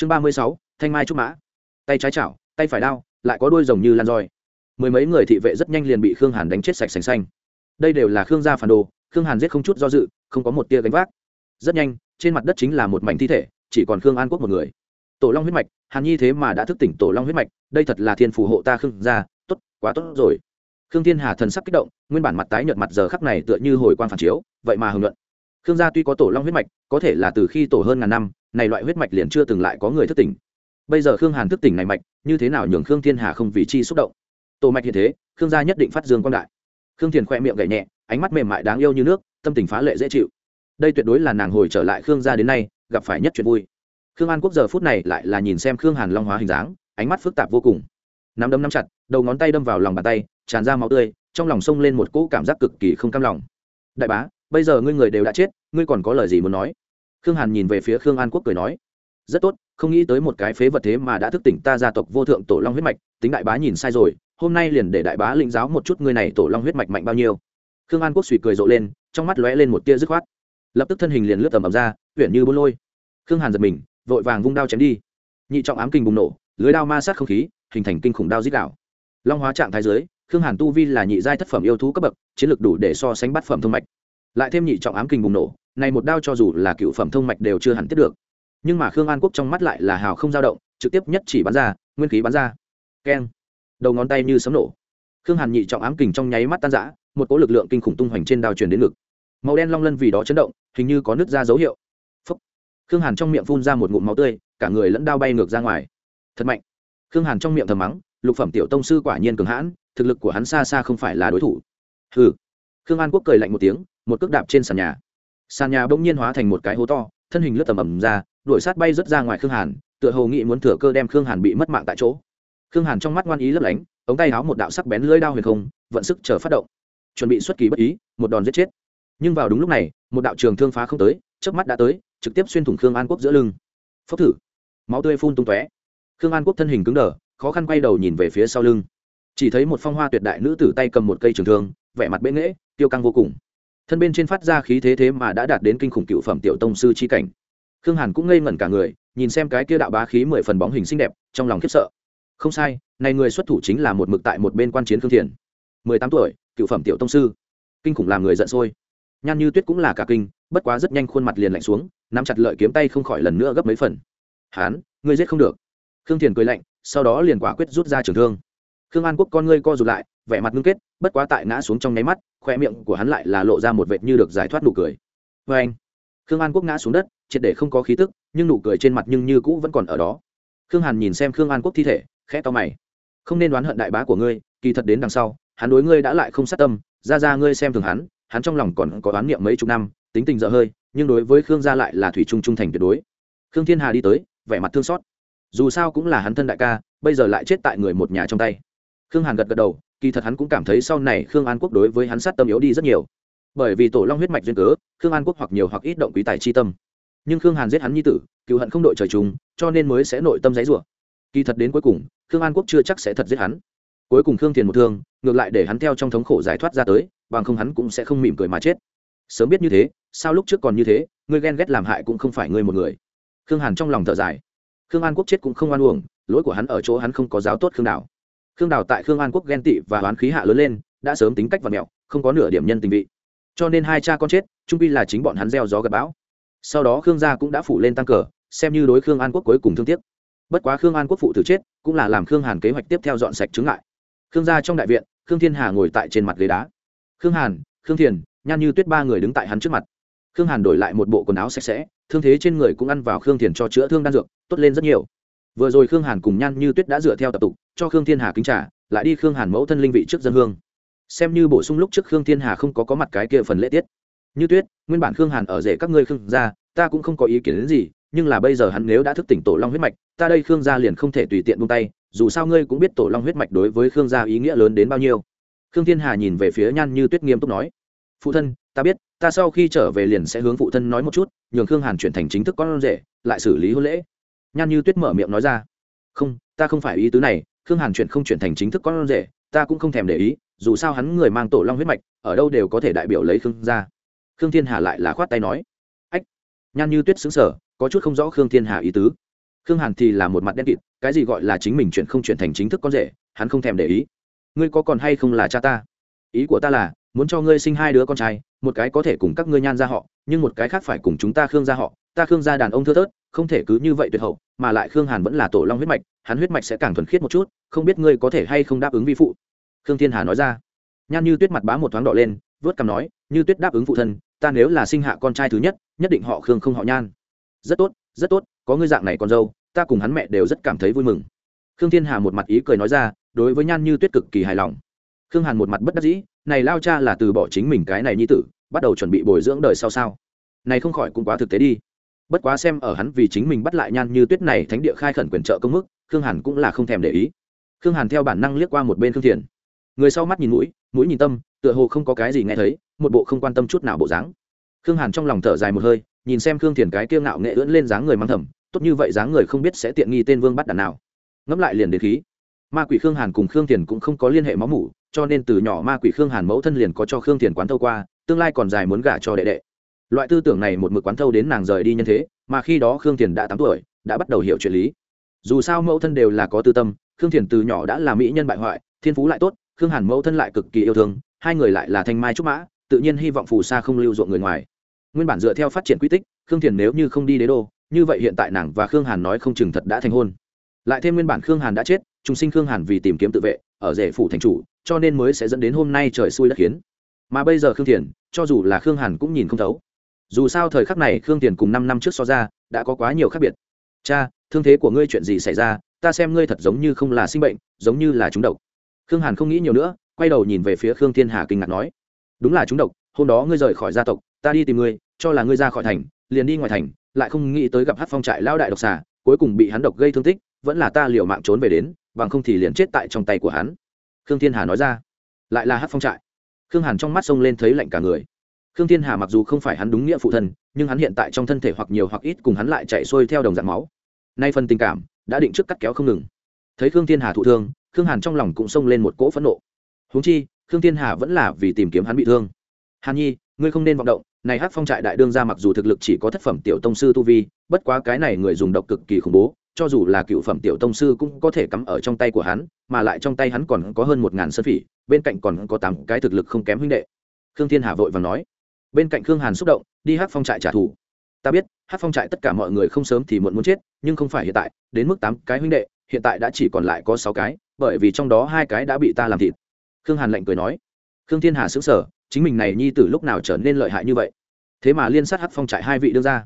chương ba mươi sáu, thanh mai trúc mã. Tay trái chảo, tay phải đao, lại có đôi rồng như lan roi. Mười mấy người thị vệ rất nhanh liền bị khương hàn đánh chết sạch sành xanh. Đây đều là khương gia phản đồ, khương hàn giết không chút do dự, không có một tia gánh vác. Rất nhanh, trên mặt đất chính là một mảnh thi thể, chỉ còn khương an quốc một người. Tổ long huyết mạch, hàn nhi thế mà đã thức tỉnh tổ long huyết mạch, đây thật là thiên phù hộ ta khương gia, tốt, quá tốt rồi. Khương thiên hà thần sắc kích động, nguyên bản mặt tái nhợt mặt giờ khắc này tựa như hồi quan phản chiếu, vậy mà hưởng luận khương gia tuy có tổ long huyết mạch, có thể là từ khi tổ hơn ngàn năm, này loại huyết mạch liền chưa từng lại có người thức tỉnh. Bây giờ khương hàn thức tỉnh này mạch, như thế nào nhường khương thiên hà không vì chi xúc động? Tổ mạch hiện thế, khương gia nhất định phát dương quang đại. Khương thiền khoe miệng gậy nhẹ, ánh mắt mềm mại đáng yêu như nước, tâm tình phá lệ dễ chịu. Đây tuyệt đối là nàng hồi trở lại khương gia đến nay, gặp phải nhất chuyện vui. Khương an quốc giờ phút này lại là nhìn xem khương hàn long hóa hình dáng, ánh mắt phức tạp vô cùng. Nắm đấm nắm chặt, đầu ngón tay đâm vào lòng bàn tay, tràn ra máu tươi, trong lòng sông lên một cỗ cảm giác cực kỳ không cam lòng. Đại bá bây giờ ngươi người đều đã chết, ngươi còn có lời gì muốn nói? Khương hàn nhìn về phía khương an quốc cười nói, rất tốt, không nghĩ tới một cái phế vật thế mà đã thức tỉnh ta gia tộc vô thượng tổ long huyết mạch, tính đại bá nhìn sai rồi, hôm nay liền để đại bá lĩnh giáo một chút ngươi này tổ long huyết mạch mạnh bao nhiêu. Khương an quốc suy cười rộ lên, trong mắt lóe lên một tia dứt khoát. Lập tức thân hình liền lướt tầm ầm ra huyện như bôn lôi. Khương hàn giật mình, vội vàng vung đao chém đi. Nhị trọng ám kinh bùng nổ, lưới đao ma sát không khí, hình thành kinh khủng đao dít đảo long hóa trạng thái giới khương hàn tu vi là nhị giai thất phẩm yêu thú cấp bậc, chiến lược đủ để so sánh bát phẩm thông mạch lại thêm nhị trọng ám kình bùng nổ, này một đao cho dù là cựu phẩm thông mạch đều chưa hẳn tiếp được. Nhưng mà khương an quốc trong mắt lại là hào không dao động, trực tiếp nhất chỉ bắn ra, nguyên khí bắn ra. Keng! Đầu ngón tay như sấm nổ. Khương hàn nhị trọng ám kình trong nháy mắt tan rã, một cỗ lực lượng kinh khủng tung hoành trên đao truyền đến ngực. Màu đen long lân vì đó chấn động, hình như có nứt ra dấu hiệu. Phúc. khương hàn trong miệng phun ra một ngụm máu tươi, cả người lẫn đao bay ngược ra ngoài. Thật mạnh! Khương hàn trong miệng thầm mắng, lục phẩm tiểu tông sư quả nhiên cường hãn, thực lực của hắn xa xa không phải là đối thủ. Hừ! Khương an quốc cười lạnh một tiếng một cước đạp trên sàn nhà. Sàn nhà bỗng nhiên hóa thành một cái hố to, thân hình lướt tầm ầm ra, đuổi sát bay rớt ra ngoài khương hàn, tựa hồ nghĩ muốn thừa cơ đem khương hàn bị mất mạng tại chỗ. Khương hàn trong mắt ngoan ý lấp lánh, ống tay áo một đạo sắc bén lưỡi đao huyền không, vận sức chờ phát động. Chuẩn bị xuất kỳ bất ý, một đòn giết chết. Nhưng vào đúng lúc này, một đạo trường thương phá không tới trước mắt đã tới, trực tiếp xuyên thủng khương an quốc giữa lưng. Phốc thử. Máu tươi phun tung tóe. Khương an quốc thân hình cứng đờ, khó khăn quay đầu nhìn về phía sau lưng. Chỉ thấy một phong hoa tuyệt đại nữ tử tay cầm một cây trường thương, vẻ mặt bệ nghễ tiêu căng vô cùng thân bên trên phát ra khí thế thế mà đã đạt đến kinh khủng cựu phẩm tiểu tông sư chi cảnh. Khương hàn cũng ngây ngẩn cả người, nhìn xem cái kia đạo bá khí mười phần bóng hình xinh đẹp, trong lòng khiếp sợ. Không sai, này người xuất thủ chính là một mực tại một bên quan chiến khương thiền. Mười tám tuổi, cựu phẩm tiểu tông sư. Kinh khủng làm người giận sôi. Nhan như tuyết cũng là cả kinh, bất quá rất nhanh khuôn mặt liền lạnh xuống, nắm chặt lợi kiếm tay không khỏi lần nữa gấp mấy phần. Hán, ngươi giết không được. Khương thiền cười lạnh, sau đó liền quả quyết rút ra trường thương. Khương an quốc, con ngươi co rụt lại vẻ mặt ngưng kết, bất quá tại ngã xuống trong nháy mắt, khoe miệng của hắn lại là lộ ra một vệt như được giải thoát nụ cười. Vê anh, khương an quốc ngã xuống đất, triệt để không có khí tức, nhưng nụ cười trên mặt nhưng như cũ vẫn còn ở đó. Khương hàn nhìn xem khương an quốc thi thể, khẽ to mày. Không nên đoán hận đại bá của ngươi, kỳ thật đến đằng sau, hắn đối ngươi đã lại không sát tâm, ra ra ngươi xem thường hắn hắn trong lòng còn có oán niệm mấy chục năm, tính tình dở hơi, nhưng đối với khương gia lại là thủy trung trung thành tuyệt đối. Khương thiên hà đi tới, vẻ mặt thương xót. Dù sao cũng là hắn thân đại ca, bây giờ lại chết tại người một nhà trong tay. Khương hàn gật gật đầu kỳ thật hắn cũng cảm thấy sau này khương an quốc đối với hắn sát tâm yếu đi rất nhiều. Bởi vì tổ long huyết mạch duyên cớ, khương an quốc hoặc nhiều hoặc ít động quý tài chi tâm. Nhưng khương hàn giết hắn như tử cựu hận không đội trời chung, cho nên mới sẽ nội tâm giấy rủa kỳ thật đến cuối cùng, khương an quốc chưa chắc sẽ thật giết hắn. Cuối cùng khương thiền một thương, ngược lại để hắn theo trong thống khổ giải thoát ra tới, bằng không hắn cũng sẽ không mỉm cười mà chết. Sớm biết như thế, sao lúc trước còn như thế, ngươi ghen ghét làm hại cũng không phải ngươi một người. Khương hàn trong lòng thở dài. Khương an quốc chết cũng không oan uổng, lỗi của hắn ở chỗ hắn không có giáo tốt khương nào khương đào tại khương an quốc ghen tị và oán khí hạ lớn lên, đã sớm tính cách và mẹo, không có nửa điểm nhân tình vị. Cho nên hai cha con chết trung pi là chính bọn hắn gieo gió gặp bão. Sau đó khương gia cũng đã phủ lên tăng cờ, xem như đối khương an quốc cuối cùng thương tiếc. Bất quá khương an quốc phụ tử chết, cũng là làm khương hàn kế hoạch tiếp theo dọn sạch chứng lại khương gia trong đại viện, khương thiên hà ngồi tại trên mặt ghế đá. Khương hàn, khương thiền, nhan như tuyết ba người đứng tại hắn trước mặt. Khương hàn đổi lại một bộ quần áo sạch sẽ, thương thế trên người cũng ăn vào khương thiền cho chữa thương đan dược, tốt lên rất nhiều. Vừa rồi khương hàn cùng nhan như tuyết đã dựa theo tập tục cho khương thiên hà kính trả lại đi khương hàn mẫu thân linh vị trước dân hương. Xem như bổ sung lúc trước khương thiên hà không có có mặt cái kia phần lễ tiết. Như tuyết, nguyên bản khương hàn ở rể các ngươi khương gia, ta cũng không có ý kiến đến gì, nhưng là bây giờ hắn nếu đã thức tỉnh tổ long huyết mạch, ta đây khương gia liền không thể tùy tiện buông tay, dù sao ngươi cũng biết tổ long huyết mạch đối với khương gia ý nghĩa lớn đến bao nhiêu. Khương thiên hà nhìn về phía nhan như tuyết nghiêm túc nói, phụ thân, ta biết, ta sau khi trở về liền sẽ hướng phụ thân nói một chút, nhường khương hàn chuyển thành chính thức con rể, lại xử lý hôn lễ. Nhan như tuyết mở miệng nói ra, không, ta không phải ý tứ này khương hàn chuyển không chuyển thành chính thức con rể, ta cũng không thèm để ý, dù sao hắn người mang tổ long huyết mạch, ở đâu đều có thể đại biểu lấy khương ra. khương thiên hà lại là khoát tay nói, ách, nhan như tuyết xứng sở có chút không rõ khương thiên hà ý tứ. Khương hàn thì là một mặt đen kịt, cái gì gọi là chính mình chuyển không chuyển thành chính thức con rể, hắn không thèm để ý. Ngươi có còn hay không là cha ta? Ý của ta là, muốn cho ngươi sinh hai đứa con trai, một cái có thể cùng các ngươi nhan ra họ, nhưng một cái khác phải cùng chúng ta khương ra họ. Ta khương gia đàn ông thưa thớt, không thể cứ như vậy tuyệt hậu, mà lại khương hàn vẫn là tổ long huyết mạch hắn huyết mạch sẽ càng thuần khiết một chút, không biết ngươi có thể hay không đáp ứng vi phụ. Khương thiên hà nói ra. Nhan như tuyết mặt bá một thoáng đỏ lên, vớt cằm nói, như tuyết đáp ứng phụ thân, ta nếu là sinh hạ con trai thứ nhất nhất định họ khương không họ nhan. Rất tốt rất tốt, có ngươi dạng này con dâu, ta cùng hắn mẹ đều rất cảm thấy vui mừng. Khương thiên hà một mặt ý cười nói ra, đối với nhan như tuyết cực kỳ hài lòng. Khương hàn một mặt bất đắc dĩ, này lao cha là từ bỏ chính mình cái này nhi tử, bắt đầu chuẩn bị bồi dưỡng đời sau sao? Này không khỏi cũng quá thực tế đi. Bất quá xem ở hắn vì chính mình bắt lại nhan như tuyết này thánh địa khai khẩn quyền trợ công mức khương hàn cũng là không thèm để ý. Khương hàn theo bản năng liếc qua một bên khương thiền. Người sau mắt nhìn mũi mũi nhìn tâm, tựa hồ không có cái gì nghe thấy, một bộ không quan tâm chút nào bộ dáng. Khương hàn trong lòng thở dài một hơi, nhìn xem khương thiền cái kiêu ngạo nghệ ưỡn lên dáng người mang thầm, tốt như vậy dáng người không biết sẽ tiện nghi tên vương bắt đàn nào. Ngẫm lại liền đến khí. Ma quỷ khương hàn cùng khương thiền cũng không có liên hệ máu mủ, cho nên từ nhỏ ma quỷ khương hàn mẫu thân liền có cho khương thiền quán thâu qua, tương lai còn dài muốn gả cho đệ đệ. Loại tư tưởng này một mực quán thâu đến nàng rời đi nhân thế, mà khi đó khương thiền đã tám tuổi, đã bắt đầu hiểu chuyện lý dù sao mẫu thân đều là có tư tâm, khương thiền từ nhỏ đã là mỹ nhân bại hoại, thiên phú lại tốt, khương hàn mẫu thân lại cực kỳ yêu thương, hai người lại là thanh mai trúc mã, tự nhiên hy vọng phù sa không lưu ruộng người ngoài. Nguyên bản dựa theo phát triển quy tích, khương thiền nếu như không đi đế đô, như vậy hiện tại nàng và khương hàn nói không chừng thật đã thành hôn. Lại thêm nguyên bản khương hàn đã chết chúng sinh khương hàn vì tìm kiếm tự vệ, ở rể phủ thành chủ, cho nên mới sẽ dẫn đến hôm nay trời xui đất khiến. Mà bây giờ khương thiền cho dù là khương hàn cũng nhìn không thấu. Dù sao thời khắc này khương thiền cùng năm năm trước so ra, đã có quá nhiều khác biệt. Cha thương thế của ngươi chuyện gì xảy ra, ta xem ngươi thật giống như không là sinh bệnh, giống như là trúng độc. Khương hàn không nghĩ nhiều nữa, quay đầu nhìn về phía khương thiên hà kinh ngạc nói, đúng là trúng độc, hôm đó ngươi rời khỏi gia tộc, ta đi tìm ngươi, cho là ngươi ra khỏi thành, liền đi ngoài thành, lại không nghĩ tới gặp hát phong trại lao đại độc xà, cuối cùng bị hắn độc gây thương tích, vẫn là ta liều mạng trốn về đến, bằng không thì liền chết tại trong tay của hắn. Khương thiên hà nói ra, lại là hát phong trại. Khương hàn trong mắt sông lên thấy lạnh cả người. Khương thiên hà mặc dù không phải hắn đúng nghĩa phụ thân, nhưng hắn hiện tại trong thân thể hoặc nhiều hoặc ít cùng hắn lại chạy xuôi theo đồng dạng máu nay phần tình cảm đã định trước cắt kéo không ngừng. Thấy khương thiên hà thụ thương, khương hàn trong lòng cũng xông lên một cỗ phẫn nộ. Húng chi, khương thiên hà vẫn là vì tìm kiếm hắn bị thương. Hàn nhi, ngươi không nên vọng động, này hát phong trại đại đương ra mặc dù thực lực chỉ có thất phẩm tiểu tông sư tu vi, bất quá cái này người dùng độc cực kỳ khủng bố, cho dù là cựu phẩm tiểu tông sư cũng có thể cắm ở trong tay của hắn, mà lại trong tay hắn còn có hơn một ngàn sơn phỉ, bên cạnh còn có tám cái thực lực không kém huynh đệ. Khương thiên hà vội và nói. Bên cạnh khương hàn xúc động, đi hát phong trại trả thù ta biết, hát phong trại tất cả mọi người không sớm thì muộn muốn chết, nhưng không phải hiện tại, đến mức tám cái huynh đệ, hiện tại đã chỉ còn lại có sáu cái, bởi vì trong đó hai cái đã bị ta làm thịt. Khương hàn lạnh cười nói. Khương thiên hà xứng sở chính mình này nhi tử lúc nào trở nên lợi hại như vậy? Thế mà liên sát hát phong trại hai vị đương ra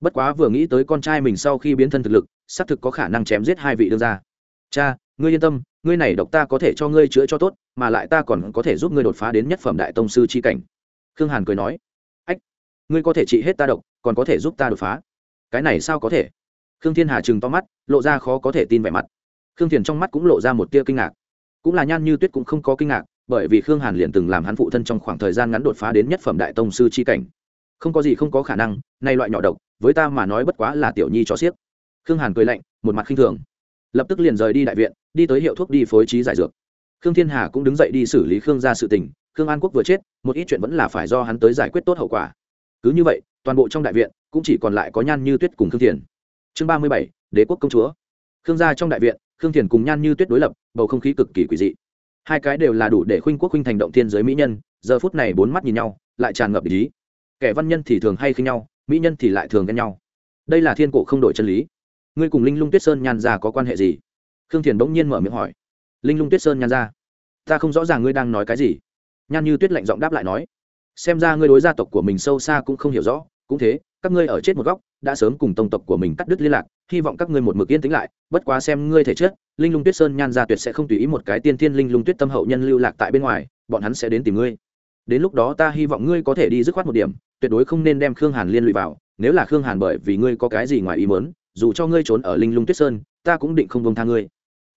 bất quá vừa nghĩ tới con trai mình sau khi biến thân thực lực, xác thực có khả năng chém giết hai vị đương ra cha, ngươi yên tâm, ngươi này độc ta có thể cho ngươi chữa cho tốt, mà lại ta còn có thể giúp ngươi đột phá đến nhất phẩm đại tông sư c h i cảnh. Khương hàn cười nói. Ách, ngươi có thể trị hết ta độc còn có thể giúp ta đột phá. Cái này sao có thể? Khương thiên hà chừng to mắt, lộ ra khó có thể tin vẻ mặt. Khương thiền trong mắt cũng lộ ra một tia kinh ngạc. Cũng là nhan như tuyết cũng không có kinh ngạc, bởi vì khương hàn liền từng làm hắn phụ thân trong khoảng thời gian ngắn đột phá đến nhất phẩm đại tông sư c h i cảnh. Không có gì không có khả năng, nay loại nhỏ độc, với ta mà nói bất quá là tiểu nhi cho xiếc khương hàn cười lạnh, một mặt khinh thường. Lập tức liền rời đi đại viện, đi tới hiệu thuốc đi phối trí giải dược. Khương thiên hà cũng đứng dậy đi xử lý khương gia sự tình, khương an quốc vừa chết, một ít chuyện vẫn là phải do hắn tới giải quyết tốt hậu quả. Cứ như vậy toàn bộ trong đại viện cũng chỉ còn lại có nhan như tuyết cùng khương thiền chương ba mươi bảy đế quốc công chúa khương gia trong đại viện khương thiền cùng nhan như tuyết đối lập bầu không khí cực kỳ quỷ dị hai cái đều là đủ để khuynh quốc khuynh thành động thiên giới mỹ nhân giờ phút này bốn mắt nhìn nhau lại tràn ngập ý kẻ văn nhân thì thường hay khinh nhau mỹ nhân thì lại thường ghen nhau đây là thiên cổ không đổi chân lý ngươi cùng linh lung tuyết sơn nhan ra có quan hệ gì khương thiền bỗng nhiên mở miệng hỏi linh lung tuyết sơn nhan ra ta không rõ ràng ngươi đang nói cái gì nhan như tuyết lạnh giọng đáp lại nói xem ra ngươi đối gia tộc của mình sâu xa cũng không hiểu rõ, cũng thế, các ngươi ở chết một góc, đã sớm cùng tông tộc của mình cắt đứt liên lạc, hy vọng các ngươi một mực yên tĩnh lại, bất quá xem ngươi thể chết linh lung tuyết sơn nhan gia tuyệt sẽ không tùy ý một cái tiên thiên linh lung tuyết tâm hậu nhân lưu lạc tại bên ngoài, bọn hắn sẽ đến tìm ngươi. Đến lúc đó ta hy vọng ngươi có thể đi dứt khoát một điểm, tuyệt đối không nên đem khương hàn liên lụy vào, nếu là khương hàn bởi vì ngươi có cái gì ngoài ý mớn dù cho ngươi trốn ở linh lung tuyết sơn, ta cũng định không bông tha ngươi.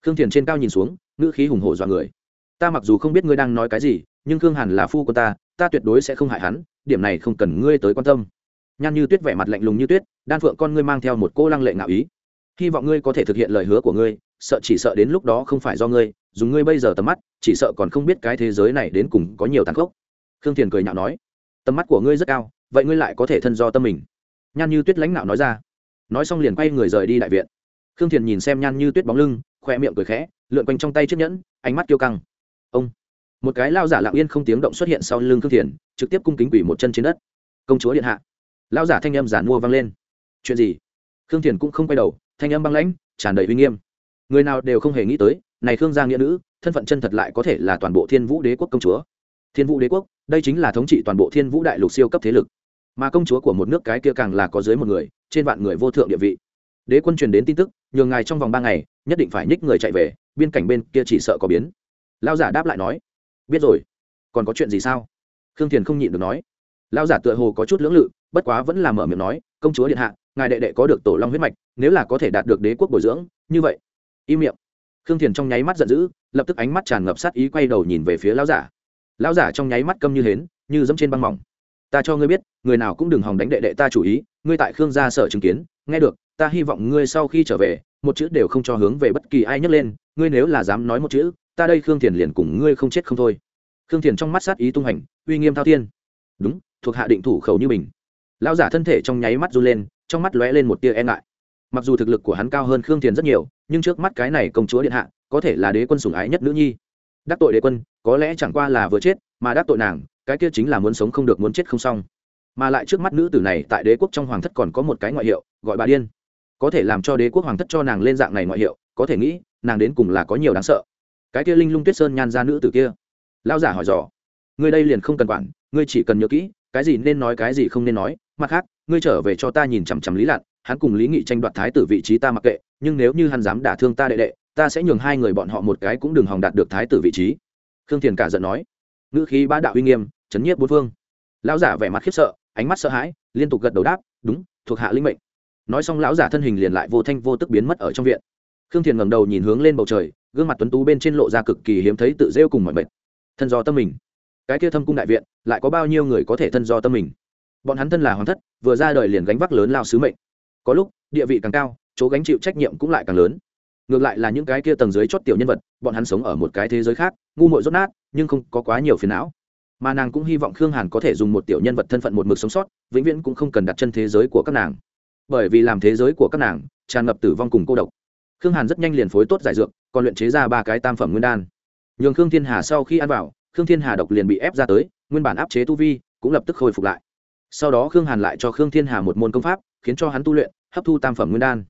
Khương thiền trên cao nhìn xuống, ngữ khí hùng hổ dọa người. Ta mặc dù không biết ngươi đang nói cái gì, nhưng khương hàn là phu của ta ta tuyệt đối sẽ không hại hắn, điểm này không cần ngươi tới quan tâm. Nhan như tuyết vẻ mặt lạnh lùng như tuyết, đan phượng con ngươi mang theo một cô lăng lệ ngạo ý. Hy vọng ngươi có thể thực hiện lời hứa của ngươi, sợ chỉ sợ đến lúc đó không phải do ngươi, dùng ngươi bây giờ tầm mắt, chỉ sợ còn không biết cái thế giới này đến cùng có nhiều tàn khốc. Khương thiền cười nhạo nói, tầm mắt của ngươi rất cao, vậy ngươi lại có thể thân do tâm mình. Nhan như tuyết lãnh nạo nói ra. Nói xong liền quay người rời đi đại viện. Khương thiền nhìn xem nhan như tuyết bóng lưng khoe miệng cười khẽ, lượn quanh trong tay chiếc nhẫn, ánh mắt kiêu căng. Ông! Một cái lao giả lặng yên không tiếng động xuất hiện sau lưng khương thiền, trực tiếp cung kính quỷ một chân trên đất. Công chúa điện hạ. Lao giả thanh âm giản mua vang lên. Chuyện gì? Khương thiền cũng không quay đầu, thanh âm băng lãnh, tràn đầy uy nghiêm. Người nào đều không hề nghĩ tới, này khương gia nghĩa nữ, thân phận chân thật lại có thể là toàn bộ thiên vũ đế quốc công chúa. Thiên vũ đế quốc, đây chính là thống trị toàn bộ thiên vũ đại lục siêu cấp thế lực. Mà công chúa của một nước cái kia càng là có dưới một người, trên vạn người vô thượng địa vị. Đế quân truyền đến tin tức, nhường ngài trong vòng ba ngày, nhất định phải nhích người chạy về, biên cảnh bên kia chỉ sợ có biến. Lao giả đáp lại nói biết rồi. Còn có chuyện gì sao? Khương thiền không nhịn được nói. Lao giả tựa hồ có chút lưỡng lự, bất quá vẫn là mở miệng nói, công chúa điện hạ, ngài đệ đệ có được tổ long huyết mạch, nếu là có thể đạt được đế quốc bồi dưỡng, như vậy. Im miệng. Khương thiền trong nháy mắt giận dữ, lập tức ánh mắt tràn ngập sát ý quay đầu nhìn về phía lão giả. Lão giả trong nháy mắt câm như hến, như dẫm trên băng mỏng. Ta cho ngươi biết, người nào cũng đừng hòng đánh đệ đệ ta chủ ý, ngươi tại khương gia sở chứng kiến, nghe được, ta hy vọng ngươi sau khi trở về, một chữ đều không cho hướng về bất kỳ ai nhấc lên, ngươi nếu là dám nói một chữ ta đây khương thiền liền cùng ngươi không chết không thôi. Khương thiền trong mắt sát ý tung hành, uy nghiêm thao thiên. Đúng, thuộc hạ định thủ khẩu như mình. Lão giả thân thể trong nháy mắt run lên, trong mắt lóe lên một tia e ngại. Mặc dù thực lực của hắn cao hơn khương thiền rất nhiều, nhưng trước mắt cái này công chúa điện hạ, có thể là đế quân sủng ái nhất nữ nhi. Đắc tội đế quân, có lẽ chẳng qua là vừa chết, mà đắc tội nàng, cái kia chính là muốn sống không được muốn chết không xong. Mà lại trước mắt nữ tử này tại đế quốc trong hoàng thất còn có một cái ngoại hiệu, gọi bà điên. Có thể làm cho đế quốc hoàng thất cho nàng lên dạng này ngoại hiệu, có thể nghĩ, nàng đến cùng là có nhiều đáng sợ cái kia linh lung tuyết sơn nhan ra nữ tử kia. Lao giả hỏi dò. Ngươi đây liền không cần quản, ngươi chỉ cần nhớ kỹ, cái gì nên nói cái gì không nên nói, mặt khác, ngươi trở về cho ta nhìn chằm chằm lý lặn hắn cùng lý nghị tranh đoạt thái tử vị trí ta mặc kệ, nhưng nếu như hắn dám đả thương ta đệ đệ, ta sẽ nhường hai người bọn họ một cái cũng đừng hòng đạt được thái tử vị trí. Khương thiền cả giận nói. Ngữ khí bá đạo uy nghiêm, chấn nhiếp bốn phương. Lão giả vẻ mặt khiếp sợ, ánh mắt sợ hãi, liên tục gật đầu đáp, đúng, thuộc hạ linh mệnh. Nói xong lão giả thân hình liền lại vô thanh vô tức biến mất ở trong viện khương thiền ngẩng đầu nhìn hướng lên bầu trời, gương mặt tuấn tú bên trên lộ ra cực kỳ hiếm thấy tự rêu cùng mọi mệt. Thân do tâm mình. Cái kia thâm cung đại viện, lại có bao nhiêu người có thể thân do tâm mình? Bọn hắn thân là hoàng thất, vừa ra đời liền gánh vác lớn lao sứ mệnh. Có lúc, địa vị càng cao, chỗ gánh chịu trách nhiệm cũng lại càng lớn. Ngược lại là những cái kia tầng dưới chót tiểu nhân vật, bọn hắn sống ở một cái thế giới khác, ngu muội rốt nát, nhưng không có quá nhiều phiền não. Mà nàng cũng hy vọng khương hàn có thể dùng một tiểu nhân vật thân phận một mực sống sót, vĩnh viễn cũng không cần đặt chân thế giới của các nàng. Bởi vì làm thế giới của các nàng, tràn ngập tử vong cùng cô độc khương hàn rất nhanh liền phối tốt giải dược, còn luyện chế ra ba cái tam phẩm nguyên đan. Nhường khương thiên hà sau khi ăn vào, khương thiên hà độc liền bị ép ra tới, nguyên bản áp chế tu vi, cũng lập tức khôi phục lại. Sau đó khương hàn lại cho khương thiên hà một môn công pháp, khiến cho hắn tu luyện, hấp thu tam phẩm nguyên đan.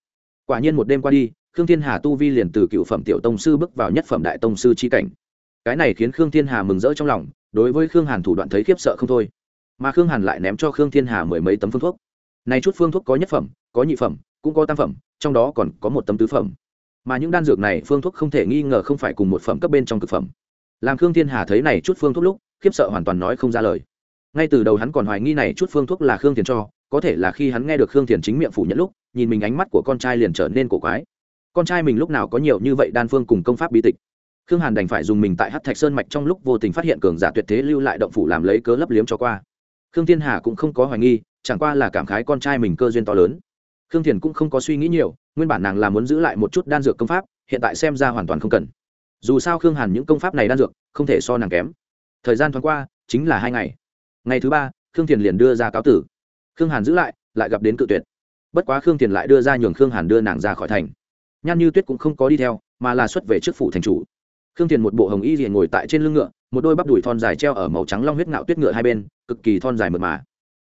Quả nhiên một đêm qua đi, khương thiên hà tu vi liền từ cựu phẩm tiểu tông sư bước vào nhất phẩm đại tông sư c h i cảnh. Cái này khiến khương thiên hà mừng rỡ trong lòng, đối với khương hàn thủ đoạn thấy khiếp sợ không thôi. Mà khương hàn lại ném cho khương thiên hà mười mấy tấm phương thuốc. Này chút phương thuốc có nhất phẩm, có nhị phẩm, cũng có tam phẩm trong đó còn có một tấm tứ phẩm. Mà những đan dược này phương thuốc không thể nghi ngờ không phải cùng một phẩm cấp bên trong thực phẩm. Làm khương thiên hà thấy này chút phương thuốc lúc, khiếp sợ hoàn toàn nói không ra lời. Ngay từ đầu hắn còn hoài nghi này chút phương thuốc là khương thiền cho, có thể là khi hắn nghe được khương thiền chính miệng phủ nhận lúc, nhìn mình ánh mắt của con trai liền trở nên cổ quái. Con trai mình lúc nào có nhiều như vậy đan phương cùng công pháp bí tịch? Khương hàn đành phải dùng mình tại hát thạch sơn mạch trong lúc vô tình phát hiện cường giả tuyệt thế lưu lại động phủ làm lấy cớ lấp liếm cho qua. Khương thiên hà cũng không có hoài nghi, chẳng qua là cảm khái con trai mình cơ duyên to lớn khương thiền cũng không có suy nghĩ nhiều, nguyên bản nàng là muốn giữ lại một chút đan dược công pháp, hiện tại xem ra hoàn toàn không cần. Dù sao khương hàn những công pháp này đan dược, không thể so nàng kém. Thời gian thoáng qua, chính là hai ngày. Ngày thứ ba, khương thiền liền đưa ra cáo tử. Khương hàn giữ lại lại gặp đến cự tuyệt. Bất quá khương thiền lại đưa ra nhường khương hàn đưa nàng ra khỏi thành. Nhan như tuyết cũng không có đi theo, mà là xuất về trước phủ thành chủ. Khương thiền một bộ hồng y liền ngồi tại trên lưng ngựa, một đôi bắp đùi thon dài treo ở màu trắng long huyết ngạo tuyết ngựa hai bên, cực kỳ thon dài mượt mà.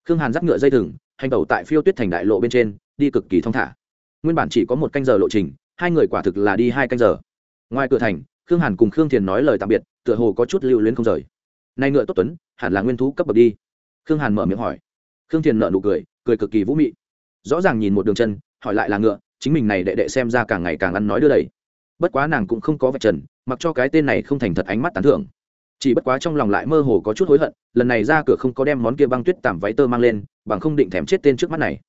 Khương hàn dắt ngựa dây thừng, hành tẩu tại phiêu tuyết thành đại lộ bên trên đi cực kỳ thong thả. Nguyên bản chỉ có một canh giờ lộ trình, hai người quả thực là đi hai canh giờ. Ngoài cửa thành, khương hàn cùng khương thiền nói lời tạm biệt, tựa hồ có chút lưu luyến không rời. Nay ngựa tốt tuấn, hẳn là nguyên thú cấp bậc đi. Khương hàn mở miệng hỏi. Khương thiền nợ nụ cười cười cực kỳ vũ mị. Rõ ràng nhìn một đường chân, hỏi lại là ngựa, chính mình này đệ đệ xem ra càng ngày càng ăn nói đưa đầy. Bất quá nàng cũng không có vạch trần, mặc cho cái tên này không thành thật ánh mắt tán thưởng. Chỉ bất quá trong lòng lại mơ hồ có chút hối hận, lần này ra cửa không có đem món kia băng tuyết tảm váy tơ mang lên, bằng không định thèm chết tên trước mắt này.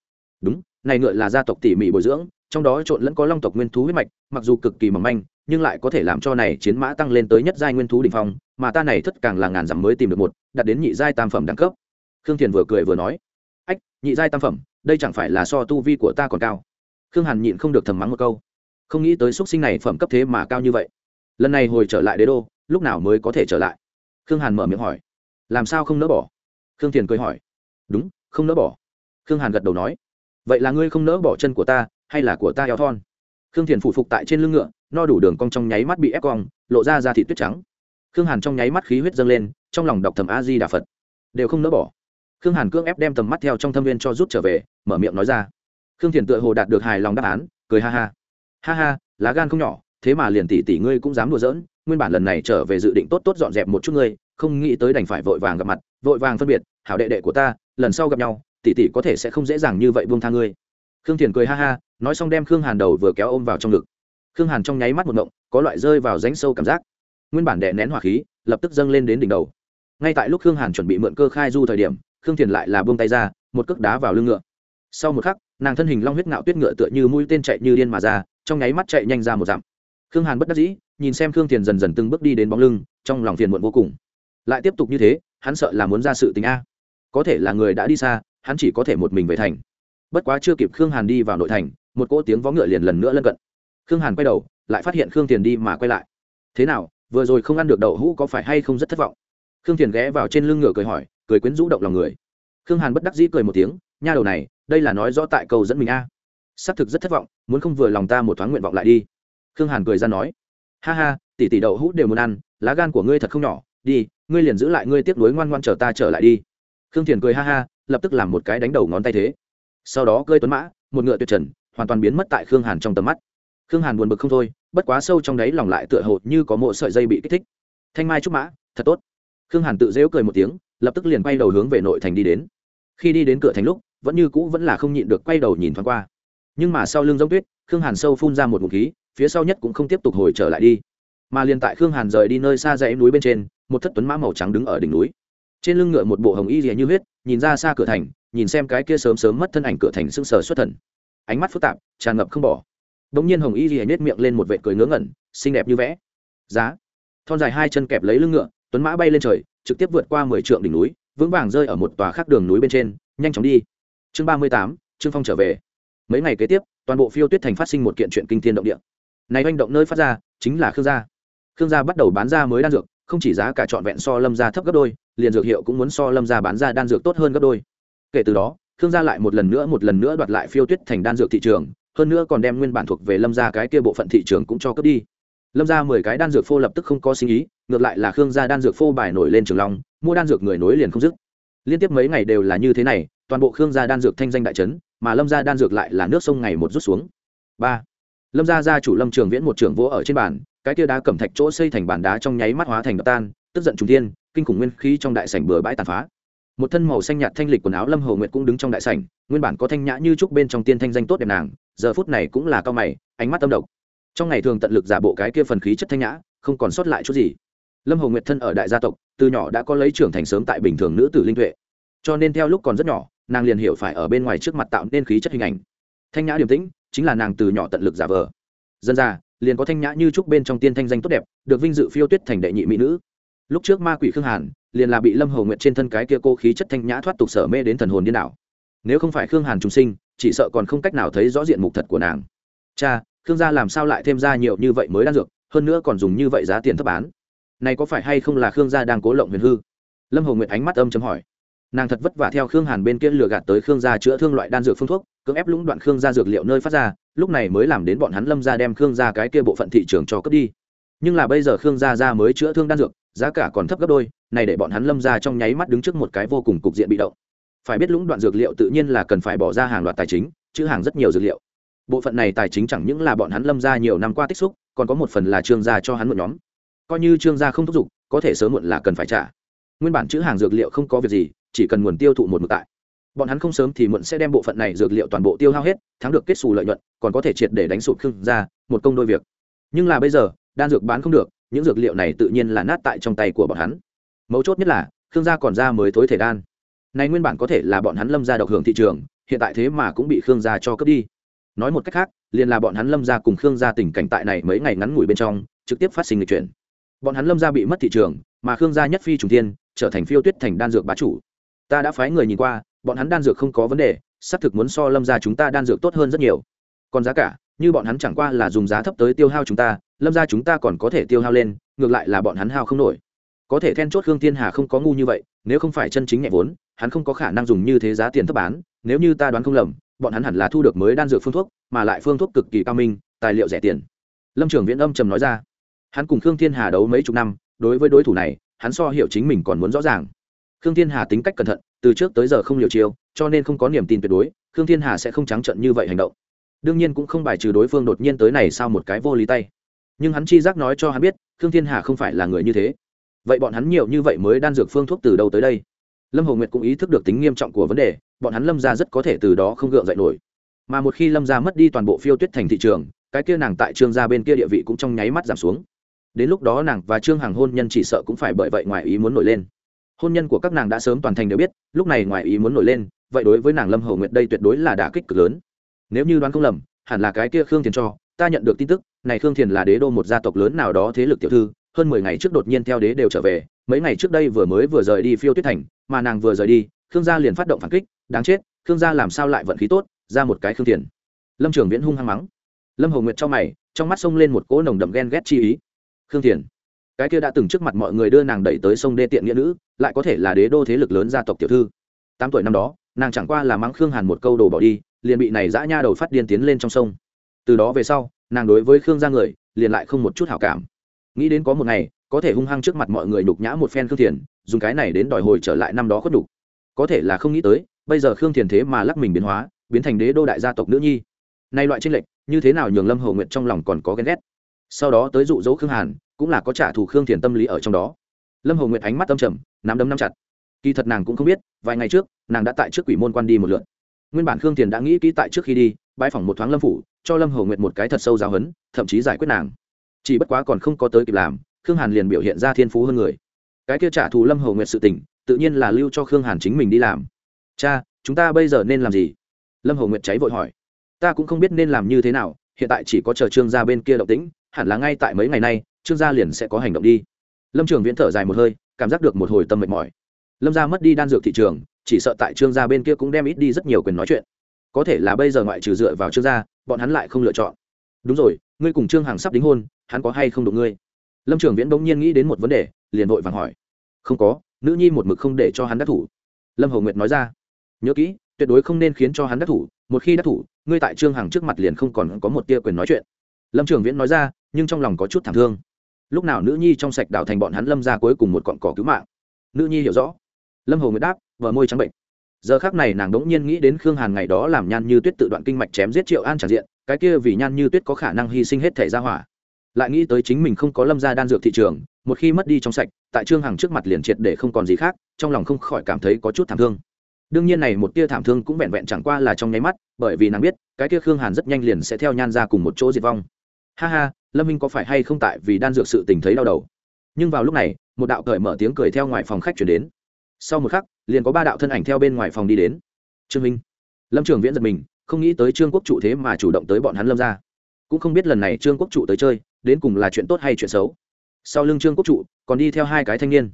Đúng này ngựa là gia tộc tỉ mỉ bồi dưỡng, trong đó trộn lẫn có long tộc nguyên thú huyết mạch, mặc dù cực kỳ mỏng manh, nhưng lại có thể làm cho này chiến mã tăng lên tới nhất giai nguyên thú đỉnh phong, mà ta này thất càng là ngàn dặm mới tìm được một, đạt đến nhị giai tam phẩm đẳng cấp. Khương thiền vừa cười vừa nói. Ách, nhị giai tam phẩm, đây chẳng phải là so tu vi của ta còn cao. Khương hàn nhịn không được thầm mắng một câu. Không nghĩ tới x sinh này phẩm cấp thế mà cao như vậy. Lần này hồi trở lại đế đô, lúc nào mới có thể trở lại? Khương hàn mở miệng hỏi. Làm sao không nỡ bỏ? Khương thiền cười hỏi. Đúng, không nỡ bỏ. Khương hàn gật đầu nói vậy là ngươi không nỡ bỏ chân của ta, hay là của ta eo thon? Khương thiền phủ phục tại trên lưng ngựa, no đủ đường cong trong nháy mắt bị ép cong, lộ ra ra thịt tuyết trắng. Khương hàn trong nháy mắt khí huyết dâng lên, trong lòng đọc thầm a di đà phật. Đều không nỡ bỏ. Khương hàn cưỡng ép đem tầm mắt theo trong thâm viên cho rút trở về, mở miệng nói ra. Khương thiền tựa hồ đạt được hài lòng đáp án, cười ha ha. Ha ha, lá gan không nhỏ, thế mà liền tỷ tỷ ngươi cũng dám đùa giỡn, nguyên bản lần này trở về dự định tốt tốt dọn dẹp một chút ngươi, không nghĩ tới đành phải vội vàng gặp mặt, vội vàng phân biệt, hảo đệ đệ của ta, lần sau gặp nhau tỷ tỷ có thể sẽ không dễ dàng như vậy buông tha ngươi. Khương thiền cười ha ha, nói xong đem khương hàn đầu vừa kéo ôm vào trong ngực. Khương hàn trong nháy mắt một ngộng, có loại rơi vào rãnh sâu cảm giác. Nguyên bản đè nén hỏa khí, lập tức dâng lên đến đỉnh đầu. Ngay tại lúc khương hàn chuẩn bị mượn cơ khai du thời điểm, khương thiền lại là buông tay ra, một cước đá vào lưng ngựa. Sau một khắc, nàng thân hình long huyết ngạo tuyết ngựa tựa như mũi tên chạy như điên mà ra, trong nháy mắt chạy nhanh ra một dặm. Khương hàn bất đắc dĩ, nhìn xem khương thiền dần dần từng bước đi đến bóng lưng, trong lòng phiền muộn vô cùng. Lại tiếp tục như thế, hắn sợ là muốn ra sự tình a. Có thể là người đã đi xa hắn chỉ có thể một mình về thành. Bất quá chưa kịp khương hàn đi vào nội thành, một cỗ tiếng vó ngựa liền lần nữa lân cận. Khương hàn quay đầu, lại phát hiện khương tiền đi mà quay lại. Thế nào, vừa rồi không ăn được đậu hũ có phải hay không rất thất vọng? Khương tiền ghé vào trên lưng ngựa cười hỏi, cười quyến rũ động lòng người. Khương hàn bất đắc dĩ cười một tiếng, nha đầu này, đây là nói rõ tại cầu dẫn mình a. Xác thực rất thất vọng, muốn không vừa lòng ta một thoáng nguyện vọng lại đi. Khương hàn cười ra nói, ha ha, tỷ tỷ đậu hũ đều muốn ăn, lá gan của ngươi thật không nhỏ, đi, ngươi liền giữ lại ngươi tiếp nối ngoan ngoan chờ ta trở lại đi. Khương thiền cười ha ha lập tức làm một cái đánh đầu ngón tay thế. Sau đó cơi tuấn mã, một ngựa tuyệt trần, hoàn toàn biến mất tại khương hàn trong tầm mắt. Khương hàn buồn bực không thôi, bất quá sâu trong đáy lòng lại tựa hồ như có mộ sợi dây bị kích thích. Thanh mai trúc mã, thật tốt. Khương hàn tự dễu cười một tiếng, lập tức liền quay đầu hướng về nội thành đi đến. Khi đi đến cửa thành lúc, vẫn như cũ vẫn là không nhịn được quay đầu nhìn thoáng qua. Nhưng mà sau lưng giống tuyết, khương hàn sâu phun ra một ngụm khí, phía sau nhất cũng không tiếp tục hồi trở lại đi. Mà liền tại khương hàn rời đi nơi xa dãy núi bên trên, một thất tuấn mã màu trắng đứng ở đỉnh núi. Trên lưng ngựa một bộ hồng y rìa như huyết nhìn ra xa cửa thành, nhìn xem cái kia sớm sớm mất thân ảnh cửa thành sưng sờ xuất thần. Ánh mắt phức tạp, tràn ngập không bỏ. Đ ỗ n g nhiên hồng y ghi nết miệng lên một vệ cười ngớ ngẩn, xinh đẹp như vẽ. Giá. Thon dài hai chân kẹp lấy lưng ngựa, tuấn mã bay lên trời, trực tiếp vượt qua mười trượng đỉnh núi, vững vàng rơi ở một tòa khác đường núi bên trên, nhanh chóng đi. Chương ba mươi tám, trương phong trở về. Mấy ngày kế tiếp, toàn bộ phiêu tuyết thành phát sinh một kiện chuyện kinh thiên động địa. Này manh động nơi phát ra, chính là khương gia. Khương gia bắt đầu bán ra mới đan dược không chỉ giá cả trọn vẹn so lâm gia thấp gấp đôi, liền dược hiệu cũng muốn so lâm gia bán ra đan dược tốt hơn gấp đôi. Kể từ đó thương gia lại một lần nữa một lần nữa đoạt lại phiêu tuyết thành đan dược thị trường, hơn nữa còn đem nguyên bản thuộc về lâm gia cái kia bộ phận thị trường cũng cho cướp đi. Lâm gia mười cái đan dược phô lập tức không có sinh ý, ngược lại là khương gia đan dược phô bài nổi lên trường long, mua đan dược người nối liền không dứt. Liên tiếp mấy ngày đều là như thế này, toàn bộ khương gia đan dược thanh danh đại trấn mà lâm gia đan dược lại là nước sông ngày một rút xuống. Ba. Lâm gia gia chủ lâm trường viễn một trường vỗ ở trên bàn cái kia đá cẩm thạch chỗ xây thành bàn đá trong nháy mắt hóa thành đập tan, tức giận trùng thiên, kinh khủng nguyên khí trong đại sảnh bừa bãi tàn phá. Một thân màu xanh nhạt thanh lịch quần áo lâm hồ nguyệt cũng đứng trong đại sảnh, nguyên bản có thanh nhã như trúc bên trong tiên thanh danh tốt đẹp nàng, giờ phút này cũng là cao mày, ánh mắt tâm độc. Trong ngày thường tận lực giả bộ cái kia phần khí chất thanh nhã, không còn sót lại chút gì. Lâm hồ nguyệt thân ở đại gia tộc, từ nhỏ đã có lấy trưởng thành sớm tại bình thường nữ tử linh tuệ. Cho nên theo lúc còn rất nhỏ, nàng liền hiểu phải ở bên ngoài trước mặt tạo nên khí chất hình ảnh. Thanh nhã điềm tĩnh, chính là nàng từ nhỏ tận lực giả vờ. Dân ra liền có thanh nhã như trúc bên trong tiên thanh danh tốt đẹp, được vinh dự phiêu tuyết thành đệ nhị mỹ nữ. Lúc trước ma quỷ khương hàn, liền là bị lâm hầu nguyện trên thân cái kia cô khí chất thanh nhã thoát tục sở mê đến thần hồn điên đảo. Nếu không phải khương hàn trùng sinh, chỉ sợ còn không cách nào thấy rõ diện mục thật của nàng. Cha, khương gia làm sao lại thêm ra nhiều như vậy mới đan dược, hơn nữa còn dùng như vậy giá tiền thấp bán. Này có phải hay không là khương gia đang cố lộng huyền hư? Lâm hầu nguyện ánh mắt âm chấm hỏi nàng thật vất vả theo khương hàn bên kia lừa gạt tới khương gia chữa thương loại đan dược phương thuốc, cưỡng ép lũng đoạn khương gia dược liệu nơi phát ra, lúc này mới làm đến bọn hắn lâm gia đem khương gia cái kia bộ phận thị trường cho cướp đi. Nhưng là bây giờ khương gia ra mới chữa thương đan dược, giá cả còn thấp gấp đôi, này để bọn hắn lâm gia trong nháy mắt đứng trước một cái vô cùng cục diện bị động. Phải biết lũng đoạn dược liệu tự nhiên là cần phải bỏ ra hàng loạt tài chính, chữ hàng rất nhiều dược liệu. Bộ phận này tài chính chẳng những là bọn hắn lâm gia nhiều năm qua tích xúc, còn có một phần là trương gia cho hắn một nhóm. Coi như trương gia không thúc giục, có thể sớm muộn là cần phải trả. Nguyên bản chữ hàng dược liệu không có việc gì chỉ cần nguồn tiêu thụ một mực tại. Bọn hắn không sớm thì muộn sẽ đem bộ phận này dược liệu toàn bộ tiêu hao hết, thắng được kết xù lợi nhuận, còn có thể triệt để đánh sụt khương ra một công đôi việc. Nhưng là bây giờ, đan dược bán không được, những dược liệu này tự nhiên là nát tại trong tay của bọn hắn. Mấu chốt nhất là, khương gia còn ra mới thối thể đan. Này nguyên bản có thể là bọn hắn lâm gia độc hưởng thị trường, hiện tại thế mà cũng bị khương gia cho cướp đi. Nói một cách khác, liền là bọn hắn lâm gia cùng khương gia tình cảnh tại này mấy ngày ngắn ngủi bên trong, trực tiếp phát sinh lịch chuyển. Bọn hắn lâm gia bị mất thị trường, mà khương gia nhất phi trùng tiên trở thành phiêu tuyết thành đan dược bá chủ ta đã phái người nhìn qua, bọn hắn đan dược không có vấn đề, xác thực muốn so lâm gia chúng ta đan dược tốt hơn rất nhiều. Còn giá cả, như bọn hắn chẳng qua là dùng giá thấp tới tiêu hao chúng ta, lâm gia chúng ta còn có thể tiêu hao lên, ngược lại là bọn hắn hao không nổi. Có thể then chốt hương thiên hà không có ngu như vậy, nếu không phải chân chính nhẹ vốn, hắn không có khả năng dùng như thế giá tiền thấp bán, nếu như ta đoán không lầm, bọn hắn hẳn là thu được mới đan dược phương thuốc, mà lại phương thuốc cực kỳ cao minh, tài liệu rẻ tiền. Lâm trường viễn âm trầm nói ra. Hắn cùng khương thiên hà đấu mấy chục năm, đối với đối thủ này, hắn so hiểu chính mình còn muốn rõ ràng khương thiên hà tính cách cẩn thận, từ trước tới giờ không liều chiêu, cho nên không có niềm tin tuyệt đối, khương thiên hà sẽ không trắng trận như vậy hành động. Đương nhiên cũng không bài trừ đối phương đột nhiên tới này sau một cái vô lý tay. Nhưng hắn chi giác nói cho hắn biết, khương thiên hà không phải là người như thế. Vậy bọn hắn nhiều như vậy mới đan dược phương thuốc từ đâu tới đây? Lâm hồ nguyệt cũng ý thức được tính nghiêm trọng của vấn đề, bọn hắn lâm ra rất có thể từ đó không gượng dậy nổi. Mà một khi lâm ra mất đi toàn bộ phiêu tuyết thành thị trường, cái kia nàng tại trương gia bên kia địa vị cũng trong nháy mắt giảm xuống. Đến lúc đó nàng và trương hàng hôn nhân chỉ sợ cũng phải bởi vậy ngoài ý muốn nổi lên hôn nhân của các nàng đã sớm toàn thành đều biết, lúc này ngoài ý muốn nổi lên, vậy đối với nàng lâm hầu nguyệt đây tuyệt đối là đả kích cực lớn. Nếu như đoán không lầm, hẳn là cái kia khương thiền cho, ta nhận được tin tức, này khương thiền là đế đô một gia tộc lớn nào đó thế lực tiểu thư, hơn mười ngày trước đột nhiên theo đế đều trở về, mấy ngày trước đây vừa mới vừa rời đi phiêu tuyết thành, mà nàng vừa rời đi, khương gia liền phát động phản kích, đáng chết, khương gia làm sao lại vận khí tốt, ra một cái khương thiền. Lâm trường viễn hung hăng mắng. Lâm hầu nguyệt cho mày, trong mắt xông lên một cỗ nồng đậm ghen ghét chi ý. Khương thiền cái kia đã từng trước mặt mọi người đưa nàng đẩy tới sông đê tiện nghĩa nữ, lại có thể là đế đô thế lực lớn gia tộc tiểu thư. Tám tuổi năm đó, nàng chẳng qua là mắng khương hàn một câu đồ bỏ đi, liền bị này dã nha đầu phát điên tiến lên trong sông. Từ đó về sau, nàng đối với khương gia người, liền lại không một chút hảo cảm. Nghĩ đến có một ngày, có thể hung hăng trước mặt mọi người nhục nhã một phen khương thiền, dùng cái này đến đòi hồi trở lại năm đó khuất đục có thể là không nghĩ tới, bây giờ khương thiền thế mà lắc mình biến hóa, biến thành đế đô đại gia tộc nữ nhi. Nay loại tranh lệch, như thế nào nhường lâm hậu nguyện trong lòng còn có ghen ghét. Sau đó tới dụ dỗ khương hàn cũng là có trả thù khương thiền tâm lý ở trong đó. Lâm hồ nguyệt ánh mắt tâm trầm, nắm đấm nắm chặt. Kỳ thật nàng cũng không biết, vài ngày trước, nàng đã tại trước quỷ môn quan đi một lượt. Nguyên bản khương thiền đã nghĩ kỹ tại trước khi đi bãi phỏng một thoáng lâm phủ, cho lâm hồ nguyệt một cái thật sâu giáo hấn thậm chí giải quyết nàng. Chỉ bất quá còn không có tới kịp làm, khương hàn liền biểu hiện ra thiên phú hơn người. Cái kia trả thù lâm hồ nguyệt sự tình, tự nhiên là lưu cho khương hàn chính mình đi làm. Cha, chúng ta bây giờ nên làm gì? Lâm hồ nguyệt cháy vội hỏi. Ta cũng không biết nên làm như thế nào, hiện tại chỉ có chờ trương gia bên kia động tĩnh, hẳn là ngay tại mấy ngày nay trương gia liền sẽ có hành động đi. Lâm trường viễn thở dài một hơi, cảm giác được một hồi tâm mệt mỏi. Lâm gia mất đi đan dược thị trường, chỉ sợ tại trương gia bên kia cũng đem ít đi rất nhiều quyền nói chuyện. Có thể là bây giờ ngoại trừ dựa vào trương gia, bọn hắn lại không lựa chọn. Đúng rồi, ngươi cùng trương hằng sắp đính hôn, hắn có hay không đụng ngươi? Lâm trường viễn bỗng nhiên nghĩ đến một vấn đề, liền vội vàng hỏi. Không có, nữ nhi một mực không để cho hắn đắc thủ. Lâm hồng nguyệt nói ra. Nhớ kỹ, tuyệt đối không nên khiến cho hắn đắc thủ, một khi đắc thủ, ngươi tại trương hằng trước mặt liền không còn có một tia quyền nói chuyện. Lâm trường viễn nói ra, nhưng trong lòng có chút thảm thương lúc nào nữ nhi trong sạch đảo thành bọn hắn lâm ra cuối cùng một cọn cỏ cứu mạng. Nữ nhi hiểu rõ. Lâm hồ nguyệt đáp, vợ môi trắng bệnh. Giờ khác này nàng đ ỗ n g nhiên nghĩ đến khương hàn ngày đó làm nhan như tuyết tự đoạn kinh mạch chém giết triệu an tràn diện, cái kia vì nhan như tuyết có khả năng hy sinh hết thể ra hỏa. Lại nghĩ tới chính mình không có lâm ra đan dược thị trường, một khi mất đi trong sạch, tại trương hằng trước mặt liền triệt để không còn gì khác, trong lòng không khỏi cảm thấy có chút thảm thương. Đương nhiên này một tia thảm thương cũng vẹn vẹn chẳng qua là trong nháy mắt, bởi vì nàng biết, cái kia khương hàn rất nhanh liền sẽ theo nhan ra cùng một chỗ diệt vong. Ha ha lâm minh có phải hay không tại vì đan dược sự tình thấy đau đầu? Nhưng vào lúc này, một đạo cởi mở tiếng cười theo ngoài phòng khách chuyển đến. Sau một khắc, liền có ba đạo thân ảnh theo bên ngoài phòng đi đến. Trương minh. Lâm trường viễn giật mình, không nghĩ tới trương quốc trụ thế mà chủ động tới bọn hắn lâm ra cũng không biết lần này trương quốc trụ tới chơi, đến cùng là chuyện tốt hay chuyện xấu. Sau lưng trương quốc trụ, còn đi theo hai cái thanh niên.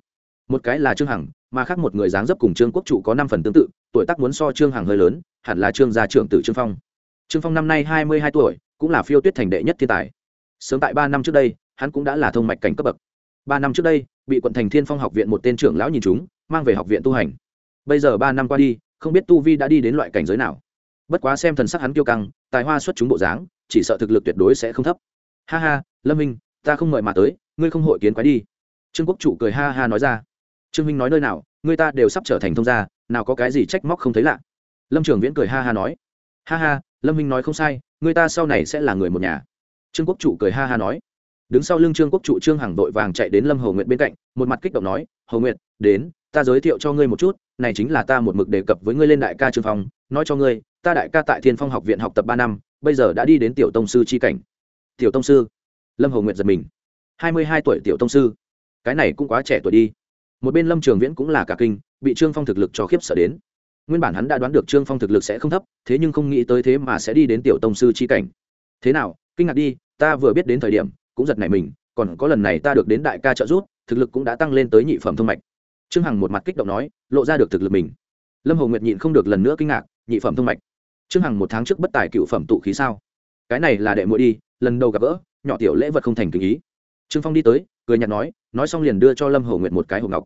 Một cái là trương hằng, mà khác một người dáng dấp cùng trương quốc trụ có năm phần tương tự, tuổi tác muốn so trương hằng hơi lớn, hẳn là trương gia trưởng tử trương phong. Trương phong năm nay hai mươi hai tuổi, cũng là phiêu tuyết thành đệ nhất thiên tài sớm tại ba năm trước đây, hắn cũng đã là thông mạch cảnh cấp bậc. Ba năm trước đây, bị quận thành thiên phong học viện một tên trưởng lão nhìn chúng mang về học viện tu hành. Bây giờ ba năm qua đi, không biết tu vi đã đi đến loại cảnh giới nào. Bất quá xem thần sắc hắn kiêu căng, tài hoa xuất chúng bộ dáng, chỉ sợ thực lực tuyệt đối sẽ không thấp. Ha ha, lâm minh, ta không mời mà tới, ngươi không hội kiến quái đi. Trương quốc chủ cười ha ha nói ra. Trương minh nói nơi nào, người ta đều sắp trở thành thông gia, nào có cái gì trách móc không thấy lạ. Lâm trường viễn cười ha ha nói. Ha ha, lâm minh nói không sai, người ta sau này sẽ là người một nhà trương quốc chủ cười ha ha nói. Đứng sau lưng trương quốc trụ, trương hằng đội vàng chạy đến lâm hầu nguyệt bên cạnh, một mặt kích động nói hầu nguyệt, đến, ta giới thiệu cho ngươi một chút, này chính là ta một mực đề cập với ngươi lên đại ca trương phong, nói cho ngươi, ta đại ca tại thiên phong học viện học tập ba năm, bây giờ đã đi đến tiểu tông sư tri cảnh. Tiểu tông sư? Lâm hầu nguyệt giật mình. Hai mươi hai tuổi tiểu tông sư? Cái này cũng quá trẻ tuổi đi. Một bên lâm trường viễn cũng là cả kinh, bị trương phong thực lực cho khiếp sợ đến. Nguyên bản hắn đã đoán được trương phong thực lực sẽ không thấp, thế nhưng không nghĩ tới thế mà sẽ đi đến tiểu tông sư c h i cảnh. Thế nào, kinh ngạc đi ta vừa biết đến thời điểm, cũng giật nảy mình, còn có lần này ta được đến đại ca trợ giúp, thực lực cũng đã tăng lên tới nhị phẩm thông mạch. Trương hằng một mặt kích động nói, lộ ra được thực lực mình. Lâm hồ nguyệt nhịn không được lần nữa kinh ngạc, nhị phẩm thông mạch. Trương hằng một tháng trước bất tài cựu phẩm tụ khí sao? Cái này là đệ muội đi, lần đầu gặp gỡ, nhỏ tiểu lễ vật không thành kinh ý. Trương phong đi tới, cười nhạt nói nói xong liền đưa cho lâm hồ nguyệt một cái hộp ngọc.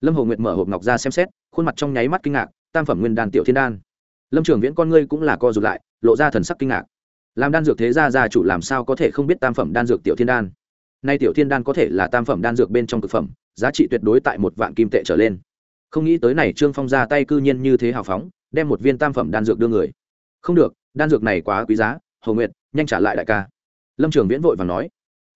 Lâm hồ nguyệt mở hộp ngọc ra xem xét, khuôn mặt trong nháy mắt kinh ngạc, tam phẩm nguyên đan tiểu thiên đan. Lâm trường viễn con ngươi cũng là co rụt lại, lộ ra thần sắc kinh ngạc làm đan dược thế gia gia chủ làm sao có thể không biết tam phẩm đan dược tiểu thiên đan? Nay tiểu thiên đan có thể là tam phẩm đan dược bên trong thực phẩm, giá trị tuyệt đối tại một vạn kim tệ trở lên. Không nghĩ tới này, trương phong ra tay cư nhiên như thế hào phóng, đem một viên tam phẩm đan dược đưa người. Không được, đan dược này quá quý giá, hồ nguyệt, nhanh trả lại đại ca. Lâm trường viễn vội và nói.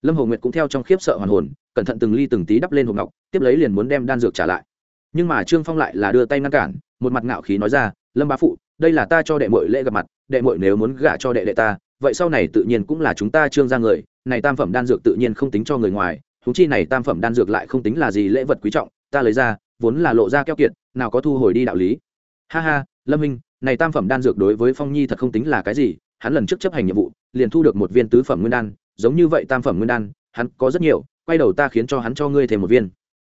Lâm hồ nguyệt cũng theo trong khiếp sợ hoàn hồn, cẩn thận từng ly từng tí đắp lên hộp ngọc, tiếp lấy liền muốn đem đan dược trả lại. Nhưng mà trương phong lại là đưa tay ngăn cản, một mặt ngạo khí nói ra, lâm bá phụ, đây là ta cho đệ mội lễ gặp mặt, đệ mội nếu muốn gả cho đệ đệ ta vậy sau này tự nhiên cũng là chúng ta trương ra người, này tam phẩm đan dược tự nhiên không tính cho người ngoài thú chi này tam phẩm đan dược lại không tính là gì lễ vật quý trọng, ta lấy ra, vốn là lộ ra keo kiệt, nào có thu hồi đi đạo lý. Ha ha, lâm minh, này tam phẩm đan dược đối với phong nhi thật không tính là cái gì, hắn lần trước chấp hành nhiệm vụ, liền thu được một viên tứ phẩm nguyên đan, giống như vậy tam phẩm nguyên đan, hắn có rất nhiều, quay đầu ta khiến cho hắn cho ngươi thêm một viên.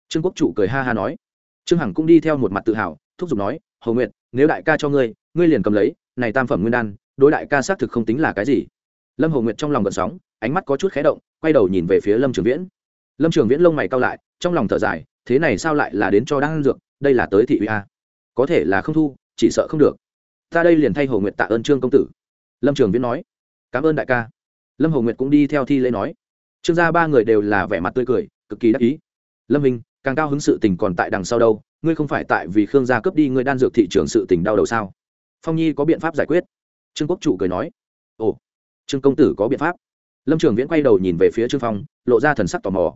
Trương quốc chủ cười ha ha nói. Trương hằng cũng đi theo một mặt tự hào, thúc giục nói hầu nguyện nếu đại ca cho ngươi ngươi liền cầm lấy, này tam phẩm nguyên đan đối đại ca xác thực không tính là cái gì. Lâm hồ nguyệt trong lòng gợn sóng, ánh mắt có chút khé động, quay đầu nhìn về phía lâm trường viễn. Lâm trường viễn lông mày cao lại, trong lòng thở dài, thế này sao lại là đến cho đang dược, đây là tới thị uy a. Có thể là không thu, chỉ sợ không được. Ta đây liền thay hồ nguyệt tạ ơn trương công tử. Lâm trường viễn nói. Cảm ơn đại ca. Lâm hồ nguyệt cũng đi theo thi lễ nói. Trương gia ba người đều là vẻ mặt tươi cười, cực kỳ đắc ý. Lâm minh, càng cao hứng sự tình còn tại đằng sau đâu, ngươi không phải tại vì khương gia cướp đi ngươi đan dược thị trường sự tình đau đầu sao? Phong nhi có biện pháp giải quyết trương quốc chủ cười nói, ồ, trương công tử có biện pháp. Lâm trường viễn quay đầu nhìn về phía trương phong, lộ ra thần sắc tò mò.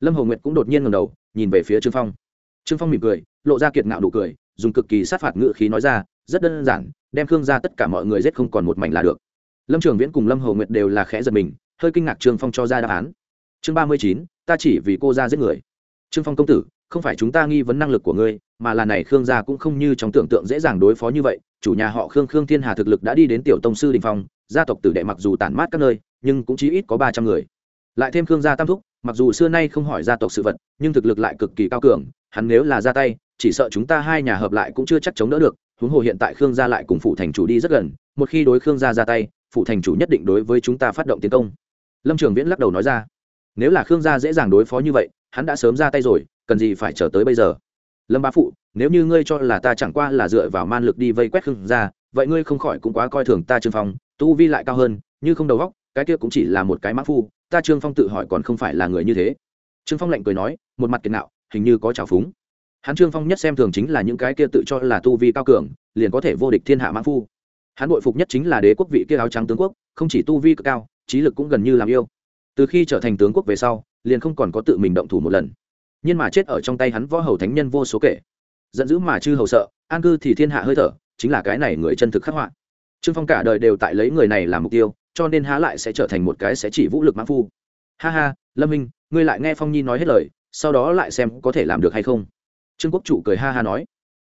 Lâm hồng nguyệt cũng đột nhiên ngầm đầu, nhìn về phía trương phong. Trương phong mỉm cười, lộ ra kiệt ngạo đủ cười, dùng cực kỳ sát phạt ngự khí nói ra, rất đơn giản, đem khương ra tất cả mọi người giết không còn một mảnh là được. Lâm trường viễn cùng lâm hồng nguyệt đều là khẽ giật mình, hơi kinh ngạc trương phong cho ra đáp án. Chương ba mươi chín, ta chỉ vì cô ra giết người. Trương phong công tử, không phải chúng ta nghi vấn năng lực của ngươi mà là này khương gia cũng không như trong tưởng tượng dễ dàng đối phó như vậy. Chủ nhà họ khương khương thiên hà thực lực đã đi đến tiểu tông sư đình phong, gia tộc tử đệ mặc dù tản mát các nơi, nhưng cũng chỉ ít có ba trăm người. Lại thêm khương gia tam thúc, mặc dù xưa nay không hỏi gia tộc sự vật, nhưng thực lực lại cực kỳ cao cường, hắn nếu là ra tay, chỉ sợ chúng ta hai nhà hợp lại cũng chưa chắc chống đỡ được. Huống hồ hiện tại khương gia lại cùng phụ thành chủ đi rất gần, một khi đối khương gia ra tay phụ thành chủ nhất định đối với chúng ta phát động tiến công. Lâm trường viễn lắc đầu nói ra, nếu là khương gia dễ dàng đối phó như vậy, hắn đã sớm ra tay rồi, cần gì phải chờ tới bây giờ? Lâm bá phụ, nếu như ngươi cho là ta chẳng qua là dựa vào man lực đi vây quét khương ra vậy ngươi không khỏi cũng quá coi thường ta trương phong, tu vi lại cao hơn, như không đầu góc, cái kia cũng chỉ là một cái mã phu, ta trương phong tự hỏi còn không phải là người như thế. Trương phong lạnh cười nói, một mặt kiệt nạo, hình như có trào phúng. Hắn trương phong nhất xem thường chính là những cái kia tự cho là tu vi cao cường, liền có thể vô địch thiên hạ mã phu. Hắn bội phục nhất chính là đế quốc vị kia áo trắng tướng quốc, không chỉ tu vi cực cao, trí lực cũng gần như làm yêu. Từ khi trở thành tướng quốc về sau, liền không còn có tự mình động thủ một lần nhưng mà chết ở trong tay hắn võ hầu thánh nhân vô số kể. Giận dữ mà chư hầu sợ, an cư thì thiên hạ hơi thở, chính là cái này người chân thực khắc họa. Trương phong cả đời đều tại lấy người này làm mục tiêu, cho nên há lại sẽ trở thành một cái sẽ chỉ vũ lực mã phu. Ha ha, lâm minh, ngươi lại nghe phong nhi nói hết lời, sau đó lại xem có thể làm được hay không. Trương quốc chủ cười ha ha nói.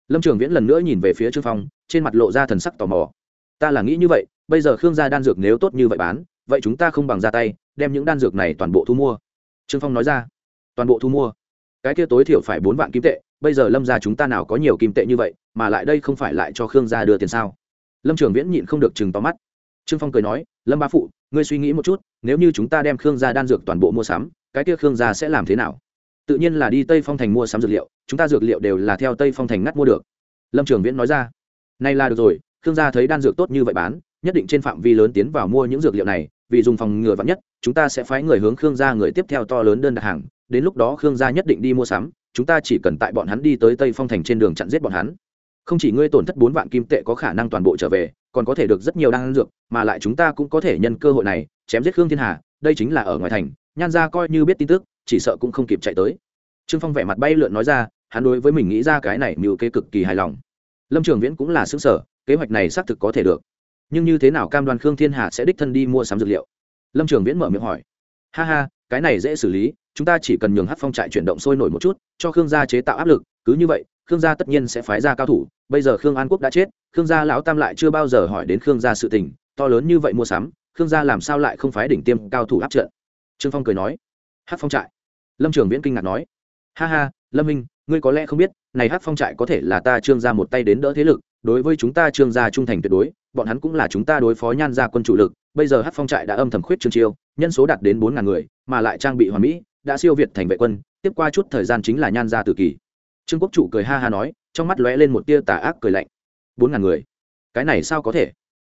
Lâm trường viễn lần nữa nhìn về phía trương phong, trên mặt lộ ra thần sắc tò mò. Ta là nghĩ như vậy, bây giờ khương gia đan dược nếu tốt như vậy bán, vậy chúng ta không bằng ra tay, đem những đan dược này toàn bộ thu mua. Trương phong nói ra. Toàn bộ thu mua? Cái kia tối thiểu phải bốn vạn kim tệ, bây giờ lâm gia chúng ta nào có nhiều kim tệ như vậy, mà lại đây không phải lại cho khương gia đưa tiền sao? Lâm trường viễn nhịn không được chừng tóm mắt. Trương phong cười nói, lâm ba phụ, ngươi suy nghĩ một chút, nếu như chúng ta đem khương gia đan dược toàn bộ mua sắm, cái kia khương gia sẽ làm thế nào? Tự nhiên là đi tây phong thành mua sắm dược liệu, chúng ta dược liệu đều là theo tây phong thành ngắt mua được. Lâm trường viễn nói ra. Nay là được rồi, khương gia thấy đan dược tốt như vậy bán, nhất định trên phạm vi lớn tiến vào mua những dược liệu này, vì dùng phòng ngừa vắn nhất, chúng ta sẽ phái người hướng khương gia người tiếp theo to lớn đơn đặt hàng đến lúc đó khương gia nhất định đi mua sắm, chúng ta chỉ cần tại bọn hắn đi tới tây phong thành trên đường chặn giết bọn hắn. Không chỉ ngươi tổn thất bốn vạn kim tệ có khả năng toàn bộ trở về, còn có thể được rất nhiều đan dược, mà lại chúng ta cũng có thể nhân cơ hội này chém giết khương thiên hà, đây chính là ở ngoài thành. Nhan gia coi như biết tin tức, chỉ sợ cũng không kịp chạy tới. Trương phong vẻ mặt bay lượn nói ra, hắn đối với mình nghĩ ra cái này mưu kế cực kỳ hài lòng. Lâm trường viễn cũng là xứng sở kế hoạch này xác thực có thể được. Nhưng như thế nào cam đoan khương thiên hà sẽ đích thân đi mua sắm dược liệu? Lâm trường viễn mở miệng hỏi ha ha, cái này dễ xử lý, chúng ta chỉ cần nhường hát phong trại chuyển động sôi nổi một chút, cho khương gia chế tạo áp lực, cứ như vậy, khương gia tất nhiên sẽ phái ra cao thủ. Bây giờ khương an quốc đã chết, khương gia lão tam lại chưa bao giờ hỏi đến khương gia sự tình, to lớn như vậy mua sắm, khương gia làm sao lại không phái đỉnh tiêm cao thủ áp trận? Trương phong cười nói. Hát phong trại. Lâm trường viễn kinh ngạc nói. Ha ha, lâm minh, ngươi có lẽ không biết, này hát phong trại có thể là ta trương gia một tay đến đỡ thế lực, đối với chúng ta trương gia trung thành tuyệt đối, bọn hắn cũng là chúng ta đối phó nhan gia quân chủ lực. Bây giờ hát phong trại đã âm thầm khuyết trương chiêu nhân số đạt đến bốn ngàn người, mà lại trang bị hoàn mỹ, đã siêu việt thành vệ quân, tiếp qua chút thời gian chính là nhan gia tự kỷ trương quốc chủ cười ha ha nói, trong mắt lóe lên một tia tà ác cười lạnh. Bốn ngàn người? Cái này sao có thể?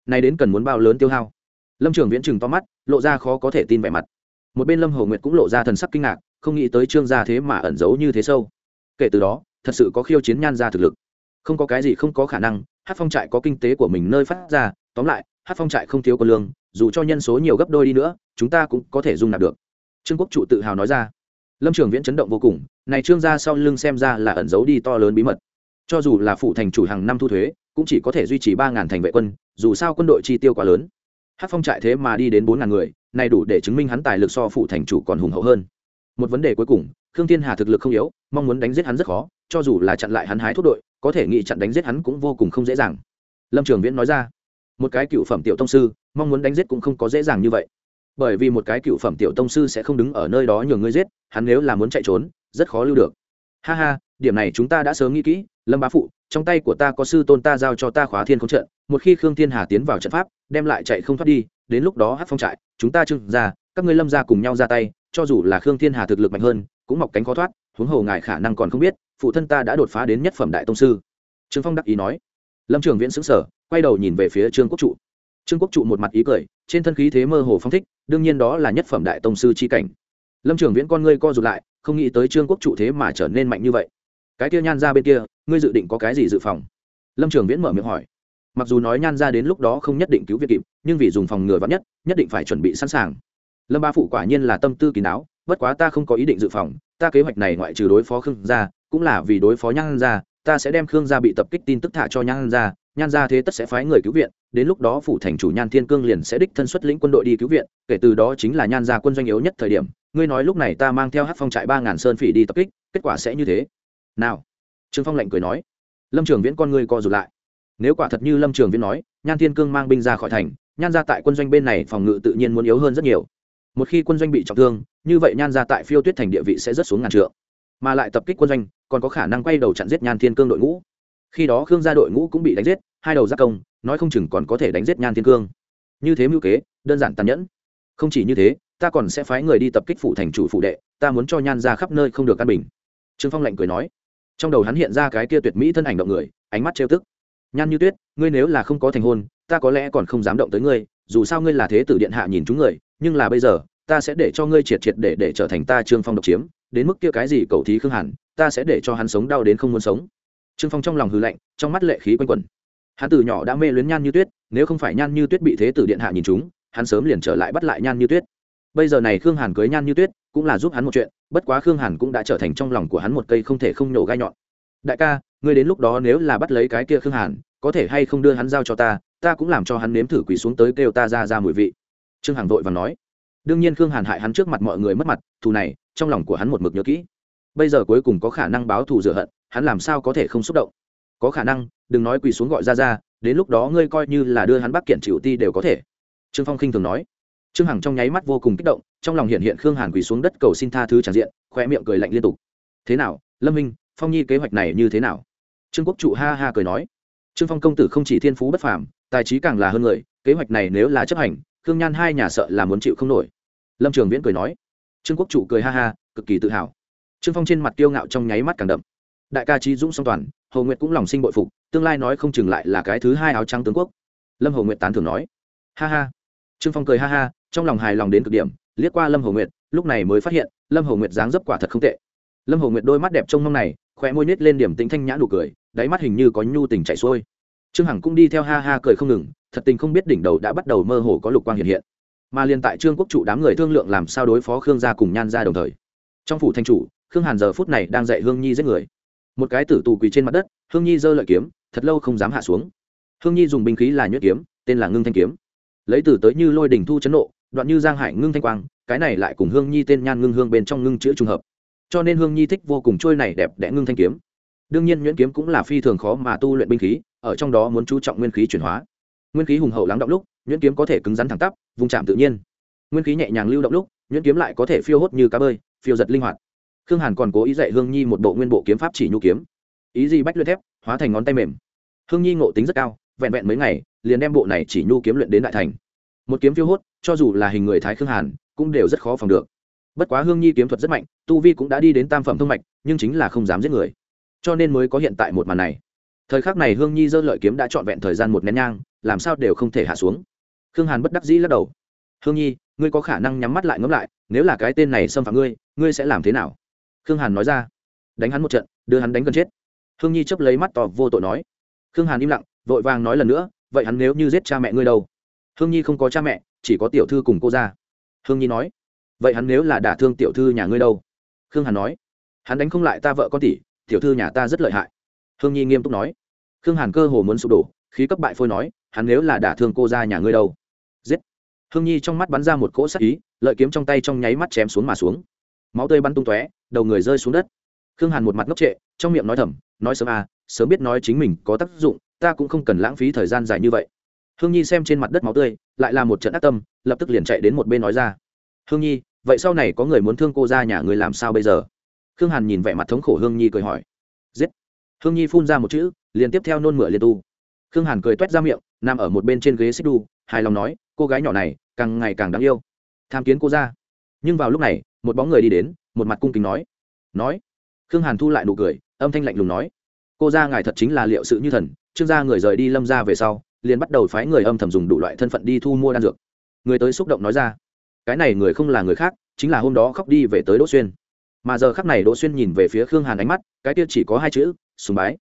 Nay đến cần muốn bao lớn tiêu hao? Lâm trường viễn chừng to mắt, lộ ra khó có thể tin vẻ mặt. Một bên lâm hồ nguyệt cũng lộ ra thần sắc kinh ngạc, không nghĩ tới trương gia thế mà ẩn giấu như thế sâu. Kể từ đó, thật sự có khiêu chiến nhan gia thực lực. Không có cái gì không có khả năng hát phong trại có kinh tế của mình nơi phát ra, tóm lại hát phong trại không thiếu quân lương dù cho nhân số nhiều gấp đôi đi nữa, chúng ta cũng có thể dung nạp được. Trương quốc trụ tự hào nói ra. Lâm trường viễn chấn động vô cùng, này trương gia sau lưng xem ra là ẩn giấu đi to lớn bí mật. Cho dù là phủ thành chủ hàng năm thu thuế, cũng chỉ có thể duy trì ba ngàn thành vệ quân, dù sao quân đội chi tiêu quá lớn. Hát phong trại thế mà đi đến bốn ngàn người, này đủ để chứng minh hắn tài lực so phủ thành chủ còn hùng hậu hơn. Một vấn đề cuối cùng, khương thiên hà thực lực không yếu, mong muốn đánh giết hắn rất khó, cho dù là chặn lại hắn hái thuốc đội, có thể nghĩ chặn đánh giết hắn cũng vô cùng không dễ dàng. Lâm trường viễn nói ra một cái cựu phẩm tiểu tông sư, mong muốn đánh giết cũng không có dễ dàng như vậy. Bởi vì một cái cựu phẩm tiểu tông sư sẽ không đứng ở nơi đó nhường ngươi giết, hắn nếu là muốn chạy trốn, rất khó lưu được. Ha ha, điểm này chúng ta đã sớm nghĩ kỹ, lâm bá phụ, trong tay của ta có sư tôn ta giao cho ta khóa thiên không trận, một khi khương thiên hà tiến vào trận pháp, đem lại chạy không thoát đi, đến lúc đó hát phong trại, chúng ta trưng ra, các ngươi lâm ra cùng nhau ra tay, cho dù là khương thiên hà thực lực mạnh hơn, cũng mọc cánh khó thoát, huống hồ ngài khả năng còn không biết, phụ thân ta đã đột phá đến nhất phẩm đại tông sư. Trương phong đắc ý nói lâm trường viễn xứng sở quay đầu nhìn về phía trương quốc trụ. Trương quốc trụ một mặt ý cười, trên thân khí thế mơ hồ phong thích, đương nhiên đó là nhất phẩm đại tông sư c h i cảnh. Lâm trường viễn con ngươi co r ụ t lại, không nghĩ tới trương quốc trụ thế mà trở nên mạnh như vậy. Cái kia nhan ra bên kia, ngươi dự định có cái gì dự phòng? Lâm trường viễn mở miệng hỏi. Mặc dù nói nhan ra đến lúc đó không nhất định cứu việc kịp, nhưng vì dùng phòng ngừa vắn nhất nhất định phải chuẩn bị sẵn sàng. Lâm ba phụ quả nhiên là tâm tư kín đáo, bất quá ta không có ý định dự phòng, ta kế hoạch này ngoại trừ đối phó khương gia, cũng là vì đối phó nhan gia ta sẽ đem khương gia bị tập kích tin tức thả cho nhan gia nhan gia thế tất sẽ phái người cứu viện, đến lúc đó phủ thành chủ nhan thiên cương liền sẽ đích thân xuất lĩnh quân đội đi cứu viện, kể từ đó chính là nhan gia quân doanh yếu nhất thời điểm. Ngươi nói lúc này ta mang theo hát phong trại ba ngàn sơn phỉ đi tập kích, kết quả sẽ như thế. Nào? Trương phong lệnh cười nói. Lâm trường viễn con ngươi co rụt lại. Nếu quả thật như lâm trường viễn nói, nhan thiên cương mang binh ra khỏi thành, nhan gia tại quân doanh bên này phòng ngự tự nhiên muốn yếu hơn rất nhiều. Một khi quân doanh bị trọng thương, như vậy nhan gia tại phiêu tuyết thành địa vị sẽ rất xuống ngàn trượng mà lại tập kích quân doanh, còn có khả năng quay đầu chặn giết nhan thiên cương đội ngũ. Khi đó khương gia đội ngũ cũng bị đánh giết, hai đầu giác công, nói không chừng còn có thể đánh giết nhan thiên cương. Như thế mưu kế, đơn giản tàn nhẫn. Không chỉ như thế, ta còn sẽ phái người đi tập kích phủ thành chủ phụ đệ, ta muốn cho nhan ra khắp nơi không được căn bình. Trương phong lạnh cười nói. Trong đầu hắn hiện ra cái kia tuyệt mỹ thân ảnh động người, ánh mắt trêu tức. Nhan như tuyết, ngươi nếu là không có thành hôn, ta có lẽ còn không dám động tới ngươi, dù sao ngươi là thế tử điện hạ nhìn chúng người, nhưng là bây giờ, ta sẽ để cho ngươi triệt triệt để để trở thành ta trương phong độc chiếm đến mức kia cái gì cầu thí khương hàn, ta sẽ để cho hắn sống đau đến không muốn sống. Trương phong trong lòng hư lạnh trong mắt lệ khí quanh quẩn. Hắn từ nhỏ đã mê luyến nhan như tuyết nếu không phải nhan như tuyết bị thế tử điện hạ nhìn chúng hắn sớm liền trở lại bắt lại nhan như tuyết. Bây giờ này khương hàn cưới nhan như tuyết cũng là giúp hắn một chuyện bất quá khương hàn cũng đã trở thành trong lòng của hắn một cây không thể không nhổ gai nhọn. Đại ca ngươi đến lúc đó nếu là bắt lấy cái kia khương hàn có thể hay không đưa hắn giao cho ta ta cũng làm cho hắn nếm thử quỳ xuống tới kêu ta ra ra mùi vị. Trương hằng vội và nói đương nhiên khương hàn hại hắn trước mặt mọi người mất mặt thù này trong lòng của hắn một mực nhớ kỹ bây giờ cuối cùng có khả năng báo thù rửa hận hắn làm sao có thể không xúc động có khả năng đừng nói quỳ xuống gọi ra ra đến lúc đó ngươi coi như là đưa hắn bắc kiện chịu ti đều có thể trương phong khinh thường nói trương hằng trong nháy mắt vô cùng kích động trong lòng hiện hiện khương hàn quỳ xuống đất cầu xin tha thứ tràn diện khoe miệng cười lạnh liên tục thế nào lâm minh phong nhi kế hoạch này như thế nào trương quốc trụ ha ha cười nói trương phong công tử không chỉ thiên phú bất phàm tài trí càng là hơn người kế hoạch này nếu là chấp hành khương nhan hai nhà sợ là muốn chịu không nổi lâm trường viễn cười nói trương quốc trụ cười ha ha cực kỳ tự hào trương phong trên mặt kiêu ngạo trong nháy mắt càng đậm đại ca trí dũng song toàn hồ nguyệt cũng lòng sinh bội phục tương lai nói không chừng lại là cái thứ hai áo trắng tướng quốc lâm hồ nguyệt tán thường nói ha ha trương phong cười ha ha trong lòng hài lòng đến cực điểm liếc qua lâm hồ nguyệt lúc này mới phát hiện lâm hồ nguyệt dáng dấp quả thật không tệ lâm hồ nguyệt đôi mắt đẹp trông mong này khỏe môi nết lên điểm tính thanh nhã nụ cười đáy mắt hình như có nhu tình chạy xuôi trương hằng cũng đi theo ha ha cười không ngừng thật tình không biết đỉnh đầu đã bắt đầu mơ hồ có lục quang hiện hiện mà liền tại trương quốc trụ đám người thương lượng làm sao đối phó khương gia cùng nhan gia đồng thời. Trong phủ thanh chủ, khương hàn giờ phút này đang dạy hương nhi giết người. Một cái tử tù quỳ trên mặt đất, hương nhi giơ lợi kiếm, thật lâu không dám hạ xuống. Hương nhi dùng binh khí là nhuyễn kiếm, tên là ngưng thanh kiếm. Lấy từ tới như lôi đình thu chấn nộ, đoạn như giang hải ngưng thanh quang, cái này lại cùng hương nhi tên nhan ngưng hương bên trong ngưng chữ trùng hợp. Cho nên hương nhi thích vô cùng trôi này đẹp đẽ ngưng thanh kiếm. Đương nhiên nhuyễn kiếm cũng là phi thường khó mà tu luyện binh khí, ở trong đó muốn chú trọng nguyên khí chuyển hóa. Nguyên khí hùng hậu lắng động lúc nhuyễn kiếm có thể cứng rắn thẳng tắp, vùng chạm tự nhiên. Nguyên khí nhẹ nhàng lưu động lúc, nhuyễn kiếm lại có thể phiêu hốt như cá bơi, phiêu giật linh hoạt. Khương hàn còn cố ý dạy hương nhi một bộ nguyên bộ kiếm pháp chỉ nhu kiếm. Ý gì bách luyện thép, hóa thành ngón tay mềm. Hương nhi ngộ tính rất cao, vẹn vẹn mấy ngày, liền đem bộ này chỉ nhu kiếm luyện đến đại thành. Một kiếm phiêu hốt, cho dù là hình người thái khương hàn, cũng đều rất khó phòng được. Bất quá hương nhi kiếm thuật rất mạnh, tu vi cũng đã đi đến tam phẩm thông mạch, nhưng chính là không dám giết người. Cho nên mới có hiện tại một màn này. Thời khắc này hương nhi dơ lợi kiếm đã trọn vẹn thời gian một nén nhang, làm sao đều không thể hạ xuống khương hàn bất đắc dĩ lắc đầu. Hương nhi, ngươi có khả năng nhắm mắt lại ngẫm lại, nếu là cái tên này xâm phạm ngươi ngươi sẽ làm thế nào? Khương hàn nói ra. Đánh hắn một trận, đưa hắn đánh gần chết. Hương nhi chấp lấy mắt tỏ vô tội nói. Khương hàn im lặng, vội vàng nói lần nữa, vậy hắn nếu như giết cha mẹ ngươi đâu? Hương nhi không có cha mẹ, chỉ có tiểu thư cùng cô ra hương nhi nói. Vậy hắn nếu là đả thương tiểu thư nhà ngươi đâu? Khương hàn nói. Hắn đánh không lại ta vợ con tỷ, tiểu thư nhà ta rất lợi hại. Hương nhi nghiêm túc nói. Khương hàn cơ hồ muốn sụp đổ, khí cấp bại phôi nói, hắn nếu là đả thương cô ra nhà ngươi đâu? Giết. Hương nhi trong mắt bắn ra một cỗ sắc ý, lợi kiếm trong tay trong nháy mắt chém xuống mà xuống. Máu tươi bắn tung tóe, đầu người rơi xuống đất. Khương hàn một mặt ngốc trệ, trong miệng nói thầm, nói sớm à sớm biết nói chính mình có tác dụng, ta cũng không cần lãng phí thời gian dài như vậy. Hương nhi xem trên mặt đất máu tươi, lại là một trận ác tâm, lập tức liền chạy đến một bên nói ra. Hương nhi, vậy sau này có người muốn thương cô ra nhà người làm sao bây giờ? Khương hàn nhìn vẻ mặt thống khổ hương nhi cười hỏi. Giết. Hương nhi phun ra một chữ, liền tiếp theo nôn mửa liên tu. Khương hàn cười t u é t ra miệng, nằm ở một bên trên ghế xích đu hài lòng nói, cô gái nhỏ này, càng ngày càng đáng yêu. Tham kiến cô ra. Nhưng vào lúc này, một bóng người đi đến, một mặt cung kính nói. Nói. Khương hàn thu lại nụ cười, âm thanh lạnh lùng nói. Cô ra ngài thật chính là liệu sự như thần, trương gia người rời đi lâm ra về sau, liền bắt đầu phái người âm thầm dùng đủ loại thân phận đi thu mua đan dược. Người tới xúc động nói ra. Cái này người không là người khác, chính là hôm đó khóc đi về tới đỗ xuyên. Mà giờ khắc này đỗ xuyên nhìn về phía khương hàn ánh mắt, cái tia chỉ có hai chữ, sùng bái.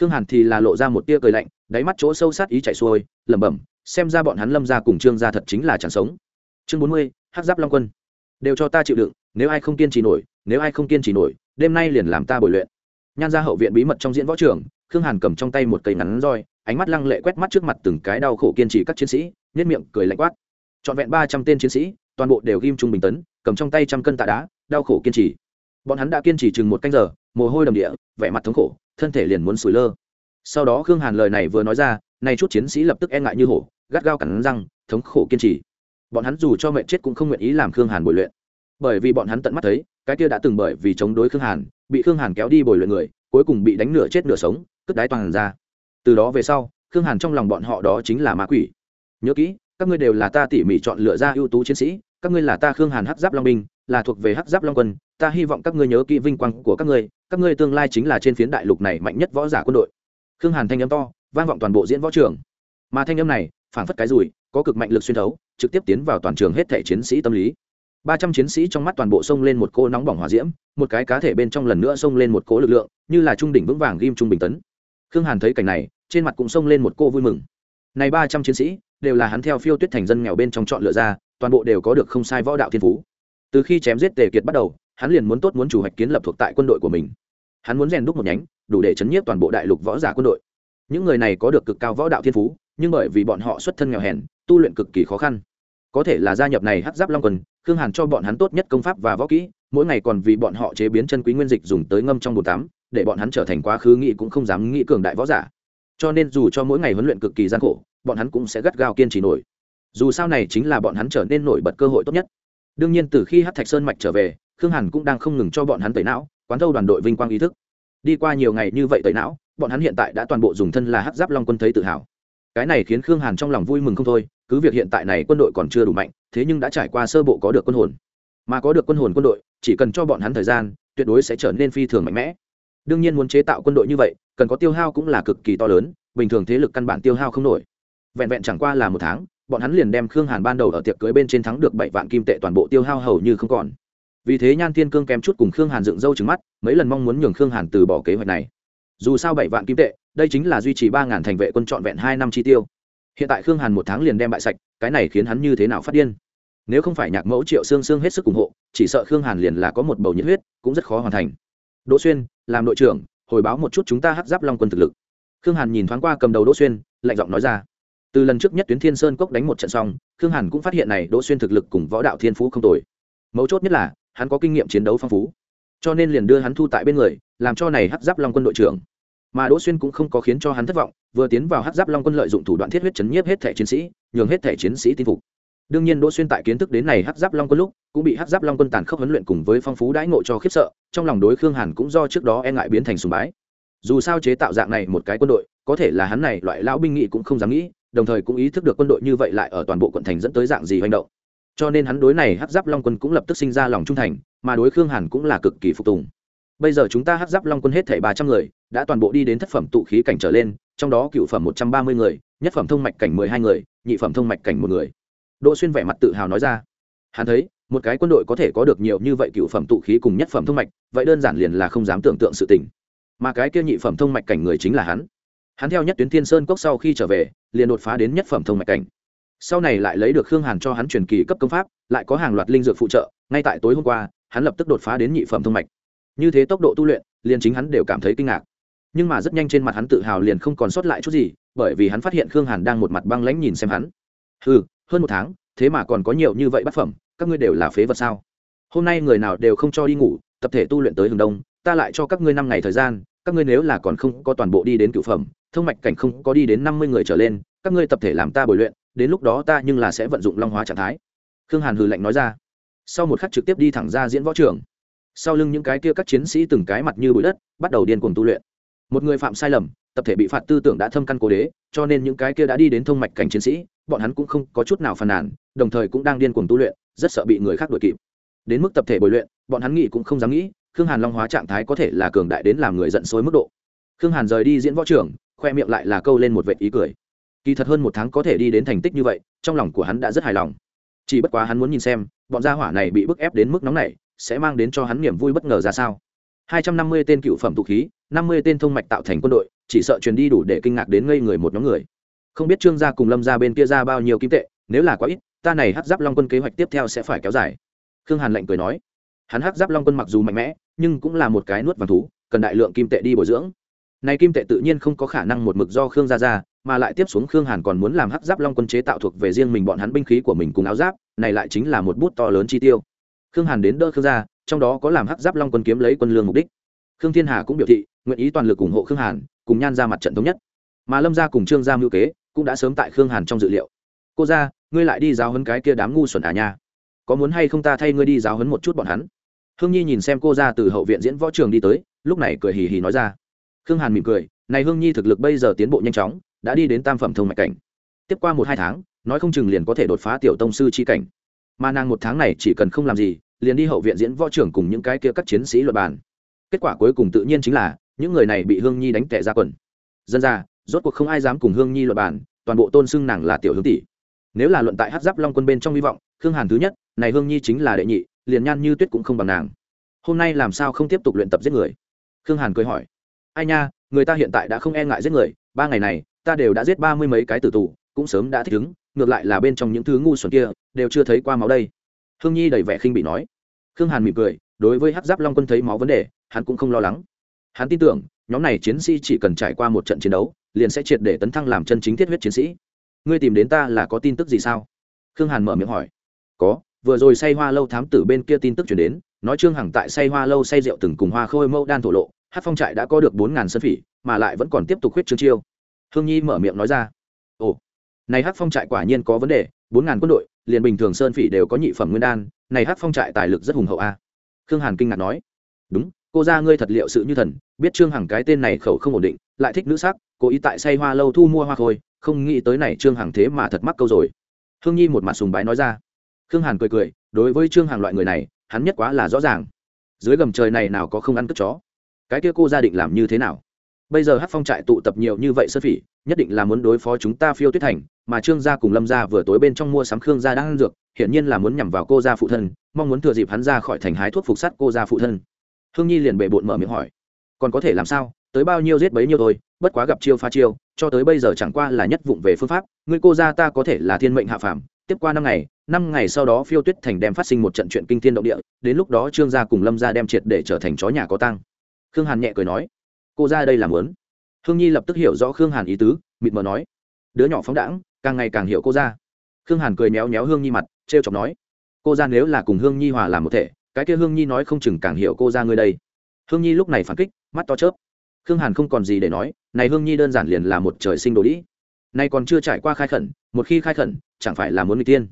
Khương hàn thì là lộ ra một tia cười lạnh, đáy mắt chỗ sâu sát ý chạy xuôi, lẩm bẩm xem ra bọn hắn lâm ra cùng trương gia thật chính là chẳng sống. Chương bốn mươi hát giáp long quân. Đều cho ta chịu đựng, nếu ai không kiên trì nổi, nếu ai không kiên trì nổi, đêm nay liền làm ta bồi luyện. Nhan ra hậu viện bí mật trong diễn võ trường, khương hàn cầm trong tay một cây ngắn roi, ánh mắt lăng lệ quét mắt trước mặt từng cái đau khổ kiên trì các chiến sĩ, nhất miệng cười lạnh quát. Trọn vẹn ba trăm tên chiến sĩ, toàn bộ đều ghim trung bình tấn, cầm trong tay trăm cân tạ đá, đau khổ kiên trì. Bọn hắn đã kiên trì chừng một canh giờ, mồ hôi đầm địa, vẻ mặt thống khổ, thân thể liền muốn sủi lơ. Sau đó khương hàn lời này vừa nói ra nay chút chiến sĩ lập tức e ngại như hổ, gắt gao cắn răng, thống khổ kiên trì. Bọn hắn dù cho mệnh chết cũng không nguyện ý làm khương hàn bồi luyện. Bởi vì bọn hắn tận mắt thấy, cái kia đã từng bởi vì chống đối khương hàn, bị khương hàn kéo đi bồi luyện người, cuối cùng bị đánh nửa chết nửa sống, cất đái toàn ra. Từ đó về sau, khương hàn trong lòng bọn họ đó chính là ma quỷ. Nhớ kỹ, các ngươi đều là ta tỉ mỉ chọn lựa ra ưu tú chiến sĩ, các ngươi là ta khương hàn hắc giáp long binh, là thuộc về hắc giáp long quân, ta hy vọng các ngươi nhớ kỹ vinh quang của các ngươi các ngươi tương lai chính là trên phiến đại lục này mạnh nhất võ giả quân đội. Khương hàn thanh âm to vang vọng toàn bộ diễn võ trường. Mà thanh âm này, phảng phất cái rùi, có cực mạnh lực xuyên thấu, trực tiếp tiến vào toàn trường hết thể chiến sĩ tâm lý. Ba trăm chiến sĩ trong mắt toàn bộ xông lên một cô nóng bỏng hỏa diễm, một cái cá thể bên trong lần nữa xông lên một cỗ lực lượng, như là trung đỉnh vững vàng ghim trung bình tấn. Khương hàn thấy cảnh này, trên mặt cũng xông lên một cô vui mừng. Này ba trăm chiến sĩ, đều là hắn theo phiêu tuyết thành dân nghèo bên trong chọn lựa ra, toàn bộ đều có được không sai võ đạo thiên phú. Từ khi chém giết tề kiệt bắt đầu, hắn liền muốn tốt muốn chủ hoạch kiến lập thuộc tại quân đội của mình. Hắn muốn rèn đúc một nhánh, đủ để chấn nhiếp toàn bộ đại lục võ giả quân đội những người này có được cực cao võ đạo thiên phú, nhưng bởi vì bọn họ xuất thân nghèo hèn, tu luyện cực kỳ khó khăn. Có thể là gia nhập này hắc giáp long quân khương hàn cho bọn hắn tốt nhất công pháp và võ kỹ, mỗi ngày còn vì bọn họ chế biến chân quý nguyên dịch dùng tới ngâm trong bồn tắm, để bọn hắn trở thành quá khứ nghĩ cũng không dám nghĩ cường đại võ giả. Cho nên dù cho mỗi ngày huấn luyện cực kỳ gian khổ, bọn hắn cũng sẽ gắt gao kiên trì nổi. Dù sao này chính là bọn hắn trở nên nổi bật cơ hội tốt nhất. Đương nhiên từ khi hát thạch sơn mạch trở về, khương hàn cũng đang không ngừng cho bọn hắn tẩy não, quán thâu đoàn đội vinh quang ý thức. Đi qua nhiều ngày như vậy tẩy não bọn hắn hiện tại đã toàn bộ dùng thân là hắc giáp long quân thấy tự hào. Cái này khiến khương hàn trong lòng vui mừng không thôi, cứ việc hiện tại này quân đội còn chưa đủ mạnh, thế nhưng đã trải qua sơ bộ có được quân hồn. Mà có được quân hồn quân đội, chỉ cần cho bọn hắn thời gian, tuyệt đối sẽ trở nên phi thường mạnh mẽ. Đương nhiên muốn chế tạo quân đội như vậy, cần có tiêu hao cũng là cực kỳ to lớn, bình thường thế lực căn bản tiêu hao không nổi. Vẹn vẹn chẳng qua là một tháng, bọn hắn liền đem khương hàn ban đầu ở tiệc cưới bên trên thắng được bảy vạn kim tệ toàn bộ tiêu hao hầu như không còn. Vì thế nhan thiên cương kém chút cùng khương hàn dựng râu trứng mắt, mấy lần mong muốn nhường khương hàn từ bỏ kế hoạch này dù sao bảy vạn kim tệ, đây chính là duy trì ba ngàn thành vệ quân trọn vẹn hai năm chi tiêu. Hiện tại khương hàn một tháng liền đem bại sạch, cái này khiến hắn như thế nào phát điên? Nếu không phải nhạc mẫu triệu xương xương hết sức ủng hộ, chỉ sợ khương hàn liền là có một bầu nhiệt huyết, cũng rất khó hoàn thành. Đỗ xuyên, làm đội trưởng, hồi báo một chút chúng ta hắc giáp long quân thực lực. Khương hàn nhìn thoáng qua cầm đầu đỗ xuyên, lạnh giọng nói ra. Từ lần trước nhất tuyến thiên sơn cốc đánh một trận xong, khương hàn cũng phát hiện này đỗ xuyên thực lực cùng võ đạo thiên phú không tồi. Mấu chốt nhất là, hắn có kinh nghiệm chiến đấu phong phú cho nên liền đưa hắn thu tại bên người, làm cho này hắc giáp long quân đội trưởng. Mà đỗ xuyên cũng không có khiến cho hắn thất vọng, vừa tiến vào hắc giáp long quân lợi dụng thủ đoạn thiết huyết chấn nhiếp hết thẻ chiến sĩ, nhường hết thẻ chiến sĩ tin phục. Đương nhiên đỗ xuyên tại kiến thức đến này hắc giáp long quân lúc, cũng bị hắc giáp long quân tàn khốc huấn luyện cùng với phong phú đãi ngộ cho khiếp sợ, trong lòng đối khương hàn cũng do trước đó e ngại biến thành sùng bái. Dù sao chế tạo dạng này một cái quân đội, có thể là hắn này loại lão binh nghị cũng không dám nghĩ, đồng thời cũng ý thức được quân đội như vậy lại ở toàn bộ quận thành dẫn tới dạng gì hành động cho nên hắn đối này hắc giáp long quân cũng lập tức sinh ra lòng trung thành, mà đối khương hàn cũng là cực kỳ phục tùng. Bây giờ chúng ta hắc giáp long quân hết thảy ba trăm người, đã toàn bộ đi đến thất phẩm tụ khí cảnh trở lên, trong đó cựu phẩm một trăm ba mươi người, nhất phẩm thông mạch cảnh mười hai người, nhị phẩm thông mạch cảnh một người. Đỗ xuyên vẻ mặt tự hào nói ra. Hắn thấy, một cái quân đội có thể có được nhiều như vậy cựu phẩm tụ khí cùng nhất phẩm thông mạch, vậy đơn giản liền là không dám tưởng tượng sự tình. Mà cái kia nhị phẩm thông mạch cảnh người chính là hắn. Hắn theo nhất tuyến thiên sơn cốc sau khi trở về, liền đột phá đến nhất phẩm thông mạch cảnh sau này lại lấy được khương hàn cho hắn truyền kỳ cấp công pháp, lại có hàng loạt linh dược phụ trợ, ngay tại tối hôm qua, hắn lập tức đột phá đến nhị phẩm thông mạch. Như thế tốc độ tu luyện, liền chính hắn đều cảm thấy kinh ngạc. Nhưng mà rất nhanh trên mặt hắn tự hào liền không còn sót lại chút gì, bởi vì hắn phát hiện khương hàn đang một mặt băng lãnh nhìn xem hắn. Ừ hơn một tháng, thế mà còn có nhiều như vậy bát phẩm, các ngươi đều là phế vật sao? Hôm nay người nào đều không cho đi ngủ, tập thể tu luyện tới hừng đông, ta lại cho các ngươi năm ngày thời gian, các ngươi nếu là còn không có toàn bộ đi đến cựu phẩm, thông mạch cảnh không có đi đến năm mươi người trở lên, các ngươi tập thể làm ta bồi luyện đến lúc đó ta nhưng là sẽ vận dụng long hóa trạng thái. Khương hàn hừ lạnh nói ra. Sau một khắc trực tiếp đi thẳng ra diễn võ trường. Sau lưng những cái kia các chiến sĩ từng cái mặt như bụi đất, bắt đầu điên cuồng tu luyện. Một người phạm sai lầm, tập thể bị phạt tư tưởng đã thâm căn cố đế, cho nên những cái kia đã đi đến thông mạch cảnh chiến sĩ, bọn hắn cũng không có chút nào phàn nàn, đồng thời cũng đang điên cuồng tu luyện, rất sợ bị người khác đuổi kịp. Đến mức tập thể bồi luyện, bọn hắn nghĩ cũng không dám nghĩ, khương hàn long hóa trạng thái có thể là cường đại đến làm người giận sôi mức độ. Khương hàn rời đi diễn võ trưởng khoe miệng lại là câu lên một vệ ý cười kỳ thật hơn một tháng có thể đi đến thành tích như vậy, trong lòng của hắn đã rất hài lòng. Chỉ bất quá hắn muốn nhìn xem, bọn gia hỏa này bị bức ép đến mức nóng này sẽ mang đến cho hắn niềm vui bất ngờ ra sao. 250 tên cựu phẩm tụ khí 50 tên thông mạch tạo thành quân đội, chỉ sợ truyền đi đủ để kinh ngạc đến ngây người một nhóm người. Không biết trương gia cùng lâm gia bên kia ra bao nhiêu kim tệ, nếu là quá ít, ta này hắc giáp long quân kế hoạch tiếp theo sẽ phải kéo dài. Khương hàn lạnh cười nói. Hắn hắc giáp long quân mặc dù mạnh mẽ, nhưng cũng là một cái nuốt vàng thú, cần đại lượng kim tệ đi bồi dưỡng này kim tệ tự nhiên không có khả năng một mực do khương gia ra mà lại tiếp xuống khương hàn còn muốn làm hắc giáp long quân chế tạo thuộc về riêng mình bọn hắn binh khí của mình cùng áo giáp, này lại chính là một bút to lớn chi tiêu. Khương hàn đến đỡ khương gia, trong đó có làm hắc giáp long quân kiếm lấy quân lương mục đích. Khương thiên hà cũng biểu thị, nguyện ý toàn lực ủng hộ khương hàn, cùng nhan ra mặt trận thống nhất. Mà lâm gia cùng trương gia mưu kế, cũng đã sớm tại khương hàn trong dự liệu. Cô gia, ngươi lại đi giáo hấn cái kia đám ngu xuẩn à nha. Có muốn hay không ta thay ngươi đi giáo hấn một chút bọn hắn? Hương nhi nhìn xem cô ra từ hậu viện diễn võ trường đi tới, lúc này cười hì hì nói ra khương hàn mỉm cười, này hương nhi thực lực bây giờ tiến bộ nhanh chóng, đã đi đến tam phẩm thông mạch cảnh. Tiếp qua một hai tháng, nói không chừng liền có thể đột phá tiểu tông sư chi cảnh. Mà nàng một tháng này chỉ cần không làm gì, liền đi hậu viện diễn võ trưởng cùng những cái kia các chiến sĩ luật bàn. Kết quả cuối cùng tự nhiên chính là, những người này bị hương nhi đánh tệ ra quần. Dân ra, rốt cuộc không ai dám cùng hương nhi luật bàn, toàn bộ tôn xưng nàng là tiểu hướng tỷ. Nếu là luận tại hát giáp long quân bên trong hy vọng, khương hàn thứ nhất, này hương nhi chính là đệ nhị, liền nhan như tuyết cũng không bằng nàng. Hôm nay làm sao không tiếp tục luyện tập giết người? Khương hàn cười hỏi ai nha, người ta hiện tại đã không e ngại giết người, ba ngày này, ta đều đã giết ba mươi mấy cái tử tù, cũng sớm đã thích ứng, ngược lại là bên trong những thứ ngu xuẩn kia, đều chưa thấy qua máu đây. Hương nhi đầy vẻ khinh bị nói. Khương hàn mỉm cười, đối với hát giáp long quân thấy máu vấn đề, hắn cũng không lo lắng. Hắn tin tưởng, nhóm này chiến sĩ chỉ cần trải qua một trận chiến đấu, liền sẽ triệt để tấn thăng làm chân chính thiết huyết chiến sĩ. Ngươi tìm đến ta là có tin tức gì sao? Khương hàn mở miệng hỏi. Có, vừa rồi say hoa lâu thám tử bên kia tin tức chuyển đến, nói trương hằng tại say hoa lâu say rượu từng cùng hoa khôi mẫu đan thổ lộ hát phong trại đã có được bốn ngàn sân phỉ, mà lại vẫn còn tiếp tục khuyết trương chiêu. Hương nhi mở miệng nói ra. Ồ, này hát phong trại quả nhiên có vấn đề, bốn ngàn quân đội, liền bình thường sơn phỉ đều có nhị phẩm nguyên đan, này hát phong trại tài lực rất hùng hậu a. Khương hàn kinh ngạc nói. Đúng, cô ra ngươi thật liệu sự như thần, biết trương hằng cái tên này khẩu không ổn định, lại thích nữ sắc, cố ý tại say hoa lâu thu mua hoa khôi, không nghĩ tới này trương hằng thế mà thật mắc câu rồi. Hương nhi một mặt sùng bái nói ra. Khương hàn cười cười, đối với trương hằng loại người này, hắn nhất quá là rõ ràng. Dưới gầm trời này nào có không ăn cất chó cái kia cô gia định làm như thế nào? Bây giờ hát phong trại tụ tập nhiều như vậy sơn phỉ, nhất định là muốn đối phó chúng ta phiêu tuyết thành, mà trương gia cùng lâm gia vừa tối bên trong mua sắm khương gia đang ăn dược, hiển nhiên là muốn nhằm vào cô gia phụ thân, mong muốn thừa dịp hắn ra khỏi thành hái thuốc phục sắt cô gia phụ thân. Hương nhi liền bệ bộn mở miệng hỏi, còn có thể làm sao? Tới bao nhiêu giết bấy nhiêu thôi, bất quá gặp chiêu pha chiêu, cho tới bây giờ chẳng qua là nhất vụng về phương pháp, người cô gia ta có thể là thiên mệnh hạ phàm, tiếp qua năm ngày năm ngày sau đó phiêu tuyết thành đem phát sinh một trận chuyện kinh thiên động địa, đến lúc đó trương gia cùng lâm gia đem triệt để trở thành chó nhà có tăng khương hàn nhẹ cười nói, cô ra đây làm lớn. Hương nhi lập tức hiểu rõ khương hàn ý tứ, mịt mờ nói, đứa nhỏ phóng đãng, càng ngày càng hiểu cô ra. Khương hàn cười méo méo hương nhi mặt t r e o chọc nói, cô ra nếu là cùng hương nhi hòa làm một thể, cái kia hương nhi nói không chừng càng hiểu cô ra ngươi đây. Hương nhi lúc này phản kích, mắt to chớp. Khương hàn không còn gì để nói, này hương nhi đơn giản liền là một trời sinh đồ đĩ. Nay còn chưa trải qua khai khẩn, một khi khai khẩn, chẳng phải là muốn người tiên.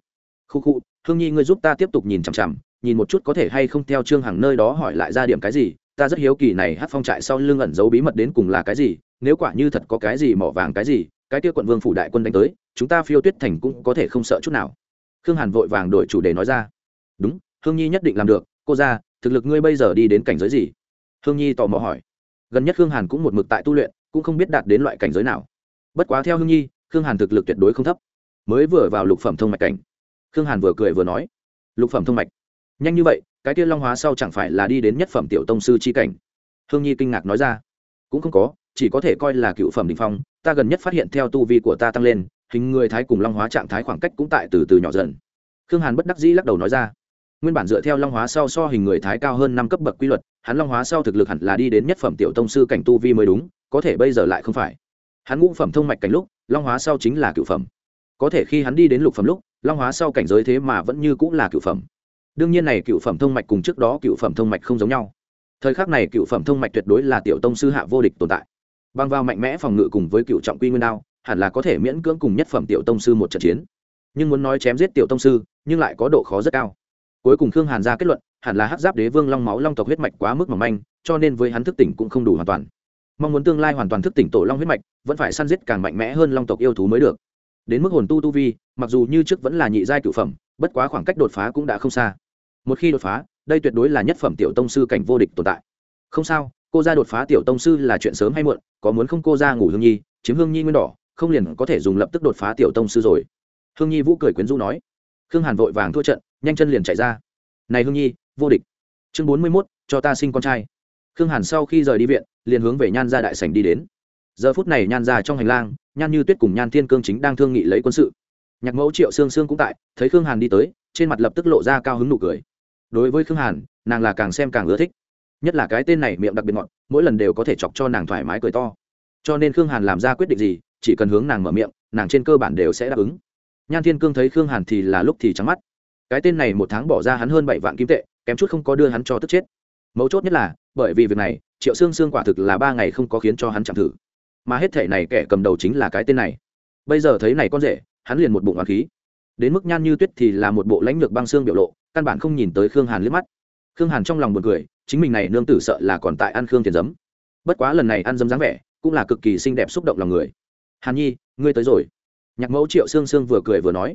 Khu khu, hương nhi ngươi giúp ta tiếp tục nhìn chằm chằm, nhìn một chút có thể hay không theo trương hằng nơi đó hỏi lại ra điểm cái gì ta rất hiếu kỳ này hát phong trại sau lưng ẩn giấu bí mật đến cùng là cái gì, nếu quả như thật có cái gì mỏ vàng cái gì, cái kia quận vương phủ đại quân đánh tới, chúng ta phiêu tuyết thành cũng có thể không sợ chút nào. Khương hàn vội vàng đổi chủ đề nói ra. Đúng, hương nhi nhất định làm được, cô ra thực lực ngươi bây giờ đi đến cảnh giới gì? Hương nhi tò mò hỏi. Gần nhất khương hàn cũng một mực tại tu luyện, cũng không biết đạt đến loại cảnh giới nào. Bất quá theo hương nhi, khương hàn thực lực tuyệt đối không thấp. Mới vừa vào lục phẩm thông mạch cảnh. Khương hàn vừa cười vừa nói. Lục phẩm thông mạch. Nhanh như vậy cái kia long hóa sau chẳng phải là đi đến nhất phẩm tiểu tông sư chi cảnh? Hương nhi kinh ngạc nói ra. Cũng không có, chỉ có thể coi là cựu phẩm đình phong, ta gần nhất phát hiện theo tu vi của ta tăng lên, hình người thái cùng long hóa trạng thái khoảng cách cũng tại từ từ nhỏ dần. Khương hàn bất đắc dĩ lắc đầu nói ra. Nguyên bản dựa theo long hóa sau so hình người thái cao hơn năm cấp bậc quy luật, hắn long hóa sau thực lực hẳn là đi đến nhất phẩm tiểu tông sư cảnh tu vi mới đúng, có thể bây giờ lại không phải. Hắn ngũ phẩm thông mạch cảnh lúc, long hóa sau chính là cựu phẩm. Có thể khi hắn đi đến lục phẩm lúc, long hóa sau cảnh giới thế mà vẫn như cũng là cựu phẩm đương nhiên này cựu phẩm thông mạch cùng trước đó cựu phẩm thông mạch không giống nhau. Thời khắc này cựu phẩm thông mạch tuyệt đối là tiểu tông sư hạ vô địch tồn tại. Băng vào mạnh mẽ phòng ngự cùng với cựu trọng quy nguyên đao, hẳn là có thể miễn cưỡng cùng nhất phẩm tiểu tông sư một trận chiến. Nhưng muốn nói chém giết tiểu tông sư, nhưng lại có độ khó rất cao. Cuối cùng khương hàn ra kết luận, hẳn là hát giáp đế vương long máu long tộc huyết mạch quá mức mỏng manh, cho nên với hắn thức tỉnh cũng không đủ hoàn toàn. Mong muốn tương lai hoàn toàn thức tỉnh tổ long huyết mạch, vẫn phải săn giết càng mạnh mẽ hơn long tộc yêu thú mới được. Đến mức hồn tu tu vi, mặc dù như trước vẫn là nhị giai cựu phẩm, bất quá khoảng cách đột phá cũng đã không xa một khi đột phá, đây tuyệt đối là nhất phẩm tiểu tông sư cảnh vô địch tồn tại. Không sao, cô ra đột phá tiểu tông sư là chuyện sớm hay muộn, có muốn không cô ra ngủ hương nhi, chiếm hương nhi nguyên đỏ, không liền có thể dùng lập tức đột phá tiểu tông sư rồi. Hương nhi vũ cười quyến rũ nói. Khương hàn vội vàng thua trận, nhanh chân liền chạy ra. Này hương nhi, vô địch. Chương bốn mươi mốt, cho ta sinh con trai. Khương hàn sau khi rời đi viện, liền hướng về nhan ra đại sảnh đi đến. Giờ phút này nhan ra trong hành lang, nhan như tuyết cùng nhan thiên cương chính đang thương nghị lấy quân sự. Nhạc mẫu triệu sương sương cũng tại, thấy khương hàn đi tới, trên mặt lập tức lộ ra cao hứng nụ cười đối với khương hàn, nàng là càng xem càng ưa thích. Nhất là cái tên này miệng đặc biệt ngọt, mỗi lần đều có thể chọc cho nàng thoải mái cười to. Cho nên khương hàn làm ra quyết định gì, chỉ cần hướng nàng mở miệng, nàng trên cơ bản đều sẽ đáp ứng. Nhan thiên cương thấy khương hàn thì là lúc thì trắng mắt. Cái tên này một tháng bỏ ra hắn hơn bảy vạn kim tệ, kém chút không có đưa hắn cho tức chết. Mấu chốt nhất là, bởi vì việc này, triệu sương sương quả thực là ba ngày không có khiến cho hắn chạm thử. Mà hết thể này kẻ cầm đầu chính là cái tên này. Bây giờ thấy này con rể, hắn liền một bụng hoàng khí đến mức nhan như tuyết thì là một bộ lãnh lược băng xương biểu lộ, căn bản không nhìn tới khương hàn liếc mắt. Khương hàn trong lòng b u ồ n cười, chính mình này nương tử sợ là còn tại ăn khương tiền giấm. Bất quá lần này ăn dấm dáng vẻ, cũng là cực kỳ xinh đẹp xúc động lòng người. Hàn nhi, ngươi tới rồi. Nhạc mẫu triệu sương sương vừa cười vừa nói,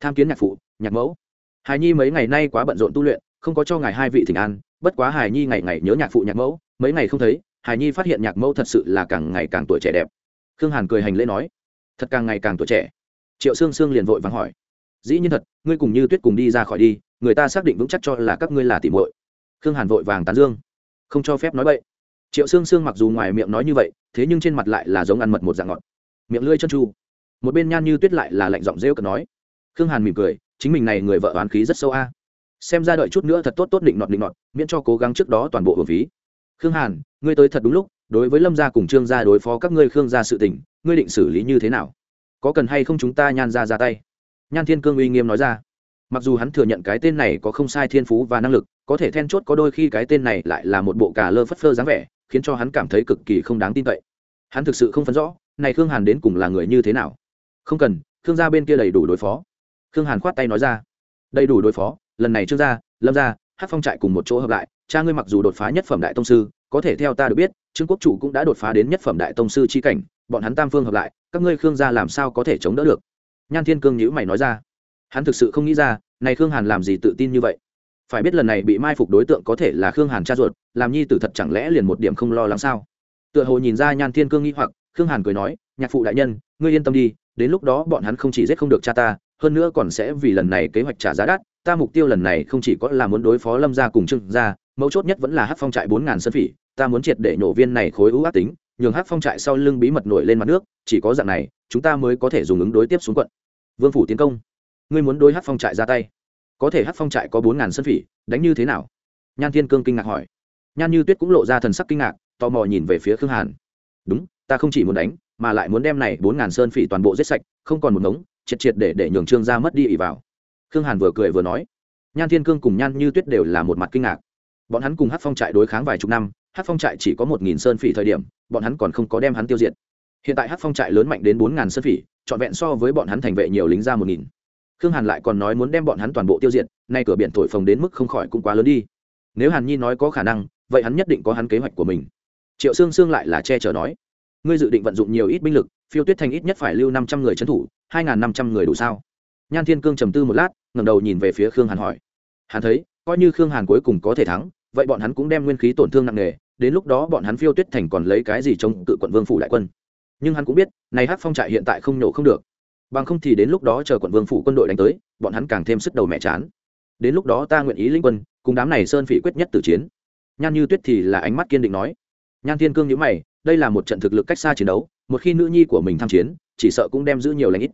tham kiến nhạc phụ, nhạc mẫu. Hài nhi mấy ngày nay quá bận rộn tu luyện, không có cho ngài hai vị thỉnh an, bất quá hài nhi ngày ngày nhớ nhạc phụ nhạc mẫu, mấy ngày không thấy hài nhi phát hiện nhạc mẫu thật sự là càng ngày càng tuổi trẻ đẹp. Khương hàn cười hành lễ nói, thật càng ngày càng tuổi trẻ. Triệu sương sương liền vội vắng hỏi dĩ nhiên thật, ngươi cùng như tuyết cùng đi ra khỏi đi, người ta xác định vững chắc cho là các ngươi là tỉ muội. Khương hàn vội vàng tán dương. Không cho phép nói vậy triệu sương sương mặc dù ngoài miệng nói như vậy, thế nhưng trên mặt lại là giống ăn mật một dạng ngọt. Miệng lưỡi chân tru một bên nhan như tuyết lại là lạnh giọng rêu cợt nói. Khương hàn mỉm cười, chính mình này người vợ oán khí rất sâu a. Xem ra đợi chút nữa thật tốt tốt định nọt định nọt, miễn cho cố gắng trước đó toàn bộ hưởng phí. Khương hàn, ngươi tới thật đúng lúc, đối với lâm gia cùng trương gia đối phó các ngươi khương gia sự tình, ngươi định xử lý như thế nào? Có cần hay không chúng ta nhan ra ra tay? Nhan thiên cương uy nghiêm nói ra. Mặc dù hắn thừa nhận cái tên này có không sai thiên phú và năng lực, có thể then chốt có đôi khi cái tên này lại là một bộ cà lơ phất phơ dáng vẻ, khiến cho hắn cảm thấy cực kỳ không đáng tin cậy. Hắn thực sự không phân rõ, này khương hàn đến cùng là người như thế nào. Không cần, khương gia bên kia đầy đủ đối phó. Khương hàn khoát tay nói ra. Đầy đủ đối phó, lần này trương gia, lâm gia hát phong trại cùng một chỗ hợp lại, cha ngươi mặc dù đột phá nhất phẩm đại tông sư, có thể theo ta được biết, trương quốc chủ cũng đã đột phá đến nhất phẩm đại tông sư chi cảnh, bọn hắn tam phương hợp lại, các ngươi khương gia làm sao có thể chống đỡ được? Nhan thiên cương nhữ mày nói ra. Hắn thực sự không nghĩ ra, này khương hàn làm gì tự tin như vậy? Phải biết lần này bị mai phục đối tượng có thể là khương hàn cha ruột, làm nhi tử thật chẳng lẽ liền một điểm không lo lắng sao? Tựa hồ nhìn ra nhan thiên cương nghĩ hoặc, khương hàn cười nói, nhạc phụ đại nhân, ngươi yên tâm đi, đến lúc đó bọn hắn không chỉ giết không được cha ta, hơn nữa còn sẽ vì lần này kế hoạch trả giá đắt, ta mục tiêu lần này không chỉ có là muốn đối phó lâm gia cùng trương gia, mấu chốt nhất vẫn là hát phong trại bốn ngàn sân phỉ, ta muốn triệt để nổ viên này khối ưu ác tính, nhường hát phong trại sau lưng bí mật nổi lên mặt nước, chỉ có dạng này, chúng ta mới có thể dùng ứng đối tiếp xuống quận vương phủ tiến công. Ngươi muốn đối hát phong trại ra tay? Có thể hát phong trại có bốn ngàn sân phỉ, đánh như thế nào? Nhan thiên cương kinh ngạc hỏi. Nhan như tuyết cũng lộ ra thần sắc kinh ngạc, tò mò nhìn về phía khương hàn. Đúng, ta không chỉ muốn đánh, mà lại muốn đem này bốn ngàn sơn phỉ toàn bộ giết sạch, không còn một ngống, triệt triệt để để nhường trương gia mất đi ỉ vào. Khương hàn vừa cười vừa nói. Nhan thiên cương cùng nhan như tuyết đều là một mặt kinh ngạc. Bọn hắn cùng hát phong trại đối kháng vài chục năm hát phong trại chỉ có một nghìn sơn phỉ thời điểm, bọn hắn còn không có đem hắn tiêu diệt. Hiện tại hát phong trại lớn mạnh đến bốn ngàn sơn phỉ trọn vẹn so với bọn hắn thành vệ nhiều lính ra một nghìn. Khương hàn lại còn nói muốn đem bọn hắn toàn bộ tiêu diệt, nay cửa biển thổi phồng đến mức không khỏi cũng quá lớn đi. Nếu hàn nhi nói có khả năng, vậy hắn nhất định có hắn kế hoạch của mình. Triệu sương sương lại là che chở nói, ngươi dự định vận dụng nhiều ít binh lực, phiêu tuyết thành ít nhất phải lưu năm trăm người trấn thủ, hai n g h n năm trăm người đủ sao? Nhan thiên cương trầm tư một lát ngầm đầu nhìn về phía khương hàn hỏi hắn thấy, coi như khương hàn cuối cùng có thể thắng, vậy bọn hắn cũng đem nguyên khí tổn thương nặng nề, đến lúc đó bọn hắn phiêu tuyết thành còn lấy cái gì chống cự quận vương phủ đại quân? Nhưng hắn cũng biết, này hát phong trại hiện tại không nhổ không được. Bằng không thì đến lúc đó chờ quận vương phủ quân đội đánh tới, bọn hắn càng thêm sức đầu mẹ chán. Đến lúc đó ta nguyện ý linh quân, cùng đám này sơn phỉ quyết nhất tử chiến. Nhan như tuyết thì là ánh mắt kiên định nói. Nhan thiên cương nhữ mày, đây là một trận thực lực cách xa chiến đấu, một khi nữ nhi của mình tham chiến, chỉ sợ cũng đem giữ nhiều lãnh ít.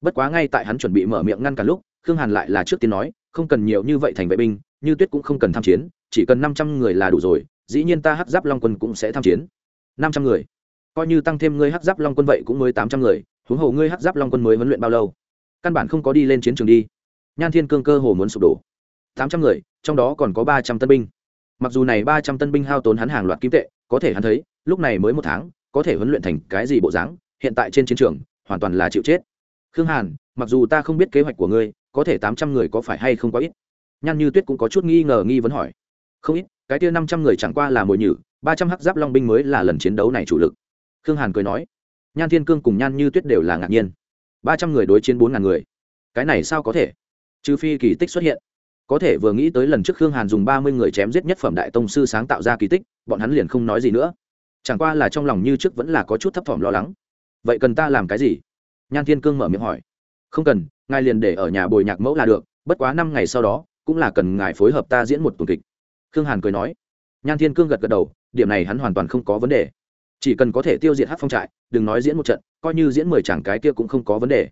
Bất quá ngay tại hắn chuẩn bị mở miệng ngăn cả lúc, khương hàn lại là trước tiên nói, không cần nhiều như vậy thành vệ binh, như tuyết cũng không cần tham chiến, chỉ cần năm trăm người là đủ rồi, dĩ nhiên ta hắc giáp long quân cũng sẽ tham chiến. Năm trăm người coi như tăng thêm ngươi hắc giáp long quân vậy cũng mới tám trăm người, huống hồ ngươi hắc giáp long quân mới huấn luyện bao lâu? Căn bản không có đi lên chiến trường đi. Nhan thiên cương cơ hồ muốn sụp đổ. Tám trăm người, trong đó còn có ba trăm tân binh. Mặc dù này ba trăm tân binh hao tốn hắn hàng loạt kim tệ, có thể hắn thấy, lúc này mới một tháng, có thể huấn luyện thành cái gì bộ dáng, hiện tại trên chiến trường, hoàn toàn là chịu chết. Khương hàn, mặc dù ta không biết kế hoạch của ngươi, có thể tám trăm người có phải hay không có ít? Nhan như tuyết cũng có chút nghi ngờ nghi vấn hỏi. Không ít, cái kia năm trăm người chẳng qua là mồi nhử, ba trăm hắc giáp long binh mới là lần chiến đấu này chủ lực khương hàn cười nói, nhan thiên cương cùng nhan như tuyết đều là ngạc nhiên. Ba trăm người đối chiến bốn ngàn người, cái này sao có thể? Trừ phi kỳ tích xuất hiện. Có thể vừa nghĩ tới lần trước khương hàn dùng ba mươi người chém giết nhất phẩm đại tông sư sáng tạo ra kỳ tích, bọn hắn liền không nói gì nữa. Chẳng qua là trong lòng như trước vẫn là có chút thấp thỏm lo lắng. Vậy cần ta làm cái gì? Nhan thiên cương mở miệng hỏi. Không cần, ngài liền để ở nhà bồi nhạc mẫu là được, bất quá năm ngày sau đó, cũng là cần ngài phối hợp ta diễn một tuần kịch. Khương hàn cười nói. Nhan thiên cương gật gật đầu, điểm này hắn hoàn toàn không có vấn đề chỉ cần có thể tiêu diệt hát phong trại, đừng nói diễn một trận, coi như diễn mười chàng cái kia cũng không có vấn đề.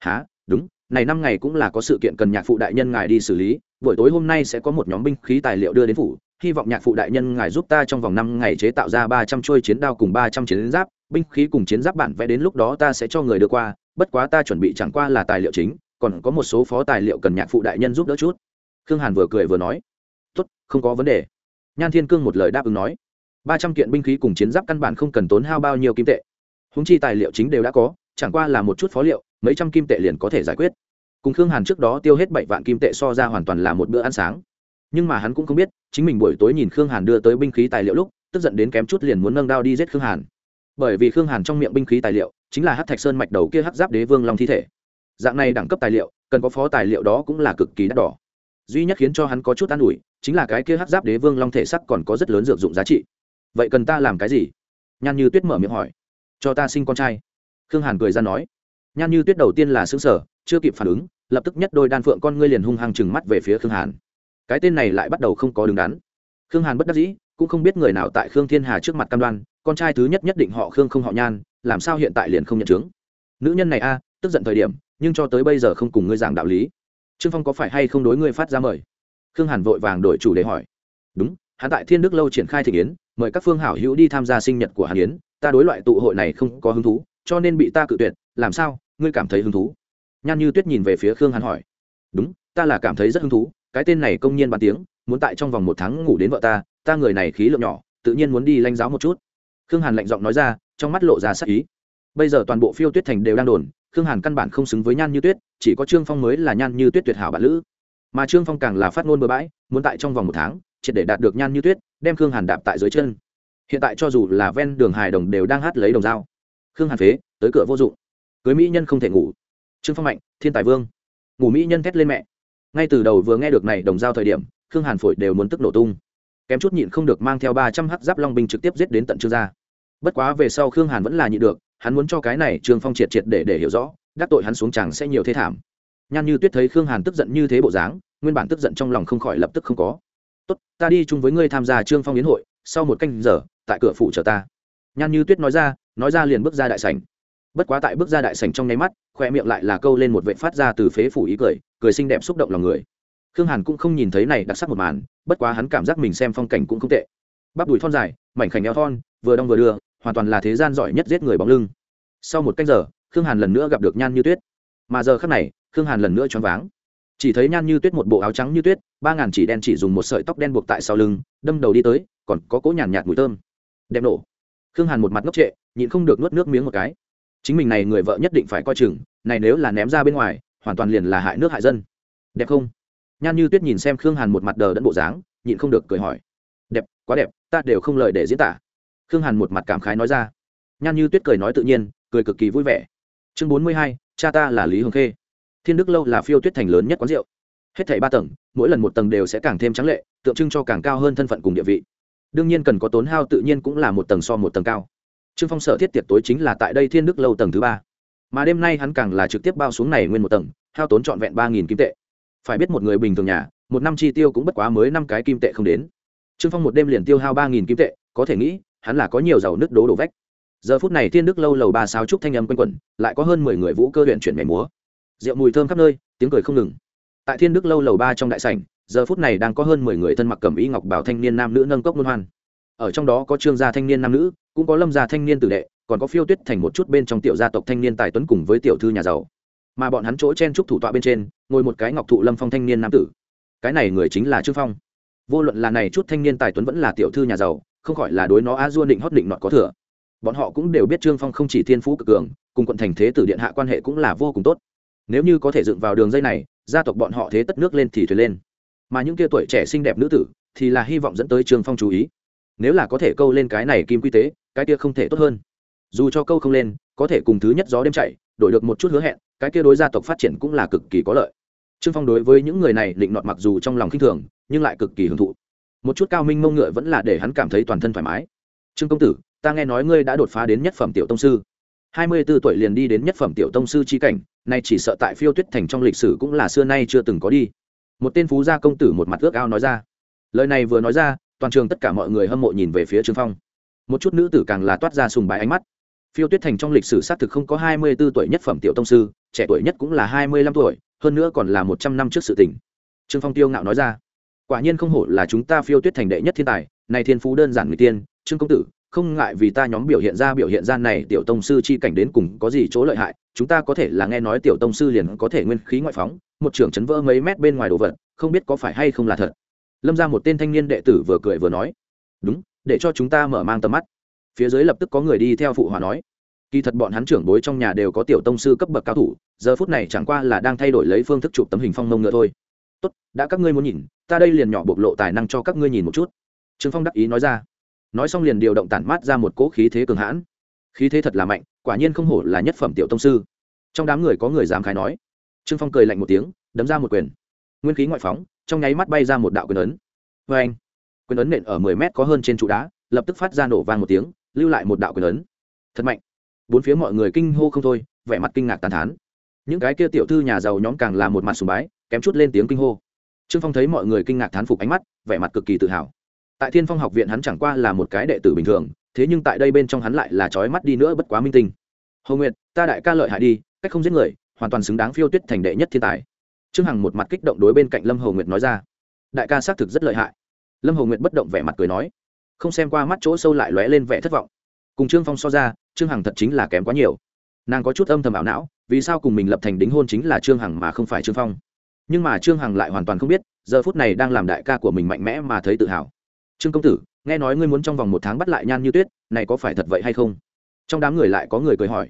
Há đúng, này năm ngày cũng là có sự kiện cần nhạc phụ đại nhân ngài đi xử lý, buổi tối hôm nay sẽ có một nhóm binh khí tài liệu đưa đến phủ, hy vọng nhạc phụ đại nhân ngài giúp ta trong vòng năm ngày chế tạo ra ba trăm trôi chiến đao cùng ba trăm chiến giáp, binh khí cùng chiến giáp bản vẽ đến lúc đó ta sẽ cho người đưa qua, bất quá ta chuẩn bị chẳng qua là tài liệu chính, còn có một số phó tài liệu cần nhạc phụ đại nhân giúp đỡ chút. Khương hàn vừa cười vừa nói, tốt, không có vấn đề. Nhan thiên cương một lời đáp ứng nói ba trăm kiện binh khí cùng chiến giáp căn bản không cần tốn hao bao nhiêu kim tệ. Húng chi tài liệu chính đều đã có, chẳng qua là một chút phó liệu, mấy trăm kim tệ liền có thể giải quyết. Cùng khương hàn trước đó tiêu hết bảy vạn kim tệ so ra hoàn toàn là một bữa ăn sáng. Nhưng mà hắn cũng không biết, chính mình buổi tối nhìn khương hàn đưa tới binh khí tài liệu lúc, tức giận đến kém chút liền muốn nâng đao đi giết khương hàn. Bởi vì khương hàn trong miệng binh khí tài liệu, chính là hát thạch sơn mạch đầu kia hát giáp đế vương long thi thể. Dạng này đẳng cấp tài liệu, cần có phó tài liệu đó cũng là cực kỳ đắt đỏ. Duy nhất khiến cho hắn có chút an ủi, chính là cái kia hát giáp đế vương long thể sắc còn có rất lớn dược dụng giá trị vậy cần ta làm cái gì? Nhan như tuyết mở miệng hỏi. Cho ta sinh con trai. Khương hàn cười ra nói. Nhan như tuyết đầu tiên là xứng sở chưa kịp phản ứng, lập tức nhất đôi đan phượng con ngươi liền hung hăng chừng mắt về phía khương hàn. Cái tên này lại bắt đầu không có đứng đắn. Khương hàn bất đắc dĩ, cũng không biết người nào tại khương thiên hà trước mặt cam đoan, con trai thứ nhất nhất định họ khương không họ nhan, làm sao hiện tại liền không nhận chứng nữ nhân này a, tức giận thời điểm, nhưng cho tới bây giờ không cùng ngươi giảng đạo lý. Trương phong có phải hay không đối ngươi phát ra mời? Khương hàn vội vàng đổi chủ đề hỏi. Đúng hắn tại thiên đức lâu triển khai thị yến, mời các phương hảo hữu đi tham gia sinh nhật của hàn yến, ta đối loại tụ hội này không có hứng thú, cho nên bị ta cự tuyệt, làm sao, ngươi cảm thấy hứng thú? Nhan như tuyết nhìn về phía khương hàn hỏi. Đúng, ta là cảm thấy rất hứng thú, cái tên này công nhiên bàn tiếng, muốn tại trong vòng một tháng ngủ đến vợ ta ta người này khí lượng nhỏ, tự nhiên muốn đi lanh giáo một chút. Khương hàn lạnh giọng nói ra, trong mắt lộ ra sắc ý. Bây giờ toàn bộ phiêu tuyết thành đều đang đồn, khương hàn căn bản không xứng với nhan như tuyết, chỉ có trương phong mới là nhan như tuyết tuyệt hảo bạn lữ. Mà trương phong càng là phát ngôn bừa bãi, muốn tại trong vòng một tháng triệt để đạt được nhan như tuyết, đem khương hàn đạp tại dưới chân. Hiện tại cho dù là ven đường hài đồng đều đang hát lấy đồng dao. Khương hàn phế, tới cửa vô dụng. Cưới mỹ nhân không thể ngủ. Trương phong mạnh, thiên tài vương. Ngủ mỹ nhân thét lên mẹ. Ngay từ đầu vừa nghe được này đồng dao thời điểm, khương hàn phổi đều muốn tức nổ tung. Kém chút nhịn không được mang theo ba trăm h giáp long binh trực tiếp giết đến tận trương gia bất quá về sau khương hàn vẫn là nhịn được, hắn muốn cho cái này trương phong triệt triệt để để hiểu rõ, đắc tội hắn xuống chẳng sẽ nhiều thế thảm. Nhan như tuyết thấy khương hàn tức giận như thế bộ dáng, nguyên bản tức giận trong lòng không khỏi lập tức không có tốt, ta đi chung với ngươi tham gia trương phong yến hội, sau một canh giờ, tại cửa phủ chờ ta. Nhan như tuyết nói ra nói ra liền bước ra đại sảnh. Bất quá tại bước ra đại sảnh trong nháy mắt khoe miệng lại là câu lên một vệ phát ra từ phế phủ ý cười cười xinh đẹp xúc động lòng người. Khương hàn cũng không nhìn thấy này đặc sắc một màn, bất quá hắn cảm giác mình xem phong cảnh cũng không tệ. Bắp đùi thon dài, mảnh khảnh eo thon, vừa đong vừa đưa, hoàn toàn là thế gian giỏi nhất giết người bóng lưng. Sau một canh giờ, khương hàn lần nữa gặp được nhan như tuyết. Mà giờ khắc này, khương hàn lần nữa choáng váng chỉ thấy nhan như tuyết một bộ áo trắng như tuyết, ba ngàn chỉ đen chỉ dùng một sợi tóc đen buộc tại sau lưng, đâm đầu đi tới, còn có cỗ nhàn nhạt mùi thơm. Đẹp nổ. Khương hàn một mặt ngốc trệ, nhịn không được nuốt nước miếng một cái. Chính mình này người vợ nhất định phải coi chừng, này nếu là ném ra bên ngoài, hoàn toàn liền là hại nước hại dân. Đẹp không? Nhan như tuyết nhìn xem khương hàn một mặt đờ đẫn bộ dáng, nhịn không được cười hỏi. Đẹp, quá đẹp, ta đều không lời để diễn tả. Khương hàn một mặt cảm khái nói ra. Nhan như tuyết cười nói tự nhiên, cười cực kỳ vui vẻ. Chương bốn mươi hai, cha ta là lý hồng khê thiên đức lâu là phiêu tuyết thành lớn nhất quán rượu. Hết thảy ba tầng, mỗi lần một tầng đều sẽ càng thêm trắng lệ, tượng trưng cho càng cao hơn thân phận cùng địa vị. Đương nhiên cần có tốn hao tự nhiên cũng là một tầng so một tầng cao. Trương phong sở thiết tiệc tối chính là tại đây thiên đức lâu tầng thứ ba. Mà đêm nay hắn càng là trực tiếp bao xuống này nguyên một tầng, hao tốn trọn vẹn ba nghìn kim tệ. Phải biết một người bình thường nhà, một năm chi tiêu cũng bất quá mới năm cái kim tệ không đến. Trương phong một đêm liền tiêu hao ba nghìn kim tệ, có thể nghĩ, hắn là có nhiều giàu nước đố đổ vách. Giờ phút này thiên đức lâu lầu ba sao trúc thanh âm quanh quẩn, lại có hơn mười người vũ cơ luyện chuyển mẻ múa rượu mùi thơm khắp nơi, tiếng cười không ngừng. Tại thiên đức lâu lầu ba trong đại sảnh, giờ phút này đang có hơn mười người thân mặc cẩm y ngọc bảo thanh niên nam nữ nâng cốc luân hoan. Ở trong đó có trương gia thanh niên nam nữ, cũng có lâm gia thanh niên tử đệ, còn có phiêu tuyết thành một chút bên trong tiểu gia tộc thanh niên tài tuấn cùng với tiểu thư nhà giàu. Mà bọn hắn chỗ chen trúc thủ tọa bên trên, ngồi một cái ngọc thụ lâm phong thanh niên nam tử. Cái này người chính là trương phong. Vô luận là này chút thanh niên tài tuấn vẫn là tiểu thư nhà giàu, không khỏi là đối nó a dua định hót định nọt có thừa. Bọn họ cũng đều biết trương phong không chỉ thiên phú cực cường, cùng quận thành thế tử điện hạ quan hệ cũng là vô cùng tốt nếu như có thể dựng vào đường dây này, gia tộc bọn họ thế tất nước lên thì thuyền lên. Mà những kia tuổi trẻ xinh đẹp nữ tử, thì là hy vọng dẫn tới trương phong chú ý. Nếu là có thể câu lên cái này kim quy tế, cái kia không thể tốt hơn. Dù cho câu không lên, có thể cùng thứ nhất gió đêm chạy, đổi được một chút hứa hẹn, cái kia đối gia tộc phát triển cũng là cực kỳ có lợi. Trương phong đối với những người này định nọt mặc dù trong lòng khinh thường, nhưng lại cực kỳ hưởng thụ. Một chút cao minh mông ngựa vẫn là để hắn cảm thấy toàn thân thoải mái. Trương công tử, ta nghe nói ngươi đã đột phá đến nhất phẩm tiểu tông sư hai mươi 24 tuổi liền đi đến nhất phẩm tiểu tông sư chi cảnh, nay chỉ sợ tại phiêu tuyết thành trong lịch sử cũng là xưa nay chưa từng có đi. Một tên phú gia công tử một mặt ước ao nói ra. Lời này vừa nói ra, toàn trường tất cả mọi người hâm mộ nhìn về phía trương phong. Một chút nữ tử càng là toát ra sùng bái ánh mắt. Phiêu tuyết thành trong lịch sử xác thực không có hai mươi 24 tuổi nhất phẩm tiểu tông sư, trẻ tuổi nhất cũng là hai mươi lăm tuổi, hơn nữa còn là một trăm năm trước sự tình. Trương phong tiêu ngạo nói ra. Quả nhiên không hổ là chúng ta phiêu tuyết thành đệ nhất thiên tài này thiên phú đơn giản người tiên, trương công tử không ngại vì ta nhóm biểu hiện ra biểu hiện gian này, tiểu tông sư chi cảnh đến cùng có gì chỗ lợi hại, chúng ta có thể là nghe nói tiểu tông sư liền có thể nguyên khí ngoại phóng, một trưởng chấn vỡ mấy mét bên ngoài đồ vật, không biết có phải hay không là thật. Lâm ra một tên thanh niên đệ tử vừa cười vừa nói, đúng, để cho chúng ta mở mang tầm mắt. Phía dưới lập tức có người đi theo phụ hòa nói, kỳ thật bọn hắn trưởng bối trong nhà đều có tiểu tông sư cấp bậc cao thủ, giờ phút này chẳng qua là đang thay đổi lấy phương thức chụp tấm hình phong mông nữa thôi. Tốt, đã các ngươi muốn nhìn, ta đây liền nhỏ bộc lộ tài năng cho các ngươi nhìn một chút. Trương phong đắc ý nói ra nói xong liền điều động tản mát ra một cỗ khí thế cường hãn. Khí thế thật là mạnh, quả nhiên không hổ là nhất phẩm tiểu tông sư. Trong đám người có người dám khái nói. Trương phong cười lạnh một tiếng, đấm ra một quyền. Nguyên khí ngoại phóng, trong nháy mắt bay ra một đạo quyền ấn. Vê anh quyền ấn nện ở mười mét có hơn trên trụ đá, lập tức phát ra nổ vang một tiếng, lưu lại một đạo quyền ấn. Thật mạnh! Bốn phía mọi người kinh hô không thôi, vẻ mặt kinh ngạc tàn thán. Những cái kia tiểu thư nhà giàu nhóm càng là một mặt sùng bái, kém chút lên tiếng kinh hô. Trương phong thấy mọi người kinh ngạc thán phục ánh mắt, vẻ mặt cực kỳ tự hào tại thiên phong học viện hắn chẳng qua là một cái đệ tử bình thường, thế nhưng tại đây bên trong hắn lại là trói mắt đi nữa bất quá minh tinh. Hầu nguyệt, ta đại ca lợi hại đi, cách không giết người, hoàn toàn xứng đáng phiêu tuyết thành đệ nhất thiên tài. Trương hằng một mặt kích động đối bên cạnh lâm hầu nguyệt nói ra. Đại ca xác thực rất lợi hại. Lâm hầu nguyệt bất động vẻ mặt cười nói. Không xem qua mắt chỗ sâu lại lóe lên vẻ thất vọng. Cùng trương phong so ra, trương hằng thật chính là kém quá nhiều. Nàng có chút âm thầm ảo não, vì sao cùng mình lập thành đính hôn chính là trương hằng mà không phải trương phong? Nhưng mà trương hằng lại hoàn toàn không biết, giờ phút này đang làm đại ca của mình mạnh mẽ mà thấy tự hào trương công tử, nghe nói ngươi muốn trong vòng một tháng bắt lại nhan như tuyết, này có phải thật vậy hay không? Trong đám người lại có người cười hỏi.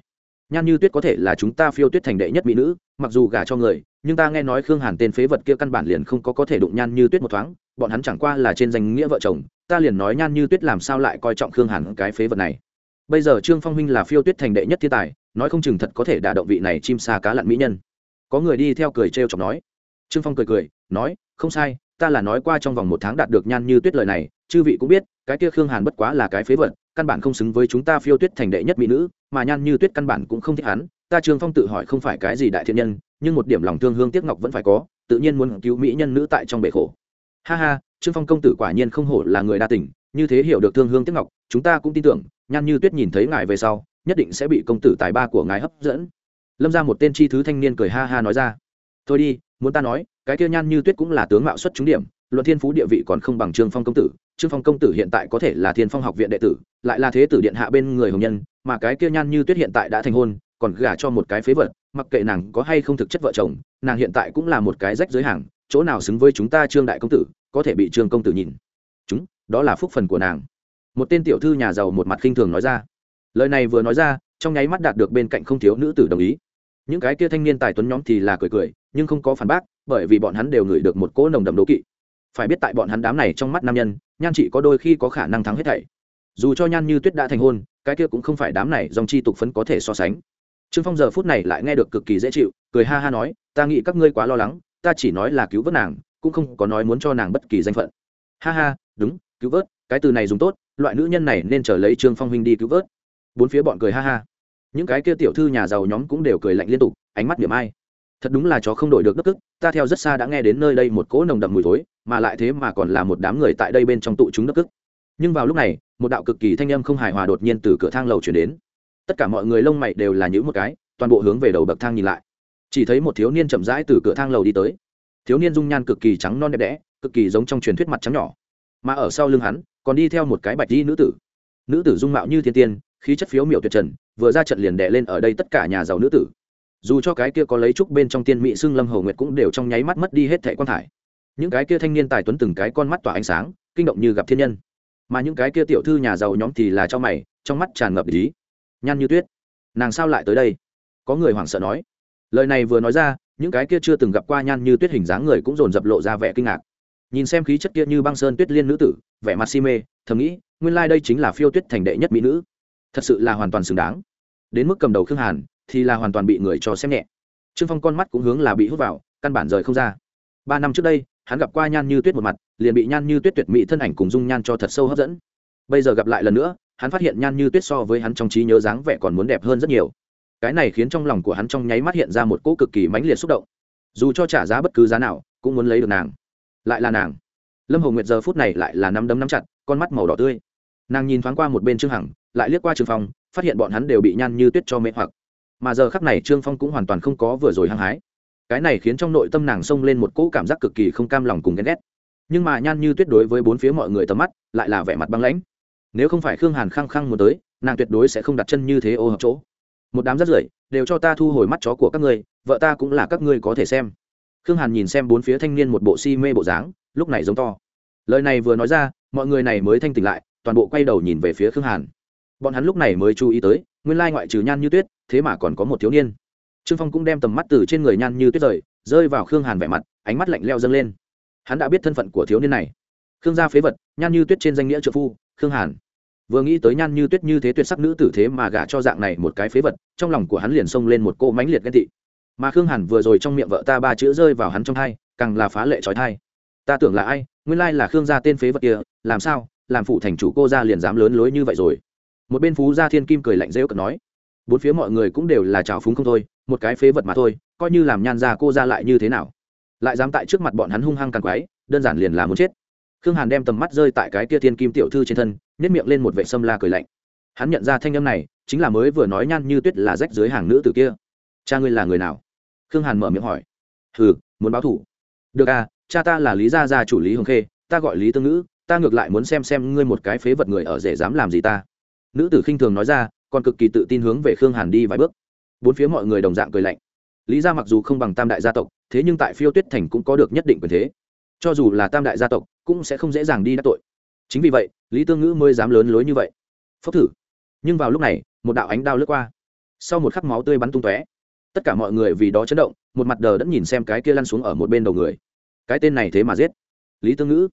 Nhan như tuyết có thể là chúng ta phiêu tuyết thành đệ nhất mỹ nữ, mặc dù gả cho người, nhưng ta nghe nói khương hàn tên phế vật kia căn bản liền không có có thể đụng nhan như tuyết một thoáng, bọn hắn chẳng qua là trên danh nghĩa vợ chồng, ta liền nói nhan như tuyết làm sao lại coi trọng khương hàn cái phế vật này. Bây giờ trương phong huynh là phiêu tuyết thành đệ nhất thiên tài, nói không chừng thật có thể đả động vị này chim xa cá lặn mỹ nhân. Có người đi theo cười trêu chọc nói. Trương phong cười cười, nói, không sai, ta là nói qua trong vòng một tháng đạt được nhan như tuyết lời này chư vị cũng biết, cái kia khương hàn bất quá là cái phế vật, căn bản không xứng với chúng ta phiêu tuyết thành đệ nhất mỹ nữ, mà nhan như tuyết căn bản cũng không thích hắn. Ta trương phong tự hỏi không phải cái gì đại thiện nhân, nhưng một điểm lòng thương hương tiếc ngọc vẫn phải có, tự nhiên muốn cứu mỹ nhân nữ tại trong bể khổ. Ha ha, trương phong công tử quả nhiên không hổ là người đa tình, như thế hiểu được thương hương tiếc ngọc, chúng ta cũng tin tưởng, nhan như tuyết nhìn thấy ngài về sau, nhất định sẽ bị công tử tài ba của ngài hấp dẫn. Lâm ra một tên chi thứ thanh niên cười ha ha nói ra. Thôi đi, muốn ta nói, cái kia nhan như tuyết cũng là tướng mạo xuất trúng điểm, luận thiên phú địa vị còn không bằng trương phong công tử trương phong công tử hiện tại có thể là thiên phong học viện đệ tử, lại là thế tử điện hạ bên người hồng nhân, mà cái kia nhan như tuyết hiện tại đã thành hôn, còn gả cho một cái phế vật, mặc kệ nàng có hay không thực chất vợ chồng, nàng hiện tại cũng là một cái rách giới hàng, chỗ nào xứng với chúng ta trương đại công tử, có thể bị trương công tử nhìn. Chúng, đó là phúc phần của nàng. Một tên tiểu thư nhà giàu một mặt khinh thường nói ra. Lời này vừa nói ra, trong nháy mắt đạt được bên cạnh không thiếu nữ tử đồng ý. Những cái kia thanh niên tài tuấn nhóm thì là cười cười, nhưng không có phản bác, bởi vì bọn hắn đều ngửi được một cỗ nồng đậm đố kỵ phải biết tại bọn hắn đám này trong mắt nam nhân, nhan chị có đôi khi có khả năng thắng hết thảy. Dù cho nhan như tuyết đã thành hôn, cái kia cũng không phải đám này dòng chi tục phấn có thể so sánh. Trương phong giờ phút này lại nghe được cực kỳ dễ chịu, cười ha ha nói, ta nghĩ các ngươi quá lo lắng, ta chỉ nói là cứu vớt nàng, cũng không có nói muốn cho nàng bất kỳ danh phận. Ha ha, đúng, cứu vớt, cái từ này dùng tốt, loại nữ nhân này nên trở lấy trương phong huynh đi cứu vớt. Bốn phía bọn cười ha ha. Những cái kia tiểu thư nhà giàu nhóm cũng đều cười lạnh liên tục, ánh mắt điểm ai thật đúng là chó không đổi được đất tức ta theo rất xa đã nghe đến nơi đây một cỗ nồng đậm mùi thối, mà lại thế mà còn là một đám người tại đây bên trong tụ chúng đất tức nhưng vào lúc này, một đạo cực kỳ thanh âm không hài hòa đột nhiên từ cửa thang lầu chuyển đến. Tất cả mọi người lông mày đều là những một cái, toàn bộ hướng về đầu bậc thang nhìn lại. Chỉ thấy một thiếu niên chậm rãi từ cửa thang lầu đi tới. Thiếu niên dung nhan cực kỳ trắng non đẹp đẽ, cực kỳ giống trong truyền thuyết mặt trắng nhỏ. Mà ở sau lưng hắn, còn đi theo một cái bạch đi nữ tử. Nữ tử dung mạo như thiên tiên, khí chất phiếu miểu tuyệt trần, vừa ra trận liền đẻ lên ở đây tất cả nhà giàu nữ tử dù cho cái kia có lấy trúc bên trong tiên mỹ xưng lâm hầu nguyệt cũng đều trong nháy mắt mất đi hết thẻ quan thải. Những cái kia thanh niên tài tuấn từng cái con mắt tỏa ánh sáng, kinh động như gặp thiên nhân. Mà những cái kia tiểu thư nhà giàu nhóm thì là cho mày, trong mắt tràn ngập lý nhan như tuyết, nàng sao lại tới đây? Có người hoảng sợ nói. Lời này vừa nói ra, những cái kia chưa từng gặp qua nhan như tuyết hình dáng người cũng dồn dập lộ ra vẻ kinh ngạc. Nhìn xem khí chất kia như băng sơn tuyết liên nữ tử, vẻ mặt si mê, thầm nghĩ, nguyên lai、like、đây chính là phiêu tuyết thành đệ nhất mỹ nữ. Thật sự là hoàn toàn xứng đáng. Đến mức cầm đầu khương hàn thì là hoàn toàn bị người cho xem nhẹ. Trương phong con mắt cũng hướng là bị hút vào, căn bản rời không ra. Ba năm trước đây, hắn gặp qua nhan như tuyết một mặt, liền bị nhan như tuyết tuyệt mỹ thân ảnh cùng dung nhan cho thật sâu hấp dẫn. Bây giờ gặp lại lần nữa, hắn phát hiện nhan như tuyết so với hắn trong trí nhớ dáng vẻ còn muốn đẹp hơn rất nhiều. Cái này khiến trong lòng của hắn trong nháy mắt hiện ra một cỗ cực kỳ mãnh liệt xúc động. Dù cho trả giá bất cứ giá nào, cũng muốn lấy được nàng. Lại là nàng. Lâm hồng nguyệt giờ phút này lại là năm đấm nắm chặt, con mắt màu đỏ tươi. Nàng nhìn thoáng qua một bên trương hằng, lại liếc qua trương phong, phát hiện bọn hắn đều bị nhan như tuyết cho mê hoặc mà giờ khắc này trương phong cũng hoàn toàn không có vừa rồi hăng hái. Cái này khiến trong nội tâm nàng xông lên một cỗ cảm giác cực kỳ không cam lòng cùng ghen ghét. Nhưng mà nhan như tuyết đối với bốn phía mọi người tầm mắt lại là vẻ mặt băng lãnh. Nếu không phải khương hàn khăng khăng muốn tới, nàng tuyệt đối sẽ không đặt chân như thế ô hợp chỗ. Một đám rất rưởi đều cho ta thu hồi mắt chó của các ngươi, vợ ta cũng là các ngươi có thể xem. Khương hàn nhìn xem bốn phía thanh niên một bộ si mê bộ dáng, lúc này giống to. Lời này vừa nói ra, mọi người này mới thanh tỉnh lại, toàn bộ quay đầu nhìn về phía khương hàn. Bọn hắn lúc này mới chú ý tới nguyên lai ngoại trừ nhan như tuyết, thế mà còn có một thiếu niên. Trương phong cũng đem tầm mắt từ trên người nhan như tuyết rời, rơi vào khương hàn vẻ mặt, ánh mắt lạnh leo dâng lên. Hắn đã biết thân phận của thiếu niên này. Khương gia phế vật, nhan như tuyết trên danh nghĩa trợ phu, khương hàn. Vừa nghĩ tới nhan như tuyết như thế tuyệt sắc nữ tử thế mà gả cho dạng này một cái phế vật, trong lòng của hắn liền xông lên một cô mãnh liệt ghen tị. Mà khương hàn vừa rồi trong miệng vợ ta ba chữ rơi vào hắn trong thai càng là phá lệ trói thai. Ta tưởng là ai, nguyên lai là khương gia tên phế vật kia, làm sao, làm phụ thành chủ cô gia liền dám lớn lối như vậy rồi một bên phú gia thiên kim cười lạnh rêu cợt nói, bốn phía mọi người cũng đều là trào phúng không thôi, một cái phế vật mà thôi, coi như làm nhan ra cô ra lại như thế nào? Lại dám tại trước mặt bọn hắn hung hăng càng quái đơn giản liền là muốn chết. Khương hàn đem tầm mắt rơi tại cái kia thiên kim tiểu thư trên thân nhét miệng lên một vệ sâm la cười lạnh. Hắn nhận ra thanh âm này, chính là mới vừa nói nhan như tuyết là rách dưới hàng nữ tử kia. Cha ngươi là người nào? Khương hàn mở miệng hỏi. Hừ, muốn báo thủ. Được à cha ta là lý gia gia chủ lý hồng khê, ta gọi lý tương ngữ, ta ngược lại muốn xem xem ngươi một cái phế vật người ở rể dám làm gì ta nữ tử khinh thường nói ra, còn cực kỳ tự tin hướng về khương hàn đi vài bước. Bốn phía mọi người đồng dạng cười lạnh. Lý gia mặc dù không bằng tam đại gia tộc, thế nhưng tại phiêu tuyết thành cũng có được nhất định quyền thế. Cho dù là tam đại gia tộc, cũng sẽ không dễ dàng đi đắc tội. Chính vì vậy, lý tương ngữ mới dám lớn lối như vậy. Phốc thử. Nhưng vào lúc này, một đạo ánh đao lướt qua. Sau một khắc máu tươi bắn tung tóe. Tất cả mọi người vì đó chấn động, một mặt đờ đẫn nhìn xem cái kia lăn xuống ở một bên đầu người. Cái tên này thế mà giết. Lý tương ngữ.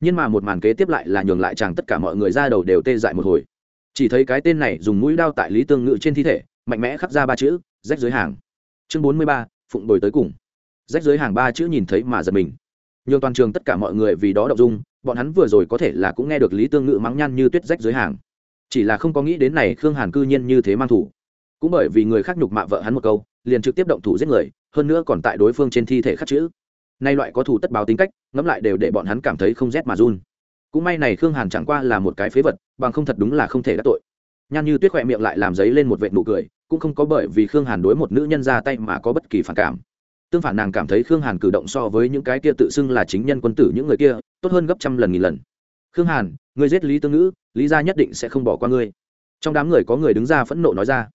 Nhưng mà một màn kế tiếp lại là nhường lại chàng tất cả mọi người ra đầu đều tê dại một hồi chỉ thấy cái tên này dùng mũi đao tại lý tương Ngự trên thi thể, mạnh mẽ khắc ra ba chữ, rách dưới hàng. Chương bốn mươi ba, phụng đổi tới cùng. Rách dưới hàng ba chữ nhìn thấy mà giật mình. Nhường toàn trường tất cả mọi người vì đó đậu dung, bọn hắn vừa rồi có thể là cũng nghe được lý tương Ngự mắng nhăn như tuyết rách dưới hàng. Chỉ là không có nghĩ đến này khương hàn cư nhiên như thế mang thủ. Cũng bởi vì người khác nhục mạ vợ hắn một câu, liền trực tiếp động thủ giết người, hơn nữa còn tại đối phương trên thi thể khắc chữ. Nay loại có thủ tất báo tính cách, ngẫm lại đều để bọn hắn cảm thấy không rét mà run cũng may này khương hàn chẳng qua là một cái phế vật, bằng không thật đúng là không thể đắc tội. Nhan như tuyết khoe miệng lại làm giấy lên một vệ nụ cười, cũng không có bởi vì khương hàn đối một nữ nhân ra tay mà có bất kỳ phản cảm. Tương phản nàng cảm thấy khương hàn cử động so với những cái kia tự xưng là chính nhân quân tử những người kia, tốt hơn gấp trăm lần nghìn lần. Khương hàn người giết lý tương ngữ, lý gia nhất định sẽ không bỏ qua ngươi. Trong đám người có người đứng ra phẫn nộ nói ra.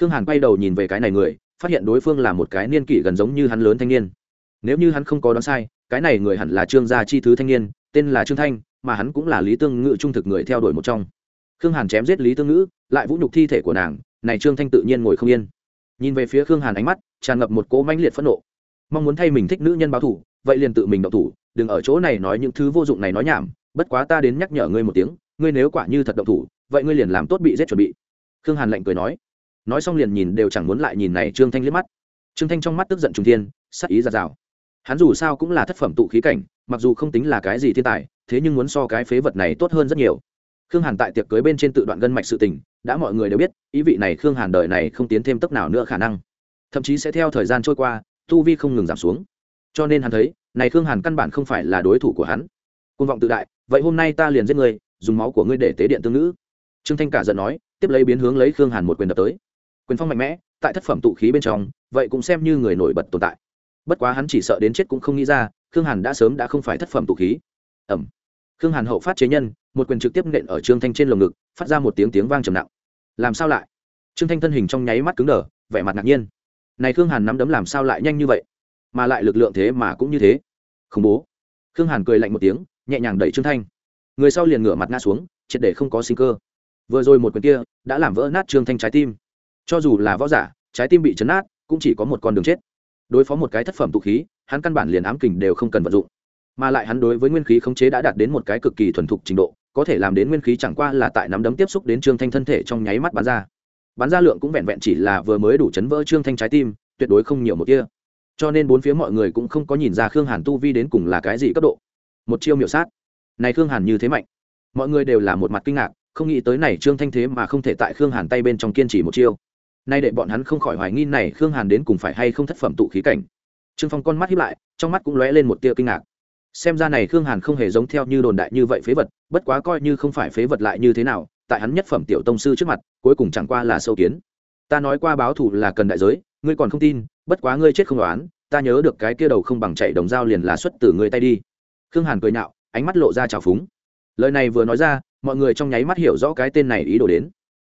Khương hàn quay đầu nhìn về cái này người, phát hiện đối phương là một cái niên kỷ gần giống như hắn lớn thanh niên. Nếu như hắn không có đoán sai, cái này người hẳn là trương gia chi thứ thanh niên, tên là trương thanh mà hắn cũng là lý tương ngữ trung thực người theo đuổi một trong. Khương hàn chém giết lý tương ngữ lại vũ nhục thi thể của nàng, này trương thanh tự nhiên ngồi không yên. Nhìn về phía khương hàn ánh mắt, tràn ngập một cỗ mãnh liệt phẫn nộ. Mong muốn thay mình thích nữ nhân báo thủ vậy liền tự mình đậu thủ, đừng ở chỗ này nói những thứ vô dụng này nói nhảm, bất quá ta đến nhắc nhở ngươi một tiếng, ngươi nếu quả như thật động thủ, vậy ngươi liền làm tốt bị giết chuẩn bị. Khương hàn lạnh cười nói. Nói xong liền nhìn đều chẳng muốn lại nhìn này trương thanh liếc mắt. Trương thanh trong mắt tức giận trung thiên, sắc ý ra rào hắn dù sao cũng là thất phẩm tụ khí cảnh, mặc dù không tính là cái gì thiên tài, thế nhưng muốn so cái phế vật này tốt hơn rất nhiều. Khương hàn tại tiệc cưới bên trên tự đoạn gân mạch sự tình, đã mọi người đều biết, ý vị này khương hàn đời này không tiến thêm tốc nào nữa khả năng. Thậm chí sẽ theo thời gian trôi qua, tu vi không ngừng giảm xuống. Cho nên hắn thấy, này khương hàn căn bản không phải là đối thủ của hắn. Côn vọng tự đại, vậy hôm nay ta liền giết ngươi dùng máu của ngươi để tế điện tương ngữ. Trương thanh cả giận nói, tiếp lấy biến hướng lấy khương hàn một quyền đập tới. Quyền phong mạnh mẽ, tại thất phẩm tụ khí bên trong, vậy cũng xem như người nổi bật tồn tại bất quá hắn chỉ sợ đến chết cũng không nghĩ ra, khương hàn đã sớm đã không phải thất phẩm tụ khí. Ẩm khương hàn hậu phát chế nhân, một quyền trực tiếp nện ở trương thanh trên lồng ngực, phát ra một tiếng tiếng vang trầm nặng. Làm sao lại? Trương thanh thân hình trong nháy mắt cứng đờ, vẻ mặt ngạc nhiên. Này khương hàn nắm đấm làm sao lại nhanh như vậy? Mà lại lực lượng thế mà cũng như thế. Khủng bố. Khương hàn cười lạnh một tiếng, nhẹ nhàng đẩy trương thanh. Người sau liền ngửa mặt ngã xuống, triệt để không có sinh cơ. Vừa rồi một quyền kia, đã làm vỡ nát trương thanh trái tim. Cho dù là võ giả, trái tim bị chấn nát cũng chỉ có một con đường chết đối phó một cái thất phẩm tụ khí, hắn căn bản liền ám kình đều không cần vận dụng. Mà lại hắn đối với nguyên khí khống chế đã đạt đến một cái cực kỳ thuần thục trình độ, có thể làm đến nguyên khí chẳng qua là tại nắm đấm tiếp xúc đến trương thanh thân thể trong nháy mắt bắn ra. Bắn ra lượng cũng vẹn vẹn chỉ là vừa mới đủ chấn vỡ trương thanh trái tim, tuyệt đối không nhiều một kia cho nên bốn phía mọi người cũng không có nhìn ra khương hàn tu vi đến cùng là cái gì cấp độ. Một chiêu miểu sát. Này khương hàn như thế mạnh. Mọi người đều là một mặt kinh ngạc, không nghĩ tới này trương thanh thế mà không thể tại khương hàn tay bên trong kiên trì một chiêu nay để bọn hắn không khỏi hoài nghi này khương hàn đến cùng phải hay không thất phẩm tụ khí cảnh. Trương phong con mắt hiếp lại, trong mắt cũng lóe lên một tia kinh ngạc. Xem ra này khương hàn không hề giống theo như đồn đại như vậy phế vật, bất quá coi như không phải phế vật lại như thế nào, tại hắn nhất phẩm tiểu tông sư trước mặt, cuối cùng chẳng qua là sâu kiến. Ta nói qua báo thù là cần đại giới, ngươi còn không tin, bất quá ngươi chết không đoán, ta nhớ được cái kia đầu không bằng chạy đồng dao liền là xuất từ ngươi tay đi. Khương hàn cười nhạo ánh mắt lộ ra trào phúng. Lời này vừa nói ra, mọi người trong nháy mắt hiểu rõ cái tên này ý đồ đến.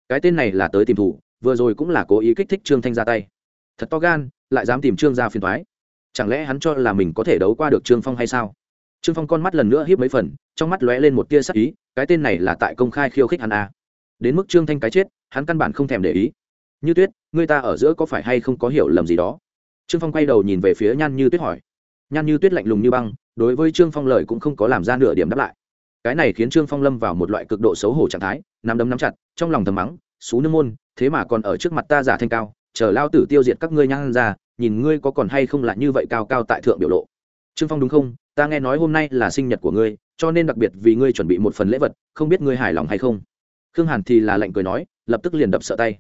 Cái tên này là tới tìm thủ vừa rồi cũng là cố ý kích thích trương thanh ra tay. Thật to gan, lại dám tìm trương ra phiền thoái chẳng lẽ hắn cho là mình có thể đấu qua được trương phong hay sao? Trương phong con mắt lần nữa hiếp mấy phần, trong mắt lóe lên một tia sắc ý, cái tên này là tại công khai khiêu khích hắn à. đến mức trương thanh cái chết, hắn căn bản không thèm để ý. Như tuyết, người ta ở giữa có phải hay không có hiểu lầm gì đó? Trương phong quay đầu nhìn về phía nhan như tuyết hỏi. Nhan như tuyết lạnh lùng như băng, đối với trương phong lời cũng không có làm ra nửa điểm đáp lại. Cái này khiến trương phong lâm vào một loại cực độ xấu hổ trạng thái, nắm đấm nắm chặt, trong lòng thầm mắng xú nương môn, thế mà còn ở trước mặt ta giả thanh cao, chờ lao tử tiêu diệt các ngươi nhang ra, nhìn ngươi có còn hay không là như vậy cao cao tại thượng biểu lộ. Trương phong đúng không? Ta nghe nói hôm nay là sinh nhật của ngươi, cho nên đặc biệt vì ngươi chuẩn bị một phần lễ vật, không biết ngươi hài lòng hay không? Khương hàn thì là lạnh cười nói, lập tức liền đập sợ tay.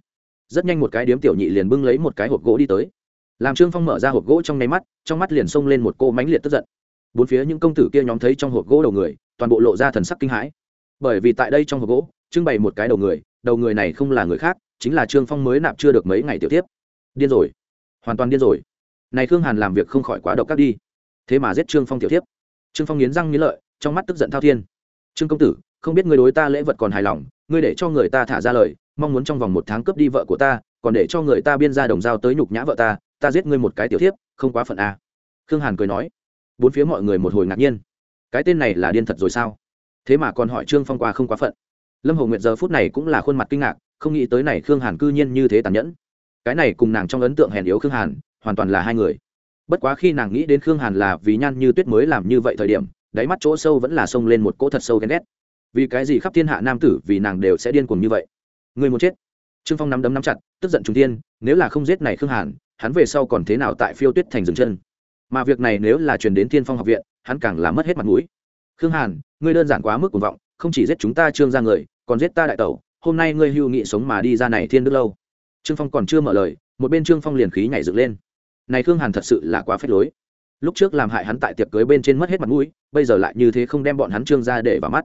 Rất nhanh một cái điếm tiểu nhị liền bưng lấy một cái hộp gỗ đi tới. Làm trương phong mở ra hộp gỗ trong nháy mắt, trong mắt liền xông lên một cô mánh liệt tức giận. Bốn phía những công tử kia nhóm thấy trong hộp gỗ đầu người, toàn bộ lộ ra thần sắc kinh hãi. Bởi vì tại đây trong hộp gỗ, trưng bày một cái đầu người đầu người này không là người khác, chính là trương phong mới nạp chưa được mấy ngày tiểu tiếp điên rồi. Hoàn toàn điên rồi. Này khương hàn làm việc không khỏi quá độc các đi. Thế mà giết trương phong tiểu tiếp trương phong nghiến răng nghiến lợi, trong mắt tức giận thao thiên. Trương công tử, không biết người đối ta lễ vật còn hài lòng, ngươi để cho người ta thả ra lời, mong muốn trong vòng một tháng cướp đi vợ của ta, còn để cho người ta biên ra đồng dao tới nhục nhã vợ ta ta giết ngươi một cái tiểu thiếp, không quá phận a à. khương hàn cười nói. Bốn phía mọi người một hồi ngạc nhiên. Cái tên này là điên thật rồi sao? Thế mà còn hỏi trương phong qua không quá phận lâm hồ nguyệt giờ phút này cũng là khuôn mặt kinh ngạc, không nghĩ tới này khương hàn cư nhiên như thế tàn nhẫn. Cái này cùng nàng trong ấn tượng hèn yếu khương hàn, hoàn toàn là hai người. Bất quá khi nàng nghĩ đến khương hàn là vì nhan như tuyết mới làm như vậy thời điểm, đáy mắt chỗ sâu vẫn là xông lên một cỗ thật sâu ghen ghét. Vì cái gì khắp thiên hạ nam tử vì nàng đều sẽ điên cuồng như vậy? Người muốn chết. Trương phong nắm đấm nắm chặt, tức giận trung tiên nếu là không giết này khương hàn, hắn về sau còn thế nào tại phiêu tuyết thành dừng chân? Mà việc này nếu là truyền đến thiên phong học viện, hắn càng làm mất hết mặt mũi. Khương hàn, ngươi đơn giản quá mức cuồng vọng không chỉ giết chúng ta trương ra người, còn giết ta đại tẩu, hôm nay ngươi hưu nghị sống mà đi ra này thiên đức lâu. Trương phong còn chưa mở lời, một bên trương phong liền khí nhảy dựng lên. Này khương hàn thật sự là quá phết lối. Lúc trước làm hại hắn tại tiệc cưới bên trên mất hết mặt mũi, bây giờ lại như thế không đem bọn hắn trương ra để vào mắt.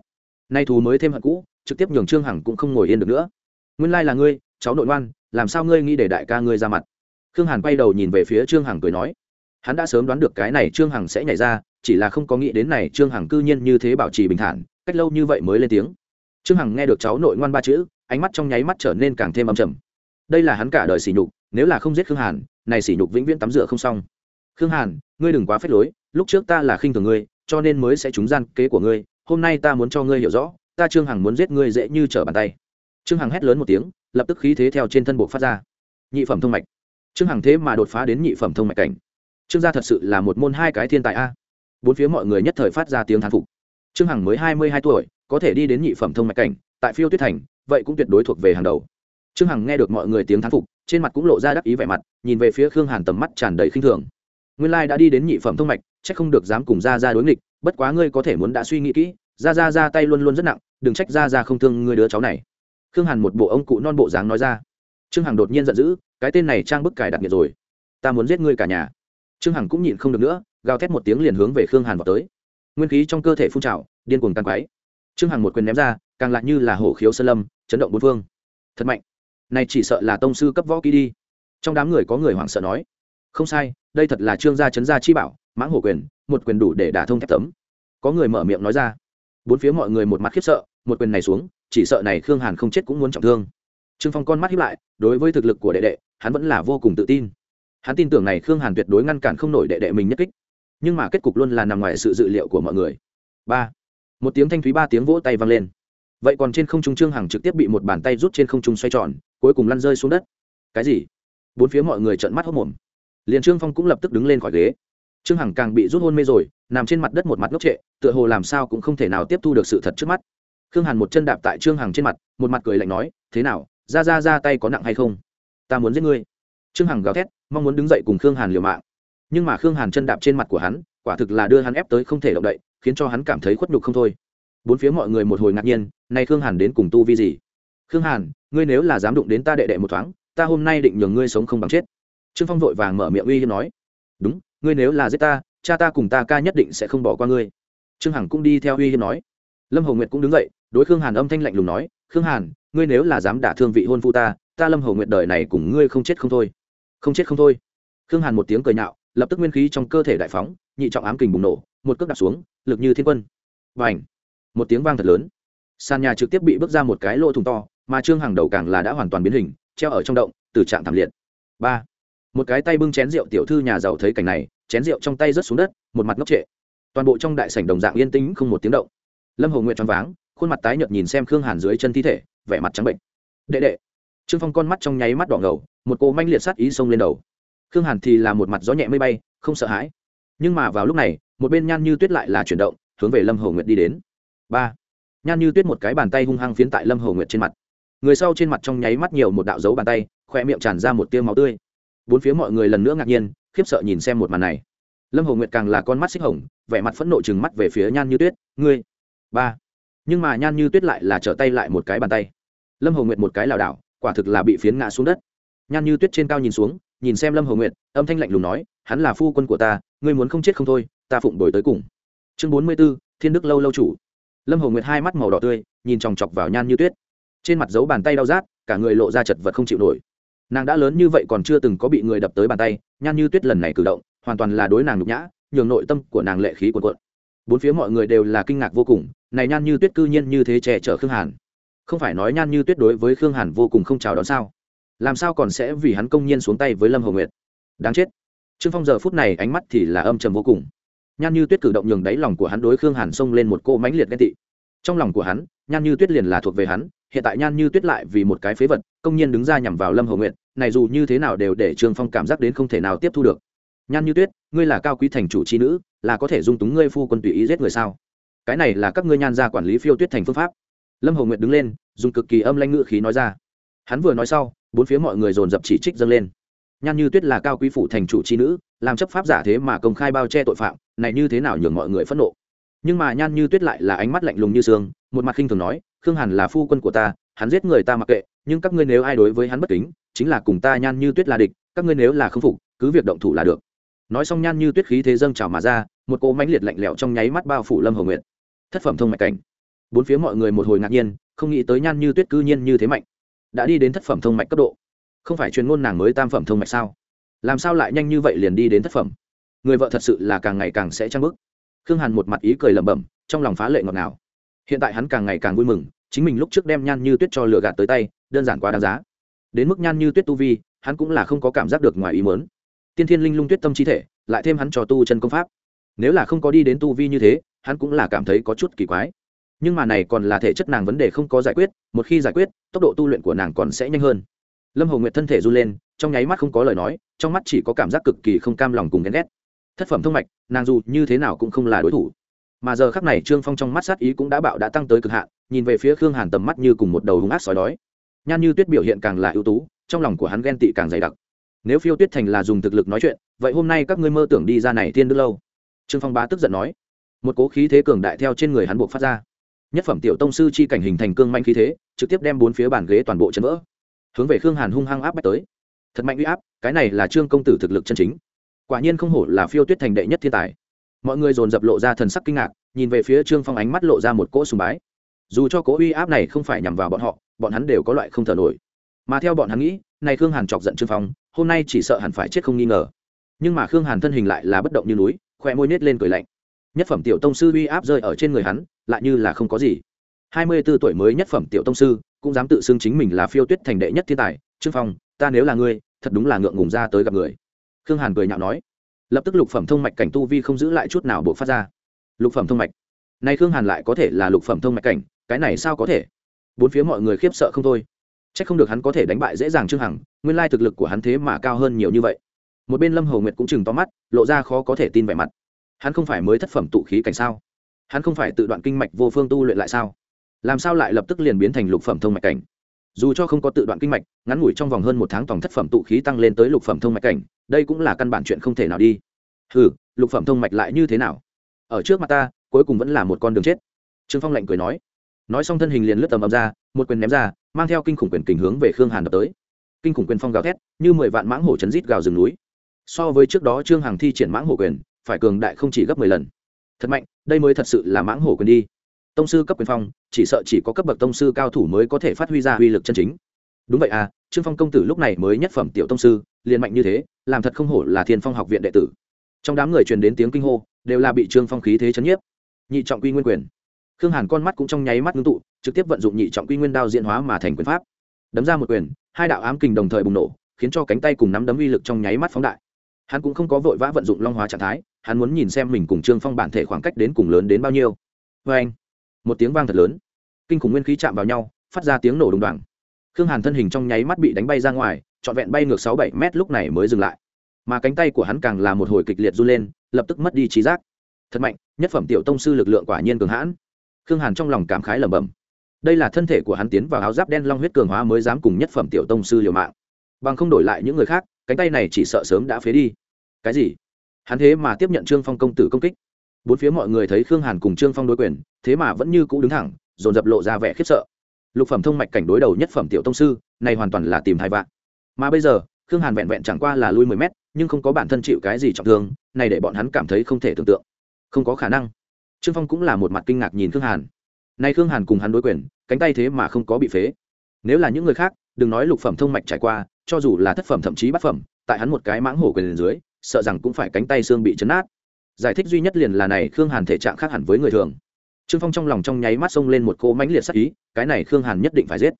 Nay thù mới thêm hận cũ, trực tiếp nhường trương hằng cũng không ngồi yên được nữa. Nguyên lai là ngươi, cháu nội ngoan, làm sao ngươi nghĩ để đại ca ngươi ra mặt? Khương hàn quay đầu nhìn về phía trương hằng cười nói hắn đã sớm đoán được cái này trương hằng sẽ nhảy ra, chỉ là không có nghĩ đến này trương hằng cư nhiên như thế bảo trì bình thản, cách lâu như vậy mới lên tiếng. Trương hằng nghe được cháu nội ngoan ba chữ, ánh mắt trong nháy mắt trở nên càng thêm âm trầm. Đây là hắn cả đời sỉ nhục, nếu là không giết khương hàn, này sỉ nhục vĩnh viễn tắm rửa không xong. Khương hàn, ngươi đừng quá phết lối, lúc trước ta là khinh thường ngươi, cho nên mới sẽ trúng gian kế của ngươi, hôm nay ta muốn cho ngươi hiểu rõ, ta trương hằng muốn giết ngươi dễ như trở bàn tay. Trương hằng hét lớn một tiếng, lập tức khí thế theo trên thân bộ phát ra. Nhị phẩm thông mạch. Trương hằng thế mà đột phá đến nhị phẩm thông mạch cảnh trương gia thật sự là một môn hai cái thiên tài a. Bốn phía mọi người nhất thời phát ra tiếng thán phục. Trương hằng mới hai mươi hai tuổi, có thể đi đến nhị phẩm thông mạch cảnh, tại phiêu tuyết thành, vậy cũng tuyệt đối thuộc về hàng đầu. Trương hằng nghe được mọi người tiếng thán phục, trên mặt cũng lộ ra đắc ý vẻ mặt, nhìn về phía khương hàn tầm mắt tràn đầy khinh thường. Nguyên lai đã đi đến nhị phẩm thông mạch c h ắ c không được dám cùng ra ra đối nghịch, bất quá ngươi có thể muốn đã suy nghĩ kỹ ra ra ra tay luôn luôn rất nặng, đừng trách ra ra không thương ngươi đứa cháu này. Khương hàn một bộ ông cụ non bộ dáng nói ra. Trương hằng đột nhiên giận dữ, cái tên này trang bức cài đặt nghiệt rồi. Ta muốn giết ngươi cả nhà trương hằng cũng nhịn không được nữa, gào thét một tiếng liền hướng về khương hàn vào tới. Nguyên khí trong cơ thể phun trào, điên cuồng tan quáy trương hằng một quyền ném ra, càng lại như là hổ khiếu sơn lâm, chấn động bốn phương. Thật mạnh. Này chỉ sợ là tông sư cấp võ kỹ đi. Trong đám người có người hoảng sợ nói, không sai, đây thật là trương gia chấn gia chi bảo, mãng hổ quyền, một quyền đủ để đả thông thép tấm. Có người mở miệng nói ra. Bốn phía mọi người một mặt khiếp sợ, một quyền này xuống, chỉ sợ này khương hàn không chết cũng muốn trọng thương. Trương phong con mắt hiếp lại, đối với thực lực của đệ đệ, hắn vẫn là vô cùng tự tin hắn tin tưởng này khương hàn tuyệt đối ngăn cản không nổi đệ đệ mình nhất kích. Nhưng mà kết cục luôn là nằm ngoài sự dự liệu của mọi người. Ba. Một tiếng thanh thúy ba tiếng vỗ tay vang lên. Vậy còn trên không trung trương hằng trực tiếp bị một bàn tay rút trên không trung xoay tròn, cuối cùng lăn rơi xuống đất. Cái gì? Bốn phía mọi người trợn mắt hốc mồm liền trương phong cũng lập tức đứng lên khỏi ghế. Trương hằng càng bị rút hôn mê rồi, nằm trên mặt đất một mặt ngốc trệ, tựa hồ làm sao cũng không thể nào tiếp thu được sự thật trước mắt. Khương hàn một chân đạp tại trương hằng trên mặt, một mặt cười lạnh nói, thế nào? Ra ra ra tay có nặng hay không? Ta muốn giết ngươi trương hằng gào thét, mong muốn đứng dậy cùng khương hàn liều mạng. Nhưng mà khương hàn chân đạp trên mặt của hắn, quả thực là đưa hắn ép tới không thể động đậy, khiến cho hắn cảm thấy khuất nhục không thôi. Bốn phía mọi người một hồi ngạc nhiên nay khương hàn đến cùng tu vi gì? Khương hàn, ngươi nếu là dám đụng đến ta đệ đệ một thoáng, ta hôm nay định nhường ngươi sống không bằng chết. Trương phong vội vàng mở miệng uy hiếp nói, đúng, ngươi nếu là giết ta, cha ta cùng ta ca nhất định sẽ không bỏ qua ngươi. Trương hằng cũng đi theo uy hiếp nói. Lâm hồng nguyệt cũng đứng dậy, đối khương hàn âm thanh lạnh lùng nói, khương hàn, ngươi nếu là dám đả thương vị hôn phu ta ta lâm hồng nguyệt đời này cùng ngươi không chết không thôi không chết không thôi. Khương hàn một tiếng cười nhạo, lập tức nguyên khí trong cơ thể đại phóng, nhị trọng ám kình bùng nổ, một cước đặt xuống, lực như thiên quân. Và ảnh một tiếng vang thật lớn. Sàn nhà trực tiếp bị bước ra một cái lỗ thùng to, mà trương hàng đầu càng là đã hoàn toàn biến hình, treo ở trong động, từ trạng thảm liệt. Ba! Một cái tay bưng chén rượu tiểu thư nhà giàu thấy cảnh này, chén rượu trong tay rớt xuống đất, một mặt ngốc trệ. Toàn bộ trong đại sảnh đồng dạng yên tĩnh, không một tiếng động. Lâm hồ nguyện choáng váng, khuôn mặt tái nhợt nhìn xem khương hàn dưới chân thi thể, vẻ mặt trắng bệnh. Đệ đệ! Trương phong con mắt trong nháy mắt đỏ ngầu một cô manh liệt sát ý xông lên đầu. Khương hàn thì là một mặt gió nhẹ mây bay, không sợ hãi. Nhưng mà vào lúc này, một bên nhan như tuyết lại là chuyển động, hướng về lâm hồ nguyệt đi đến. Ba. Nhan như tuyết một cái bàn tay hung hăng phiến tại lâm hồ nguyệt trên mặt. Người sau trên mặt trong nháy mắt nhiều một đạo dấu bàn tay khoe miệng tràn ra một tiêu máu tươi. Bốn phía mọi người lần nữa ngạc nhiên, khiếp sợ nhìn xem một màn này. Lâm hồ nguyệt càng là con mắt xích hồng, vẻ mặt phẫn nộ chừng mắt về phía nhan như tuyết. Ngươi. Ba. Nhưng mà nhan như tuyết lại là trở tay lại một cái bàn tay. Lâm hồ nguyệt một cái lảo đảo, quả thực là bị phiến ngã xuống đất nhan như tuyết trên cao nhìn xuống, nhìn xem lâm Hồng nguyệt, âm thanh lạnh lùng nói, hắn là phu quân của ta, ngươi muốn không chết không thôi, ta phụng đổi tới cùng. Chương bốn mươi b ố thiên đức lâu lâu chủ. Lâm Hồng nguyệt hai mắt màu đỏ tươi, nhìn chòng chọc vào nhan như tuyết. Trên mặt dấu bàn tay đau rát, cả người lộ ra chật vật không chịu nổi. Nàng đã lớn như vậy còn chưa từng có bị người đập tới bàn tay, nhan như tuyết lần này cử động, hoàn toàn là đối nàng nhục nhã, nhường nội tâm của nàng lệ khí cuộn cuộn. Bốn phía mọi người đều là kinh ngạc vô cùng, này nhan như tuyết cư nhiên như thế trẻ chở khương hàn. Không phải nói nhan như tuyết đối với khương hàn vô cùng không chào đón sao? Làm sao còn sẽ vì hắn công nhiên xuống tay với lâm hồng nguyệt? Đáng chết. Trương phong giờ phút này ánh mắt thì là âm trầm vô cùng. Nhan như tuyết cử động nhường đáy lòng của hắn đối khương hàn xông lên một cô mãnh liệt ghen tị. Trong lòng của hắn, nhan như tuyết liền là thuộc về hắn, hiện tại nhan như tuyết lại vì một cái phế vật, công nhiên đứng ra nhằm vào lâm hồng nguyệt, này dù như thế nào đều để trương phong cảm giác đến không thể nào tiếp thu được. Nhan như tuyết, ngươi là cao quý thành chủ c nữ, là có thể dung túng ngươi phu quân tùy ý giết người sao? Cái này là các ngươi nhan gia quản lý phiêu tuyết thành phương pháp. Lâm hồng nguyệt đứng lên, dùng cực kỳ âm lanh ngự khí nói ra. Hắn vừa nói sau bốn phía mọi người dồn dập chỉ trích dâng lên. Nhan như tuyết là cao quý phủ thành chủ c h i nữ, làm chấp pháp giả thế mà công khai bao che tội phạm, này như thế nào nhường mọi người phẫn nộ. Nhưng mà nhan như tuyết lại là ánh mắt lạnh lùng như sương, một mặt khinh thường nói, khương hàn là phu quân của ta, hắn giết người ta mặc kệ, nhưng các ngươi nếu ai đối với hắn bất kính, chính là cùng ta nhan như tuyết là địch, các ngươi nếu là k phục, cứ việc động thủ là được. Nói xong nhan như tuyết khí thế dâng trào mà ra, một cỗ mãnh liệt lạnh lẽo trong nháy mắt bao phủ lâm hồng nguyện thất phẩm thông mạch cảnh. Bốn phía mọi người một hồi ngạc nhiên, không nghĩ tới nhan như tuyết cư nhiên như thế mạnh đã đi đến thất phẩm thông mạch cấp độ. Không phải truyền ngôn nàng mới tam phẩm thông mạch sao? Làm sao lại nhanh như vậy liền đi đến thất phẩm? Người vợ thật sự là càng ngày càng sẽ trang bức khương hàn một mặt ý cười lẩm bẩm, trong lòng phá lệ ngọt ngào. Hiện tại hắn càng ngày càng vui mừng, chính mình lúc trước đem nhan như tuyết cho lừa gạt tới tay, đơn giản quá đáng giá. Đến mức nhan như tuyết tu vi, hắn cũng là không có cảm giác được ngoài ý mớn tiên thiên linh lung tuyết tâm chi thể, lại thêm hắn trò tu chân công pháp. Nếu là không có đi đến tu vi như thế, hắn cũng là cảm thấy có chút kỳ quái nhưng mà này còn là thể chất nàng vấn đề không có giải quyết, một khi giải quyết, tốc độ tu luyện của nàng còn sẽ nhanh hơn. Lâm hồ nguyệt thân thể run lên, trong nháy mắt không có lời nói, trong mắt chỉ có cảm giác cực kỳ không cam lòng cùng ghen ghét. Thất phẩm thông mạch, nàng dù như thế nào cũng không là đối thủ. Mà giờ khắc này trương phong trong mắt sát ý cũng đã bạo đã tăng tới cực hạn, nhìn về phía khương hàn tầm mắt như cùng một đầu hung ác sói đói. Nhan như tuyết biểu hiện càng là ưu tú, trong lòng của hắn ghen tị càng dày đặc. Nếu phiêu tuyết thành là dùng thực lực nói chuyện, vậy hôm nay các ngươi mơ tưởng đi ra này thiên đức lâu. Trương phong bá tức giận nói, một cố khí thế cường đại theo trên người hắn buộc phát ra nhất phẩm tiểu tông sư chi cảnh hình thành cương mạnh khí thế, trực tiếp đem bốn phía bàn ghế toàn bộ chấn vỡ. Hướng về khương hàn hung hăng áp bách tới. Thật mạnh uy áp, cái này là trương công tử thực lực chân chính. Quả nhiên không hổ là phiêu tuyết thành đệ nhất thiên tài. Mọi người dồn dập lộ ra thần sắc kinh ngạc, nhìn về phía trương phong ánh mắt lộ ra một cỗ sùng bái. Dù cho cỗ uy áp này không phải nhằm vào bọn họ, bọn hắn đều có loại không thở nổi. Mà theo bọn hắn nghĩ, này khương hàn chọc giận trương phong, hôm nay chỉ sợ hẳn phải chết không nghi ngờ. Nhưng mà khương hàn thân hình lại là bất động như núi, khoe môi nết lên cười lạnh. Nhất phẩm tiểu tông sư uy áp rơi ở trên người hắn lại như là không có gì. Hai mươi 24 tuổi mới nhất phẩm tiểu tông sư, cũng dám tự xưng chính mình là phiêu tuyết thành đệ nhất thiên tài. Trương phong, ta nếu là ngươi, thật đúng là ngượng ngùng ra tới gặp người. Khương hàn cười nhạo nói. Lập tức lục phẩm thông mạch cảnh tu vi không giữ lại chút nào buộc phát ra. Lục phẩm thông mạch. Nay khương hàn lại có thể là lục phẩm thông mạch cảnh, cái này sao có thể? Bốn phía mọi người khiếp sợ không thôi. C h ắ c không được hắn có thể đánh bại dễ dàng trương hằng, nguyên lai thực lực của hắn thế mà cao hơn nhiều như vậy. Một bên lâm hầu nguyệt cũng chừng to mắt, lộ ra khó có thể tin vẻ mặt. Hắn không phải mới thất phẩm tụ khí cảnh sao? Hắn không phải tự đoạn kinh mạch vô phương tu luyện lại sao? Làm sao lại lập tức liền biến thành lục phẩm thông mạch cảnh? Dù cho không có tự đoạn kinh mạch, ngắn ngủi trong vòng hơn một tháng tổng thất phẩm tụ khí tăng lên tới lục phẩm thông mạch cảnh, đây cũng là căn bản chuyện không thể nào đi. Ừ lục phẩm thông mạch lại như thế nào? Ở trước mặt ta, cuối cùng vẫn là một con đường chết. Trương phong lạnh cười nói. Nói xong thân hình liền lướt tầm ầm ra, một quyền ném ra, mang theo kinh khủng quyền kình hướng về khương hàn đập tới. Kinh khủng quyền phong gào thét, như mười vạn mãng hổ chấn rít gào rừng núi. So với trước đó trương hằng thi triển mãng hổ quyền, phải cường đại không chỉ gấp mười lần. Thật mạnh đây mới thật sự là mãng hổ quyền đi. Tông sư cấp quyền phong, chỉ sợ chỉ có cấp bậc tông sư cao thủ mới có thể phát huy ra uy lực chân chính. Đúng vậy à trương phong công tử lúc này mới nhất phẩm tiểu tông sư, liền mạnh như thế, làm thật không hổ là thiên phong học viện đệ tử. Trong đám người truyền đến tiếng kinh hô, đều là bị trương phong khí thế chấn nhiếp. Nhị trọng quy nguyên quyền. Khương hàn con mắt cũng trong nháy mắt ngưng tụ, trực tiếp vận dụng nhị trọng quy nguyên đao diễn hóa mà thành quyền pháp. Đấm ra một quyền, hai đạo ám kình đồng thời bùng nổ, khiến cho cánh tay cùng nắm đấm uy lực trong nháy mắt phóng đại. Hắn cũng không có vội vã vận dụng long hóa trạng thái hắn muốn nhìn xem mình cùng trương phong bản thể khoảng cách đến cùng lớn đến bao nhiêu. Vê anh, một tiếng vang thật lớn. Kinh khủng nguyên khí chạm vào nhau, phát ra tiếng nổ đùng đoàng. Khương hàn thân hình trong nháy mắt bị đánh bay ra ngoài, trọn vẹn bay ngược sáu bảy mét lúc này mới dừng lại. Mà cánh tay của hắn càng là một hồi kịch liệt run lên, lập tức mất đi trí giác. Thật mạnh, nhất phẩm tiểu tông sư lực lượng quả nhiên cường hãn. Khương hàn trong lòng cảm khái lẩm bẩm. Đây là thân thể của hắn tiến vào áo giáp đen long huyết cường hóa mới dám cùng nhất phẩm tiểu tông sư liều mạng. Bằng không đổi lại những người khác, cánh tay này chỉ sợ sớm đã phế đi. Cái gì? Hắn thế mà tiếp nhận trương phong công tử công kích. Bốn phía mọi người thấy khương hàn cùng trương phong đối quyền, thế mà vẫn như cũ đứng thẳng, dồn dập lộ ra vẻ khiếp sợ. Lục phẩm thông mạch cảnh đối đầu nhất phẩm tiểu tông sư, này hoàn toàn là tìm hai vạn. Mà bây giờ, khương hàn vẹn vẹn chẳng qua là lui mười mét, nhưng không có bản thân chịu cái gì trọng thương, này để bọn hắn cảm thấy không thể tưởng tượng. Không có khả năng. Trương phong cũng là một mặt kinh ngạc nhìn khương hàn. Nay khương hàn cùng hắn đối quyền, cánh tay thế mà không có bị phế. Nếu là những người khác, đừng nói lục phẩm thông mạch trải qua, cho dù là thất phẩm thậm chí bát phẩm, tại hắn một cái mãng hổ quyền dưới sợ rằng cũng phải cánh tay xương bị chấn nát giải thích duy nhất liền là này, khương hàn thể trạng khác hẳn với người thường. Trương phong trong lòng trong nháy mắt xông lên một cỗ mãnh liệt sắc ý, cái này khương hàn nhất định phải giết.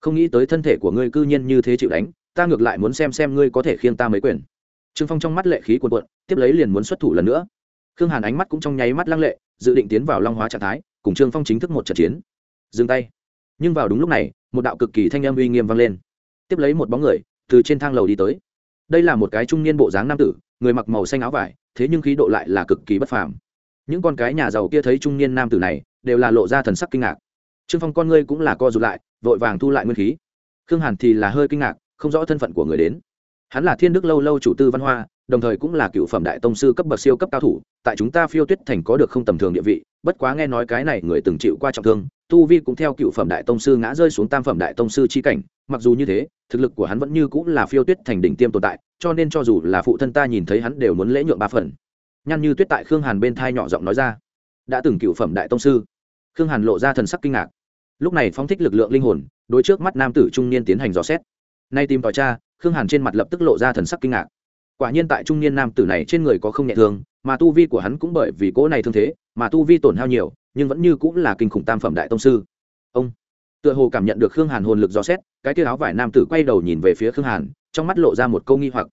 Không nghĩ tới thân thể của ngươi cư nhiên như thế chịu đánh, ta ngược lại muốn xem xem ngươi có thể khiêng ta mấy quyền. Trương phong trong mắt lệ khí cuồn cuộn, tiếp lấy liền muốn xuất thủ lần nữa. Khương hàn ánh mắt cũng trong nháy mắt lăng lệ, dự định tiến vào long hóa trạng thái, cùng trương phong chính thức một trận chiến. Dừng tay. Nhưng vào đúng lúc này, một đạo cực kỳ thanh âm uy nghiêm vang lên. Tiếp lấy một bóng người từ trên thang lầu đi tới. Đây là một cái trung niên bộ dáng nam tử người mặc màu xanh áo vải, thế nhưng khí độ lại là cực kỳ bất phàm. Những con cái nhà giàu kia thấy trung niên nam tử này, đều là lộ ra thần sắc kinh ngạc. Trương phong con ngươi cũng là co rụt lại, vội vàng thu lại nguyên khí. Khương hàn thì là hơi kinh ngạc, không rõ thân phận của người đến. Hắn là thiên đức lâu lâu chủ tư văn hoa, đồng thời cũng là cựu phẩm đại tông sư cấp bậc siêu cấp cao thủ, tại chúng ta phiêu tuyết thành có được không tầm thường địa vị, bất quá nghe nói cái này người từng chịu qua trọng thương, tu vi cũng theo cựu phẩm đại tông sư ngã rơi xuống tam phẩm đại tông sư chi cảnh, mặc dù như thế thực lực của hắn vẫn như cũng là phiêu tuyết thành đỉnh tiêm tồn tại, cho nên cho dù là phụ thân ta nhìn thấy hắn đều muốn lễ nhượng ba phần. Nhan như tuyết tại khương hàn bên thai nhỏ giọng nói ra. Đã từng cựu phẩm đại tông sư. Khương hàn lộ ra thần sắc kinh ngạc. Lúc này phóng thích lực lượng linh hồn, đối trước mắt nam tử trung niên tiến hành dò xét. Nay tìm tòi cha khương hàn trên mặt lập tức lộ ra thần sắc kinh ngạc. Quả nhiên tại trung niên nam tử này trên người có không nhẹ thương mà tu vi của hắn cũng bởi vì cỗ này thương thế, mà tu vi tổn hao nhiều, nhưng vẫn như cũng là kinh khủng tam phẩm đại tông sư. Ông tựa hồ cảm nhận được khương hàn hồn lực dò xét, cái tia áo vải nam tử quay đầu nhìn về phía khương hàn, trong mắt lộ ra một câu nghi hoặc.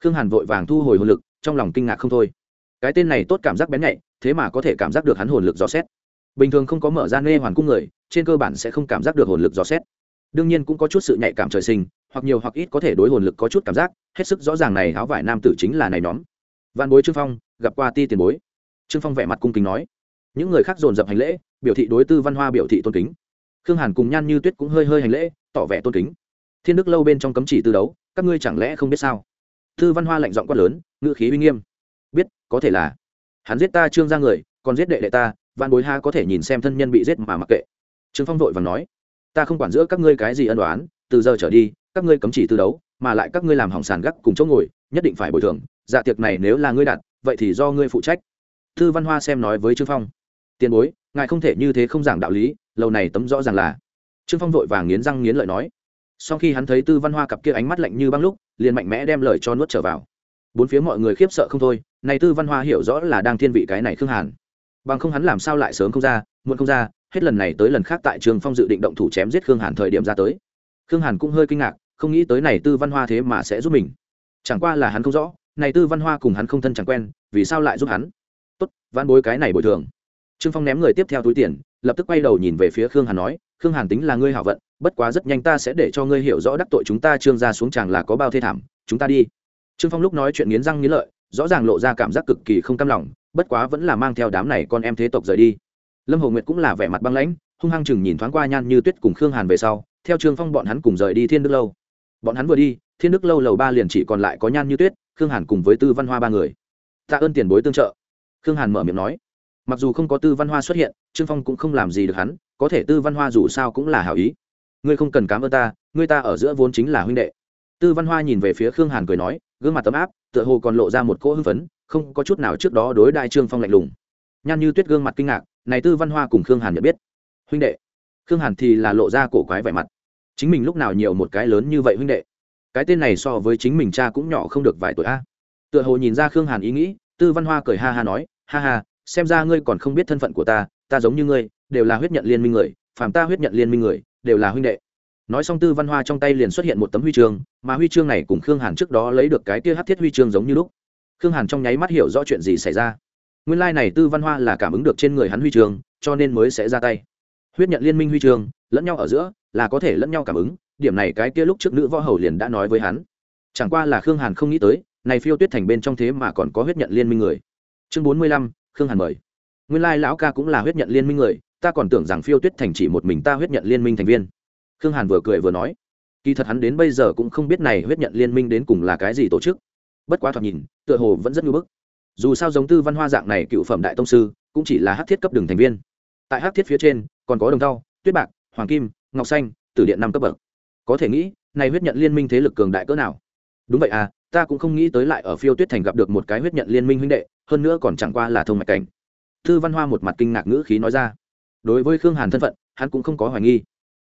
Khương hàn vội vàng thu hồi hồn lực, trong lòng kinh ngạc không thôi. Cái tên này tốt cảm giác bén nhạy, thế mà có thể cảm giác được hắn hồn lực dò xét. Bình thường không có mở ra nghe hoàn cung người, trên cơ bản sẽ không cảm giác được hồn lực dò xét. Đương nhiên cũng có chút sự nhạy cảm trời sinh, hoặc nhiều hoặc ít có thể đối hồn lực có chút cảm giác, hết sức rõ ràng này áo vải nam tử chính là này nhóm. Văn bối trương phong, gặp qua ti tiền bối. Trương phong vẻ mặt cung kính nói. Những người khác dồn dập hành lễ, biểu thị đối tư văn hoa biểu thị tôn kính khương hàn cùng nhan như tuyết cũng hơi hơi hành lễ, tỏ vẻ tôn kính. Thiên đức lâu bên trong cấm chỉ tư đấu, các ngươi chẳng lẽ không biết sao? Thư văn hoa lạnh giọng quát lớn, ngữ khí uy nghiêm. Biết, có thể là. Hắn giết ta trương ra người, còn giết đệ đệ ta văn bối ha có thể nhìn xem thân nhân bị giết mà mặc kệ. Trương phong vội và nói, ta không quản giữa các ngươi cái gì ân đoán từ giờ trở đi, các ngươi cấm chỉ tư đấu, mà lại các ngươi làm hỏng sàn gác cùng chỗ ngồi, nhất định phải bồi thường. Dạ tiệc này nếu là ngươi đặt, vậy thì do ngươi phụ trách. Thư văn hoa xem nói với trương phong, tiền bối ngài không thể như thế không giảng đạo lý, lâu này tấm rõ ràng là. Trương phong vội vàng nghiến răng nghiến lợi nói. Sau khi hắn thấy tư văn hoa cặp kia ánh mắt lạnh như băng lúc, liền mạnh mẽ đem lời cho nuốt trở vào. Bốn phía mọi người khiếp sợ không thôi, này tư văn hoa hiểu rõ là đang thiên vị cái này khương hàn. Bằng không hắn làm sao lại sớm không ra, muộn không ra, hết lần này tới lần khác tại trường phong dự định động thủ chém giết khương hàn thời điểm ra tới. Khương hàn cũng hơi kinh ngạc, không nghĩ tới này tư văn hoa thế mà sẽ giúp mình. Chẳng qua là hắn không rõ, này tư văn hoa cùng hắn không thân chẳng quen, vì sao lại giúp hắn? Tốt, văn bối cái này bồi thường trương phong ném người tiếp theo túi tiền, lập tức quay đầu nhìn về phía khương hàn nói, khương hàn tính là ngươi hảo vận, bất quá rất nhanh ta sẽ để cho ngươi hiểu rõ đắc tội chúng ta, trương ra xuống chàng là có bao thê thảm, chúng ta đi. Trương phong lúc nói chuyện nghiến răng nghiến lợi, rõ ràng lộ ra cảm giác cực kỳ không cam lòng, bất quá vẫn là mang theo đám này con em thế tộc rời đi. Lâm hồ nguyệt cũng là vẻ mặt băng lãnh, hung hăng chừng nhìn thoáng qua nhan như tuyết cùng khương hàn về sau, theo trương phong bọn hắn cùng rời đi thiên đức lâu. Bọn hắn vừa đi, thiên đức lâu lầu ba liền chỉ còn lại có nhan như tuyết, khương hàn cùng với tư văn hoa ba người. Tạ ơn tiền bối tương trợ. Khương hàn mở miệng nói mặc dù không có tư văn hoa xuất hiện, trương phong cũng không làm gì được hắn, có thể tư văn hoa dù sao cũng là hảo ý. Ngươi không cần cám ơn ta, ngươi ta ở giữa vốn chính là huynh đệ. Tư văn hoa nhìn về phía khương hàn cười nói, gương mặt tấm áp, tựa hồ còn lộ ra một cỗ hưng phấn, không có chút nào trước đó đối đại trương phong lạnh lùng. Nhan như tuyết gương mặt kinh ngạc, này tư văn hoa cùng khương hàn nhận biết. Huynh đệ. Khương hàn thì là lộ ra cổ quái vẻ mặt. Chính mình lúc nào nhiều một cái lớn như vậy huynh đệ? Cái tên này so với chính mình cha cũng nhỏ không được vài tuổi a. Tựa hồ nhìn ra khương hàn ý nghĩ, tư văn hoa cười ha ha nói, ha ha xem ra ngươi còn không biết thân phận của ta ta giống như ngươi, đều là huyết nhận liên minh người, phàm ta huyết nhận liên minh người, đều là huynh đệ. Nói xong tư văn hoa trong tay liền xuất hiện một tấm huy chương, mà huy chương này cùng khương hàn trước đó lấy được cái kia hát thiết huy chương giống như lúc. Khương hàn trong nháy mắt hiểu rõ chuyện gì xảy ra. Nguyên lai、like、này tư văn hoa là cảm ứng được trên người hắn huy chương, cho nên mới sẽ ra tay. Huyết nhận liên minh huy chương, lẫn nhau ở giữa, là có thể lẫn nhau cảm ứng, điểm này cái kia lúc trước nữ võ hầu liền đã nói với hắn. Chẳng qua là khương hàn không nghĩ tới, này phiêu tuyết thành bên trong thế mà còn có huyết nhận liên minh người. Chương bốn mươi lăm khương hàn mời. Nguyên lai lão ca cũng là huyết nhận liên minh người, ta còn tưởng rằng phiêu tuyết thành chỉ một mình ta huyết nhận liên minh thành viên. Khương hàn vừa cười vừa nói. Kỳ thật hắn đến bây giờ cũng không biết này huyết nhận liên minh đến cùng là cái gì tổ chức. Bất quá thoạt nhìn, tựa hồ vẫn rất ngưỡng bức. Dù sao giống tư văn hoa dạng này cựu phẩm đại tông sư, cũng chỉ là hát thiết cấp đường thành viên. Tại hát thiết phía trên, còn có đồng thau, tuyết bạc, hoàng kim, ngọc xanh, tử điện năm cấp bậc. Có thể nghĩ, này huyết nhận liên minh thế lực cường đại cỡ nào. Đúng vậy à ta cũng không nghĩ tới lại ở phiêu tuyết thành gặp được một cái huyết nhận liên minh huynh đệ hơn nữa còn chẳng qua là thông mạch cảnh. Thư văn hoa một mặt kinh ngạc ngữ khí nói ra. Đối với khương hàn thân phận, hắn cũng không có hoài nghi.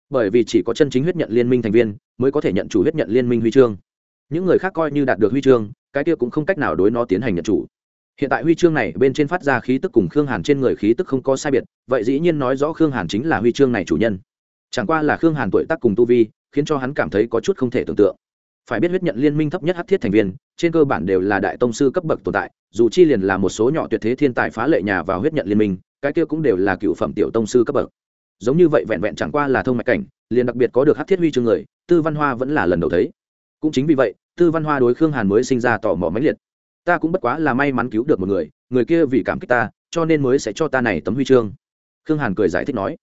Bởi vì chỉ có chân chính huyết nhận liên minh thành viên mới có thể nhận chủ huyết nhận liên minh huy chương. Những người khác coi như đạt được huy chương, cái kia cũng không cách nào đối nó tiến hành nhận chủ. Hiện tại huy chương này bên trên phát ra khí tức cùng khương hàn trên người khí tức không có sai biệt, vậy dĩ nhiên nói rõ khương hàn chính là huy chương này chủ nhân. Chẳng qua là khương hàn tuổi tác cùng tu vi, khiến cho hắn cảm thấy có chút không thể tưởng tượng. Phải biết huyết nhận liên minh thấp nhất hát thiết thành viên trên cơ bản đều là đại tông sư cấp bậc tồn tại, dù chi liền là một số nhỏ tuyệt thế thiên tài phá lệ nhà vào huyết nhận liên minh, cái kia cũng đều là cựu phẩm tiểu tông sư cấp bậc. Giống như vậy vẹn vẹn chẳng qua là thông mạch cảnh, liền đặc biệt có được hát thiết huy chương người, tư văn hoa vẫn là lần đầu thấy. Cũng chính vì vậy, tư văn hoa đối khương hàn mới sinh ra tò mò mãnh liệt. Ta cũng bất quá là may mắn cứu được một người người kia vì cảm kích ta, cho nên mới sẽ cho ta này tấm huy chương. Khương hàn cười giải thích nói.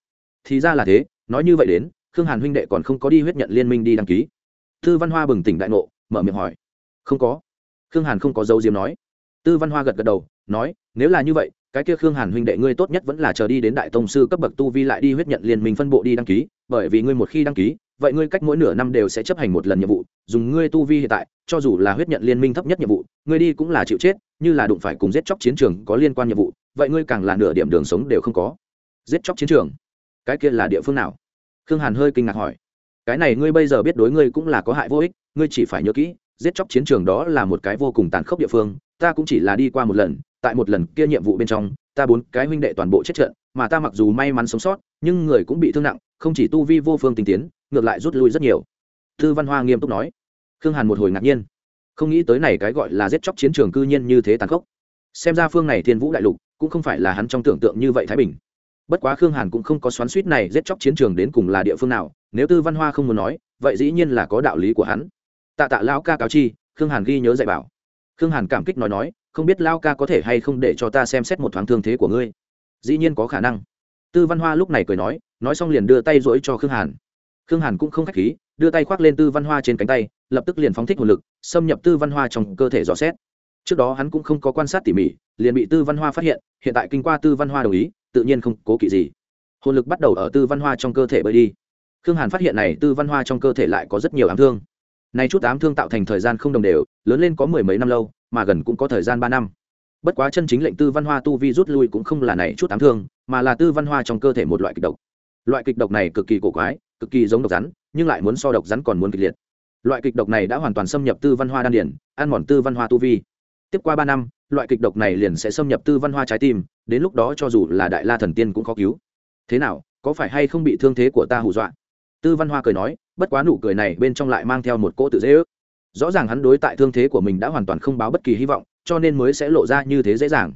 Thì ra là thế, nói như vậy đến, khương hàn huynh đệ còn không có đi huyết nhận liên minh đi đăng ký. Tư văn hoa bừng tỉnh đại ngộ, mở miệng hỏi. Không có khương hàn không có dấu diếm nói. Tư văn hoa gật gật đầu, nói, nếu là như vậy, cái kia khương hàn huynh đệ ngươi tốt nhất vẫn là chờ đi đến đại tông sư cấp bậc tu vi lại đi huyết nhận liên minh phân bộ đi đăng ký, bởi vì ngươi một khi đăng ký, vậy ngươi cách mỗi nửa năm đều sẽ chấp hành một lần nhiệm vụ, dùng ngươi tu vi hiện tại, cho dù là huyết nhận liên minh thấp nhất nhiệm vụ, ngươi đi cũng là chịu chết, như là đụng phải cùng giết chóc chiến trường có liên quan nhiệm vụ, vậy ngươi càng là nửa điểm đường sống đều không có. Giết chóc chiến trường? Cái kia là địa phương nào? Khương hàn hơi kinh ngạc hỏi. Cái này ngươi bây giờ biết đối ngươi cũng là có hại vô ích, ngươi chỉ phải nhớ kỹ giết chóc chiến trường đó là một cái vô cùng tàn khốc địa phương, ta cũng chỉ là đi qua một lần, tại một lần kia nhiệm vụ bên trong, ta bốn cái huynh đệ toàn bộ chết trận, mà ta mặc dù may mắn sống sót, nhưng người cũng bị thương nặng, không chỉ tu vi vô phương tinh tiến, ngược lại rút lui rất nhiều. Thư văn hoa nghiêm túc nói. Khương hàn một hồi ngạc nhiên. Không nghĩ tới này cái gọi là giết chóc chiến trường cư nhiên như thế tàn khốc. Xem ra phương này thiên vũ đại lục, cũng không phải là hắn trong tưởng tượng như vậy thái bình. Bất quá khương hàn cũng không có xoắn suýt này giết chóc chiến trường đến cùng là địa phương nào, nếu tư văn hoa không muốn nói, vậy dĩ nhiên là có đạo lý của hắn tạ tạ lao ca cáo chi, khương hàn ghi nhớ dạy bảo. Khương hàn cảm kích nói nói, không biết lao ca có thể hay không để cho ta xem xét một thoáng thương thế của ngươi? Dĩ nhiên có khả năng. Tư văn hoa lúc này cười nói nói xong liền đưa tay rỗi cho khương hàn. Khương hàn cũng không k h á c h khí, đưa tay khoác lên tư văn hoa trên cánh tay, lập tức liền phóng thích hồn lực, xâm nhập tư văn hoa trong cơ thể dò xét. Trước đó hắn cũng không có quan sát tỉ mỉ, liền bị tư văn hoa phát hiện hiện tại kinh qua tư văn hoa đồng ý, tự nhiên không cố kỵ gì. Hồn lực bắt đầu ở tư văn hoa trong cơ thể bơi đi. Khương hàn phát hiện này tư văn hoa trong cơ thể lại có rất nhiều ám thương nay chút ám thương tạo thành thời gian không đồng đều, lớn lên có mười mấy năm lâu, mà gần cũng có thời gian ba năm. Bất quá chân chính lệnh tư văn hoa tu vi rút lui cũng không là này chút ám thương, mà là tư văn hoa trong cơ thể một loại kịch độc. Loại kịch độc này cực kỳ cổ quái, cực kỳ giống độc rắn, nhưng lại muốn so độc rắn còn muốn kịch liệt. Loại kịch độc này đã hoàn toàn xâm nhập tư văn hoa đan điển ăn mòn tư văn hoa tu vi. Tiếp qua ba năm, loại kịch độc này liền sẽ xâm nhập tư văn hoa trái tim, đến lúc đó cho dù là đại la thần tiên cũng khó cứu. Thế nào, có phải hay không bị thương thế của ta hù dọa? Tư văn hoa cười nói, bất quá nụ cười này bên trong lại mang theo một cỗ tự dễ ước. Rõ ràng hắn đối tại thương thế của mình đã hoàn toàn không báo bất kỳ hy vọng, cho nên mới sẽ lộ ra như thế dễ dàng.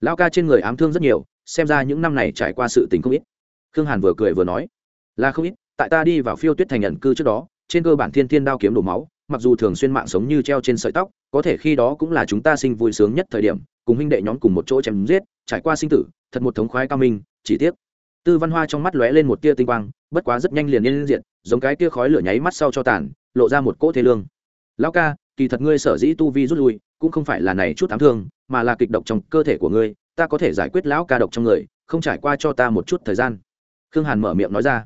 Lao ca trên người ám thương rất nhiều, xem ra những năm này trải qua sự tình không ít. Khương hàn vừa cười vừa nói, là không ít, tại ta đi vào phiêu tuyết thành nhận cư trước đó, trên cơ bản thiên thiên đao kiếm đổ máu, mặc dù thường xuyên mạng sống như treo trên sợi tóc, có thể khi đó cũng là chúng ta sinh vui sướng nhất thời điểm, cùng huynh đệ nhóm cùng một chỗ chém giết, trải qua sinh tử, thật một thống khoái cao minh, chỉ tiếc tư văn hoa trong mắt lóe lên một tia tinh quang, bất quá rất nhanh liền yên diện giống cái tia khói lửa nháy mắt sau cho tàn, lộ ra một cỗ thế lương. Lão ca, kỳ thật ngươi sở dĩ tu vi rút lui, cũng không phải là này chút ám thương, mà là kịch độc trong cơ thể của ngươi, ta có thể giải quyết lão ca độc trong người, không trải qua cho ta một chút thời gian. Khương hàn mở miệng nói ra.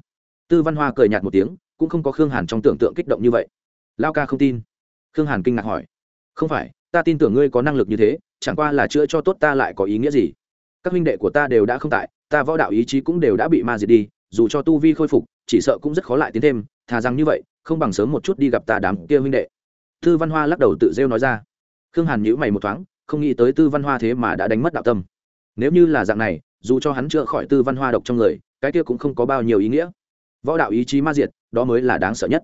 Tư văn hoa cười nhạt một tiếng, cũng không có khương hàn trong tưởng tượng kích động như vậy. Lao ca không tin. Khương hàn kinh ngạc hỏi. Không phải, ta tin tưởng ngươi có năng lực như thế, chẳng qua là chữa cho tốt ta lại có ý nghĩa gì? Các huynh đệ của ta đều đã không tại ta võ đạo ý chí cũng đều đã bị ma diệt đi, dù cho tu vi khôi phục, chỉ sợ cũng rất khó lại tiến thêm, thà rằng như vậy, không bằng sớm một chút đi gặp ta đám kia huynh đệ. Tư văn hoa lắc đầu tự rêu nói ra. Khương hàn nhữ mày một thoáng, không nghĩ tới tư văn hoa thế mà đã đánh mất đạo tâm. Nếu như là dạng này, dù cho hắn chữa khỏi tư văn hoa độc trong người, cái kia cũng không có bao nhiêu ý nghĩa. Võ đạo ý chí ma diệt, đó mới là đáng sợ nhất.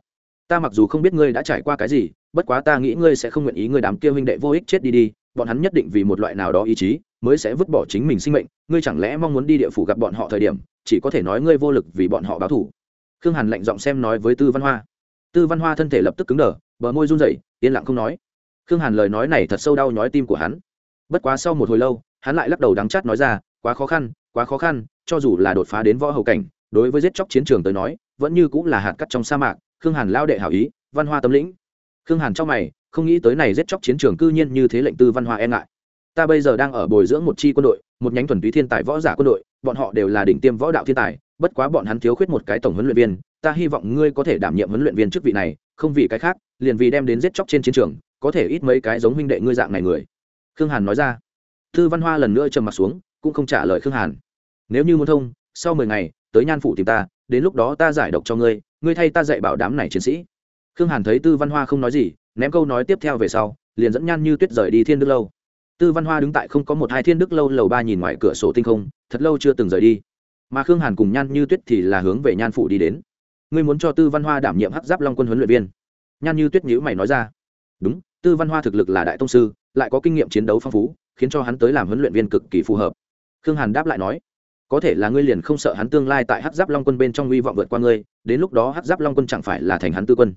Ta mặc dù không biết ngươi đã trải qua cái gì, bất quá ta nghĩ ngươi sẽ không nguyện ý ngươi đám kia huynh đệ vô ích chết đi đi, bọn hắn nhất định vì một loại nào đó ý chí mới sẽ vứt bỏ chính mình sinh mệnh, ngươi chẳng lẽ mong muốn đi địa phủ gặp bọn họ thời điểm, chỉ có thể nói ngươi vô lực vì bọn họ báo thủ khương hàn lạnh giọng xem nói với tư văn hoa. Tư văn hoa thân thể lập tức cứng đờ, bờ môi run rẩy, yên lặng không nói. Khương hàn lời nói này thật sâu đau nhói tim của hắn. Bất quá sau một hồi lâu, hắn lại lắc đầu đắng chát nói ra, quá khó khăn, quá khó khăn, cho dù là đột phá đến võ hậu cảnh, đối với giết chóc chiến trường tới nói, vẫn như cũng là hạt cắt trong sa mạc. Khương hàn lao đệ hảo ý, văn hoa tâm lĩnh. Khương hàn trong mày, không nghĩ tới này giết chóc chiến trường cư nhiên như thế lệnh tư văn hoa e ngại ta bây giờ đang ở bồi dưỡng một chi quân đội, một nhánh thuần túy thiên tài võ giả quân đội, bọn họ đều là đỉnh tiêm võ đạo thiên tài, bất quá bọn hắn thiếu khuyết một cái tổng huấn luyện viên, ta hy vọng ngươi có thể đảm nhiệm huấn luyện viên chức vị này, không vì cái khác, liền vì đem đến giết chóc trên chiến trường, có thể ít mấy cái giống huynh đệ ngươi dạng này người. Khương hàn nói ra. Thư văn hoa lần nữa trầm mặt xuống, cũng không trả lời khương hàn. Nếu như muốn thông, sau mười ngày, tới nhan phủ tìm ta, đến lúc đó ta giải độc cho ngươi ngươi thay ta dạy bảo đám này chiến sĩ. Khương hàn thấy tư văn hoa không nói gì, ném câu nói tiếp theo về sau, liền dẫn nhan như tuyết rời đi thiên đức lâu tư văn hoa đứng tại không có một hai thiên đức lâu lầu ba nhìn ngoài cửa sổ tinh không, thật lâu chưa từng rời đi. Mà khương hàn cùng nhan như tuyết thì là hướng về nhan phủ đi đến. Ngươi muốn cho tư văn hoa đảm nhiệm hắc giáp long quân huấn luyện viên. Nhan như tuyết nhữ mày nói ra. Đúng, tư văn hoa thực lực là đại tông sư, lại có kinh nghiệm chiến đấu phong phú, khiến cho hắn tới làm huấn luyện viên cực kỳ phù hợp. Khương hàn đáp lại nói, có thể là ngươi liền không sợ hắn tương lai tại hắc giáp long quân bên trong hy vọng vượt qua ngươi, đến lúc đó hắc giáp long quân chẳng phải là thành hắn tư quân.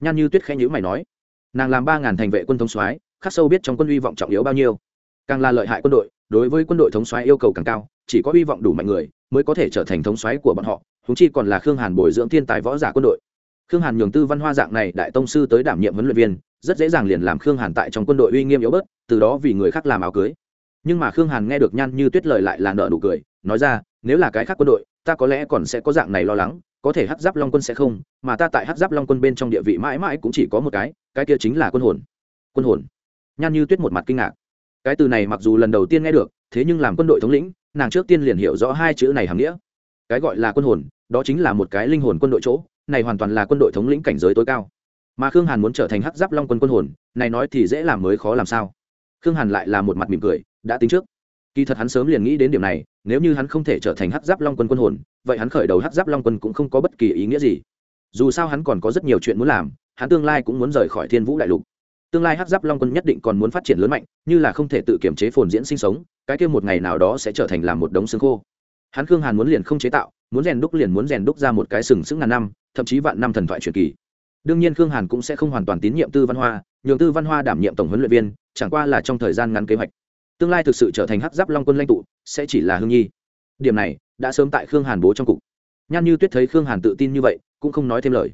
Nhan như tuyết khẽ nhữ mày nói, nàng làm ba ngàn thành vệ quân thống soái khắc sâu biết trong quân hy vọng trọng yếu bao nhiêu. Càng là lợi hại quân đội, đối với quân đội thống soái yêu cầu càng cao, chỉ có hy vọng đủ mạnh người mới có thể trở thành thống soái của bọn họ húng chi còn là khương hàn bồi dưỡng thiên tài võ giả quân đội. Khương hàn nhường tư văn hoa dạng này đại tông sư tới đảm nhiệm huấn luyện viên, rất dễ dàng liền làm khương hàn tại trong quân đội uy nghiêm yếu bớt, từ đó vì người khác làm áo cưới. Nhưng mà khương hàn nghe được nhan như tuyết lời lại là nợ nụ cười, nói ra, nếu là cái khác quân đội, ta có lẽ còn sẽ có dạng này lo lắng, có thể hát giáp long quân sẽ không, mà ta tại hát giáp long quân bên trong địa vị mãi mãi cũng chỉ có một cái cái kia chính là quân hồn. Quân hồn nhan như tuyết một mặt kinh ngạc. Cái từ này mặc dù lần đầu tiên nghe được, thế nhưng làm quân đội thống lĩnh, nàng trước tiên liền hiểu rõ hai chữ này hàm nghĩa. Cái gọi là quân hồn, đó chính là một cái linh hồn quân đội chỗ, này hoàn toàn là quân đội thống lĩnh cảnh giới tối cao. Mà khương hàn muốn trở thành hắc giáp long quân quân hồn, này nói thì dễ làm mới khó làm sao. Khương hàn lại là một mặt mỉm cười, đã tính trước. Kỳ thật hắn sớm liền nghĩ đến điểm này, nếu như hắn không thể trở thành hắc giáp long quân quân hồn, vậy hắn khởi đầu hắc giáp long quân cũng không có bất kỳ ý nghĩa gì. Dù sao hắn còn có rất nhiều chuyện muốn làm, hắn tương lai cũng muốn rời khỏi thiên vũ đại lục tương lai hắc giáp long quân nhất định còn muốn phát triển lớn mạnh, như là không thể tự kiểm chế phồn diễn sinh sống, cái kia một ngày nào đó sẽ trở thành làm một đống xương khô. Hắn khương hàn muốn liền không chế tạo, muốn rèn đúc liền muốn rèn đúc ra một cái sừng sững ngàn năm, thậm chí vạn năm thần thoại truyền kỳ. Đương nhiên khương hàn cũng sẽ không hoàn toàn tín nhiệm tư văn hoa, nhường tư văn hoa đảm nhiệm tổng huấn luyện viên, chẳng qua là trong thời gian ngắn kế hoạch. Tương lai thực sự trở thành hắc giáp long quân lãnh tụ, sẽ chỉ là hương nhi. Điểm này, đã sớm tại khương hàn bố trong cục. Nhan như tuyết thấy khương hàn tự tin như vậy, cũng không nói thêm lời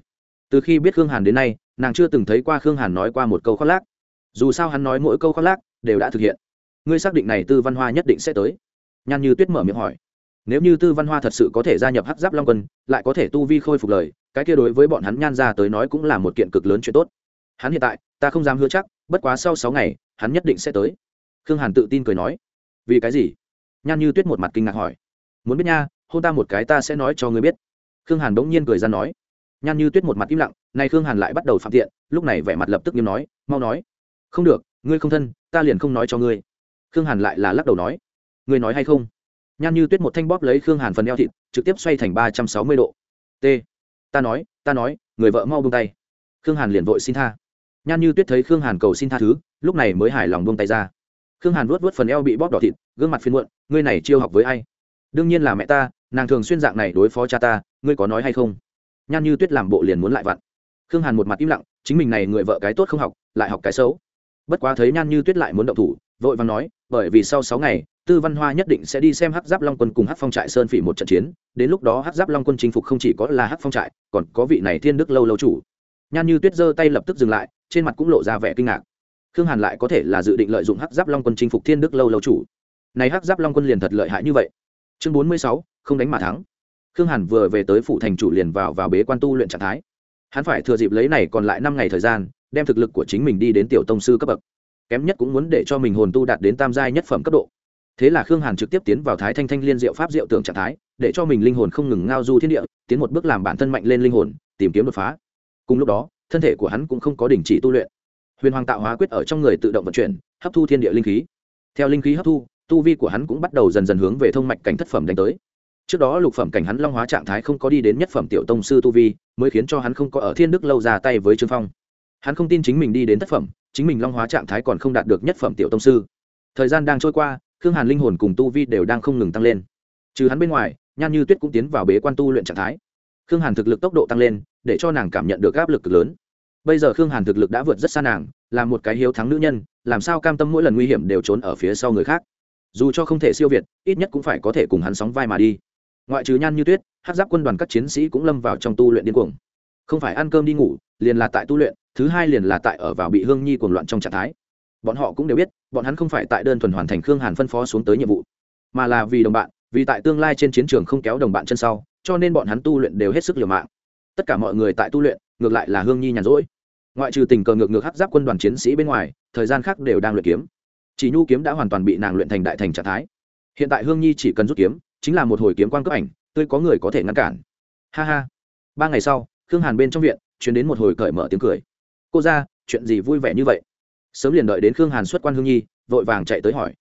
từ khi biết khương hàn đến nay, nàng chưa từng thấy qua khương hàn nói qua một câu khoác lác. Dù sao hắn nói mỗi câu khoác lác đều đã thực hiện. Ngươi xác định này tư văn hoa nhất định sẽ tới. Nhan như tuyết mở miệng hỏi. Nếu như tư văn hoa thật sự có thể gia nhập hắc giáp long quân, lại có thể tu vi khôi phục lời, cái kia đối với bọn hắn nhan ra tới nói cũng là một kiện cực lớn chuyện tốt. Hắn hiện tại, ta không dám hứa chắc, bất quá sau sáu ngày, hắn nhất định sẽ tới. Khương hàn tự tin cười nói. Vì cái gì? Nhan như tuyết một mặt kinh ngạc hỏi. Muốn biết nha, hôn ta một cái ta sẽ nói cho ngươi biết. Khương hàn bỗng nhiên cười ra nói nhan như tuyết một mặt im lặng, nay khương hàn lại bắt đầu phạm tiện lúc này vẻ mặt lập tức nghiêm nói, mau nói. Không được, ngươi không thân, ta liền không nói cho ngươi. Khương hàn lại là lắc đầu nói, ngươi nói hay không? Nhan như tuyết một thanh bóp lấy khương hàn phần eo thịt, trực tiếp xoay thành ba trăm sáu mươi độ. T. Ta nói ta nói, người vợ mau buông tay. Khương hàn liền vội xin tha. Nhan như tuyết thấy khương hàn cầu xin tha thứ, lúc này mới hài lòng buông tay ra. Khương hàn vuốt vuốt phần eo bị bóp đỏ thịt, gương mặt phiên muộn, ngươi này chiêu học với ai? Đương nhiên là mẹ ta, nàng thường xuyên dạng này đối phó cha ta, ngươi có nói hay không? Nhan như tuyết làm bộ liền muốn lại vặn. Khương hàn một mặt im lặng, chính mình này người vợ cái tốt không học, lại học cái xấu. Bất quá thấy nhan như tuyết lại muốn động thủ, vội vàng nói, bởi vì sau sáu ngày, tư văn hoa nhất định sẽ đi xem hắc giáp long quân cùng hắc phong trại sơn phỉ một trận chiến, đến lúc đó hắc giáp long quân chinh phục không chỉ có là hắc phong trại, còn có vị này thiên đức lâu lâu chủ. Nhan như tuyết giơ tay lập tức dừng lại, trên mặt cũng lộ ra vẻ kinh ngạc. Khương hàn lại có thể là dự định lợi dụng hắc giáp long quân chinh phục thiên đức lâu lâu chủ. Này hắc giáp long quân liền thật lợi hại như vậy. Chương bốn mươi sáu, không đánh mà thắng khương hàn vừa về tới phủ thành chủ liền vào vào bế quan tu luyện trạng thái. Hắn phải thừa dịp lấy này còn lại năm ngày thời gian, đem thực lực của chính mình đi đến tiểu tông sư cấp bậc. Kém nhất cũng muốn để cho mình hồn tu đạt đến tam giai nhất phẩm cấp độ. Thế là khương hàn trực tiếp tiến vào thái thanh thanh liên diệu pháp diệu tưởng trạng thái, để cho mình linh hồn không ngừng ngao du thiên địa, tiến một bước làm bản thân mạnh lên linh hồn, tìm kiếm đột phá. Cùng lúc đó, thân thể của hắn cũng không có đình chỉ tu luyện. Huyền hoàng tạo hóa quyết ở trong người tự động vận chuyển, hấp thu thiên địa linh khí. Theo linh khí hấp thu, tu vi của hắn cũng bắt đầu dần dần hướng về thông mạch cảnh thất phẩm đánh tới trước đó lục phẩm cảnh hắn long hóa trạng thái không có đi đến nhất phẩm tiểu tông sư tu vi, mới khiến cho hắn không có ở thiên đức lâu ra tay với trương phong. Hắn không tin chính mình đi đến tác phẩm, chính mình long hóa trạng thái còn không đạt được nhất phẩm tiểu tông sư. Thời gian đang trôi qua, khương hàn linh hồn cùng tu vi đều đang không ngừng tăng lên. Trừ hắn bên ngoài, nhan như tuyết cũng tiến vào bế quan tu luyện trạng thái. Khương hàn thực lực tốc độ tăng lên, để cho nàng cảm nhận được áp lực cực lớn. Bây giờ khương hàn thực lực đã vượt rất xa nàng, là một cái hiếu thắng nữ nhân, làm sao cam tâm mỗi lần nguy hiểm đều trốn ở phía sau người khác. Dù cho không thể siêu việt, ít nhất cũng phải có thể cùng hắn sóng vai mà đi ngoại trừ nhan như tuyết, hát giáp quân đoàn các chiến sĩ cũng lâm vào trong tu luyện điên cuồng. Không phải ăn cơm đi ngủ, liền là tại tu luyện, thứ hai liền là tại ở vào bị hương nhi cuồng loạn trong trạng thái. Bọn họ cũng đều biết, bọn hắn không phải tại đơn thuần hoàn thành khương hàn phân phó xuống tới nhiệm vụ, mà là vì đồng bạn, vì tại tương lai trên chiến trường không kéo đồng bạn chân sau, cho nên bọn hắn tu luyện đều hết sức liều mạng. Tất cả mọi người tại tu luyện, ngược lại là hương nhi nhàn rỗi. Ngoại trừ tình cờ ngược ngược hắc giáp quân đoàn chiến sĩ bên ngoài, thời gian khác đều đang luyện kiếm. Chỉ nhu kiếm đã hoàn toàn bị nàng luyện thành đại thành trạng thái. Hiện tại hương nhi chỉ cần rút kiếm chính là một hồi kiếm quan cấp ảnh, tươi có người có thể ngăn cản. Ha ha. Ba ngày sau, khương hàn bên trong viện chuyển đến một hồi cởi mở tiếng cười. Cô ra, chuyện gì vui vẻ như vậy? Sớm liền đợi đến khương hàn xuất quan hương nhi, vội vàng chạy tới hỏi.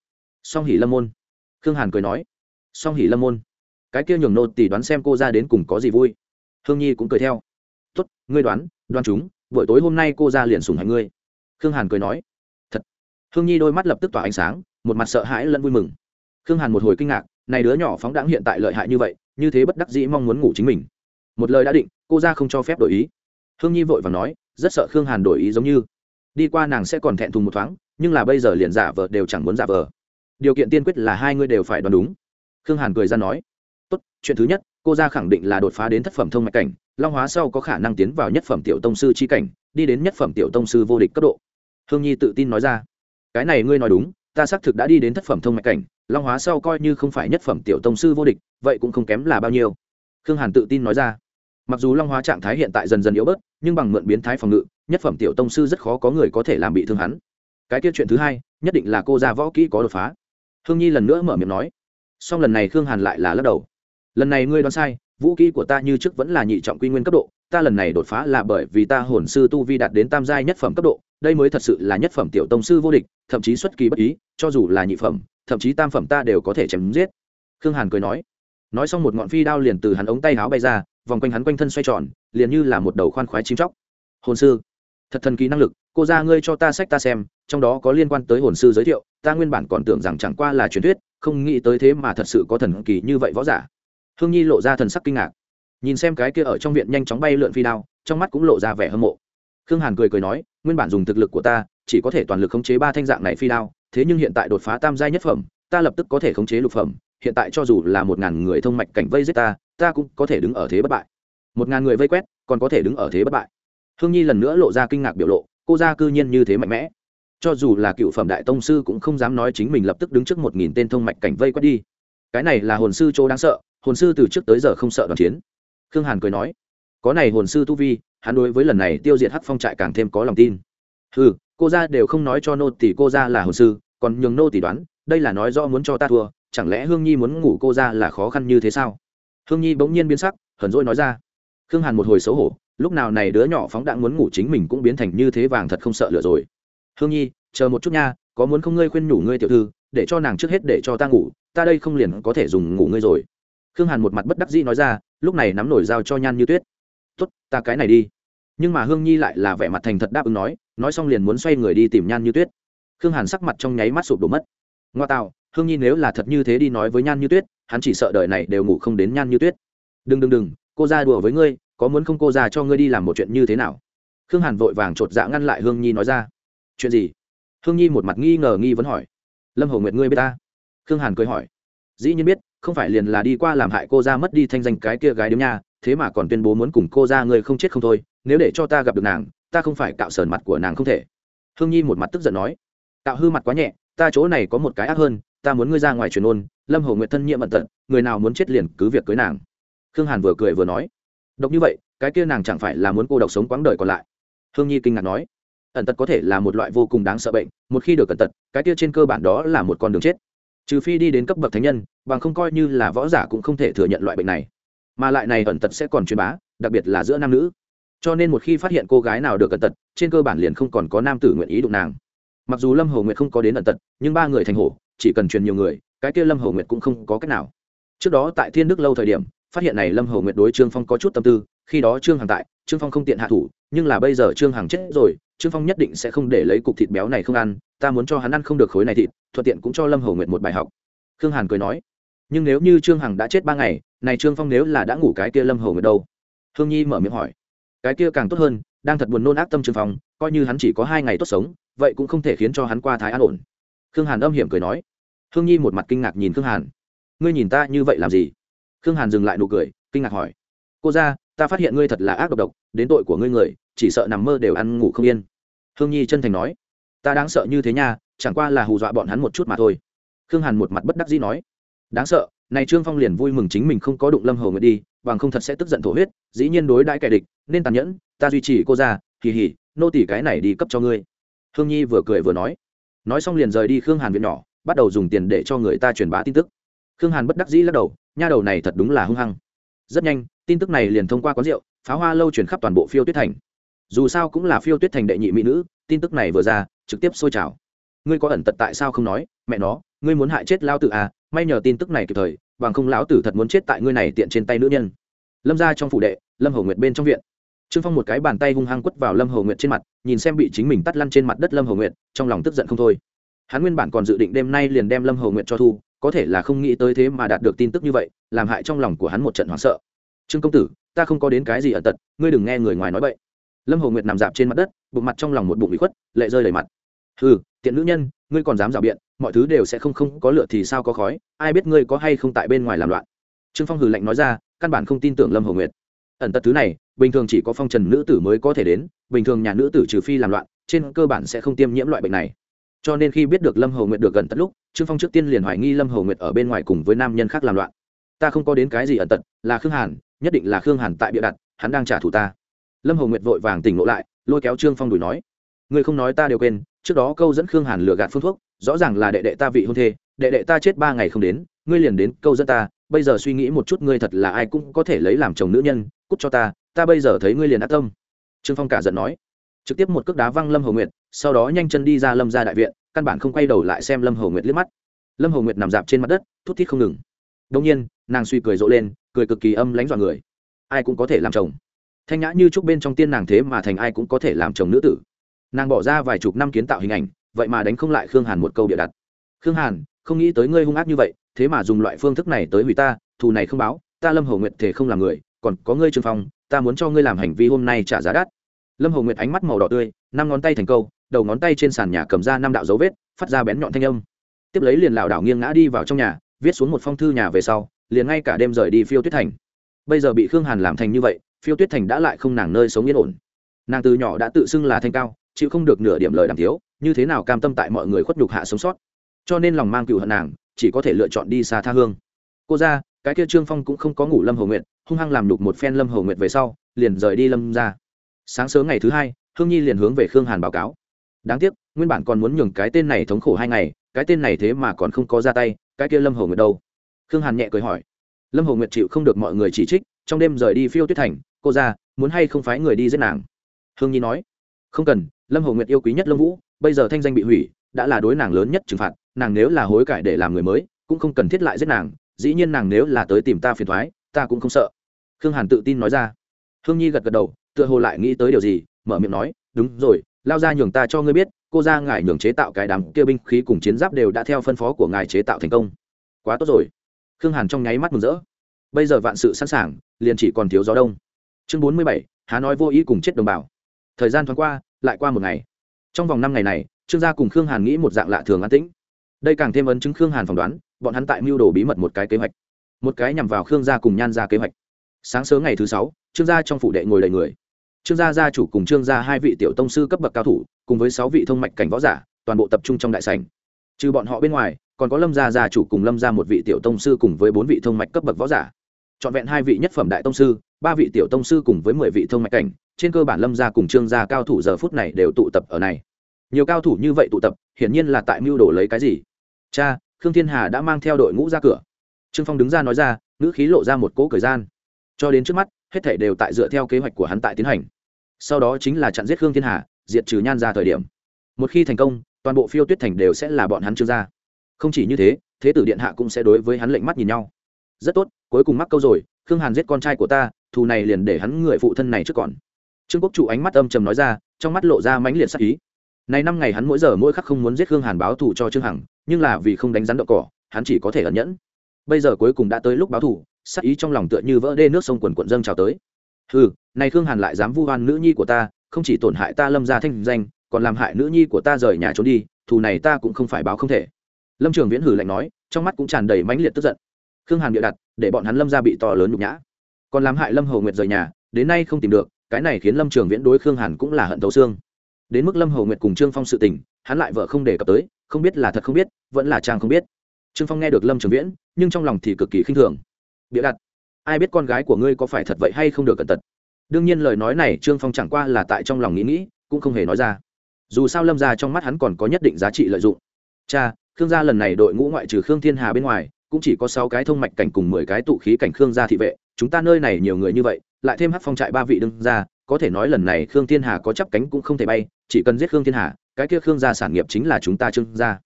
Song hỉ lâm môn. Khương hàn cười nói. Song hỉ lâm môn. Cái kia nhường nô tỷ đoán xem cô ra đến cùng có gì vui. Hương nhi cũng cười theo. Tốt, ngươi đoán đoán chúng, buổi tối hôm nay cô ra liền sùng hành ngươi. Khương hàn cười nói. Thật. Hương nhi đôi mắt lập tức tỏa ánh sáng, một mặt sợ hãi lẫn vui mừng. Khương hàn một hồi kinh ngạc này đứa nhỏ phóng đãng hiện tại lợi hại như vậy, như thế bất đắc dĩ mong muốn ngủ chính mình. Một lời đã định, cô ra không cho phép đổi ý. Hương nhi vội và nói, rất sợ khương hàn đổi ý giống như. Đi qua nàng sẽ còn thẹn thùng một thoáng, nhưng là bây giờ liền giả vờ đều chẳng muốn giả vờ. Điều kiện tiên quyết là hai ngươi đều phải đoán đúng. Khương hàn cười ra nói, tốt, chuyện thứ nhất, cô ra khẳng định là đột phá đến thất phẩm thông mạch cảnh, long hóa sau có khả năng tiến vào nhất phẩm tiểu tông sư chi cảnh, đi đến nhất phẩm tiểu tông sư vô địch cấp độ. Hương nhi tự tin nói ra, cái này ngươi nói đúng, ta xác thực đã đi đến thất phẩm thông mạch cảnh long hóa sau coi như không phải nhất phẩm tiểu tông sư vô địch, vậy cũng không kém là bao nhiêu. Khương hàn tự tin nói ra. Mặc dù long hóa trạng thái hiện tại dần dần yếu bớt, nhưng bằng mượn biến thái phòng ngự, nhất phẩm tiểu tông sư rất khó có người có thể làm bị thương hắn. Cái tiết chuyện thứ hai, nhất định là cô ra võ kỹ có đột phá. Hương nhi lần nữa mở miệng nói. Song lần này khương hàn lại là lắc đầu. Lần này ngươi đoán sai, vũ kỹ của ta như trước vẫn là nhị trọng quy nguyên cấp độ, ta lần này đột phá là bởi vì ta hồn sư tu vi đạt đến tam giai nhất phẩm cấp độ, đây mới thật sự là nhất phẩm tiểu tông sư vô địch, thậm chí xuất kỳ bất ý, cho dù là nhị phẩm thậm chí tam phẩm ta đều có thể chém giết. Khương hàn cười nói. Nói xong một ngọn phi đao liền từ hắn ống tay áo bay ra, vòng quanh hắn quanh thân xoay tròn, liền như là một đầu khoan khoái chim chóc. Hồn sư, thật thần kỳ năng lực, cô ra ngươi cho ta sách ta xem, trong đó có liên quan tới hồn sư giới thiệu, ta nguyên bản còn tưởng rằng chẳng qua là truyền thuyết, không nghĩ tới thế mà thật sự có thần kỳ như vậy võ giả. Hương nhi lộ ra thần sắc kinh ngạc. Nhìn xem cái kia ở trong viện nhanh chóng bay lượn phi đao, trong mắt cũng lộ ra vẻ hâm mộ. Khương hàn cười cười nói, nguyên bản dùng thực lực của ta chỉ có thể toàn lực khống chế ba thanh dạng này phi đao, thế nhưng hiện tại đột phá tam giai nhất phẩm, ta lập tức có thể khống chế lục phẩm, hiện tại cho dù là một ngàn người thông mạch cảnh vây giết ta ta cũng có thể đứng ở thế bất bại. Một ngàn người vây quét, còn có thể đứng ở thế bất bại. Hương nhi lần nữa lộ ra kinh ngạc biểu lộ, cô ra cư nhiên như thế mạnh mẽ. Cho dù là cựu phẩm đại tông sư cũng không dám nói chính mình lập tức đứng trước một nghìn tên thông mạch cảnh vây quét đi. Cái này là hồn sư chỗ đáng sợ, hồn sư từ trước tới giờ không sợ đoàn chiến. Khương hàn cười nói, có này hồn sư tu vi, hắn đối với lần này tiêu diệt hắc phong trại càng thêm có lòng tin. Ừ cô ra đều không nói cho nô tỷ cô ra là hồn sư, còn nhường nô tỷ đoán, đây là nói do muốn cho ta thua, chẳng lẽ hương nhi muốn ngủ cô ra là khó khăn như thế sao? Hương nhi bỗng nhiên biến sắc, hờn dỗi nói ra. Khương hàn một hồi xấu hổ, lúc nào này đứa nhỏ phóng đạn muốn ngủ chính mình cũng biến thành như thế vàng thật không sợ lửa rồi. Hương nhi, chờ một chút nha, có muốn không ngươi khuyên nhủ ngươi tiểu thư, để cho nàng trước hết để cho ta ngủ, ta đây không liền có thể dùng ngủ ngươi rồi. Khương hàn một mặt bất đắc dĩ nói ra, lúc này nắm nổi dao cho nhan như tuyết. Tốt, ta cái này đi. Nhưng mà hương nhi lại là vẻ mặt thành thật đáp ứng nói nói xong liền muốn xoay người đi tìm nhan như tuyết. Khương hàn sắc mặt trong nháy mắt sụp đổ mất. Ngoa tạo, hương nhi nếu là thật như thế đi nói với nhan như tuyết, hắn chỉ sợ đời này đều ngủ không đến nhan như tuyết. Đừng đừng đừng, cô ra đùa với ngươi, có muốn không cô ra cho ngươi đi làm một chuyện như thế nào? Khương hàn vội vàng chột dạ ngăn lại hương nhi nói ra. Chuyện gì? Hương nhi một mặt nghi ngờ nghi vấn hỏi. Lâm hồ nguyệt ngươi biết ta? Khương hàn cười hỏi. Dĩ nhiên biết, không phải liền là đi qua làm hại cô ra mất đi thanh danh cái kia gái điếm nha thế mà còn tuyên bố muốn cùng cô ra ngươi không chết không thôi, nếu để cho ta gặp được nàng, ta không phải cạo sờn mặt của nàng không thể. Hương nhi một mặt tức giận nói. Cạo hư mặt quá nhẹ, ta chỗ này có một cái ác hơn, ta muốn ngươi ra ngoài truyền ôn, lâm hồ nguyện thân nhiệm ẩn tận người nào muốn chết liền cứ việc cưới nàng. Khương hàn vừa cười vừa nói. Độc như vậy, cái kia nàng chẳng phải là muốn cô độc sống quãng đời còn lại? Hương nhi kinh ngạc nói. Ẩn tật có thể là một loại vô cùng đáng sợ bệnh, một khi được ẩn tật, cái kia trên cơ bản đó là một con đường chết. Trừ phi đi đến cấp bậc thánh nhân, bằng không coi như là võ giả cũng không thể thừa nhận loại bệnh này mà lại này ẩn tật sẽ còn truyền bá, đặc biệt là giữa nam nữ. Cho nên một khi phát hiện cô gái nào được ẩn tật, trên cơ bản liền không còn có nam tử nguyện ý đụng nàng. Mặc dù lâm hồ nguyệt không có đến ẩn tật, nhưng ba người thành hổ, chỉ cần truyền nhiều người, cái kia lâm hồ nguyệt cũng không có cách nào. Trước đó tại thiên đức lâu thời điểm, phát hiện này lâm hồ nguyệt đối trương phong có chút tâm tư, khi đó trương hằng tại, trương phong không tiện hạ thủ, nhưng là bây giờ trương hằng chết rồi, trương phong nhất định sẽ không để lấy cục thịt béo này không ăn, ta muốn cho hắn ăn không được khối này thịt, thuận tiện cũng cho lâm hồ nguyệt một bài học. Khương hàn cười nói nhưng nếu như trương hằng đã chết ba ngày, này trương phong nếu là đã ngủ cái kia lâm hồ người đâu? Hương nhi mở miệng hỏi. Cái kia càng tốt hơn, đang thật buồn nôn ác tâm trương phong, coi như hắn chỉ có hai ngày tốt sống, vậy cũng không thể khiến cho hắn qua thái an ổn. Khương hàn âm hiểm cười nói. Hương nhi một mặt kinh ngạc nhìn khương hàn. Ngươi nhìn ta như vậy làm gì? Khương hàn dừng lại nụ cười, kinh ngạc hỏi. Cô ra ta phát hiện ngươi thật là ác độc độc, đến tội của ngươi người, chỉ sợ nằm mơ đều ăn ngủ không yên. Hương nhi chân thành nói. Ta đáng sợ như thế nha, chẳng qua là hù dọa bọn hắn một chút mà thôi. Khương hàn một mặt bất đắc dĩ nói đáng sợ, này trương phong liền vui mừng chính mình không có đụng lâm hầu nguyệt đi, bằng không thật sẽ tức giận thổ huyết, dĩ nhiên đối đãi kẻ địch, nên tàn nhẫn, ta duy trì cô ra kỳ hỉ nô tỷ cái này đi cấp cho ngươi. Hương nhi vừa cười vừa nói. Nói xong liền rời đi khương hàn viện nhỏ, bắt đầu dùng tiền để cho người ta truyền bá tin tức. Khương hàn bất đắc dĩ lắc đầu, nha đầu này thật đúng là hung hăng. Rất nhanh, tin tức này liền thông qua quán rượu, pháo hoa lâu chuyển khắp toàn bộ phiêu tuyết thành. Dù sao cũng là phiêu tuyết thành đệ nhị mỹ nữ, tin tức này vừa ra, trực tiếp sôi trào. Ngươi có ẩn tật tại sao không nói, mẹ nó, ngươi muốn hại chết lao tử à may nhờ tin tức này kịp thời, bằng không lão tử thật muốn chết tại ngươi này tiện trên tay nữ nhân. Lâm ra trong phủ đệ, lâm hầu nguyệt bên trong viện. Trương phong một cái bàn tay hung hăng quất vào lâm hầu nguyệt trên mặt, nhìn xem bị chính mình tắt lăn trên mặt đất lâm hầu nguyệt, trong lòng tức giận không thôi. Hắn nguyên bản còn dự định đêm nay liền đem lâm hầu nguyệt cho thu, có thể là không nghĩ tới thế mà đạt được tin tức như vậy, làm hại trong lòng của hắn một trận hoảng sợ. Trương công tử, ta không có đến cái gì ẩn tật, ngươi đừng nghe người ngoài nói vậy lâm hồ nguyệt nằm dạp trên mặt đất, bụng mặt trong lòng một bụng bị khuất, lệ rơi đầy mặt ừ tiện nữ nhân, ngươi còn dám rào biện, mọi thứ đều sẽ không không có lửa thì sao có khói, ai biết ngươi có hay không tại bên ngoài làm loạn. Trương phong hừ lạnh nói ra, căn bản không tin tưởng lâm hồ nguyệt. Ẩn tật thứ này, bình thường chỉ có phong trần nữ tử mới có thể đến, bình thường nhà nữ tử trừ phi làm loạn, trên cơ bản sẽ không tiêm nhiễm loại bệnh này. Cho nên khi biết được lâm hồ nguyệt được gần tật lúc, trương phong trước tiên liền hoài nghi lâm hồ nguyệt ở bên ngoài cùng với nam nhân khác làm loạn. Ta không có đến cái gì ẩn tật, là khương hàn, nhất định là khương hàn tại bịa đặt, hắn đang trả thù ta. Lâm hồ nguyệt vội vàng tỉnh ngộ lại, lôi kéo trương phong đùi nói, ngươi không nói ta đều quên trước đó câu dẫn khương hàn lừa gạt phương thuốc, rõ ràng là đệ đệ ta vị hôn thê, đệ đệ ta chết ba ngày không đến, ngươi liền đến câu dẫn ta, bây giờ suy nghĩ một chút ngươi thật là ai cũng có thể lấy làm chồng nữ nhân, cút cho ta ta bây giờ thấy ngươi liền ác tâm. Trương phong cả giận nói. Trực tiếp một cước đá văng lâm hầu nguyệt, sau đó nhanh chân đi ra lâm ra đại viện, căn bản không quay đầu lại xem lâm hầu nguyệt liếc mắt. Lâm hầu nguyệt nằm dạp trên mặt đất, thút thít không ngừng. Đông nhiên, nàng suy cười rộ lên, cười cực kỳ âm lánh dọa người. Ai cũng có thể làm chồng. Thanh nhã như trúc bên trong tiên nàng thế mà thành ai cũng có thể làm chồng nữ tử nàng bỏ ra vài chục năm kiến tạo hình ảnh, vậy mà đánh không lại khương hàn một câu bịa đặt. Khương hàn, không nghĩ tới ngươi hung ác như vậy, thế mà dùng loại phương thức này tới hủy ta, thù này không báo, ta lâm hầu nguyệt thể không làm người, còn có ngươi trương phong, ta muốn cho ngươi làm hành vi hôm nay trả giá đắt. Lâm hầu nguyệt ánh mắt màu đỏ tươi, năm ngón tay thành câu, đầu ngón tay trên sàn nhà cầm ra năm đạo dấu vết, phát ra bén nhọn thanh âm. Tiếp lấy liền lảo đảo nghiêng ngã đi vào trong nhà, viết xuống một phong thư nhà về sau, liền ngay cả đêm rời đi phiêu tuyết thành. Bây giờ bị khương hàn làm thành như vậy, phiêu tuyết thành đã lại không nàng nơi sống yên ổn. Nàng từ nhỏ đã tự xưng là thanh cao chịu không được nửa điểm lời đàm thiếu như thế nào cam tâm tại mọi người khuất nhục hạ sống sót. Cho nên lòng mang cựu hận nàng, chỉ có thể lựa chọn đi xa tha hương. Cô ra, cái kia trương phong cũng không có ngủ lâm hồ nguyện hung hăng làm nhục một phen lâm hồ nguyện về sau, liền rời đi lâm ra. Sáng sớm ngày thứ hai, hương nhi liền hướng về khương hàn báo cáo. Đáng tiếc, nguyên bản còn muốn nhường cái tên này thống khổ hai ngày, cái tên này thế mà còn không có ra tay, cái kia lâm hồ nguyệt đâu? Khương hàn nhẹ cười hỏi. Lâm hồ nguyệt chịu không được mọi người chỉ trích, trong đêm rời đi phiêu tuyết thành, cô ra, muốn hay không phái người đi giết nàng? Hương nhi nói. Không cần lâm hồ nguyệt yêu quý nhất lâm vũ, bây giờ thanh danh bị hủy, đã là đối nàng lớn nhất trừng phạt, nàng nếu là hối cải để làm người mới, cũng không cần thiết lại giết nàng, dĩ nhiên nàng nếu là tới tìm ta phiền thoái, ta cũng không sợ. Khương hàn tự tin nói ra. Hương nhi gật gật đầu, tựa hồ lại nghĩ tới điều gì, mở miệng nói, đúng rồi, lao ra nhường ta cho ngươi biết, cô ra ngài nhường chế tạo cái đám kia binh khí cùng chiến giáp đều đã theo phân phó của ngài chế tạo thành công. Quá tốt rồi. Khương hàn trong nháy mắt mừng rỡ. Bây giờ vạn sự sẵn sàng, liền chỉ còn thiếu gió đông. Chương bốn mươi bảy, há nói vô ý cùng chết đồng bào. Thời gian thoáng qua lại qua một ngày. Trong vòng năm ngày này, trương gia cùng khương hàn nghĩ một dạng lạ thường an tĩnh. Đây càng thêm ấn chứng khương hàn phỏng đoán, bọn hắn tại mưu đồ bí mật một cái kế hoạch. Một cái nhằm vào khương gia cùng nhan gia kế hoạch. Sáng sớm ngày thứ sáu, trương gia trong phủ đệ ngồi đầy người. Trương gia gia chủ cùng trương gia hai vị tiểu tông sư cấp bậc cao thủ, cùng với sáu vị thông mạch cảnh võ giả, toàn bộ tập trung trong đại sảnh. Trừ bọn họ bên ngoài, còn có lâm gia gia chủ cùng lâm gia một vị tiểu tông sư cùng với bốn vị thông mạch cấp bậc võ giả. Trọn vẹn hai vị nhất phẩm đại tông sư ba vị tiểu tông sư cùng với mười vị thông mạch cảnh, trên cơ bản lâm gia cùng trương gia cao thủ giờ phút này đều tụ tập ở này. Nhiều cao thủ như vậy tụ tập, hiển nhiên là tại mưu đồ lấy cái gì? Cha, khương thiên hà đã mang theo đội ngũ ra cửa. Trương phong đứng ra nói ra, ngữ khí lộ ra một cỗ thời gian. Cho đến trước mắt, hết thảy đều tại dựa theo kế hoạch của hắn tại tiến hành. Sau đó chính là chặn giết khương thiên hà, diệt trừ nhan ra thời điểm. Một khi thành công, toàn bộ phiêu tuyết thành đều sẽ là bọn hắn trương gia. Không chỉ như thế thế tử điện hạ cũng sẽ đối với hắn lệnh mắt nhìn nhau. Rất tốt, cuối cùng mắc câu rồi, khương hàn giết con trai của ta thù này liền để hắn người phụ thân này trước còn. Trương quốc chủ ánh mắt âm trầm nói ra, trong mắt lộ ra mãnh liệt sắc ý. Này năm ngày hắn mỗi giờ mỗi khắc không muốn giết khương hàn báo thù cho trương hằng, nhưng là vì không đánh rắn đậu cỏ, hắn chỉ có thể ẩn nhẫn. Bây giờ cuối cùng đã tới lúc báo thù sắc ý trong lòng tựa như vỡ đê nước sông quần quận dâng trào tới. Ừ này khương hàn lại dám vu oan nữ nhi của ta, không chỉ tổn hại ta lâm gia thanh danh, còn làm hại nữ nhi của ta rời nhà trốn đi, thù này ta cũng không phải báo không thể. Lâm trường viễn hử lạnh nói, trong mắt cũng tràn đầy mãnh liệt tức giận. Khương hàn bịa đặt, để bọn hắn lâm gia bị to lớn nhục nhã còn làm hại lâm hầu nguyệt rời nhà, đến nay không tìm được, cái này khiến lâm trường viễn đối khương hàn cũng là hận thấu xương. Đến mức lâm hầu nguyệt cùng trương phong sự tình, hắn lại vợ không đề cập tới, không biết là thật không biết, vẫn là trang không biết. Trương phong nghe được lâm trường viễn, nhưng trong lòng thì cực kỳ khinh thường. Bịa đặt, ai biết con gái của ngươi có phải thật vậy hay không được cẩn tật đương nhiên lời nói này trương phong chẳng qua là tại trong lòng nghĩ nghĩ, cũng không hề nói ra. Dù sao lâm ra trong mắt hắn còn có nhất định giá trị lợi dụng. Cha, khương gia lần này đội ngũ ngoại trừ khương thiên hà bên ngoài, cũng chỉ có sáu cái thông mạch cảnh cùng mười cái tụ khí cảnh khương gia thị vệ chúng ta nơi này nhiều người như vậy, lại thêm hát phong trại ba vị đương ra, có thể nói lần này khương thiên hà có chắp cánh cũng không thể bay, chỉ cần giết khương thiên hà, cái kia khương gia sản nghiệp chính là chúng ta trương gia.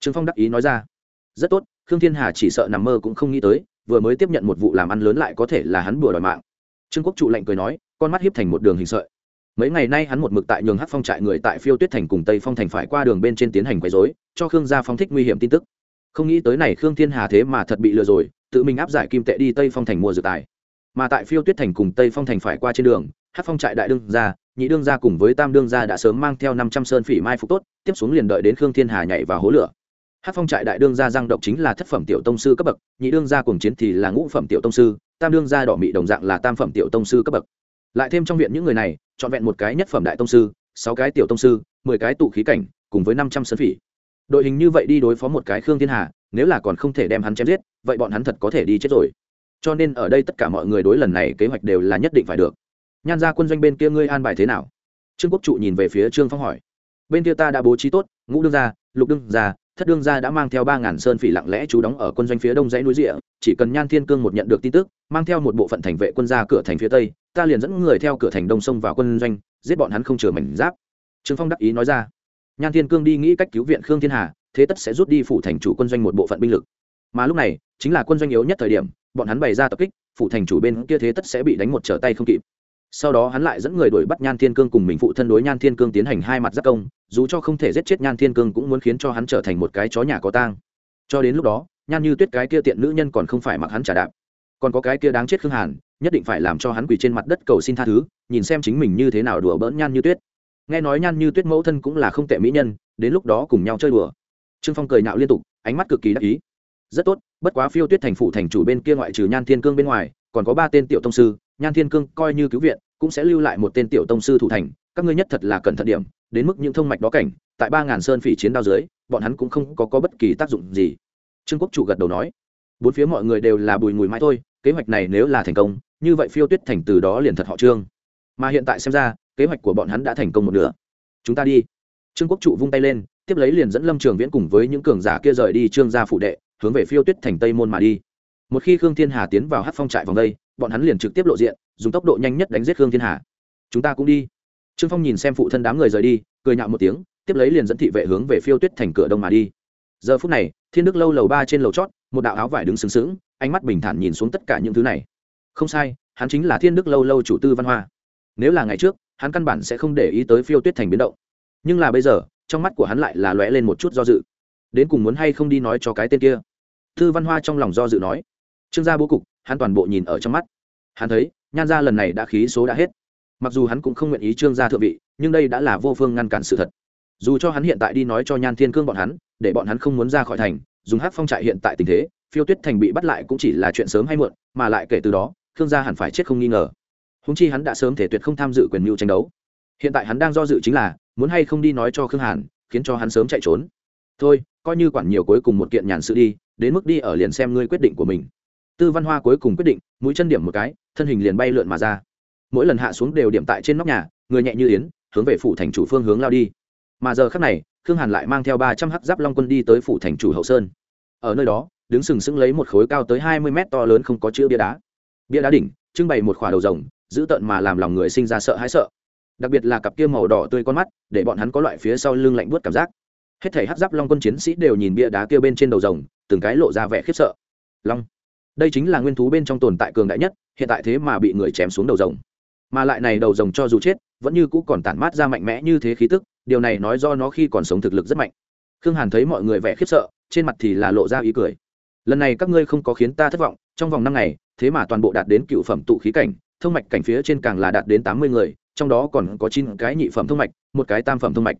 Trương phong đắc ý nói ra. Rất tốt, khương thiên hà chỉ sợ nằm mơ cũng không nghĩ tới, vừa mới tiếp nhận một vụ làm ăn lớn lại có thể là hắn bừa đòi mạng. Trương quốc trụ lạnh cười nói, con mắt hiếp thành một đường hình sợi. Mấy ngày nay hắn một mực tại nhường hát phong trại người tại phiêu tuyết thành cùng tây phong thành phải qua đường bên trên tiến hành quấy dối cho khương gia phong thích nguy hiểm tin tức. Không nghĩ tới này khương thiên hà thế mà thật bị lừa rồi, tự mình áp giải kim tệ đi tây phong thành mua dự tài mà tại phiêu tuyết thành cùng tây phong thành phải qua trên đường, hát phong trại đại đương gia, nhị đương gia cùng với tam đương gia đã sớm mang theo năm trăm sơn phỉ mai phục tốt, tiếp xuống liền đợi đến khương thiên hà nhảy vào hố lửa. Hát phong trại đại đương gia giang động chính là thất phẩm tiểu tông sư cấp bậc, nhị đương gia cùng chiến thì là ngũ phẩm tiểu tông sư, tam đương gia đỏ mị đồng dạng là tam phẩm tiểu tông sư cấp bậc. Lại thêm trong viện những người này chọn vẹn một cái nhất phẩm đại tông sư, sáu cái tiểu tông sư, mười cái tụ khí cảnh, cùng với năm trăm sơn phỉ. Đội hình như vậy đi đối phó một cái khương thiên hà, nếu là còn không thể đem hắn chém giết, vậy bọn hắn thật có thể đi chết rồi cho nên ở đây tất cả mọi người đối lần này kế hoạch đều là nhất định phải được. Nhan ra quân doanh bên kia ngươi an bài thế nào? Trương quốc trụ nhìn về phía trương phong hỏi. Bên kia ta đã bố trí tốt, ngũ đương gia, lục đương gia, thất đương gia đã mang theo ba ngàn sơn phỉ lặng lẽ trú đóng ở quân doanh phía đông dãy núi rịa chỉ cần nhan thiên cương một nhận được tin tức, mang theo một bộ phận thành vệ quân ra cửa thành phía tây, ta liền dẫn người theo cửa thành đông sông vào quân doanh, giết bọn hắn không chừa mảnh giáp. Trương phong đắc ý nói ra. Nhan thiên cương đi nghĩ cách cứu viện khương thiên hà, thế tất sẽ rút đi phủ thành chủ quân doanh một bộ phận binh lực. Mà lúc này, chính là quân doanh yếu nhất thời điểm bọn hắn bày ra tập kích phụ thành chủ bên kia thế tất sẽ bị đánh một trở tay không kịp. Sau đó hắn lại dẫn người đuổi bắt nhan thiên cương cùng mình phụ thân đối nhan thiên cương tiến hành hai mặt giác công, dù cho không thể giết chết nhan thiên cương cũng muốn khiến cho hắn trở thành một cái chó nhà có tang. Cho đến lúc đó, nhan như tuyết cái kia tiện nữ nhân còn không phải mặc hắn trả đạp. Còn có cái kia đáng chết khương hàn, nhất định phải làm cho hắn quỳ trên mặt đất cầu xin tha thứ, nhìn xem chính mình như thế nào đùa bỡn nhan như tuyết. Nghe nói nhan như tuyết mẫu thân cũng là không tệ mỹ nhân, đến lúc đó cùng nhau chơi đùa. Trương phong cười nạo liên tục, ánh mắt cực kỳ đắc ý rất tốt bất quá phiêu tuyết thành phủ thành chủ bên kia ngoại trừ nhan thiên cương bên ngoài còn có ba tên tiểu tông sư nhan thiên cương coi như cứu viện cũng sẽ lưu lại một tên tiểu tông sư thủ thành các ngươi nhất thật là cẩn thận điểm đến mức những thông mạch đó cảnh tại ba ngàn sơn phỉ chiến đao dưới bọn hắn cũng không có, có bất kỳ tác dụng gì. Trương quốc chủ gật đầu nói bốn phía mọi người đều là bùi ngùi mãi thôi kế hoạch này nếu là thành công như vậy phiêu tuyết thành từ đó liền thật họ trương. Mà hiện tại xem ra kế hoạch của bọn hắn đã thành công một nửa. Chúng ta đi. Trương quốc trụ vung tay lên tiếp lấy liền dẫn lâm trường viễn cùng với những cường giả kia rời đi trương gia phụ đệ hướng về phiêu tuyết thành tây môn mà đi. Một khi khương thiên hà tiến vào hát phong trại vòng đây, bọn hắn liền trực tiếp lộ diện, dùng tốc độ nhanh nhất đánh giết khương thiên hà. Chúng ta cũng đi. Trương phong nhìn xem phụ thân đám người rời đi, cười nhạo một tiếng, tiếp lấy liền dẫn thị vệ hướng về phiêu tuyết thành cửa đông mà đi. Giờ phút này, thiên đức lâu lầu ba trên lầu chót, một đạo áo vải đứng sừng sững, ánh mắt bình thản nhìn xuống tất cả những thứ này. Không sai, hắn chính là thiên đức lâu lâu chủ tư văn hoa. Nếu là ngày trước, hắn căn bản sẽ không để ý tới phiêu tuyết thành biến động. Nhưng là bây giờ, trong mắt của hắn lại là lóe lên một chút do dự. Đến cùng muốn hay không đi nói cho cái tên kia? Tư văn hoa trong lòng do dự nói. Trương gia bố cục, hắn toàn bộ nhìn ở trong mắt. Hắn thấy, nhan gia lần này đã khí số đã hết. Mặc dù hắn cũng không nguyện ý trương gia thượng vị, nhưng đây đã là vô phương ngăn cản sự thật. Dù cho hắn hiện tại đi nói cho nhan thiên cương bọn hắn, để bọn hắn không muốn ra khỏi thành, dùng hát phong trại hiện tại tình thế, phiêu tuyết thành bị bắt lại cũng chỉ là chuyện sớm hay muộn, mà lại kể từ đó, khương gia hẳn phải chết không nghi ngờ. Húng chi hắn đã sớm thể tuyệt không tham dự quyền mưu tranh đấu. Hiện tại hắn đang do dự chính là, muốn hay không đi nói cho khương hàn, khiến cho hắn sớm chạy trốn. Thôi, coi như quản nhiều cuối cùng một kiện nhàn sự đi đến mức đi ở liền xem ngươi quyết định của mình. Tư văn hoa cuối cùng quyết định, mũi chân điểm một cái, thân hình liền bay lượn mà ra. Mỗi lần hạ xuống đều điểm tại trên nóc nhà, người nhẹ như yến, hướng về phủ thành chủ phương hướng lao đi. Mà giờ khác này, khương hàn lại mang theo ba trăm hắc giáp long quân đi tới phủ thành chủ hậu sơn. Ở nơi đó, đứng sừng sững lấy một khối cao tới hai mươi mét to lớn không có chữ bia đá. Bia đá đỉnh, trưng bày một khỏa đầu rồng, giữ tợn mà làm lòng người sinh ra sợ hãi sợ. Đặc biệt là cặp kia màu đỏ tươi con mắt, để bọn hắn có loại phía sau lưng lạnh buốt cảm giác hết thảy hát giáp long quân chiến sĩ đều nhìn bia đá kia bên trên đầu rồng, từng cái lộ ra vẻ khiếp sợ. Long, đây chính là nguyên thú bên trong tồn tại cường đại nhất, hiện tại thế mà bị người chém xuống đầu rồng. Mà lại này đầu rồng cho dù chết, vẫn như cũ còn tản mát ra mạnh mẽ như thế khí tức, điều này nói do nó khi còn sống thực lực rất mạnh. Khương hàn thấy mọi người vẻ khiếp sợ, trên mặt thì là lộ ra ý cười. Lần này các ngươi không có khiến ta thất vọng, trong vòng năm ngày, thế mà toàn bộ đạt đến cựu phẩm tụ khí cảnh, thông mạch cảnh phía trên càng là đạt đến tám mươi người, trong đó còn có chín cái nhị phẩm thông mạch, một cái tam phẩm thông mạch.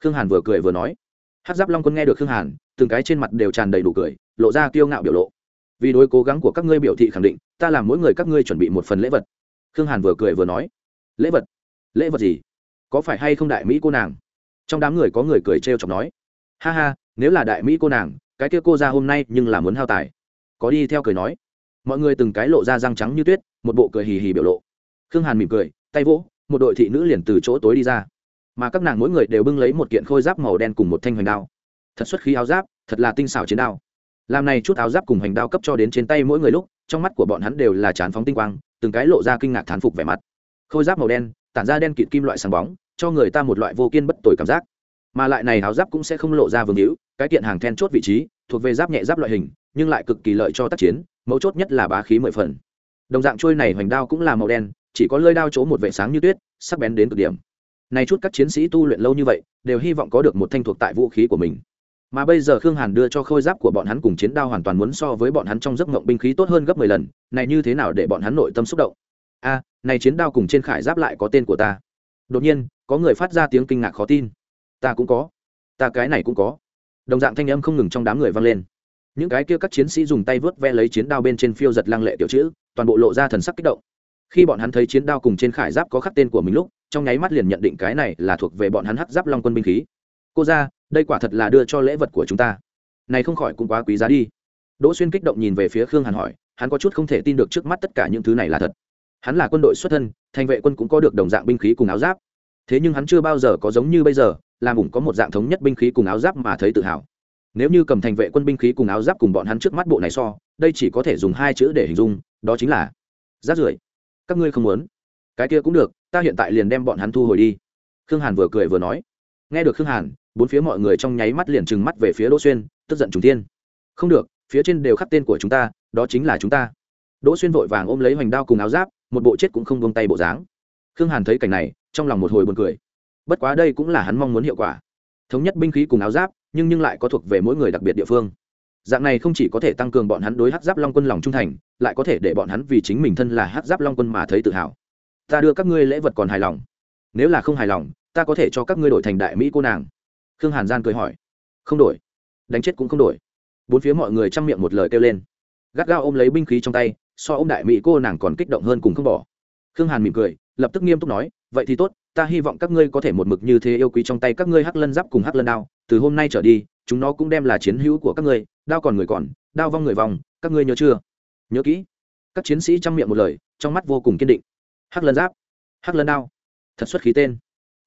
Khương hàn vừa cười vừa nói hát giáp long quân nghe được khương hàn từng cái trên mặt đều tràn đầy đủ cười lộ ra kiêu ngạo biểu lộ vì đối cố gắng của các ngươi biểu thị khẳng định ta làm mỗi người các ngươi chuẩn bị một phần lễ vật khương hàn vừa cười vừa nói lễ vật lễ vật gì có phải hay không đại mỹ cô nàng trong đám người có người cười trêu chọc nói ha ha nếu là đại mỹ cô nàng cái kia cô ra hôm nay nhưng là muốn hao tài có đi theo cười nói mọi người từng cái lộ ra răng trắng như tuyết một bộ cười hì hì biểu lộ khương hàn mỉm cười tay vỗ một đội thị nữ liền từ chỗ tối đi ra mà các nàng mỗi người đều bưng lấy một kiện khôi giáp màu đen cùng một thanh hoành đao. Thật xuất khí áo giáp, thật là tinh xảo chiến đao. Làm này chút áo giáp cùng hoành đao cấp cho đến trên tay mỗi người lúc, trong mắt của bọn hắn đều là chán phóng tinh quang, từng cái lộ ra kinh ngạc thán phục vẻ mặt. Khôi giáp màu đen, tản ra đen kịt kim loại sáng bóng, cho người ta một loại vô kiên bất tồi cảm giác. Mà lại này áo giáp cũng sẽ không lộ ra vương hữu, cái kiện hàng then chốt vị trí, thuộc về giáp nhẹ giáp loại hình, nhưng lại cực kỳ lợi cho tác chiến, mấu chốt nhất là bá khí mười phần. Đồng dạng trôi này hoành đao cũng là màu đen, chỉ có lơi đao chỗ một vệ sáng như tuyết, sắc bén đến cực điểm này chút các chiến sĩ tu luyện lâu như vậy, đều hy vọng có được một thanh thuộc tại vũ khí của mình. Mà bây giờ khương hàn đưa cho khôi giáp của bọn hắn cùng chiến đao hoàn toàn muốn so với bọn hắn trong giấc mộng binh khí tốt hơn gấp mười lần, này như thế nào để bọn hắn nội tâm xúc động? A, này chiến đao cùng trên khải giáp lại có tên của ta. Đột nhiên, có người phát ra tiếng kinh ngạc khó tin. Ta cũng có. Ta cái này cũng có. Đồng dạng thanh âm không ngừng trong đám người vang lên. Những cái kia các chiến sĩ dùng tay vớt ve lấy chiến đao bên trên phiêu giật lăng lệ tiểu chữ, toàn bộ lộ ra thần sắc kích động khi bọn hắn thấy chiến đao cùng trên khải giáp có khắc tên của mình lúc, trong nháy mắt liền nhận định cái này là thuộc về bọn hắn hắc giáp long quân binh khí. Cô ra, đây quả thật là đưa cho lễ vật của chúng ta. Này không khỏi cũng quá quý giá đi. Đỗ xuyên kích động nhìn về phía khương hàn hỏi, hắn có chút không thể tin được trước mắt tất cả những thứ này là thật. Hắn là quân đội xuất thân, thành vệ quân cũng có được đồng dạng binh khí cùng áo giáp. Thế nhưng hắn chưa bao giờ có giống như bây giờ, làm ủng có một dạng thống nhất binh khí cùng áo giáp mà thấy tự hào. Nếu như cầm thành vệ quân binh khí cùng áo giáp cùng bọn hắn trước mắt bộ này so, đây chỉ có thể dùng hai chữ để hình dung, đó chính là rát rưởi các ngươi không muốn. Cái kia cũng được, ta hiện tại liền đem bọn hắn thu hồi đi. Khương hàn vừa cười vừa nói. Nghe được khương hàn, bốn phía mọi người trong nháy mắt liền trừng mắt về phía đỗ xuyên, tức giận trùng tiên không được, phía trên đều khắc tên của chúng ta, đó chính là chúng ta. Đỗ xuyên vội vàng ôm lấy hoành đao cùng áo giáp, một bộ chết cũng không buông tay bộ dáng. Khương hàn thấy cảnh này, trong lòng một hồi buồn cười. Bất quá đây cũng là hắn mong muốn hiệu quả. Thống nhất binh khí cùng áo giáp, nhưng nhưng lại có thuộc về mỗi người đặc biệt địa phương dạng này không chỉ có thể tăng cường bọn hắn đối hát giáp long quân lòng trung thành, lại có thể để bọn hắn vì chính mình thân là hát giáp long quân mà thấy tự hào. Ta đưa các ngươi lễ vật còn hài lòng. Nếu là không hài lòng, ta có thể cho các ngươi đổi thành đại mỹ cô nàng. Khương hàn gian cười hỏi. Không đổi. Đánh chết cũng không đổi. Bốn phía mọi người chăm miệng một lời kêu lên. Gắt gao ôm lấy binh khí trong tay, so ô m đại mỹ cô nàng còn kích động hơn cùng không bỏ. Khương hàn mỉm cười, lập tức nghiêm túc nói, vậy thì tốt, ta hy vọng các ngươi có thể một mực như thế yêu quý trong tay các ngươi hắc lân giáp cùng hắc lân đao, từ hôm nay trở đi chúng nó cũng đem là chiến hữu của các ngươi, đao còn người còn, đao vong người vòng các ngươi nhớ chưa? Nhớ kỹ. Các chiến sĩ chăm miệng một lời, trong mắt vô cùng kiên định. Hắc lân giáp. Hắc lân đao. Thật xuất khí tên.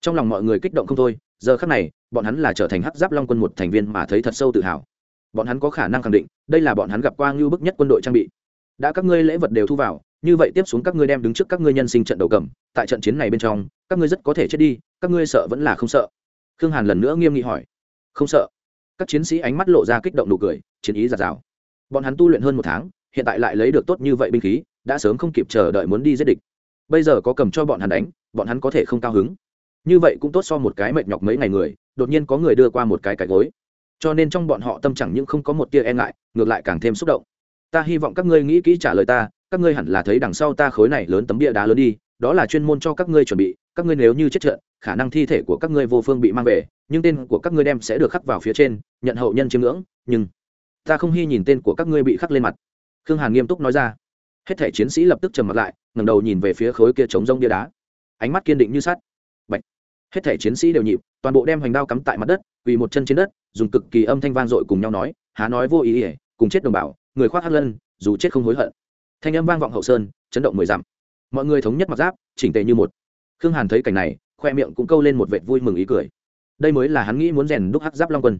Trong lòng mọi người kích động không thôi, giờ khắc này, bọn hắn là trở thành hắc giáp long quân một thành viên mà thấy thật sâu tự hào. Bọn hắn có khả năng khẳng định, đây là bọn hắn gặp qua ngưu bức nhất quân đội trang bị. Đã các ngươi lễ vật đều thu vào, như vậy tiếp xuống các ngươi đem đứng trước các ngươi nhân sinh trận đầu cầm, tại trận chiến này bên trong, các ngươi rất có thể chết đi, các ngươi sợ vẫn là không sợ. Khương hàn lần nữa nghiêm nghị hỏi. Không sợ các chiến sĩ ánh mắt lộ ra kích động nụ cười, chiến ý giạt rào. Bọn hắn tu luyện hơn một tháng, hiện tại lại lấy được tốt như vậy binh khí, đã sớm không kịp chờ đợi muốn đi giết địch. Bây giờ có cầm cho bọn hắn đánh, bọn hắn có thể không cao hứng. Như vậy cũng tốt so một cái mệt nhọc mấy ngày người, đột nhiên có người đưa qua một cái cái gối. Cho nên trong bọn họ tâm chẳng những không có một tia e ngại, ngược lại càng thêm xúc động. Ta hy vọng các ngươi nghĩ kỹ trả lời ta, các ngươi hẳn là thấy đằng sau ta khối này lớn tấm bia đá lớn đi đó là chuyên môn cho các ngươi chuẩn bị, các ngươi nếu như chết trận, khả năng thi thể của các ngươi vô phương bị mang về, nhưng tên của các ngươi đem sẽ được khắc vào phía trên, nhận hậu nhân chiếm ngưỡng, nhưng ta không hy nhìn tên của các ngươi bị khắc lên mặt. Khương hàn nghiêm túc nói ra. Hết thể chiến sĩ lập tức trầm mặt lại, ngẩng đầu nhìn về phía khối kia trống rông bia đá. Ánh mắt kiên định như sắt. Bạch. hết thể chiến sĩ đều nhịp, toàn bộ đem hoành đao cắm tại mặt đất, quỳ một chân trên đất, dùng cực kỳ âm thanh vang dội cùng nhau nói, há nói vô ý ỉa, cùng chết đồng bào, người khoác hắc lân, dù chết không hối hận. Thanh âm vang vọng hậu sơn, chấn động mười dặm mọi người thống nhất mặc giáp, chỉnh tề như một. Khương hàn thấy cảnh này, khoe miệng cũng câu lên một vệt vui mừng ý cười. Đây mới là hắn nghĩ muốn rèn đúc hắc giáp long quân.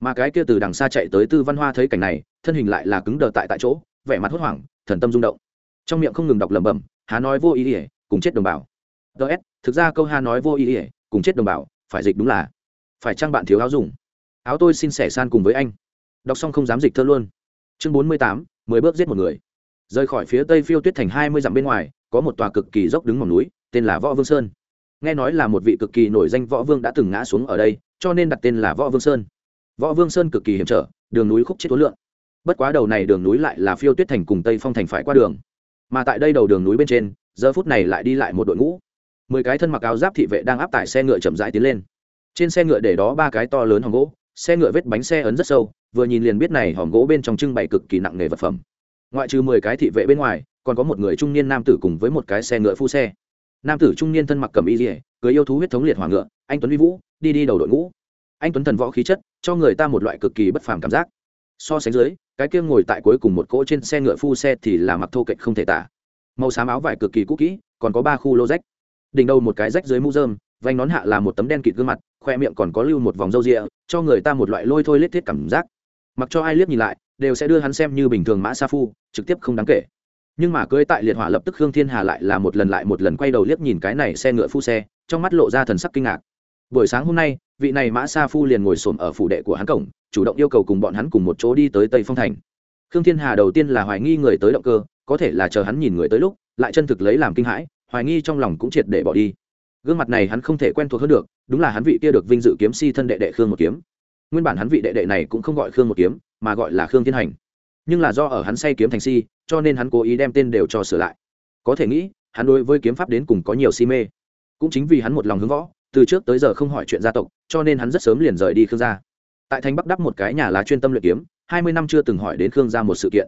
Mà cái kia từ đằng xa chạy tới tư văn hoa thấy cảnh này, thân hình lại là cứng đờ tại tại chỗ, vẻ mặt hốt hoảng, thần tâm rung động. Trong miệng không ngừng đọc lẩm bẩm, há nói vô ý ỉa, cùng chết đồng bào. Ts thực ra câu hà nói vô ý ỉa, cùng chết đồng bào phải dịch đúng là, phải chăng bạn thiếu áo dùng? Áo tôi xin sẻ san cùng với anh. Đọc xong không dám dịch thơ luôn. Chương bốn mươi tám, mười bước giết một người. Rời khỏi phía tây phiêu tuyết thành hai mươi dặm bên ngoài có một tòa cực kỳ dốc đứng mỏng núi, tên là võ vương sơn. Nghe nói là một vị cực kỳ nổi danh võ vương đã từng ngã xuống ở đây, cho nên đặt tên là võ vương sơn. Võ vương sơn cực kỳ hiểm trở, đường núi khúc chết tối lượng. Bất quá đầu này đường núi lại là phiêu tuyết thành cùng tây phong thành phải qua đường. Mà tại đây đầu đường núi bên trên, giờ phút này lại đi lại một đội ngũ. Mười cái thân mặc áo giáp thị vệ đang áp tải xe ngựa chậm rãi tiến lên. Trên xe ngựa để đó ba cái to lớn hòm gỗ, xe ngựa vết bánh xe ấn rất sâu, vừa nhìn liền biết này hòm gỗ bên trong trưng bày cực kỳ nặng nề vật phẩm. Ngoại trừ mười cái thị vệ bên ngoài còn có một người trung niên nam tử cùng với một cái xe ngựa phu xe. Nam tử trung niên thân mặc cầm y dỉa cưới yêu thú huyết thống liệt hỏa ngựa, anh tuấn vi vũ, đi đi đầu đội ngũ. Anh tuấn thần võ khí chất, cho người ta một loại cực kỳ bất phàm cảm giác. So sánh dưới, cái kia ngồi tại cuối cùng một cỗ trên xe ngựa phu xe thì là mặc thô kệch không thể tả. Màu xám áo vải cực kỳ cũ kỹ, còn có ba khu lô rách. Đỉnh đầu một cái rách dưới mũ rơm, vành nón hạ là một tấm đen kịt gương mặt, khoe miệng còn có lưu một vòng râu rịa, cho người ta một loại lôi thôi lết thiết cảm giác. Mặc cho ai liếc nhìn lại, đều sẽ đưa hắn xem như bình thường mã sa phu, trực tiếp không đáng kể nhưng mà cưới tại liệt hỏa lập tức khương thiên hà lại là một lần lại một lần quay đầu liếc nhìn cái này xe ngựa phu xe, trong mắt lộ ra thần sắc kinh ngạc. Buổi sáng hôm nay, vị này mã sa phu liền ngồi xổm ở phủ đệ của hắn cổng, chủ động yêu cầu cùng bọn hắn cùng một chỗ đi tới tây phong thành. Khương thiên hà đầu tiên là hoài nghi người tới động cơ, có thể là chờ hắn nhìn người tới lúc, lại chân thực lấy làm kinh hãi, hoài nghi trong lòng cũng triệt để bỏ đi. Gương mặt này hắn không thể quen thuộc hơn được, đúng là hắn vị kia được vinh dự kiếm si thân đệ đệ khương một kiếm. Nguyên bản hắn vị đệ đệ này cũng không gọi khương một kiếm, mà gọi là khương thiên hành nhưng là do ở hắn say kiếm thành si, cho nên hắn cố ý đem tên đều cho sửa lại. Có thể nghĩ, hắn đối với kiếm pháp đến cùng có nhiều si mê. Cũng chính vì hắn một lòng hướng võ, từ trước tới giờ không hỏi chuyện gia tộc, cho nên hắn rất sớm liền rời đi khương gia. Tại thành bắc đắp một cái nhà lá chuyên tâm luyện kiếm, hai mươi năm chưa từng hỏi đến khương gia một sự kiện.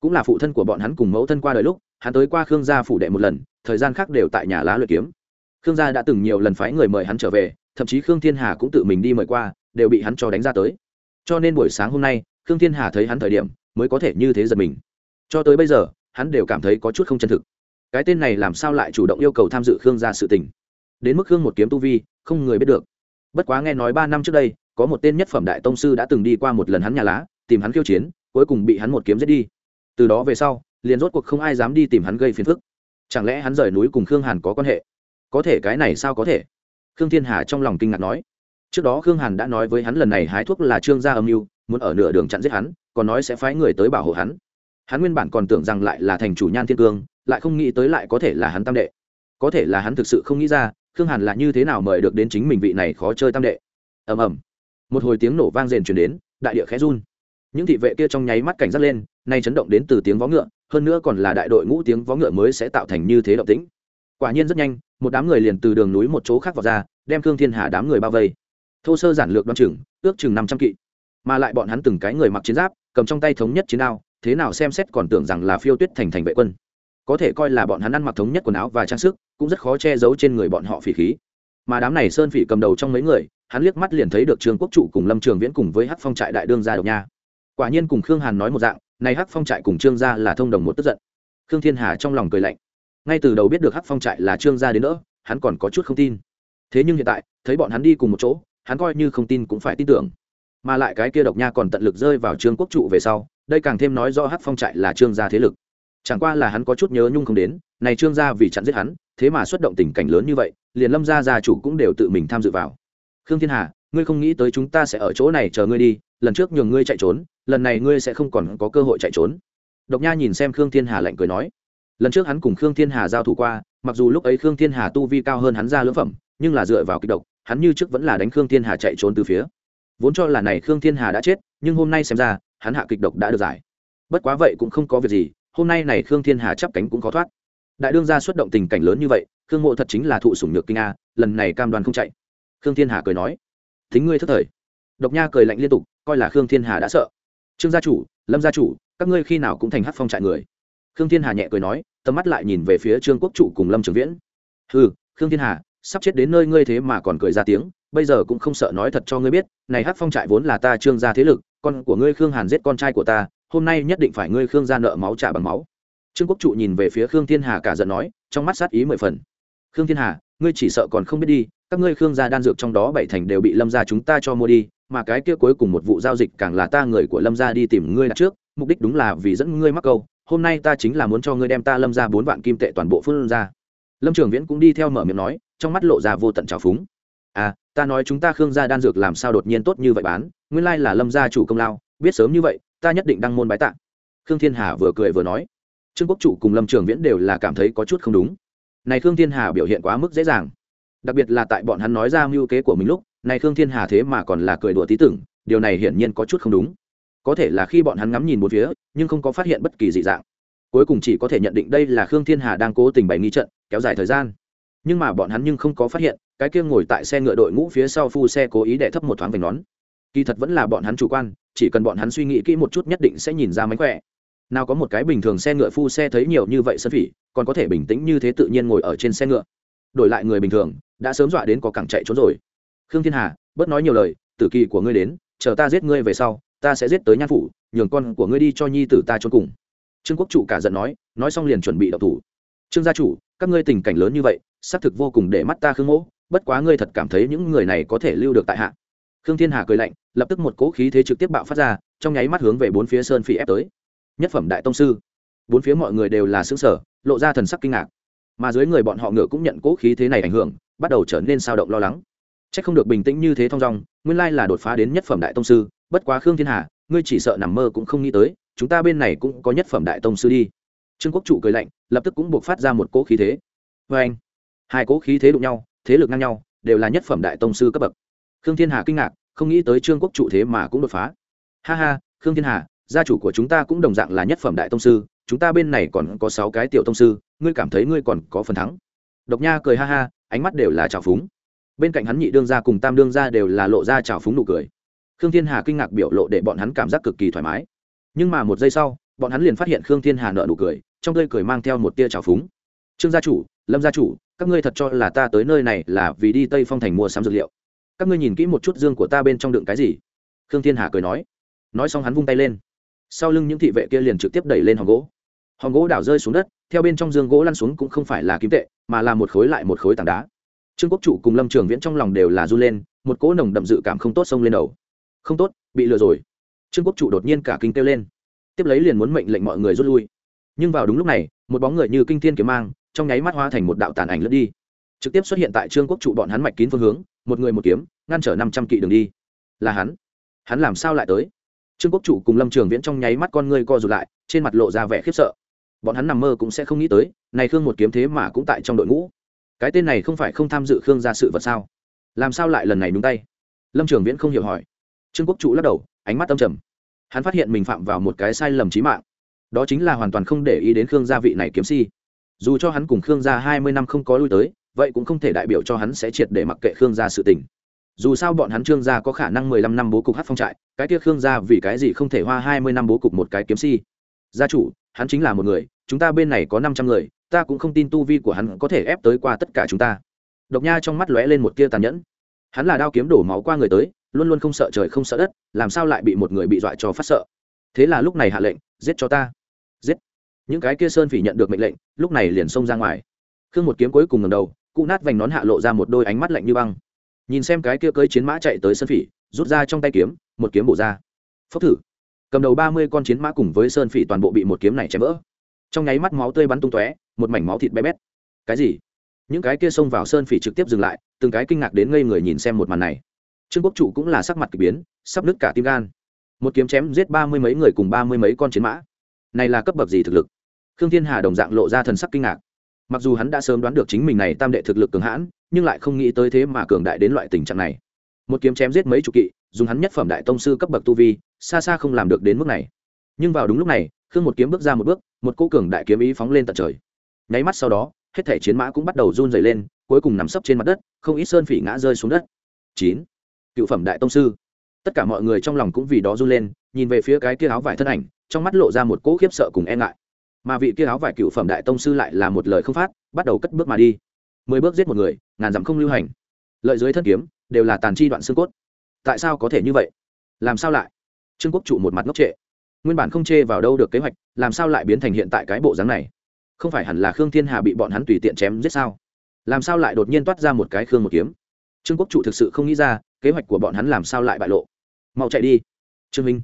Cũng là phụ thân của bọn hắn cùng mẫu thân qua đời lúc, hắn tới qua khương gia phủ đệ một lần, thời gian khác đều tại nhà lá luyện kiếm. Khương gia đã từng nhiều lần phái người mời hắn trở về, thậm chí khương thiên hà cũng tự mình đi mời qua, đều bị hắn cho đánh ra tới. Cho nên buổi sáng hôm nay, khương thiên hà thấy hắn thời điểm mới có thể như thế giật mình. Cho tới bây giờ, hắn đều cảm thấy có chút không chân thực. Cái tên này làm sao lại chủ động yêu cầu tham dự khương gia sự tình? Đến mức khương một kiếm tu vi, không người biết được. Bất quá nghe nói ba năm trước đây, có một tên nhất phẩm đại tông sư đã từng đi qua một lần hắn nhà lá, tìm hắn khiêu chiến, cuối cùng bị hắn một kiếm giết đi. Từ đó về sau, liền rốt cuộc không ai dám đi tìm hắn gây phiền phức. Chẳng lẽ hắn rời núi cùng khương hàn có quan hệ? Có thể cái này sao có thể? Khương thiên hà trong lòng kinh ngạc nói. Trước đó khương hàn đã nói với hắn lần này hái thuốc là trương gia âm mưu, muốn ở nửa đường chặn giết hắn còn nói sẽ phái người tới bảo hộ hắn. Hắn nguyên bản còn tưởng rằng lại là thành chủ nhan thiên cương, lại không nghĩ tới lại có thể là hắn tam đệ. Có thể là hắn thực sự không nghĩ ra, khương hàn là như thế nào mời được đến chính mình vị này khó chơi tam đệ. Ầm ầm. Một hồi tiếng nổ vang rền chuyển đến, đại địa khẽ run. Những thị vệ kia trong nháy mắt cảnh giác lên, nay chấn động đến từ tiếng vó ngựa, hơn nữa còn là đại đội ngũ tiếng vó ngựa mới sẽ tạo thành như thế động tĩnh. Quả nhiên rất nhanh, một đám người liền từ đường núi một chỗ khác vào ra, đem khương thiên hà đám người bao vây. Thô sơ giản lược đoan chừng, ước chừng năm trăm kỵ. Mà lại bọn hắn từng cái người mặc chiến giáp cầm trong tay thống nhất chiến đao, thế nào xem xét còn tưởng rằng là phiêu tuyết thành thành vệ quân. Có thể coi là bọn hắn ăn mặc thống nhất quần áo và trang sức, cũng rất khó che giấu trên người bọn họ phỉ khí. Mà đám này sơn phỉ cầm đầu trong mấy người, hắn liếc mắt liền thấy được trương quốc trụ cùng lâm trường viễn cùng với hắc phong trại đại đương gia độc nha. Quả nhiên cùng khương hàn nói một dạng, này hắc phong trại cùng trương gia là thông đồng một tức giận. Khương thiên hà trong lòng cười lạnh. Ngay từ đầu biết được hắc phong trại là trương gia đến nữa hắn còn có chút không tin. Thế nhưng hiện tại, thấy bọn hắn đi cùng một chỗ, hắn coi như không tin cũng phải tin tưởng mà lại cái kia độc nha còn tận lực rơi vào trương quốc trụ về sau, đây càng thêm nói do hát phong trại là trương gia thế lực. Chẳng qua là hắn có chút nhớ nhung không đến, này trương gia vì chặn giết hắn, thế mà xuất động tình cảnh lớn như vậy, liền lâm gia gia chủ cũng đều tự mình tham dự vào. Khương thiên hà, ngươi không nghĩ tới chúng ta sẽ ở chỗ này chờ ngươi đi, lần trước nhường ngươi chạy trốn, lần này ngươi sẽ không còn có cơ hội chạy trốn. Độc nha nhìn xem khương thiên hà lạnh cười nói. Lần trước hắn cùng khương thiên hà giao thủ qua, mặc dù lúc ấy khương thiên hà tu vi cao hơn hắn ra lưỡng phẩm, nhưng là dựa vào kịch độc, hắn như trước vẫn là đánh khương thiên hà chạy trốn từ phía vốn cho là này khương thiên hà đã chết, nhưng hôm nay xem ra, hắn hạ kịch độc đã được giải. Bất quá vậy cũng không có việc gì, hôm nay này khương thiên hà chắp cánh cũng khó thoát. Đại đương gia xuất động tình cảnh lớn như vậy, khương mộ thật chính là thụ sủng nhược kinh a, lần này cam đoàn không chạy. Khương thiên hà cười nói, thính ngươi thất thời. Độc nha cười lạnh liên tục, coi là khương thiên hà đã sợ. Trương gia chủ, lâm gia chủ, các ngươi khi nào cũng thành hát phong trại người. Khương thiên hà nhẹ cười nói, tầm mắt lại nhìn về phía trương quốc trụ cùng lâm trường viễn. Ừ khương thiên hà sắp chết đến nơi ngươi thế mà còn cười ra tiếng, bây giờ cũng không sợ nói thật cho ngươi biết, này hát phong trại vốn là ta trương gia thế lực, con của ngươi khương hàn giết con trai của ta, hôm nay nhất định phải ngươi khương gia nợ máu trả bằng máu. Trương quốc trụ nhìn về phía khương thiên hà cả giận nói, trong mắt sát ý mười phần. Khương thiên hà, ngươi chỉ sợ còn không biết đi, các ngươi khương gia đan dược trong đó bảy thành đều bị lâm gia chúng ta cho mua đi, mà cái kia cuối cùng một vụ giao dịch càng là ta người của lâm gia đi tìm ngươi đặt trước, mục đích đúng là vì dẫn ngươi mắc câu, hôm nay ta chính là muốn cho ngươi đem ta lâm ra bốn vạn kim tệ toàn bộ phương ra lâm trường viễn cũng đi theo mở miệng nói, trong mắt lộ ra vô tận trào phúng. À ta nói chúng ta khương gia đan dược làm sao đột nhiên tốt như vậy bán, nguyên lai là lâm gia chủ công lao, biết sớm như vậy, ta nhất định đăng môn bái tạ. Khương thiên hà vừa cười vừa nói. Trương quốc chủ cùng lâm trường viễn đều là cảm thấy có chút không đúng. Này khương thiên hà biểu hiện quá mức dễ dàng. Đặc biệt là tại bọn hắn nói ra mưu kế của mình lúc, này khương thiên hà thế mà còn là cười đùa tí tưởng, điều này hiển nhiên có chút không đúng. Có thể là khi bọn hắn ngắm nhìn một phía, nhưng không có phát hiện bất kỳ dị dạng cuối cùng chỉ có thể nhận định đây là khương thiên hà đang cố tình bày nghi trận, kéo dài thời gian. Nhưng mà bọn hắn nhưng không có phát hiện, cái kia ngồi tại xe ngựa đội ngũ phía sau phu xe cố ý đẻ thấp một thoáng vành nón. Kỳ thật vẫn là bọn hắn chủ quan, chỉ cần bọn hắn suy nghĩ kỹ một chút nhất định sẽ nhìn ra mánh khỏe. Nào có một cái bình thường xe ngựa phu xe thấy nhiều như vậy sân phỉ, còn có thể bình tĩnh như thế tự nhiên ngồi ở trên xe ngựa. Đổi lại người bình thường, đã sớm dọa đến có cẳng chạy trốn rồi. Khương thiên hà, bớt nói nhiều lời, tử kỳ của ngươi đến, chờ ta giết ngươi về sau, ta sẽ giết tới nhan phủ, nhường con của ngươi đi cho nhi tử ta trốn cùng trương quốc chủ cả giận nói nói xong liền chuẩn bị đậu thủ. Trương gia chủ, các ngươi tình cảnh lớn như vậy, xác thực vô cùng để mắt ta khương mỗ, bất quá ngươi thật cảm thấy những người này có thể lưu được tại hạ. Khương thiên hà cười lạnh, lập tức một cỗ khí thế trực tiếp bạo phát ra, trong nháy mắt hướng về bốn phía sơn phi ép tới. Nhất phẩm đại tông sư. Bốn phía mọi người đều là xứng sở lộ ra thần sắc kinh ngạc. Mà dưới người bọn họ ngựa cũng nhận cỗ khí thế này ảnh hưởng, bắt đầu trở nên sao động lo lắng. C h ắ c không được bình tĩnh như thế thong dong, nguyên lai là đột phá đến nhất phẩm đại tông sư, bất quá khương thiên hà, ngươi chỉ sợ nằm mơ cũng không nghĩ tới chúng ta bên này cũng có nhất phẩm đại tông sư đi. Trương quốc chủ cười lạnh, lập tức cũng buộc phát ra một cỗ khí thế. Vê anh, hai cỗ khí thế đụng nhau, thế lực ngang nhau, đều là nhất phẩm đại tông sư cấp bậc. Khương thiên hà kinh ngạc, không nghĩ tới trương quốc chủ thế mà cũng đột phá. Ha ha, khương thiên hà, gia chủ của chúng ta cũng đồng dạng là nhất phẩm đại tông sư, chúng ta bên này còn có sáu cái tiểu tông sư, ngươi cảm thấy ngươi còn có phần thắng. Độc nha cười ha ha, ánh mắt đều là trào phúng. Bên cạnh hắn nhị đương gia cùng tam đương gia đều là lộ ra trào phúng nụ cười. Khương thiên hà kinh ngạc biểu lộ để bọn hắn cảm giác cực kỳ thoải mái nhưng mà một giây sau, bọn hắn liền phát hiện khương thiên hà nợ nụ cười, trong tươi cười mang theo một tia trào phúng. Trương gia chủ, lâm gia chủ, các ngươi thật cho là ta tới nơi này là vì đi tây phong thành mua sắm dược liệu. Các ngươi nhìn kỹ một chút dương của ta bên trong đựng cái gì. Khương thiên hà cười nói. Nói xong hắn vung tay lên. Sau lưng những thị vệ kia liền trực tiếp đẩy lên hòn gỗ. Hòn gỗ đảo rơi xuống đất, theo bên trong dương gỗ lăn xuống cũng không phải là kim tệ, mà là một khối lại một khối tảng đá. Trương quốc chủ cùng lâm trường viễn trong lòng đều là run lên, một cỗ nồng đậm dự cảm không tốt xông lên đầu. Không tốt, bị lừa rồi trương quốc chủ đột nhiên cả kinh kêu lên. Tiếp lấy liền muốn mệnh lệnh mọi người rút lui. Nhưng vào đúng lúc này, một bóng người như kinh thiên kiếm mang, trong nháy mắt hóa thành một đạo tàn ảnh lướt đi. Trực tiếp xuất hiện tại trương quốc trụ bọn hắn mạch kín phương hướng, một người một kiếm, ngăn trở năm trăm kỵ đường đi. Là hắn. Hắn làm sao lại tới? Trương quốc chủ cùng lâm trường viễn trong nháy mắt con ngươi co rụt lại, trên mặt lộ ra vẻ khiếp sợ. Bọn hắn nằm mơ cũng sẽ không nghĩ tới, này khương một kiếm thế mà cũng tại trong đội ngũ. Cái tên này không phải không tham dự khương ra sự vật sao? Làm sao lại lần này đúng tay? Lâm trường viễn không hiểu hỏi. Trương quốc trụ lắc đầu ánh mắt âm trầm. Hắn phát hiện mình phạm vào một cái sai lầm trí mạng. Đó chính là hoàn toàn không để ý đến khương gia vị này kiếm si. Dù cho hắn cùng khương gia hai mươi năm không có lui tới, vậy cũng không thể đại biểu cho hắn sẽ triệt để mặc kệ khương gia sự tình. Dù sao bọn hắn trương gia có khả năng mười lăm năm bố cục hát phong trại, cái kia khương gia vì cái gì không thể hoa hai mươi năm bố cục một cái kiếm si? Gia chủ, hắn chính là một người, chúng ta bên này có năm trăm người, ta cũng không tin tu vi của hắn có thể ép tới qua tất cả chúng ta. Độc nha trong mắt lóe lên một tia tàn nhẫn. Hắn là đao kiếm đổ máu qua người tới luôn luôn không sợ trời không sợ đất, làm sao lại bị một người bị dọa cho phát sợ? Thế là lúc này hạ lệnh, giết cho ta. Giết. Những cái kia sơn phỉ nhận được mệnh lệnh, lúc này liền xông ra ngoài. Khương một kiếm cuối cùng ngầm đầu, cụ nát vành nón hạ lộ ra một đôi ánh mắt lạnh như băng. Nhìn xem cái kia cưới chiến mã chạy tới sơn phỉ, rút ra trong tay kiếm, một kiếm bổ ra. Phốc thử. Cầm đầu ba mươi con chiến mã cùng với sơn phỉ toàn bộ bị một kiếm này chém vỡ. Trong nháy mắt máu tươi bắn tung tóe, một mảnh máu thịt bé bét. Cái gì? Những cái kia xông vào sơn phỉ trực tiếp dừng lại, từng cái kinh ngạc đến ngây người nhìn xem một màn này trương quốc trụ cũng là sắc mặt k ỳ biến, sắp nứt cả tim gan. Một kiếm chém giết ba mươi mấy người cùng ba mươi mấy con chiến mã. Này là cấp bậc gì thực lực? Khương thiên hà đồng dạng lộ ra thần sắc kinh ngạc. Mặc dù hắn đã sớm đoán được chính mình này tam đệ thực lực cường hãn, nhưng lại không nghĩ tới thế mà cường đại đến loại tình trạng này. Một kiếm chém giết mấy chục kỵ, dùng hắn nhất phẩm đại tông sư cấp bậc tu vi, xa xa không làm được đến mức này. Nhưng vào đúng lúc này, khương một kiếm bước ra một bước, một cô cường đại kiếm ý phóng lên tận trời. Nháy mắt sau đó, hết thể chiến mã cũng bắt đầu run dày lên, cuối cùng nằm sấp trên mặt đất, không ít sơn phỉ ngã rơi xuống đất. Chín cựu phẩm đại tông sư. Tất cả mọi người trong lòng cũng vì đó run lên, nhìn về phía cái kia áo vải thân ảnh, trong mắt lộ ra một cỗ khiếp sợ cùng e ngại. Mà vị kia áo vải cựu phẩm đại tông sư lại là một lời không phát, bắt đầu cất bước mà đi. Mười bước giết một người, ngàn dặm không lưu hành. Lợi dưới thân kiếm, đều là tàn chi đoạn xương cốt. Tại sao có thể như vậy? Làm sao lại? Trương quốc trụ một mặt ngốc trệ. Nguyên bản không chê vào đâu được kế hoạch, làm sao lại biến thành hiện tại cái bộ dáng này? Không phải hẳn là khương thiên hà bị bọn hắn tùy tiện chém giết sao? Làm sao lại đột nhiên toát ra một cái khương một kiếm? Trương quốc trụ thực sự không nghĩ ra, kế hoạch của bọn hắn làm sao lại bại lộ. Mau chạy đi. Trương minh.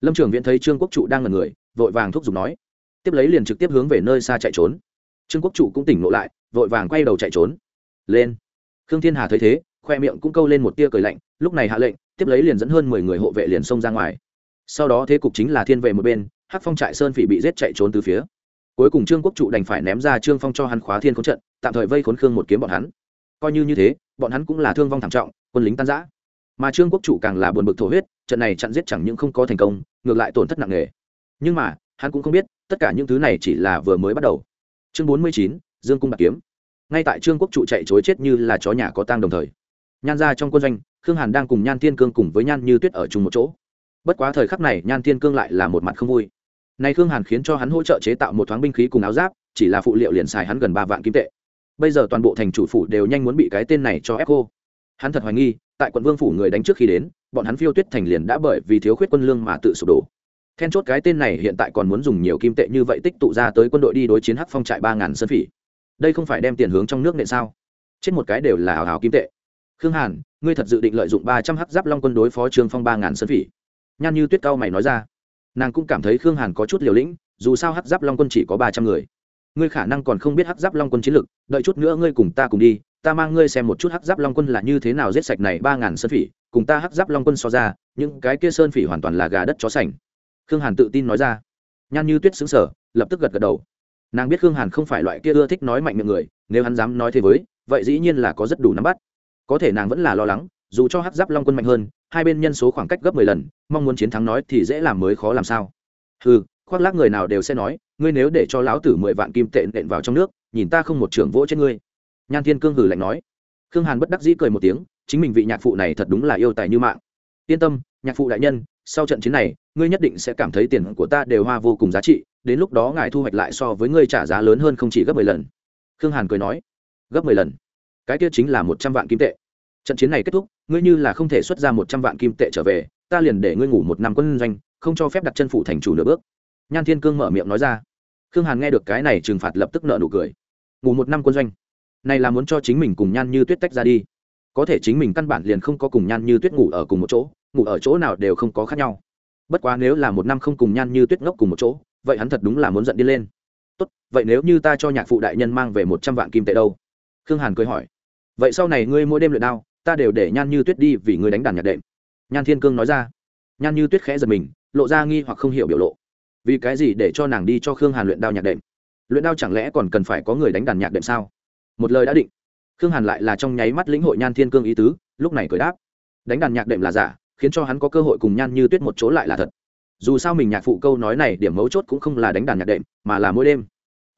Lâm trường viễn thấy trương quốc trụ đang ngần người, vội vàng thúc giục nói. Tiếp lấy liền trực tiếp hướng về nơi xa chạy trốn. Trương quốc trụ cũng tỉnh ngộ lại, vội vàng quay đầu chạy trốn. Lên. Khương thiên hà thấy thế, khoe miệng cũng câu lên một tia cười lạnh, lúc này hạ lệnh, tiếp lấy liền dẫn hơn mười người hộ vệ liền xông ra ngoài. Sau đó thế cục chính là thiên vệ một bên, hắc phong trại sơn phỉ bị giết chạy trốn từ phía. Cuối cùng trương quốc trụ đành phải ném ra trương phong cho hắn khóa thiên khốn trận, tạm thời vây khốn khương một kiếm bọn hắn. Coi như như thế bọn hắn cũng là thương vong thảm trọng, quân lính tan giã mà trương quốc chủ càng là buồn bực thổ huyết, trận này chặn giết chẳng những không có thành công, ngược lại tổn thất nặng nề. Nhưng mà, hắn cũng không biết, tất cả những thứ này chỉ là vừa mới bắt đầu. Chương bốn mươi chín, dương cung bạc kiếm. Ngay tại trương quốc trụ chạy chối chết như là chó nhà có tang đồng thời, nhan ra trong quân doanh, khương hàn đang cùng nhan thiên cương cùng với nhan như tuyết ở chung một chỗ. Bất quá thời khắc này, nhan thiên cương lại là một mặt không vui. Nay khương hàn khiến cho hắn hỗ trợ chế tạo một thoáng binh khí cùng áo giáp, chỉ là phụ liệu liền xài hắn gần ba vạn kim tệ bây giờ toàn bộ thành chủ phủ đều nhanh muốn bị cái tên này cho ép cô hắn thật hoài nghi, tại quận vương phủ người đánh trước khi đến, bọn hắn phiêu tuyết thành liền đã bởi vì thiếu khuyết quân lương mà tự sụp đổ. Then chốt cái tên này hiện tại còn muốn dùng nhiều kim tệ như vậy tích tụ ra tới quân đội đi đối chiến hắc phong trại ba ngàn sân phỉ. Đây không phải đem tiền hướng trong nước nện sao? Trên một cái đều là hào hào kim tệ. Khương hàn, ngươi thật dự định lợi dụng ba trăm hắc giáp long quân đối phó trương phong ba ngàn sân phỉ? Nhan như tuyết cao mày nói ra. Nàng cũng cảm thấy khương hàn có chút liều lĩnh, dù sao hắc giáp long quân chỉ có ba trăm người ngươi khả năng còn không biết hắc giáp long quân chiến lực đợi chút nữa ngươi cùng ta cùng đi, ta mang ngươi xem một chút hắc giáp long quân là như thế nào giết sạch này ba ngàn sơn phỉ, cùng ta hắc giáp long quân so ra, những cái kia sơn phỉ hoàn toàn là gà đất chó sành. Khương hàn tự tin nói ra. Nhan như tuyết xứng sở lập tức gật gật đầu. Nàng biết khương hàn không phải loại kia ưa thích nói mạnh miệng người, nếu hắn dám nói thế với, vậy dĩ nhiên là có rất đủ nắm bắt. Có thể nàng vẫn là lo lắng, dù cho hắc giáp long quân mạnh hơn, hai bên nhân số khoảng cách gấp mười lần, mong muốn chiến thắng nói thì dễ làm mới khó làm sao. Ừ khoác lác người nào đều sẽ nói ngươi nếu để cho lão tử mười vạn kim tệ nện vào trong nước, nhìn ta không một trưởng vỗ trên ngươi. Nhan thiên cương hử lạnh nói. Khương hàn bất đắc dĩ cười một tiếng, chính mình vị nhạc phụ này thật đúng là yêu tài như mạng. Yên tâm, nhạc phụ đại nhân, sau trận chiến này, ngươi nhất định sẽ cảm thấy tiền của ta đều hoa vô cùng giá trị, đến lúc đó ngài thu hoạch lại so với ngươi trả giá lớn hơn không chỉ gấp mười lần. Khương hàn cười nói. Gấp mười lần? Cái kia chính là một trăm vạn kim tệ. Trận chiến này kết thúc, ngươi như là không thể xuất ra một trăm vạn kim tệ trở về, ta liền để ngươi ngủ một năm quân doanh, không cho phép đặt chân phủ thành chủ nửa bước nhan thiên cương mở miệng nói ra. Khương hàn nghe được cái này trừng phạt lập tức nợ nụ cười. Ngủ một năm quân doanh. Này là muốn cho chính mình cùng nhan như tuyết tách ra đi. Có thể chính mình căn bản liền không có cùng nhan như tuyết ngủ ở cùng một chỗ, ngủ ở chỗ nào đều không có khác nhau. Bất quá nếu là một năm không cùng nhan như tuyết ngốc cùng một chỗ, vậy hắn thật đúng là muốn giận đi lên. Tốt, vậy nếu như ta cho nhạc phụ đại nhân mang về một trăm vạn kim tệ đâu? Khương hàn cười hỏi. Vậy sau này ngươi mỗi đêm luyện đao, ta đều để nhan như tuyết đi vì ngươi đánh đàn nhạc đệm. Nhan thiên cương nói ra. Nhan như tuyết khẽ giật mình, lộ ra nghi hoặc không hiểu biểu lộ vì cái gì để cho nàng đi cho khương hàn luyện đao nhạc đệm? Luyện đao chẳng lẽ còn cần phải có người đánh đàn nhạc đệm sao? Một lời đã định. Khương hàn lại là trong nháy mắt lĩnh hội nhan thiên cương ý tứ, lúc này cười đáp. Đánh đàn nhạc đệm là giả, khiến cho hắn có cơ hội cùng nhan như tuyết một chỗ lại là thật. Dù sao mình nhạc phụ câu nói này điểm mấu chốt cũng không là đánh đàn nhạc đệm, mà là mỗi đêm.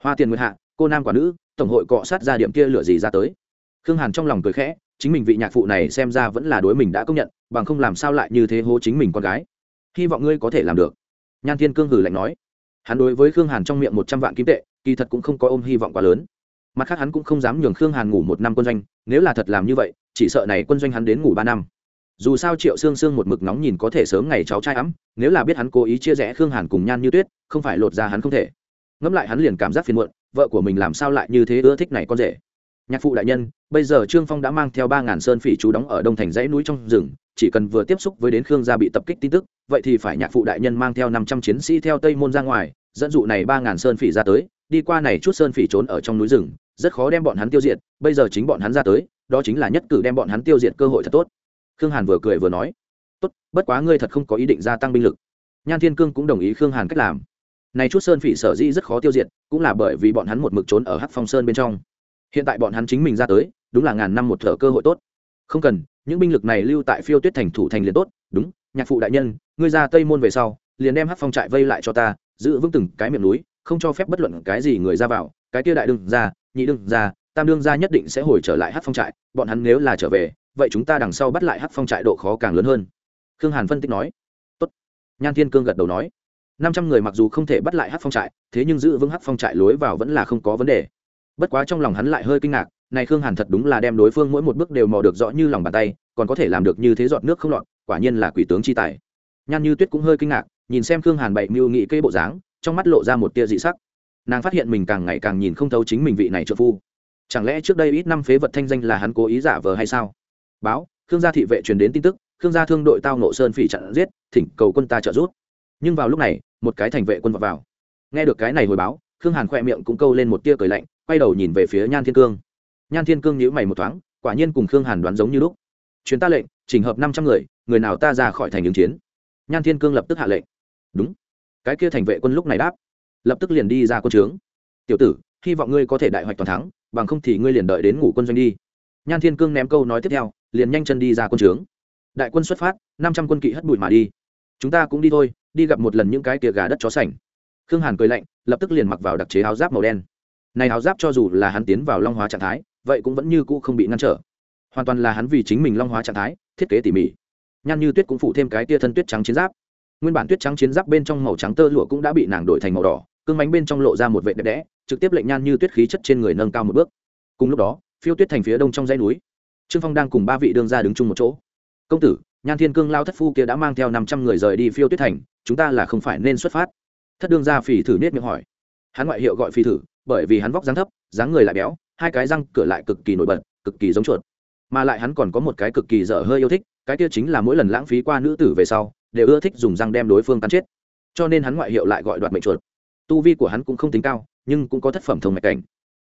Hoa tiền nguyệt hạ, cô nam quả nữ, tổng hội cọ sát ra điểm kia lửa gì ra tới. Khương hàn trong lòng cười khẽ, chính mình vị nhạc phụ này xem ra vẫn là đối mình đã công nhận, bằng không làm sao lại như thế hô chính mình con gái. Hy vọng ngươi có thể làm được nhan thiên cương hử lạnh nói, hắn đối với khương hàn trong miệng một trăm vạn kim tệ, kỳ thật cũng không có ôm hy vọng quá lớn. Mặt khác hắn cũng không dám nhường khương hàn ngủ một năm quân doanh, nếu là thật làm như vậy, chỉ sợ này quân doanh hắn đến ngủ ba năm. Dù sao triệu sương sương một mực nóng nhìn có thể sớm ngày cháu trai ấm, nếu là biết hắn cố ý chia rẽ khương hàn cùng nhan như tuyết, không phải lột ra hắn không thể. Ngẫm lại hắn liền cảm giác phiền muộn, vợ của mình làm sao lại như thế ưa thích này con rể nhạc phụ đại nhân, bây giờ trương phong đã mang theo ba ngàn sơn phỉ chú đóng ở đông thành dãy núi trong rừng, chỉ cần vừa tiếp xúc với đến khương gia bị tập kích tin tức, vậy thì phải nhạc phụ đại nhân mang theo năm trăm chiến sĩ theo tây môn ra ngoài, dẫn dụ này ba ngàn sơn phỉ ra tới, đi qua này chút sơn phỉ trốn ở trong núi rừng, rất khó đem bọn hắn tiêu diệt, bây giờ chính bọn hắn ra tới, đó chính là nhất cử đem bọn hắn tiêu diệt cơ hội thật tốt. Khương hàn vừa cười vừa nói, tốt, bất quá ngươi thật không có ý định gia tăng binh lực. Nhan thiên cương cũng đồng ý khương hàn cách làm. Này chút sơn phỉ sở dĩ rất khó tiêu diệt, cũng là bởi vì bọn hắn một mực trốn ở hắc phong sơn bên trong hiện tại bọn hắn chính mình ra tới, đúng là ngàn năm một thở cơ hội tốt. Không cần, những binh lực này lưu tại phiêu tuyết thành thủ thành liền tốt, đúng, nhạc phụ đại nhân, ngươi ra tây môn về sau, liền đem hát phong trại vây lại cho ta, giữ vững từng cái miệng núi, không cho phép bất luận cái gì người ra vào, cái kia đại đương ra nhị đương ra tam đương ra nhất định sẽ hồi trở lại hát phong trại, bọn hắn nếu là trở về, vậy chúng ta đằng sau bắt lại hát phong trại độ khó càng lớn hơn. Khương hàn phân tích nói. Tốt. nhan thiên cương gật đầu nói. Năm trăm người mặc dù không thể bắt lại hát phong trại, thế nhưng giữ vững hát phong trại lối vào vẫn là không có vấn đề bất quá trong lòng hắn lại hơi kinh ngạc này khương hàn thật đúng là đem đối phương mỗi một bước đều mò được rõ như lòng bàn tay còn có thể làm được như thế giọt nước không lọt quả nhiên là quỷ tướng chi tài. Nhan như tuyết cũng hơi kinh ngạc nhìn xem khương hàn bậy mưu nghị cây bộ dáng trong mắt lộ ra một tia dị sắc. Nàng phát hiện mình càng ngày càng nhìn không thấu chính mình vị này trợ phu. Chẳng lẽ trước đây ít năm phế vật thanh danh là hắn cố ý giả vờ hay sao? Báo khương gia thị vệ truyền đến tin tức khương gia thương đội tao nộ sơn phỉ chặn giết thỉnh cầu quân ta trợ giúp. Nhưng vào lúc này một cái thành vệ quân vào, vào. nghe được cái này hồi báo khương hàn khoe miệng cũng câu lên một tia cười lạnh, quay đầu nhìn về phía nhan thiên cương. Nhan thiên cương nhíu mày một thoáng, quả nhiên cùng khương hàn đoán giống như lúc. Chuyến ta lệnh chỉnh hợp năm trăm người người nào ta ra khỏi thành ứng chiến? Nhan thiên cương lập tức hạ lệnh. Đúng. Cái kia thành vệ quân lúc này đáp. Lập tức liền đi ra quân trướng. Tiểu tử, hy vọng ngươi có thể đại hoạch toàn thắng, bằng không thì ngươi liền đợi đến ngủ quân doanh đi. Nhan thiên cương ném câu nói tiếp theo, liền nhanh chân đi ra quân trướng. Đại quân xuất phát, năm trăm quân kỵ hất bụi mà đi. Chúng ta cũng đi thôi, đi gặp một lần những cái tia gà đất chó sành khương hàn cười lạnh, lập tức liền mặc vào đặc chế áo giáp màu đen. Này áo giáp cho dù là hắn tiến vào long hóa trạng thái, vậy cũng vẫn như cũ không bị ngăn trở. Hoàn toàn là hắn vì chính mình long hóa trạng thái, thiết kế tỉ mỉ. Nhan như tuyết cũng phụ thêm cái tia thân tuyết trắng chiến giáp. Nguyên bản tuyết trắng chiến giáp bên trong màu trắng tơ lụa cũng đã bị nàng đổi thành màu đỏ, cương bánh bên trong lộ ra một vệ đẹp đẽ, trực tiếp lệnh nhan như tuyết khí chất trên người nâng cao một bước. Cùng lúc đó, phiêu tuyết thành phía đông trong dãy núi, trương phong đang cùng ba vị đương ra đứng chung một chỗ. Công tử, nhan thiên cương lao thất phu kia đã mang theo năm trăm người rời đi phiêu tuyết thành, chúng ta là không phải nên xuất phát thất đương ra phỉ thử nết miệng hỏi. Hắn ngoại hiệu gọi phỉ thử, bởi vì hắn vóc dáng thấp, dáng người lại béo, hai cái răng cửa lại cực kỳ nổi bật, cực kỳ giống chuột. Mà lại hắn còn có một cái cực kỳ dở hơi yêu thích, cái kia chính là mỗi lần lãng phí qua nữ tử về sau, đều ưa thích dùng răng đem đối phương cắn chết. Cho nên hắn ngoại hiệu lại gọi đoạt mệnh chuột. Tu vi của hắn cũng không tính cao, nhưng cũng có thất phẩm thông mạch cảnh.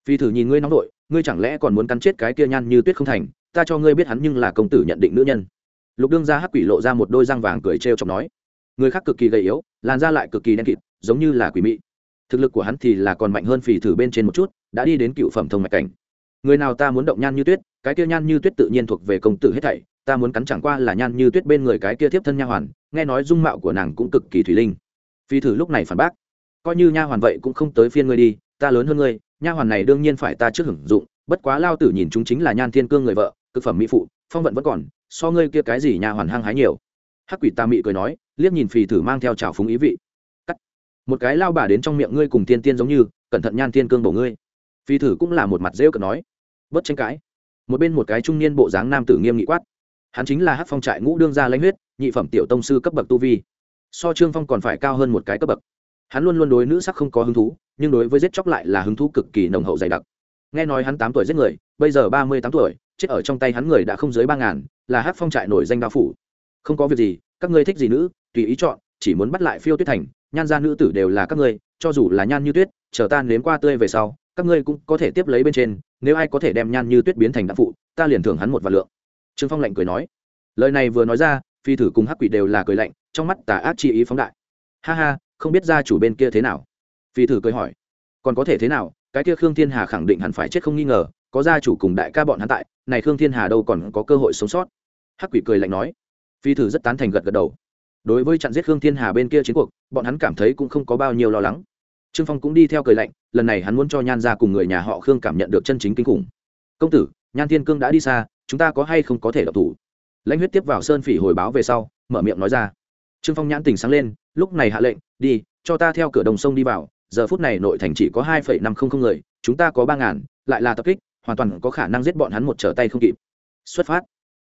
Phi thử nhìn ngươi nóng đội ngươi chẳng lẽ còn muốn cắn chết cái kia nhan như tuyết không thành, ta cho ngươi biết hắn nhưng là công tử nhận định nữ nhân. Lục đương gia hắc quỷ lộ ra một đôi răng vàng cười trêu chọc nói, người khác cực kỳ gầy yếu, làn da lại cực kỳ đen kịt giống như là quỷ mị. Thực lực của hắn thì là còn mạnh hơn phì thử bên trên một chút, đã đi đến cựu phẩm thông mạch cảnh. Người nào ta muốn động nhan như tuyết, cái kia nhan như tuyết tự nhiên thuộc về công tử hết thảy, ta muốn cắn chẳng qua là nhan như tuyết bên người cái kia tiếp thân nha hoàn, nghe nói dung mạo của nàng cũng cực kỳ thủy linh. Phi thử lúc này phản bác, coi như nha hoàn vậy cũng không tới phiên ngươi đi, ta lớn hơn ngươi, nha hoàn này đương nhiên phải ta trước hưởng dụng, bất quá lao tử nhìn chúng chính là nhan thiên cương người vợ, cực phẩm mỹ phụ, phong vận vẫn còn, so ngươi kia cái gì nha hoàn hăng hái nhiều. Hắc quỷ ta mị cười nói, liếc nhìn phì thử mang theo trào phúng ý vị một cái lao bà đến trong miệng ngươi cùng tiên tiên giống như, cẩn thận nhan tiên cương bổ ngươi. Phi thử cũng là một mặt rêu cợt nói. Bất tranh cãi. Một bên một cái trung niên bộ dáng nam tử nghiêm nghị quát. Hắn chính là hắc phong trại ngũ đương gia lãnh huyết, nhị phẩm tiểu tông sư cấp bậc tu vi. So trương phong còn phải cao hơn một cái cấp bậc. Hắn luôn luôn đối nữ sắc không có hứng thú, nhưng đối với giết chóc lại là hứng thú cực kỳ nồng hậu dày đặc. Nghe nói hắn tám tuổi giết người, bây giờ ba mươi tám tuổi, chết ở trong tay hắn người đã không dưới ba ngàn, là hát phong trại nổi danh bao phủ. Không có việc gì, các ngươi thích gì nữ, tùy ý chọn, chỉ muốn bắt lại phiêu tuyết thành nhan gia nữ tử đều là các ngươi, cho dù là nhan như tuyết, chờ ta nếm qua tươi về sau, các ngươi cũng có thể tiếp lấy bên trên, nếu ai có thể đem nhan như tuyết biến thành đạo phụ, ta liền thưởng hắn một vạn lượng. Trương phong lạnh cười nói. Lời này vừa nói ra, phi thử cùng hắc quỷ đều là cười lạnh, trong mắt tà ác chi ý phóng đại. Ha ha, không biết gia chủ bên kia thế nào? Phi thử cười hỏi. Còn có thể thế nào? Cái kia khương thiên hà khẳng định hẳn phải chết không nghi ngờ, có gia chủ cùng đại ca bọn hắn tại, này khương thiên hà đâu còn có cơ hội sống sót. Hắc quỷ cười lạnh nói. Phi thử rất tán thành gật gật đầu đối với trận giết khương thiên hà bên kia chiến cuộc, bọn hắn cảm thấy cũng không có bao nhiêu lo lắng. Trương phong cũng đi theo cười lạnh, lần này hắn muốn cho nhan ra cùng người nhà họ khương cảm nhận được chân chính kinh khủng. Công tử, nhan thiên cương đã đi xa, chúng ta có hay không có thể đọc thủ? Lãnh huyết tiếp vào sơn phỉ hồi báo về sau, mở miệng nói ra. Trương phong nhãn tình sáng lên, lúc này hạ lệnh, đi, cho ta theo cửa đồng sông đi vào, giờ phút này nội thành chỉ có hai phẩy năm không không người, chúng ta có ba ngàn, lại là tập kích, hoàn toàn có khả năng giết bọn hắn một trở tay không kịp. Xuất phát.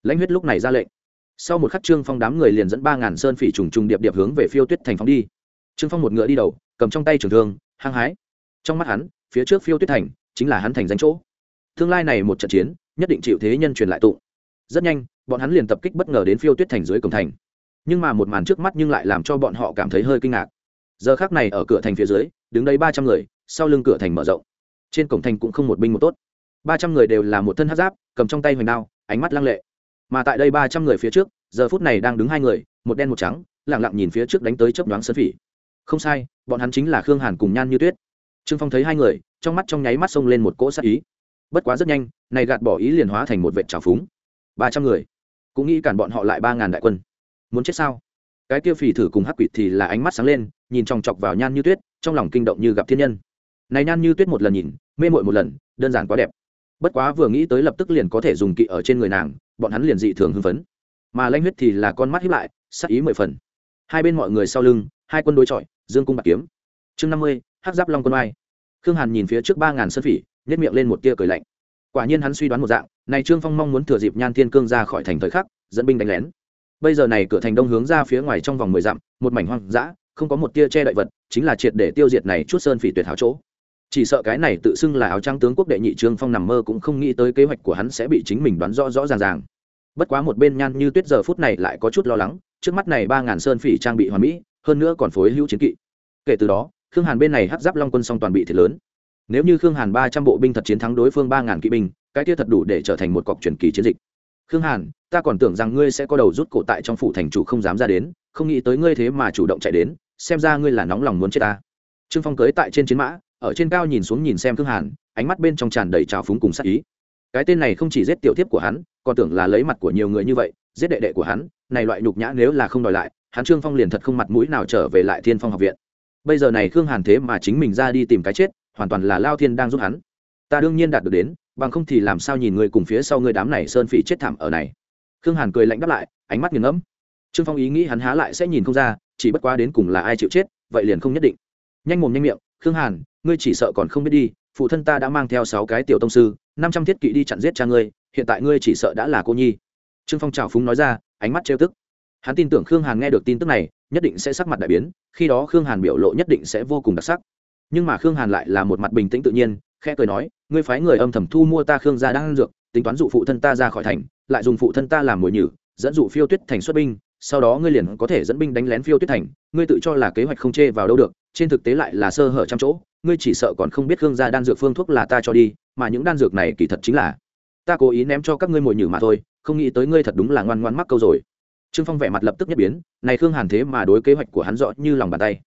Lãnh huyết lúc này ra lệnh sau một khắc trương phong đám người liền dẫn ba ngàn sơn phỉ trùng trùng điệp điệp hướng về phiêu tuyết thành phóng đi. Trương phong một ngựa đi đầu, cầm trong tay trường thương, hăng hái. Trong mắt hắn, phía trước phiêu tuyết thành chính là hắn thành danh chỗ. Tương lai này một trận chiến, nhất định chịu thế nhân truyền lại tụ rất nhanh, bọn hắn liền tập kích bất ngờ đến phiêu tuyết thành dưới cổng thành. Nhưng mà một màn trước mắt nhưng lại làm cho bọn họ cảm thấy hơi kinh ngạc. Giờ khác này ở cửa thành phía dưới, đứng đây ba trăm người, sau lưng cửa thành mở rộng. Trên cổng thành cũng không một binh một tốt. Ba trăm người đều là một thân hát giáp, cầm trong tay hoành đao, ánh mắt lăng lệ mà tại đây ba trăm người phía trước, giờ phút này đang đứng hai người, một đen một trắng lẳng lặng nhìn phía trước đánh tới chớp đoán sơn phỉ. Không sai, bọn hắn chính là khương hàn cùng nhan như tuyết. Trương phong thấy hai người, trong mắt trong nháy mắt xông lên một cỗ sát ý. Bất quá rất nhanh, này gạt bỏ ý liền hóa thành một vệ trào phúng. Ba trăm người, cũng nghĩ cản bọn họ lại ba ngàn đại quân. Muốn chết sao? Cái kia phỉ thử cùng hắc quỷ thì là ánh mắt sáng lên, nhìn chòng chọc vào nhan như tuyết, trong lòng kinh động như gặp thiên nhân. Này nhan như tuyết một lần nhìn, mê mội một lần, đơn giản quá đẹp. Bất quá vừa nghĩ tới lập tức liền có thể dùng kỵ ở trên người nàng bọn hắn liền dị thường hưng phấn. Mà lanh huyết thì là con mắt hiếp lại, sắc ý mười phần. Hai bên mọi người sau lưng, hai quân đối chọi, dương cung bạc kiếm. Chương năm mươi hát giáp long quân oai. Khương hàn nhìn phía trước ba ngàn sân phỉ nhét miệng lên một tia cười lạnh. Quả nhiên hắn suy đoán một dạng, này trương phong mong muốn thừa dịp nhan thiên cương ra khỏi thành thời khắc, dẫn binh đánh lén. Bây giờ này cửa thành đông hướng ra phía ngoài trong vòng mười dặm, một mảnh hoang dã, không có một tia che đậy vật, chính là triệt để tiêu diệt này chút sơn phỉ tuyệt hảo chỗ chỉ sợ cái này tự xưng là áo trang tướng quốc đệ nhị trương phong nằm mơ cũng không nghĩ tới kế hoạch của hắn sẽ bị chính mình đoán rõ rõ ràng ràng. Bất quá một bên nhan như tuyết giờ phút này lại có chút lo lắng, trước mắt này ba ngàn sơn phỉ trang bị hoàn mỹ, hơn nữa còn phối hữu chiến kỵ. Kể từ đó, khương hàn bên này hắt giáp long quân song toàn bị thiệt lớn. Nếu như khương hàn ba trăm bộ binh thật chiến thắng đối phương ba ngàn kỵ binh, cái kia thật đủ để trở thành một cọc truyền kỳ chiến dịch. Khương hàn, ta còn tưởng rằng ngươi sẽ có đầu rút cổ tại trong phủ thành chủ không dám ra đến, không nghĩ tới ngươi thế mà chủ động chạy đến, xem ra ngươi là nóng lòng muốn chết ta. Trương phong cưới tại trên chiến mã ở trên cao nhìn xuống nhìn xem khương hàn, ánh mắt bên trong tràn đầy trào phúng cùng sắc ý. Cái tên này không chỉ giết tiểu thiếp của hắn, còn tưởng là lấy mặt của nhiều người như vậy, giết đệ đệ của hắn, này loại nhục nhã nếu là không đòi lại, hắn trương phong liền thật không mặt mũi nào trở về lại thiên phong học viện. Bây giờ này khương hàn thế mà chính mình ra đi tìm cái chết, hoàn toàn là lao thiên đang giúp hắn. Ta đương nhiên đạt được đến, bằng không thì làm sao nhìn người cùng phía sau người đám này sơn phỉ chết thảm ở này. Khương hàn cười lạnh đáp lại, ánh mắt nghiền ngẫm. Trương phong ý nghĩ hắn há lại sẽ nhìn không ra, chỉ bất quá đến cùng là ai chịu chết, vậy liền không nhất định. Nhanh mồm nhanh miệng khương hàn, ngươi chỉ sợ còn không biết đi, phụ thân ta đã mang theo sáu cái tiểu tông sư, năm trăm thiết kỵ đi chặn giết cha ngươi, hiện tại ngươi chỉ sợ đã là cô nhi. Trương phong trào phúng nói ra, ánh mắt trêu tức. Hắn tin tưởng khương hàn nghe được tin tức này, nhất định sẽ sắc mặt đại biến, khi đó khương hàn biểu lộ nhất định sẽ vô cùng đặc sắc. Nhưng mà khương hàn lại là một mặt bình tĩnh tự nhiên, khẽ cười nói, ngươi phái người âm thầm thu mua ta khương gia đang ăn dược, tính toán dụ phụ thân ta ra khỏi thành, lại dùng phụ thân ta làm mồi nhử, dẫn dụ phiêu tuyết thành xuất binh sau đó ngươi liền có thể dẫn binh đánh lén phiêu tuyết thành, ngươi tự cho là kế hoạch không chê vào đâu được, trên thực tế lại là sơ hở trăm chỗ, ngươi chỉ sợ còn không biết gương gia đan dược phương thuốc là ta cho đi, mà những đan dược này kỳ thật chính là ta cố ý ném cho các ngươi mồi nhử mà thôi, không nghĩ tới ngươi thật đúng là ngoan ngoan mắc câu rồi. Trương phong vẻ mặt lập tức nhất biến, này khương hàn thế mà đối kế hoạch của hắn rõ như lòng bàn tay.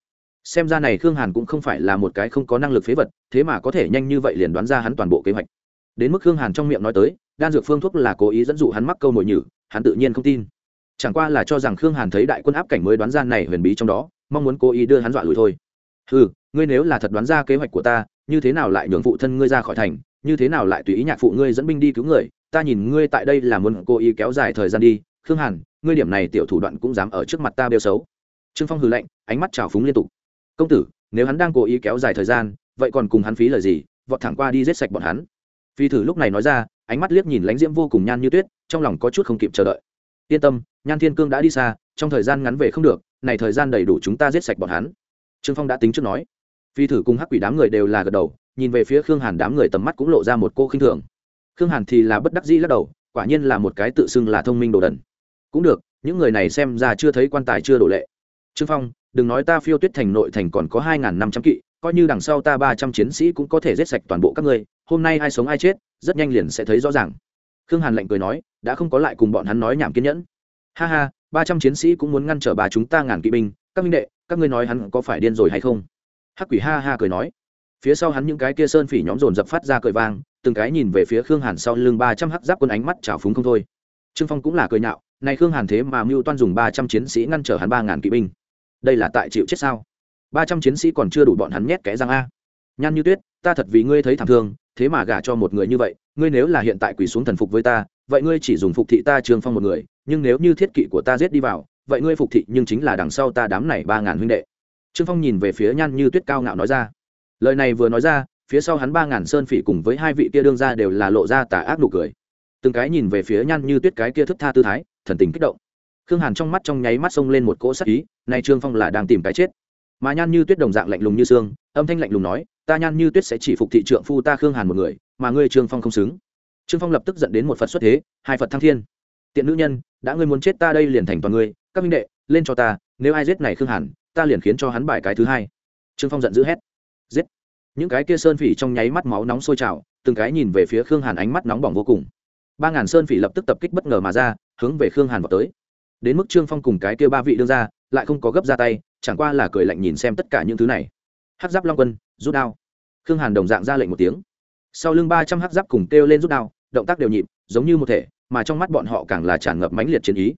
Xem ra này khương hàn cũng không phải là một cái không có năng lực phế vật, thế mà có thể nhanh như vậy liền đoán ra hắn toàn bộ kế hoạch. Đến mức khương hàn trong miệng nói tới, đan dược phương thuốc là cố ý dẫn dụ hắn mắc câu mồi nhử, hắn tự nhiên không tin chẳng qua là cho rằng khương hàn thấy đại quân áp cảnh mới đoán ra này huyền bí trong đó, mong muốn cố ý đưa hắn dọa lùi thôi. Ừ ngươi nếu là thật đoán ra kế hoạch của ta, như thế nào lại nhường phụ thân ngươi ra khỏi thành, như thế nào lại tùy ý nhạc phụ ngươi dẫn binh đi cứu người, ta nhìn ngươi tại đây là muốn cố ý kéo dài thời gian đi. Khương hàn, ngươi điểm này tiểu thủ đoạn cũng dám ở trước mặt ta bêu xấu. Trương phong hừ lạnh, ánh mắt trào phúng liên tục. Công tử, nếu hắn đang cố ý kéo dài thời gian, vậy còn cùng hắn phí lời gì, vọt thẳng qua đi giết sạch bọn hắn. Phi thử lúc này nói ra, ánh mắt liếc nhìn lánh diễm vô cùng nhan như tuyết, trong lòng có chút không kịp chờ đợi yên tâm, nhan thiên cương đã đi xa, trong thời gian ngắn về không được, này thời gian đầy đủ chúng ta giết sạch bọn hắn. Trương phong đã tính trước nói. Phi thử cùng hắc quỷ đám người đều là gật đầu, nhìn về phía khương hàn đám người tầm mắt cũng lộ ra một cô khinh thường. Khương hàn thì là bất đắc dĩ lắc đầu, quả nhiên là một cái tự xưng là thông minh đồ đần. Cũng được, những người này xem ra chưa thấy quan tài chưa đổ lệ. Trương phong, đừng nói ta phiêu tuyết thành nội thành còn có hai n g h n năm trăm kỵ, coi như đằng sau ta ba trăm chiến sĩ cũng có thể giết sạch toàn bộ các ngươi, hôm nay ai sống ai chết, rất nhanh liền sẽ thấy rõ ràng. Khương hàn lạnh cười nói đã không có lại cùng bọn hắn nói nhảm kiên nhẫn. Ha ha, ba trăm chiến sĩ cũng muốn ngăn trở bà chúng ta ngàn kỵ binh, các minh đệ, các ngươi nói hắn có phải điên rồi hay không? Hắc quỷ ha ha cười nói. Phía sau hắn những cái kia sơn phỉ nhóm dồn dập phát ra cười vang, từng cái nhìn về phía khương hàn sau lưng ba trăm hắc giáp quân ánh mắt trào phúng không thôi. Trương phong cũng là cười nhạo, này khương hàn thế mà mưu toan dùng ba trăm chiến sĩ ngăn trở hắn ba ngàn kỵ binh. Đây là tại chịu chết sao? Ba trăm chiến sĩ còn chưa đủ bọn hắn nhét kẽ răng a. Nhan như tuyết, ta thật vì ngươi thấy thảm thương, thế mà gả cho một người như vậy, ngươi nếu là hiện tại quỳ xuống thần phục với ta vậy ngươi chỉ dùng phục thị ta trương phong một người, nhưng nếu như thiết kỵ của ta giết đi vào, vậy ngươi phục thị nhưng chính là đằng sau ta đám này ba ngàn huynh đệ. Trương phong nhìn về phía nhan như tuyết cao ngạo nói ra. Lời này vừa nói ra, phía sau hắn ba ngàn sơn phỉ cùng với hai vị kia đương ra đều là lộ ra tà ác nụ cười. Từng cái nhìn về phía nhan như tuyết cái kia thức tha tư thái, thần tình kích động. Khương hàn trong mắt trong nháy mắt xông lên một cỗ sắc ý, nay trương phong là đang tìm cái chết. Mà nhan như tuyết đồng dạng lạnh lùng như xương, âm thanh lạnh lùng nói, ta nhan như tuyết sẽ chỉ phục thị trượng phu ta khương hàn một người, mà ngươi trương phong không xứng trương phong lập tức dẫn đến một phật xuất thế, hai phật thăng thiên. Tiện nữ nhân, đã ngươi muốn chết ta đây liền thành toàn ngươi, các minh đệ, lên cho ta, nếu ai giết này khương hàn, ta liền khiến cho hắn bài cái thứ hai. Trương phong giận dữ hét. Giết. Những cái kia sơn phỉ trong nháy mắt máu nóng sôi trào, từng cái nhìn về phía khương hàn ánh mắt nóng bỏng vô cùng. Ba ngàn sơn phỉ lập tức tập kích bất ngờ mà ra, hướng về khương hàn vào tới. Đến mức trương phong cùng cái kia ba vị đương ra lại không có gấp ra tay, chẳng qua là cười lạnh nhìn xem tất cả những thứ này. Hát giáp long quân, rút đao. Khương hàn đồng dạng ra lệnh một tiếng. Sau lưng ba trăm hát giáp cùng kêu lên rút đao động tác đều nhịp, giống như một thể, mà trong mắt bọn họ càng là tràn ngập mãnh liệt chiến ý.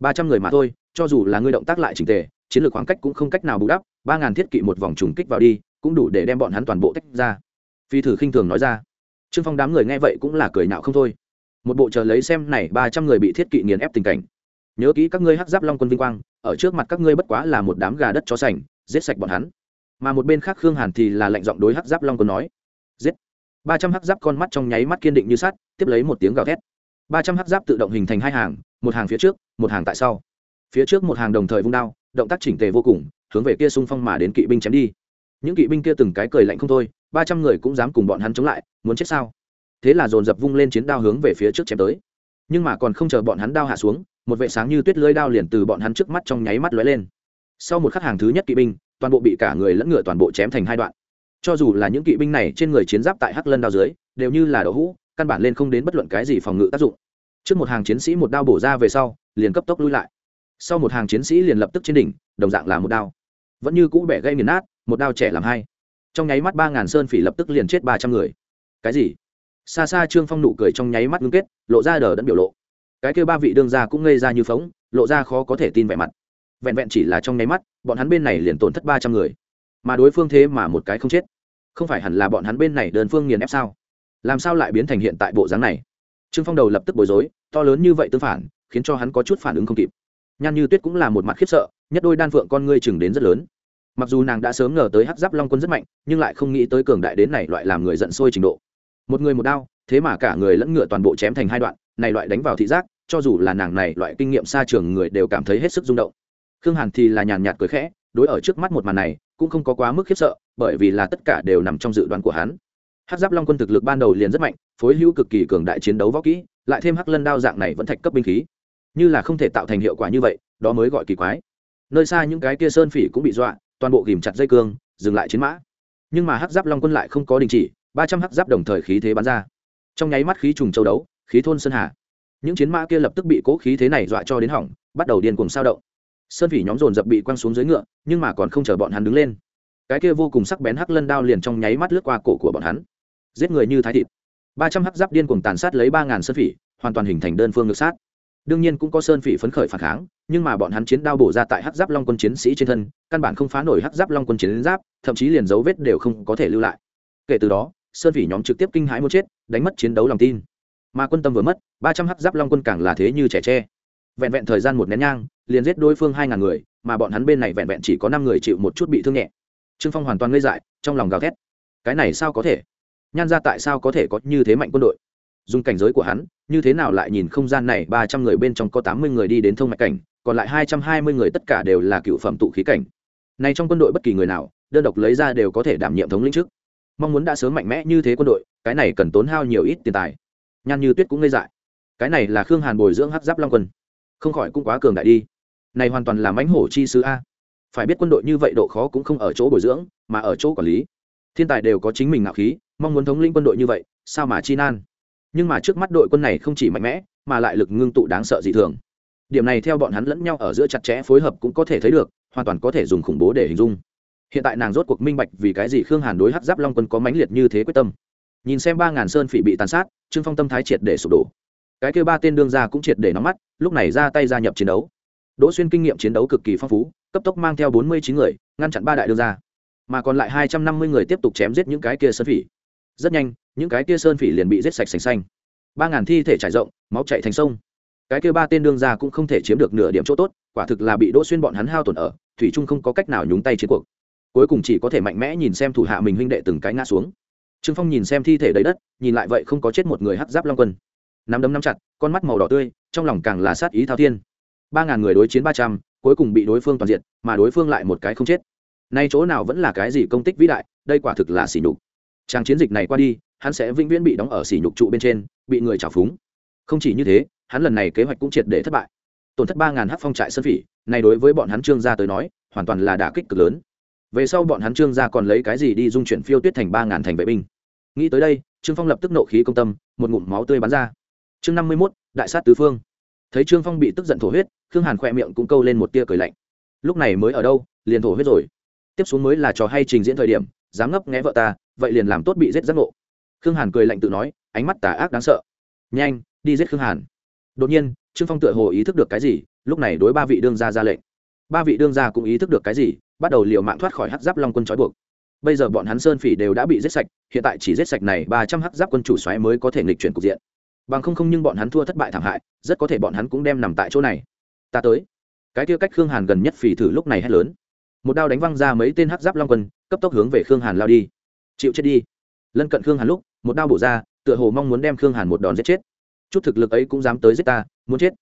Ba trăm người mà thôi, cho dù là ngươi động tác lại trình tề, chiến lược khoảng cách cũng không cách nào bù đắp, ba ngàn thiết kỵ một vòng trùng kích vào đi, cũng đủ để đem bọn hắn toàn bộ tách ra. Phi thử khinh thường nói ra. Trương phong đám người nghe vậy cũng là cười nhạo không thôi. Một bộ chờ lấy xem này ba trăm người bị thiết kỵ nghiền ép tình cảnh. Nhớ kỹ các ngươi hắc giáp long quân vinh quang, ở trước mặt các ngươi bất quá là một đám gà đất chó sành, giết sạch bọn hắn. Mà một bên khác khương hàn thì là lệnh giọng đối hắc giáp long quân nói. Giết ba trăm hắc giáp con mắt trong nháy mắt kiên định như sắt, tiếp lấy một tiếng gào thét. Ba trăm hắc giáp tự động hình thành hai hàng, một hàng phía trước, một hàng tại sau. Phía trước một hàng đồng thời vung đao, động tác chỉnh tề vô cùng, hướng về kia xung phong mà đến kỵ binh chém đi. Những kỵ binh kia từng cái cười lạnh không thôi, ba trăm người cũng dám cùng bọn hắn chống lại, muốn chết sao? Thế là dồn dập vung lên chiến đao hướng về phía trước chém tới. Nhưng mà còn không chờ bọn hắn đao hạ xuống, một vệ sáng như tuyết lưới đao liền từ bọn hắn trước mắt trong nháy mắt lóe lên. Sau một khắc hàng thứ nhất kỵ binh, toàn bộ bị cả người lẫn ngựa toàn bộ chém thành hai đoạn cho dù là những kỵ binh này trên người chiến giáp tại hắc lân đao dưới, đều như là đậu hũ, căn bản lên không đến bất luận cái gì phòng ngự tác dụng. Trước một hàng chiến sĩ một đao bổ ra về sau, liền cấp tốc lui lại. Sau một hàng chiến sĩ liền lập tức trên đỉnh, đồng dạng là một đao. Vẫn như cũ bẻ gây nghiền nát, một đao trẻ làm hai. Trong nháy mắt ba ngàn sơn phỉ lập tức liền chết ba trăm người. Cái gì? Xa xa trương phong nụ cười trong nháy mắt ngưng kết, lộ ra đờ đẫn biểu lộ. Cái kêu ba vị đương gia cũng ngây ra như phóng, lộ ra khó có thể tin vẻ mặt. Vẹn vẹn chỉ là trong nháy mắt, bọn hắn bên này liền tổn thất ba trăm người. Mà đối phương thế mà một cái không chết không phải hẳn là bọn hắn bên này đơn phương nghiền ép sao? Làm sao lại biến thành hiện tại bộ dáng này? Trương phong đầu lập tức bối rối, to lớn như vậy tương phản, khiến cho hắn có chút phản ứng không kịp. Nhan như tuyết cũng là một mặt khiếp sợ, nhất đôi đan phượng con ngươi chừng đến rất lớn. Mặc dù nàng đã sớm ngờ tới hắc giáp long quân rất mạnh, nhưng lại không nghĩ tới cường đại đến này loại làm người giận sôi trình độ. Một người một đao, thế mà cả người lẫn ngựa toàn bộ chém thành hai đoạn, này loại đánh vào thị giác, cho dù là nàng này loại kinh nghiệm xa trường người đều cảm thấy hết sức rung động. Khương hàn thì là nhàn nhạt cười khẽ, đối ở trước mắt một màn này cũng không có quá mức khiếp sợ, bởi vì là tất cả đều nằm trong dự đoán của hắn. Hắc giáp long quân thực lực ban đầu liền rất mạnh, phối hữu cực kỳ cường đại chiến đấu võ kỹ, lại thêm hắc lân đao dạng này vẫn thạch cấp binh khí. Như là không thể tạo thành hiệu quả như vậy, đó mới gọi kỳ quái. Nơi xa những cái kia sơn phỉ cũng bị dọa, toàn bộ ghìm chặt dây cương, dừng lại chiến mã. Nhưng mà hắc giáp long quân lại không có đình chỉ, ba trăm hắc giáp đồng thời khí thế bắn ra. Trong nháy mắt khí trùng châu đấu, khí thôn sơn hà. Những chiến mã kia lập tức bị cố khí thế này dọa cho đến hỏng, bắt đầu điên cùng sao động sơn phỉ nhóm dồn dập bị quăng xuống dưới ngựa, nhưng mà còn không chờ bọn hắn đứng lên. Cái kia vô cùng sắc bén hắc lân đao liền trong nháy mắt lướt qua cổ của bọn hắn. Giết người như thái thịt. Ba trăm hắc giáp điên cùng tàn sát lấy ba ngàn sơn phỉ, hoàn toàn hình thành đơn phương ngược sát. Đương nhiên cũng có sơn phỉ phấn khởi phản kháng, nhưng mà bọn hắn chiến đao bổ ra tại hắc giáp long quân chiến sĩ trên thân, căn bản không phá nổi hắc giáp long quân chiến giáp, thậm chí liền dấu vết đều không có thể lưu lại. Kể từ đó, sơn phỉ nhóm trực tiếp kinh hãi muốn chết, đánh mất chiến đấu lòng tin. Mà quân tâm vừa mất, ba trăm hắc giáp long quân càng là thế như trẻ tre. Vẹn vẹn thời gian một nén nhang liền giết đối phương hai ngàn người, mà bọn hắn bên này vẹn vẹn chỉ có năm người chịu một chút bị thương nhẹ. Trương phong hoàn toàn ngây dại, trong lòng gào thét. Cái này sao có thể? Nhan ra tại sao có thể có như thế mạnh quân đội? Dùng cảnh giới của hắn, như thế nào lại nhìn không gian này, ba trăm người bên trong có tám mươi người đi đến thông mạch cảnh, còn lại hai trăm hai mươi người tất cả đều là cựu phẩm tụ khí cảnh. Này trong quân đội bất kỳ người nào, đơn độc lấy ra đều có thể đảm nhiệm thống lĩnh trước. Mong muốn đã sớm mạnh mẽ như thế quân đội, cái này cần tốn hao nhiều ít tiền tài. Nhan như tuyết cũng ngây dại. Cái này là khương hàn bồi dưỡng hát giáp long quân. Không khỏi cũng quá cường đại đi này hoàn toàn là mãnh hổ chi sứ a. Phải biết quân đội như vậy độ khó cũng không ở chỗ bồi dưỡng, mà ở chỗ quản lý. Thiên tài đều có chính mình ngạo khí, mong muốn thống lĩnh quân đội như vậy, sao mà chi nan? Nhưng mà trước mắt đội quân này không chỉ mạnh mẽ, mà lại lực ngưng tụ đáng sợ dị thường. Điểm này theo bọn hắn lẫn nhau ở giữa chặt chẽ phối hợp cũng có thể thấy được, hoàn toàn có thể dùng khủng bố để hình dung. Hiện tại nàng rốt cuộc minh bạch vì cái gì khương hàn đối hát giáp long quân có mãnh liệt như thế quyết tâm. Nhìn xem ba ngàn sơn phỉ bị tàn sát, trương phong tâm thái triệt để sụp đổ. Cái kêu ba tên đương ra cũng triệt để nóng mắt, lúc này ra tay gia nhập chiến đấu đỗ xuyên kinh nghiệm chiến đấu cực kỳ phong phú, cấp tốc mang theo bốn mươi chín người, ngăn chặn ba đại đương ra mà còn lại hai trăm năm mươi người tiếp tục chém giết những cái kia sơn phỉ. Rất nhanh, những cái kia sơn phỉ liền bị giết sạch sành xanh. ba ngàn thi thể trải rộng, máu chạy thành sông. Cái kia ba tên đương ra cũng không thể chiếm được nửa điểm chỗ tốt, quả thực là bị đỗ xuyên bọn hắn hao tổn ở, thủy trung không có cách nào nhúng tay chiến cuộc. Cuối cùng chỉ có thể mạnh mẽ nhìn xem thủ hạ mình huynh đệ từng cái ngã xuống. Trương phong nhìn xem thi thể đầy đất, nhìn lại vậy không có chết một người hắc giáp long quân. Nắm đấm nắm chặt, con mắt màu đỏ tươi, trong lòng càng là sát ý thao thiên ba ngàn người đối chiến ba trăm, cuối cùng bị đối phương toàn diện mà đối phương lại một cái không chết. Nay chỗ nào vẫn là cái gì công tích vĩ đại, đây quả thực là xỉ nhục. Trang chiến dịch này qua đi, hắn sẽ vĩnh viễn bị đóng ở xỉ nhục trụ bên trên, bị người trào phúng. Không chỉ như thế, hắn lần này kế hoạch cũng triệt để thất bại. Tổn thất ba ngàn hát phong trại sơn phỉ, này đối với bọn hắn trương gia tới nói, hoàn toàn là đả kích cực lớn. Về sau bọn hắn trương gia còn lấy cái gì đi dung chuyển phiêu tuyết thành ba ngàn thành vệ binh? Nghĩ tới đây, trương phong lập tức nộ khí công tâm, một ngụm máu tươi bắn ra. Chương năm mươi mốt, đại sát tứ phương. Thấy trương phong bị tức giận thổ huyết khương hàn khỏe miệng cũng câu lên một tia cười lạnh. Lúc này mới ở đâu, liền thổ huyết rồi. Tiếp xuống mới là trò hay trình diễn thời điểm, dám ngấp nghé vợ ta, vậy liền làm tốt bị giết giác ngộ. Khương hàn cười lạnh tự nói, ánh mắt tà ác đáng sợ. Nhanh, đi giết khương hàn. Đột nhiên, trương phong tựa hồ ý thức được cái gì, lúc này đối ba vị đương gia ra lệnh. Ba vị đương gia cũng ý thức được cái gì, bắt đầu liều mạng thoát khỏi hắc giáp long quân trói buộc. Bây giờ bọn hắn sơn phỉ đều đã bị giết sạch, hiện tại chỉ giết sạch này ba trăm hắc giáp quân chủ xoáy mới có thể nghịch chuyển cục diện. Bằng không không nhưng bọn hắn thua thất bại thảm hại, rất có thể bọn hắn cũng đem nằm tại chỗ này ta tới. Cái kia cách khương hàn gần nhất phì thử lúc này hét lớn. Một đao đánh văng ra mấy tên hắc giáp long quân, cấp tốc hướng về khương hàn lao đi. Chịu chết đi. Lân cận khương hàn lúc, một đao bổ ra, tựa hồ mong muốn đem khương hàn một đòn giết chết. Chút thực lực ấy cũng dám tới giết ta, muốn chết.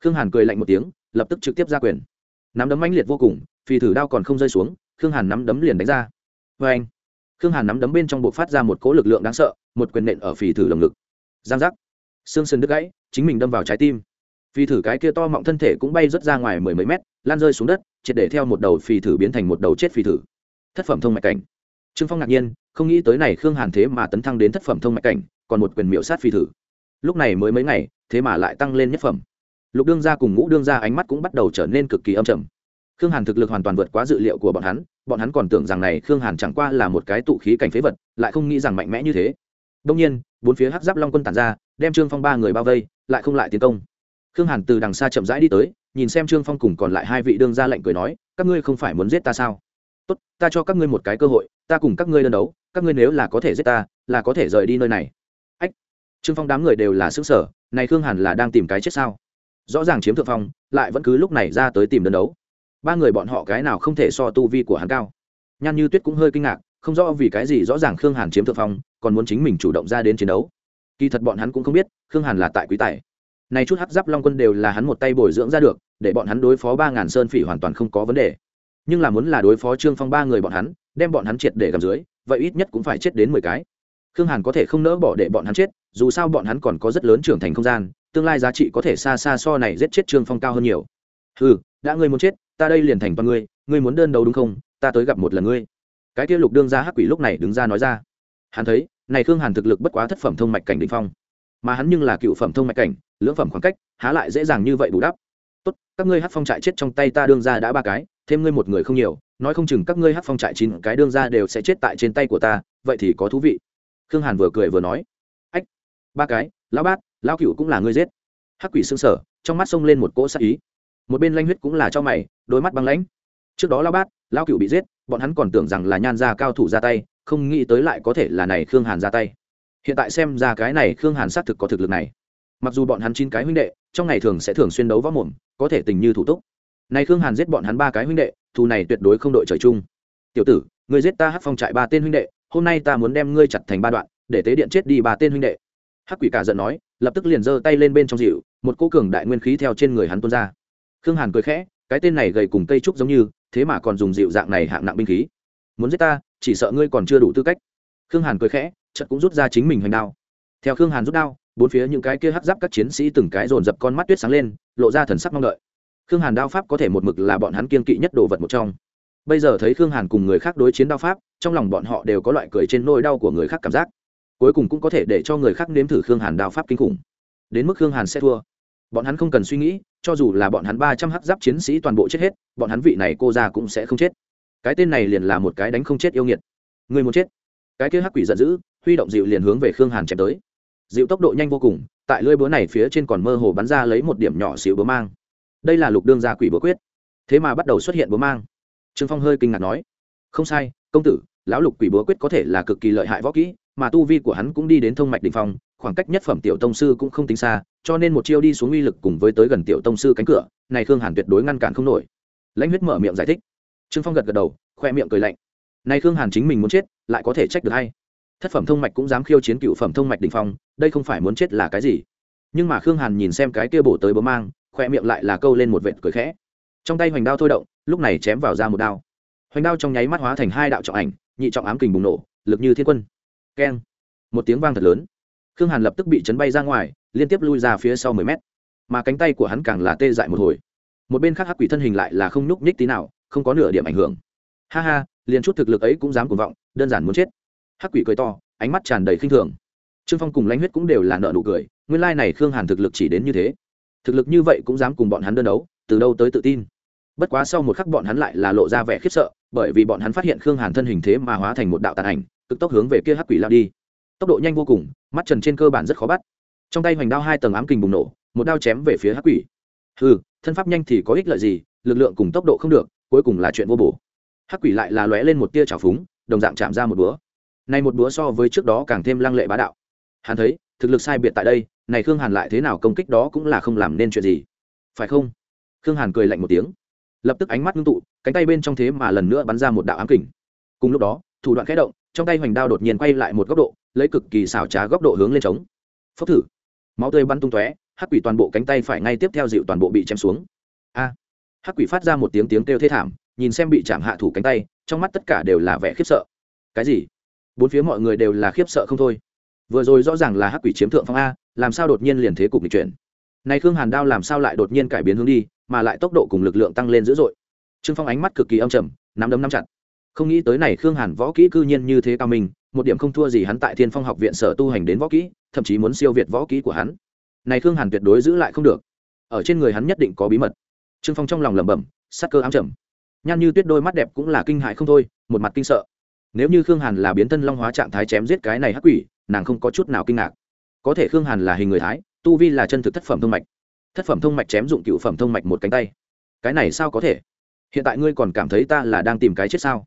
Khương hàn cười lạnh một tiếng, lập tức trực tiếp ra quyền. Nắm đấm mãnh liệt vô cùng phì thử đao còn không rơi xuống, khương hàn nắm đấm liền đánh ra. Vê anh khương hàn nắm đấm bên trong bộ phát ra một cỗ lực lượng đáng sợ, một quyền nện ở phì thử lồng ngực. Giang giác. Xương sườn đứt gãy, chính mình đâm vào trái tim phì thử cái kia to mọng thân thể cũng bay rớt ra ngoài mười mấy mét, lan rơi xuống đất, triệt để theo một đầu phì thử biến thành một đầu chết phì thử. Thất phẩm thông mạch cảnh. Trương phong ngạc nhiên, không nghĩ tới này khương hàn thế mà tấn thăng đến thất phẩm thông mạch cảnh, còn một quyền miệu sát phì thử. Lúc này mới mấy ngày, thế mà lại tăng lên nhất phẩm. Lục đương gia cùng ngũ đương gia ánh mắt cũng bắt đầu trở nên cực kỳ âm trầm. Khương hàn thực lực hoàn toàn vượt quá dự liệu của bọn hắn bọn hắn còn tưởng rằng này khương hàn chẳng qua là một cái tụ khí cảnh phế vật, lại không nghĩ rằng mạnh mẽ như thế. Đông nhiên, bốn phía hắc giáp long quân tản ra, đem trương phong ba người bao vây, lại không lại tiến công khương hàn từ đằng xa chậm rãi đi tới, nhìn xem trương phong cùng còn lại hai vị đương gia lệnh cười nói, các ngươi không phải muốn giết ta sao? Tốt, ta cho các ngươi một cái cơ hội, ta cùng các ngươi đơn đấu, các ngươi nếu là có thể giết ta, là có thể rời đi nơi này. Ách, trương phong đám người đều là xứ sở này khương hàn là đang tìm cái chết sao? Rõ ràng chiếm thượng phong, lại vẫn cứ lúc này ra tới tìm đơn đấu. Ba người bọn họ cái nào không thể so tu vi của hắn cao. Nhan như tuyết cũng hơi kinh ngạc, không rõ vì cái gì rõ ràng khương hàn chiếm thượng phong, còn muốn chính mình chủ động ra đến chiến đấu. Kỳ thật bọn hắn cũng không biết, khương hàn là tại quý tài này chút hắc giáp long quân đều là hắn một tay bồi dưỡng ra được, để bọn hắn đối phó ba ngàn sơn phỉ hoàn toàn không có vấn đề. Nhưng là muốn là đối phó trương phong ba người bọn hắn, đem bọn hắn triệt để gầm dưới, vậy ít nhất cũng phải chết đến mười cái. Khương hàn có thể không nỡ bỏ để bọn hắn chết, dù sao bọn hắn còn có rất lớn trưởng thành không gian, tương lai giá trị có thể xa xa so này giết chết trương phong cao hơn nhiều. Ừ đã ngươi muốn chết, ta đây liền thành toàn ngươi ngươi muốn đơn đấu đúng không? Ta tới gặp một lần ngươi. Cái kia lục đương gia hắc quỷ lúc này đứng ra nói ra. Hắn thấy, này khương hàn thực lực bất quá thất phẩm thông mạch cảnh định phong mà hắn nhưng là cựu phẩm thông mạch cảnh, lưỡng phẩm khoảng cách, há lại dễ dàng như vậy bù đắp. Tốt, các ngươi hát phong trại chết trong tay ta đương ra đã ba cái, thêm ngươi một người không nhiều, nói không chừng các ngươi hát phong trại chín cái đương ra đều sẽ chết tại trên tay của ta, vậy thì có thú vị. Khương hàn vừa cười vừa nói. Ách, ba cái, lão bát, lão cựu cũng là ngươi giết. Hắc quỷ xương sở trong mắt xông lên một cỗ sắc ý. Một bên lanh huyết cũng là cho mày, đôi mắt băng lãnh. Trước đó lão bát, lão cựu bị giết, bọn hắn còn tưởng rằng là nhan gia cao thủ ra tay, không nghĩ tới lại có thể là này khương hàn ra tay hiện tại xem ra cái này khương hàn xác thực có thực lực này. Mặc dù bọn hắn chín cái huynh đệ, trong ngày thường sẽ thường xuyên đấu võ mồm, có thể tình như thủ túc. Này khương hàn giết bọn hắn ba cái huynh đệ, thù này tuyệt đối không đội trời chung. Tiểu tử, ngươi giết ta hắc phong trại ba tên huynh đệ, hôm nay ta muốn đem ngươi chặt thành ba đoạn, để tế điện chết đi ba tên huynh đệ. Hắc quỷ cả giận nói, lập tức liền giơ tay lên bên trong dịu, một cô cường đại nguyên khí theo trên người hắn tuôn ra. Khương hàn cười khẽ, cái tên này gầy cùng cây trúc giống như, thế mà còn dùng dịu dạng này hạng nặng binh khí. Muốn giết ta, chỉ sợ ngươi còn chưa đủ tư cách. Khương hàn cười khẽ chợt cũng rút ra chính mình hoành đao. Theo khương hàn rút đao, bốn phía những cái kia hắc giáp các chiến sĩ từng cái dồn dập con mắt tuyết sáng lên, lộ ra thần sắc mong đợi. Khương hàn đao pháp có thể một mực là bọn hắn kiên kỵ nhất đồ vật một trong. Bây giờ thấy khương hàn cùng người khác đối chiến đao pháp, trong lòng bọn họ đều có loại cười trên nôi đau của người khác cảm giác. Cuối cùng cũng có thể để cho người khác nếm thử khương hàn đao pháp kinh khủng. Đến mức khương hàn sẽ thua. Bọn hắn không cần suy nghĩ, cho dù là bọn hắn ba trăm hắc giáp chiến sĩ toàn bộ chết hết, bọn hắn vị này cô ra cũng sẽ không chết. Cái tên này liền là một cái đánh không chết yêu nghiệt. Người muốn chết. Cái kia hắc quỷ giận dữ huy động dịu liền hướng về khương hàn chém tới. Dịu tốc độ nhanh vô cùng, tại lưỡi búa này phía trên còn mơ hồ bắn ra lấy một điểm nhỏ xíu búa mang. Đây là lục đương gia quỷ búa quyết. Thế mà bắt đầu xuất hiện búa mang. Trương phong hơi kinh ngạc nói, không sai, công tử, lão lục quỷ búa quyết có thể là cực kỳ lợi hại võ kỹ, mà tu vi của hắn cũng đi đến thông mạch đ ỉ n h phong, khoảng cách nhất phẩm tiểu tông sư cũng không tính xa, cho nên một chiêu đi xuống uy lực cùng với tới gần tiểu tông sư cánh cửa, này khương hàn tuyệt đối ngăn cản không nổi. Lãnh huyết mở miệng giải thích. Trương phong gật gật đầu, khoe miệng cười lạnh. Này khương hàn chính mình muốn chết, lại có thể trách được hay thất phẩm thông mạch cũng dám khiêu chiến cựu phẩm thông mạch đình phong, đây không phải muốn chết là cái gì? Nhưng mà khương hàn nhìn xem cái kia bổ tới bố mang khoe miệng lại là câu lên một vệt cười khẽ. Trong tay hoành đao thôi động, lúc này chém vào ra một đao. Hoành đao trong nháy mắt hóa thành hai đạo trọng ảnh, nhị trọng ám kình bùng nổ, lực như thiên quân. Keng. Một tiếng vang thật lớn. Khương hàn lập tức bị chấn bay ra ngoài, liên tiếp lui ra phía sau mười mét. Mà cánh tay của hắn càng là tê dại một hồi. Một bên khác hắc quỷ thân hình lại là không nhúc nhích tí nào, không có nửa điểm ảnh hưởng. Ha ha, liền chút thực lực ấy cũng dám cuồng vọng, đơn giản muốn chết hắc quỷ cười to, ánh mắt tràn đầy khinh thường. Trương phong cùng lãnh huyết cũng đều là nợ nụ cười, nguyên lai này khương hàn thực lực chỉ đến như thế. Thực lực như vậy cũng dám cùng bọn hắn đơn đấu, từ đâu tới tự tin? Bất quá sau một khắc bọn hắn lại là lộ ra vẻ khiếp sợ, bởi vì bọn hắn phát hiện khương hàn thân hình thế mà hóa thành một đạo tàn ảnh, cực tốc hướng về kia hắc quỷ lao đi. Tốc độ nhanh vô cùng, mắt trần trên cơ bản rất khó bắt. Trong tay hoành đao hai tầng ám kình bùng nổ, một đao chém về phía hắc quỷ. Ừ thân pháp nhanh thì có ích lợi gì, lực lượng cùng tốc độ không được, cuối cùng là chuyện vô bổ. Hắc quỷ lại là lóe lên một tia trào phúng, đồng dạng chạm ra một búa nay một búa so với trước đó càng thêm lăng lệ bá đạo. Hắn thấy, thực lực sai biệt tại đây, này khương hàn lại thế nào công kích đó cũng là không làm nên chuyện gì. Phải không? Khương hàn cười lạnh một tiếng. Lập tức ánh mắt ngưng tụ, cánh tay bên trong thế mà lần nữa bắn ra một đạo ám kình. Cùng lúc đó, thủ đoạn khẽ động, trong tay hoành đao đột nhiên quay lại một góc độ, lấy cực kỳ xảo trá góc độ hướng lên trống. Phốc thử. Máu tươi bắn tung tóe, hắc quỷ toàn bộ cánh tay phải ngay tiếp theo dịu toàn bộ bị chém xuống. A! Hắc quỷ phát ra một tiếng tiếng kêu thê thảm, nhìn xem bị chạm hạ thủ cánh tay, trong mắt tất cả đều là vẻ khiếp sợ. Cái gì? Bốn phía mọi người đều là khiếp sợ không thôi. Vừa rồi rõ ràng là hắc quỷ chiếm thượng phong a làm sao đột nhiên liền thế cục lịch chuyển? Này khương hàn đao làm sao lại đột nhiên cải biến hướng đi mà lại tốc độ cùng lực lượng tăng lên dữ dội. Trương phong ánh mắt cực kỳ âm trầm nắm đấm nắm chặt. Không nghĩ tới này khương hàn võ kỹ cư nhiên như thế cao mình, một điểm không thua gì hắn tại thiên phong học viện sở tu hành đến võ kỹ thậm chí muốn siêu việt võ kỹ của hắn. Này khương hàn tuyệt đối giữ lại không được. Ở trên người hắn nhất định có bí mật. Trương phong trong lòng lẩm bẩm sắc cơ ám trầm. Nhan như tuyết đôi mắt đẹp cũng là kinh hại không thôi một mặt kinh sợ nếu như khương hàn là biến thân long hóa trạng thái chém giết cái này hắc quỷ, nàng không có chút nào kinh ngạc. Có thể khương hàn là hình người thái, tu vi là chân thực thất phẩm thông mạch. Thất phẩm thông mạch chém dụng cựu phẩm thông mạch một cánh tay. Cái này sao có thể? Hiện tại ngươi còn cảm thấy ta là đang tìm cái chết sao?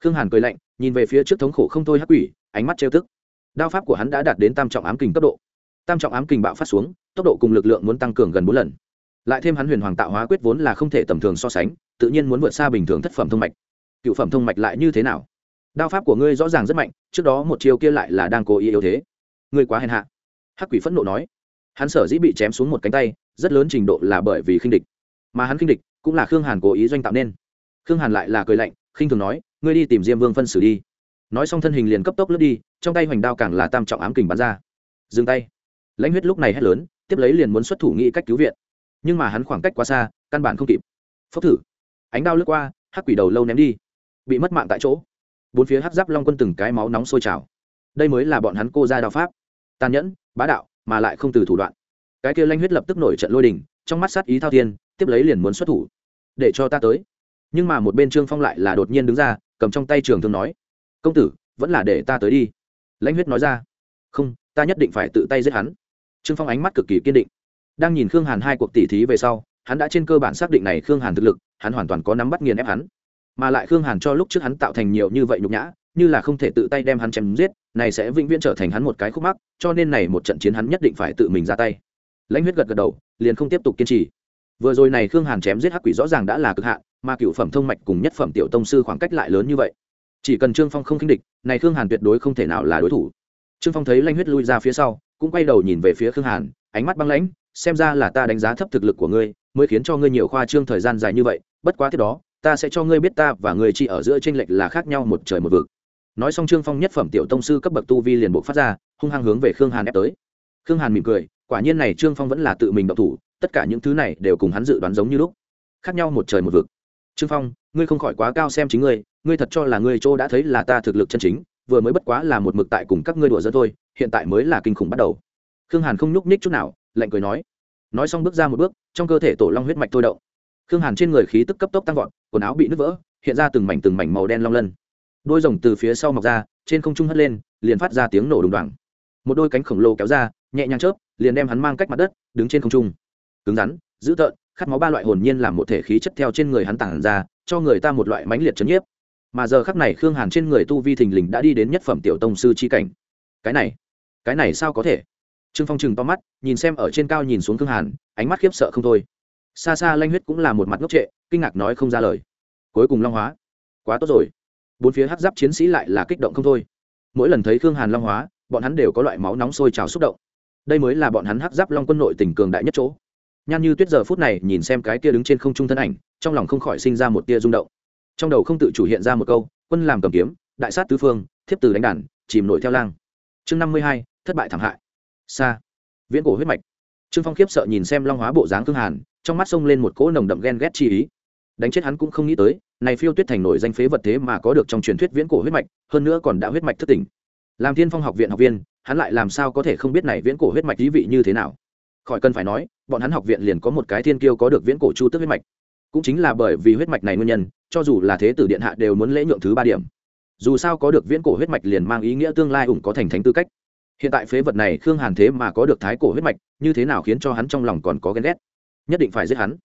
Khương hàn cười lạnh, nhìn về phía trước thống khổ không thôi hắc quỷ, ánh mắt trêu tức. Đao pháp của hắn đã đạt đến tam trọng ám kình cấp độ. Tam trọng ám kình bạo phát xuống, tốc độ cùng lực lượng muốn tăng cường gần bốn lần. Lại thêm hắn huyền hoàng tạo hóa quyết vốn là không thể tầm thường so sánh, tự nhiên muốn vượt xa bình thường thất phẩm thông mạch. Cựu phẩm thông mạch lại như thế nào? Đao pháp của ngươi rõ ràng rất mạnh, trước đó một chiêu kia lại là đang cố ý yếu thế. Ngươi quá hèn hạ. Hắc quỷ phẫn nộ nói. Hắn sở dĩ bị chém xuống một cánh tay, rất lớn trình độ là bởi vì khinh địch. Mà hắn khinh địch cũng là khương hàn cố ý doanh tạo nên. Khương hàn lại là cười lạnh, khinh thường nói, ngươi đi tìm diêm vương phân xử đi. Nói xong thân hình liền cấp tốc lướt đi, trong tay hoành đao càng là tam trọng ám kình bắn ra. Dừng tay. Lãnh huyết lúc này hét lớn, tiếp lấy liền muốn xuất thủ nghĩ cách cứu viện. Nhưng mà hắn khoảng cách quá xa, căn bản không kịp. Phốc thử. Ánh đao lướt qua, hắc quỷ đầu lâu ném đi. Bị mất mạng tại chỗ bốn phía hát giáp long quân từng cái máu nóng sôi trào. Đây mới là bọn hắn cô ra đao pháp. Tàn nhẫn, bá đạo, mà lại không từ thủ đoạn. Cái kia lanh huyết lập tức nổi trận lôi đình, trong mắt sát ý thao thiên, tiếp lấy liền muốn xuất thủ. Để cho ta tới. Nhưng mà một bên trương phong lại là đột nhiên đứng ra, cầm trong tay trường thương nói, công tử, vẫn là để ta tới đi. Lãnh huyết nói ra, không, ta nhất định phải tự tay giết hắn. Trương phong ánh mắt cực kỳ kiên định. Đang nhìn khương hàn hai cuộc tỉ thí về sau, hắn đã trên cơ bản xác định này khương hàn thực lực, hắn hoàn toàn có nắm bắt nghiền ép hắn mà lại khương hàn cho lúc trước hắn tạo thành nhiều như vậy nhục nhã, như là không thể tự tay đem hắn chém giết, này sẽ vĩnh viễn trở thành hắn một cái khúc mắc, cho nên này một trận chiến hắn nhất định phải tự mình ra tay. Lãnh huyết gật gật đầu, liền không tiếp tục kiên trì. Vừa rồi này khương hàn chém giết hắc quỷ rõ ràng đã là cực hạn, mà cựu phẩm thông mạch cùng nhất phẩm tiểu tông sư khoảng cách lại lớn như vậy. Chỉ cần trương phong không khinh địch, này khương hàn tuyệt đối không thể nào là đối thủ. Trương phong thấy lanh huyết lui ra phía sau, cũng quay đầu nhìn về phía khương hàn, ánh mắt băng lãnh, xem ra là ta đánh giá thấp thực lực của ngươi, mới khiến cho ngươi nhiều khoa trương thời gian dài như vậy, bất quá tiếp đó ta sẽ cho ngươi biết ta và ngươi chỉ ở giữa tranh lệch là khác nhau một trời một vực. Nói xong trương phong nhất phẩm tiểu tông sư cấp bậc tu vi liền buộc phát ra, hung hăng hướng về khương hàn ép tới. Khương hàn mỉm cười, quả nhiên này trương phong vẫn là tự mình độc thủ, tất cả những thứ này đều cùng hắn dự đoán giống như lúc. Khác nhau một trời một vực. Trương phong, ngươi không khỏi quá cao xem chính ngươi ngươi thật cho là ngươi chỗ đã thấy là ta thực lực chân chính, vừa mới bất quá là một mực tại cùng các ngươi đùa giỡn thôi, hiện tại mới là kinh khủng bắt đầu. Khương hàn không nhúc ních chút nào, lạnh cười nói. Nói xong bước ra một bước, trong cơ thể tổ long huyết mạch thôi động. Khương hàn trên người khí tức cấp tốc tăng vọt quần áo bị nứt vỡ, hiện ra từng mảnh từng mảnh màu đen long lân. Đôi rồng từ phía sau mọc ra, trên không trung hất lên, liền phát ra tiếng nổ đùng đoàng. Một đôi cánh khổng lồ kéo ra, nhẹ nhàng chớp, liền đem hắn mang cách mặt đất, đứng trên không trung. Cứng rắn, dữ tợn, khát máu ba loại hồn nhiên làm một thể khí chất theo trên người hắn tản ra, cho người ta một loại mãnh liệt chấn nhiếp. Mà giờ khắc này khương hàn trên người tu vi thình lình đã đi đến nhất phẩm tiểu tông sư chi cảnh. Cái này cái này sao có thể? Trương phong chừng to mắt, nhìn xem ở trên cao nhìn xuống khương hàn, ánh mắt khiếp sợ không thôi xa xa lanh huyết cũng là một mặt ngốc trệ, kinh ngạc nói không ra lời. Cuối cùng long hóa. Quá tốt rồi. Bốn phía hắc giáp chiến sĩ lại là kích động không thôi. Mỗi lần thấy khương hàn long hóa, bọn hắn đều có loại máu nóng sôi trào xúc động. Đây mới là bọn hắn hắc giáp long quân nội tình cường đại nhất chỗ. Nhan như tuyết giờ phút này nhìn xem cái kia đứng trên không trung thân ảnh, trong lòng không khỏi sinh ra một tia rung động. Trong đầu không tự chủ hiện ra một câu, quân làm cầm kiếm, đại sát tứ phương, thiếp từ đánh đàn, chìm nổi theo lang. Chương năm mươi hai, thất bại thảm hại. Xa viễn cổ huyết mạch trương phong khiếp sợ nhìn xem long hóa bộ dáng thương hàn, trong mắt xông lên một cỗ nồng đậm ghen ghét chi ý. Đánh chết hắn cũng không nghĩ tới, này phiêu tuyết thành nổi danh phế vật thế mà có được trong truyền thuyết viễn cổ huyết mạch, hơn nữa còn đã huyết mạch thất tỉnh. Làm thiên phong học viện học viên, hắn lại làm sao có thể không biết này viễn cổ huyết mạch ý vị như thế nào? Khỏi cần phải nói, bọn hắn học viện liền có một cái thiên kiêu có được viễn cổ chu tức huyết mạch. Cũng chính là bởi vì huyết mạch này nguyên nhân, cho dù là thế tử điện hạ đều muốn lễ nhượng thứ ba điểm. Dù sao có được viễn cổ huyết mạch liền mang ý nghĩa tương lai ủng có thành thánh tư cách hiện tại phế vật này khương hàn thế mà có được thái cổ huyết mạch, như thế nào khiến cho hắn trong lòng còn có ghen ghét? Nhất định phải giết hắn.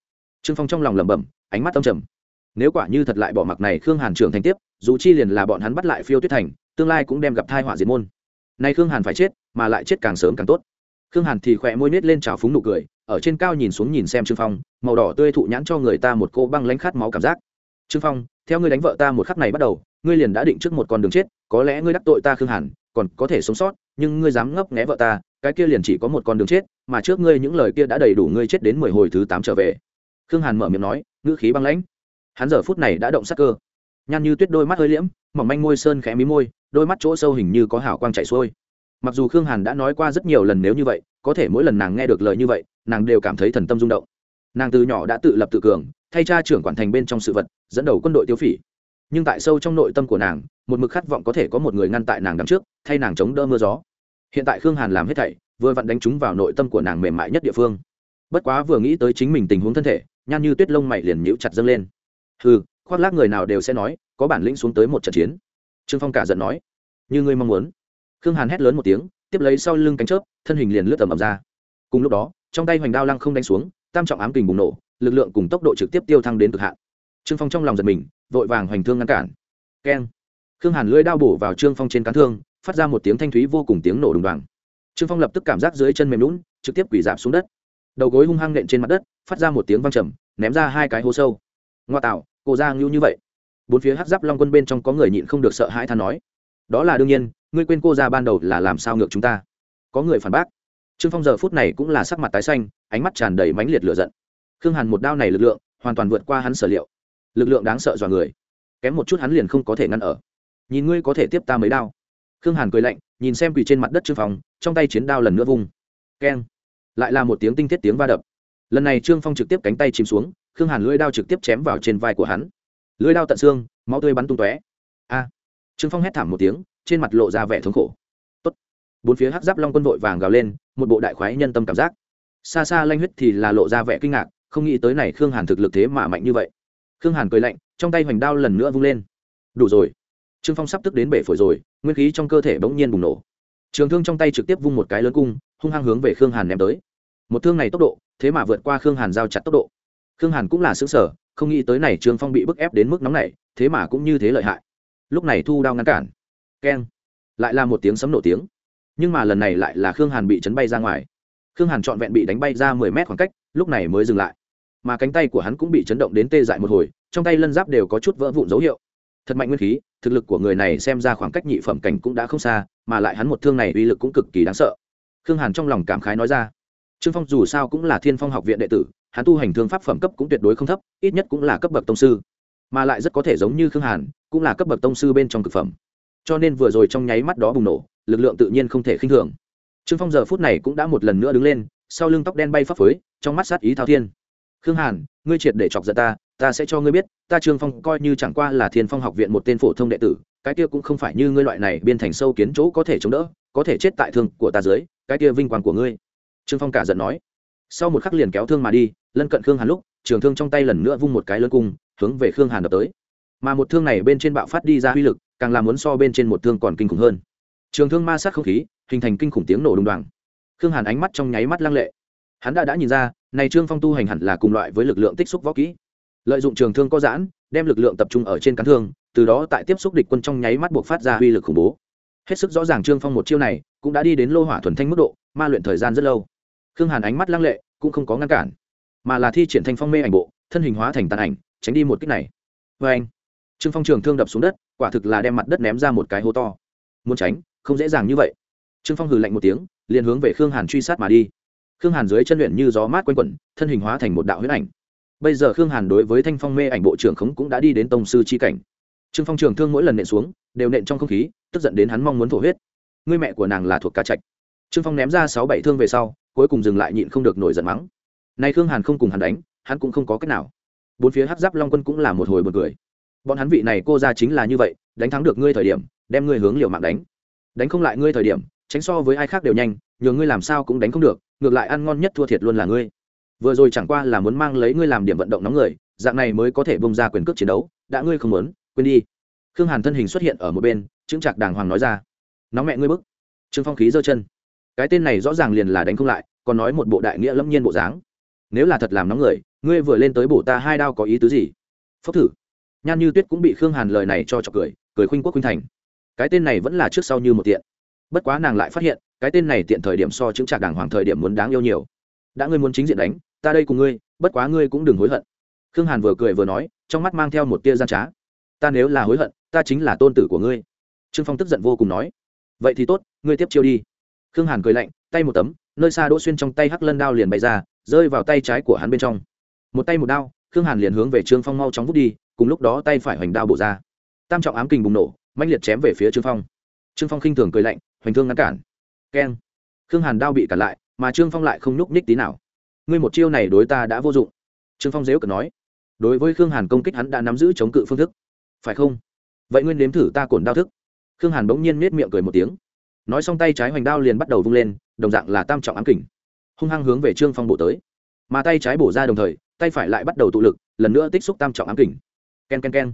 Trương phong trong lòng lẩm bẩm, ánh mắt âm trầm. Nếu quả như thật lại bỏ mặc này khương hàn trưởng thành tiếp, dù chi liền là bọn hắn bắt lại phiêu tuyết thành, tương lai cũng đem gặp thai họa diệt môn. Nay khương hàn phải chết, mà lại chết càng sớm càng tốt. Khương hàn thì khỏe môi nết lên trào phúng nụ cười, ở trên cao nhìn xuống nhìn xem trương phong, màu đỏ tươi thụ nhãn cho người ta một cô băng lánh khát máu cảm giác. Trương phong, theo ngươi đánh vợ ta một khắc này bắt đầu, ngươi liền đã định trước một con đường chết, có lẽ ngươi đắc tội ta khương hàn, còn có thể sống sót nhưng ngươi dám ngấp nghé vợ ta, cái kia liền chỉ có một con đường chết, mà trước ngươi những lời kia đã đầy đủ ngươi chết đến mười hồi thứ tám trở về. Khương hàn mở miệng nói, ngữ khí băng lãnh. Hắn giờ phút này đã động sắc cơ. Nhăn như tuyết đôi mắt hơi liễm, mỏng manh môi sơn khẽ mí môi, đôi mắt chỗ sâu hình như có hào quang chạy xuôi. Mặc dù khương hàn đã nói qua rất nhiều lần nếu như vậy, có thể mỗi lần nàng nghe được lời như vậy, nàng đều cảm thấy thần tâm rung động. Nàng từ nhỏ đã tự lập tự cường, thay cha trưởng quản thành bên trong sự vật, dẫn đầu quân đội tiêu phỉ nhưng tại sâu trong nội tâm của nàng, một mực khát vọng có thể có một người ngăn tại nàng đằng trước, thay nàng chống đỡ mưa gió. Hiện tại khương hàn làm hết thảy, vừa vặn đánh trúng vào nội tâm của nàng mềm mại nhất địa phương. Bất quá vừa nghĩ tới chính mình tình huống thân thể, nhan như tuyết lông mày liền nhíu chặt dâng lên. Hừ, khoác lác người nào đều sẽ nói, có bản lĩnh xuống tới một trận chiến. Trương phong cả giận nói, như ngươi mong muốn. Khương hàn hét lớn một tiếng, tiếp lấy sau lưng cánh chớp, thân hình liền lướt tầm ầm ra. Cùng lúc đó, trong tay hoành đao lăng không đánh xuống, tam trọng ám kình bùng nổ, lực lượng cùng tốc độ trực tiếp tiêu thăng đến cực hạn trương phong trong lòng giật mình, vội vàng hoành thương ngăn cản. Keng. Khương hàn lưỡi đao bổ vào trương phong trên cán thương, phát ra một tiếng thanh thúy vô cùng tiếng nổ đùng đoàng. Trương phong lập tức cảm giác dưới chân mềm lún trực tiếp quỷ giảm xuống đất. Đầu gối hung hăng nện trên mặt đất, phát ra một tiếng văng trầm, ném ra hai cái hố sâu. Ngoa tạo, cô ra ngưu như vậy. Bốn phía hát giáp long quân bên trong có người nhịn không được sợ hãi than nói. Đó là đương nhiên, ngươi quên cô ra ban đầu là làm sao ngược chúng ta. Có người phản bác. Trương phong giờ phút này cũng là sắc mặt tái xanh, ánh mắt tràn đầy mãnh liệt lửa giận. Khương hàn một đao này lực lượng, hoàn toàn vượt qua hắn sở liệu lực lượng đáng sợ dọa người. Kém một chút hắn liền không có thể ngăn ở. Nhìn ngươi có thể tiếp ta mấy đao. Khương hàn cười lạnh, nhìn xem quỳ trên mặt đất trương phong, trong tay chiến đao lần nữa vung. Keng. Lại là một tiếng tinh thiết tiếng va đập. Lần này trương phong trực tiếp cánh tay chìm xuống, khương hàn lưỡi đao trực tiếp chém vào trên vai của hắn. Lưỡi đao tận xương, máu tươi bắn tung tóe. A. Trương phong hét thảm một tiếng, trên mặt lộ ra vẻ thống khổ. Tốt. bốn phía hắc giáp long quân vội vàng gào lên, một bộ đại khoái nhân tâm cảm giác. Xa xa lanh huyết thì là lộ ra vẻ kinh ngạc, không nghĩ tới này khương hàn thực lực thế mà mạnh như vậy khương hàn cười lạnh, trong tay hoành đao lần nữa vung lên. Đủ rồi. Trương phong sắp tức đến bể phổi rồi, nguyên khí trong cơ thể bỗng nhiên bùng nổ. Trường thương trong tay trực tiếp vung một cái lớn cung, hung hăng hướng về khương hàn ném tới. Một thương này tốc độ, thế mà vượt qua khương hàn giao chặt tốc độ. Khương hàn cũng là xứng sở không nghĩ tới này trương phong bị bức ép đến mức nóng này thế mà cũng như thế lợi hại. Lúc này thu đao ngăn cản. Keng. Lại là một tiếng sấm nổ tiếng. Nhưng mà lần này lại là khương hàn bị chấn bay ra ngoài. Khương hàn trọn vẹn bị đánh bay ra mười mét khoảng cách, lúc này mới dừng lại mà cánh tay của hắn cũng bị chấn động đến tê dại một hồi, trong tay lân giáp đều có chút vỡ vụn dấu hiệu. Thật mạnh nguyên khí, thực lực của người này xem ra khoảng cách nhị phẩm cảnh cũng đã không xa, mà lại hắn một thương này uy lực cũng cực kỳ đáng sợ. Khương hàn trong lòng cảm khái nói ra. Trương phong dù sao cũng là thiên phong học viện đệ tử, hắn tu hành thương pháp phẩm cấp cũng tuyệt đối không thấp, ít nhất cũng là cấp bậc tông sư. Mà lại rất có thể giống như khương hàn, cũng là cấp bậc tông sư bên trong thực phẩm. Cho nên vừa rồi trong nháy mắt đó bùng nổ, lực lượng tự nhiên không thể khinh thường. Trương phong giờ phút này cũng đã một lần nữa đứng lên, sau lưng tóc đen bay phấp phới, trong mắt sát ý thao thiên khương hàn, ngươi triệt để chọc giận ta ta sẽ cho ngươi biết, ta trương phong coi như chẳng qua là thiên phong học viện một tên phổ thông đệ tử, cái kia cũng không phải như ngươi loại này biên thành sâu kiến chỗ có thể chống đỡ, có thể chết tại thương của ta dưới, cái kia vinh quang của ngươi. Trương phong cả giận nói. Sau một khắc liền kéo thương mà đi, lân cận khương hàn lúc, trường thương trong tay lần nữa vung một cái lớn cung, hướng về khương hàn đập tới. Mà một thương này bên trên bạo phát đi ra uy lực, càng làm muốn so bên trên một thương còn kinh khủng hơn. Trường thương ma sát không khí, hình thành kinh khủng tiếng nổ đùng đoàng. Khương hàn ánh mắt trong nháy mắt lăng lệ. Hắn đã đã nhìn ra này trương phong tu hành hẳn là cùng loại với lực lượng tích xúc võ kỹ. Lợi dụng trường thương có giãn, đem lực lượng tập trung ở trên cán thương, từ đó tại tiếp xúc địch quân trong nháy mắt buộc phát ra uy lực khủng bố. Hết sức rõ ràng trương phong một chiêu này cũng đã đi đến lô hỏa thuần thanh mức độ, ma luyện thời gian rất lâu. Khương hàn ánh mắt lăng lệ, cũng không có ngăn cản, mà là thi triển thanh phong mê ảnh bộ, thân hình hóa thành tàn ảnh, tránh đi một kích này. Vê anh, trương phong trường thương đập xuống đất, quả thực là đem mặt đất ném ra một cái hố to. Muốn tránh, không dễ dàng như vậy. Trương phong hừ lạnh một tiếng, liền hướng về khương hàn truy sát mà đi khương hàn dưới chân luyện như gió mát quanh quẩn, thân hình hóa thành một đạo huyết ảnh. Bây giờ khương hàn đối với thanh phong mê ảnh bộ trưởng khống cũng đã đi đến tông sư c h i cảnh. Trương phong trường thương mỗi lần nện xuống, đều nện trong không khí, tức giận đến hắn mong muốn thổ huyết. Người mẹ của nàng là thuộc ca trạch. Trương phong ném ra sáu bảy thương về sau, cuối cùng dừng lại nhịn không được nổi giận mắng. Nay khương hàn không cùng hắn đánh, hắn cũng không có cách nào. Bốn phía hát giáp long quân cũng là một hồi một cười. Bọn hắn vị này cô ra chính là như vậy, đánh thắng được ngươi thời điểm, đem ngươi hướng liều mạng đánh. Đánh không lại ngươi thời điểm, tránh so với ai khác đều nhanh nhờ ngươi làm sao cũng đánh không được, ngược lại ăn ngon nhất thua thiệt luôn là ngươi. Vừa rồi chẳng qua là muốn mang lấy ngươi làm điểm vận động nóng người, dạng này mới có thể bông ra quyền cước chiến đấu, đã ngươi không muốn, quên đi. Khương hàn thân hình xuất hiện ở một bên chứng trạc đàng hoàng nói ra. Nóng mẹ ngươi bức. Trương phong khí giơ chân. Cái tên này rõ ràng liền là đánh không lại, còn nói một bộ đại nghĩa lâm nhiên bộ dáng. Nếu là thật làm nóng người, ngươi vừa lên tới bổ ta hai đao có ý tứ gì? Phốc thử. Nhan như tuyết cũng bị khương hàn lời này cho trọc cười cười khuynh quốc khuynh thành. Cái tên này vẫn là trước sau như một tiện bất quá nàng lại phát hiện, cái tên này tiện thời điểm so chứng trạc đàng hoàng thời điểm muốn đáng yêu nhiều. Đã ngươi muốn chính diện đánh, ta đây cùng ngươi, bất quá ngươi cũng đừng hối hận. Khương hàn vừa cười vừa nói, trong mắt mang theo một tia gian trá. Ta nếu là hối hận, ta chính là tôn tử của ngươi. Trương phong tức giận vô cùng nói. Vậy thì tốt, ngươi tiếp chiêu đi. Khương hàn cười lạnh, tay một tấm, nơi xa đỗ xuyên trong tay hắc lân đao liền bay ra, rơi vào tay trái của hắn bên trong. Một tay một đao, khương hàn liền hướng về trương phong mau chóng vút đi, cùng lúc đó tay phải hoành đao bổ ra. Tam trọng ám kình bùng nổ mạnh liệt chém về phía trương phong. Trương phong khinh thường cười lạnh hoành thương ngăn cản. Keng. Khương hàn đao bị cản lại, mà trương phong lại không nhúc nhích tí nào. Ngươi một chiêu này đối ta đã vô dụng. Trương phong dếu cờ nói. Đối với khương hàn công kích hắn đã nắm giữ chống cự phương thức. Phải không? Vậy nguyên nếm thử ta cổn đao thức. Khương hàn bỗng nhiên nết miệng cười một tiếng. Nói xong tay trái hoành đao liền bắt đầu vung lên, đồng dạng là tam trọng ám kình. Hung hăng hướng về trương phong bổ tới. Mà tay trái bổ ra đồng thời, tay phải lại bắt đầu tụ lực, lần nữa tích xúc tam trọng ám kình. K e n k e n k e n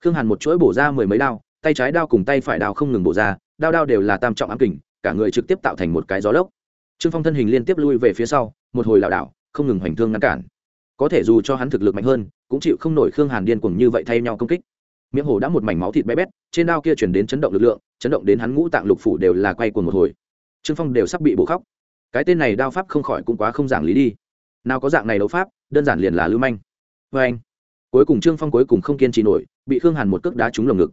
khương hàn một chuỗi bổ ra mười mấy đao, tay trái đao cùng tay phải đao không ngừng bổ ra đao đao đều là tam trọng ám kình, cả người trực tiếp tạo thành một cái gió lốc. Trương phong thân hình liên tiếp lui về phía sau, một hồi lảo đảo, không ngừng hoành thương ngăn cản. Có thể dù cho hắn thực lực mạnh hơn, cũng chịu không nổi khương hàn điên cuồng như vậy thay nhau công kích. Miệng hổ đã một mảnh máu thịt bé bét, trên đao kia chuyển đến chấn động lực lượng, chấn động đến hắn ngũ tạng lục phủ đều là quay cuồng một hồi. Trương phong đều sắp bị bổ khóc. Cái tên này đao pháp không khỏi cũng quá không giảng lý đi. Nào có dạng này đấu pháp, đơn giản liền là lưu manh. Vê anh cuối cùng trương phong cuối cùng không kiên trì nổi, bị khương hàn một cước đá trúng lồng ngực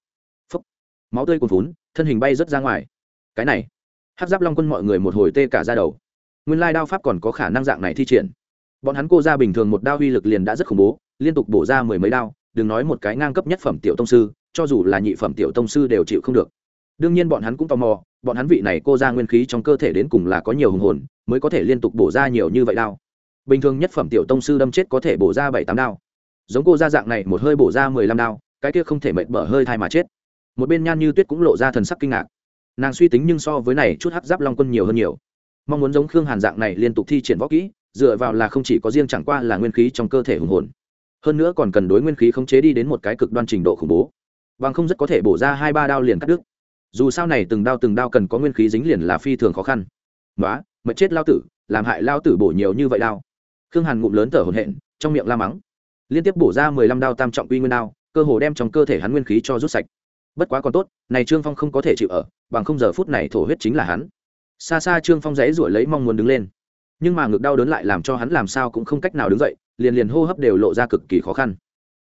máu tươi cuồn vốn thân hình bay rớt ra ngoài. Cái này hát giáp long quân mọi người một hồi tê cả ra đầu. Nguyên lai đao pháp còn có khả năng dạng này thi triển. Bọn hắn cô ra bình thường một đao uy lực liền đã rất khủng bố, liên tục bổ ra mười mấy đao, đừng nói một cái ngang cấp nhất phẩm tiểu tông sư, cho dù là nhị phẩm tiểu tông sư đều chịu không được. Đương nhiên bọn hắn cũng tò mò, bọn hắn vị này cô ra nguyên khí trong cơ thể đến cùng là có nhiều hùng hồn, mới có thể liên tục bổ ra nhiều như vậy đao. Bình thường nhất phẩm tiểu tông sư đâm chết có thể bổ ra bảy tám đao. Giống cô ra dạng này một hơi bổ ra mười lăm đao, cái kia không thể mệt mở hơi thai mà chết một bên nhan như tuyết cũng lộ ra thần sắc kinh ngạc. Nàng suy tính nhưng so với này chút hắc giáp long quân nhiều hơn nhiều. Mong muốn giống khương hàn dạng này liên tục thi triển võ kỹ, dựa vào là không chỉ có riêng chẳng qua là nguyên khí trong cơ thể hùng hồn. Hơn nữa còn cần đối nguyên khí khống chế đi đến một cái cực đoan trình độ khủng bố. Bằng không rất có thể bổ ra hai ba đao liền cắt đứt. Dù sao này từng đao từng đao cần có nguyên khí dính liền là phi thường khó khăn. Nói mật chết lao tử, làm hại lao tử bổ nhiều như vậy đao. Khương hàn ngụm lớn thở hổn hển, trong miệng la mắng. Liên tiếp bổ ra mười lăm đao tam trọng quy nguyên đao, cơ hồ đem trong cơ thể hắn nguyên khí cho rút sạch bất quá còn tốt, này trương phong không có thể chịu ở, bằng không giờ phút này thổ huyết chính là hắn. Xa xa trương phong dãy ruổi lấy mong muốn đứng lên. Nhưng mà ngực đau đớn lại làm cho hắn làm sao cũng không cách nào đứng dậy, liền liền hô hấp đều lộ ra cực kỳ khó khăn.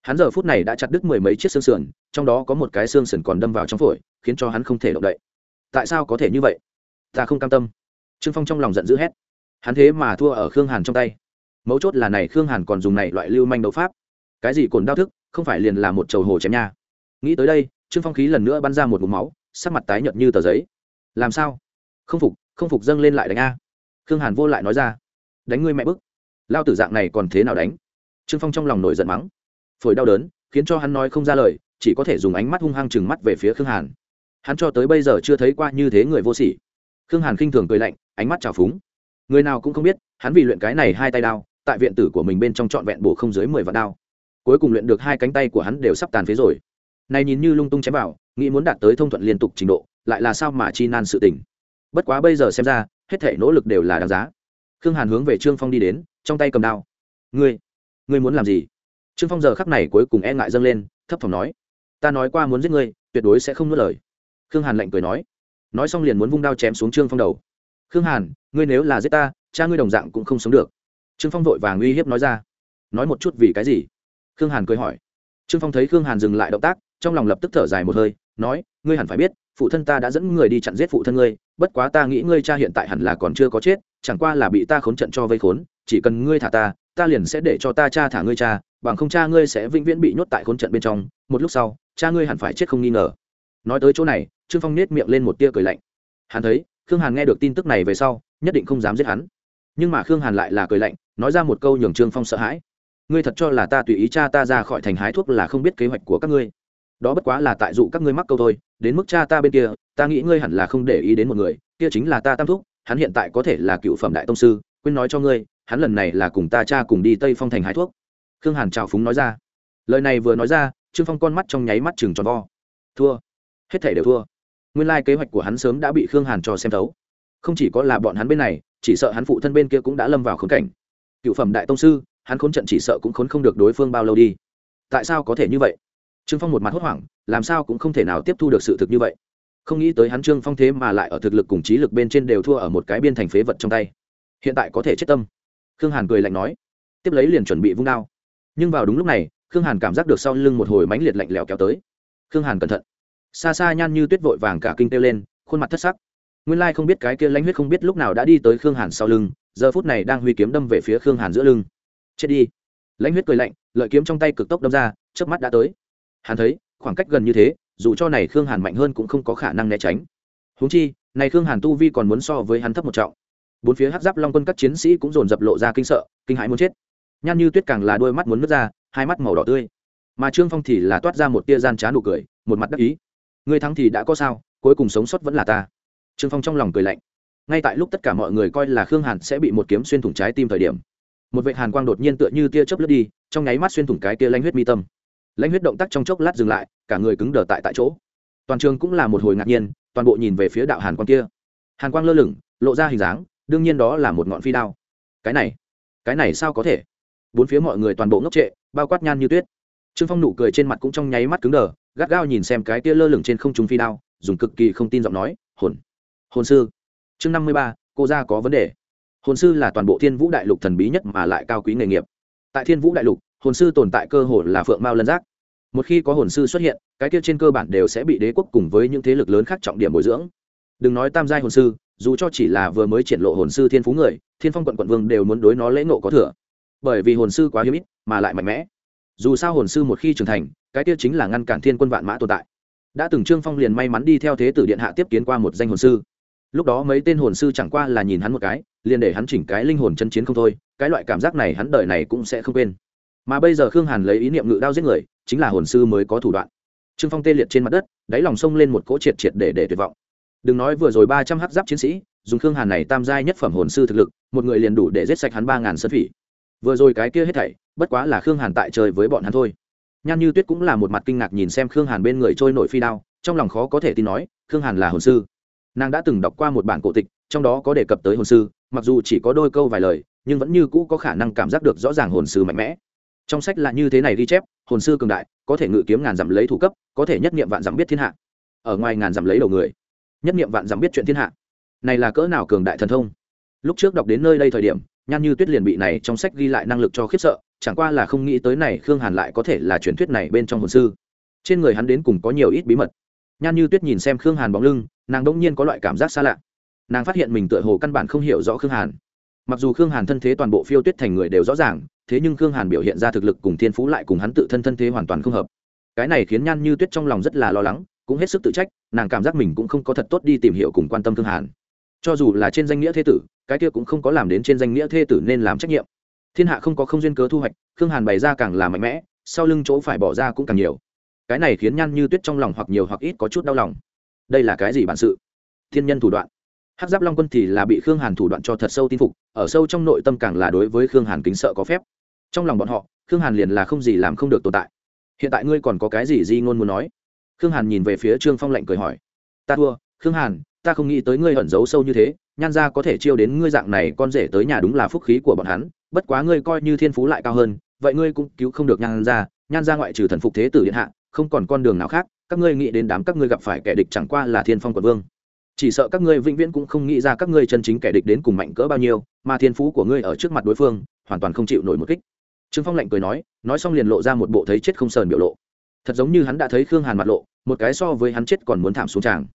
Hắn giờ phút này đã chặt đứt mười mấy chiếc xương sườn, trong đó có một cái xương sườn còn đâm vào trong phổi, khiến cho hắn không thể động đậy. Tại sao có thể như vậy? Ta không cam tâm. Trương phong trong lòng giận dữ hét. Hắn thế mà thua ở khương hàn trong tay. Mấu chốt là này khương hàn còn dùng này loại lưu manh đấu pháp. Cái gì cồn đau thức, không phải liền là một chầu hồ chém nha. Nghĩ tới đây trương phong khí lần nữa bắn ra một mụm máu, sắc mặt tái nhợt như tờ giấy. Làm sao? Không phục không phục dâng lên lại đánh a. Khương hàn vô lại nói ra. Đánh ngươi mẹ bức. Lao tử dạng này còn thế nào đánh? Trương phong trong lòng nổi giận mắng. Phổi đau đớn, khiến cho hắn nói không ra lời, chỉ có thể dùng ánh mắt hung hăng chừng mắt về phía khương hàn. Hắn cho tới bây giờ chưa thấy qua như thế người vô sỉ. Khương hàn khinh thường cười lạnh, ánh mắt trào phúng. Người nào cũng không biết, hắn vì luyện cái này hai tay đao, tại viện tử của mình bên trong trọn vẹn bổ không dưới mười vạn đao. Cuối cùng luyện được hai cánh tay của hắn đều sắp tàn phế rồi này nhìn như lung tung chém vào, nghĩ muốn đạt tới thông thuận liên tục trình độ, lại là sao mà chi nan sự tình. Bất quá bây giờ xem ra, hết thể nỗ lực đều là đáng giá. Khương hàn hướng về trương phong đi đến, trong tay cầm đao. Ngươi ngươi muốn làm gì? Trương phong giờ khắc này cuối cùng e ngại dâng lên, thấp thỏm nói. Ta nói qua muốn giết ngươi, tuyệt đối sẽ không nuốt lời. Khương hàn lạnh cười nói. Nói xong liền muốn vung đao chém xuống trương phong đầu. Khương hàn, ngươi nếu là giết ta, cha ngươi đồng dạng cũng không sống được. Trương phong vội vàng uy hiếp nói ra. Nói một chút vì cái gì? Khương hàn cười hỏi. Trương phong thấy khương hàn dừng lại động tác trong lòng lập tức thở dài một hơi, nói, ngươi hẳn phải biết, phụ thân ta đã dẫn người đi chặn giết phụ thân ngươi, bất quá ta nghĩ ngươi cha hiện tại hẳn là còn chưa có chết, chẳng qua là bị ta khốn trận cho vây khốn, chỉ cần ngươi thả ta ta liền sẽ để cho ta cha thả ngươi cha, bằng không cha ngươi sẽ vĩnh viễn bị nhốt tại khốn trận bên trong. Một lúc sau, cha ngươi hẳn phải chết không nghi ngờ. Nói tới chỗ này, trương phong nết miệng lên một tia cười lạnh. Hắn thấy, khương hàn nghe được tin tức này về sau, nhất định không dám giết hắn. Nhưng mà khương hàn lại là cười lạnh, nói ra một câu nhường trương phong sợ hãi. Ngươi thật cho là ta tùy ý cha ta ra khỏi thành hái thuốc là không biết kế hoạch của các ngươi đó bất quá là tại dụ các ngươi mắc câu thôi, đến mức cha ta bên kia, ta nghĩ ngươi hẳn là không để ý đến một người, kia chính là ta tam thúc, hắn hiện tại có thể là cựu phẩm đại tông sư, quên nói cho ngươi, hắn lần này là cùng ta cha cùng đi tây phong thành hái thuốc. Khương hàn trào phúng nói ra. Lời này vừa nói ra, trương phong con mắt trong nháy mắt chừng tròn vo. Thua. Hết thể đều thua. Nguyên lai kế hoạch của hắn sớm đã bị khương hàn cho xem thấu. Không chỉ có là bọn hắn bên này, chỉ sợ hắn phụ thân bên kia cũng đã lâm vào khốn cảnh. Cựu phẩm đại tông sư, hắn khốn trận chỉ sợ cũng khốn không được đối phương bao lâu đi. Tại sao có thể như vậy? Trương phong một mặt hốt hoảng, làm sao cũng không thể nào tiếp thu được sự thực như vậy. Không nghĩ tới hắn trương phong thế mà lại ở thực lực cùng trí lực bên trên đều thua ở một cái biên thành phế vật trong tay. Hiện tại có thể chết tâm. Khương hàn cười lạnh nói. Tiếp lấy liền chuẩn bị vung đao. Nhưng vào đúng lúc này, khương hàn cảm giác được sau lưng một hồi mánh liệt lạnh lẽo kéo tới. Khương hàn cẩn thận. Xa xa nhan như tuyết vội vàng cả kinh kêu lên, khuôn mặt thất sắc. Nguyên lai không biết cái kia lãnh huyết không biết lúc nào đã đi tới khương hàn sau lưng, giờ phút này đang huy kiếm đâm về phía khương hàn giữa lưng. Chết đi. Lãnh huyết cười lạnh, lợi kiếm trong tay cực tốc đâm ra trước mắt đã tới hắn thấy, khoảng cách gần như thế, dù cho này khương hàn mạnh hơn cũng không có khả năng né tránh. Húng chi, này khương hàn tu vi còn muốn so với hắn thấp một trọng. Bốn phía hát giáp long quân các chiến sĩ cũng dồn dập lộ ra kinh sợ, kinh hãi muốn chết. Nhan như tuyết càng là đôi mắt muốn nứt ra, hai mắt màu đỏ tươi. Mà trương phong thì là toát ra một tia gian trá nụ cười, một mặt đắc ý. Người thắng thì đã có sao, cuối cùng sống sót vẫn là ta. Trương phong trong lòng cười lạnh. Ngay tại lúc tất cả mọi người coi là khương hàn sẽ bị một kiếm xuyên thủng trái tim thời điểm, một vệ hàn quang đột nhiên tựa như tia chớp lướt đi, trong nháy mắt xuyên thủng cái tia lanh huyết mi tâm lãnh huyết động tác trong chốc lát dừng lại, cả người cứng đờ tại tại chỗ. Toàn trường cũng là một hồi ngạc nhiên, toàn bộ nhìn về phía đạo hàn quang kia. Hàn quang lơ lửng, lộ ra hình dáng, đương nhiên đó là một ngọn phi đao. Cái này cái này sao có thể? Bốn phía mọi người toàn bộ ngốc trệ, bao quát nhan như tuyết. Trương phong nụ cười trên mặt cũng trong nháy mắt cứng đờ, gắt gao nhìn xem cái tia lơ lửng trên không trung phi đao, dùng cực kỳ không tin giọng nói, hồn hồn sư. Chương năm mươi ba, cô ra có vấn đề. Hồn sư là toàn bộ thiên vũ đại lục thần bí nhất mà lại cao quý nghề nghiệp. Tại thiên vũ đại lục hồn sư tồn tại cơ hội là phượng mao lân giác. Một khi có hồn sư xuất hiện, cái kia trên cơ bản đều sẽ bị đế quốc cùng với những thế lực lớn khác trọng điểm bồi dưỡng. Đừng nói tam giai hồn sư, dù cho chỉ là vừa mới triển lộ hồn sư thiên phú người, thiên phong quận quận vương đều muốn đối nó lễ nộ có thừa. Bởi vì hồn sư quá hiếm ít, mà lại mạnh mẽ. Dù sao hồn sư một khi trưởng thành, cái kia chính là ngăn cản thiên quân vạn mã tồn tại. Đã từng trương phong liền may mắn đi theo thế tử điện hạ tiếp kiến qua một danh hồn sư. Lúc đó mấy tên hồn sư chẳng qua là nhìn hắn một cái, liền để hắn chỉnh cái linh hồn chân chiến không thôi, cái loại cảm giác này hắn đời này cũng sẽ không quên mà bây giờ khương hàn lấy ý niệm ngự đao giết người, chính là hồn sư mới có thủ đoạn. Trương phong tê liệt trên mặt đất, đáy lòng sông lên một cỗ triệt triệt để để tuyệt vọng. Đừng nói vừa rồi ba trăm h giáp chiến sĩ, dùng khương hàn này tam giai nhất phẩm hồn sư thực lực, một người liền đủ để giết sạch hắn ba ngàn sân phỉ. Vừa rồi cái kia hết thảy, bất quá là khương hàn tại trời với bọn hắn thôi. Nhan như tuyết cũng là một mặt kinh ngạc nhìn xem khương hàn bên người trôi nổi phi đao, trong lòng khó có thể tin nói, khương hàn là hồn sư. Nàng đã từng đọc qua một bản cổ tịch, trong đó có đề cập tới hồn sư, mặc dù chỉ có đôi câu vài lời, nhưng vẫn như cũ có khả năng cảm giác được rõ ràng hồn sư mạnh mẽ trong sách là như thế này ghi chép, hồn sư cường đại, có thể ngự kiếm ngàn dặm lấy thủ cấp, có thể nhất nghiệm vạn dặm biết thiên hạ. Ở ngoài ngàn dặm lấy đầu người, nhất nghiệm vạn dặm biết chuyện thiên hạ. Này là cỡ nào cường đại thần thông? Lúc trước đọc đến nơi đây thời điểm, nhan như tuyết liền bị này trong sách ghi lại năng lực cho khiếp sợ, chẳng qua là không nghĩ tới này khương hàn lại có thể là truyền thuyết này bên trong hồn sư. Trên người hắn đến cùng có nhiều ít bí mật. Nhan như tuyết nhìn xem khương hàn bóng lưng, nàng đông nhiên có loại cảm giác xa lạ. Nàng phát hiện mình tựa hồ căn bản không hiểu rõ khương hàn. Mặc dù khương hàn thân thế toàn bộ phiêu tuyết thành người đều rõ ràng thế nhưng khương hàn biểu hiện ra thực lực cùng thiên phú lại cùng hắn tự thân thân thế hoàn toàn không hợp. Cái này khiến nhan như tuyết trong lòng rất là lo lắng, cũng hết sức tự trách, nàng cảm giác mình cũng không có thật tốt đi tìm hiểu cùng quan tâm khương hàn. Cho dù là trên danh nghĩa thế tử, cái kia cũng không có làm đến trên danh nghĩa thế tử nên làm trách nhiệm. Thiên hạ không có không duyên cớ thu hoạch, khương hàn bày ra càng là mạnh mẽ, sau lưng chỗ phải bỏ ra cũng càng nhiều. Cái này khiến nhan như tuyết trong lòng hoặc nhiều hoặc ít có chút đau lòng. Đây là cái gì bản sự? Thiên nhân thủ đoạn. Hát giáp long quân thì là bị khương hàn thủ đoạn cho thật sâu tin phục, ở sâu trong nội tâm càng là đối với khương hàn kính sợ có phép trong lòng bọn họ, khương hàn liền là không gì làm không được tồn tại. Hiện tại ngươi còn có cái gì di ngôn muốn nói? Khương hàn nhìn về phía trương phong lạnh cười hỏi. Ta thua, khương hàn, ta không nghĩ tới ngươi ẩn giấu sâu như thế, nhan ra có thể chiêu đến ngươi dạng này con rể tới nhà đúng là phúc khí của bọn hắn, bất quá ngươi coi như thiên phú lại cao hơn, vậy ngươi cũng cứu không được nhan ra nhan ra ngoại trừ thần phục thế tử điện hạ, không còn con đường nào khác, các ngươi nghĩ đến đám các ngươi gặp phải kẻ địch chẳng qua là thiên phong quận vương. Chỉ sợ các ngươi vĩnh viễn cũng không nghĩ ra các ngươi chân chính kẻ địch đến cùng mạnh cỡ bao nhiêu, mà thiên phú của ngươi ở trước mặt đối phương, hoàn toàn không chịu nổi một kích trương phong lạnh cười nói nói xong liền lộ ra một bộ thấy chết không sờn biểu lộ. Thật giống như hắn đã thấy khương hàn mặt lộ, một cái so với hắn chết còn muốn thảm xuống tràng.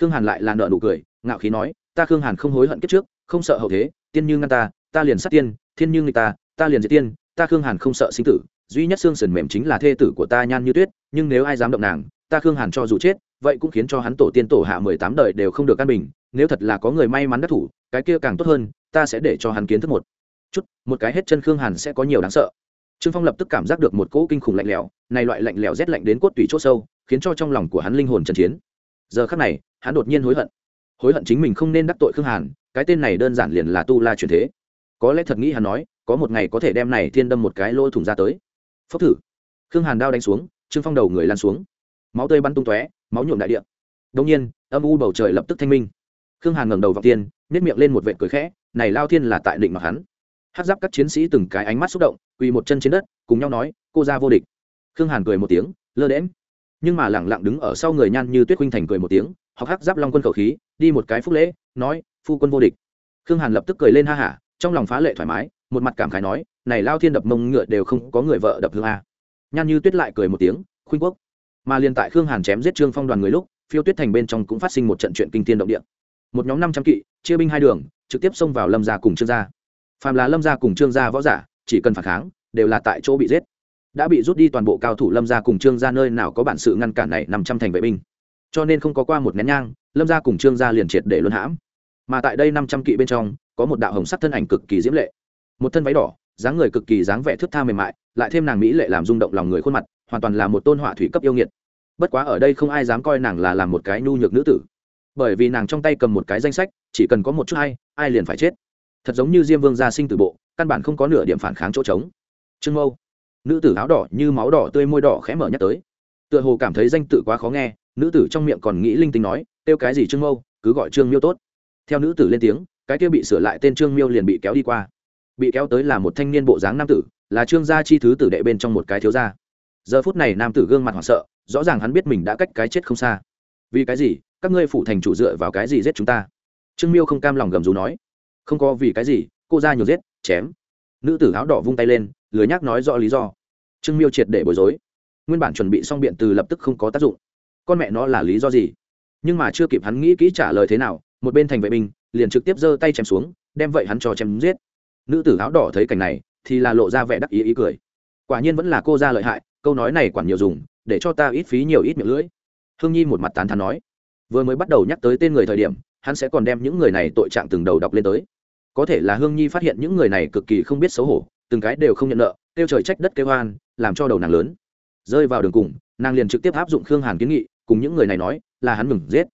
Khương hàn lại là nợ nụ cười, ngạo khí nói, ta khương hàn không hối hận kiếp trước, không sợ hậu thế, tiên như ngăn ta ta liền sát tiên, thiên như người ta ta liền diệt tiên, ta khương hàn không sợ sinh tử, duy nhất xương sườn mềm chính là thê tử của ta nhan như tuyết, nhưng nếu ai dám động nàng, ta khương hàn cho dù chết, vậy cũng khiến cho hắn tổ tiên tổ hạ mười tám đời đều không được căn bình, nếu thật là có người may mắn đắc thủ, cái kia càng tốt hơn, ta sẽ để cho hắn kiến thức một chút, một cái hết chân khương hàn sẽ có nhiều đáng sợ. Trương phong lập tức cảm giác được một cỗ kinh khủng lạnh lẽo, này loại lạnh lẽo rét lạnh đến cốt tủy c h ỗ sâu, khiến cho trong lòng của hắn linh hồn trần chiến. Giờ khắc này, hắn đột nhiên hối hận. Hối hận chính mình không nên đắc tội khương hàn, cái tên này đơn giản liền là tu la truyền thế. Có lẽ thật nghĩ hắn nói, có một ngày có thể đem này thiên đâm một cái lỗ thủng ra tới. Phốc thử. Khương hàn đao đánh xuống, trương phong đầu người lan xuống. Máu tươi bắn tung tóe, máu nhuộm đại địa. Đông nhiên, âm u bầu trời lập tức thanh minh. Khương hàn ngẩng đầu vào tiên nếp miệng lên một vệ cười khẽ, này lao thiên là tại định mặc hắn hát giáp các chiến sĩ từng cái ánh mắt xúc động, quỳ một chân trên đất, cùng nhau nói, cô ra vô địch. Khương hàn cười một tiếng, lơ đễm nhưng mà lẳng lặng đứng ở sau người nhan như tuyết huynh thành cười một tiếng, học hát giáp long quân khẩu khí, đi một cái phúc lễ, nói, phu quân vô địch. Khương hàn lập tức cười lên ha hả, trong lòng phá lệ thoải mái, một mặt cảm khái nói, này lao thiên đập mông ngựa đều không có người vợ đập hương a. Nhan như tuyết lại cười một tiếng, khuynh quốc. Mà liền tại khương hàn chém giết trương phong đoàn người lúc, phiêu tuyết thành bên trong cũng phát sinh một trận chuyện kinh tiên động địa. Một nhóm năm trăm kỵ, chia binh hai đường, trực tiếp xông vào lâm gia cùng trương gia phàm là lâm gia cùng trương gia võ giả, chỉ cần phản kháng, đều là tại chỗ bị giết. Đã bị rút đi toàn bộ cao thủ lâm gia cùng trương gia nơi nào có bản sự ngăn cản này nằm trăm thành vệ binh. Cho nên không có qua một nén nhang, lâm gia cùng trương gia liền triệt để luân hãm. Mà tại đây năm trăm kỵ bên trong, có một đạo hồng sắc thân ảnh cực kỳ diễm lệ. Một thân váy đỏ, dáng người cực kỳ dáng vẻ thước tha mềm mại, lại thêm nàng mỹ lệ làm rung động lòng người khuôn mặt, hoàn toàn là một tôn họa thủy cấp yêu nghiệt. Bất quá ở đây không ai dám coi nàng là làm một cái nhu nhược nữ tử. Bởi vì nàng trong tay cầm một cái danh sách, chỉ cần có một chút hay, ai liền phải chết thật giống như diêm vương gia sinh từ bộ, căn bản không có nửa điểm phản kháng chỗ trống. Trương mâu, nữ tử áo đỏ như máu đỏ tươi môi đỏ khẽ mở nhắc tới. Tựa hồ cảm thấy danh tự quá khó nghe, nữ tử trong miệng còn nghĩ linh tính nói, kêu cái gì trương mâu, cứ gọi trương miêu tốt. Theo nữ tử lên tiếng, cái kia bị sửa lại tên trương miêu liền bị kéo đi qua. Bị kéo tới là một thanh niên bộ dáng nam tử, là trương gia chi thứ tử đệ bên trong một cái thiếu gia. Giờ phút này nam tử gương mặt hoảng sợ, rõ ràng hắn biết mình đã cách cái chết không xa. Vì cái gì? Các ngươi phụ thành chủ dựa vào cái gì giết chúng ta? Trương miêu không cam lòng gầm rú nói không có vì cái gì, cô ra nhiều giết, chém. Nữ tử áo đỏ vung tay lên, lười nhác nói rõ lý do. Trương miêu triệt để bối rối. Nguyên bản chuẩn bị xong biện từ lập tức không có tác dụng. Con mẹ nó là lý do gì? Nhưng mà chưa kịp hắn nghĩ kỹ trả lời thế nào, một bên thành vệ binh liền trực tiếp giơ tay chém xuống, đem vậy hắn cho chém giết. Nữ tử áo đỏ thấy cảnh này thì là lộ ra vẻ đắc ý ý cười. Quả nhiên vẫn là cô ra lợi hại, câu nói này quản nhiều dùng, để cho ta ít phí nhiều ít miệng lưỡi. Hương nhi một mặt tán thán nói. Vừa mới bắt đầu nhắc tới tên người thời điểm, hắn sẽ còn đem những người này tội trạng từng đầu đọc lên tới có thể là hương nhi phát hiện những người này cực kỳ không biết xấu hổ, từng cái đều không nhận nợ, kêu trời trách đất kêu hoan làm cho đầu nàng lớn. Rơi vào đường cùng, nàng liền trực tiếp áp dụng khương hàn kiến nghị, cùng những người này nói, là hắn mừng giết.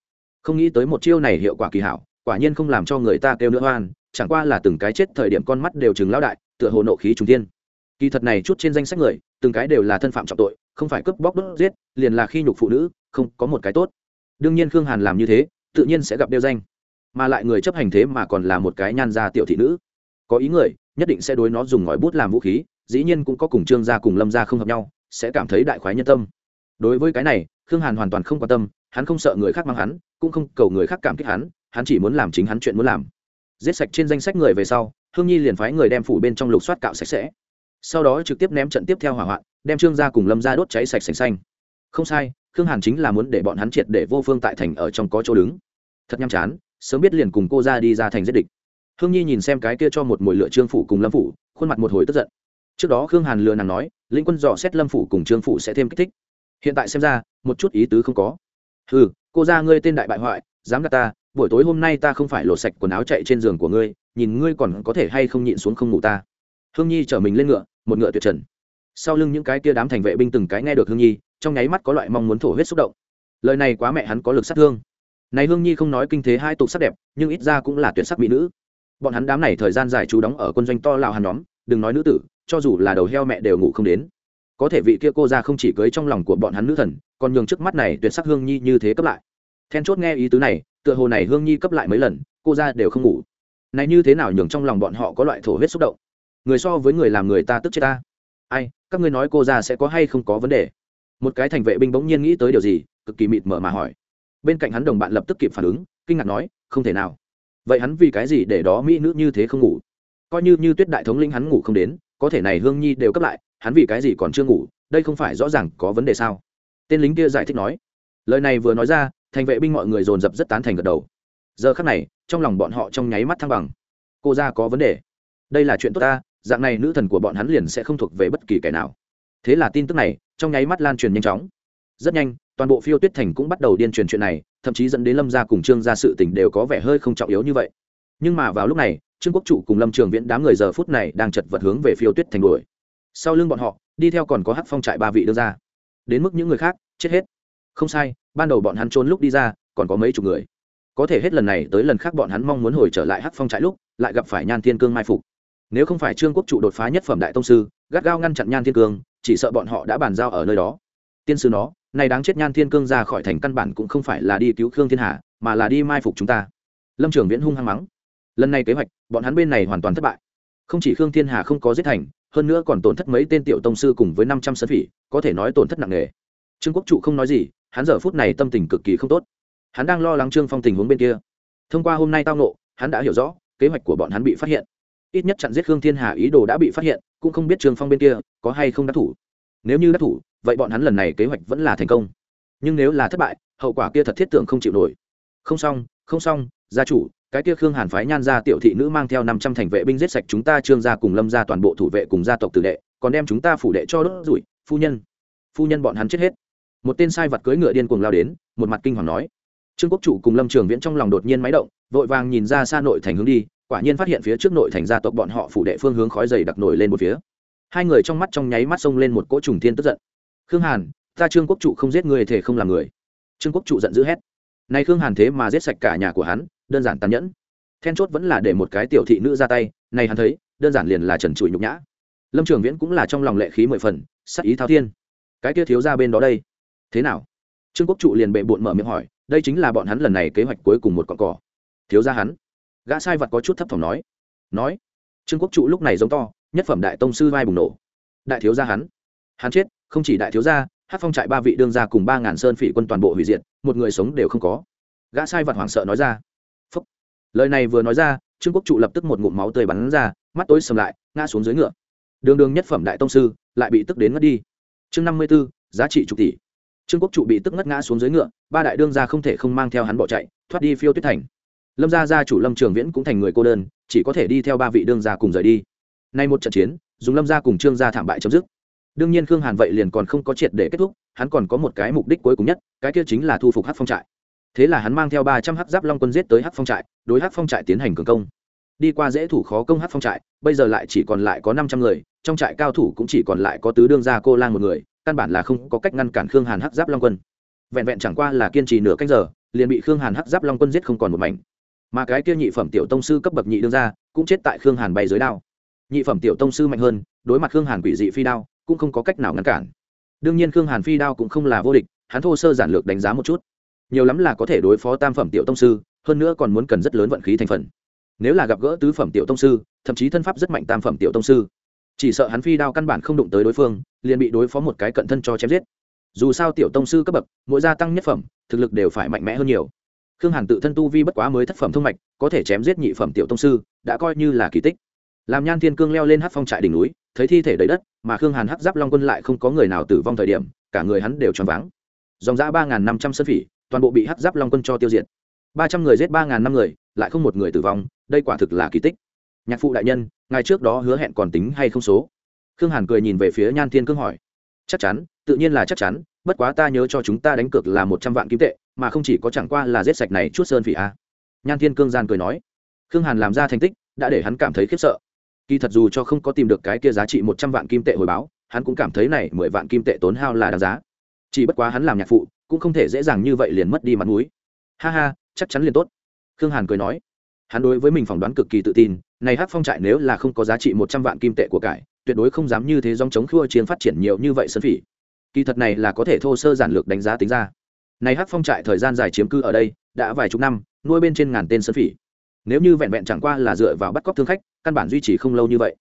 Không nghĩ tới một chiêu này hiệu quả kỳ hảo, quả nhiên không làm cho người ta kêu nữa hoan chẳng qua là từng cái chết thời điểm con mắt đều chừng lão đại, tựa hồ nộ khí trung tiên kỳ thật này chút trên danh sách người, từng cái đều là thân phạm trọng tội, không phải cướp bóc đốt giết, liền là khi nhục phụ nữ, không có một cái tốt. Đương nhiên khương hàn làm như thế, tự nhiên sẽ gặp đeo danh mà lại người chấp hành thế mà còn là một cái nhan gia tiểu thị nữ. Có ý người, nhất định sẽ đối nó dùng ngòi bút làm vũ khí, dĩ nhiên cũng có cùng trương gia cùng lâm gia không hợp nhau, sẽ cảm thấy đại khoái nhân tâm. Đối với cái này, khương hàn hoàn toàn không quan tâm, hắn không sợ người khác mang hắn, cũng không cầu người khác cảm kích hắn hắn chỉ muốn làm chính hắn chuyện muốn làm. Giết sạch trên danh sách người về sau, hương nhi liền phái người đem phủ bên trong lục soát cạo sạch sẽ. Sau đó trực tiếp ném trận tiếp theo hỏa hoạn, đem trương gia cùng lâm gia đốt cháy sạch sành xanh. Không sai, khương hàn chính là muốn để bọn hắn triệt để vô phương tại thành ở trong có chỗ đứng. Thật nhăm chán sớm biết liền cùng cô ra đi ra thành giết địch. Hương nhi nhìn xem cái kia cho một mồi lựa trương phủ cùng lâm phủ, khuôn mặt một hồi tức giận. Trước đó khương hàn lừa nàng nói lĩnh quân dò xét lâm phủ cùng trương phủ sẽ thêm kích thích. Hiện tại xem ra, một chút ý tứ không có. Ừ cô ra ngươi tên đại bại hoại, dám gạt ta, buổi tối hôm nay ta không phải lột sạch quần áo chạy trên giường của ngươi, nhìn ngươi còn có thể hay không nhịn xuống không ngủ ta. Hương nhi chở mình lên ngựa, một ngựa tuyệt trần. Sau lưng những cái kia đám thành vệ binh từng cái nghe được hương nhi, trong nháy mắt có loại mong muốn thổ huyết xúc động. Lời này quá mẹ hắn có lực sát thương này hương nhi không nói kinh thế hai tục sắc đẹp, nhưng ít ra cũng là tuyệt sắc mỹ nữ. Bọn hắn đám này thời gian dài trú đóng ở quân doanh to lào hàn nhóm, đừng nói nữ tử, cho dù là đầu heo mẹ đều ngủ không đến. Có thể vị kia cô ra không chỉ cưới trong lòng của bọn hắn nữ thần, còn nhường trước mắt này tuyệt sắc hương nhi như thế cấp lại. Then chốt nghe ý tứ này, tựa hồ này hương nhi cấp lại mấy lần, cô ra đều không ngủ. Này như thế nào nhường trong lòng bọn họ có loại thổ huyết xúc động? Người so với người làm người ta tức chết ta. Ai, các ngươi nói cô ra sẽ có hay không có vấn đề? Một cái thành vệ binh bỗng nhiên nghĩ tới điều gì, cực kỳ mịt mở mà hỏi bên cạnh hắn đồng bạn lập tức kịp phản ứng, kinh ngạc nói, không thể nào. Vậy hắn vì cái gì để đó mỹ nữ như thế không ngủ? Coi như như tuyết đại thống lĩnh hắn ngủ không đến, có thể này hương nhi đều cấp lại, hắn vì cái gì còn chưa ngủ? Đây không phải rõ ràng có vấn đề sao? Tên lính kia giải thích nói. Lời này vừa nói ra, thành vệ binh mọi người dồn dập rất tán thành gật đầu. Giờ khắc này, trong lòng bọn họ trong nháy mắt thăng bằng. Cô ra có vấn đề. Đây là chuyện tốt ta, dạng này nữ thần của bọn hắn liền sẽ không thuộc về bất kỳ kẻ nào. Thế là tin tức này, trong nháy mắt lan truyền nhanh chóng rất nhanh, toàn bộ phiêu tuyết thành cũng bắt đầu điên truyền chuyện này, thậm chí dẫn đến lâm gia cùng trương gia sự tình đều có vẻ hơi không trọng yếu như vậy. Nhưng mà vào lúc này, trương quốc trụ cùng lâm trường viễn đám người giờ phút này đang chật vật hướng về phiêu tuyết thành đuổi. Sau lưng bọn họ, đi theo còn có hát phong trại ba vị đưa ra. Đến mức những người khác, chết hết. Không sai, ban đầu bọn hắn trốn lúc đi ra, còn có mấy chục người. Có thể hết lần này tới lần khác bọn hắn mong muốn hồi trở lại hát phong trại lúc, lại gặp phải nhan thiên cương mai phục. Nếu không phải trương quốc trụ đột phá nhất phẩm đại tông sư, gắt gao ngăn chặn nhan thiên cương, chỉ sợ bọn họ đã bàn giao ở nơi đó. Tiên sư nó này đáng chết nhan thiên cương ra khỏi thành căn bản cũng không phải là đi cứu khương thiên hà, mà là đi mai phục chúng ta. Lâm trường viễn hung hăng mắng. Lần này kế hoạch, bọn hắn bên này hoàn toàn thất bại. Không chỉ khương thiên hà không có giết thành, hơn nữa còn tổn thất mấy tên tiểu tông sư cùng với năm trăm sân phỉ, có thể nói tổn thất nặng nề. Trương quốc trụ không nói gì, hắn giờ phút này tâm tình cực kỳ không tốt. Hắn đang lo lắng trương phong tình huống bên kia. Thông qua hôm nay tao nộ hắn đã hiểu rõ, kế hoạch của bọn hắn bị phát hiện. Ít nhất chặn giết khương thiên hà ý đồ đã bị phát hiện, cũng không biết trương phong bên kia có hay không đắc thủ nếu như đắc thủ, vậy bọn hắn lần này kế hoạch vẫn là thành công. Nhưng nếu là thất bại, hậu quả kia thật thiết tưởng không chịu nổi. Không xong không xong, gia chủ, cái kia khương hàn phái nhan ra tiểu thị nữ mang theo năm trăm thành vệ binh giết sạch chúng ta, trương gia cùng lâm gia toàn bộ thủ vệ cùng gia tộc tử đệ, còn đem chúng ta phủ đệ cho đốt rủi, phu nhân. Phu nhân bọn hắn chết hết. Một tên sai vật cưỡi ngựa điên cuồng lao đến, một mặt kinh hoàng nói. Trương quốc chủ cùng lâm trường viễn trong lòng đột nhiên máy động, vội vàng nhìn ra xa nội thành hướng đi, quả nhiên phát hiện phía trước nội thành gia tộc bọn họ phủ đệ phương hướng khói dày đặc nổi lên một phía hai người trong mắt trong nháy mắt xông lên một cỗ trùng thiên tức giận. Khương hàn, ta trương quốc trụ không giết người thể không làm người. Trương quốc trụ giận dữ hét. Nay khương hàn thế mà giết sạch cả nhà của hắn, đơn giản tàn nhẫn. Then chốt vẫn là để một cái tiểu thị nữ ra tay, này hắn thấy, đơn giản liền là trần trụi nhục nhã. Lâm trường viễn cũng là trong lòng lệ khí mười phần, sắc ý thao thiên. Cái kia thiếu ra bên đó đây, thế nào? Trương quốc trụ liền bệ bộn mở miệng hỏi, đây chính là bọn hắn lần này kế hoạch cuối cùng một con cỏ. Thiếu ra hắn. Gã sai vật có chút thấp thỏm nói. Nói. Trương quốc trụ lúc này giống to nhất phẩm đại tông sư vai bùng nổ. Đại thiếu gia hắn. Hắn chết, không chỉ đại thiếu gia, hát phong trại ba vị đương gia cùng ba ngàn sơn phỉ quân toàn bộ hủy diệt, một người sống đều không có. Gã sai vật hoảng sợ nói ra. Phúc. lời này vừa nói ra, trương quốc trụ lập tức một ngụm máu tươi bắn ra, mắt tối sầm lại, ngã xuống dưới ngựa. Đường đường nhất phẩm đại tông sư, lại bị tức đến ngất đi. Chương năm mươi b ố giá trị chục tỷ. Trương quốc trụ bị tức ngất ngã xuống dưới ngựa, ba đại đương gia không thể không mang theo hắn bỏ chạy, thoát đi phiêu tuyết thành. Lâm gia gia chủ lâm trường viễn cũng thành người cô đơn, chỉ có thể đi theo ba vị đương gia cùng rời đi nay một trận chiến, dùng lâm gia cùng trương gia thảm bại chấm dứt. Đương nhiên khương hàn vậy liền còn không có triệt để kết thúc, hắn còn có một cái mục đích cuối cùng nhất, cái kia chính là thu phục hát phong trại. Thế là hắn mang theo ba trăm hát giáp long quân giết tới hát phong trại, đối hát phong trại tiến hành cường công. Đi qua dễ thủ khó công hát phong trại, bây giờ lại chỉ còn lại có năm trăm người, trong trại cao thủ cũng chỉ còn lại có tứ đương gia cô lang một người, căn bản là không có cách ngăn cản khương hàn hát giáp long quân. Vẹn vẹn chẳng qua là kiên trì nửa cách giờ, liền bị khương hàn hát giáp long quân giết không còn một mảnh. Mà cái kia nhị phẩm tiểu tông sư cấp bậc nhị đương gia cũng chết tại khương hàn bay dưới đao nhị phẩm tiểu tông sư mạnh hơn, đối mặt khương hàn quỷ dị phi đao, cũng không có cách nào ngăn cản. Đương nhiên khương hàn phi đao cũng không là vô địch, hắn thô sơ giản lược đánh giá một chút. Nhiều lắm là có thể đối phó tam phẩm tiểu tông sư, hơn nữa còn muốn cần rất lớn vận khí thành phần. Nếu là gặp gỡ tứ phẩm tiểu tông sư, thậm chí thân pháp rất mạnh tam phẩm tiểu tông sư, chỉ sợ hắn phi đao căn bản không đụng tới đối phương, liền bị đối phó một cái cận thân cho chém giết. Dù sao tiểu tông sư cấp bậc, mỗi gia tăng nhất phẩm, thực lực đều phải mạnh mẽ hơn nhiều. Khương hàn tự thân tu vi bất quá mới thất phẩm thông mạch, có thể chém giết nhị phẩm tiểu tông sư, đã coi như là kỳ tích làm nhan thiên cương leo lên hát phong trại đỉnh núi, thấy thi thể đầy đất, mà khương hàn hát giáp long quân lại không có người nào tử vong thời điểm, cả người hắn đều choáng váng. Dòng giã ba năm trăm sân phỉ, toàn bộ bị hát giáp long quân cho tiêu diệt. ba trăm người giết ba năm người, lại không một người tử vong, đây quả thực là kỳ tích. Nhạc phụ đại nhân ngày trước đó hứa hẹn còn tính hay không số? Khương hàn cười nhìn về phía nhan thiên cương hỏi. Chắc chắn, tự nhiên là chắc chắn, bất quá ta nhớ cho chúng ta đánh cược là một trăm vạn kim tệ, mà không chỉ có chẳng qua là giết sạch này chút sơn phỉ a. Nhan thiên cương gian cười nói. Khương hàn làm ra thành tích, đã để hắn cảm thấy khiếp sợ kỳ thật dù cho không có tìm được cái kia giá trị một trăm vạn kim tệ hồi báo, hắn cũng cảm thấy này mười vạn kim tệ tốn hao là đáng giá. Chỉ bất quá hắn làm nhạc phụ, cũng không thể dễ dàng như vậy liền mất đi mặt mũi. Ha ha, chắc chắn liền tốt. Khương hàn cười nói. Hắn đối với mình phỏng đoán cực kỳ tự tin, này hát phong trại nếu là không có giá trị một trăm vạn kim tệ của cải, tuyệt đối không dám như thế dòng chống khua chiến phát triển nhiều như vậy sân phỉ. Kỳ thật này là có thể thô sơ giản lược đánh giá tính ra. Này hát phong trại thời gian dài chiếm cư ở đây, đã vài chục năm, nuôi bên trên ngàn tên sân phỉ. Nếu như vẹn vẹn chẳng qua là dựa vào bắt cóc thương khách căn bản duy trì không lâu như vậy.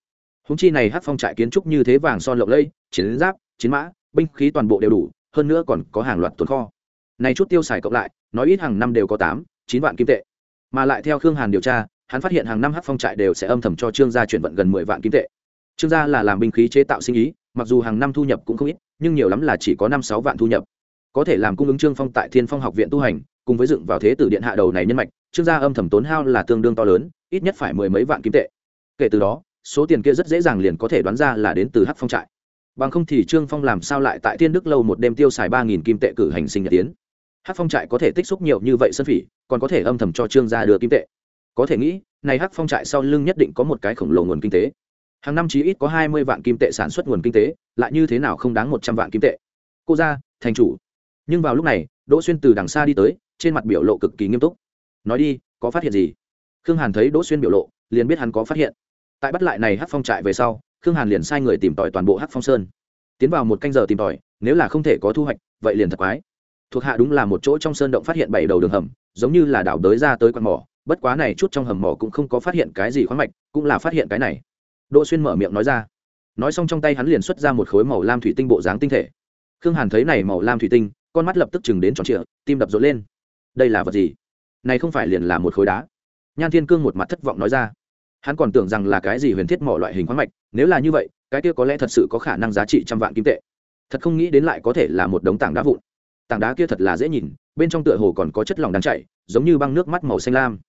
Húng chi này hát phong trại kiến trúc như thế vàng son lộng lẫy, chiến giáp chiến mã binh khí toàn bộ đều đủ hơn nữa còn có hàng loạt tồn kho. Này chút tiêu xài cộng lại nói ít hàng năm đều có tám chín vạn kim tệ. Mà lại theo khương hàn điều tra hắn phát hiện hàng năm hát phong trại đều sẽ âm thầm cho trương gia chuyển vận gần mười vạn kim tệ. Trương gia là làm binh khí chế tạo sinh ý mặc dù hàng năm thu nhập cũng không ít nhưng nhiều lắm là chỉ có năm sáu vạn thu nhập. Có thể làm cung ứng trương phong tại thiên phong học viện tu hành cùng với dựng vào thế tử điện hạ đầu này nhân mạch trương gia âm thầm tốn hao là tương đương to lớn ít nhất phải mười mấy vạn kim tệ kể từ đó, số tiền kia rất dễ dàng liền có thể đoán ra là đến từ hắc phong trại. Bằng không thì trương phong làm sao lại tại thiên đức lâu một đêm tiêu xài ba nghìn kim tệ cử hành sinh nhật tiến? Hắc phong trại có thể tích xúc nhiều như vậy sân phỉ, còn có thể âm thầm cho trương gia đưa kim tệ. Có thể nghĩ, này hắc phong trại sau lưng nhất định có một cái khổng lồ nguồn kinh tế. Hàng năm chí ít có hai mươi vạn kim tệ sản xuất nguồn kinh tế, lại như thế nào không đáng một trăm vạn kim tệ. Cô ra thành chủ. Nhưng vào lúc này, đỗ xuyên từ đằng xa đi tới, trên mặt biểu lộ cực kỳ nghiêm túc. Nói đi, có phát hiện gì? Khương hàn thấy đỗ xuyên biểu lộ liền biết hắn có phát hiện. Tại bắt lại này hắc phong trại về sau, khương hàn liền sai người tìm tòi toàn bộ hắc phong sơn. Tiến vào một canh giờ tìm tòi, nếu là không thể có thu hoạch, vậy liền thật quái. Thuộc hạ đúng là một chỗ trong sơn động phát hiện bảy đầu đường hầm, giống như là đảo đới ra tới quạt mỏ, bất quá này chút trong hầm mỏ cũng không có phát hiện cái gì khoáng mạch, cũng là phát hiện cái này. Đỗ xuyên mở miệng nói ra. Nói xong trong tay hắn liền xuất ra một khối màu lam thủy tinh bộ dáng tinh thể. Khương hàn thấy này màu lam thủy tinh, con mắt lập tức chừng đến tròn trịa, tim đập rộn lên. Đây là vật gì? Này không phải liền là một khối đá. Nhan thiên cương một mặt thất vọng nói ra hắn còn tưởng rằng là cái gì huyền thiết mỏ loại hình khoáng mạch, nếu là như vậy, cái kia có lẽ thật sự có khả năng giá trị trăm vạn kim tệ. Thật không nghĩ đến lại có thể là một đống tảng đá vụn. Tảng đá kia thật là dễ nhìn, bên trong tựa hồ còn có chất lỏng đang chảy, giống như băng nước mắt màu xanh lam.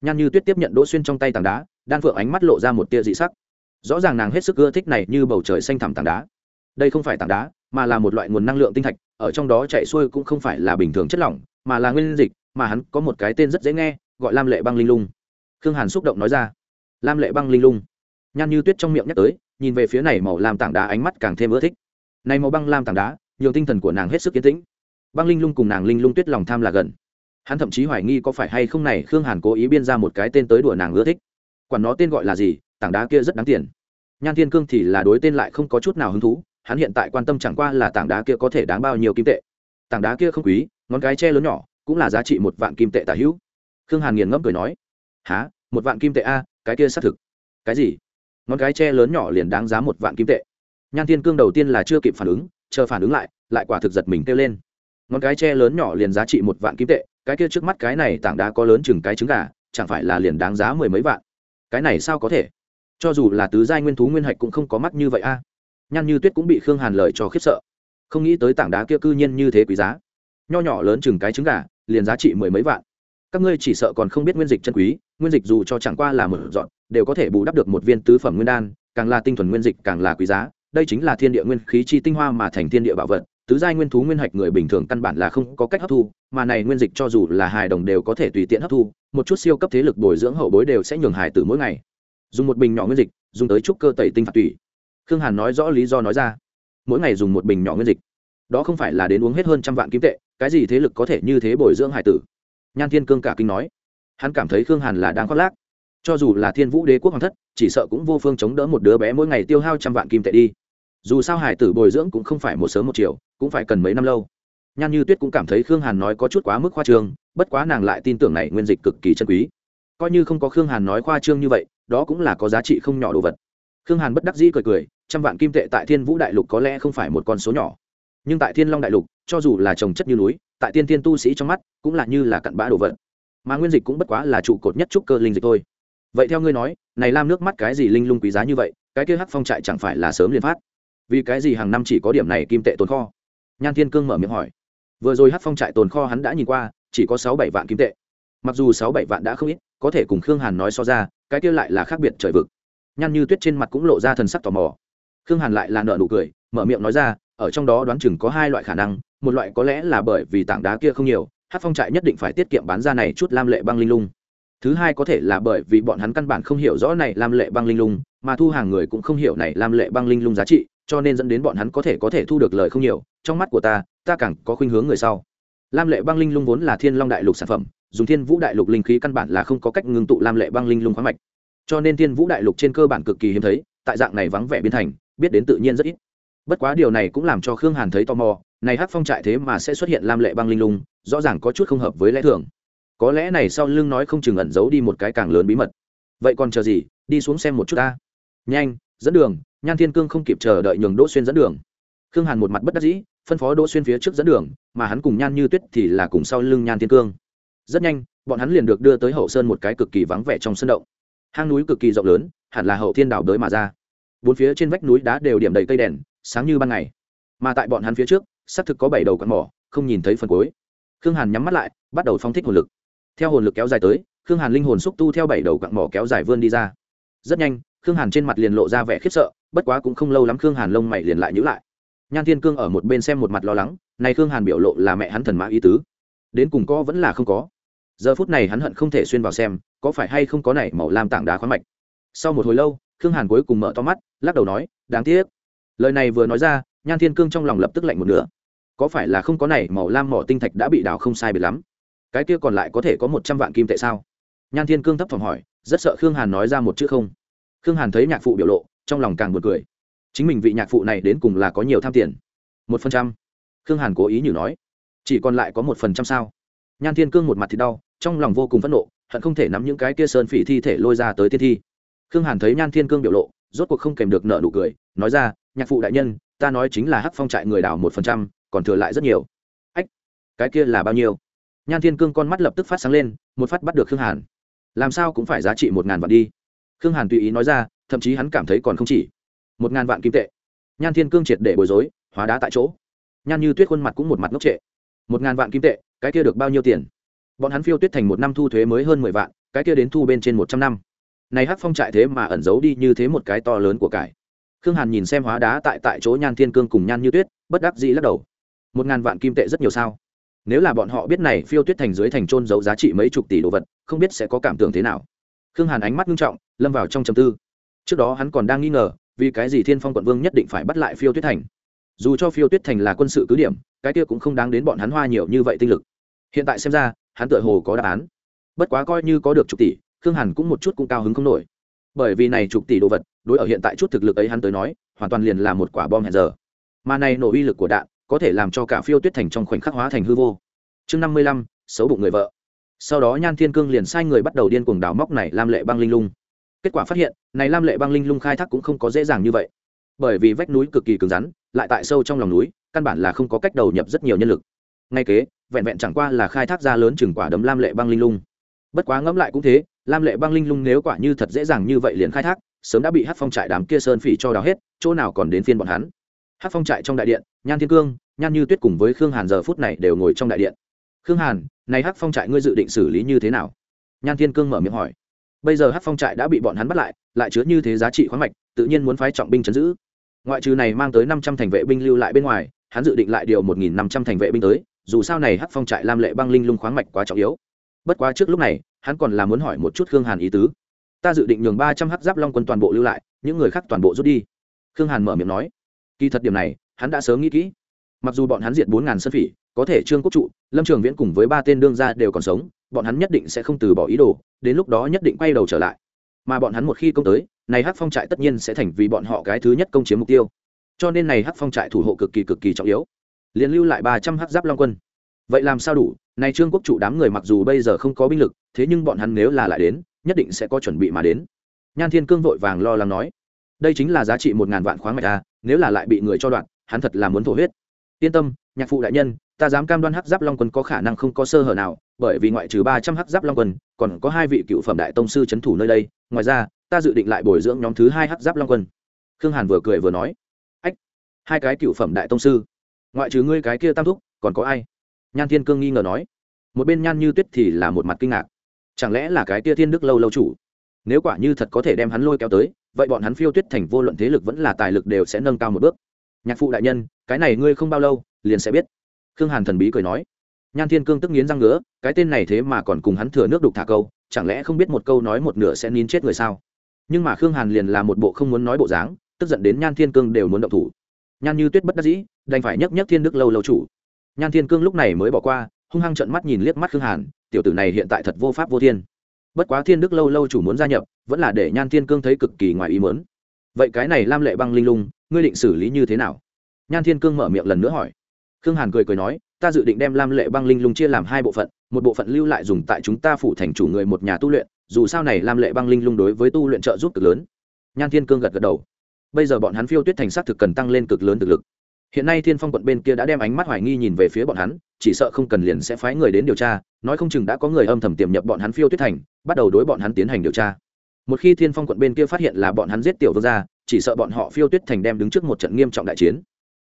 Nhan như tuyết tiếp nhận đỗ xuyên trong tay tảng đá, đan phượng ánh mắt lộ ra một tia dị sắc. Rõ ràng nàng hết sức ưa thích này như bầu trời xanh thẳm tảng đá. Đây không phải tảng đá, mà là một loại nguồn năng lượng tinh thạch, ở trong đó chạy xuôi cũng không phải là bình thường chất lỏng, mà là nguyên dịch, mà hắn có một cái tên rất dễ nghe, gọi lam lệ băng linh lung. Khương hàn xúc động nói ra lam lệ băng linh lung. Nhan như tuyết trong miệng nhắc tới, nhìn về phía này màu lam tảng đá ánh mắt càng thêm ưa thích. Này màu băng lam tảng đá nhiều tinh thần của nàng hết sức kiến tĩnh. Băng linh lung cùng nàng linh lung tuyết lòng tham là gần. Hắn thậm chí hoài nghi có phải hay không này khương hàn cố ý biên ra một cái tên tới đùa nàng ưa thích. Quản nó tên gọi là gì, tảng đá kia rất đáng tiền. Nhan thiên cương thì là đối tên lại không có chút nào hứng thú, hắn hiện tại quan tâm chẳng qua là tảng đá kia có thể đáng bao nhiêu kim tệ. Tảng đá kia không quý, ngón cái tre lớn nhỏ, cũng là giá trị một vạn kim tệ tả hữu. Khương hàn nghiền ngẫm cười nói há một vạn kim tệ a, cái kia xác thực. Cái gì? Ngón cái tre lớn nhỏ liền đáng giá một vạn kim tệ. Nhan thiên cương đầu tiên là chưa kịp phản ứng, chờ phản ứng lại lại quả thực giật mình kêu lên. Ngón cái tre lớn nhỏ liền giá trị một vạn kim tệ, cái kia trước mắt cái này tảng đá có lớn chừng cái trứng gà, chẳng phải là liền đáng giá mười mấy vạn? Cái này sao có thể? Cho dù là tứ giai nguyên thú nguyên hạch cũng không có mắt như vậy a. À. như tuyết cũng bị khương hàn lời cho khiếp sợ. Không nghĩ tới tảng đá kia cư nhiên như thế quý giá. Nho nhỏ lớn chừng cái trứng gà, liền giá trị mười mấy vạn các ngươi chỉ sợ còn không biết nguyên dịch chân quý, nguyên dịch dù cho chẳng qua là một dọn, đều có thể bù đắp được một viên tứ phẩm nguyên đan, càng là tinh thuần nguyên dịch càng là quý giá. Đây chính là thiên địa nguyên khí chi tinh hoa mà thành thiên địa bảo vật, tứ giai nguyên thú nguyên hạch người bình thường căn bản là không có cách hấp thu, mà này nguyên dịch cho dù là hài đồng đều có thể tùy tiện hấp thu, một chút siêu cấp thế lực bồi dưỡng hậu bối đều sẽ nhường hài tử mỗi ngày. Dùng một bình nhỏ nguyên dịch, dùng tới trúc cơ tẩy tinh phạt tủy. Khương hàn nói rõ lý do nói ra. Mỗi ngày dùng một bình nhỏ nguyên dịch. Đó không phải là đến uống hết hơn trăm vạn kim tệ, cái gì thế lực có thể như thế bồi dưỡng hải tử? Nhan thiên cương cả kinh nói, hắn cảm thấy khương hàn là đang khoác lác. Cho dù là thiên vũ đế quốc hoàng thất, chỉ sợ cũng vô phương chống đỡ một đứa bé mỗi ngày tiêu hao trăm vạn kim tệ đi. Dù sao hải tử bồi dưỡng cũng không phải một sớm một chiều, cũng phải cần mấy năm lâu. Nhan như tuyết cũng cảm thấy khương hàn nói có chút quá mức khoa trương, bất quá nàng lại tin tưởng này nguyên dịch cực kỳ chân quý. Coi như không có khương hàn nói khoa trương như vậy, đó cũng là có giá trị không nhỏ đồ vật. Khương hàn bất đắc dĩ cười cười, trăm vạn kim tệ tại thiên vũ đại lục có lẽ không phải một con số nhỏ. Nhưng tại thiên long đại lục, cho dù là trồng chất như núi tại tiên tiên tu sĩ trong mắt, cũng là như là cặn bã đồ vật. Mà nguyên dịch cũng bất quá là trụ cột nhất trúc cơ linh dịch thôi. Vậy theo ngươi nói, này lam nước mắt cái gì linh lung quý giá như vậy, cái kia hắc phong trại chẳng phải là sớm liền phát? Vì cái gì hàng năm chỉ có điểm này kim tệ tồn kho? Nhan thiên cương mở miệng hỏi. Vừa rồi hắc phong trại tồn kho hắn đã nhìn qua, chỉ có sáu bảy vạn kim tệ. Mặc dù sáu bảy vạn đã không ít, có thể cùng khương hàn nói so ra, cái kia lại là khác biệt trời vực. Nhan như tuyết trên mặt cũng lộ ra thần sắc tò mò. Khương hàn lại là nợ nụ cười, mở miệng nói ra, ở trong đó đoán chừng có hai loại khả năng một loại có lẽ là bởi vì tảng đá kia không nhiều, hát phong trại nhất định phải tiết kiệm bán ra này chút lam lệ băng linh lung. Thứ hai có thể là bởi vì bọn hắn căn bản không hiểu rõ này lam lệ băng linh lung, mà thu hàng người cũng không hiểu này lam lệ băng linh lung giá trị, cho nên dẫn đến bọn hắn có thể có thể thu được lời không nhiều, trong mắt của ta ta càng có khuynh hướng người sau. Lam lệ băng linh lung vốn là thiên long đại lục sản phẩm, dùng thiên vũ đại lục linh khí căn bản là không có cách ngưng tụ lam lệ băng linh lung khoáng mạch. Cho nên thiên vũ đại lục trên cơ bản cực kỳ hiếm thấy, tại dạng này vắng vẻ biến thành, biết đến tự nhiên rất ít. Bất quá điều này cũng làm cho khương hàn thấy tò mò này hắc phong trại thế mà sẽ xuất hiện lam lệ băng linh lung, rõ ràng có chút không hợp với lẽ thường. Có lẽ này sau lưng nói không chừng ẩn giấu đi một cái càng lớn bí mật. Vậy còn chờ gì, đi xuống xem một chút ta. Nhanh, dẫn đường, nhan thiên cương không kịp chờ đợi nhường đỗ xuyên dẫn đường. Khương hàn một mặt bất đắc dĩ, phân phó đỗ xuyên phía trước dẫn đường, mà hắn cùng nhan như tuyết thì là cùng sau lưng nhan thiên cương. Rất nhanh, bọn hắn liền được đưa tới hậu sơn một cái cực kỳ vắng vẻ trong sân động. Hang núi cực kỳ rộng lớn, hẳn là hậu thiên đảo đới mà ra. Bốn phía trên vách núi đá đều điểm đầy cây đèn, sáng như ban ngày. Mà tại bọn hắn phía trước xác thực có bảy đầu quặn mỏ, không nhìn thấy phần cuối. Khương hàn nhắm mắt lại, bắt đầu phóng thích hồn lực. Theo hồn lực kéo dài tới, khương hàn linh hồn xúc tu theo bảy đầu quặn mỏ kéo dài vươn đi ra. Rất nhanh, khương hàn trên mặt liền lộ ra vẻ khiếp sợ, bất quá cũng không lâu lắm khương hàn lông mày liền lại nhữ lại. Nhan thiên cương ở một bên xem một mặt lo lắng, này khương hàn biểu lộ là mẹ hắn thần mã ý tứ. Đến cùng có vẫn là không có. Giờ phút này hắn hận không thể xuyên vào xem, có phải hay không có này màu lam tảng đá khoáng mạch. Sau một hồi lâu, khương hàn cuối cùng mở to mắt, lắc đầu nói, đáng tiếc. Lời này vừa nói ra nhan thiên cương trong lòng lập tức lạnh một nửa. Có phải là không có này màu lam mỏ tinh thạch đã bị đào không sai biệt lắm? Cái kia còn lại có thể có một trăm vạn kim tệ sao? Nhan thiên cương thấp thỏm hỏi, rất sợ khương hàn nói ra một chữ không. Khương hàn thấy nhạc phụ biểu lộ, trong lòng càng buồn cười. Chính mình vị nhạc phụ này đến cùng là có nhiều tham tiền? Một phần trăm. Khương hàn cố ý nhử nói. Chỉ còn lại có một phần trăm sao? Nhan thiên cương một mặt thì đau, trong lòng vô cùng phẫn nộ, hận không thể nắm những cái kia sơn phỉ thi thể lôi ra tới tiên thi. Khương hàn thấy nhan thiên cương biểu lộ, rốt cuộc không kèm được nợ nụ cười, nói ra, nhạc phụ đại nhân ta nói chính là hắc phong trại người đào một phần trăm, còn thừa lại rất nhiều. Ách, cái kia là bao nhiêu? Nhan thiên cương con mắt lập tức phát sáng lên, một phát bắt được khương hàn. Làm sao cũng phải giá trị một ngàn vạn đi. Khương hàn tùy ý nói ra, thậm chí hắn cảm thấy còn không chỉ. Một ngàn vạn kim tệ. Nhan thiên cương triệt để bối rối, hóa đá tại chỗ. Nhan như tuyết khuôn mặt cũng một mặt ngốc trệ. Một ngàn vạn kim tệ, cái kia được bao nhiêu tiền? Bọn hắn phiêu tuyết thành một năm thu thuế mới hơn mười vạn, cái kia đến thu bên trên một trăm năm. Này hắc phong trại thế mà ẩn giấu đi như thế một cái to lớn của cải khương hàn nhìn xem hóa đá tại tại chỗ nhan thiên cương cùng nhan như tuyết, bất đắc dĩ lắc đầu. Một ngàn vạn kim tệ rất nhiều sao? Nếu là bọn họ biết này phiêu tuyết thành dưới thành trôn giấu giá trị mấy chục tỷ đồ vật, không biết sẽ có cảm tưởng thế nào. Khương hàn ánh mắt nghiêm trọng, lâm vào trong trầm tư. Trước đó hắn còn đang nghi ngờ, vì cái gì thiên phong quận vương nhất định phải bắt lại phiêu tuyết thành? Dù cho phiêu tuyết thành là quân sự cứ điểm, cái kia cũng không đáng đến bọn hắn hoa nhiều như vậy tinh lực. Hiện tại xem ra, hắn tựa hồ có đáp án. Bất quá coi như có được chục tỷ, khương hàn cũng một chút cũng cao hứng không nổi. Bởi vì này chục tỷ đồ vật đối ở hiện tại chút thực lực ấy hắn tới nói, hoàn toàn liền là một quả bom hẹn giờ. Mà này nổ uy lực của đạn, có thể làm cho cả phiêu tuyết thành trong khoảnh khắc hóa thành hư vô. Chương năm mươi lăm, xấu bụng người vợ. Sau đó nhan thiên cương liền sai người bắt đầu điên cuồng đào móc này lam lệ băng linh lung. Kết quả phát hiện, này lam lệ băng linh lung khai thác cũng không có dễ dàng như vậy. Bởi vì vách núi cực kỳ cứng rắn, lại tại sâu trong lòng núi, căn bản là không có cách đầu nhập rất nhiều nhân lực. Ngay kế, vẹn vẹn chẳng qua là khai thác ra lớn chừng quả đấm lam lệ băng linh lung. Bất quá ngẫm lại cũng thế, lam lệ băng linh lung nếu quả như thật dễ dàng như vậy liền khai thác sớm đã bị hát phong trại đám kia sơn phỉ cho đào hết, chỗ nào còn đến phiên bọn hắn. Hát phong trại trong đại điện, nhan thiên cương, nhan như tuyết cùng với khương hàn giờ phút này đều ngồi trong đại điện. Khương hàn, này hát phong trại ngươi dự định xử lý như thế nào? Nhan thiên cương mở miệng hỏi. Bây giờ hát phong trại đã bị bọn hắn bắt lại lại chứa như thế giá trị khoáng mạch, tự nhiên muốn phái trọng binh chấn giữ. Ngoại trừ này mang tới năm trăm thành vệ binh lưu lại bên ngoài, hắn dự định lại điều một nghìn năm trăm thành vệ binh tới, dù sao này hát phong trại lam lệ băng linh lung khoáng mạch quá trọng yếu. Bất quá trước lúc này, hắn còn là muốn hỏi một chút khương hàn ý tứ ta dự định nhường ba trăm h giáp long quân toàn bộ lưu lại, những người khác toàn bộ rút đi. Khương hàn mở miệng nói. Kỳ thật điểm này, hắn đã sớm nghĩ kỹ. Mặc dù bọn hắn diệt bốn ngàn sân phỉ, có thể trương quốc trụ, lâm trường viễn cùng với ba tên đương gia đều còn sống, bọn hắn nhất định sẽ không từ bỏ ý đồ, đến lúc đó nhất định quay đầu trở lại. Mà bọn hắn một khi công tới, này hắc phong trại tất nhiên sẽ thành vì bọn họ cái thứ nhất công chiếm mục tiêu. Cho nên này hắc phong trại thủ hộ cực kỳ cực kỳ trọng yếu. Liền lưu lại ba trăm hắc giáp long quân. Vậy làm sao đủ? Này trương quốc chủ đám người mặc dù bây giờ không có binh lực, thế nhưng bọn hắn nếu là lại đến nhất định sẽ có chuẩn bị mà đến. Nhan thiên cương vội vàng lo lắng nói, đây chính là giá trị một ngàn vạn khoáng mạch a nếu là lại bị người cho đoạn, hắn thật là muốn thổ huyết. Yên tâm, nhạc phụ đại nhân, ta dám cam đoan hắc giáp long quân có khả năng không có sơ hở nào, bởi vì ngoại trừ ba trăm hắc giáp long quân, còn có hai vị cựu phẩm đại tông sư c h ấ n thủ nơi đây, ngoài ra, ta dự định lại bồi dưỡng nhóm thứ hai hắc giáp long quân. Khương hàn vừa cười vừa nói, ách, hai cái cựu phẩm đại tông sư, ngoại trừ ngươi cái kia tam thúc, còn có ai? Nhan thiên cương nghi ngờ nói, một bên nhan như tuyết thì là một mặt kinh ngạc chẳng lẽ là cái tia thiên đức lâu lâu chủ? Nếu quả như thật có thể đem hắn lôi kéo tới, vậy bọn hắn phiêu tuyết thành vô luận thế lực vẫn là tài lực đều sẽ nâng cao một bước. Nhạc phụ đại nhân, cái này ngươi không bao lâu, liền sẽ biết. Khương hàn thần bí cười nói. Nhan thiên cương tức nghiến răng ngứa, cái tên này thế mà còn cùng hắn thừa nước đục thả câu, chẳng lẽ không biết một câu nói một nửa sẽ nín chết người sao? Nhưng mà khương hàn liền là một bộ không muốn nói bộ dáng, tức giận đến nhan thiên cương đều muốn động thủ. Nhan như tuyết bất đắc dĩ, đành phải nhấc nhấc thiên đức lâu lâu chủ. Nhan thiên cương lúc này mới bỏ qua, hung hăng trận mắt nhìn liếc mắt khương hàn tiểu tử này hiện tại thật vô pháp vô thiên. Bất quá thiên đức lâu lâu chủ muốn gia nhập, vẫn là để nhan thiên cương thấy cực kỳ ngoài ý mớn vậy cái này lam lệ băng linh lung, ngươi định xử lý như thế nào? Nhan thiên cương mở miệng lần nữa hỏi. Khương hàn cười cười nói, ta dự định đem lam lệ băng linh lung chia làm hai bộ phận, một bộ phận lưu lại dùng tại chúng ta phủ thành chủ người một nhà tu luyện, dù sao này lam lệ băng linh lung đối với tu luyện trợ giúp cực lớn. Nhan thiên cương gật gật đầu. Bây giờ bọn hắn phiêu tuyết thành s á t thực cần tăng lên cực lớn thực lực. Hiện nay thiên phong quận bên kia đã đem ánh mắt hoài nghi nhìn về phía bọn hắn, chỉ sợ không cần liền sẽ phái người đến điều tra nói không chừng đã có người âm thầm tiềm nhập bọn hắn phiêu tuyết thành, bắt đầu đối bọn hắn tiến hành điều tra. Một khi thiên phong quận bên kia phát hiện là bọn hắn giết tiểu vương gia, chỉ sợ bọn họ phiêu tuyết thành đem đứng trước một trận nghiêm trọng đại chiến.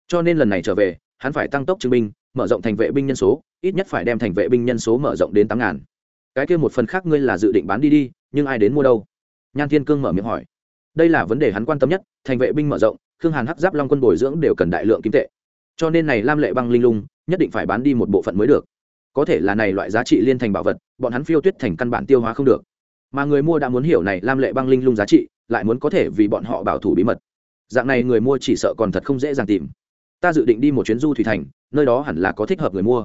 Cho nên lần này trở về, hắn phải tăng tốc chứng binh, mở rộng thành vệ binh nhân số, ít nhất phải đem thành vệ binh nhân số mở rộng đến tám ngàn. Cái kia một phần khác ngươi là dự định bán đi đi, nhưng ai đến mua đâu? Nhan thiên cương mở miệng hỏi. Đây là vấn đề hắn quan tâm nhất, thành vệ binh mở rộng, khương hàn hắc giáp long quân bồi dưỡng đều cần đại lượng kim tệ. Cho nên này lam lệ băng linh lung, nhất định phải bán đi một bộ phận mới được có thể là này loại giá trị liên thành bảo vật, bọn hắn phiêu tuyết thành căn bản tiêu hóa không được. Mà người mua đã muốn hiểu này lam lệ băng linh lung giá trị, lại muốn có thể vì bọn họ bảo thủ bí mật. Dạng này người mua chỉ sợ còn thật không dễ dàng tìm. Ta dự định đi một chuyến du thủy thành, nơi đó hẳn là có thích hợp người mua.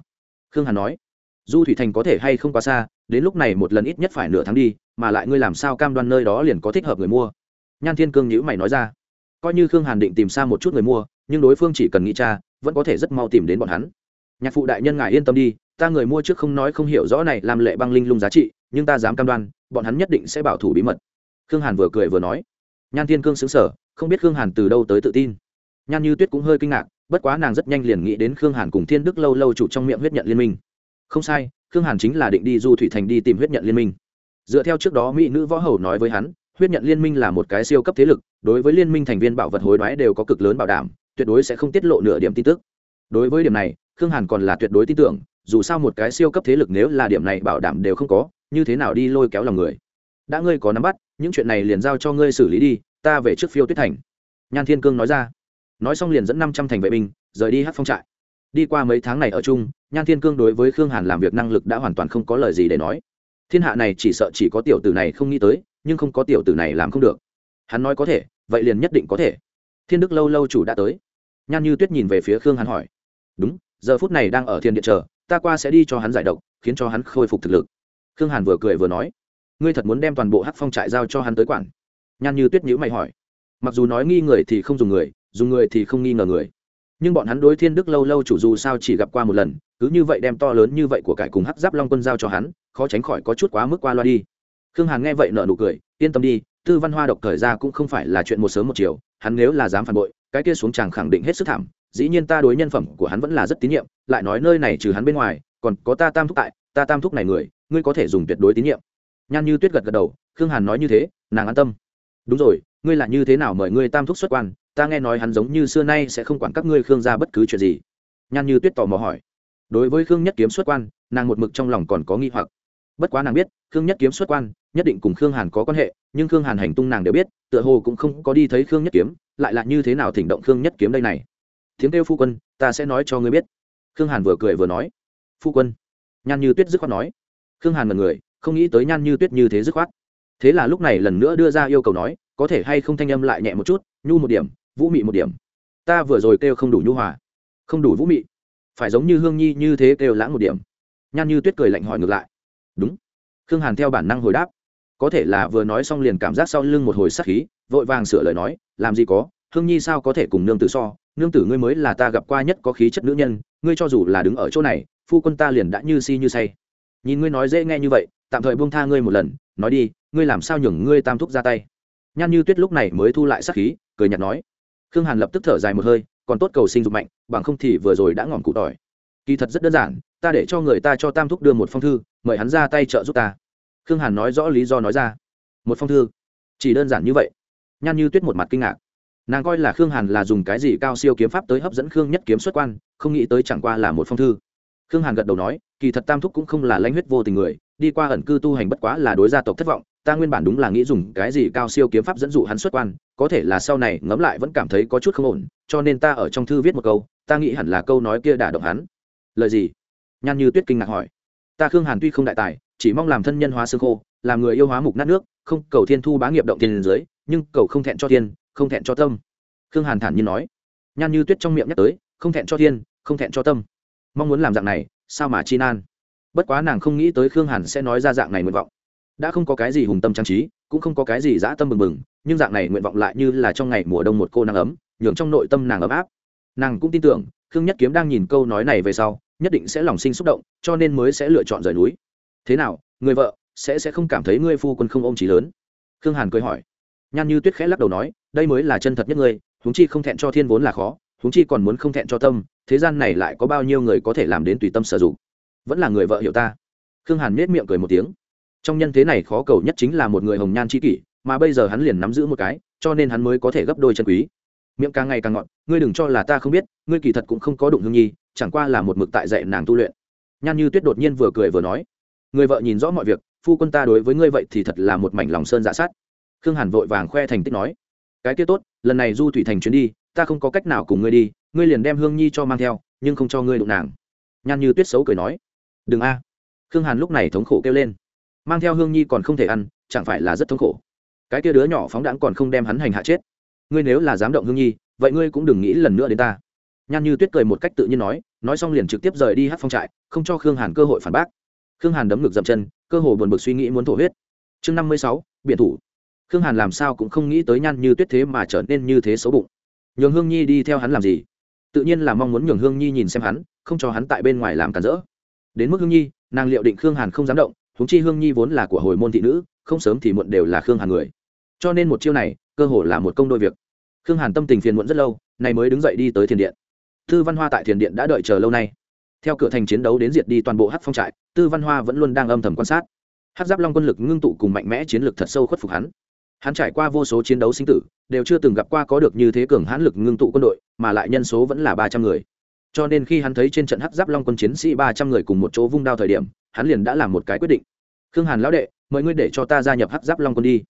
Khương hàn nói, du thủy thành có thể hay không quá xa, đến lúc này một lần ít nhất phải nửa tháng đi, mà lại ngươi làm sao cam đoan nơi đó liền có thích hợp người mua? Nhan thiên cương nhữ mày nói ra, coi như khương hàn định tìm xa một chút người mua, nhưng đối phương chỉ cần nghĩ cha vẫn có thể rất mau tìm đến bọn hắn nhạc phụ đại nhân ngài yên tâm đi, ta người mua trước không nói không hiểu rõ này làm lệ băng linh lung giá trị, nhưng ta dám cam đoan, bọn hắn nhất định sẽ bảo thủ bí mật. Khương hàn vừa cười vừa nói. Nhan thiên cương xứng sở không biết khương hàn từ đâu tới tự tin. Nhan như tuyết cũng hơi kinh ngạc, bất quá nàng rất nhanh liền nghĩ đến khương hàn cùng thiên đức lâu lâu chủ trong miệng huyết nhận liên minh. Không sai, khương hàn chính là định đi du thủy thành đi tìm huyết nhận liên minh. Dựa theo trước đó mỹ nữ võ hầu nói với hắn, huyết nhận liên minh là một cái siêu cấp thế lực, đối với liên minh thành viên bảo vật hối đoái đều có cực lớn bảo đảm, tuyệt đối sẽ không tiết lộ nửa điểm tin tức. Đối với điểm này khương hàn còn là tuyệt đối tin tưởng, dù sao một cái siêu cấp thế lực nếu là điểm này bảo đảm đều không có, như thế nào đi lôi kéo lòng người? Đã ngươi có nắm bắt, những chuyện này liền giao cho ngươi xử lý đi, ta về trước phiêu tuyết thành. Nhan thiên cương nói ra. Nói xong liền dẫn năm trăm thành vệ binh, rời đi hát phong trại. Đi qua mấy tháng này ở chung, nhan thiên cương đối với khương hàn làm việc năng lực đã hoàn toàn không có lời gì để nói. Thiên hạ này chỉ sợ chỉ có tiểu tử này không nghĩ tới, nhưng không có tiểu tử này làm không được. Hắn nói có thể, vậy liền nhất định có thể. Thiên đức lâu lâu chủ đã tới. Nhan như tuyết nhìn về phía khương hàn hỏi. Đúng giờ phút này đang ở thiên điện chờ, ta qua sẽ đi cho hắn giải độc, khiến cho hắn khôi phục thực lực. Khương hàn vừa cười vừa nói. Ngươi thật muốn đem toàn bộ hắc phong trại giao cho hắn tới quản? Nhan như tuyết nhữ mày hỏi. Mặc dù nói nghi người thì không dùng người dùng người thì không nghi ngờ người. Nhưng bọn hắn đối thiên đức lâu lâu chủ dù sao chỉ gặp qua một lần, cứ như vậy đem to lớn như vậy của cải cùng hắc giáp long quân giao cho hắn, khó tránh khỏi có chút quá mức qua loa đi. Khương hàn nghe vậy nợ nụ cười, yên tâm đi, tư văn hoa độc thời ra cũng không phải là chuyện một sớm một chiều, hắn nếu là dám phản bội, cái kia xuống chàng khẳng định hết sức thảm dĩ nhiên ta đối nhân phẩm của hắn vẫn là rất tín nhiệm, lại nói nơi này trừ hắn bên ngoài, còn có ta tam thúc tại, ta tam thúc này người, ngươi có thể dùng tuyệt đối tín nhiệm. Nhan như tuyết gật gật đầu, khương hàn nói như thế, nàng an tâm. Đúng rồi, ngươi là như thế nào mời ngươi tam thúc xuất quan, ta nghe nói hắn giống như xưa nay sẽ không quản các ngươi khương ra bất cứ chuyện gì. Nhan như tuyết tò mò hỏi. Đối với khương nhất kiếm xuất quan, nàng một mực trong lòng còn có nghi hoặc. Bất quá nàng biết, khương nhất kiếm xuất quan, nhất định cùng khương hàn có quan hệ, nhưng khương hàn hành tung nàng đều biết, tựa hồ cũng không có đi thấy khương nhất kiếm, lại là như thế nào thỉnh động khương nhất kiếm đây này tiếng kêu phu quân, ta sẽ nói cho ngươi biết. Khương hàn vừa cười vừa nói. Phu quân. Nhan như tuyết dứt khoát nói. Khương hàn là người, không nghĩ tới nhan như tuyết như thế dứt khoát. Thế là lúc này lần nữa đưa ra yêu cầu nói, có thể hay không thanh âm lại nhẹ một chút, nhu một điểm, vũ mị một điểm. Ta vừa rồi kêu không đủ nhu hòa. Không đủ vũ mị. Phải giống như hương nhi như thế kêu lãng một điểm. Nhan như tuyết cười lạnh hỏi ngược lại. Đúng. Khương hàn theo bản năng hồi đáp. Có thể là vừa nói xong liền cảm giác sau lưng một hồi sắc khí, vội vàng sửa lời nói, làm gì có, hương nhi sao có thể cùng nương tử so nương tử ngươi mới là ta gặp qua nhất có khí chất nữ nhân, ngươi cho dù là đứng ở chỗ này, phu quân ta liền đã như si như say. Nhìn ngươi nói dễ nghe như vậy, tạm thời buông tha ngươi một lần, nói đi, ngươi làm sao nhường ngươi tam thúc ra tay? Nhan như tuyết lúc này mới thu lại sắc khí, cười nhạt nói. Khương hàn lập tức thở dài một hơi, còn tốt cầu sinh dục mạnh, bằng không thì vừa rồi đã ngọn cụ tỏi. Kỳ thật rất đơn giản, ta để cho người ta cho tam thúc đưa một phong thư, mời hắn ra tay trợ giúp ta. Khương hàn nói rõ lý do nói ra. Một phong thư? Chỉ đơn giản như vậy. Nhan như tuyết một mặt kinh ngạc nàng coi là khương hàn là dùng cái gì cao siêu kiếm pháp tới hấp dẫn khương nhất kiếm xuất quan, không nghĩ tới chẳng qua là một phong thư. Khương hàn gật đầu nói, kỳ thật tam thúc cũng không là lãnh huyết vô tình người, đi qua ẩn cư tu hành bất quá là đối gia tộc thất vọng, ta nguyên bản đúng là nghĩ dùng cái gì cao siêu kiếm pháp dẫn dụ hắn xuất quan, có thể là sau này ngẫm lại vẫn cảm thấy có chút không ổn, cho nên ta ở trong thư viết một câu, ta nghĩ hẳn là câu nói kia đả động hắn. Lời gì? Nhan như tuyết kinh ngạc hỏi. Ta khương hàn tuy không đại tài, chỉ mong làm thân nhân hóa xương khô, làm người yêu hóa mục nát nước, không cầu thiên thu bá nghiệp động tiền dưới, nhưng cầu không thẹn cho thiên không thẹn cho tâm. Khương hàn thản nhiên nói. Nhan như tuyết trong miệng nhắc tới, không thẹn cho thiên, không thẹn cho tâm. Mong muốn làm dạng này, sao mà chi nan? Bất quá nàng không nghĩ tới khương hàn sẽ nói ra dạng này nguyện vọng. Đã không có cái gì hùng tâm trang trí, cũng không có cái gì dã tâm bừng bừng, nhưng dạng này nguyện vọng lại như là trong ngày mùa đông một cô nắng ấm, nhường trong nội tâm nàng ấm áp. Nàng cũng tin tưởng, khương nhất kiếm đang nhìn câu nói này về sau, nhất định sẽ lòng sinh xúc động, cho nên mới sẽ lựa chọn rời núi. Thế nào, người vợ, sẽ sẽ không cảm thấy ngươi phu quân không ôm trí lớn? Khương hàn cười hỏi. Nhan như tuyết khẽ lắc đầu nói đây mới là chân thật nhất ngươi, huống chi không thẹn cho thiên vốn là khó, huống chi còn muốn không thẹn cho tâm, thế gian này lại có bao nhiêu người có thể làm đến tùy tâm sử dụng? Vẫn là người vợ hiểu ta. Khương hàn nết miệng cười một tiếng. Trong nhân thế này khó cầu nhất chính là một người hồng nhan c h i kỷ, mà bây giờ hắn liền nắm giữ một cái, cho nên hắn mới có thể gấp đôi chân quý. Miệng càng ngày càng ngọn ngươi đừng cho là ta không biết, ngươi kỳ thật cũng không có đụng hương nhi, chẳng qua là một mực tại dạy nàng tu luyện. Nhan như tuyết đột nhiên vừa cười vừa nói, người vợ nhìn rõ mọi việc, phu quân ta đối với ngươi vậy thì thật là một mảnh lòng sơn dạ sát khương hàn vội vàng khoe thành tích nói cái kia tốt, lần này du thủy thành chuyến đi, ta không có cách nào cùng ngươi đi, ngươi liền đem hương nhi cho mang theo, nhưng không cho ngươi đụng nàng. Nhan như tuyết xấu cười nói. Đừng a. Khương hàn lúc này thống khổ kêu lên. Mang theo hương nhi còn không thể ăn, chẳng phải là rất thống khổ? Cái kia đứa nhỏ phóng đãng còn không đem hắn hành hạ chết. Ngươi nếu là dám động hương nhi, vậy ngươi cũng đừng nghĩ lần nữa đến ta. Nhan như tuyết cười một cách tự nhiên nói nói xong liền trực tiếp rời đi hát phong trại, không cho khương hàn cơ hội phản bác. Khương hàn đấm ngực dậm chân, cơ hồ buồn bực suy nghĩ muốn thổ huyết. Chương năm mươi sáu biện thủ khương hàn làm sao cũng không nghĩ tới nhan như tuyết thế mà trở nên như thế xấu bụng. Nhường hương nhi đi theo hắn làm gì? Tự nhiên là mong muốn nhường hương nhi nhìn xem hắn, không cho hắn tại bên ngoài làm cản rỡ. Đến mức hương nhi, nàng liệu định khương hàn không dám động húng chi hương nhi vốn là của hồi môn thị nữ, không sớm thì muộn đều là khương hàn người. Cho nên một chiêu này, cơ hồ là một công đôi việc. Khương hàn tâm tình phiền muộn rất lâu này mới đứng dậy đi tới thiền điện. Tư văn hoa tại thiền điện đã đợi chờ lâu nay. Theo cửa thành chiến đấu đến diệt đi toàn bộ hát phong trại, tư văn hoa vẫn luôn đang âm thầm quan sát. Hát giáp long quân lực ngưng tụ cùng mạnh mẽ chiến lược thật sâu khuất phục hắn hắn trải qua vô số chiến đấu sinh tử, đều chưa từng gặp qua có được như thế cường hãn lực ngưng tụ quân đội, mà lại nhân số vẫn là ba trăm người. Cho nên khi hắn thấy trên trận hắc giáp long quân chiến sĩ ba trăm người cùng một chỗ vung đao thời điểm, hắn liền đã làm một cái quyết định. Khương hàn lão đệ, mời ngươi để cho ta gia nhập hắc giáp long quân đi.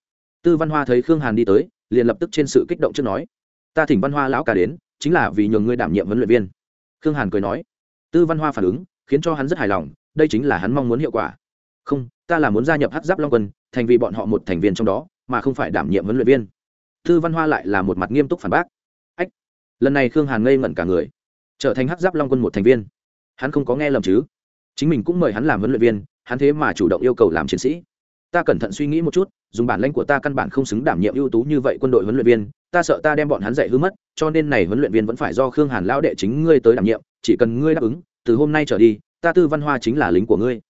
Tư văn hoa thấy khương hàn đi tới, liền lập tức trên sự kích động trước nói, ta thỉnh văn hoa lão cả đến, chính là vì nhường ngươi đảm nhiệm huấn luyện viên. Khương hàn cười nói. Tư văn hoa phản ứng, khiến cho hắn rất hài lòng, đây chính là hắn mong muốn hiệu quả. Không, ta là muốn gia nhập hắc giáp long quân, thành vì bọn họ một thành viên trong đó mà không phải đảm nhiệm huấn luyện viên. Tư văn hoa lại là một mặt nghiêm túc phản bác. Ách, lần này khương hàn ngây ngẩn cả người, trở thành hắc giáp long quân một thành viên. Hắn không có nghe lầm chứ? Chính mình cũng mời hắn làm huấn luyện viên, hắn thế mà chủ động yêu cầu làm chiến sĩ. Ta cẩn thận suy nghĩ một chút, dùng bản lãnh của ta căn bản không xứng đảm nhiệm ưu tú như vậy quân đội huấn luyện viên, ta sợ ta đem bọn hắn dạy hư mất, cho nên này huấn luyện viên vẫn phải do khương hàn lão đệ chính ngươi tới đảm nhiệm, chỉ cần ngươi đáp ứng, từ hôm nay trở đi, ta tư văn hoa chính là lính của ngươi.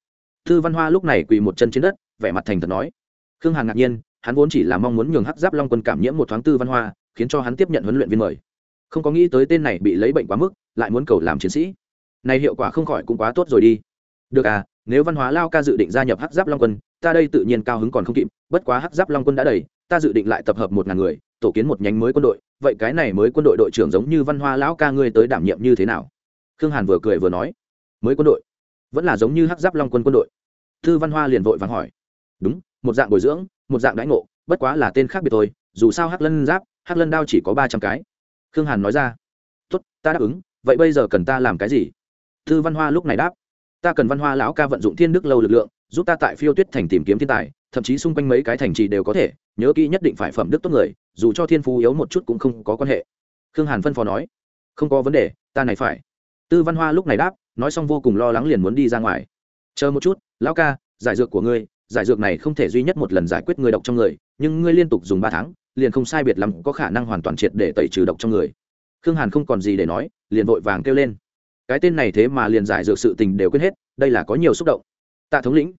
Tư văn hoa lúc này quỳ một chân trên đất, vẻ mặt thành thật nói. Khương hàn ngạc nhiên hắn vốn chỉ là mong muốn nhường hắc giáp long quân cảm nhiễm một thoáng tư văn hoa, khiến cho hắn tiếp nhận huấn luyện viên mời. Không có nghĩ tới tên này bị lấy bệnh quá mức, lại muốn cầu làm chiến sĩ. Này hiệu quả không khỏi cũng quá tốt rồi đi. Được à nếu văn hóa lao ca dự định gia nhập hắc giáp long quân, ta đây tự nhiên cao hứng còn không kịp, bất quá hắc giáp long quân đã đầy, ta dự định lại tập hợp một ngàn người, tổ kiến một nhánh mới quân đội. Vậy cái này mới quân đội đội trưởng giống như văn hoa lão ca ngươi tới đảm nhiệm như thế nào? Khương hàn vừa cười vừa nói. Mới quân đội? Vẫn là giống như hắc giáp long quân quân đội. Thư văn hoa liền vội vàng hỏi. Đúng một dạng bồi dưỡng, một dạng đãi ngộ, bất quá là tên khác biệt thôi, dù sao hắc lân giáp, hắc lân đao chỉ có ba trăm cái. Khương hàn nói ra, tốt, ta đáp ứng, vậy bây giờ cần ta làm cái gì? Thư văn hoa lúc này đáp, ta cần văn hoa lão ca vận dụng thiên đức lâu lực lượng, giúp ta tại phiêu tuyết thành tìm kiếm thiên tài, thậm chí xung quanh mấy cái thành trì đều có thể, nhớ kỹ nhất định phải phẩm đức tốt người, dù cho thiên phú yếu một chút cũng không có quan hệ. Khương hàn phân phó nói, không có vấn đề, ta này phải. Tư văn hoa lúc này đáp, nói xong vô cùng lo lắng liền muốn đi ra ngoài. Chờ một chút, lão ca, giải dược của ngươi giải dược này không thể duy nhất một lần giải quyết người độc trong người, nhưng ngươi liên tục dùng ba tháng, liền không sai biệt lắm có khả năng hoàn toàn triệt để tẩy trừ độc trong người. Khương hàn không còn gì để nói, liền vội vàng kêu lên. Cái tên này thế mà liền giải dược sự tình đều quên hết, đây là có nhiều xúc động. Tạ thống lĩnh.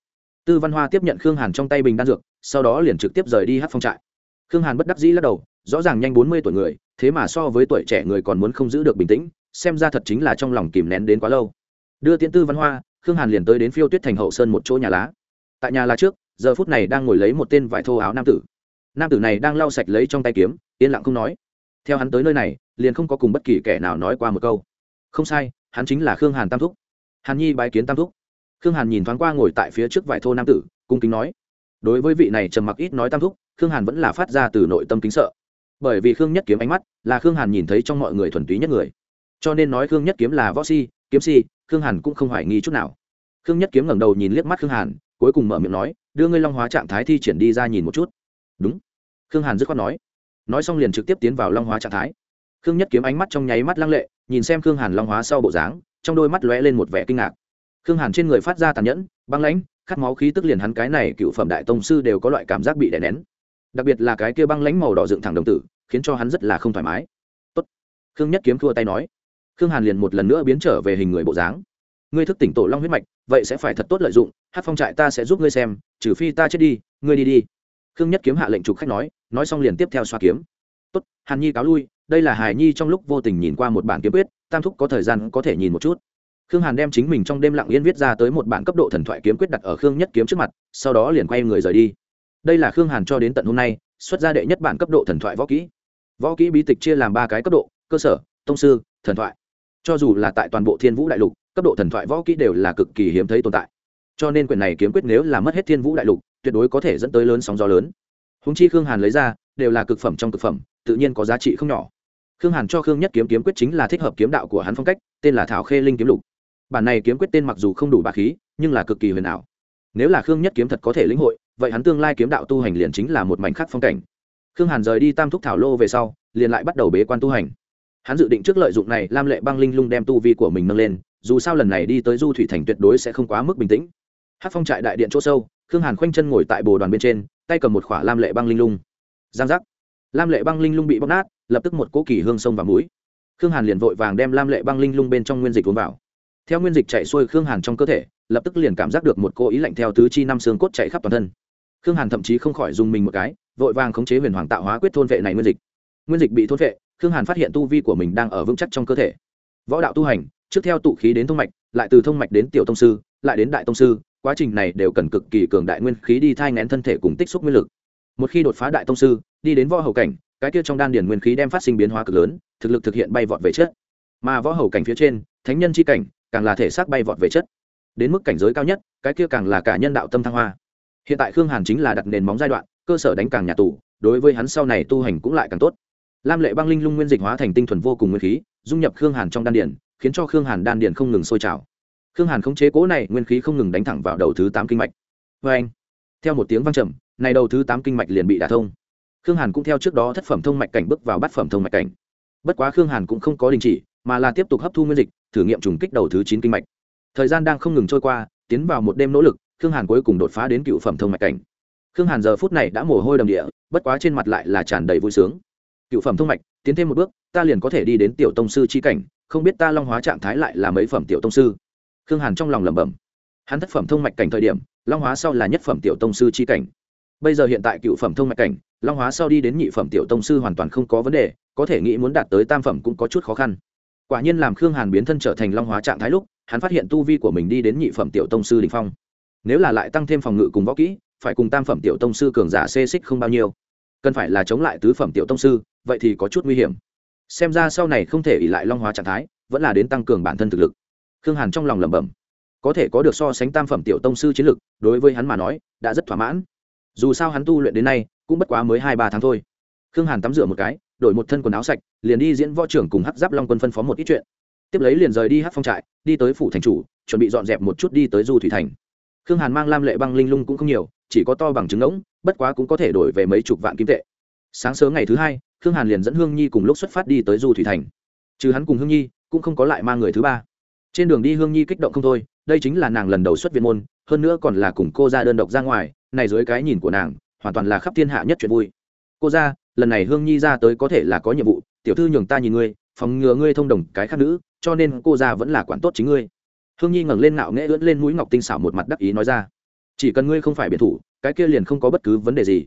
Tư văn hoa tiếp nhận khương hàn trong tay bình đan dược, sau đó liền trực tiếp rời đi hát phong trại. Khương hàn bất đắc dĩ lắc đầu, rõ ràng nhanh bốn mươi tuổi người, thế mà so với tuổi trẻ người còn muốn không giữ được bình tĩnh, xem ra thật chính là trong lòng kìm nén đến quá lâu. Đưa tiễn tư văn hoa, khương hàn liền tới đến phiêu tuyết thành hậu sơn một chỗ nhà lá tại nhà là trước, giờ phút này đang ngồi lấy một tên vải thô áo nam tử. Nam tử này đang lau sạch lấy trong tay kiếm, yên lặng không nói. Theo hắn tới nơi này, liền không có cùng bất kỳ kẻ nào nói qua một câu. Không sai, hắn chính là khương hàn tam thúc. Hàn nhi bái kiến tam thúc. Khương hàn nhìn thoáng qua ngồi tại phía trước vải thô nam tử, cung kính nói. Đối với vị này trầm mặc ít nói tam thúc, khương hàn vẫn là phát ra từ nội tâm kính sợ. Bởi vì khương nhất kiếm ánh mắt là khương hàn nhìn thấy trong mọi người thuần túy nhất người. Cho nên nói khương nhất kiếm là võ si, kiếm si, khương hàn cũng không hoài nghi chút nào. Khương nhất kiếm ngẩng đầu nhìn liếc mắt khương hàn cuối cùng mở miệng nói, đưa ngươi long hóa trạng thái thi triển đi ra nhìn một chút. Đúng. Khương hàn dứt khoát nói. Nói xong liền trực tiếp tiến vào long hóa trạng thái. Khương nhất kiếm ánh mắt trong nháy mắt lăng lệ, nhìn xem khương hàn long hóa sau bộ dáng, trong đôi mắt lóe lên một vẻ kinh ngạc. Khương hàn trên người phát ra tàn nhẫn, băng lãnh, khát máu khí tức liền hắn cái này cựu phẩm đại tông sư đều có loại cảm giác bị đè nén. Đặc biệt là cái kia băng lãnh màu đỏ dựng thẳng đồng tử, khiến cho hắn rất là không thoải mái. Tốt. khương nhất kiếm thua tay nói. Khương hàn liền một lần nữa biến trở về hình người bộ dáng. Ngươi thức tỉnh tổ long huyết mạch, vậy sẽ phải thật tốt lợi dụng hát phong trại ta sẽ giúp ngươi xem, trừ phi ta chết đi, ngươi đi đi. Khương nhất kiếm hạ lệnh trục khách nói nói xong liền tiếp theo xoa kiếm. Tốt, hàn nhi cáo lui, đây là hài nhi trong lúc vô tình nhìn qua một bản kiếm quyết, tam thúc có thời gian có thể nhìn một chút. Khương hàn đem chính mình trong đêm lặng yên viết ra tới một bản cấp độ thần thoại kiếm quyết đặt ở khương nhất kiếm trước mặt, sau đó liền quay người rời đi. Đây là khương hàn cho đến tận hôm nay, xuất ra đệ nhất bản cấp độ thần thoại võ kỹ. Võ kỹ bí tịch chia làm ba cái cấp độ, cơ sở, tông sư, thần thoại. Cho dù là tại toàn bộ thiên vũ đại lục, cấp độ thần thoại võ kỹ đều là cực kỳ hiếm thấy tồn tại cho nên quyển này kiếm quyết nếu là mất hết thiên vũ đại lục, tuyệt đối có thể dẫn tới lớn sóng gió lớn. Húng chi khương hàn lấy ra, đều là cực phẩm trong cực phẩm, tự nhiên có giá trị không nhỏ. Khương hàn cho khương nhất kiếm kiếm quyết chính là thích hợp kiếm đạo của hắn phong cách, tên là thảo khê linh kiếm lục. Bản này kiếm quyết tên mặc dù không đủ bà khí, nhưng là cực kỳ huyền ảo. Nếu là khương nhất kiếm thật có thể lĩnh hội, vậy hắn tương lai kiếm đạo tu hành liền chính là một mảnh khắc phong cảnh. Khương hàn rời đi tam thúc thảo lô về sau, liền lại bắt đầu bế quan tu hành. Hắn dự định trước lợi dụng này lam lệ băng linh lung đem tu vi của mình nâng lên, dù sao lần này đi tới du thủy thành tuyệt đối sẽ không quá mức bình tĩnh hát phong trại đại điện chỗ sâu, khương hàn khoanh chân ngồi tại bồ đoàn bên trên, tay cầm một khỏa lam lệ băng linh lung. Giang giác. Lam lệ băng linh lung bị bóc nát, lập tức một cỗ kỳ hương sông vào mũi. Khương hàn liền vội vàng đem lam lệ băng linh lung bên trong nguyên dịch uống vào. Theo nguyên dịch chạy xuôi khương hàn trong cơ thể, lập tức liền cảm giác được một cỗ ý lạnh theo tứ chi năm xương cốt chạy khắp toàn thân. Khương hàn thậm chí không khỏi dùng mình một cái, vội vàng khống chế huyền hoàng tạo hóa quyết thôn vệ này nguyên dịch. Nguyên dịch bị thôn vệ, khương hàn phát hiện tu vi của mình đang ở vững chắc trong cơ thể. Võ đạo tu hành, trước theo tụ khí đến thông mạch, lại từ thông mạch đến tiểu tông sư, lại đến đại tông sư quá trình này đều cần cực kỳ cường đại nguyên khí đi thai ngén thân thể cùng tích xúc nguyên lực. Một khi đột phá đại tông sư, đi đến võ hầu cảnh, cái kia trong đan điền nguyên khí đem phát sinh biến hóa cực lớn, thực lực thực hiện bay vọt về chất mà võ hầu cảnh phía trên, thánh nhân c h i cảnh, càng là thể xác bay vọt về chất đến mức cảnh giới cao nhất, cái kia càng là cả nhân đạo tâm thăng hoa. Hiện tại khương hàn chính là đặt nền móng giai đoạn, cơ sở đánh càng nhà tù, đối với hắn sau này tu hành cũng lại càng tốt. Lam lệ băng linh lung nguyên dịch hóa thành tinh thuần vô cùng nguyên khí, dung nhập khương hàn trong đan điền, khiến cho khương hàn đan điền không ngừng sôi trào khương hàn khống chế cố này, nguyên khí không ngừng đánh thẳng vào đầu thứ tám kinh mạch. Vê anh, theo một tiếng văng trầm, này đầu thứ tám kinh mạch liền bị đả thông. Khương hàn cũng theo trước đó thất phẩm thông mạch cảnh bước vào bát phẩm thông mạch cảnh. Bất quá khương hàn cũng không có đình chỉ, mà là tiếp tục hấp thu nguyên dịch, thử nghiệm trùng kích đầu thứ chín kinh mạch. Thời gian đang không ngừng trôi qua, tiến vào một đêm nỗ lực, khương hàn cuối cùng đột phá đến cựu phẩm thông mạch cảnh. Khương hàn giờ phút này đã mồ hôi đầm địa, bất quá trên mặt lại là tràn đầy vui sướng. Cựu phẩm thông mạch, tiến thêm một bước, ta liền có thể đi đến tiểu tông sư chi cảnh, không biết ta long hóa trạng thái lại là mấy phẩm tiểu tông sư? Khương hàn trong lòng lẩm bẩm. Hắn thất phẩm thông mạch cảnh thời điểm, long hóa sau là nhất phẩm tiểu tông sư chi cảnh. Bây giờ hiện tại cựu phẩm thông mạch cảnh, long hóa sau đi đến nhị phẩm tiểu tông sư hoàn toàn không có vấn đề, có thể nghĩ muốn đạt tới tam phẩm cũng có chút khó khăn. Quả nhiên làm khương hàn biến thân trở thành long hóa trạng thái lúc, hắn phát hiện tu vi của mình đi đến nhị phẩm tiểu tông sư đình phong. Nếu là lại tăng thêm phòng ngự cùng võ kỹ, phải cùng tam phẩm tiểu tông sư cường giả xê xích không bao nhiêu. Cần phải là chống lại tứ phẩm tiểu tông sư, vậy thì có chút nguy hiểm. Xem ra sau này không thể ỉ lại long hóa trạng thái, vẫn là đến tăng cường bản thân thực lực khương hàn trong lòng lẩm bẩm. Có thể có được so sánh tam phẩm tiểu tông sư chiến lực, đối với hắn mà nói, đã rất thỏa mãn. Dù sao hắn tu luyện đến nay, cũng bất quá mới hai ba tháng thôi. Khương hàn tắm rửa một cái, đổi một thân quần áo sạch, liền đi diễn võ trưởng cùng hát giáp long quân phân phó một ít chuyện. Tiếp lấy liền rời đi hát phong trại, đi tới phủ thành chủ, chuẩn bị dọn dẹp một chút đi tới du thủy thành. Khương hàn mang lam lệ băng linh lung cũng không nhiều, chỉ có to bằng trứng ngỗng, bất quá cũng có thể đổi về mấy chục vạn kim tệ. Sáng sớm ngày thứ hai, khương hàn liền dẫn hương nhi cùng lúc xuất phát đi tới du thủy thành. Trừ hắn cùng hương nhi, cũng không có lại mang người thứ ba trên đường đi hương nhi kích động không thôi, đây chính là nàng lần đầu xuất viện môn, hơn nữa còn là cùng cô ra đơn độc ra ngoài, này dưới cái nhìn của nàng, hoàn toàn là khắp thiên hạ nhất chuyện vui. Cô ra, lần này hương nhi ra tới có thể là có nhiệm vụ, tiểu thư nhường ta nhìn ngươi, phòng ngừa ngươi thông đồng cái khác nữ, cho nên cô ra vẫn là quản tốt chính ngươi. Hương nhi ngẩng lên ngạo nghễ ưỡn lên mũi ngọc tinh xảo một mặt đắc ý nói ra. Chỉ cần ngươi không phải biệt thủ, cái kia liền không có bất cứ vấn đề gì.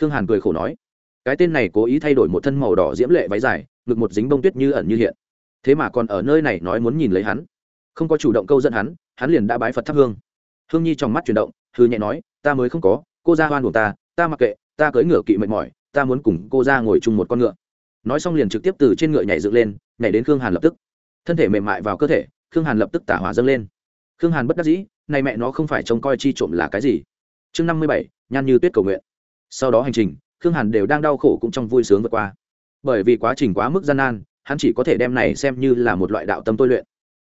Khương hàn cười khổ nói. Cái tên này cố ý thay đổi một thân màu đỏ diễm lệ váy dài, ngực một dính bông tuyết như ẩn như hiện. Thế mà còn ở nơi này nói muốn nhìn lấy hắn không có chủ động câu dẫn hắn hắn liền đã bái phật thắp hương. Hương nhi trong mắt chuyển động hư nhẹ nói, ta mới không có, cô ra hoan buồn ta ta mặc kệ, ta cưỡi ngựa kỵ mệt mỏi, ta muốn cùng cô ra ngồi chung một con ngựa. Nói xong liền trực tiếp từ trên ngựa nhảy dựng lên, nhảy đến khương hàn lập tức. Thân thể mềm mại vào cơ thể, khương hàn lập tức tả hỏa dâng lên. Khương hàn bất đắc dĩ, này mẹ nó không phải trông coi chi trộm là cái gì? Chương năm mươi bảy, nhan như tuyết cầu nguyện. Sau đó hành trình, khương hàn đều đang đau khổ cũng trong vui sướng vượt qua. Bởi vì quá trình quá mức gian nan, hắn chỉ có thể đem này xem như là một loại đạo tâm tôi luyện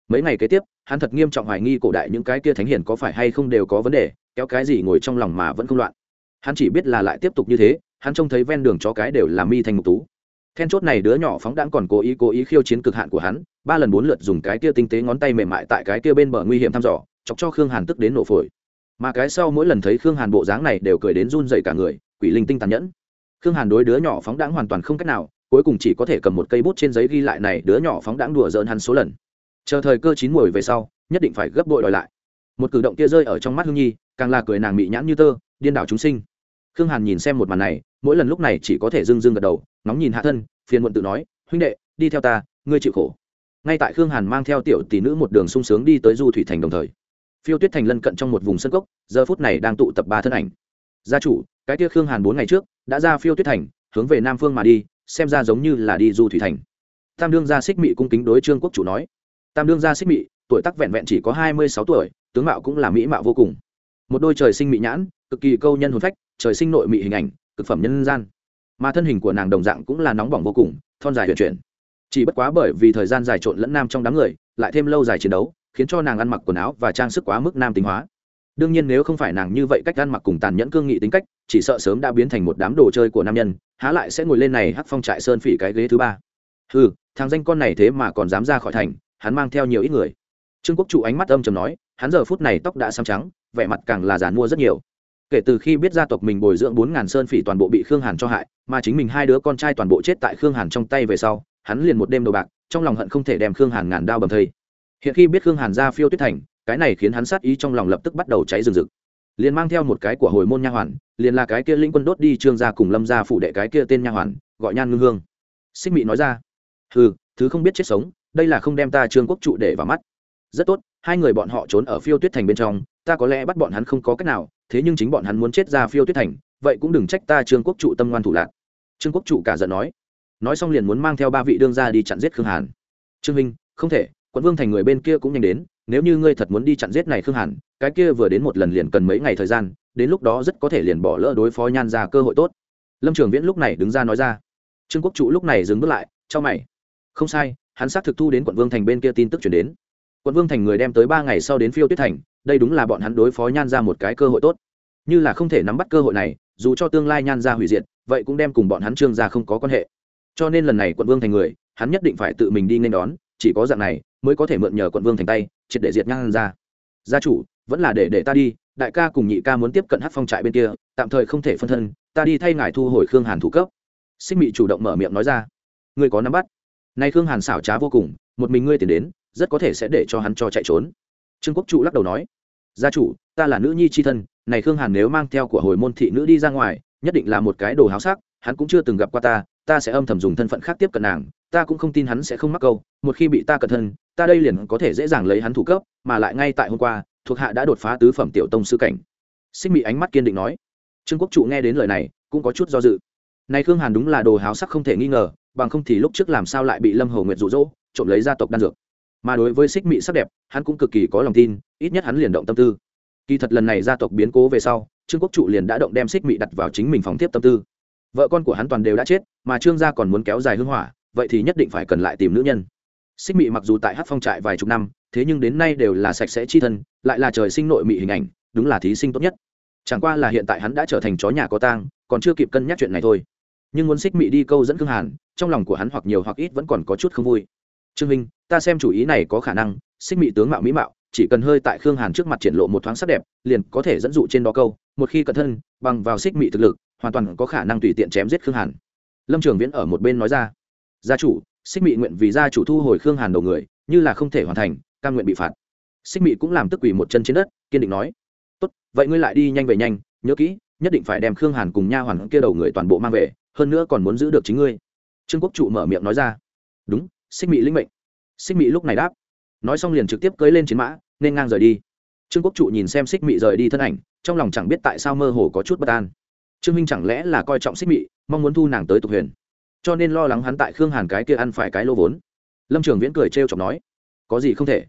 mấy ngày kế tiếp, hắn thật nghiêm trọng hoài nghi cổ đại những cái kia thánh hiền có phải hay không đều có vấn đề, kéo cái gì ngồi trong lòng mà vẫn không loạn. Hắn chỉ biết là lại tiếp tục như thế, hắn trông thấy ven đường chó cái đều là mi thành mục tú. Then chốt này đứa nhỏ phóng đãng còn cố ý cố ý khiêu chiến cực hạn của hắn, ba lần bốn lượt dùng cái kia tinh tế ngón tay mềm mại tại cái kia bên bờ nguy hiểm thăm dò, chọc cho khương hàn tức đến nổ phổi. Mà cái sau mỗi lần thấy khương hàn bộ dáng này đều cười đến run dậy cả người, quỷ linh tinh tàn nhẫn. Khương hàn đối đứa nhỏ phóng đãng hoàn toàn không cách nào, cuối cùng chỉ có thể cầm một cây bút trên giấy ghi lại này, đứa nhỏ phóng đãng đùa dỡn hắn số lần chờ thời cơ chín muồi về sau, nhất định phải gấp bội đòi lại. Một cử động kia rơi ở trong mắt hương nhi, càng là cười nàng mị nhãn như tơ, điên đảo chúng sinh. Khương hàn nhìn xem một màn này, mỗi lần lúc này chỉ có thể dưng dưng gật đầu nóng nhìn hạ thân, phiền muộn tự nói, huynh đệ, đi theo ta, ngươi chịu khổ. Ngay tại khương hàn mang theo tiểu tỷ nữ một đường sung sướng đi tới du thủy thành đồng thời, phiêu tuyết thành lân cận trong một vùng sân cốc, giờ phút này đang tụ tập ba thân ảnh. Gia chủ, cái kia khương hàn bốn ngày trước, đã ra phiêu tuyết thành, hướng về nam phương mà đi, xem ra giống như là đi du thủy thành. Tam đương gia xích mị cung kính đối trương quốc chủ nói tam đương gia xích mị, tuổi tác vẹn vẹn chỉ có hai mươi sáu tuổi, tướng mạo cũng là mỹ mạo vô cùng. Một đôi trời sinh mỹ nhãn, cực kỳ câu nhân hồn phách, trời sinh nội mỹ hình ảnh, cực phẩm nhân gian. Mà thân hình của nàng đồng dạng cũng là nóng bỏng vô cùng, thon dài huyền chuyển. Chỉ bất quá bởi vì thời gian dài trộn lẫn nam trong đám người, lại thêm lâu dài chiến đấu, khiến cho nàng ăn mặc quần áo và trang sức quá mức nam tính hóa. Đương nhiên nếu không phải nàng như vậy cách ăn mặc cùng tàn nhẫn cương nghị tính cách, chỉ sợ sớm đã biến thành một đám đồ chơi của nam nhân, há lại sẽ ngồi lên này hắc phong trại sơn phỉ cái ghế thứ ba. Ừ thằng danh con này thế mà còn dám ra khỏi thành hắn mang theo nhiều ít người. Trương quốc chủ ánh mắt âm chầm nói, hắn giờ phút này tóc đã xăm trắng, vẻ mặt càng là giàn mua rất nhiều. Kể từ khi biết gia tộc mình bồi dưỡng bốn ngàn sơn phỉ toàn bộ bị khương hàn cho hại, mà chính mình hai đứa con trai toàn bộ chết tại khương hàn trong tay về sau, hắn liền một đêm đầu bạc, trong lòng hận không thể đem khương hàn ngàn đao bầm thây. Hiện khi biết khương hàn ra phiêu tuyết thành, cái này khiến hắn sát ý trong lòng lập tức bắt đầu cháy rừng rực. Liền mang theo một cái của hồi môn nha hoàn, liền là cái kia linh quân đốt đi trương gia cùng lâm gia phụ đệ cái kia tên nha hoàn, gọi nhan ngưng hương. Xích mị nói ra ừ thứ không biết chết sống đây là không đem ta trương quốc trụ để vào mắt. Rất tốt, hai người bọn họ trốn ở phiêu tuyết thành bên trong, ta có lẽ bắt bọn hắn không có cách nào, thế nhưng chính bọn hắn muốn chết ra phiêu tuyết thành, vậy cũng đừng trách ta trương quốc trụ tâm ngoan thủ lạc. Trương quốc trụ cả giận nói. Nói xong liền muốn mang theo ba vị đương ra đi chặn giết khương hàn. Trương minh, không thể, quận vương thành người bên kia cũng nhanh đến, nếu như ngươi thật muốn đi chặn giết này khương hàn, cái kia vừa đến một lần liền cần mấy ngày thời gian, đến lúc đó rất có thể liền bỏ lỡ đối phó nhan ra cơ hội tốt. Lâm trường viễn lúc này đứng ra nói ra. Trương quốc trụ lúc này dừng bước lại cho mày. Không sai hắn xác thực thu đến quận vương thành bên kia tin tức chuyển đến. Quận vương thành người đem tới ba ngày sau đến phiêu tuyết thành, đây đúng là bọn hắn đối phó nhan ra một cái cơ hội tốt. Như là không thể nắm bắt cơ hội này, dù cho tương lai nhan ra hủy diệt, vậy cũng đem cùng bọn hắn trương ra không có quan hệ. Cho nên lần này quận vương thành người, hắn nhất định phải tự mình đi nên đón, chỉ có dạng này mới có thể mượn nhờ quận vương thành tay, triệt để diệt nhan ra gia chủ, vẫn là để để ta đi, đại ca cùng nhị ca muốn tiếp cận hát phong trại bên kia, tạm thời không thể phân thân, ta đi thay ngài thu hồi khương hàn thủ cấp. Xích mị chủ động mở miệng nói ra. Người có nắm bắt? Nay khương hàn xảo trá vô cùng, một mình ngươi tiền đến, rất có thể sẽ để cho hắn cho chạy trốn. Trương quốc trụ lắc đầu nói, gia chủ, ta là nữ nhi c h i thân, này khương hàn nếu mang theo của hồi môn thị nữ đi ra ngoài, nhất định là một cái đồ háo sắc, hắn cũng chưa từng gặp qua ta ta sẽ âm thầm dùng thân phận khác tiếp cận nàng, ta cũng không tin hắn sẽ không mắc câu, một khi bị ta cẩn thân, ta đây liền có thể dễ dàng lấy hắn thủ cấp, mà lại ngay tại hôm qua, thuộc hạ đã đột phá tứ phẩm tiểu tông sư cảnh. Xích mị ánh mắt kiên định nói. Trương quốc trụ nghe đến lời này, cũng có chút do dự. Này khương hàn đúng là đồ háo sắc không thể nghi ngờ bằng không thì lúc trước làm sao lại bị lâm hầu nguyệt rụ rỗ trộm lấy gia tộc đan dược. Mà đối với xích mị sắc đẹp, hắn cũng cực kỳ có lòng tin, ít nhất hắn liền động tâm tư. Kỳ thật lần này gia tộc biến cố về sau, trương quốc trụ liền đã động đem xích mị đặt vào chính mình phòng tiếp tâm tư. Vợ con của hắn toàn đều đã chết, mà trương gia còn muốn kéo dài hưng hỏa, vậy thì nhất định phải cần lại tìm nữ nhân. Xích mị mặc dù tại hát phong trại vài chục năm, thế nhưng đến nay đều là sạch sẽ chi thân, lại là trời sinh nội mị hình ảnh, đúng là thí sinh tốt nhất. Chẳng qua là hiện tại hắn đã trở thành chó nhà có tang, còn chưa kịp cân nhắc chuyện này thôi nhưng muốn xích mị đi câu dẫn khương hàn, trong lòng của hắn hoặc nhiều hoặc ít vẫn còn có chút không vui. Trương minh ta xem chủ ý này có khả năng, xích mị tướng mạo mỹ mạo, chỉ cần hơi tại khương hàn trước mặt triển lộ một thoáng sắc đẹp, liền có thể dẫn dụ trên đó câu, một khi cẩn thân, bằng vào xích mị thực lực, hoàn toàn có khả năng tùy tiện chém giết khương hàn. Lâm trường viễn ở một bên nói ra. Gia chủ, xích mị nguyện vì gia chủ thu hồi khương hàn đầu người, như là không thể hoàn thành, cam nguyện bị phạt. Xích mị cũng làm tức quỷ một chân trên đất, kiên định nói. Tốt, vậy ngươi lại đi nhanh về nhanh, nhớ kỹ, nhất định phải đem khương hàn cùng nha hoàn kia đầu người toàn bộ mang về hơn nữa còn muốn giữ được chính ngươi. Trương quốc trụ mở miệng nói ra. Đúng, xích mị linh mệnh. Xích mị lúc này đáp. Nói xong liền trực tiếp cưới lên chiến mã, nên ngang rời đi. Trương quốc trụ nhìn xem xích mị rời đi thân ảnh, trong lòng chẳng biết tại sao mơ hồ có chút bất an. Trương minh chẳng lẽ là coi trọng xích mị, mong muốn thu nàng tới tục huyền. Cho nên lo lắng hắn tại khương hàn cái kia ăn phải cái lô vốn. Lâm trường viễn cười trêu chọc nói, có gì không thể?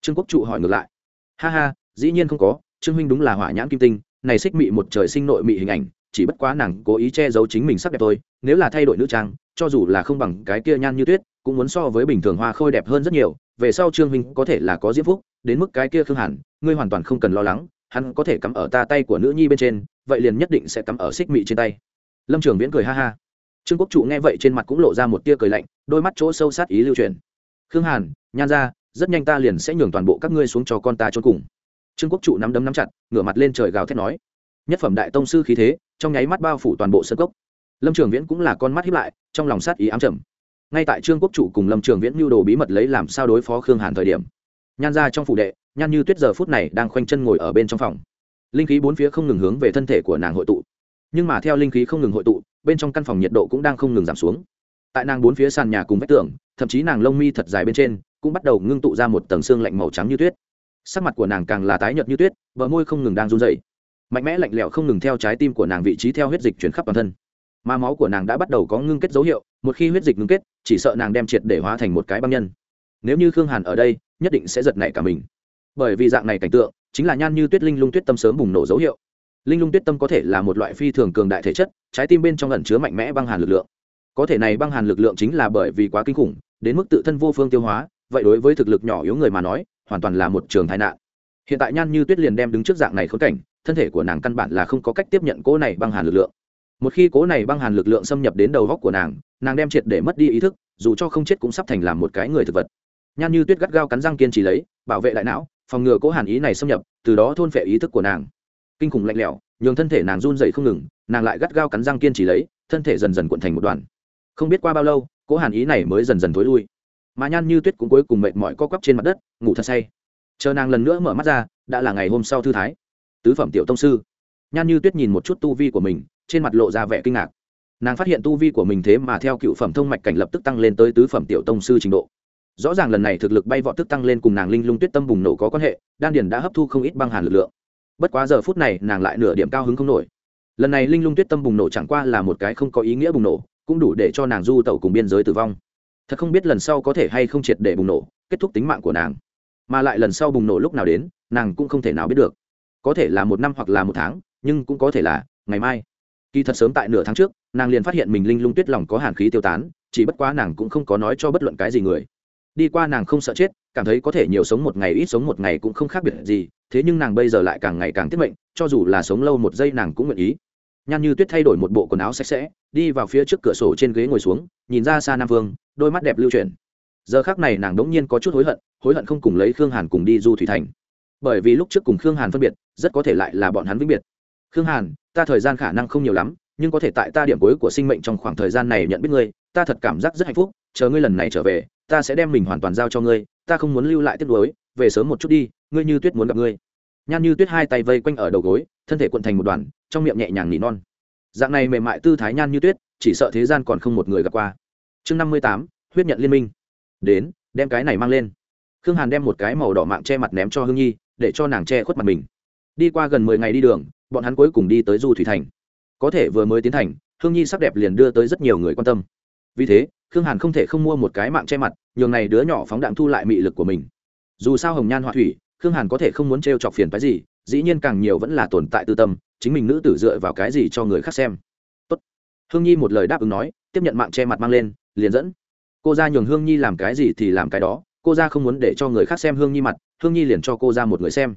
Trương quốc trụ hỏi ngược lại, ha ha, dĩ nhiên không có, trương minh đúng là hỏa nhãn kim tinh, này xích mị một trời sinh nội mị hình ảnh chỉ bất quá nàng cố ý che giấu chính mình sắc đẹp thôi, nếu là thay đổi nữ trang, cho dù là không bằng cái kia nhan như tuyết, cũng muốn so với bình thường hoa khôi đẹp hơn rất nhiều, về sau trương minh có thể là có diễm phúc, đến mức cái kia khương hẳn ngươi hoàn toàn không cần lo lắng, hắn có thể cắm ở ta tay của nữ nhi bên trên, vậy liền nhất định sẽ cắm ở xích mị trên tay. Lâm trường viễn cười ha ha. Trương quốc trụ nghe vậy trên mặt cũng lộ ra một tia cười lạnh, đôi mắt chỗ sâu sát ý lưu truyền. Khương hàn, nhan ra, rất nhanh ta liền sẽ nhường toàn bộ các ngươi xuống cho con ta trốn cùng. Trương quốc trụ nắm đấm nắm chặt, ngửa mặt lên trời gào thét nói. Nhất phẩm đại tông sư khí thế trong nháy mắt bao phủ toàn bộ sân cốc. Lâm trường viễn cũng là con mắt hiếp lại, trong lòng sát ý ám trầm. Ngay tại trương quốc trụ cùng lâm trường viễn mưu đồ bí mật lấy làm sao đối phó khương hàn thời điểm, nhan ra trong phủ đệ, nhan như tuyết giờ phút này đang khoanh chân ngồi ở bên trong phòng. Linh khí bốn phía không ngừng hướng về thân thể của nàng hội tụ. Nhưng mà theo linh khí không ngừng hội tụ, bên trong căn phòng nhiệt độ cũng đang không ngừng giảm xuống. Tại nàng bốn phía sàn nhà cùng vách tường, thậm chí nàng lông mi thật dài bên trên, cũng bắt đầu ngưng tụ ra một tầng xương lạnh màu trắng như tuyết. Sắc mặt của nàng càng là tái nhợt như tuyết, bờ môi không ngừng đang run dày mạnh mẽ lạnh lẽo không ngừng theo trái tim của nàng vị trí theo huyết dịch chuyển khắp toàn thân. Mà máu của nàng đã bắt đầu có ngưng kết dấu hiệu, một khi huyết dịch ngưng kết, chỉ sợ nàng đem triệt để hóa thành một cái băng nhân. Nếu như khương hàn ở đây, nhất định sẽ giật nảy cả mình. Bởi vì dạng này cảnh tượng, chính là nhan như tuyết linh lung tuyết tâm sớm bùng nổ dấu hiệu. Linh lung tuyết tâm có thể là một loại phi thường cường đại thể chất, trái tim bên trong ẩn chứa mạnh mẽ băng hàn lực lượng. Có thể này băng hàn lực lượng chính là bởi vì quá kinh khủng, đến mức tự thân vô phương tiêu hóa, vậy đối với thực lực nhỏ yếu người mà nói, hoàn toàn là một trường tai nạn. Hiện tại nhan như tuyết liền đem đứng trước dạng này khốn cảnh thân thể của nàng căn bản là không có cách tiếp nhận cỗ này băng hàn lực lượng. Một khi cỗ này băng hàn lực lượng xâm nhập đến đầu góc của nàng nàng đem triệt để mất đi ý thức, dù cho không chết cũng sắp thành làm một cái người thực vật. Nhan như tuyết gắt gao cắn răng kiên trì lấy, bảo vệ đại não, phòng ngừa cỗ hàn ý này xâm nhập, từ đó thôn phệ ý thức của nàng. Kinh khủng lạnh lẽo, nhường thân thể nàng run dậy không ngừng, nàng lại gắt gao cắn răng kiên trì lấy, thân thể dần dần cuộn thành một đoàn. Không biết qua bao lâu, cỗ hàn ý này mới dần dần thối lui. Mà nhan như tuyết cũng cuối cùng mệt mỏi co quắp trên mặt đất, ngủ thật say. Chờ nàng lần nữa mở mắt ra, đã là ngày hôm sau thư thái tứ phẩm tiểu tông sư. Nhan như tuyết nhìn một chút tu vi của mình, trên mặt lộ ra vẻ kinh ngạc. Nàng phát hiện tu vi của mình thế mà theo cựu phẩm thông mạch cảnh lập tức tăng lên tới tứ phẩm tiểu tông sư trình độ. Rõ ràng lần này thực lực bay vọt tức tăng lên cùng nàng linh lung tuyết tâm bùng nổ có quan hệ, đan điền đã hấp thu không ít băng hàn lực lượng. Bất quá giờ phút này, nàng lại nửa điểm cao hứng không nổi. Lần này linh lung tuyết tâm bùng nổ chẳng qua là một cái không có ý nghĩa bùng nổ, cũng đủ để cho nàng du tẩu cùng biên giới tử vong. Thật không biết lần sau có thể hay không triệt để bùng nổ, kết thúc tính mạng của nàng. Mà lại lần sau bùng nổ lúc nào đến, nàng cũng không thể nào biết được có thể là một năm hoặc là một tháng, nhưng cũng có thể là ngày mai. Kỳ thật sớm tại nửa tháng trước, nàng liền phát hiện mình linh lung tuyết lòng có hàn khí tiêu tán, chỉ bất quá nàng cũng không có nói cho bất luận cái gì người. Đi qua nàng không sợ chết, cảm thấy có thể nhiều sống một ngày ít sống một ngày cũng không khác biệt gì, thế nhưng nàng bây giờ lại càng ngày càng tiết mệnh, cho dù là sống lâu một giây nàng cũng nguyện ý. Nhan như tuyết thay đổi một bộ quần áo sạch sẽ, đi vào phía trước cửa sổ trên ghế ngồi xuống, nhìn ra xa nam vương, đôi mắt đẹp lưu chuyển. Giờ khác này nàng đống nhiên có chút hối hận hối hận không cùng lấy khương hàn cùng đi du thủy thành bởi vì lúc trước cùng khương hàn phân biệt, rất có thể lại là bọn hắn vĩnh biệt. Khương hàn, ta thời gian khả năng không nhiều lắm, nhưng có thể tại ta điểm cuối của sinh mệnh trong khoảng thời gian này nhận biết ngươi, ta thật cảm giác rất hạnh phúc, chờ ngươi lần này trở về, ta sẽ đem mình hoàn toàn giao cho ngươi, ta không muốn lưu lại tiếp nối về sớm một chút đi, ngươi như tuyết muốn gặp ngươi. Nhan như tuyết hai tay vây quanh ở đầu gối, thân thể cuộn thành một đoàn, trong miệng nhẹ nhàng nỉ non. Dạng này mềm mại tư thái nhan như tuyết, chỉ sợ thế gian còn không một người gặp qua. Chương năm mươi tám, huyết nhận liên minh. Đến, đem cái này mang lên. Khương hàn đem một cái màu đỏ mạng che mặt ném cho hương nhi để cho nàng che khuất mặt mình. Đi qua gần mười ngày đi đường, bọn hắn cuối cùng đi tới du thủy thành. Có thể vừa mới tiến thành, hương nhi sắc đẹp liền đưa tới rất nhiều người quan tâm. Vì thế, khương hàn không thể không mua một cái mạng che mặt, nhường này đứa nhỏ phóng đạn thu lại mị lực của mình. Dù sao hồng nhan họa thủy, khương hàn có thể không muốn t r e o chọc phiền cái gì, dĩ nhiên càng nhiều vẫn là tồn tại tư tâm, chính mình nữ tử dựa vào cái gì cho người khác xem. Tốt. hương nhi một lời đáp ứng nói, tiếp nhận mạng che mặt mang lên, liền dẫn. Cô ra nhường hương nhi làm cái gì thì làm cái đó cô ra không muốn để cho người khác xem hương nhi mặt, hương nhi liền cho cô ra một người xem.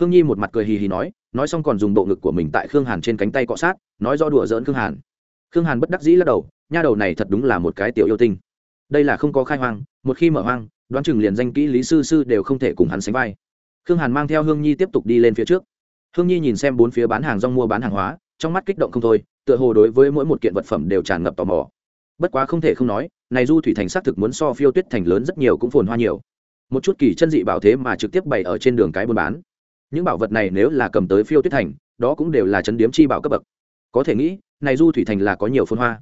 Hương nhi một mặt cười hì hì nói nói xong còn dùng bộ ngực của mình tại khương hàn trên cánh tay cọ sát, nói do đùa dỡn khương hàn. Khương hàn bất đắc dĩ lắc đầu, nha đầu này thật đúng là một cái tiểu yêu tinh. Đây là không có khai hoang, một khi mở hoang, đoán chừng liền danh kỹ lý sư sư đều không thể cùng hắn sánh vai. Khương hàn mang theo hương nhi tiếp tục đi lên phía trước. Hương nhi nhìn xem bốn phía bán hàng rong mua bán hàng hóa, trong mắt kích động không thôi, tựa hồ đối với mỗi một kiện vật phẩm đều tràn ngập tò mò bất quá không thể không nói, này du thủy thành xác thực muốn so phiêu tuyết thành lớn rất nhiều cũng phồn hoa nhiều. Một chút kỳ chân dị bảo thế mà trực tiếp bày ở trên đường cái buôn bán. Những bảo vật này nếu là cầm tới phiêu tuyết thành, đó cũng đều là chấn điếm chi bảo cấp bậc. Có thể nghĩ, này du thủy thành là có nhiều phồn hoa.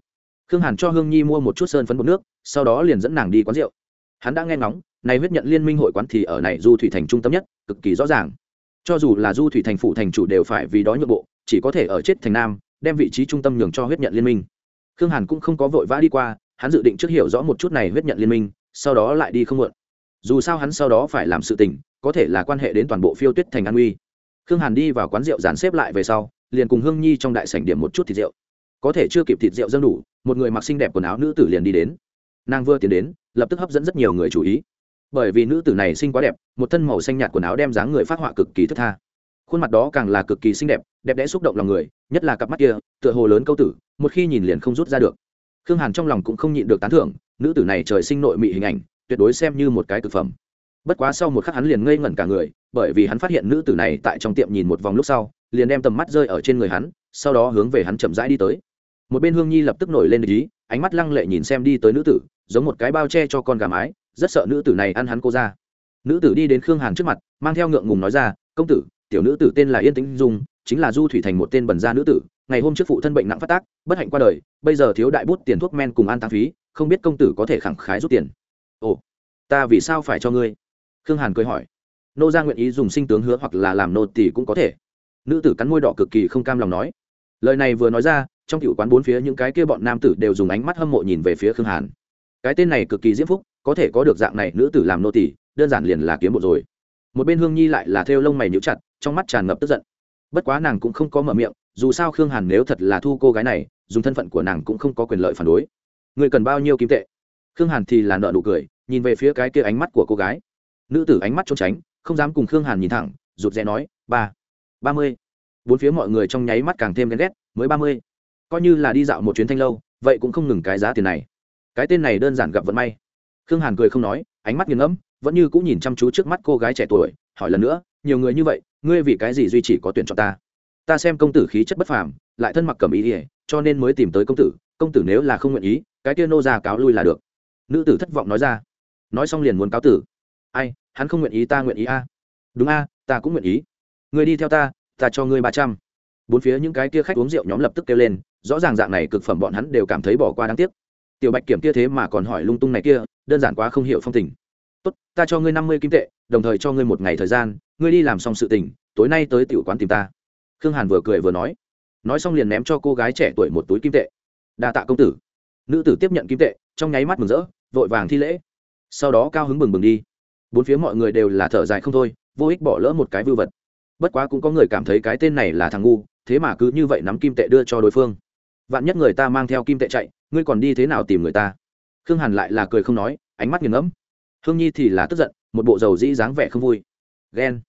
Khương hàn cho hương nhi mua một chút sơn phấn bột nước, sau đó liền dẫn nàng đi quán rượu. Hắn đã nghe ngóng, này huyết nhận liên minh hội quán thì ở này du thủy thành trung tâm nhất, cực kỳ rõ ràng. Cho dù là du thủy thành phụ thành chủ đều phải vì đó nhượng bộ, chỉ có thể ở chết thành nam, đem vị trí trung tâm nhường cho huyết nhận liên minh khương hàn cũng không có vội vã đi qua, hắn dự định trước hiểu rõ một chút này huyết nhận liên minh, sau đó lại đi không muộn. Dù sao hắn sau đó phải làm sự tình, có thể là quan hệ đến toàn bộ phiêu tuyết thành an uy khương hàn đi vào quán rượu dàn xếp lại về sau, liền cùng hương nhi trong đại sảnh điểm một chút thịt rượu. Có thể chưa kịp thịt rượu dâng đủ, một người mặc xinh đẹp quần áo nữ tử liền đi đến. Nàng vừa tiến đến, lập tức hấp dẫn rất nhiều người chú ý. Bởi vì nữ tử này xinh quá đẹp, một thân màu xanh nhạt quần áo đem dáng người phát họa cực kỳ thức tha khuôn mặt đó càng là cực kỳ xinh đẹp đẹp đẽ xúc động lòng người, nhất là cặp mắt kia, tựa hồ lớn câu tử, một khi nhìn liền không rút ra được. Khương hàn trong lòng cũng không nhịn được tán thưởng, nữ tử này trời sinh nội mị hình ảnh, tuyệt đối xem như một cái thực phẩm. Bất quá sau một khắc hắn liền ngây ngẩn cả người, bởi vì hắn phát hiện nữ tử này tại trong tiệm nhìn một vòng lúc sau, liền đem tầm mắt rơi ở trên người hắn, sau đó hướng về hắn chậm rãi đi tới. Một bên hương nhi lập tức nổi lên ý, ánh mắt lăng lệ nhìn xem đi tới nữ tử, giống một cái bao che cho con gà mái, rất sợ nữ tử này ăn hắn cô ra. Nữ tử đi đến khương hàn trước mặt, mang theo ngượng ngùng nói ra, công tử tiểu nữ tử tên là yên tĩnh dung, chính là du thủy thành một tên bần gia nữ tử, ngày hôm trước phụ thân bệnh nặng phát tác, bất hạnh qua đời, bây giờ thiếu đại bút tiền thuốc men cùng an tăng phí, không biết công tử có thể khẳng khái rút tiền. Ồ, ta vì sao phải cho ngươi? Khương hàn cười hỏi. Nô gia nguyện ý dùng sinh tướng hứa hoặc là làm nô tỷ cũng có thể. Nữ tử cắn môi đỏ cực kỳ không cam lòng nói. Lời này vừa nói ra, trong cựu quán bốn phía những cái kia bọn nam tử đều dùng ánh mắt hâm mộ nhìn về phía khương hàn. Cái tên này cực kỳ diễm phúc, có thể có được dạng này nữ tử làm nô tỷ đơn giản liền là kiếm bộ rồi. Một bên hương nhi lại là theo lông mày nhũ chặt trong mắt tràn ngập tức giận. Bất quá nàng cũng không có mở miệng, dù sao khương hàn nếu thật là thu cô gái này, dùng thân phận của nàng cũng không có quyền lợi phản đối. Người cần bao nhiêu kim tệ? Khương hàn thì là nợ nụ cười, nhìn về phía cái kia ánh mắt của cô gái. Nữ tử ánh mắt trốn tránh, không dám cùng khương hàn nhìn thẳng, rụt rè nói, ba ba mươi. Bốn phía mọi người trong nháy mắt càng thêm ghen ghét, mới ba mươi? Coi như là đi dạo một chuyến thanh lâu, vậy cũng không ngừng cái giá tiền này. Cái tên này đơn giản gặp vận may. Khương hàn cười không nói, ánh mắt nghiền ngẫm, vẫn như cũng nhìn chăm chú trước mắt cô gái trẻ tuổi, hỏi lần nữa, nhiều người như vậy ngươi vì cái gì duy trì có tuyển chọn ta? Ta xem công tử khí chất bất phàm, lại thân mặc cầm ý ỉa cho nên mới tìm tới công tử. Công tử nếu là không nguyện ý, cái kia nô ra cáo lui là được. Nữ tử thất vọng nói ra. Nói xong liền muốn cáo tử. Ai, hắn không nguyện ý ta nguyện ý a. Đúng a, ta cũng nguyện ý. Người đi theo ta ta cho ngươi ba trăm. Bốn phía những cái kia khách uống rượu nhóm lập tức kêu lên, rõ ràng dạng này cực phẩm bọn hắn đều cảm thấy bỏ qua đáng tiếc. Tiểu bạch kiểm kia thế mà còn hỏi lung tung này kia, đơn giản quá không hiểu phong tình. Tốt, ta cho ngươi năm mươi kim tệ, đồng thời cho ngươi một ngày thời gian ngươi đi làm xong sự tình, tối nay tới tiểu quán tìm ta. Khương hàn vừa cười vừa nói. Nói xong liền ném cho cô gái trẻ tuổi một túi kim tệ. Đa tạ công tử. Nữ tử tiếp nhận kim tệ, trong nháy mắt mừng rỡ, vội vàng thi lễ. Sau đó cao hứng bừng bừng đi. Bốn phía mọi người đều là thở dài không thôi, vô ích bỏ lỡ một cái vư vật. Bất quá cũng có người cảm thấy cái tên này là thằng ngu, thế mà cứ như vậy nắm kim tệ đưa cho đối phương. Vạn nhất người ta mang theo kim tệ chạy, ngươi còn đi thế nào tìm người ta? Khương hàn lại là cười không nói, ánh mắt nghiền ngẫm. Hương nhi thì là tức giận, một bộ dầu dĩ dáng vẻ không vui. Ghen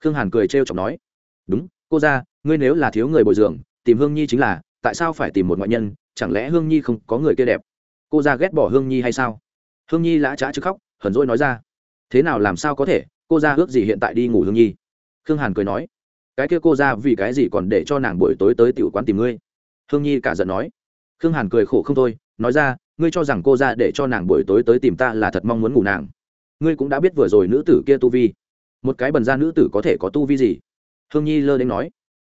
khương hàn cười trêu chọc nói, đúng, cô ra ngươi nếu là thiếu người bồi dưỡng, tìm hương nhi chính là, tại sao phải tìm một ngoại nhân? Chẳng lẽ hương nhi không có người kia đẹp? Cô ra ghét bỏ hương nhi hay sao? Hương nhi lã trá chứ khóc, hờn dỗi nói ra, thế nào làm sao có thể? Cô ra ước gì hiện tại đi ngủ hương nhi? Khương hàn cười nói, cái kia cô ra vì cái gì còn để cho nàng buổi tối tới tiểu quán tìm ngươi? Hương nhi cả giận nói, khương hàn cười khổ không thôi, nói ra, ngươi cho rằng cô ra để cho nàng buổi tối tới tìm ta là thật mong muốn ngủ nàng. Ngươi cũng đã biết vừa rồi nữ tử kia tu vi một cái bần gia nữ tử có thể có tu vi gì? Hương nhi lơ đến nói.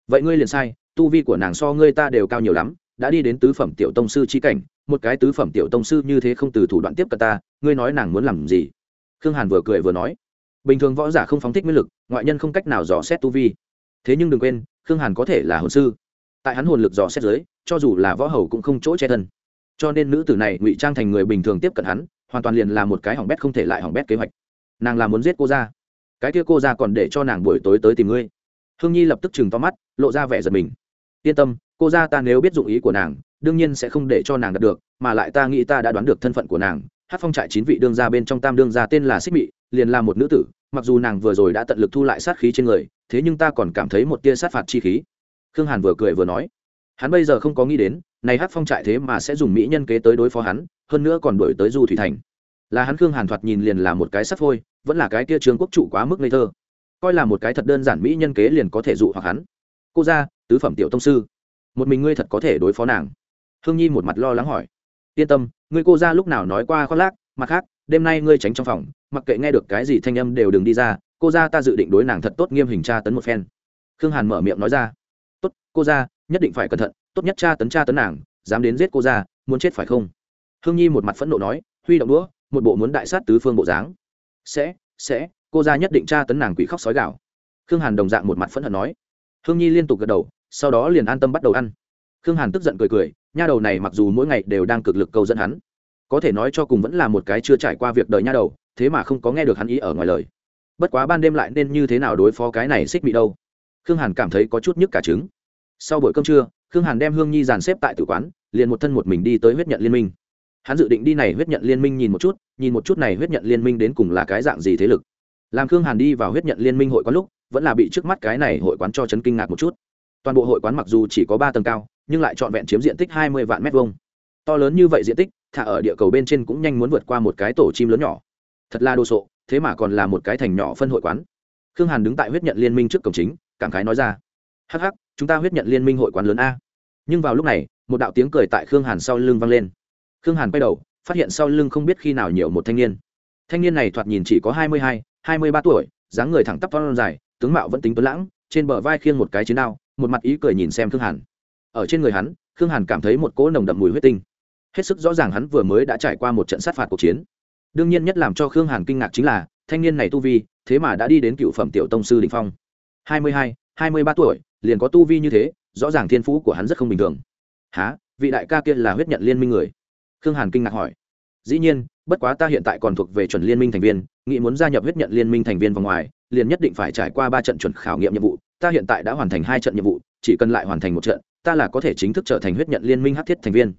Vậy ngươi liền sai, tu vi của nàng so ngươi ta đều cao nhiều lắm, đã đi đến tứ phẩm tiểu tông sư chi cảnh, một cái tứ phẩm tiểu tông sư như thế không từ thủ đoạn tiếp cận ta, ngươi nói nàng muốn làm gì? Khương hàn vừa cười vừa nói. Bình thường võ giả không phóng thích nguyên lực, ngoại nhân không cách nào dò xét tu vi. Thế nhưng đừng quên, khương hàn có thể là hồn sư. Tại hắn hồn lực dò xét giới cho dù là võ hầu cũng không chỗ che thân. Cho nên nữ tử này ngụy trang thành người bình thường tiếp cận hắn, hoàn toàn liền là một cái hỏng bét không thể lại hỏng bét kế hoạch. Nàng là muốn giết cô ra cái kia cô ra còn để cho nàng buổi tối tới tìm ngươi. Hương nhi lập tức chừng to mắt, lộ ra vẻ giật mình. Yên tâm, cô ra ta nếu biết dụng ý của nàng, đương nhiên sẽ không để cho nàng đạt được, mà lại ta nghĩ ta đã đoán được thân phận của nàng. Hát phong trại chín vị đương gia bên trong tam đương gia tên là xích mị, liền là một nữ tử, mặc dù nàng vừa rồi đã tận lực thu lại sát khí trên người, thế nhưng ta còn cảm thấy một tia sát phạt chi khí. Khương hàn vừa cười vừa nói, hắn bây giờ không có nghĩ đến, này hát phong trại thế mà sẽ dùng mỹ nhân kế tới đối phó hắn, hơn nữa còn đổi tới du thủy thành là hắn khương hàn thoạt nhìn liền là một cái sắt phôi, vẫn là cái kia trường quốc chủ quá mức ngây thơ. Coi là một cái thật đơn giản mỹ nhân kế liền có thể dụ hoặc hắn. Cô ra tứ phẩm tiểu tông sư, một mình ngươi thật có thể đối phó nàng. Hương nhi một mặt lo lắng hỏi. Yên tâm, ngươi cô ra lúc nào nói qua khoác lác, mặt khác, đêm nay ngươi tránh trong phòng, mặc kệ nghe được cái gì thanh âm đều đừng đi ra, cô ra ta dự định đối nàng thật tốt nghiêm hình tra tấn một phen. Khương hàn mở miệng nói ra. Tốt, cô ra nhất định phải cẩn thận, tốt nhất tra tấn tra tấn nàng, dám đến giết cô ra muốn chết phải không? Hương nhi một mặt phẫn nộ nói, huy động đũa một bộ muốn đại sát tứ phương bộ dáng. Sẽ sẽ, cô ra nhất định tra tấn nàng quỷ khóc sói gạo khương hàn đồng dạng một mặt phẫn hận nói. Hương nhi liên tục gật đầu, sau đó liền an tâm bắt đầu ăn. Khương hàn tức giận cười cười, nha đầu này mặc dù mỗi ngày đều đang cực lực câu dẫn hắn, có thể nói cho cùng vẫn là một cái chưa trải qua việc đời nha đầu, thế mà không có nghe được hắn ý ở ngoài lời. Bất quá ban đêm lại nên như thế nào đối phó cái này xích mị đâu? Khương hàn cảm thấy có chút nhức cả trứng. Sau buổi cơm trưa, khương hàn đem hương nhi dàn xếp tại tử quán, liền một thân một mình đi tới huyết nhận liên minh hắn dự định đi này huyết nhận liên minh nhìn một chút, nhìn một chút này huyết nhận liên minh đến cùng là cái dạng gì thế lực. Làm khương hàn đi vào huyết nhận liên minh hội quán lúc, vẫn là bị trước mắt cái này hội quán cho chấn kinh ngạc một chút. Toàn bộ hội quán mặc dù chỉ có ba tầng cao, nhưng lại trọn vẹn chiếm diện tích hai mươi vạn mét vuông. To lớn như vậy diện tích, thả ở địa cầu bên trên cũng nhanh muốn vượt qua một cái tổ chim lớn nhỏ. Thật là đồ sộ, thế mà còn là một cái thành nhỏ phân hội quán. Khương hàn đứng tại huyết nhận liên minh trước cổng chính, cảm khái nói ra. Hắc hắc, chúng ta huyết nhận liên minh hội quán lớn a. Nhưng vào lúc này, một đạo tiếng cười tại khương hàn sau lưng vang lên khương hàn quay đầu, phát hiện sau lưng không biết khi nào nhiều một thanh niên. Thanh niên này thoạt nhìn chỉ có hai mươi hai hai mươi ba tuổi, dáng người thẳng tắp phong dài, tướng mạo vẫn tính tuấn lãng, trên bờ vai khiêng một cái chiến đao, một mặt ý cười nhìn xem khương hàn. Ở trên người hắn, khương hàn cảm thấy một cỗ nồng đậm mùi huyết tinh. Hết sức rõ ràng hắn vừa mới đã trải qua một trận sát phạt cuộc chiến. Đương nhiên nhất làm cho khương hàn kinh ngạc chính là, thanh niên này tu vi, thế mà đã đi đến cựu phẩm tiểu tông sư đình phong. hai mươi hai hai mươi ba tuổi, liền có tu vi như thế, rõ ràng thiên phú của hắn rất không bình thường. Há vị đại ca kia là huyết nhận liên minh người khương hàn kinh ngạc hỏi. Dĩ nhiên, bất quá ta hiện tại còn thuộc về chuẩn liên minh thành viên, nghĩ muốn gia nhập huyết nhận liên minh thành viên vòng ngoài, liền nhất định phải trải qua ba trận chuẩn khảo nghiệm nhiệm vụ. Ta hiện tại đã hoàn thành hai trận nhiệm vụ, chỉ cần lại hoàn thành một trận, ta là có thể chính thức trở thành huyết nhận liên minh hát thiết thành viên.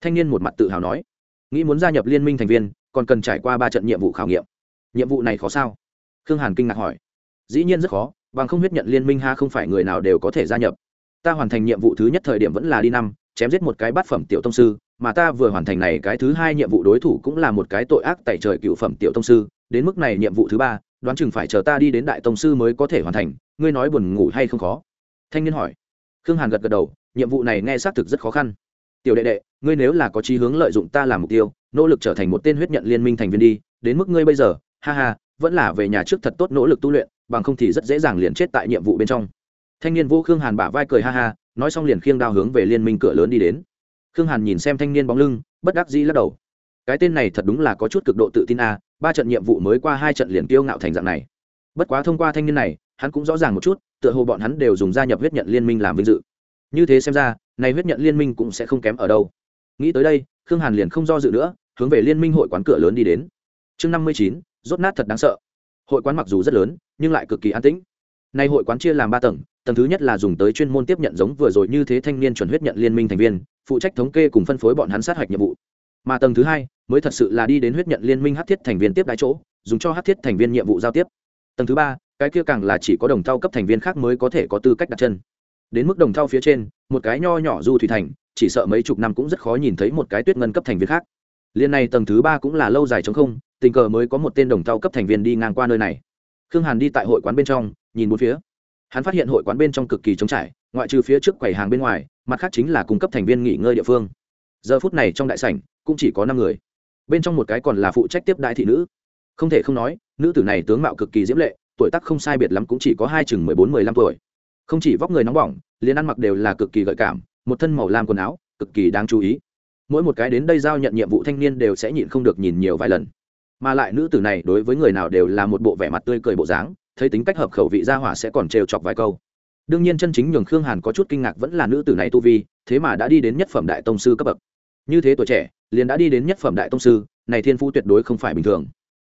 Thanh niên một mặt tự hào nói. Nghĩ muốn gia nhập liên minh thành viên, còn cần trải qua ba trận nhiệm vụ khảo nghiệm. Nhiệm vụ này khó sao? Khương hàn kinh ngạc hỏi. Dĩ nhiên rất khó, bằng không huyết nhận liên minh ha không phải người nào đều có thể gia nhập. Ta hoàn thành nhiệm vụ thứ nhất thời điểm vẫn là đi năm, chém giết một cái bát phẩm tiểu tông sư mà ta vừa hoàn thành này cái thứ hai nhiệm vụ đối thủ cũng là một cái tội ác tại trời cựu phẩm tiểu tông sư, đến mức này nhiệm vụ thứ ba, đoán chừng phải chờ ta đi đến đại tông sư mới có thể hoàn thành, ngươi nói buồn ngủ hay không khó? Thanh niên hỏi. Khương hàn gật gật đầu, nhiệm vụ này nghe xác thực rất khó khăn. Tiểu đệ đệ, ngươi nếu là có chí hướng lợi dụng ta làm mục tiêu, nỗ lực trở thành một tên huyết nhận liên minh thành viên đi, đến mức ngươi bây giờ, ha ha, vẫn là về nhà trước thật tốt nỗ lực tu luyện, bằng không thì rất dễ dàng liền chết tại nhiệm vụ bên trong. Thanh niên vô khương hàn bả vai cười ha ha, nói xong liền khiêng đao hướng về liên minh cửa lớn đi đến khương hàn nhìn xem thanh niên bóng lưng, bất đắc dĩ lắc đầu. Cái tên này thật đúng là có chút cực độ tự tin a, ba trận nhiệm vụ mới qua hai trận liền tiêu ngạo thành dạng này. Bất quá thông qua thanh niên này, hắn cũng rõ ràng một chút, tựa hồ bọn hắn đều dùng gia nhập huyết nhận liên minh làm vinh dự. Như thế xem ra, này huyết nhận liên minh cũng sẽ không kém ở đâu. Nghĩ tới đây, khương hàn liền không do dự nữa, hướng về liên minh hội quán cửa lớn đi đến. Chương năm mươi chín, rốt nát thật đáng sợ. Hội quán mặc dù rất lớn, nhưng lại cực kỳ an tĩnh. Nay hội quán chia làm ba tầng tầng thứ nhất là dùng tới chuyên môn tiếp nhận giống vừa rồi như thế thanh niên chuẩn huyết nhận liên minh thành viên phụ trách thống kê cùng phân phối bọn hắn sát hạch nhiệm vụ. Mà tầng thứ hai mới thật sự là đi đến huyết nhận liên minh hát thiết thành viên tiếp đái chỗ, dùng cho hát thiết thành viên nhiệm vụ giao tiếp. Tầng thứ ba, cái kia càng là chỉ có đồng thau cấp thành viên khác mới có thể có tư cách đặt chân. Đến mức đồng thau phía trên, một cái nho nhỏ du thủy thành, chỉ sợ mấy chục năm cũng rất khó nhìn thấy một cái tuyết ngân cấp thành viên khác. Liên này tầng thứ ba cũng là lâu dài chống không, tình cờ mới có một tên đồng thau cấp thành viên đi ngang qua nơi này. Khương hàn đi tại hội quán bên trong, nhìn bốn phía. Hắn phát hiện hội quán bên trong cực kỳ trống trải, ngoại trừ phía trước quầy hàng bên ngoài mặt khác chính là cung cấp thành viên nghỉ ngơi địa phương. Giờ phút này trong đại sảnh, cũng chỉ có năm người. Bên trong một cái còn là phụ trách tiếp đại thị nữ. Không thể không nói, nữ tử này tướng mạo cực kỳ diễm lệ, tuổi tác không sai biệt lắm cũng chỉ có hai chừng mười bốn, mười lăm tuổi. Không chỉ vóc người nóng bỏng, liền ăn mặc đều là cực kỳ gợi cảm, một thân màu lam quần áo, cực kỳ đáng chú ý. Mỗi một cái đến đây giao nhận nhiệm vụ thanh niên đều sẽ nhịn không được nhìn nhiều vài lần. Mà lại nữ tử này đối với người nào đều là một bộ vẻ mặt tươi cười bộ dáng, thấy tính cách hợp khẩu vị gia hỏa sẽ còn trêu chọc vài câu đương nhiên chân chính nhường khương hàn có chút kinh ngạc vẫn là nữ tử này tu vi, thế mà đã đi đến nhất phẩm đại tông sư cấp bậc. Như thế tuổi trẻ, liền đã đi đến nhất phẩm đại tông sư, này thiên phú tuyệt đối không phải bình thường.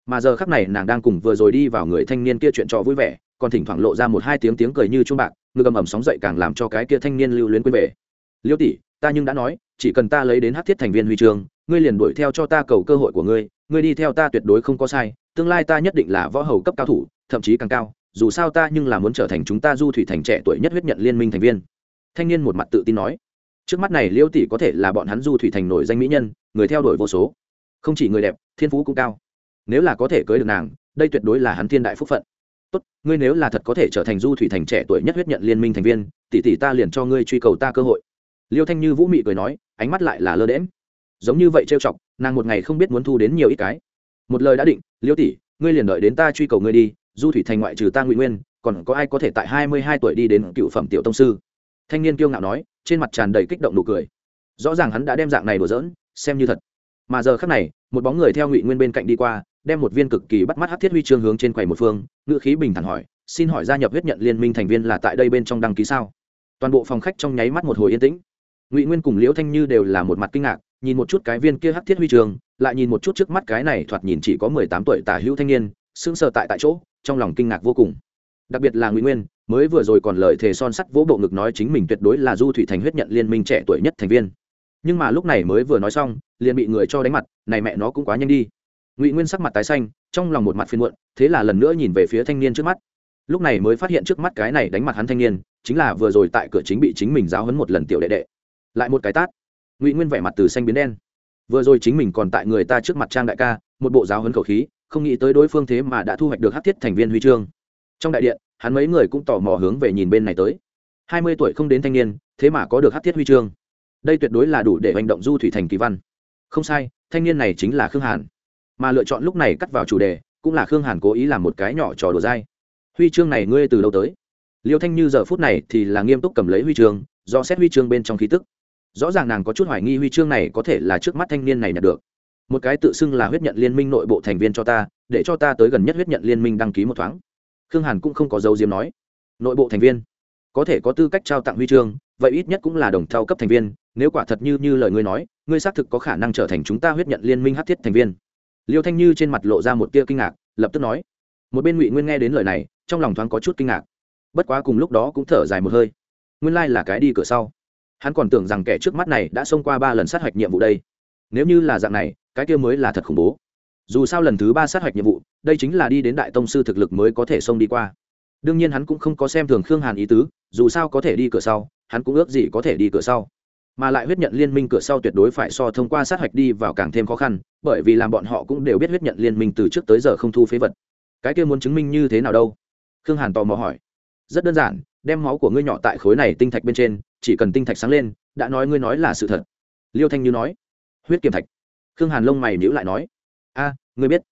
Mà giờ khắc này nàng đang cùng vừa rồi đi vào người thanh niên kia chuyện trò vui vẻ, còn thỉnh thoảng lộ ra một hai tiếng tiếng cười như chuông bạc, ngực ầm ầm sóng dậy càng làm cho cái kia thanh niên lưu luyến quên về. Liêu tỷ, ta nhưng đã nói, chỉ cần ta lấy đến hát thiết thành viên huy trường ngươi liền đuổi theo cho ta cầu cơ hội của ngươi ngươi đi theo ta tuyệt đối không có sai, tương lai ta nhất định là võ hầu cấp cao thủ, thậm chí càng cao dù sao ta nhưng là muốn trở thành chúng ta du thủy thành trẻ tuổi nhất huyết nhận liên minh thành viên. Thanh niên một mặt tự tin nói. Trước mắt này liêu tỷ có thể là bọn hắn du thủy thành nổi danh mỹ nhân, người theo đuổi vô số. Không chỉ người đẹp, thiên phú cũng cao. Nếu là có thể cưới được nàng, đây tuyệt đối là hắn thiên đại phúc phận. Tốt, ngươi nếu là thật có thể trở thành du thủy thành trẻ tuổi nhất huyết nhận liên minh thành viên, tỷ tỷ ta liền cho ngươi truy cầu ta cơ hội. Liêu thanh như vũ mị cười nói, ánh mắt lại là lơ đễm giống như vậy trêu chọc, nàng một ngày không biết muốn thu đến nhiều ít cái. Một lời đã định, liêu tỷ, ngươi liền đợi đến ta truy cầu ngươi đi du thủy thành ngoại trừ ta ngụy nguyên, còn có ai có thể tại hai mươi hai tuổi đi đến cựu phẩm tiểu tông sư? Thanh niên kiêu ngạo nói, trên mặt tràn đầy kích động nụ cười. Rõ ràng hắn đã đem dạng này đùa dỡn xem như thật. Mà giờ khác này, một bóng người theo ngụy nguyên bên cạnh đi qua, đem một viên cực kỳ bắt mắt hát thiết huy chương hướng trên quầy một phương, ngữ khí bình thản hỏi, xin hỏi gia nhập huyết nhận liên minh thành viên là tại đây bên trong đăng ký sao? Toàn bộ phòng khách trong nháy mắt một hồi yên tĩnh. Ngụy nguyên cùng liễu thanh như đều là một mặt kinh ngạc, nhìn một chút cái viên kia hát thiết huy chương, lại nhìn một chút trước mắt cái này thoạt nhìn chỉ có mười tám tuổi tả hữu thanh niên, sững sờ tại tại chỗ trong lòng kinh ngạc vô cùng. Đặc biệt là ngụy nguyên, mới vừa rồi còn lời thề son sắt vỗ bộ ngực nói chính mình tuyệt đối là du thủy thành huyết nhận liên minh trẻ tuổi nhất thành viên. Nhưng mà lúc này mới vừa nói xong, liền bị người cho đánh mặt, này mẹ nó cũng quá nhanh đi. Ngụy nguyên sắc mặt tái xanh, trong lòng một mặt phiên muộn, thế là lần nữa nhìn về phía thanh niên trước mắt. Lúc này mới phát hiện trước mắt cái này đánh mặt hắn thanh niên, chính là vừa rồi tại cửa chính bị chính mình giáo hấn một lần tiểu đệ đệ. Lại một cái tát. Ngụy nguyên vẻ mặt từ xanh biến đen. Vừa rồi chính mình còn tại người ta trước mặt trang đại ca, một bộ giáo hấn khẩu khí không nghĩ tới đối phương thế mà đã thu hoạch được hát thiết thành viên huy chương. Trong đại điện, hắn mấy người cũng tò mò hướng về nhìn bên này tới. Hai mươi tuổi không đến thanh niên, thế mà có được hát thiết huy chương. Đây tuyệt đối là đủ để hành động du thủy thành kỳ văn. Không sai, thanh niên này chính là khương hàn. Mà lựa chọn lúc này cắt vào chủ đề, cũng là khương hàn cố ý làm một cái nhỏ trò đùa dai. Huy chương này ngươi từ đâu tới? Liêu thanh như giờ phút này thì là nghiêm túc cầm lấy huy chương, do xét huy chương bên trong khí tức. Rõ ràng nàng có chút hoài nghi huy chương này có thể là trước mắt thanh niên này nhận được một cái tự xưng là huyết nhận liên minh nội bộ thành viên cho ta, để cho ta tới gần nhất huyết nhận liên minh đăng ký một thoáng. Khương hàn cũng không có dấu diếm nói. Nội bộ thành viên? Có thể có tư cách trao tặng huy chương, vậy ít nhất cũng là đồng thau cấp thành viên, nếu quả thật như như lời ngươi nói, ngươi xác thực có khả năng trở thành chúng ta huyết nhận liên minh hát thiết thành viên. Liêu thanh như trên mặt lộ ra một tia kinh ngạc, lập tức nói. Một bên ngụy nguyên nghe đến lời này, trong lòng thoáng có chút kinh ngạc. Bất quá cùng lúc đó cũng thở dài một hơi. Nguyên lai là cái đi cửa sau. Hắn còn tưởng rằng kẻ trước mắt này đã xông qua ba lần sát hạch nhiệm vụ đây nếu như là dạng này, cái kia mới là thật khủng bố. Dù sao lần thứ ba sát hạch nhiệm vụ, đây chính là đi đến đại tông sư thực lực mới có thể xông đi qua. Đương nhiên hắn cũng không có xem thường khương hàn ý tứ, dù sao có thể đi cửa sau, hắn cũng ước gì có thể đi cửa sau. Mà lại huyết nhận liên minh cửa sau tuyệt đối phải so thông qua sát hạch đi vào càng thêm khó khăn, bởi vì làm bọn họ cũng đều biết huyết nhận liên minh từ trước tới giờ không thu phế vật. Cái kia muốn chứng minh như thế nào đâu? Khương hàn tò mò hỏi. Rất đơn giản, đem máu của ngươi nhỏ tại khối này tinh thạch bên trên, chỉ cần tinh thạch sáng lên, đã nói ngươi nói là sự thật. Liêu thanh như nói huyết kiểm thạch. Khương hàn lông mày nhữ lại nói, a, ngươi biết,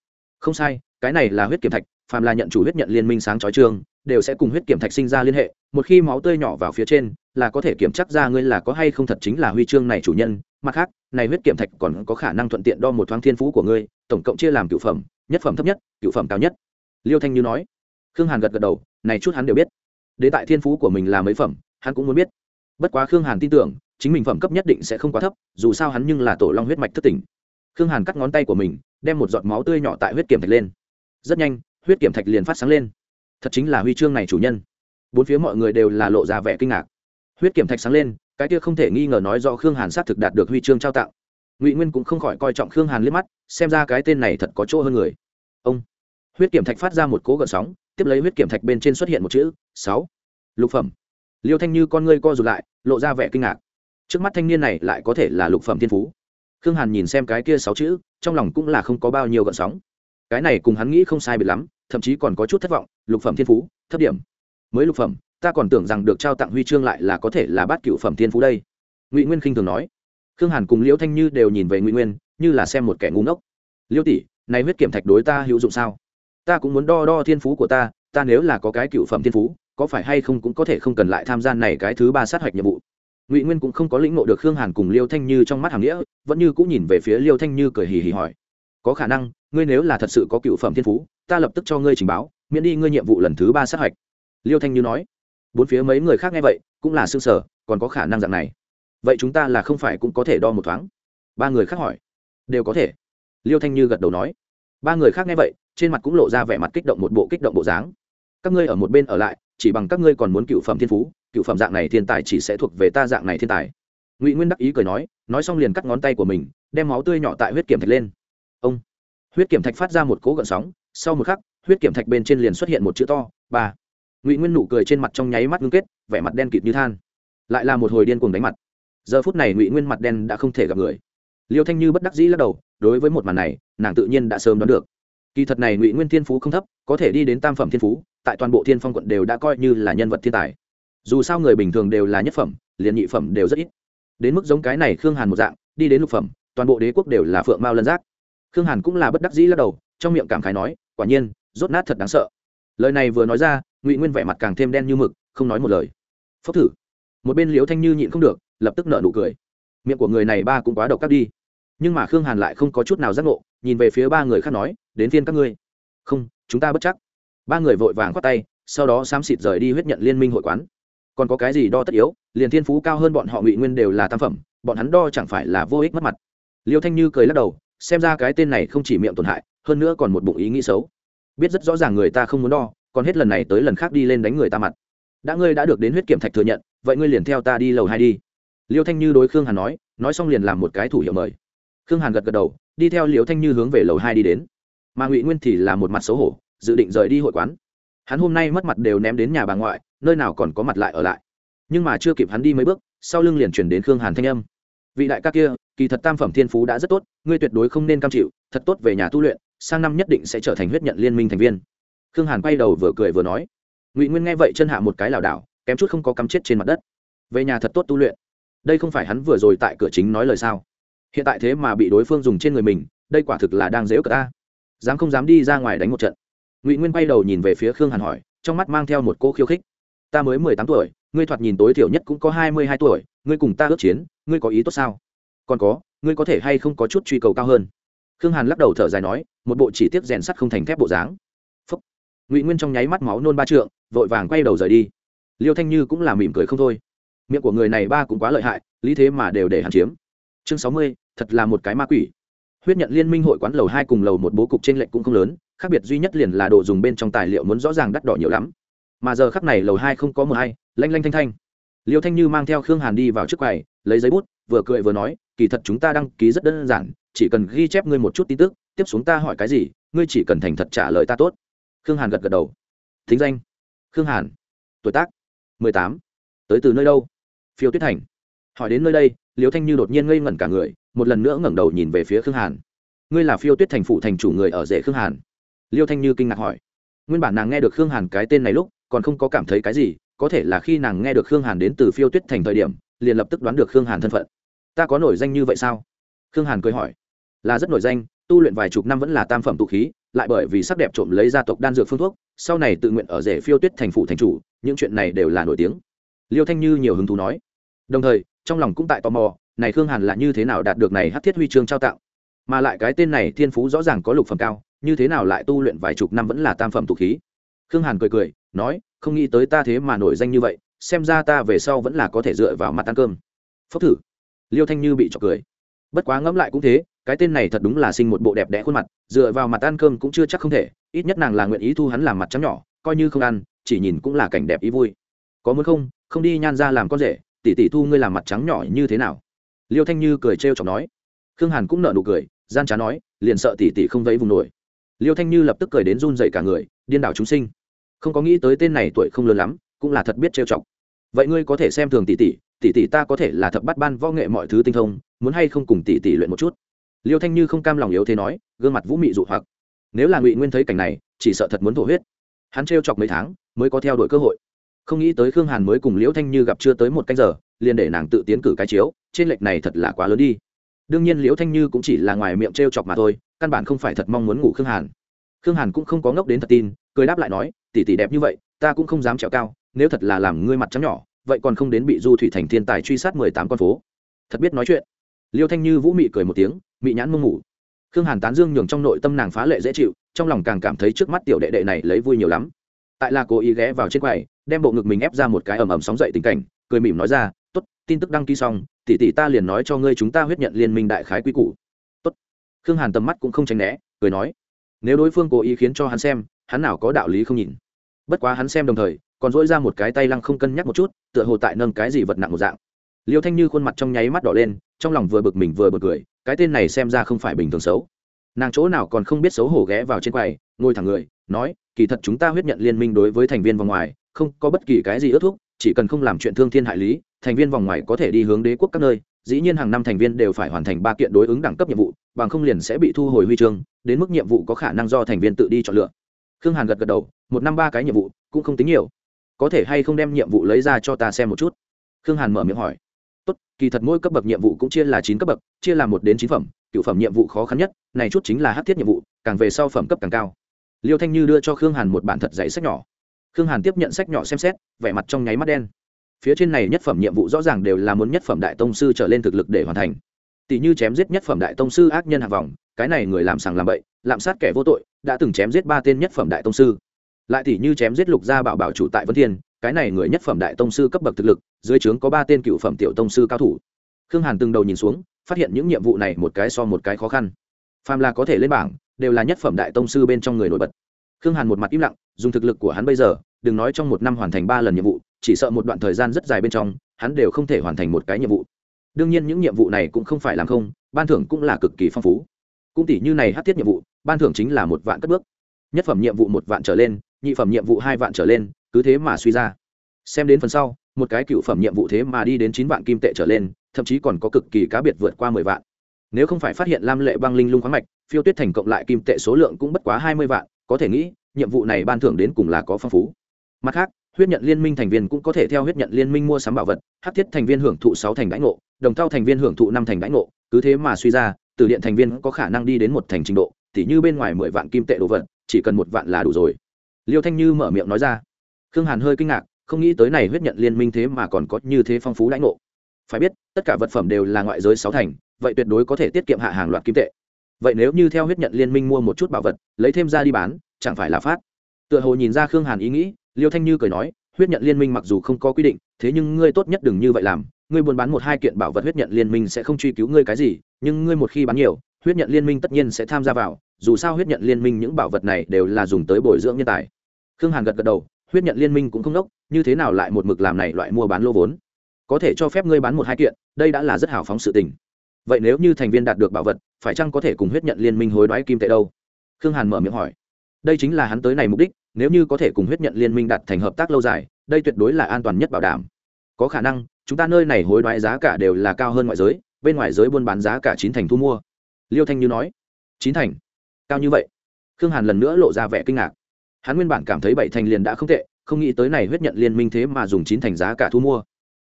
không sai, cái này là huyết kiểm thạch, phàm là nhận chủ huyết nhận liên minh sáng chói trường, đều sẽ cùng huyết kiểm thạch sinh ra liên hệ. Một khi máu tươi nhỏ vào phía trên, là có thể kiểm chắc ra ngươi là có hay không thật chính là huy chương này chủ nhân. Mặt khác, này huyết kiểm thạch còn có khả năng thuận tiện đo một thoáng thiên phú của ngươi, tổng cộng chia làm cựu phẩm, nhất phẩm thấp nhất, cựu phẩm cao nhất. Liêu thanh như nói. Khương hàn gật gật đầu, này chút hắn đều biết. Đến tại thiên phú của mình là mấy phẩm, hắn cũng muốn biết. Bất quá khương hàn tin tưởng chính mình phẩm cấp nhất định sẽ không quá thấp, dù sao hắn nhưng là tổ long huyết mạch thất tỉnh. Khương hàn cắt ngón tay của mình, đem một giọt máu tươi nhỏ tại huyết kiểm thạch lên. Rất nhanh, huyết kiểm thạch liền phát sáng lên. Thật chính là huy chương này chủ nhân. Bốn phía mọi người đều là lộ ra vẻ kinh ngạc. Huyết kiểm thạch sáng lên, cái kia không thể nghi ngờ nói do khương hàn xác thực đạt được huy chương trao tặng. Ngụy nguyên cũng không khỏi coi trọng khương hàn liếc mắt, xem ra cái tên này thật có chỗ hơn người. Ông. Huyết kiểm thạch phát ra một cố gợn sóng, tiếp lấy huyết kiểm thạch bên trên xuất hiện một chữ, sáu. Lục phẩm. Liêu thanh như con ngươi co rụt lại, lộ ra vẻ kinh ngạc trước mắt thanh niên này lại có thể là lục phẩm thiên phú. Khương hàn nhìn xem cái kia sáu chữ, trong lòng cũng là không có bao nhiêu gợn sóng. Cái này cùng hắn nghĩ không sai biệt lắm, thậm chí còn có chút thất vọng, lục phẩm thiên phú, thấp điểm. Mới lục phẩm, ta còn tưởng rằng được trao tặng huy chương lại là có thể là bát cựu phẩm thiên phú đây. Ngụy nguyên khinh thường nói. Khương hàn cùng liễu thanh như đều nhìn về ngụy nguyên, như là xem một kẻ ngu ngốc. Liễu tỷ, này huyết kiểm thạch đối ta hữu dụng sao? Ta cũng muốn đo đo thiên phú của ta ta nếu là có cái cựu phẩm thiên phú, có phải hay không cũng có thể không cần lại tham gia này cái thứ ba sát hạch nhiệm vụ? Ngụy nguyên cũng không có lĩnh ngộ được khương hàn cùng liêu thanh như trong mắt hàm nghĩa vẫn như cũng nhìn về phía liêu thanh như cười hì hì hỏi có khả năng ngươi nếu là thật sự có cựu phẩm thiên phú ta lập tức cho ngươi trình báo miễn đi ngươi nhiệm vụ lần thứ ba sát hạch liêu thanh như nói bốn phía mấy người khác nghe vậy cũng là s ư ơ n g sở còn có khả năng dạng này vậy chúng ta là không phải cũng có thể đo một thoáng ba người khác hỏi đều có thể liêu thanh như gật đầu nói ba người khác nghe vậy trên mặt cũng lộ ra vẻ mặt kích động một bộ kích động bộ dáng các ngươi ở một bên ở lại chỉ bằng các ngươi còn muốn cựu phẩm thiên phú, cựu phẩm dạng này thiên tài chỉ sẽ thuộc về ta dạng này thiên tài. Ngụy nguyên đắc ý cười nói nói xong liền cắt ngón tay của mình, đem máu tươi nhỏ tại huyết kiểm thạch lên. Ông. Huyết kiểm thạch phát ra một cố gợn sóng, sau một khắc, huyết kiểm thạch bên trên liền xuất hiện một chữ to, ba. Ngụy nguyên nụ cười trên mặt trong nháy mắt ngưng kết, vẻ mặt đen kịt như than. Lại là một hồi điên cuồng đánh mặt. Giờ phút này ngụy nguyên mặt đen đã không thể gặp người. Liêu thanh như bất đắc dĩ lắc đầu, đối với một màn này, nàng tự nhiên đã sớm đoán được. Kỳ thật này ngụy nguyên thiên phú không thấp có thể đi đến tam phẩm thiên phú, tại toàn bộ thiên phong quận đều đã coi như là nhân vật thiên tài. Dù sao người bình thường đều là nhất phẩm, liền nhị phẩm đều rất ít. Đến mức giống cái này khương hàn một dạng, đi đến lục phẩm, toàn bộ đế quốc đều là phượng mao lân giác. Khương hàn cũng là bất đắc dĩ lắc đầu, trong miệng cảm khái nói, quả nhiên, rốt nát thật đáng sợ. Lời này vừa nói ra, ngụy nguyên vẻ mặt càng thêm đen như mực, không nói một lời. Phốc thử. Một bên liếu thanh như nhịn không được, lập tức nợ nụ cười. Miệng của người này ba cũng quá độc cắt đi. Nhưng mà khương hàn lại không có chút nào giác ngộ, nhìn về phía ba người khác nói, đến phiên các ngươi. Không chúng ta bất chắc. Ba người vội vàng khoát tay, sau đó xám xịt rời đi huyết nhận liên minh hội quán. Còn có cái gì đo tất yếu, liền thiên phú cao hơn bọn họ ngụy nguyên đều là tam phẩm, bọn hắn đo chẳng phải là vô ích mất mặt. Liêu thanh như cười lắc đầu, xem ra cái tên này không chỉ miệng tổn hại, hơn nữa còn một bụng ý nghĩ xấu. Biết rất rõ ràng người ta không muốn đo, còn hết lần này tới lần khác đi lên đánh người ta mặt. Đã ngươi đã được đến huyết kiểm thạch thừa nhận, vậy ngươi liền theo ta đi lầu hai đi. Liêu thanh như đối khương hàn nói nói xong liền làm một cái thủ hiệu mời. Khương hàn gật gật đầu, đi theo liêu thanh như hướng về lầu hai đi đến mà ngụy nguyên thì là một mặt xấu hổ, dự định rời đi hội quán. Hắn hôm nay mất mặt đều ném đến nhà bà ngoại, nơi nào còn có mặt lại ở lại. Nhưng mà chưa kịp hắn đi mấy bước, sau lưng liền chuyển đến khương hàn thanh âm. Vị đại ca kia, kỳ thật tam phẩm thiên phú đã rất tốt, ngươi tuyệt đối không nên cam chịu, thật tốt về nhà tu luyện, sang năm nhất định sẽ trở thành huyết nhận liên minh thành viên. Khương hàn quay đầu vừa cười vừa nói. Ngụy nguyên nghe vậy chân hạ một cái lảo đảo, kém chút không có cắm chết trên mặt đất. Về nhà thật tốt tu luyện. Đây không phải hắn vừa rồi tại cửa chính nói lời sao? Hiện tại thế mà bị đối phương dùng trên người mình, đây quả thực là đang dễu cả ta dám không dám đi ra ngoài đánh một trận. Ngụy nguyên bay đầu nhìn về phía khương hàn hỏi, trong mắt mang theo một cô khiêu khích. Ta mới mười tám tuổi, ngươi thoạt nhìn tối thiểu nhất cũng có hai mươi hai tuổi, ngươi cùng ta ước chiến, ngươi có ý tốt sao? Còn có, ngươi có thể hay không có chút truy cầu cao hơn? Khương hàn lắc đầu thở dài nói, một bộ chỉ tiết rèn sắt không thành thép bộ dáng. Phúc. Ngụy nguyên trong nháy mắt máu nôn ba trượng, vội vàng quay đầu rời đi. Liêu thanh như cũng là mỉm cười không thôi. Miệng của người này ba cũng quá lợi hại, lý thế mà đều để hàn chiếm. Chương sáu mươi, thật là một cái ma quỷ huyết nhận liên minh hội quán lầu hai cùng lầu một bố cục trên lệch cũng không lớn, khác biệt duy nhất liền là đồ dùng bên trong tài liệu muốn rõ ràng đắt đỏ nhiều lắm. Mà giờ khắc này lầu hai không có mờ hay lanh lanh thanh thanh. Liêu thanh như mang theo khương hàn đi vào trước quầy, lấy giấy bút, vừa cười vừa nói, kỳ thật chúng ta đăng ký rất đơn giản, chỉ cần ghi chép ngươi một chút tin tức, tiếp xuống ta hỏi cái gì, ngươi chỉ cần thành thật trả lời ta tốt. Khương hàn gật gật đầu. Thính danh? Khương hàn. Tuổi tác? Mười tám. Tới từ nơi đâu? Phiêu tuyết thành. Hỏi đến nơi đây, liêu thanh như đột nhiên ngây ngẩn cả người một lần nữa ngẩng đầu nhìn về phía khương hàn. Ngươi là phiêu tuyết thành phụ thành chủ người ở rể khương hàn? Liêu thanh như kinh ngạc hỏi. Nguyên bản nàng nghe được khương hàn cái tên này lúc, còn không có cảm thấy cái gì, có thể là khi nàng nghe được khương hàn đến từ phiêu tuyết thành thời điểm, liền lập tức đoán được khương hàn thân phận. Ta có nổi danh như vậy sao? Khương hàn cười hỏi. Là rất nổi danh, tu luyện vài chục năm vẫn là tam phẩm tụ khí, lại bởi vì sắc đẹp trộm lấy gia tộc đan dược phương thuốc, sau này tự nguyện ở rể phiêu tuyết thành phủ thành chủ, những chuyện này đều là nổi tiếng. Liêu thanh như nhiều hứng thú nói. Đồng thời, trong lòng cũng tại tò mò này khương hàn là như thế nào đạt được này hát thiết huy chương trao tặng? Mà lại cái tên này thiên phú rõ ràng có lục phẩm cao, như thế nào lại tu luyện vài chục năm vẫn là tam phẩm tụ khí? Khương hàn cười cười, nói, không nghĩ tới ta thế mà nổi danh như vậy, xem ra ta về sau vẫn là có thể dựa vào mặt ăn cơm. Phốc thử. Liêu thanh như bị trọc cười. Bất quá ngẫm lại cũng thế, cái tên này thật đúng là sinh một bộ đẹp đẽ khuôn mặt, dựa vào mặt ăn cơm cũng chưa chắc không thể, ít nhất nàng là nguyện ý thu hắn làm mặt trắng nhỏ, coi như không ăn, chỉ nhìn cũng là cảnh đẹp ý vui. Có muốn không? Không đi nhan ra làm con rể, tỷ tỷ thu ngươi làm mặt trắng nhỏ như thế nào? Liêu thanh như cười trêu chọc nói. Khương hàn cũng nợ nụ cười, gian trá nói, liền sợ tỷ tỷ không vẫy vùng nổi. Liêu thanh như lập tức cười đến run dậy cả người, điên đảo chúng sinh. Không có nghĩ tới tên này tuổi không lớn lắm, cũng là thật biết trêu chọc. Vậy ngươi có thể xem thường tỷ tỷ tỷ tỷ ta có thể là thập bắt ban võ nghệ mọi thứ tinh thông, muốn hay không cùng tỷ tỷ luyện một chút? Liêu thanh như không cam lòng yếu thế nói, gương mặt vũ mị dụ hoặc. Nếu là ngụy nguyên thấy cảnh này, chỉ sợ thật muốn thổ huyết. Hắn trêu chọc mấy tháng, mới có theo đuổi cơ hội. Không nghĩ tới khương hàn mới cùng liễu thanh như gặp chưa tới một canh giờ liền để nàng tự tiến cử cái chiếu, trên lệch này thật là quá lớn đi. Đương nhiên liễu thanh như cũng chỉ là ngoài miệng t r e o chọc mà thôi, căn bản không phải thật mong muốn ngủ khương hàn. Khương hàn cũng không có ngốc đến thật tin, cười đáp lại nói tỉ tỉ đẹp như vậy, ta cũng không dám trèo cao, nếu thật là làm ngươi mặt trắng nhỏ, vậy còn không đến bị du thủy thành thiên tài truy sát mười tám con phố. Thật biết nói chuyện. Liêu thanh như vũ mị cười một tiếng, mị nhãn mông ngủ. Khương hàn tán dương nhường trong nội tâm nàng phá lệ dễ chịu, trong lòng càng cảm thấy trước mắt tiểu đệ đệ này lấy vui nhiều lắm. Tại là cố ý ghé vào trên quầy, đem bộ ngực mình ép ra một cái ầm ầm sóng dậy tình cảnh, cười mỉm nói ra tin tức đăng ký xong, tỷ tỷ ta liền nói cho ngươi chúng ta huyết nhận liên minh đại khái quy củ. Tốt. Khương hàn tầm mắt cũng không tránh né, cười nói. Nếu đối phương cố ý khiến cho hắn xem, hắn nào có đạo lý không nhìn. Bất quá hắn xem đồng thời, còn dỗi ra một cái tay lăng không cân nhắc một chút, tựa hồ tại nâng cái gì vật nặng một dạng. Liêu thanh như khuôn mặt trong nháy mắt đỏ lên, trong lòng vừa bực mình vừa bực cười, cái tên này xem ra không phải bình thường xấu. Nàng chỗ nào còn không biết xấu hổ ghé vào trên quầy, ngồi thẳng người, nói, kỳ thật chúng ta huyết nhận liên minh đối với thành viên vòng ngoài, không có bất kỳ cái gì ước thúc, chỉ cần không làm chuyện thương thiên hại lý thành viên vòng ngoài có thể đi hướng đế quốc các nơi, dĩ nhiên hàng năm thành viên đều phải hoàn thành ba kiện đối ứng đẳng cấp nhiệm vụ, bằng không liền sẽ bị thu hồi huy chương, đến mức nhiệm vụ có khả năng do thành viên tự đi chọn lựa. Khương hàn gật gật đầu, một năm ba cái nhiệm vụ, cũng không tính nhiều. Có thể hay không đem nhiệm vụ lấy ra cho ta xem một chút? Khương hàn mở miệng hỏi. Tốt, kỳ thật mỗi cấp bậc nhiệm vụ cũng chia là chín cấp bậc, chia là một đến chín phẩm, cựu phẩm nhiệm vụ khó khăn nhất, này chút chính là hát thiết nhiệm vụ, càng về sau phẩm cấp càng cao. Liêu thanh như đưa cho khương hàn một bản thật dạy sách nhỏ. Khương hàn tiếp nhận sách nhỏ xem xét, vẻ mặt trong nháy mắt đen phía trên này nhất phẩm nhiệm vụ rõ ràng đều là muốn nhất phẩm đại tông sư trở lên thực lực để hoàn thành. Tỷ như chém giết nhất phẩm đại tông sư ác nhân hạ vòng cái này người làm sàng làm bậy, lạm sát kẻ vô tội, đã từng chém giết ba tên nhất phẩm đại tông sư. Lại tỷ như chém giết lục gia bảo bảo chủ tại vân thiên, cái này người nhất phẩm đại tông sư cấp bậc thực lực, dưới trướng có ba tên cựu phẩm tiểu tông sư cao thủ. Khương hàn từng đầu nhìn xuống, phát hiện những nhiệm vụ này một cái so một cái khó khăn. Phàm là có thể lên bảng, đều là nhất phẩm đại tông sư bên trong người nổi bật. Khương hàn một mặt im lặng, dùng thực lực của hắn bây giờ, đừng nói trong một năm hoàn thành ba lần nhiệm vụ chỉ sợ một đoạn thời gian rất dài bên trong, hắn đều không thể hoàn thành một cái nhiệm vụ. Đương nhiên những nhiệm vụ này cũng không phải làm không, ban thưởng cũng là cực kỳ phong phú. Cũng tỷ như này hát thiết nhiệm vụ, ban thưởng chính là một vạn cất bước. Nhất phẩm nhiệm vụ một vạn trở lên, nhị phẩm nhiệm vụ hai vạn trở lên, cứ thế mà suy ra. Xem đến phần sau, một cái cựu phẩm nhiệm vụ thế mà đi đến chín vạn kim tệ trở lên, thậm chí còn có cực kỳ cá biệt vượt qua mười vạn. Nếu không phải phát hiện lam lệ băng linh lung khoáng mạch, phiêu tuyết thành cộng lại kim tệ số lượng cũng bất quá hai mươi vạn, có thể nghĩ, nhiệm vụ này ban thưởng đến cùng là có phong phú. Mặt khác huyết nhận liên minh thành viên cũng có thể theo huyết nhận liên minh mua sắm bảo vật, hát thiết thành viên hưởng thụ sáu thành đãi ngộ, đồng thao thành viên hưởng thụ năm thành đãi ngộ, cứ thế mà suy ra, từ điện thành viên có khả năng đi đến một thành trình độ, tỉ như bên ngoài mười vạn kim tệ đồ vật, chỉ cần một vạn là đủ rồi. Liêu thanh như mở miệng nói ra. Khương hàn hơi kinh ngạc, không nghĩ tới này huyết nhận liên minh thế mà còn có như thế phong phú đãi ngộ. Phải biết, tất cả vật phẩm đều là ngoại giới sáu thành, vậy tuyệt đối có thể tiết kiệm hạ hàng loạt kim tệ. Vậy nếu như theo huyết nhận liên minh mua một chút bảo vật, lấy thêm ra đi bán, chẳng phải là phát tựa hồ nhìn ra khương hàn ý nghĩ liêu thanh như cười nói, huyết nhận liên minh mặc dù không có quy định, thế nhưng ngươi tốt nhất đừng như vậy làm. Ngươi buôn bán một hai kiện bảo vật huyết nhận liên minh sẽ không truy cứu ngươi cái gì, nhưng ngươi một khi bán nhiều, huyết nhận liên minh tất nhiên sẽ tham gia vào. Dù sao huyết nhận liên minh những bảo vật này đều là dùng tới bồi dưỡng nhân tài. Khương hàn gật gật đầu, huyết nhận liên minh cũng không đốc, như thế nào lại một mực làm này loại mua bán lô vốn? Có thể cho phép ngươi bán một hai kiện, đây đã là rất hào phóng sự tình. Vậy nếu như thành viên đạt được bảo vật, phải chăng có thể cùng huyết nhận liên minh hối đoái kim tệ đâu? Khương hàn mở miệng hỏi. Đây chính là hắn tới này mục đích nếu như có thể cùng huyết nhận liên minh đạt thành hợp tác lâu dài, đây tuyệt đối là an toàn nhất bảo đảm. Có khả năng, chúng ta nơi này hối đoái giá cả đều là cao hơn ngoại giới, bên ngoài giới buôn bán giá cả chín thành thu mua. Liêu thanh như nói, chín thành? Cao như vậy? Khương hàn lần nữa lộ ra vẻ kinh ngạc. Hắn nguyên bản cảm thấy bảy thành liền đã không tệ, không nghĩ tới này huyết nhận liên minh thế mà dùng chín thành giá cả thu mua.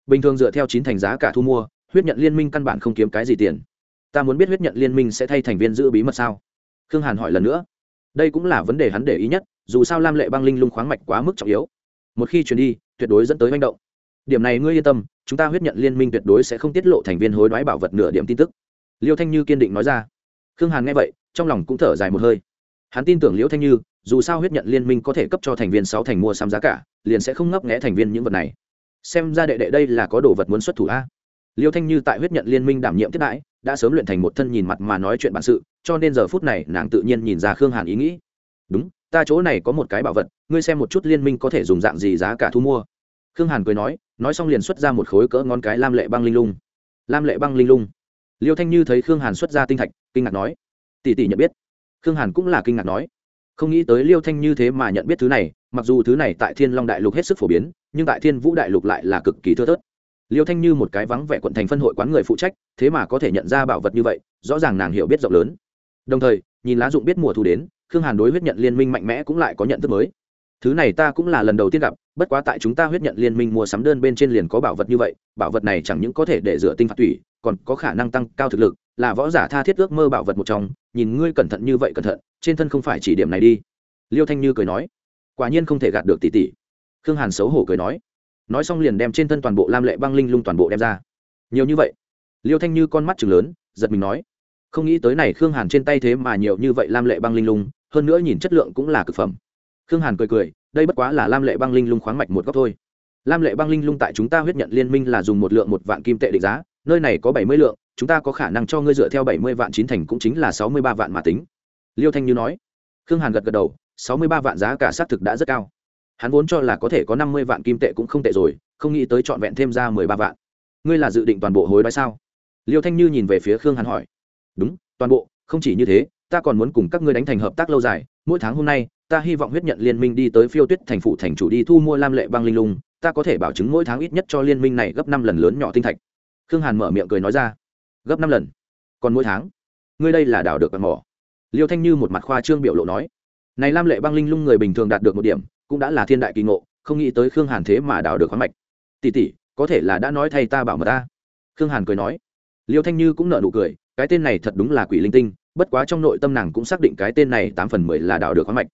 Bình thường dựa theo chín thành giá cả thu mua, huyết nhận liên minh căn bản không kiếm cái gì tiền. Ta muốn biết huyết nhận liên minh sẽ thay thành viên giữ bí mật sao? Khương hàn hỏi lần nữa. Đây cũng là vấn đề hắn để ý nhất dù sao lam lệ băng linh lung khoáng mạch quá mức trọng yếu. Một khi chuyển đi, tuyệt đối dẫn tới manh động. Điểm này ngươi yên tâm, chúng ta huyết nhận liên minh tuyệt đối sẽ không tiết lộ thành viên hối đoái bảo vật nửa điểm tin tức. Liêu thanh như kiên định nói ra. Khương hàn nghe vậy, trong lòng cũng thở dài một hơi. Hắn tin tưởng liễu thanh như, dù sao huyết nhận liên minh có thể cấp cho thành viên sáu thành mua sắm giá cả, liền sẽ không ngấp nghẽ thành viên những vật này. Xem ra đệ đệ đây là có đồ vật muốn xuất thủ a. Liêu thanh như tại huyết nhận liên minh đảm nhiệm tiếp đãi, đã sớm luyện thành một thân nhìn mặt mà nói chuyện bản sự, cho nên giờ phút này nàng tự nhiên nhìn ra khương hàn ý nghĩ. Đúng ta chỗ này có một cái bảo vật, ngươi xem một chút liên minh có thể dùng dạng gì giá cả thu mua. Khương hàn cười nói nói xong liền xuất ra một khối cỡ ngón cái lam lệ băng linh lung. Lam lệ băng linh lung. Liêu thanh như thấy khương hàn xuất ra tinh thạch, kinh ngạc nói, tỷ tỷ nhận biết. Khương hàn cũng là kinh ngạc nói, không nghĩ tới liêu thanh như thế mà nhận biết thứ này, mặc dù thứ này tại thiên long đại lục hết sức phổ biến, nhưng tại thiên vũ đại lục lại là cực kỳ thưa thớt. Liêu thanh như một cái vắng vẻ quận thành phân hội quán người phụ trách, thế mà có thể nhận ra bảo vật như vậy, rõ ràng nàng hiểu biết rộng lớn. Đồng thời, nhìn lá dụng biết mùa thu đến khương hàn đối huyết nhận liên minh mạnh mẽ cũng lại có nhận thức mới. Thứ này ta cũng là lần đầu tiên gặp, bất quá tại chúng ta huyết nhận liên minh mua sắm đơn bên trên liền có bảo vật như vậy, bảo vật này chẳng những có thể để rửa tinh phạt tủy, còn có khả năng tăng cao thực lực, là võ giả tha thiết ước mơ bảo vật một trong, nhìn ngươi cẩn thận như vậy cẩn thận, trên thân không phải chỉ điểm này đi. Liêu thanh như cười nói. Quả nhiên không thể gạt được tỷ tỷ. Khương hàn xấu hổ cười nói. Nói xong liền đem trên thân toàn bộ lam lệ băng linh lung toàn bộ đem ra. Nhiều như vậy? Liêu thanh như con mắt chừng lớn, giật mình nói. Không nghĩ tới này khương hàn trên tay thế mà nhiều như vậy lam lệ băng linh lung hơn nữa nhìn chất lượng cũng là cực phẩm. Khương hàn cười cười, đây bất quá là lam lệ băng linh lung khoáng mạch một góc thôi. Lam lệ băng linh lung tại chúng ta huyết nhận liên minh là dùng một lượng một vạn kim tệ định giá, nơi này có bảy mươi lượng, chúng ta có khả năng cho ngươi dựa theo bảy mươi vạn chín thành cũng chính là sáu mươi ba vạn mà tính. Liêu thanh như nói. Khương hàn gật gật đầu, sáu mươi ba vạn giá cả xác thực đã rất cao. Hắn vốn cho là có thể có năm mươi vạn kim tệ cũng không tệ rồi, không nghĩ tới trọn vẹn thêm ra mười ba vạn. Ngươi là dự định toàn bộ hối đoái sao? Liêu thanh như nhìn về phía khương hàn hỏi. Đúng, toàn bộ, không chỉ như thế ta còn muốn cùng các ngươi đánh thành hợp tác lâu dài, mỗi tháng hôm nay, ta hy vọng huyết nhận liên minh đi tới phiêu tuyết thành phủ thành chủ đi thu mua lam lệ băng linh lung, ta có thể bảo chứng mỗi tháng ít nhất cho liên minh này gấp năm lần lớn nhỏ tinh thạch. Khương hàn mở miệng cười nói ra. Gấp năm lần? Còn mỗi tháng? Ngươi đây là đào được bằng mỏ. Liêu thanh như một mặt khoa trương biểu lộ nói. Này lam lệ băng linh lung người bình thường đạt được một điểm, cũng đã là thiên đại kỳ ngộ, không nghĩ tới khương hàn thế mà đào được khoáng mạch. Tỷ tỷ, có thể là đã nói thay ta bảo mật ta. Khương hàn cười nói. Liêu thanh như cũng nợ nụ cười, cái tên này thật đúng là quỷ linh tinh bất quá trong nội tâm nàng cũng xác định cái tên này tám phần mười là đào được khoáng mạch.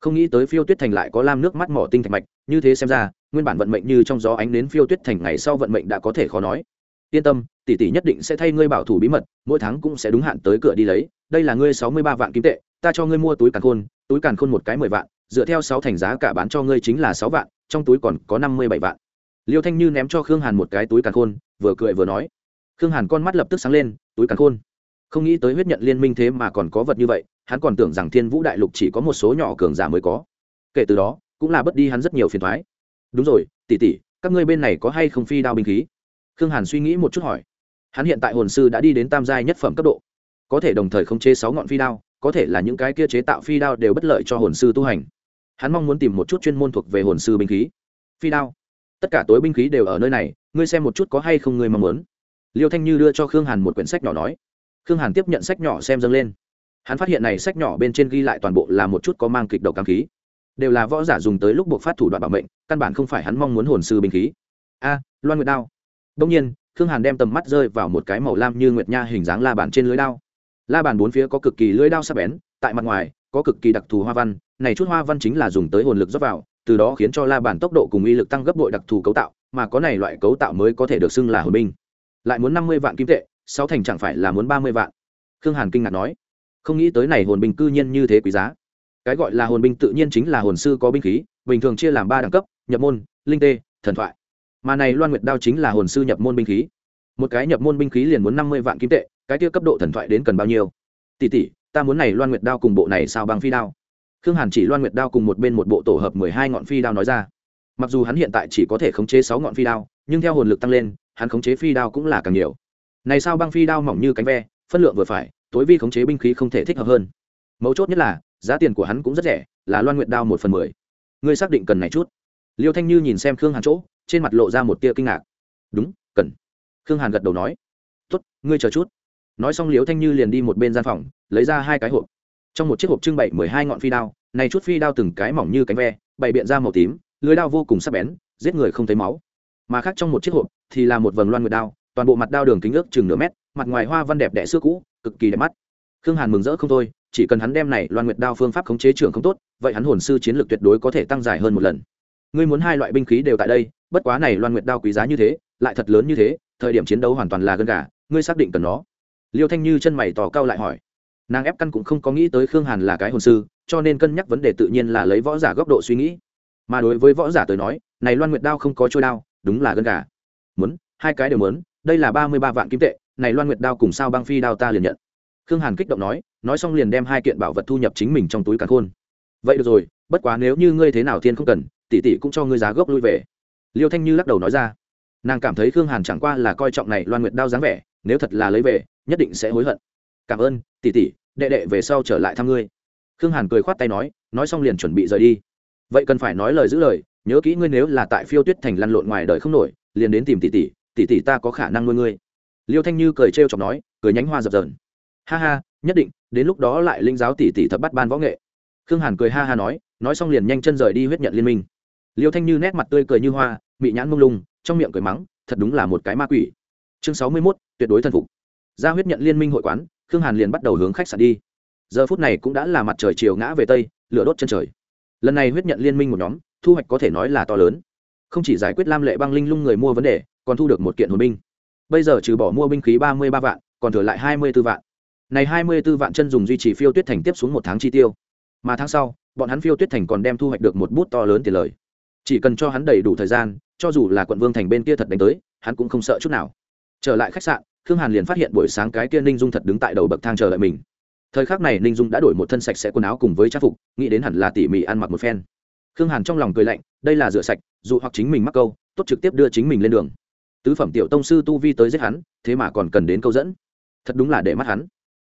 Không nghĩ tới phiêu tuyết thành lại có lam nước mắt mỏ tinh thạch mạch, như thế xem ra, nguyên bản vận mệnh như trong gió ánh đến phiêu tuyết thành ngày sau vận mệnh đã có thể khó nói. Yên tâm, tỷ tỷ nhất định sẽ thay ngươi bảo thủ bí mật, mỗi tháng cũng sẽ đúng hạn tới cửa đi lấy, đây là ngươi sáu mươi ba vạn kim tệ, ta cho ngươi mua túi càn khôn, túi càn khôn một cái mười vạn, dựa theo sáu thành giá cả bán cho ngươi chính là sáu vạn, trong túi còn có năm mươi bảy vạn. Liêu thanh như ném cho khương hàn một cái túi càn khôn, vừa cười vừa nói. Khương hàn con mắt lập tức sáng lên, túi càn khôn không nghĩ tới huyết nhận liên minh thế mà còn có vật như vậy, hắn còn tưởng rằng thiên vũ đại lục chỉ có một số nhỏ cường giả mới có. Kể từ đó, cũng là bất đi hắn rất nhiều phiền thoái đúng rồi tỉ tỉ các ngươi bên này có hay không phi đao binh khí? Khương hàn suy nghĩ một chút hỏi. Hắn hiện tại hồn sư đã đi đến tam giai nhất phẩm cấp độ. Có thể đồng thời không chế sáu ngọn phi đao, có thể là những cái kia chế tạo phi đao đều bất lợi cho hồn sư tu hành. Hắn mong muốn tìm một chút chuyên môn thuộc về hồn sư binh khí. Phi đao? Tất cả tối binh khí đều ở nơi này, ngươi xem một chút có hay không ngươi mong muốn. Liêu thanh như đưa cho khương hàn một quyển sách nhỏ nói khương hàn tiếp nhận sách nhỏ xem dâng lên. Hắn phát hiện này sách nhỏ bên trên ghi lại toàn bộ là một chút có mang kịch độc cam khí. Đều là võ giả dùng tới lúc buộc phát thủ đoạn bảo mệnh, căn bản không phải hắn mong muốn hồn sư binh khí. A, loan nguyệt đao. Đông nhiên, khương hàn đem tầm mắt rơi vào một cái màu lam như nguyệt nha hình dáng la bàn trên lưới đao. La bàn bốn phía có cực kỳ lưới đao sắc bén, tại mặt ngoài, có cực kỳ đặc thù hoa văn, này chút hoa văn chính là dùng tới hồn lực dốc vào, từ đó khiến cho la bàn tốc độ cùng uy lực tăng gấp bội đặc thù cấu tạo, mà có này loại cấu tạo mới có thể được xưng là hồn binh. Lại muốn năm mươi vạn kim tệ sáu thành chẳng phải là muốn ba mươi vạn. Khương hàn kinh ngạc nói, không nghĩ tới này hồn binh cư nhiên như thế quý giá. Cái gọi là hồn binh tự nhiên chính là hồn sư có binh khí, bình thường chia làm ba đẳng cấp, nhập môn, linh tê, thần thoại. Mà này loan nguyệt đao chính là hồn sư nhập môn binh khí. Một cái nhập môn binh khí liền muốn năm mươi vạn kim tệ, cái tiêu cấp độ thần thoại đến cần bao nhiêu? Tỷ tỷ, ta muốn này loan nguyệt đao cùng bộ này sao băng phi đao. Khương hàn chỉ loan nguyệt đao cùng một bên một bộ tổ hợp mười hai ngọn phi đao nói ra. Mặc dù hắn hiện tại chỉ có thể khống chế sáu ngọn phi đao, nhưng theo hồn lực tăng lên, hắn khống chế phi đao cũng là càng nhiều này sao băng phi đao mỏng như cánh ve, phân lượng vừa phải, tối vi khống chế binh khí không thể thích hợp hơn. Mấu chốt nhất là, giá tiền của hắn cũng rất rẻ, là loan nguyện đao một phần mười. Ngươi xác định cần này chút. Liêu thanh như nhìn xem khương hàn chỗ, trên mặt lộ ra một tia kinh ngạc. Đúng, cần. Khương hàn gật đầu nói. Tốt, ngươi chờ chút. Nói xong liêu thanh như liền đi một bên gian phòng, lấy ra hai cái hộp. Trong một chiếc hộp trưng bày mười hai ngọn phi đao, này chút phi đao từng cái mỏng như cánh ve, bày biện ra màu tím, lưới đao vô cùng sắc bén, giết người không thấy máu. Mà khác trong một chiếc hộp thì là một vầng loan nguyệt đao toàn bộ mặt đao đường kính ước chừng nửa mét, mặt ngoài hoa văn đẹp đẽ xưa cũ, cực kỳ đẹp mắt. Khương hàn mừng rỡ không thôi, chỉ cần hắn đem này loan nguyệt đao phương pháp khống chế trưởng không tốt, vậy hắn hồn sư chiến lược tuyệt đối có thể tăng dài hơn một lần. Ngươi muốn hai loại binh khí đều tại đây, bất quá này loan nguyệt đao quý giá như thế, lại thật lớn như thế, thời điểm chiến đấu hoàn toàn là gân gà, ngươi xác định cần nó. Liêu thanh như chân mày tỏ cao lại hỏi. Nàng ép căn cũng không có nghĩ tới khương hàn là cái hồn sư, cho nên cân nhắc vấn đề tự nhiên là lấy võ giả góc độ suy nghĩ. Mà đối với võ giả tới nói, này loan nguyệt đao không có trôi đao, đúng là gân gà. Muốn, hai cái đều muốn đây là ba mươi ba vạn kim tệ, này loan nguyệt đao cùng sao băng phi đao ta liền nhận. Khương hàn kích động nói nói xong liền đem hai kiện bảo vật thu nhập chính mình trong túi càn khôn. Vậy được rồi, bất quá nếu như ngươi thế nào thiên không cần, tỷ tỷ cũng cho ngươi giá gốc lui về. Liêu thanh như lắc đầu nói ra. Nàng cảm thấy khương hàn chẳng qua là coi trọng này loan nguyệt đao dáng vẻ, nếu thật là lấy về, nhất định sẽ hối hận. Cảm ơn, tỷ tỷ, đệ đệ về sau trở lại thăm ngươi. Khương hàn cười khoát tay nói nói xong liền chuẩn bị rời đi. Vậy cần phải nói lời giữ lời, nhớ kỹ ngươi nếu là tại phiêu tuyết thành lăn lộn ngoài đời không nổi, liền đến tìm tỷ tỷ tỷ tỷ ta có khả năng nuôi ngươi. Liêu thanh như cười trêu chọc nói, cười nhánh hoa dập dờn. Ha ha, nhất định, đến lúc đó lại linh giáo tỷ tỷ thập bắt ban võ nghệ. Khương hàn cười ha ha nói nói xong liền nhanh chân rời đi huyết nhận liên minh. Liêu thanh như nét mặt tươi cười như hoa, mị nhãn mông lung, trong miệng cười mắng, thật đúng là một cái ma quỷ. Chương sáu mươi mốt, tuyệt đối thần phục. Ra huyết nhận liên minh hội quán, khương hàn liền bắt đầu hướng khách sạn đi. Giờ phút này cũng đã là mặt trời chiều ngã về tây, lửa đốt chân trời. Lần này huyết nhận liên minh một nhóm, thu hoạch có thể nói là to lớn. Không chỉ giải quyết lam lệ băng linh lung người mua vấn đề còn thu được một kiện hồn binh. Bây giờ trừ bỏ mua binh khí ba mươi ba vạn, còn thừa lại hai mươi b ố vạn. Này hai mươi b ố vạn chân dùng duy trì phiêu tuyết thành tiếp xuống một tháng chi tiêu. Mà tháng sau, bọn hắn phiêu tuyết thành còn đem thu hoạch được một bút to lớn tiền lời. Chỉ cần cho hắn đầy đủ thời gian, cho dù là quận vương thành bên kia thật đánh tới, hắn cũng không sợ chút nào. Trở lại khách sạn, khương hàn liền phát hiện buổi sáng cái kia ninh dung thật đứng tại đầu bậc thang chờ lại mình. Thời khắc này ninh dung đã đổi một thân sạch sẽ quần áo cùng với trang phục, nghĩ đến hẳn là tỉ mỉ ăn mặc một phen. Khương hàn trong lòng cười lạnh, đây là rửa sạch, dù hoặc chính mình mắc câu, tốt trực tiếp đưa chính mình lên đường tứ phẩm tiểu tông sư tu vi tới giết hắn, thế mà còn cần đến câu dẫn. Thật đúng là để mắt hắn.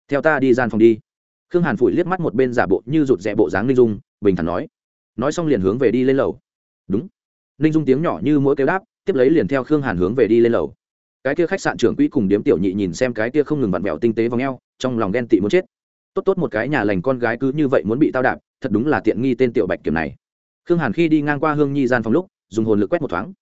Theo ta đi gian phòng đi. Khương hàn phủi liếc mắt một bên giả bộ như rụt rẽ bộ dáng linh dung, bình thản nói. Nói xong liền hướng về đi lên lầu. Đúng. Linh dung tiếng nhỏ như mỗi kêu đáp, tiếp lấy liền theo khương hàn hướng về đi lên lầu. Cái kia khách sạn trưởng quỹ cùng điếm tiểu nhị nhìn xem cái kia không ngừng vặn vẹo tinh tế v ò n g e o trong lòng ghen tị muốn chết. Tốt tốt một cái nhà lành con gái cứ như vậy muốn bị tao đạp, thật đúng là tiện nghi tên tiểu bạch kiểm này. Khương hàn khi đi ngang qua hương nhi gian phòng lúc, dùng hồn lực quét một thoáng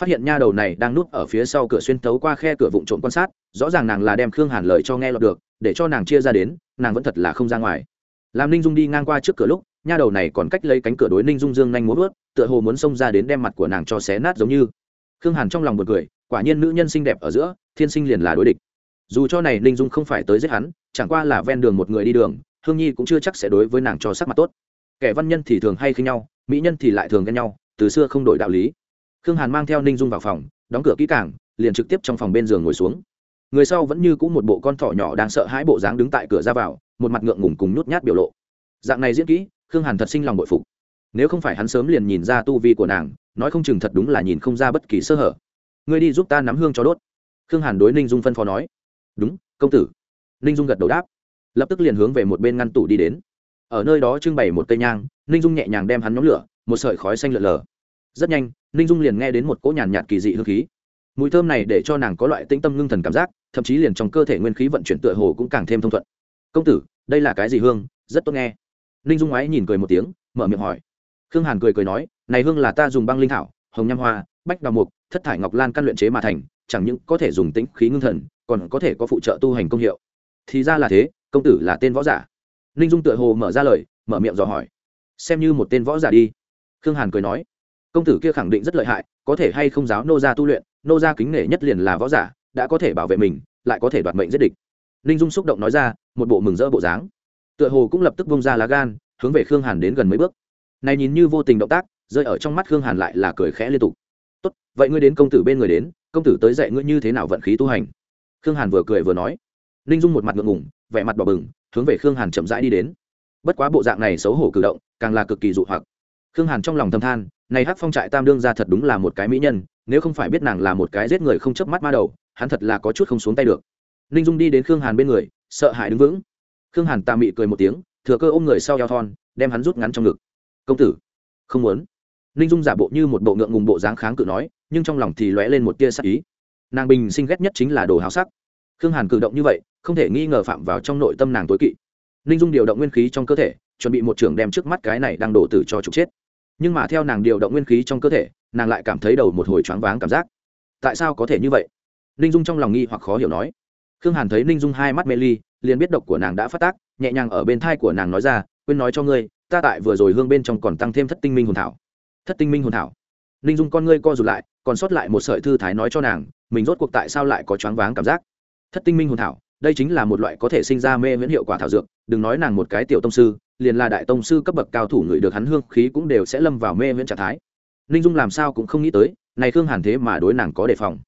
phát hiện nha đầu này đang núp ở phía sau cửa xuyên tấu qua khe cửa vụn trộm quan sát, rõ ràng nàng là đem khương hàn lời cho nghe lọt được, để cho nàng chia ra đến, nàng vẫn thật là không ra ngoài. Làm ninh dung đi ngang qua trước cửa lúc, nha đầu này còn cách lấy cánh cửa đối ninh dung dương nhanh muốn vớt, tựa hồ muốn xông ra đến đem mặt của nàng cho xé nát giống như. Khương hàn trong lòng một cười, quả nhiên nữ nhân xinh đẹp ở giữa, thiên sinh liền là đối địch. Dù cho này ninh dung không phải tới giết hắn, chẳng qua là ven đường một người đi đường, hương nhi cũng chưa chắc sẽ đối với nàng cho sắc mặt tốt. Kẻ văn nhân thì thường hay khinh nhau, mỹ nhân thì lại thường ghen nhau, từ xưa không đổi đạo lý khương hàn mang theo ninh dung vào phòng, đóng cửa kỹ càng, liền trực tiếp trong phòng bên giường ngồi xuống. Người sau vẫn như c ũ một bộ con thỏ nhỏ đang sợ hãi bộ dáng đứng tại cửa ra vào, một mặt ngượng ngùng cùng nhút nhát biểu lộ. Dạng này diễn kỹ, khương hàn thật sinh lòng bội phục. Nếu không phải hắn sớm liền nhìn ra tu vi của nàng, nói không chừng thật đúng là nhìn không ra bất kỳ sơ hở. Ngươi đi giúp ta nắm hương cho đốt. Khương hàn đối ninh dung phân phó nói. Đúng, công tử. Ninh dung gật đầu đáp. Lập tức liền hướng về một bên ngăn tủ đi đến. Ở nơi đó trưng bày một cây nhang, ninh dung nhẹ nhàng đem hắn nhóm lửa, một sợi khói xanh lợn lờ. Rất nhanh ninh dung liền nghe đến một cỗ nhàn nhạt kỳ dị hương khí. Mùi thơm này để cho nàng có loại tĩnh tâm ngưng thần cảm giác, thậm chí liền trong cơ thể nguyên khí vận chuyển tựa hồ cũng càng thêm thông thuận. Công tử, đây là cái gì hương? Rất tốt nghe. Ninh dung ngoái nhìn cười một tiếng, mở miệng hỏi. Khương hàn cười cười nói, này hương là ta dùng băng linh thảo, hồng nham hoa, bách đào mục, thất thải ngọc lan căn luyện chế mà thành, chẳng những có thể dùng tĩnh khí ngưng thần, còn có thể có phụ trợ tu hành công hiệu. Thì ra là thế, công tử là tên võ giả. Ninh dung tựa hồ mở ra lời, mở miệng dò hỏi. Xem như một tên võ giả đi. Khương hàn cười nói công tử kia khẳng định rất lợi hại, có thể hay không giáo nô gia tu luyện, nô gia kính nể nhất liền là võ giả, đã có thể bảo vệ mình, lại có thể đoạt mệnh giết địch. Ninh dung xúc động nói ra, một bộ mừng rỡ bộ dáng. Tựa hồ cũng lập tức bông ra lá gan, hướng về khương hàn đến gần mấy bước. Này nhìn như vô tình động tác, rơi ở trong mắt khương hàn lại là cười khẽ liên tục. Tốt, vậy ngươi đến công tử bên người đến, công tử tới dạy ngươi như thế nào vận khí tu hành. Khương hàn vừa cười vừa nói. Ninh dung một mặt ngượng ngủng vẻ mặt bỏ bừng, hướng về khương hàn chậm rãi đi đến. Bất quá bộ dạng này xấu hổ cử động, càng là cực kỳ dụ hoặc. Khương hàn trong lòng thâm than này hắc phong trại tam đương ra thật đúng là một cái mỹ nhân, nếu không phải biết nàng là một cái giết người không chớp mắt ma đầu, hắn thật là có chút không xuống tay được. Ninh dung đi đến khương hàn bên người, sợ hãi đứng vững. Khương hàn tà mị cười một tiếng, thừa cơ ôm người sau eo thon, đem hắn rút ngắn trong ngực. Công tử, không muốn. Ninh dung giả bộ như một bộ ngượng ngùng bộ dáng kháng cự nói, nhưng trong lòng thì lóe lên một tia sắc ý. Nàng bình sinh ghét nhất chính là đồ háo sắc. Khương hàn cử động như vậy, không thể nghi ngờ phạm vào trong nội tâm nàng tối kỵ. Ninh dung điều động nguyên khí trong cơ thể, chuẩn bị một trường đem trước mắt cái này đang đổ tử cho trục chết nhưng mà theo nàng điều động nguyên khí trong cơ thể, nàng lại cảm thấy đầu một hồi choáng váng cảm giác. Tại sao có thể như vậy? Ninh dung trong lòng nghi hoặc khó hiểu nói. Khương hàn thấy ninh dung hai mắt mê ly, liền biết độc của nàng đã phát tác, nhẹ nhàng ở bên thai của nàng nói ra, quên nói cho ngươi, ta tại vừa rồi hương bên trong còn tăng thêm thất tinh minh hồn thảo. Thất tinh minh hồn thảo? Ninh dung con ngươi co rụt lại, còn sót lại một sợi thư thái nói cho nàng, mình rốt cuộc tại sao lại có choáng váng cảm giác? Thất tinh minh hồn thảo? Đây chính là một loại có thể sinh ra mê miễn hiệu quả thảo dược, đừng nói nàng một cái tiểu tông sư, liền là đại tông sư cấp bậc cao thủ người được hắn hương khí cũng đều sẽ lâm vào mê miễn trạng thái. Ninh dung làm sao cũng không nghĩ tới, này khương hàn thế mà đối nàng có đề phòng.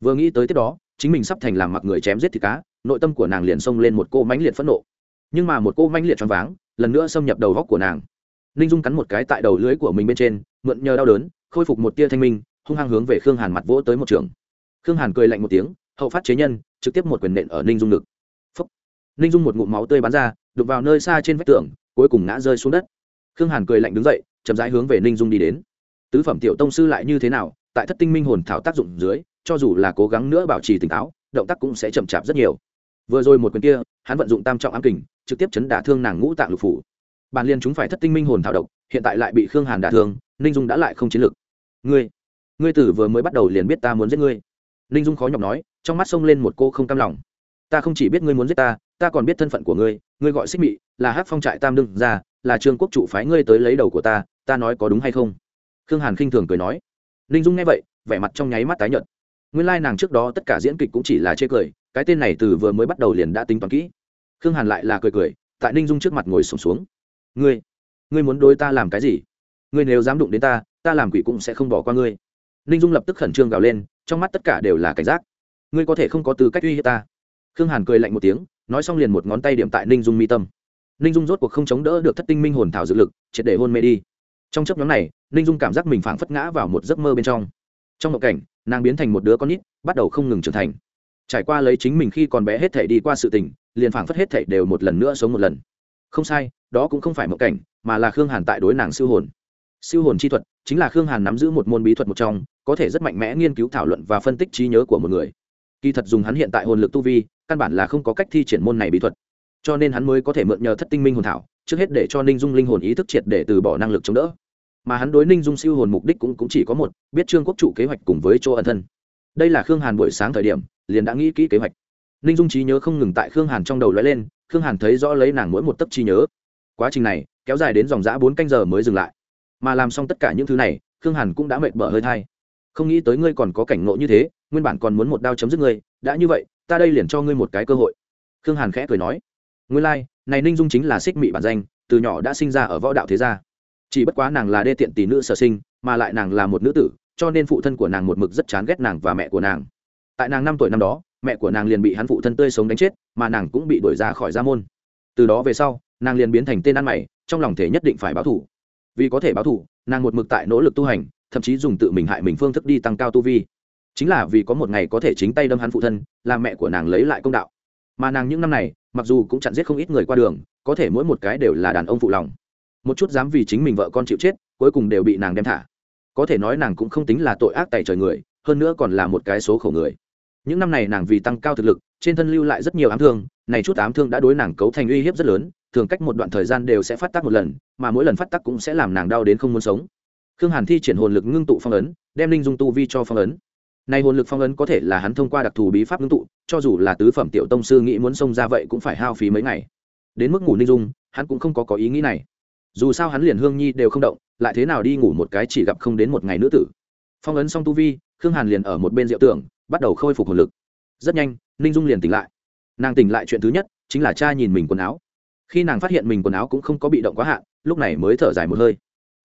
Vừa nghĩ tới tiếp đó, chính mình sắp thành làm mặc người chém giết thịt cá, nội tâm của nàng liền xông lên một cô mãnh liệt phẫn nộ. Nhưng mà một cô mãnh liệt choáng váng, lần nữa xâm nhập đầu góc của nàng. Ninh dung cắn một cái tại đầu lưới của mình bên trên, mượn nhờ đau đớn, khôi phục một tia thanh minh, hung hăng hướng về khương hàn mặt vỗ tới một trường. Khương hàn cười lạnh một tiếng hậu phát chế nhân, trực tiếp một quyền nện ở ninh dung ngực. Phúc. ninh dung một ngụm máu tươi bắn ra đục vào nơi xa trên vách tường, cuối cùng ngã rơi xuống đất. Khương hàn cười lạnh đứng dậy, chậm rãi hướng về ninh dung đi đến. Tứ phẩm tiểu tông sư lại như thế nào, tại thất tinh minh hồn thảo tác dụng dưới, cho dù là cố gắng nữa bảo trì tỉnh táo, động tác cũng sẽ chậm chạp rất nhiều. Vừa rồi một quyền kia, hắn vận dụng tam trọng ám kình, trực tiếp chấn đả thương nàng ngũ tạng lục phủ. Bàn liên chúng phải thất tinh minh hồn thảo độc, hiện tại lại bị khương hàn đả thương, ninh dung đã lại không chiến lực. Ngươi ngươi tử vừa mới bắt đầu liền biết ta muốn giết ngươi ninh dung khó nhọc nói trong mắt xông lên một cô không cam lòng. Ta không chỉ biết ngươi muốn giết ta ta còn biết thân phận của ngươi ngươi gọi xích mị là hát phong trại tam đương ra là trương quốc chủ phái ngươi tới lấy đầu của ta ta nói có đúng hay không? Khương hàn khinh thường cười nói. Ninh dung nghe vậy vẻ mặt trong nháy mắt tái nhợt. Nguyên lai、like、nàng trước đó tất cả diễn kịch cũng chỉ là chê cười cái tên này từ vừa mới bắt đầu liền đã tính toán kỹ. Khương hàn lại là cười cười tại ninh dung trước mặt ngồi sùng xuống, xuống. Ngươi ngươi muốn đối ta làm cái gì? Ngươi nếu dám đụng đến ta ta làm quỷ cũng sẽ không bỏ qua ngươi ninh dung lập tức khẩn trương gào lên, trong mắt tất cả đều là cảnh giác. Ngươi có thể không có tư cách uy hiếp ta. Khương hàn cười lạnh một tiếng, nói xong liền một ngón tay điểm tại ninh dung mi tâm. Ninh dung rốt cuộc không chống đỡ được thất tinh minh hồn thảo dược lực, triệt để hôn mê đi. Trong chấp nhóm này, ninh dung cảm giác mình phảng phất ngã vào một giấc mơ bên trong. Trong một cảnh, nàng biến thành một đứa con nít, bắt đầu không ngừng trưởng thành. Trải qua lấy chính mình khi còn bé hết thể đi qua sự tình, liền phảng phất hết thể đều một lần nữa sống một lần. Không sai, đó cũng không phải một cảnh, mà là khương hàn tại đối nàng siêu hồn. Siêu hồn chi thuật, chính là khương hàn nắm giữ một môn bí thuật một trong có thể rất mạnh mẽ nghiên cứu thảo luận và phân tích trí nhớ của một người. Kỳ thật dùng hắn hiện tại hồn lực tu vi căn bản là không có cách thi triển môn này bí thuật. Cho nên hắn mới có thể mượn nhờ thất tinh minh hồn thảo trước hết để cho ninh dung linh hồn ý thức triệt để từ bỏ năng lực chống đỡ. Mà hắn đối ninh dung siêu hồn mục đích cũng, cũng chỉ có một biết trương quốc trụ kế hoạch cùng với chỗ ẩn thân. Đây là khương hàn buổi sáng thời điểm liền đã nghĩ kỹ kế hoạch. Ninh dung trí nhớ không ngừng tại khương hàn trong đầu lóe lên khương hàn thấy rõ lấy nàng mỗi một tấc trí nhớ. Quá trình này kéo dài đến dòng g bốn canh giờ mới dừng lại. Mà làm xong tất cả những thứ này khương hàn cũng đã mệt mở hơi thai không nghĩ tới ngươi còn có cảnh ngộ như thế nguyên bản còn muốn một đao chấm dứt ngươi đã như vậy ta đây liền cho ngươi một cái cơ hội. Khương hàn khẽ cười nói. Nguyên lai、like, này ninh dung chính là xích mị bản danh từ nhỏ đã sinh ra ở võ đạo thế gia. Chỉ bất quá nàng là đê tiện tỷ nữ sở sinh mà lại nàng là một nữ tử cho nên phụ thân của nàng một mực rất chán ghét nàng và mẹ của nàng. Tại nàng năm tuổi năm đó mẹ của nàng liền bị hắn phụ thân tươi sống đánh chết mà nàng cũng bị đuổi ra khỏi gia môn. Từ đó về sau nàng liền biến thành tên ăn mày trong lòng thể nhất định phải báo thủ vì có thể báo thủ nàng một mực tại nỗ lực tu hành thậm chí dùng tự mình hại mình phương thức đi tăng cao tu vi. Chính là vì có một ngày có thể chính tay đâm hắn phụ thân làm mẹ của nàng lấy lại công đạo. Mà nàng những năm này, mặc dù cũng chặn giết không ít người qua đường, có thể mỗi một cái đều là đàn ông phụ lòng. Một chút dám vì chính mình vợ con chịu chết, cuối cùng đều bị nàng đem thả. Có thể nói nàng cũng không tính là tội ác tài trời người, hơn nữa còn là một cái số khổ người. Những năm này nàng vì tăng cao thực lực, trên thân lưu lại rất nhiều ám thương, này chút ám thương đã đối nàng cấu thành uy hiếp rất lớn, thường cách một đoạn thời gian đều sẽ phát tác một lần, mà mỗi lần phát tác cũng sẽ làm nàng đau đến không muốn sống khương hàn thi triển hồn lực ngưng tụ phong ấn, đem linh dung tu vi cho phong ấn. Nay hồn lực phong ấn có thể là hắn thông qua đặc thù bí pháp ngưng tụ, cho dù là tứ phẩm tiểu tông sư nghĩ muốn xông ra vậy cũng phải hao phí mấy ngày. Đến mức ngủ ninh dung, hắn cũng không có có ý nghĩ này. Dù sao hắn liền hương nhi đều không động, lại thế nào đi ngủ một cái chỉ gặp không đến một ngày nữa tử. Phong ấn xong tu vi, khương hàn liền ở một bên diệu tưởng, bắt đầu khôi phục hồn lực. Rất nhanh, ninh dung liền tỉnh lại. Nàng tỉnh lại chuyện thứ nhất, chính là cha nhìn mình quần áo. Khi nàng phát hiện mình quần áo cũng không có bị động quá hạn, lúc này mới thở dài một hơi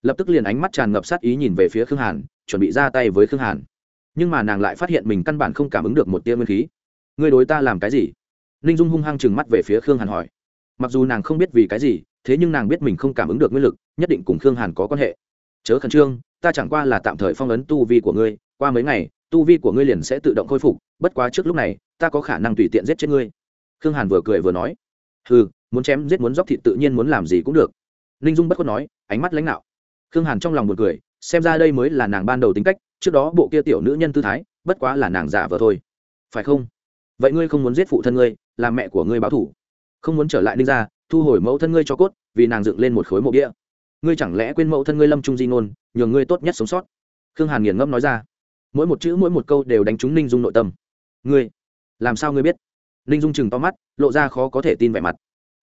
lập tức liền ánh mắt tràn ngập sát ý nhìn về phía khương hàn, chuẩn bị ra tay với khương hàn. Nhưng mà nàng lại phát hiện mình căn bản không cảm ứng được một tia nguyên khí. Ngươi đối ta làm cái gì? Ninh dung hung hăng chừng mắt về phía khương hàn hỏi. Mặc dù nàng không biết vì cái gì, thế nhưng nàng biết mình không cảm ứng được nguyên lực, nhất định cùng khương hàn có quan hệ. Chớ khẩn trương, ta chẳng qua là tạm thời phong ấn tu vi của ngươi, qua mấy ngày, tu vi của ngươi liền sẽ tự động khôi phục, bất quá trước lúc này, ta có khả năng tùy tiện giết chết ngươi. Khương hàn vừa cười vừa nói. Ừ muốn chém giết muốn dóc thịt tự nhiên muốn làm gì cũng được. Ninh dung bất khuất nói, ánh mắt lãnh đạo khương hàn trong lòng một cười, xem ra đây mới là nàng ban đầu tính cách, trước đó bộ kia tiểu nữ nhân tư thái, bất quá là nàng giả vờ thôi. Phải không? Vậy ngươi không muốn giết phụ thân ngươi làm mẹ của ngươi báo thủ. Không muốn trở lại ninh ra thu hồi mẫu thân ngươi cho cốt, vì nàng dựng lên một khối mộ đĩa ngươi chẳng lẽ quên mẫu thân ngươi lâm trung di ngôn, nhường ngươi tốt nhất sống sót? Khương hàn nghiền ngẫm nói ra. Mỗi một chữ, mỗi một câu đều đánh trúng ninh dung nội tâm. Ngươi, làm sao ngươi biết? Ninh dung chừng to mắt, lộ ra khó có thể tin vẻ mặt.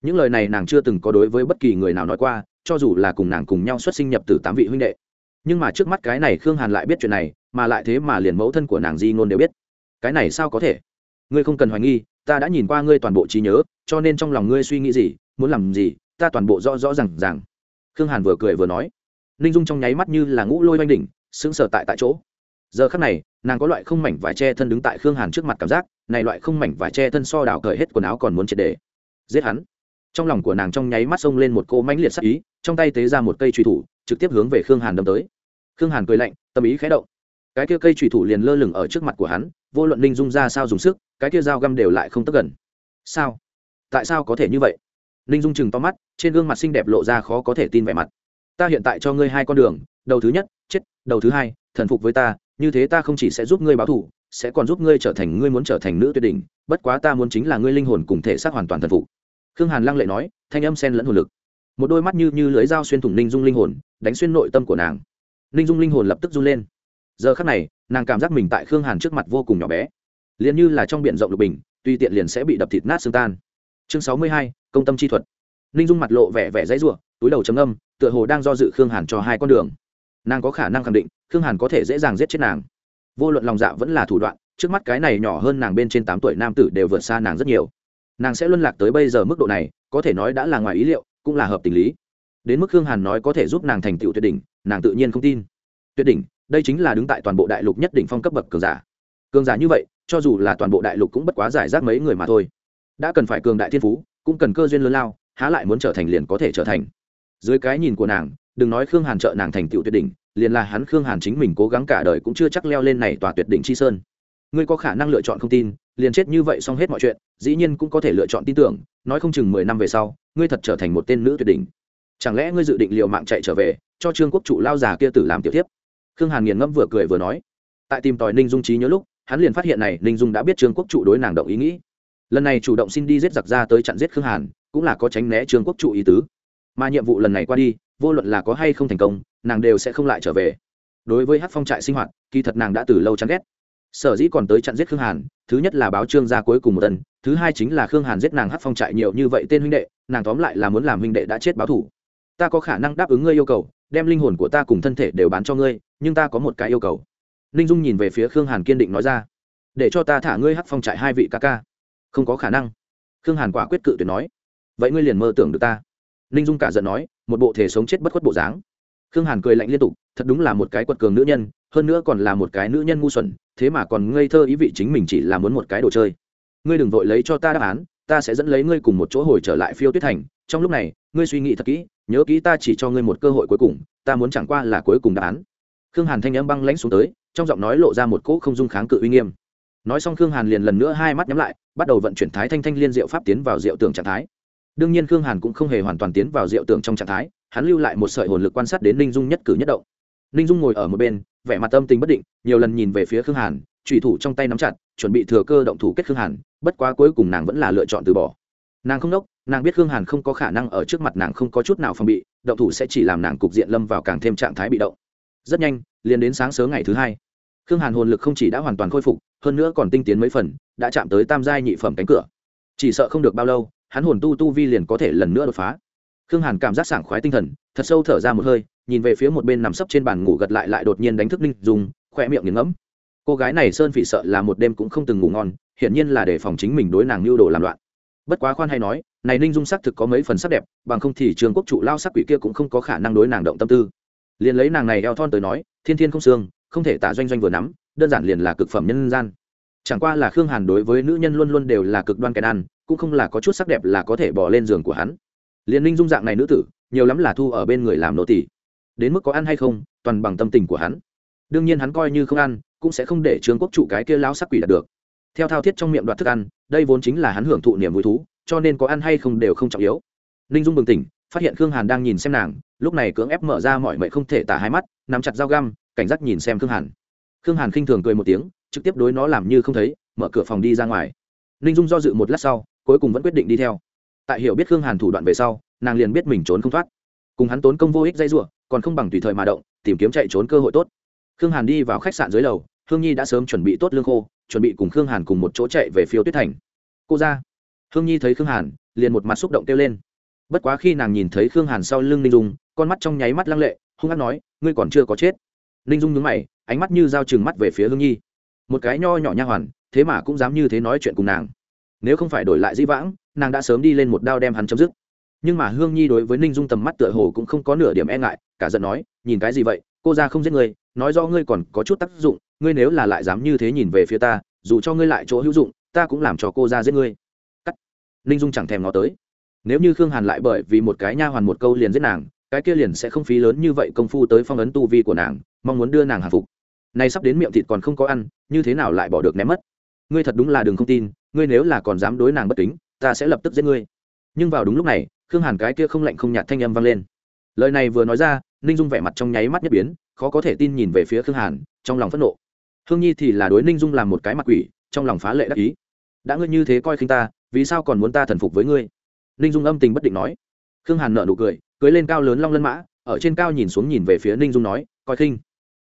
Những lời này nàng chưa từng có đối với bất kỳ người nào nói qua cho dù là cùng nàng cùng nhau xuất sinh nhập từ tám vị huynh đệ. Nhưng mà trước mắt cái này khương hàn lại biết chuyện này, mà lại thế mà liền mẫu thân của nàng di ngôn đều biết. Cái này sao có thể? Ngươi không cần hoài nghi, ta đã nhìn qua ngươi toàn bộ trí nhớ, cho nên trong lòng ngươi suy nghĩ gì, muốn làm gì, ta toàn bộ rõ rõ r à n g rằng khương hàn vừa cười vừa nói. Ninh dung trong nháy mắt như là ngũ lôi oanh đỉnh, sững sờ tại tại chỗ. Giờ khắc này, nàng có loại không mảnh vải che thân đứng tại khương hàn trước mặt cảm giác, này loại không mảnh vải che thân so đào cởi hết quần áo còn muốn triệt để giết hắn. Trong lòng của nàng trong nháy mắt xông lên một cô mãnh liệt sắc ý trong tay tế ra một cây truy thủ, trực tiếp hướng về khương hàn đâm tới. Khương hàn cười lạnh, tâm ý khé động. Cái kia cây truy thủ liền lơ lửng ở trước mặt của hắn, vô luận ninh dung ra sao dùng sức, cái kia dao găm đều lại không tất gần. Sao? Tại sao có thể như vậy? Ninh dung chừng to mắt, trên gương mặt xinh đẹp lộ ra khó có thể tin vẻ mặt. Ta hiện tại cho ngươi hai con đường, đầu thứ nhất, chết, đầu thứ hai, thần phục với ta, như thế ta không chỉ sẽ giúp ngươi báo thù, sẽ còn giúp ngươi trở thành ngươi muốn trở thành nữ tuyệt đỉnh, bất quá ta muốn chính là ngươi linh hồn cùng thể xác hoàn toàn thần phục. Khương hàn lăng lệ nói, thanh âm sen lẫn hồn lực một đôi mắt như như lưới dao xuyên thủng ninh dung linh hồn, đánh xuyên nội tâm của nàng. Ninh dung linh hồn lập tức run lên. Giờ khắc này, nàng cảm giác mình tại khương hàn trước mặt vô cùng nhỏ bé. Liền như là trong b i ể n rộng lục bình, tuy tiện liền sẽ bị đập thịt nát xương tan. Chương sáu mươi hai, công tâm chi thuật. Ninh dung mặt lộ vẻ vẻ dãy r u ộ túi đầu chấm âm tựa hồ đang do dự khương hàn cho hai con đường. Nàng có khả năng khẳng định, khương hàn có thể dễ dàng giết chết nàng. Vô luận lòng dạ vẫn là thủ đoạn, trước mắt cái này nhỏ hơn nàng bên trên tám tuổi nam tử đều vượt xa nàng rất nhiều. Nàng sẽ luân lạc tới bây giờ mức độ này, có thể nói đã là ngoài ý liệu cũng là hợp tình lý. Đến mức khương hàn nói có thể giúp nàng thành tựu tuyệt đỉnh, nàng tự nhiên không tin. Tuyệt đỉnh, đây chính là đứng tại toàn bộ đại lục nhất đỉnh phong cấp bậc cường giả. Cường giả như vậy, cho dù là toàn bộ đại lục cũng bất quá giải rác mấy người mà thôi. Đã cần phải cường đại thiên phú, cũng cần cơ duyên lớn lao, há lại muốn trở thành liền có thể trở thành. Dưới cái nhìn của nàng, đừng nói khương hàn trợ nàng thành tựu tuyệt đỉnh, liền là hắn khương hàn chính mình cố gắng cả đời cũng chưa chắc leo lên này tòa tuyệt đỉnh chi sơn. Ngươi có khả năng lựa chọn không tin, liền chết như vậy xong hết mọi chuyện, dĩ nhiên cũng có thể lựa chọn tin tưởng, nói không chừng mười năm về sau ngươi thật trở thành một tên nữ tuyệt đỉnh. Chẳng lẽ ngươi dự định liều mạng chạy trở về, cho trương quốc chủ lao già kia tử làm tiểu tiếp khương hàn nghiền ngẫm vừa cười vừa nói. Tại tìm tòi ninh dung trí nhớ lúc, hắn liền phát hiện này, ninh dung đã biết trương quốc trụ đối nàng động ý nghĩ. Lần này chủ động xin đi giết giặc ra tới chặn giết khương hàn, cũng là có tránh né trương quốc trụ ý tứ. Mà nhiệm vụ lần này qua đi, vô luận là có hay không thành công, nàng đều sẽ không lại trở về. Đối với hát phong trại sinh hoạt, kỳ thật nàng đã từ lâu chán ghét sở dĩ còn tới chặn giết khương hàn, thứ nhất là báo trương gia cuối cùng một tần thứ hai chính là khương hàn giết nàng hát phong trại nhiều như vậy tên huynh đệ, nàng tóm lại là muốn làm huynh đệ đã chết báo thủ. Ta có khả năng đáp ứng ngươi yêu cầu, đem linh hồn của ta cùng thân thể đều bán cho ngươi, nhưng ta có một cái yêu cầu. Ninh dung nhìn về phía khương hàn kiên định nói ra. Để cho ta thả ngươi hát phong trại hai vị ca ca. Không có khả năng. Khương hàn quả quyết cự tuyệt nói. Vậy ngươi liền mơ tưởng được ta. Ninh dung cả giận nói, một bộ thể sống chết bất khuất bộ dáng. Khương hàn cười lạnh liên tục, thật đúng là một cái quật cường nữ nhân, hơn nữa còn là một cái nữ nhân ngu xuẩn thế mà còn ngây thơ ý vị chính mình chỉ là muốn một cái đồ chơi. Ngươi đừng vội lấy cho ta đáp án, ta sẽ dẫn lấy ngươi cùng một chỗ hồi trở lại phiêu tuyết thành. Trong lúc này, ngươi suy nghĩ thật kỹ, nhớ kỹ ta chỉ cho ngươi một cơ hội cuối cùng, ta muốn chẳng qua là cuối cùng đáp án. Khương hàn thanh âm băng lãnh xuống tới, trong giọng nói lộ ra một cỗ không dung kháng cự uy nghiêm. Nói xong khương hàn liền lần nữa hai mắt nhắm lại, bắt đầu vận chuyển thái thanh thanh liên diệu pháp tiến vào diệu tưởng trạng thái. Đương nhiên khương hàn cũng không hề hoàn toàn tiến vào diệu tưởng trong trạng thái, hắn lưu lại một sợi hồn lực quan sát đến ninh dung nhất cử nhất động. Ninh dung ngồi ở một bên vẻ mặt tâm tình bất định, nhiều lần nhìn về phía khương hàn trùy thủ trong tay nắm chặt, chuẩn bị thừa cơ động thủ kết khương hàn, bất quá cuối cùng nàng vẫn là lựa chọn từ bỏ. Nàng không đốc nàng biết khương hàn không có khả năng ở trước mặt nàng không có chút nào phòng bị, động thủ sẽ chỉ làm nàng cục diện lâm vào càng thêm trạng thái bị động. Rất nhanh, liền đến sáng sớm ngày thứ hai, khương hàn hồn lực không chỉ đã hoàn toàn khôi phục, hơn nữa còn tinh tiến mấy phần, đã chạm tới tam giai nhị phẩm cánh cửa. Chỉ sợ không được bao lâu, hắn hồn tu tu vi liền có thể lần nữa đột phá. Khương hàn cảm giác sảng khoái tinh thần, thật sâu thở ra một hơi nhìn về phía một bên nằm sấp trên bàn ngủ gật lại lại đột nhiên đánh thức ninh Dung, khoe miệng nghiền ngẫm. Cô gái này sơn phỉ sợ là một đêm cũng không từng ngủ ngon hiển nhiên là để phòng chính mình đối nàng lưu đồ làm loạn. Bất quá khoan hay nói này ninh dung sắc thực có mấy phần sắc đẹp bằng không thì trường quốc chủ lao sắc quỷ kia cũng không có khả năng đối nàng động tâm tư. Liền lấy nàng này eo thon tới nói thiên thiên không xương không thể tả doanh doanh vừa nắm đơn giản liền là cực phẩm nhân gian. Chẳng qua là khương hàn đối với nữ nhân luôn luôn đều là cực đoan kèn ăn cũng không là có chút sắc đẹp là có thể bỏ lên giường của hắn. Liền ninh dung dạng này nữ tử nhiều lắm là thu ở bên người làm nô tỷ đến mức có ăn hay không, toàn bằng tâm tình của hắn. Đương nhiên hắn coi như không ăn, cũng sẽ không để trương quốc trụ cái kia lao sắc quỷ đạt được. Theo thao thiết trong miệng đoạt thức ăn, đây vốn chính là hắn hưởng thụ niềm vui thú, cho nên có ăn hay không đều không trọng yếu. Ninh dung bừng tỉnh, phát hiện khương hàn đang nhìn xem nàng, lúc này cưỡng ép mở ra mọi mệnh không thể tả hai mắt, nắm chặt dao găm, cảnh giác nhìn xem khương hàn. Khương hàn khinh thường cười một tiếng, trực tiếp đối nó làm như không thấy, mở cửa phòng đi ra ngoài. Ninh dung do dự một lát sau, cuối cùng vẫn quyết định đi theo. Tại hiểu biết khương hàn thủ đoạn về sau, nàng liền biết mình trốn không thoát. Cùng hắn tốn công vô ích dây r còn không bằng tùy thời mà động, tìm kiếm chạy trốn cơ hội tốt. Khương hàn đi vào khách sạn dưới lầu, hương nhi đã sớm chuẩn bị tốt lương khô, chuẩn bị cùng khương hàn cùng một chỗ chạy về phiêu tuyết thành. Cô ra. Hương nhi thấy khương hàn, liền một mặt xúc động kêu lên. Bất quá khi nàng nhìn thấy khương hàn sau lưng ninh dung, con mắt trong nháy mắt lăng lệ, hung hát nói, ngươi còn chưa có chết. Ninh dung nhúng mày, ánh mắt như dao chừng mắt về phía hương nhi. Một cái nho nhỏ nha hoàn, thế mà cũng dám như thế nói chuyện cùng nàng. Nếu không phải đổi lại di vãng, nàng đã sớm đi lên một đao đem hắn chấm dứt. Nhưng mà hương nhi đối với ninh dung tầm mắt tựa hồ cũng không có nửa điểm e ngại cả giận nói, nhìn cái gì vậy? Cô ra không giết ngươi, nói do ngươi còn có chút tác dụng, ngươi nếu là lại dám như thế nhìn về phía ta, dù cho ngươi lại chỗ hữu dụng, ta cũng làm cho cô ra giết ngươi. Cắt. Ninh dung chẳng thèm nó tới. Nếu như khương hàn lại bởi vì một cái nha hoàn một câu liền giết nàng, cái kia liền sẽ không phí lớn như vậy công phu tới phong ấn tu vi của nàng, mong muốn đưa nàng hạ phục. Nay sắp đến miệng thịt còn không có ăn, như thế nào lại bỏ được ném mất? Ngươi thật đúng là đừng không tin, ngươi nếu là còn dám đối nàng bất kính, ta sẽ lập tức giết ngươi. Nhưng vào đúng lúc này, khương hàn cái kia không lạnh không nhạt thanh âm vang lên lời này vừa nói ra, ninh dung vẻ mặt trong nháy mắt nhất biến, khó có thể tin nhìn về phía khương hàn, trong lòng phẫn nộ. Hương nhi thì là đối ninh dung làm một cái mặt quỷ, trong lòng phá lệ đắc ý. Đã ngươi như thế coi khinh ta, vì sao còn muốn ta thần phục với ngươi? Ninh dung âm tình bất định nói. Khương hàn nợ nụ cười, cưới lên cao lớn long lân mã, ở trên cao nhìn xuống nhìn về phía ninh dung nói, coi khinh.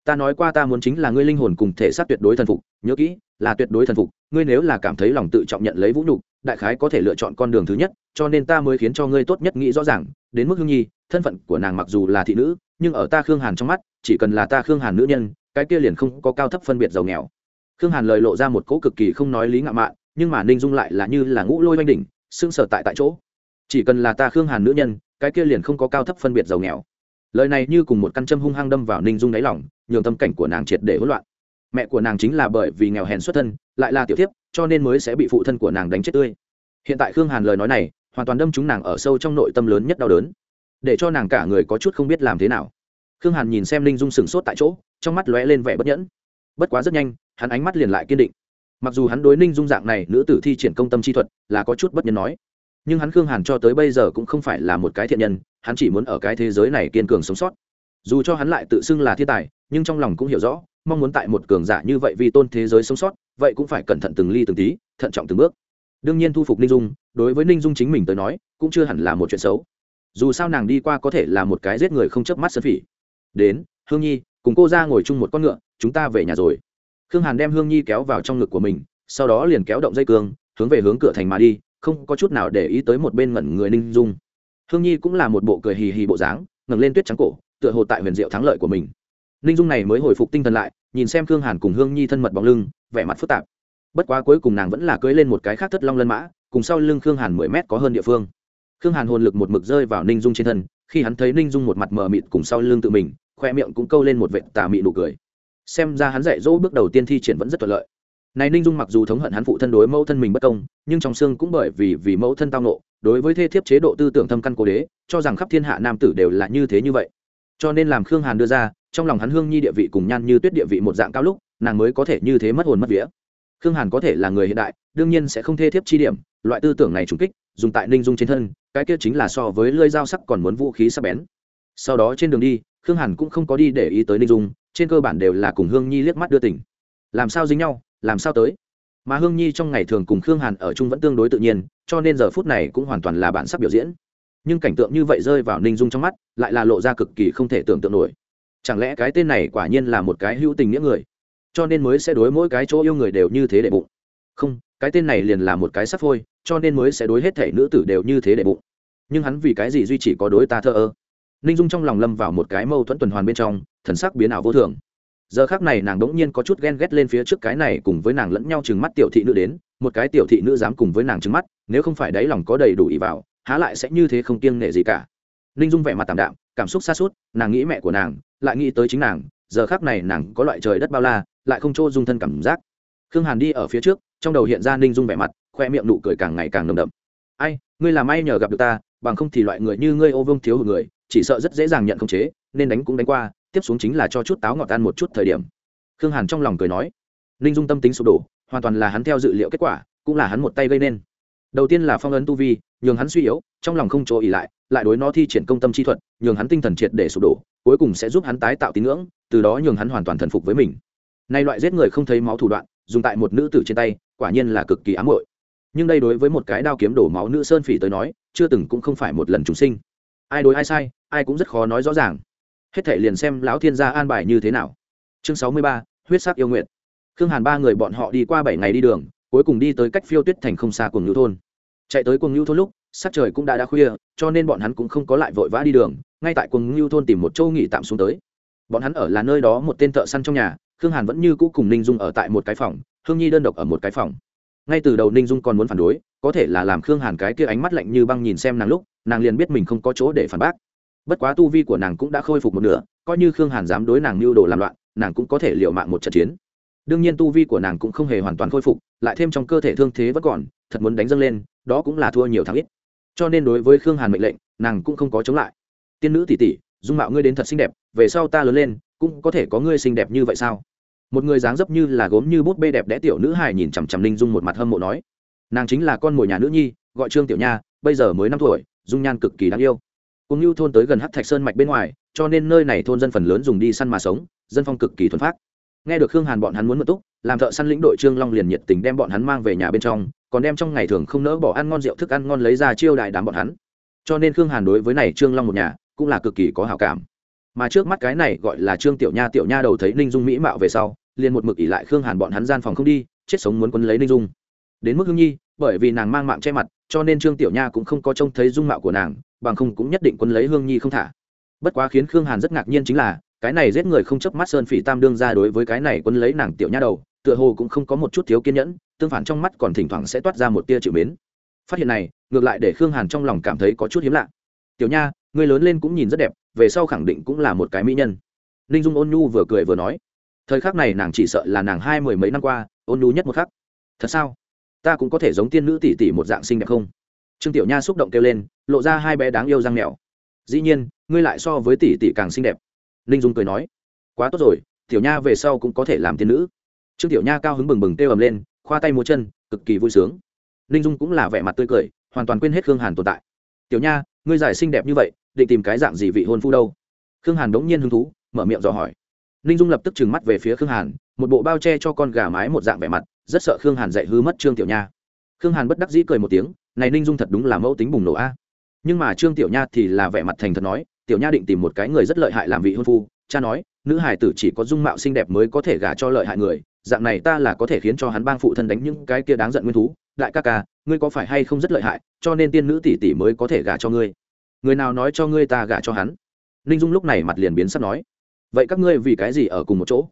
Ta nói qua ta muốn chính là ngươi linh hồn cùng thể xác tuyệt đối thần phục, nhớ kỹ, là tuyệt đối thần phục, ngươi nếu là cảm thấy lòng tự trọng nhận lấy vũ nhục đại khái có thể lựa chọn con đường thứ nhất, cho nên ta mới khiến cho ngươi tốt nhất nghĩ rõ ràng, đến mức hương nhi, thân phận của nàng mặc dù là thị nữ, nhưng ở ta khương hàn trong mắt, chỉ cần là ta khương hàn nữ nhân, cái kia liền không có cao thấp phân biệt giàu nghèo. Khương hàn lời lộ ra một cỗ cực kỳ không nói lý ngạo mạn, nhưng mà ninh dung lại là như là ngũ lôi oanh đỉnh xương sở tại tại chỗ. Chỉ cần là ta khương hàn nữ nhân, cái kia liền không có cao thấp phân biệt giàu nghèo. Lời này như cùng một căn châm hung hăng đâm vào ninh dung đáy lòng, nhường tâm cảnh của nàng triệt để hỗn loạn. Mẹ của nàng chính là bởi vì nghèo hèn xuất thân, lại là tiểu thiếp cho nên mới sẽ bị phụ thân của nàng đánh chết tươi. Hiện tại khương hàn lời nói này, hoàn toàn đâm chúng nàng ở sâu trong nội tâm lớn nhất đau đớn. Để cho nàng cả người có chút không biết làm thế nào. Khương hàn nhìn xem ninh dung sừng sốt tại chỗ, trong mắt lóe lên vẻ bất nhẫn. Bất quá rất nhanh, hắn ánh mắt liền lại kiên định. Mặc dù hắn đối ninh dung dạng này nữ tử thi triển công tâm chi thuật là có chút bất nhân nói, nhưng hắn khương hàn cho tới bây giờ cũng không phải là một cái thiện nhân, hắn chỉ muốn ở cái thế giới này kiên cường sống sót. Dù cho hắn lại tự xưng là thiên tài, nhưng trong lòng cũng hiểu rõ mong muốn tại một cường giả như vậy vì tôn thế giới sống sót, vậy cũng phải cẩn thận từng ly từng tí, thận trọng từng bước. Đương nhiên thu phục ninh dung, đối với ninh dung chính mình tới nói, cũng chưa hẳn là một chuyện xấu. Dù sao nàng đi qua có thể là một cái giết người không chớp mắt sơn phỉ. Đến, hương nhi, cùng cô ra ngồi chung một con ngựa, chúng ta về nhà rồi. Khương hàn đem hương nhi kéo vào trong ngực của mình, sau đó liền kéo động dây cương, hướng về hướng cửa thành mà đi, không có chút nào để ý tới một bên ngẩn người ninh dung. Hương nhi cũng là một bộ cười hì hì bộ dáng, ngẩng lên tuyết trắng cổ, tựa hồ tại huyền diệu thắng lợi của mình ninh dung này mới hồi phục tinh thần lại, nhìn xem khương hàn cùng hương nhi thân mật bóng lưng, vẻ mặt phức tạp. Bất quá cuối cùng nàng vẫn là cưỡi lên một cái khác thất long lân mã, cùng sau lưng khương hàn mười mét có hơn địa phương. Khương hàn hồn lực một mực rơi vào ninh dung trên thân, khi hắn thấy ninh dung một mặt mờ mịt cùng sau lưng tự mình, khoe miệng cũng câu lên một vệ tà mị nụ cười. Xem ra hắn dạy dỗ bước đầu tiên thi triển vẫn rất thuận lợi. Này ninh dung mặc dù thống hận hắn phụ thân đối mẫu thân mình bất công, nhưng trong xương cũng bởi vì vì mẫu thân tao nộ, đối với thê thiếp chế độ tư tưởng thâm căn cố đế, cho rằng khắp thiên hạ nam tử đều là như thế như vậy. Cho nên làm khương hàn đưa ra trong lòng hắn hương nhi địa vị cùng nhan như tuyết địa vị một dạng cao lúc, nàng mới có thể như thế mất hồn mất vía. Khương hàn có thể là người hiện đại, đương nhiên sẽ không thê thiếp chi điểm, loại tư tưởng này trùng kích, dùng tại ninh dung trên thân, cái kia chính là so với lơi dao sắc còn muốn vũ khí sắc bén. Sau đó trên đường đi, khương hàn cũng không có đi để ý tới ninh dung, trên cơ bản đều là cùng hương nhi liếc mắt đưa tỉnh làm sao dính nhau, làm sao tới? Mà hương nhi trong ngày thường cùng khương hàn ở chung vẫn tương đối tự nhiên, cho nên giờ phút này cũng hoàn toàn là bản sắc biểu diễn. Nhưng cảnh tượng như vậy rơi vào ninh dung trong mắt, lại là lộ ra cực kỳ không thể tưởng tượng nổi chẳng lẽ cái tên này quả nhiên là một cái hữu tình nghĩa người? Cho nên mới sẽ đối mỗi cái chỗ yêu người đều như thế để bụng. Không, cái tên này liền là một cái sắp phôi, cho nên mới sẽ đối hết thể nữ tử đều như thế để bụng. Nhưng hắn vì cái gì duy chỉ có đối ta thơ ơ? Ninh dung trong lòng lâm vào một cái mâu thuẫn tuần hoàn bên trong, thần sắc biến ảo vô thường. Giờ khác này nàng đ ỗ n g nhiên có chút ghen ghét lên phía trước cái này cùng với nàng lẫn nhau chừng mắt tiểu thị nữ đến, một cái tiểu thị nữ dám cùng với nàng trừng mắt, nếu không phải đáy lòng có đầy đủ ý vào, há lại sẽ như thế không kiêng nể gì cả ninh dung vẻ mặt tảm đạm, cảm xúc xa suốt, nàng nghĩ mẹ của nàng, lại nghĩ tới chính nàng, giờ khác này nàng có loại trời đất bao la, lại không chỗ dung thân cảm giác. Khương hàn đi ở phía trước, trong đầu hiện ra ninh dung vẻ mặt, khoe miệng nụ cười càng ngày càng nồng đậm. Ai, ngươi làm may nhờ gặp được ta, bằng không thì loại người như ngươi ô vương thiếu hụt người, chỉ sợ rất dễ dàng nhận khống chế, nên đánh cũng đánh qua, tiếp xuống chính là cho chút táo ngọt ăn một chút thời điểm. Khương hàn trong lòng cười nói. Ninh dung tâm tính sụp đổ, hoàn toàn là hắn theo dự liệu kết quả, cũng là hắn một tay gây nên đầu tiên là phong ấn tu vi, nhường hắn suy yếu, trong lòng không chỗ ỉ lại lại đối nó thi triển công tâm chi thuật, nhường hắn tinh thần triệt để sụp đổ, cuối cùng sẽ giúp hắn tái tạo tín ngưỡng, từ đó nhường hắn hoàn toàn thần phục với mình. Nay loại giết người không thấy máu thủ đoạn, dùng tại một nữ tử trên tay, quả nhiên là cực kỳ ám hội nhưng đây đối với một cái đao kiếm đổ máu nữ sơn phỉ tới nói, chưa từng cũng không phải một lần chúng sinh. Ai đối ai sai, ai cũng rất khó nói rõ ràng. Hết thể liền xem lão thiên gia an bài như thế nào. Chương sáu mươi ba, huyết sắc yêu nguyện khương hàn ba người bọn họ đi qua bảy ngày đi đường cuối cùng đi tới cách phiêu tuyết thành không xa cùng ngưu thôn. Chạy tới cùng ngưu thôn lúc, sắc trời cũng đã đã khuya, cho nên bọn hắn cũng không có lại vội vã đi đường, ngay tại cùng ngưu thôn tìm một châu nghỉ tạm xuống tới. Bọn hắn ở là nơi đó một tên thợ săn trong nhà, khương hàn vẫn như cũ cùng ninh dung ở tại một cái phòng, hương nhi đơn độc ở một cái phòng. Ngay từ đầu ninh dung còn muốn phản đối, có thể là làm khương hàn cái kia ánh mắt lạnh như băng nhìn xem nàng lúc, nàng liền biết mình không có chỗ để phản bác. Bất quá tu vi của nàng cũng đã khôi phục một nửa, coi như khương hàn dám đối nàng mưu đồ làm loạn, nàng cũng có thể liệu mạng một trận chiến đương nhiên tu vi của nàng cũng không hề hoàn toàn khôi phục, lại thêm trong cơ thể thương thế vẫn còn, thật muốn đánh dâng lên, đó cũng là thua nhiều thắng ít. Cho nên đối với khương hàn mệnh lệnh, nàng cũng không có chống lại. Tiên nữ tỷ tỷ, dung mạo ngươi đến thật xinh đẹp, về sau ta lớn lên, cũng có thể có ngươi xinh đẹp như vậy sao? Một người dáng dấp như là gốm như bút bê đẹp đẽ tiểu nữ hài nhìn chằm chằm linh dung một mặt hâm mộ nói. Nàng chính là con mồi nhà nữ nhi, gọi trương tiểu nha, bây giờ mới năm tuổi, dung nhan cực kỳ đáng yêu. Cùng như thôn tới gần hát thạch sơn mạch bên ngoài, cho nên nơi này thôn dân phần lớn dùng đi săn mà sống, dân phong cực kỳ thuần phát nghe được khương hàn bọn hắn muốn mượn túc, làm thợ săn lĩnh đội trương long liền nhiệt tình đem bọn hắn mang về nhà bên trong, còn đem trong ngày thường không nỡ bỏ ăn ngon rượu thức ăn ngon lấy ra chiêu đại đám bọn hắn. Cho nên khương hàn đối với này trương long một nhà, cũng là cực kỳ có hào cảm. Mà trước mắt cái này gọi là trương tiểu nha tiểu nha đầu thấy ninh dung mỹ mạo về sau, liền một mực ỉ lại khương hàn bọn hắn gian phòng không đi, chết sống muốn quấn lấy ninh dung. Đến mức hương nhi, bởi vì nàng mang mạng che mặt, cho nên trương tiểu nha cũng không có trông thấy dung mạo của nàng, bằng không cũng nhất định quấn lấy hương nhi không thả. Bất quá khiến khương hàn rất ngạc nhiên chính là cái này giết người không chấp mắt sơn phỉ tam đương ra đối với cái này quân lấy nàng tiểu nha đầu, tựa hồ cũng không có một chút thiếu kiên nhẫn, tương phản trong mắt còn thỉnh thoảng sẽ toát ra một tia chịu mến. Phát hiện này, ngược lại để khương hàn trong lòng cảm thấy có chút hiếm lạ. Tiểu nha người lớn lên cũng nhìn rất đẹp, về sau khẳng định cũng là một cái mỹ nhân. Ninh dung ôn nhu vừa cười vừa nói. Thời khắc này nàng chỉ sợ là nàng hai mười mấy năm qua, ôn nhu nhất một khắc. Thật sao? Ta cũng có thể giống tiên nữ tỷ tỷ một dạng xinh đẹp không? Trương tiểu nha xúc động kêu lên, lộ ra hai bé đáng yêu răng mèo dĩ nhiên, ngươi lại so với tỷ tỷ càng xinh đẹp ninh dung cười nói, quá tốt rồi, tiểu nha về sau cũng có thể làm tiên nữ. Trương tiểu nha cao hứng bừng bừng kêu ầm lên, khoa tay múa chân, cực kỳ vui sướng. Ninh dung cũng là vẻ mặt tươi cười, hoàn toàn quên hết khương hàn tồn tại. Tiểu nha, ngươi giải xinh đẹp như vậy, định tìm cái dạng gì vị hôn phu đâu? Khương hàn đống nhiên hứng thú, mở miệng dò hỏi. Ninh dung lập tức trừng mắt về phía khương hàn, một bộ bao che cho con gà mái một dạng vẻ mặt, rất sợ khương hàn dạy hư mất trương tiểu nha. Khương hàn bất đắc dĩ cười một tiếng, này ninh dung thật đúng là mẫu tính bùng nổ a. Nhưng mà trương tiểu nha thì là vẻ mặt thành thật nói tiểu nha định tìm một cái người rất lợi hại làm vị hôn phu, cha nói, nữ hải tử chỉ có dung mạo xinh đẹp mới có thể gả cho lợi hại người, dạng này ta là có thể khiến cho hắn bang phụ thân đánh những cái kia đáng giận nguyên thú. Đại ca ca, ngươi có phải hay không rất lợi hại, cho nên tiên nữ tỷ tỷ mới có thể gả cho ngươi. Người nào nói cho ngươi ta gả cho hắn? Ninh dung lúc này mặt liền biến sắp nói, vậy các ngươi vì cái gì ở cùng một chỗ?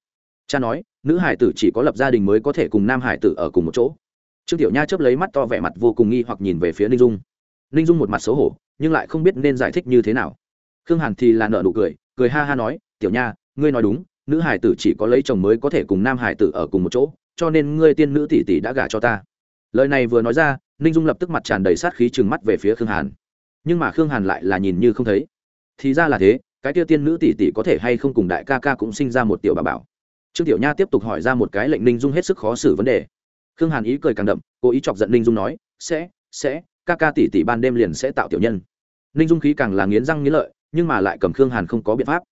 Cha nói, nữ hải tử chỉ có lập gia đình mới có thể cùng nam hải tử ở cùng một chỗ. Trương tiểu nha chớp lấy mắt to vẻ mặt vô cùng nghi hoặc nhìn về phía ninh dung. Ninh dung một mặt xấu hổ, nhưng lại không biết nên giải thích như thế nào khương hàn thì là nợ nụ cười cười ha ha nói, tiểu nha, ngươi nói đúng, nữ hải tử chỉ có lấy chồng mới có thể cùng nam hải tử ở cùng một chỗ, cho nên ngươi tiên nữ tỷ tỷ đã gả cho ta. Lời này vừa nói ra, ninh dung lập tức mặt tràn đầy sát khí trừng mắt về phía khương hàn. Nhưng mà khương hàn lại là nhìn như không thấy. Thì ra là thế, cái tiêu tiên nữ tỷ tỷ có thể hay không cùng đại ca ca cũng sinh ra một tiểu bà bảo. Trương tiểu nha tiếp tục hỏi ra một cái lệnh ninh dung hết sức khó xử vấn đề. Khương hàn ý cười càng đậm, cố ý chọc giận ninh dung nói, sẽ sẽ, ca ca tỷ tỷ ban đêm liền sẽ tạo tiểu nhân. Ninh dung khí càng là nghiến răng nghiến lợi nhưng mà lại cầm khương hàn không có biện pháp.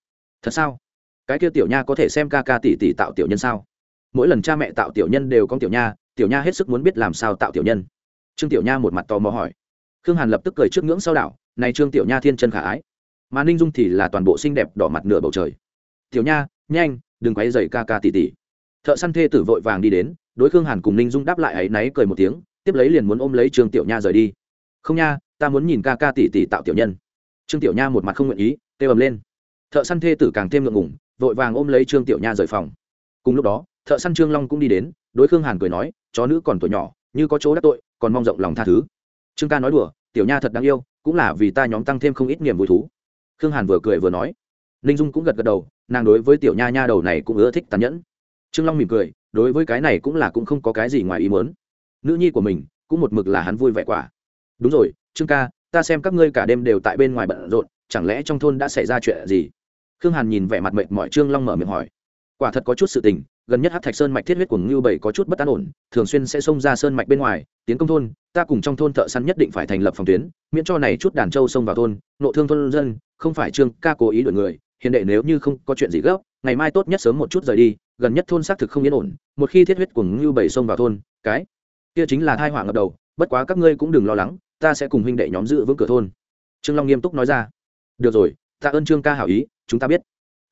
Thật sao? Cái kia tiểu nha có thể xem ca ca tỷ tỷ tạo tiểu nhân sao? Mỗi lần cha mẹ tạo tiểu nhân đều có tiểu nha tiểu nha hết sức muốn biết làm sao tạo tiểu nhân. Trương tiểu nha một mặt tò mò hỏi. Khương hàn lập tức cười trước ngưỡng sau đảo này trương tiểu nha thiên chân khả ái, mà ninh dung thì là toàn bộ xinh đẹp đỏ mặt nửa bầu trời. Tiểu nha, nhanh, đừng quấy dày ca ca tỷ tỷ. Thợ săn thê tử vội vàng đi đến, đối khương hàn cùng ninh dung đáp lại áy náy cười một tiếng, tiếp lấy liền muốn ôm lấy trương tiểu nha rời đi. Không nha, ta muốn nhìn ca ca tỷ tỷ tạo tiểu nhân trương tiểu nha một mặt không nguyện ý tê ầm lên. Thợ săn thê tử càng thêm ngượng ngủng vội vàng ôm lấy trương tiểu nha rời phòng. Cùng lúc đó, thợ săn trương long cũng đi đến, đối khương hàn cười nói, chó nữ còn tuổi nhỏ, như có chỗ đắc tội, còn mong rộng lòng tha thứ. Trương ca nói đùa, tiểu nha thật đáng yêu, cũng là vì ta nhóm tăng thêm không ít niềm vui thú. Khương hàn vừa cười vừa nói. Ninh dung cũng gật gật đầu, nàng đối với tiểu nha nha đầu này cũng ưa thích tàn nhẫn. Trương long mỉm cười, đối với cái này cũng là cũng không có cái gì ngoài ý muốn. Nữ nhi của mình cũng một mực là hắn vui vẻ quả. Đúng rồi, trương ca ta xem các ngươi cả đêm đều tại bên ngoài bận rộn, chẳng lẽ trong thôn đã xảy ra chuyện gì? Khương hàn nhìn vẻ mặt mệt mỏi trương long mở miệng hỏi. Quả thật có chút sự tình, gần nhất hát thạch sơn mạch thiết huyết của ngưu bảy có chút bất an ổn, thường xuyên sẽ xông ra sơn mạch bên ngoài, tiến công thôn, ta cùng trong thôn thợ săn nhất định phải thành lập phòng tuyến, miễn cho này chút đàn trâu xông vào thôn, nộ thương thôn dân, không phải trương ca cố ý đuổi người hiện đệ nếu như không có chuyện gì gấp, ngày mai tốt nhất sớm một chút rời đi, gần nhất thôn xác thực không yên ổn, một khi thiết huyết của ngưu bảy xông vào thôn, cái kia chính là thai họa ngập đầu, bất quá các ngươi cũng đừng lo lắng ta sẽ cùng huynh đệ nhóm giữ vững cửa thôn. Trương long nghiêm túc nói ra. Được rồi ta ơn trương ca hảo ý, chúng ta biết.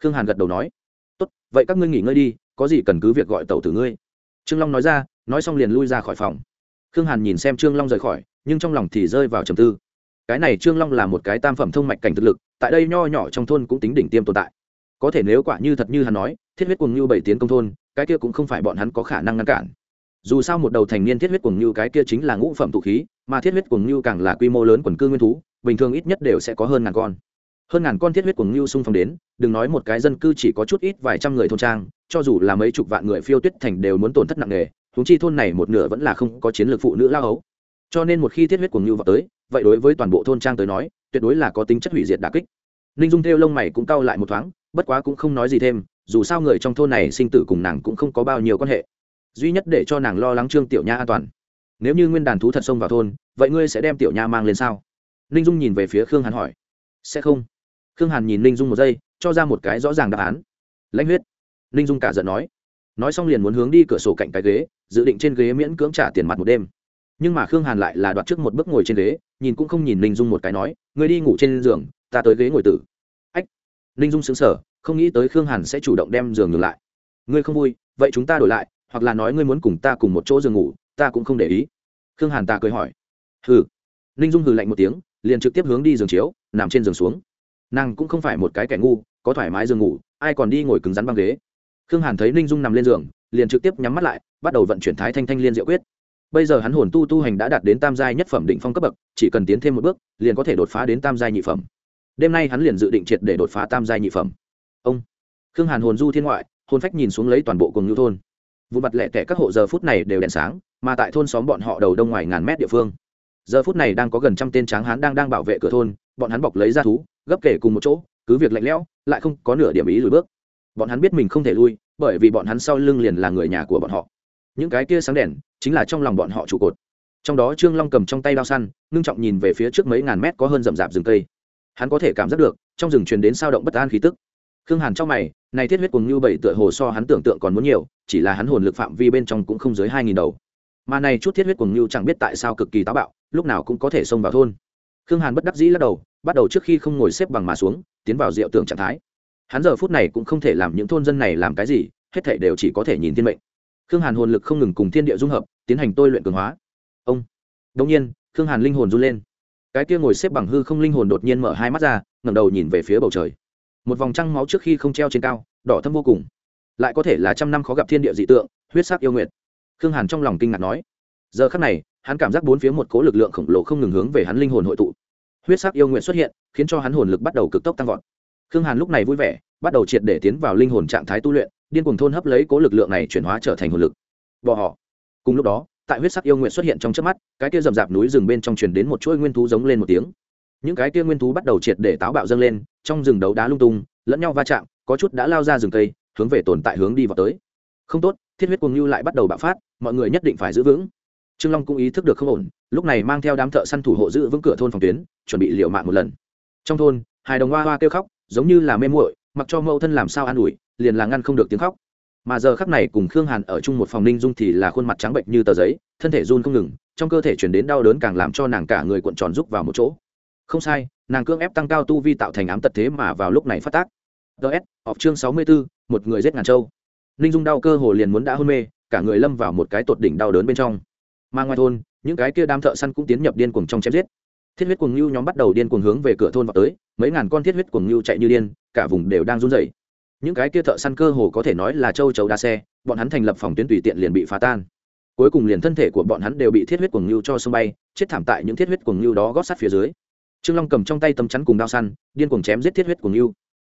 Khương hàn gật đầu nói. Tốt, vậy các ngươi nghỉ ngơi đi, có gì cần cứ việc gọi tàu tử ngươi. Trương long nói ra, nói xong liền lui ra khỏi phòng. Khương hàn nhìn xem trương long rời khỏi, nhưng trong lòng thì rơi vào trầm tư. Cái này trương long là một cái tam phẩm thông mạch cảnh thực lực, tại đây nho nhỏ trong thôn cũng tính đỉnh tiêm tồn tại. Có thể nếu quả như thật như hắn nói, thiết huyết cùng như bảy tiến công thôn, cái kia cũng không phải bọn hắn có khả năng ngăn cản dù sao một đầu thành niên thiết huyết cuồng như cái kia chính là ngũ phẩm tụ khí, mà thiết huyết cuồng như càng là quy mô lớn quần cư nguyên thú, bình thường ít nhất đều sẽ có hơn ngàn con. Hơn ngàn con thiết huyết cuồng như xung phong đến, đừng nói một cái dân cư chỉ có chút ít vài trăm người thôn trang, cho dù là mấy chục vạn người phiêu tuyết thành đều muốn tổn thất nặng nề húng chi thôn này một nửa vẫn là không có chiến lược phụ nữ lao ấu cho nên một khi thiết huyết cuồng như vào tới, vậy đối với toàn bộ thôn trang tới nói, tuyệt đối là có tính chất hủy diệt đà kích. Ninh dung theo lông mày cũng cau lại một thoáng, bất quá cũng không nói gì thêm, dù sao người trong thôn này sinh tử cùng nàng cũng không có bao nhiêu quan hệ duy nhất để cho nàng lo lắng trương tiểu nha an toàn. Nếu như nguyên đàn thú thật xông vào thôn, vậy ngươi sẽ đem tiểu nha mang lên sao? Ninh dung nhìn về phía khương hàn hỏi. Sẽ không. Khương hàn nhìn ninh dung một giây, cho ra một cái rõ ràng đáp án. Lãnh huyết. Ninh dung cả giận nói. Nói xong liền muốn hướng đi cửa sổ cạnh cái ghế, dự định trên ghế miễn cưỡng trả tiền mặt một đêm. Nhưng mà khương hàn lại là đoạt trước một bước ngồi trên ghế, nhìn cũng không nhìn ninh dung một cái nói người đi ngủ trên giường, ta tới ghế ngồi tử. Ách. Ninh dung xứng sở không nghĩ tới khương hàn sẽ chủ động đem giường ngược lại. Ngươi không vui, vậy chúng ta đổi lại hoặc là nói ngươi muốn cùng ta cùng một chỗ giường ngủ, ta cũng không để ý. Khương hàn ta cười hỏi. Hừ. Ninh dung hừ lạnh một tiếng, liền trực tiếp hướng đi giường chiếu, nằm trên giường xuống. Nàng cũng không phải một cái kẻ ngu, có thoải mái giường ngủ, ai còn đi ngồi cứng rắn băng ghế. Khương hàn thấy ninh dung nằm lên giường, liền trực tiếp nhắm mắt lại, bắt đầu vận chuyển thái thanh thanh liên diệu quyết. Bây giờ hắn hồn tu tu hành đã đạt đến tam giai nhất phẩm định phong cấp bậc, chỉ cần tiến thêm một bước, liền có thể đột phá đến tam giai nhị phẩm. Đêm nay hắn liền dự định triệt để đột phá tam giai nhị phẩm. Ông. Khương hàn hồn du thiên ngoại, hồn phách nhìn xuống lấy toàn bộ cùng Nhu thôn vụ mặt lẹ tẻ các hộ giờ phút này đều đèn sáng, mà tại thôn xóm bọn họ đầu đông ngoài ngàn mét địa phương. Giờ phút này đang có gần trăm tên tráng hán đang đang bảo vệ cửa thôn, bọn hắn bọc lấy ra thú, gấp kể cùng một chỗ, cứ việc lạnh lẽo, lại không có nửa điểm ý lùi bước. Bọn hắn biết mình không thể lui, bởi vì bọn hắn sau lưng liền là người nhà của bọn họ. Những cái kia sáng đèn, chính là trong lòng bọn họ trụ cột. Trong đó trương long cầm trong tay đao săn, ngưng trọng nhìn về phía trước mấy ngàn mét có hơn rậm rạp rừng cây. Hắn có thể cảm giác được, trong rừng truyền đến sao động bất an khí tức. Khương hàn trong mày, này thiết huyết cùng như bảy tựa hồ so hắn tưởng tượng còn muốn nhiều chỉ là hắn hồn lực phạm vi bên trong cũng không dưới hai nghìn đầu. Mà này chút thiết huyết cuồng như chẳng biết tại sao cực kỳ táo bạo, lúc nào cũng có thể xông vào thôn. Khương hàn bất đắc dĩ lắc đầu, bắt đầu trước khi không ngồi xếp bằng mà xuống, tiến vào rượu tưởng trạng thái. Hắn giờ phút này cũng không thể làm những thôn dân này làm cái gì, hết thể đều chỉ có thể nhìn thiên mệnh. Khương hàn hồn lực không ngừng cùng thiên địa dung hợp, tiến hành tôi luyện cường hóa. Ông. Đông nhiên, khương hàn linh hồn run lên. Cái kia ngồi xếp bằng hư không linh hồn đột nhiên mở hai mắt ra, ngẩng đầu nhìn về phía bầu trời. Một vòng trăng máu trước khi không treo trên cao, đỏ thâm vô cùng lại có thể là trăm năm khó gặp thiên địa dị tượng, huyết sắc yêu nguyện khương hàn trong lòng kinh ngạc nói. Giờ khắc này, hắn cảm giác bốn phía một cố lực lượng khổng lồ không ngừng hướng về hắn linh hồn hội tụ. Huyết sắc yêu nguyện xuất hiện, khiến cho hắn hồn lực bắt đầu cực tốc tăng vọt. Khương hàn lúc này vui vẻ, bắt đầu triệt để tiến vào linh hồn trạng thái tu luyện, điên cuồng thôn hấp lấy cố lực lượng này chuyển hóa trở thành hồn lực. Bò họ. Cùng lúc đó, tại huyết sắc yêu nguyện xuất hiện trong trước mắt, cái kia rậm rạp núi rừng bên trong truyền đến một chuỗi nguyên thú giống lên một tiếng. Những cái kia nguyên thú bắt đầu triệt để táo bạo dâng lên, trong rừng đấu đá lung tung, lẫn nhau va chạm, có chút đã lao ra rừng cây hướng về tồn tại hướng đi vào tới. Không tốt, thiết huyết cuồng lưu lại bắt đầu bạo phát, mọi người nhất định phải giữ vững. Trương long cũng ý thức được không ổn, lúc này mang theo đám thợ săn thủ hộ giữ vững cửa thôn phòng tuyến, chuẩn bị liều mạng một lần. Trong thôn, hai đồng hoa hoa kêu khóc, giống như là mê muội, mặc cho mẫu thân làm sao an ủi, liền là ngăn không được tiếng khóc. Mà giờ khắc này cùng khương hàn ở chung một phòng ninh dung thì là khuôn mặt trắng bệnh như tờ giấy, thân thể run không ngừng, trong cơ thể chuyển đến đau đớn càng làm cho nàng cả người cuộn tròn rúc vào một chỗ. Không sai, nàng cưỡng ép tăng cao tu vi tạo thành ám tật thế mà vào lúc này phát tác. Ts họp chương sáu mươi bốn một người giết ngàn châu. Ninh dung đau cơ hồ liền muốn đã hôn mê, cả người lâm vào một cái tột đỉnh đau đớn bên trong. Mà ngoài thôn, những cái kia đám thợ săn cũng tiến nhập điên cuồng trong chém giết. Thiết huyết cuồng ngưu nhóm bắt đầu điên cuồng hướng về cửa thôn vào tới, mấy ngàn con thiết huyết cuồng ngưu chạy như điên, cả vùng đều đang run rẩy. Những cái kia thợ săn cơ hồ có thể nói là châu chấu đa xe, bọn hắn thành lập phòng tuyến tùy tiện liền bị phá tan. Cuối cùng liền thân thể của bọn hắn đều bị thiết huyết cuồng ngưu cho sông bay, chết thảm tại những thiết huyết cuồng ngưu đó gót sát phía dưới. Trương long cầm trong tay tấm chắn cùng đao săn, điên cuồng chém giết thiết huyết cuồng ngưu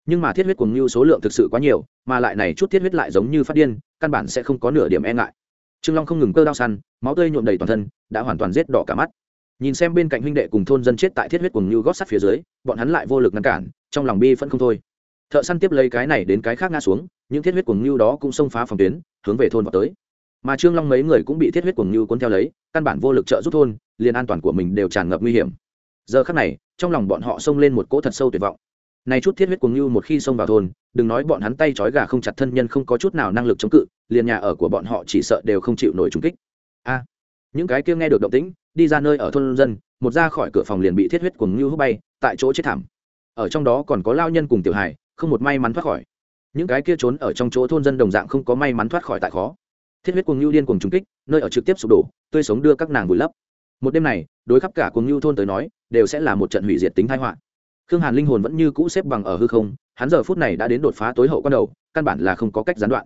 nhưng mà thiết huyết cuồng ngưu số lượng thực sự quá nhiều, mà lại này chút thiết huyết lại giống như phát điên, căn bản sẽ không có nửa điểm e ngại. Trương long không ngừng cơ đao săn, máu tươi nhuộm đầy toàn thân, đã hoàn toàn rết đỏ cả mắt. Nhìn xem bên cạnh huynh đệ cùng thôn dân chết tại thiết huyết cuồng ngưu gót sắt phía dưới, bọn hắn lại vô lực ngăn cản, trong lòng bi vẫn không thôi. Thợ săn tiếp lấy cái này đến cái khác ngã xuống, những thiết huyết cuồng ngưu đó cũng xông phá phòng tuyến, hướng về thôn vào tới. Mà trương long mấy người cũng bị thiết huyết cuồng ngưu cuốn theo lấy, căn bản vô lực trợ giúp thôn, liền an toàn của mình đều tràn ngập nguy hiểm. Giờ khắc này, trong lòng bọn họ xông lên một cỗ thật sâu tuyệt vọng này chút thiết huyết cuồng lưu một khi xông vào thôn, đừng nói bọn hắn tay trói gà không chặt thân nhân không có chút nào năng lực chống cự, liền nhà ở của bọn họ chỉ sợ đều không chịu nổi trùng kích. A, những cái kia nghe được động tĩnh, đi ra nơi ở thôn dân, một ra khỏi cửa phòng liền bị thiết huyết cuồng lưu hút bay, tại chỗ chết thảm. Ở trong đó còn có lao nhân cùng tiểu hài, không một may mắn thoát khỏi. Những cái kia trốn ở trong chỗ thôn dân đồng dạng không có may mắn thoát khỏi tại khó. Thiết huyết cuồng lưu điên cuồng trùng kích, nơi ở trực tiếp sụp đổ, tươi sống đưa các nàng vùi lấp. Một đêm này, đối khắp cả cuồng lưu thôn tới nói, đều sẽ là một trận hủy diệt tính tai họa khương hàn linh hồn vẫn như cũ xếp bằng ở hư không, hắn giờ phút này đã đến đột phá tối hậu con đầu, căn bản là không có cách gián đoạn.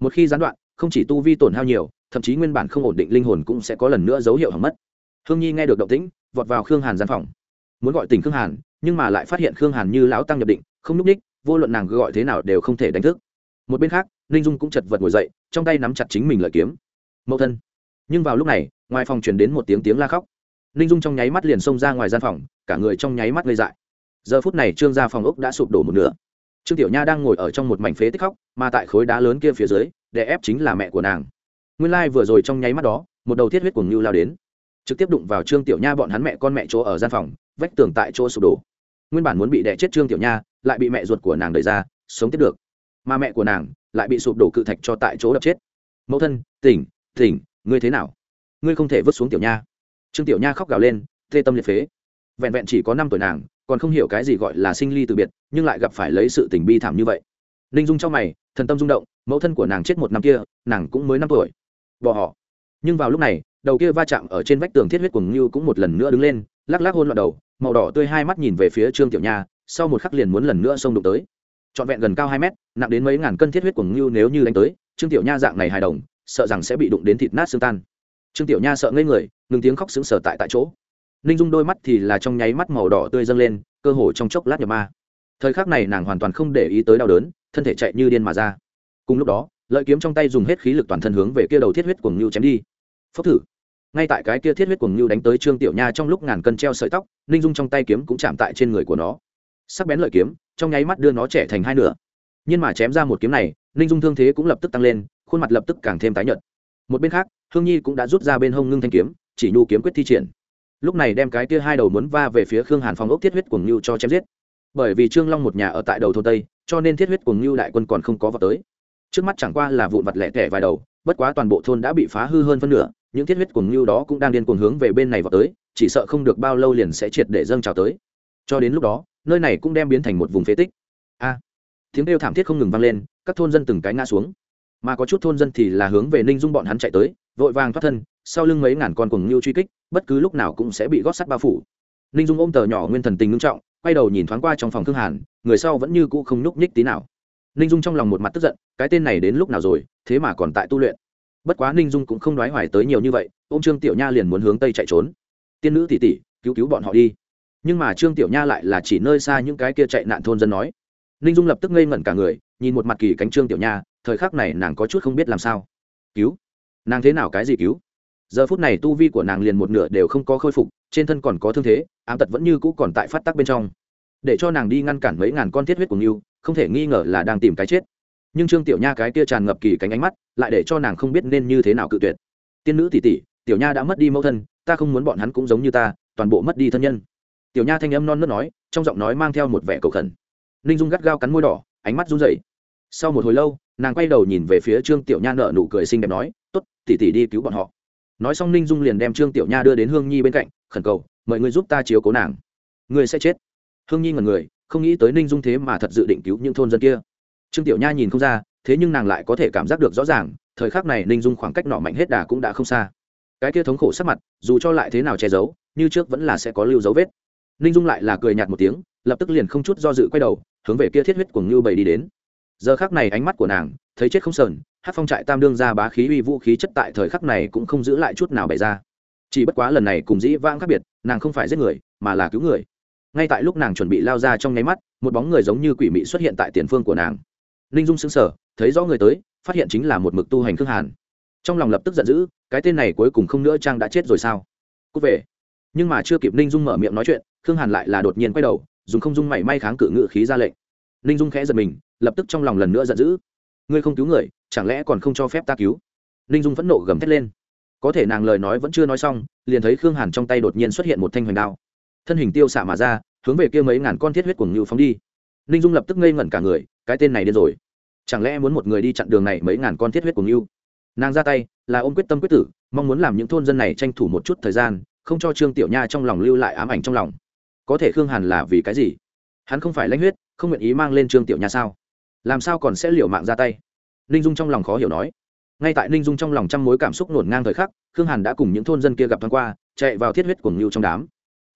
Một khi gián đoạn, không chỉ tu vi tổn hao nhiều, thậm chí nguyên bản không ổn định linh hồn cũng sẽ có lần nữa dấu hiệu hỏng mất. Hương nhi nghe được động tĩnh, vọt vào khương hàn gian phòng. Muốn gọi tỉnh khương hàn, nhưng mà lại phát hiện khương hàn như lão tăng nhập định, không núp ních, vô luận nàng gọi thế nào đều không thể đánh thức. Một bên khác, ninh dung cũng chật vật ngồi dậy, trong tay nắm chặt chính mình lợi kiếm. Mẫu thân. Nhưng vào lúc này, ngoài phòng truyền đến một tiếng tiếng la khóc. Ninh dung trong nháy mắt liền xông ra ngoài gian phòng, cả người trong nháy mắt gây dại giờ phút này trương gia phòng ốc đã sụp đổ một nửa. Trương tiểu nha đang ngồi ở trong một mảnh phế tích khóc, mà tại khối đá lớn kia phía dưới để ép chính là mẹ của nàng. Nguyên lai、like、vừa rồi trong nháy mắt đó, một đầu thiết huyết cuồng ngưu lao đến. Trực tiếp đụng vào trương tiểu nha bọn hắn mẹ con mẹ chỗ ở gian phòng, vách tường tại chỗ sụp đổ. Nguyên bản muốn bị đẻ chết trương tiểu nha, lại bị mẹ ruột của nàng đẩy ra, sống tiếp được. Mà mẹ của nàng lại bị sụp đổ cự thạch cho tại chỗ đập chết. Mẫu thân, tỉnh tỉnh, ngươi thế nào? Ngươi không thể vứt xuống tiểu nha. Trương tiểu nha khóc gào lên tê tâm liệt phế. Vẹn vẹn chỉ có năm tuổi nàng còn không hiểu cái gì gọi là sinh ly từ biệt, nhưng lại gặp phải lấy sự tình bi thảm như vậy. Ninh dung trong mày, thần tâm rung động, mẫu thân của nàng chết một năm kia, nàng cũng mới năm tuổi. Bỏ họ. Nhưng vào lúc này, đầu kia va chạm ở trên vách tường thiết huyết cuồng như cũng một lần nữa đứng lên, lắc lắc hôn loạn đầu, màu đỏ tươi hai mắt nhìn về phía trương tiểu nha, sau một khắc liền muốn lần nữa xông đụng tới. Trọn vẹn gần cao hai mét, nặng đến mấy ngàn cân thiết huyết cuồng ngưu nếu như đánh tới, trương tiểu nha dạng này hài đồng, sợ rằng sẽ bị đụng đến thịt nát xương tan. Trương tiểu nha sợ ngây người, ngừng tiếng khóc sững sờ tại tại chỗ ninh dung đôi mắt thì là trong nháy mắt màu đỏ tươi dâng lên, cơ hồ trong chốc lát nhập ma. Thời khắc này nàng hoàn toàn không để ý tới đau đớn, thân thể chạy như điên mà ra. Cùng lúc đó, lợi kiếm trong tay dùng hết khí lực toàn thân hướng về kia đầu thiết huyết cuồng ngưu chém đi. Phốc thử. Ngay tại cái kia thiết huyết cuồng ngưu đánh tới trương tiểu nha trong lúc ngàn cân treo sợi tóc, ninh dung trong tay kiếm cũng chạm tại trên người của nó. Sắc bén lợi kiếm, trong nháy mắt đưa nó trẻ thành hai nửa. Nhưng mà chém ra một kiếm này, ninh dung thương thế cũng lập tức tăng lên, khuôn mặt lập tức càng thêm tái nhợt. Một bên khác, hương nhi cũng đã rút ra bên hông ngưng thanh kiếm, chỉ nhu kiếm quyết thi triển lúc này đem cái kia hai đầu muốn va về phía khương hàn phong ốc thiết huyết cuồng ngưu cho chém giết. Bởi vì trương long một nhà ở tại đầu thôn tây, cho nên thiết huyết cuồng ngưu đại quân còn không có vào tới. Trước mắt chẳng qua là vụn vặt lẻ tẻ vài đầu, bất quá toàn bộ thôn đã bị phá hư hơn phân nửa, những thiết huyết cuồng ngưu đó cũng đang điên cuồng hướng về bên này vào tới, chỉ sợ không được bao lâu liền sẽ triệt để dâng trào tới. Cho đến lúc đó, nơi này cũng đem biến thành một vùng phế tích. A! Tiếng kêu thảm thiết không ngừng vang lên, các thôn dân từng cái ngã xuống. Mà có chút thôn dân thì là hướng về ninh dung bọn hắn chạy tới, vội vàng thoát thân, sau lưng mấy ngàn con cuồng ngưu truy kích bất cứ lúc nào cũng sẽ bị gót sắt bao phủ. Ninh dung ôm tờ nhỏ nguyên thần tình ngưng trọng, quay đầu nhìn thoáng qua trong phòng thương hàn, người sau vẫn như cũ không nhúc nhích tí nào. Ninh dung trong lòng một mặt tức giận, cái tên này đến lúc nào rồi, thế mà còn tại tu luyện. Bất quá ninh dung cũng không đoái hoài tới nhiều như vậy ô m trương tiểu nha liền muốn hướng tây chạy trốn. Tiên nữ tỉ tỉ cứu cứu bọn họ đi. Nhưng mà trương tiểu nha lại là chỉ nơi xa những cái kia chạy nạn thôn dân nói. Ninh dung lập tức ngây ngẩn cả người, nhìn một mặt kỳ cánh trương tiểu nha, thời khắc này nàng có chút không biết làm sao. Cứu? Nàng thế nào cái gì cứu? Giờ phút này tu vi của nàng liền một nửa đều không có khôi phục, trên thân còn có thương thế, ám tật vẫn như cũ còn tại phát tắc bên trong. Để cho nàng đi ngăn cản mấy ngàn con thiết huyết của ngưu không thể nghi ngờ là đang tìm cái chết. Nhưng trương tiểu nha cái kia tràn ngập kỳ cánh ánh mắt, lại để cho nàng không biết nên như thế nào cự tuyệt. Tiên nữ tỷ tỷ, tiểu nha đã mất đi mẫu thân, ta không muốn bọn hắn cũng giống như ta, toàn bộ mất đi thân nhân. Tiểu nha thanh âm non nớt nói, trong giọng nói mang theo một vẻ cầu khẩn. Ninh dung gắt gao cắn môi đỏ, ánh mắt run rẩy. Sau một hồi lâu, nàng quay đầu nhìn về phía trương tiểu nha nợ nụ cười xinh đẹp nói t ố t tỉ tỉ đi cứu bọn họ nói xong ninh dung liền đem trương tiểu nha đưa đến hương nhi bên cạnh, khẩn cầu, mời người giúp ta chiếu cố nàng. Người sẽ chết. Hương nhi ngần người, không nghĩ tới ninh dung thế mà thật dự định cứu những thôn dân kia. Trương tiểu nha nhìn không ra, thế nhưng nàng lại có thể cảm giác được rõ ràng, thời khắc này ninh dung khoảng cách nọ mạnh hết đà cũng đã không xa. Cái kia thống khổ sắc mặt, dù cho lại thế nào che giấu, như trước vẫn là sẽ có lưu dấu vết. Ninh dung lại là cười nhạt một tiếng, lập tức liền không chút do dự quay đầu, hướng về kia thiết huyết của ngưu bầy đi đến giờ khắc này ánh mắt của nàng, thấy chết không sờn hát phong trại tam đương ra bá khí uy vũ khí chất tại thời khắc này cũng không giữ lại chút nào bày ra. Chỉ bất quá lần này cùng dĩ vãng khác biệt, nàng không phải giết người, mà là cứu người. Ngay tại lúc nàng chuẩn bị lao ra trong nháy mắt, một bóng người giống như quỷ mị xuất hiện tại tiền phương của nàng. Ninh dung sững sờ, thấy rõ người tới, phát hiện chính là một mực tu hành khương hàn. Trong lòng lập tức giận dữ, cái tên này cuối cùng không nữa trang đã chết rồi sao? Cút về. Nhưng mà chưa kịp ninh dung mở miệng nói chuyện, khương hàn lại là đột nhiên quay đầu, dùng không dung mảy may kháng cự ngự khí ra lệnh ninh dung khẽ giật mình, lập tức trong lòng lần nữa giận dữ. Ngươi không cứu người, chẳng lẽ còn không cho phép ta cứu? Ninh dung phẫn nộ gầm thét lên. Có thể nàng lời nói vẫn chưa nói xong, liền thấy khương hàn trong tay đột nhiên xuất hiện một thanh hoành đao. Thân hình tiêu xạ mà ra, hướng về kia mấy ngàn con thiết huyết cuồng ngưu phóng đi. Ninh dung lập tức ngây ngẩn cả người, cái tên này điên rồi. Chẳng lẽ muốn một người đi chặn đường này mấy ngàn con thiết huyết cuồng ngưu? Nàng ra tay, là ôm quyết tâm quyết tử, mong muốn làm những thôn dân này tranh thủ một chút thời gian, không cho trương tiểu nha trong lòng lưu lại ám ảnh trong lòng. Có thể khương hàn là vì cái gì? Hắn không phải lãnh huyết không nguyện ý mang lên trương tiểu nha sao? Làm sao còn sẽ liều mạng ra tay? Ninh dung trong lòng khó hiểu nói. Ngay tại ninh dung trong lòng trăm mối cảm xúc nổn ngang thời khắc, khương hàn đã cùng những thôn dân kia gặp thoáng qua, chạy vào thiết huyết cuồng ngưu trong đám.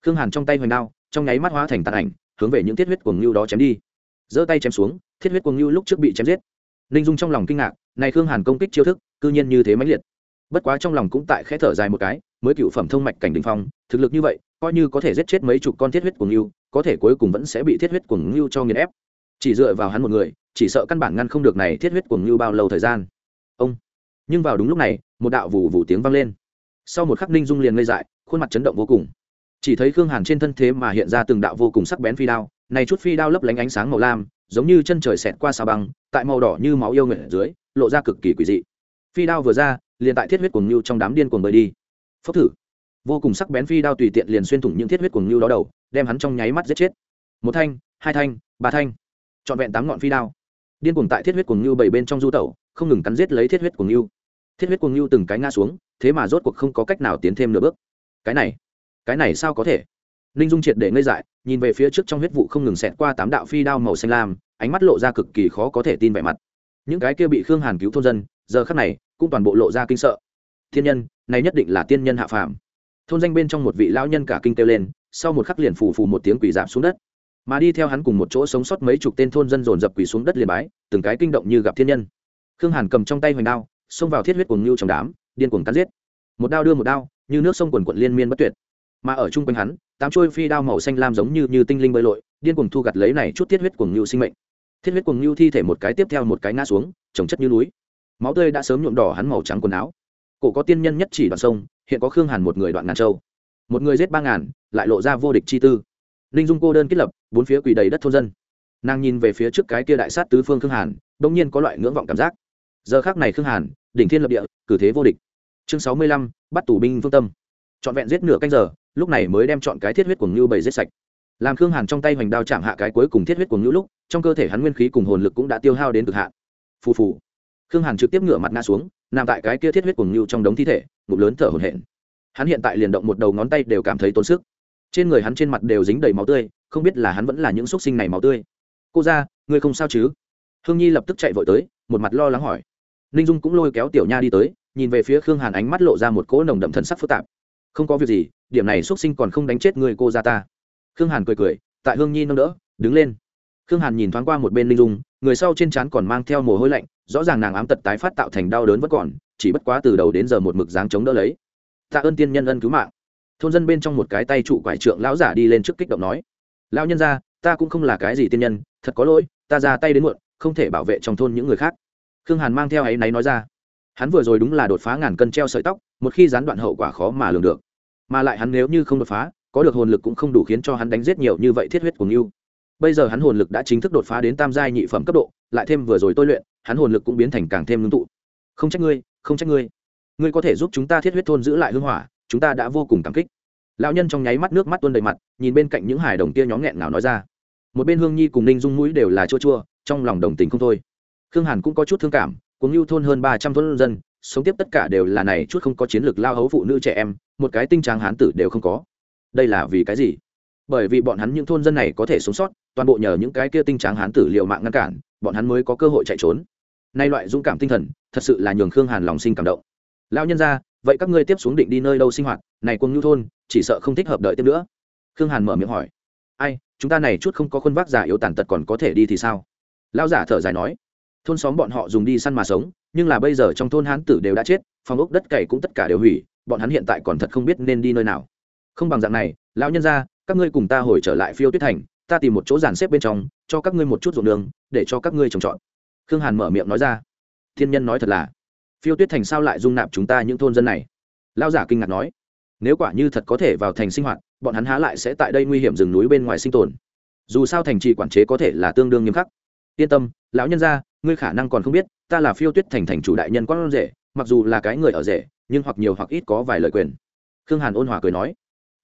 Khương hàn trong tay hoành đao, trong nháy mắt hóa thành tàn ảnh, hướng về những thiết huyết cuồng ngưu đó chém đi. Giơ tay chém xuống, thiết huyết cuồng ngưu lúc trước bị chém giết. Ninh dung trong lòng kinh ngạc, này khương hàn công kích chiêu thức, cư nhiên như thế mãnh liệt. Bất quá trong lòng cũng tại khẽ thở dài một cái, mới cựu phẩm thông mạch cảnh đình phong, thực lực như vậy, coi như có thể giết chết mấy chục con thiết huyết cuồng ngưu có thể cuối cùng vẫn sẽ bị thiết huyết cuồng ngưu cho nghiền ép. Chỉ dựa vào hắn một người, chỉ sợ căn bản ngăn không được này thiết huyết cuồng ngưu bao lâu thời gian. Ông. Nhưng vào đúng lúc này, một đạo vù vù tiếng vang lên. Sau một khắc ninh dung liền ngây dại, khuôn mặt chấn động vô cùng. Chỉ thấy khương hàn trên thân thế mà hiện ra từng đạo vô cùng sắc bén phi đao, này chút phi đao lấp lánh ánh sáng màu lam, giống như chân trời xẹt qua sao băng, tại màu đỏ như máu yêu nguyện dưới, lộ ra cực kỳ quỷ dị. Phi đao vừa ra, liền tại thiết huyết cuồng ngưu trong đám điên cuồng bơi đi. Phốc thử vô cùng sắc bén phi đao tùy tiện liền xuyên thủng những thiết huyết cuồng lưu đó đầu, đem hắn trong nháy mắt giết chết. Một thanh, hai thanh, ba thanh. Trọn vẹn tám ngọn phi đao. Điên cuồng tại thiết huyết cuồng lưu bảy bên trong du tẩu, không ngừng cắn giết lấy thiết huyết cuồng lưu. Thiết huyết cuồng lưu từng cái ngã xuống, thế mà rốt cuộc không có cách nào tiến thêm nửa bước. Cái này cái này sao có thể? Ninh dung triệt để ngây dại, nhìn về phía trước trong huyết vụ không ngừng xẹt qua tám đạo phi đao màu xanh lam, ánh mắt lộ ra cực kỳ khó có thể tin vẻ mặt. Những cái kia bị khương hàn cứu thôn dân, giờ khắc này, cũng toàn bộ lộ ra kinh sợ. Thiên nhân, này nhất định là tiên nhân hạ phàm thôn danh bên trong một vị lão nhân cả kinh kêu lên, sau một khắc liền phù phù một tiếng quỳ giảm xuống đất. Mà đi theo hắn cùng một chỗ sống sót mấy chục tên thôn dân dồn dập quỳ xuống đất liền bái, từng cái kinh động như gặp thiên nhân. Khương hàn cầm trong tay hoành đao, xông vào thiết huyết cuồng ngưu trong đám, điên cuồng cắn giết. Một đao đưa một đao, như nước sông quần quận liên miên bất tuyệt. Mà ở chung quanh hắn, tám chuôi phi đao màu xanh lam giống như như tinh linh bơi lội, điên cuồng thu gặt lấy này chút thiết huyết cuồng ngưu sinh mệnh. Thiết huyết cuồng ngưu thi thể một cái tiếp theo một cái ngã xuống, trồng chất như núi. Máu tươi đã sớm nhuộm đỏ hắn màu trắng quần áo. Cổ có tiên nhân nhất chỉ đoạn sông hiện có khương hàn một người đoạn ngàn châu. Một người giết ba ngàn, lại lộ ra vô địch chi tư. Ninh dung cô đơn kết lập, bốn phía quỳ đầy đất thôn dân. Nàng nhìn về phía trước cái kia đại sát tứ phương khương hàn, đông nhiên có loại ngưỡng vọng cảm giác. Giờ khác này khương hàn, đỉnh thiên lập địa, cử thế vô địch. Chương sáu mươi lăm, bắt tù binh phương tâm. Trọn vẹn giết nửa canh giờ, lúc này mới đem chọn cái thiết huyết của ngưu bảy giết sạch. Làm khương hàn trong tay hoành đao chạm hạ cái cuối cùng thiết huyết của ngưu lúc, trong cơ thể hắn nguyên khí cùng hồn lực cũng đã tiêu hao đến cực hạn. Phù phù. Khương hàn trực tiếp ngửa mặt ngã xuống nằm tại cái kia thiết huyết cuồng nhu trong đống thi thể, ngụm lớn thở hổn hển. Hắn hiện tại liền động một đầu ngón tay đều cảm thấy tốn sức. Trên người hắn trên mặt đều dính đầy máu tươi, không biết là hắn vẫn là những xúc sinh này máu tươi. Cô ra ngươi không sao chứ? Hương nhi lập tức chạy vội tới, một mặt lo lắng hỏi. Ninh dung cũng lôi kéo tiểu nha đi tới, nhìn về phía khương hàn ánh mắt lộ ra một cỗ nồng đậm thần sắc phức tạp. Không có việc gì, điểm này x u ấ t sinh còn không đánh chết người cô ra ta. Khương hàn cười cười, tại hương nhi nâng đỡ, đứng lên. Khương hàn nhìn thoáng qua một bên ninh dung người sau trên trán còn mang theo mồ hôi lạnh, rõ ràng nàng ám tật tái phát tạo thành đau đớn vẫn còn, chỉ bất quá từ đầu đến giờ một mực dáng chống đỡ lấy. Tạ ơn tiên nhân ân cứu mạng. Thôn dân bên trong một cái tay trụ quải trượng lão giả đi lên trước kích động nói. Lão nhân ra ta cũng không là cái gì tiên nhân, thật có lỗi, ta ra tay đến muộn, không thể bảo vệ trong thôn những người khác. Khương hàn mang theo ấy náy nói ra. Hắn vừa rồi đúng là đột phá ngàn cân treo sợi tóc, một khi gián đoạn hậu quả khó mà lường được. Mà lại hắn nếu như không đột phá, có được hồn lực cũng không đủ khiến cho hắn đánh giết nhiều như vậy thiết huyết của ngưu bây giờ hắn hồn lực đã chính thức đột phá đến tam giai nhị phẩm cấp độ, lại thêm vừa rồi tôi luyện, hắn hồn lực cũng biến thành càng thêm ngưng tụ. Không trách ngươi, không trách ngươi. Ngươi có thể giúp chúng ta thiết huyết thôn giữ lại hưng hỏa, chúng ta đã vô cùng cảm kích. Lão nhân trong nháy mắt nước mắt tuôn đầy mặt, nhìn bên cạnh những hải đồng kia nhóm nghẹn nào nói ra. Một bên hương nhi cùng ninh dung mũi đều là chua chua, trong lòng đồng tình không thôi. Khương hàn cũng có chút thương cảm cùng lưu thôn hơn ba trăm thôn dân, sống tiếp tất cả đều là này chút không có chiến lược lao hấu phụ nữ trẻ em, một cái tinh tráng hán tử đều không có. Đây là vì cái gì? Bởi vì bọn hắn những thôn dân này có thể sống sót, toàn bộ nhờ những cái kia tinh tráng hán tử liệu mạng ngăn cản, bọn hắn mới có cơ hội chạy trốn. Nay loại dũng cảm tinh thần, thật sự là nhường khương hàn lòng sinh cảm động. Lao nhân ra vậy các ngươi tiếp xuống định đi nơi đâu sinh hoạt? Này quân nhu thôn, chỉ sợ không thích hợp đợi tiếp nữa. Khương hàn mở miệng hỏi. Ai, chúng ta này chút không có khuôn vác giả yếu tàn tật còn có thể đi thì sao? Lao giả thở dài nói. Thôn xóm bọn họ dùng đi săn mà sống, nhưng là bây giờ trong thôn hán tử đều đã chết, phòng ốc đất cày cũng tất cả đều hủy, bọn hắn hiện tại còn thật không biết nên đi nơi nào. Không bằng dạng này, lão nhân ra các ngươi cùng ta hồi trở lại phiêu tuyết thành, ta tìm một chỗ dàn xếp bên trong, cho các ngươi một chút ruộng đường, để cho các ngươi trồng trọt. Khương hàn mở miệng nói ra. Thiên nhân nói thật là, phiêu tuyết thành sao lại dung nạp chúng ta những thôn dân này? Lao giả kinh ngạc nói, nếu quả như thật có thể vào thành sinh hoạt, bọn hắn há lại sẽ tại đây nguy hiểm rừng núi bên ngoài sinh tồn. Dù sao thành trì quản chế có thể là tương đương nghiêm khắc. Yên tâm, lão nhân gia, ngươi khả năng còn không biết, ta là phiêu tuyết thành thành chủ đại nhân con rể, mặc dù là cái người ở rể, nhưng hoặc nhiều hoặc ít có vài lời quyền. Khương hàn ôn hòa cười nói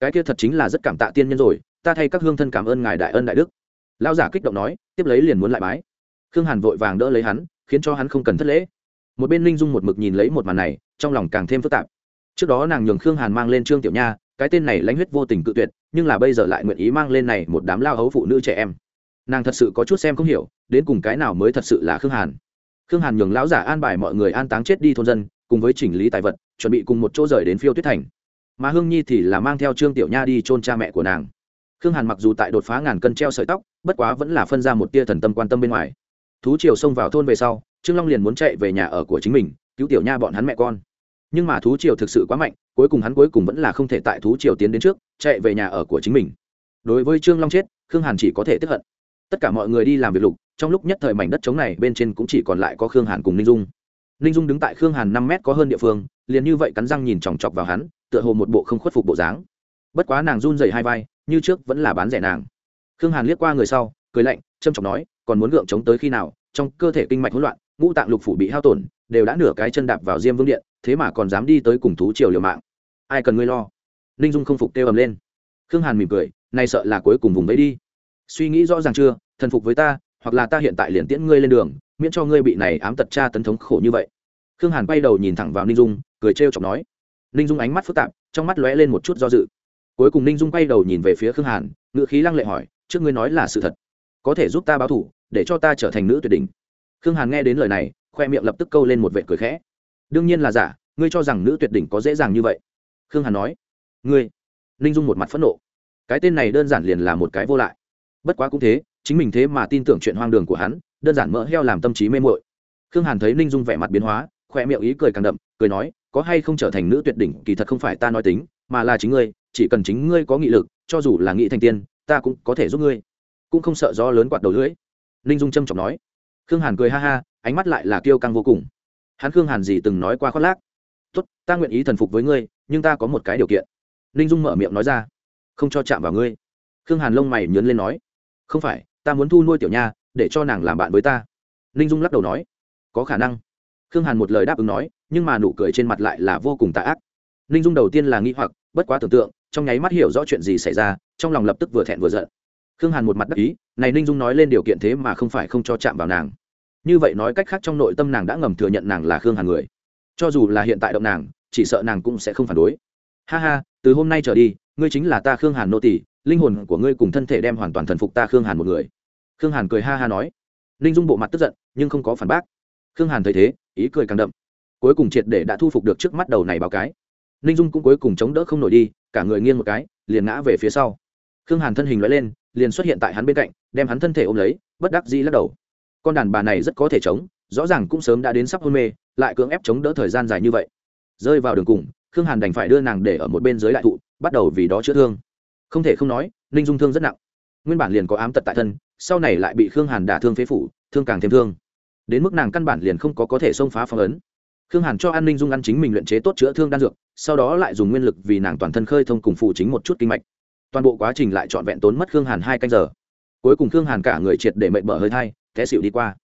cái kia thật chính là rất cảm tạ tiên nhân rồi, ta thay các hương thân cảm ơn ngài đại ân đại đức. Lão giả kích động nói, tiếp lấy liền muốn lại bái. Khương hàn vội vàng đỡ lấy hắn, khiến cho hắn không cần thất lễ. Một bên linh dung một mực nhìn lấy một màn này, trong lòng càng thêm phức tạp. Trước đó nàng nhường khương hàn mang lên trương tiểu nha, cái tên này lãnh huyết vô tình cự tuyệt, nhưng là bây giờ lại nguyện ý mang lên này một đám lao hấu phụ nữ trẻ em. Nàng thật sự có chút xem không hiểu, đến cùng cái nào mới thật sự là khương hàn. Khương hàn nhường lão giả an bài mọi người an táng chết đi thôn dân, cùng với chỉnh lý tài vật, chuẩn bị cùng một chỗ rời đến phiêu tuyết thành mà hương nhi thì là mang theo trương tiểu nha đi chôn cha mẹ của nàng. Khương hàn mặc dù tại đột phá ngàn cân treo sợi tóc, bất quá vẫn là phân ra một tia thần tâm quan tâm bên ngoài. Thú triều xông vào thôn về sau, trương long liền muốn chạy về nhà ở của chính mình, cứu tiểu nha bọn hắn mẹ con. Nhưng mà thú triều thực sự quá mạnh, cuối cùng hắn cuối cùng vẫn là không thể tại thú triều tiến đến trước, chạy về nhà ở của chính mình. Đối với trương long chết, khương hàn chỉ có thể tiếp hận. Tất cả mọi người đi làm việc lục, trong lúc nhất thời mảnh đất trống này bên trên cũng chỉ còn lại có khương hàn cùng ninh dung. Ninh dung đứng tại khương hàn năm mét có hơn địa phương liền như vậy cắn răng nhìn chòng chọc vào hắn, tựa hồ một bộ không khuất phục bộ dáng. Bất quá nàng run dày hai vai, như trước vẫn là bán rẻ nàng. Khương hàn liếc qua người sau, cười lạnh trâm trọng nói, còn muốn gượng chống tới khi nào, trong cơ thể kinh mạch hỗn loạn, ngũ tạng lục phủ bị hao tổn, đều đã nửa cái chân đạp vào diêm vương điện, thế mà còn dám đi tới cùng thú triều liều mạng. Ai cần ngươi lo? Ninh dung không phục kêu ầm lên. Khương hàn mỉm cười, nay sợ là cuối cùng vùng vẫy đi. Suy nghĩ rõ ràng chưa, thần phục với ta, hoặc là ta hiện tại liền tiễn ngươi lên đường, miễn cho ngươi bị này ám tật tra tấn thống khổ như vậy. Khương hàn bay đầu nhìn thẳng vào ninh dung cười trêu chọc nói. Ninh dung ánh mắt phức tạp, trong mắt lóe lên một chút do dự. Cuối cùng ninh dung quay đầu nhìn về phía khương hàn ngự khí lăng lệ hỏi, trước ngươi nói là sự thật, có thể giúp ta báo thủ, để cho ta trở thành nữ tuyệt đỉnh? Khương hàn nghe đến lời này, khoe miệng lập tức câu lên một vệ cười khẽ. Đương nhiên là giả, ngươi cho rằng nữ tuyệt đỉnh có dễ dàng như vậy? Khương hàn nói. Ngươi? Ninh dung một mặt phẫn nộ. Cái tên này đơn giản liền là một cái vô lại. Bất quá cũng thế, chính mình thế mà tin tưởng chuyện hoang đường của hắn, đơn giản mỡ heo làm tâm trí mê mội khương hàn thấy ninh dung vẻ mặt biến hóa khoe miệng ý cười càng đậm, cười nói, có hay không trở thành nữ tuyệt đỉnh, kỳ thật không phải ta nói tính, mà là chính ngươi, chỉ cần chính ngươi có nghị lực, cho dù là nghị thành tiên, ta cũng có thể giúp ngươi. Cũng không sợ do lớn quạt đầu lưỡi. Ninh dung trâm trọng nói. Khương hàn cười ha ha, ánh mắt lại là kiêu căng vô cùng. Hắn khương hàn gì từng nói qua khoác lác. Tốt, ta nguyện ý thần phục với ngươi, nhưng ta có một cái điều kiện. Ninh dung mở miệng nói ra. Không cho chạm vào ngươi. Khương hàn lông mày nhớn lên nói. Không phải, ta muốn thu nuôi tiểu nha, để cho nàng làm bạn với ta. Ninh dung lắc đầu nói. Có khả năng khương hàn một lời đáp ứng nói, nhưng mà nụ cười trên mặt lại là vô cùng tạ ác. Ninh dung đầu tiên là nghi hoặc, bất quá tưởng tượng, trong nháy mắt hiểu rõ chuyện gì xảy ra, trong lòng lập tức vừa thẹn vừa giận. Khương hàn một mặt đắc ý, này ninh dung nói lên điều kiện thế mà không phải không cho chạm vào nàng. Như vậy nói cách khác trong nội tâm nàng đã ngầm thừa nhận nàng là khương hàn người. Cho dù là hiện tại động nàng, chỉ sợ nàng cũng sẽ không phản đối. Ha ha, từ hôm nay trở đi, ngươi chính là ta khương hàn nô tỷ linh hồn của ngươi cùng thân thể đem hoàn toàn thần phục ta khương hàn một người. Khương hàn cười ha ha nói. Ninh dung bộ mặt tức giận, nhưng không có phản bác khương hàn thấy thế, ý cười càng đậm. Cuối cùng triệt để đã thu phục được trước mắt đầu này báo cái. Ninh dung cũng cuối cùng chống đỡ không nổi đi, cả người nghiêng một cái, liền ngã về phía sau. Khương hàn thân hình loại lên, liền xuất hiện tại hắn bên cạnh, đem hắn thân thể ôm lấy, bất đắc dĩ lắc đầu. Con đàn bà này rất có thể chống, rõ ràng cũng sớm đã đến sắp hôn mê, lại cưỡng ép chống đỡ thời gian dài như vậy. Rơi vào đường cùng, khương hàn đành phải đưa nàng để ở một bên dưới đại thụ, bắt đầu vì đó chữa thương. Không thể không nói, ninh dung thương rất nặng. Nguyên bản liền có ám tật tại thân, sau này lại bị khương hàn đả thương phế phủ, thương càng thêm thương đến mức nàng căn bản liền không có có thể xông phá phong ấn. Khương hàn cho an ninh dung ăn chính mình luyện chế tốt chữa thương đan dược, sau đó lại dùng nguyên lực vì nàng toàn thân khơi thông cùng phụ chính một chút kinh mạch. Toàn bộ quá trình lại trọn vẹn tốn mất khương hàn hai canh giờ. Cuối cùng khương hàn cả người triệt để mệnh mở hơi thai, té xịu đi qua.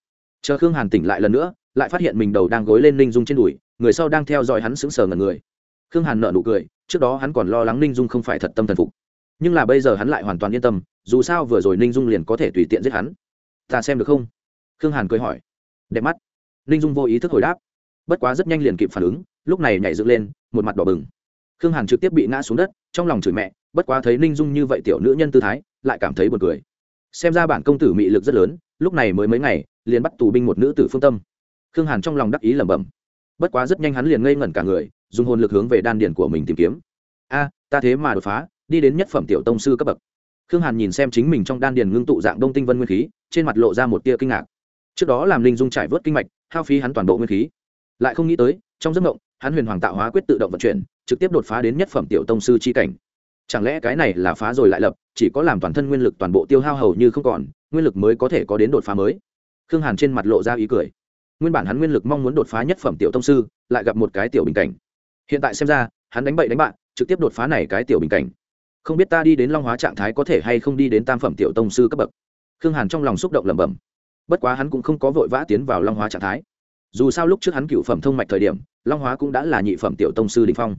Chờ khương hàn tỉnh lại lần nữa, lại phát hiện mình đầu đang gối lên ninh dung trên đùi, người sau đang theo dõi hắn sững sờ ngần người. Khương hàn nợ nụ cười, trước đó hắn còn lo lắng ninh dung không phải thật tâm thần phục. Nhưng là bây giờ hắn lại hoàn toàn yên tâm, dù sao vừa rồi ninh dung liền có thể tùy tiện giết hắn. Ta xem được không? Khương hàn cười hỏi đẹp mắt. Ninh dung vô ý thức hồi đáp. Bất quá rất nhanh liền kịp phản ứng, lúc này nhảy dựng lên, một mặt đỏ bừng. Khương hàn trực tiếp bị ngã xuống đất, trong lòng chửi mẹ, bất quá thấy ninh dung như vậy tiểu nữ nhân tư thái, lại cảm thấy buồn cười. Xem ra bản công tử mị lực rất lớn, lúc này mới mấy ngày, liền bắt tù binh một nữ tử phương tâm. Khương hàn trong lòng đắc ý lẩm bẩm. Bất quá rất nhanh hắn liền ngây ngẩn cả người, dùng hồn lực hướng về đan điển của mình tìm kiếm. A, ta thế mà đột phá, đi đến nhất phẩm tiểu tông sư cấp bậc. Khương hàn nhìn xem chính mình trong đan điền ngưng tụ dạng đông tinh vân nguyên khí, trên mặt lộ ra một tia kinh ngạc trước đó làm linh dung trải vớt kinh mạch, hao phí hắn toàn bộ nguyên khí. Lại không nghĩ tới, trong giấc mộng, hắn huyền hoàng tạo hóa quyết tự động vận chuyển, trực tiếp đột phá đến nhất phẩm tiểu tông sư c h i cảnh. Chẳng lẽ cái này là phá rồi lại lập, chỉ có làm toàn thân nguyên lực toàn bộ tiêu hao hầu như không còn, nguyên lực mới có thể có đến đột phá mới? Khương hàn trên mặt lộ ra ý cười. Nguyên bản hắn nguyên lực mong muốn đột phá nhất phẩm tiểu tông sư, lại gặp một cái tiểu bình cảnh. Hiện tại xem ra, hắn đánh bậy đánh bạn trực tiếp đột phá này cái tiểu bình cảnh. Không biết ta đi đến long hóa trạng thái có thể hay không đi đến tam phẩm tiểu tông sư cấp bậc. Khương hàn trong lòng xúc động lẩm bẩm bất quá hắn cũng không có vội vã tiến vào long hóa trạng thái. Dù sao lúc trước hắn cựu phẩm thông mạch thời điểm, long hóa cũng đã là nhị phẩm tiểu tông sư đình phong.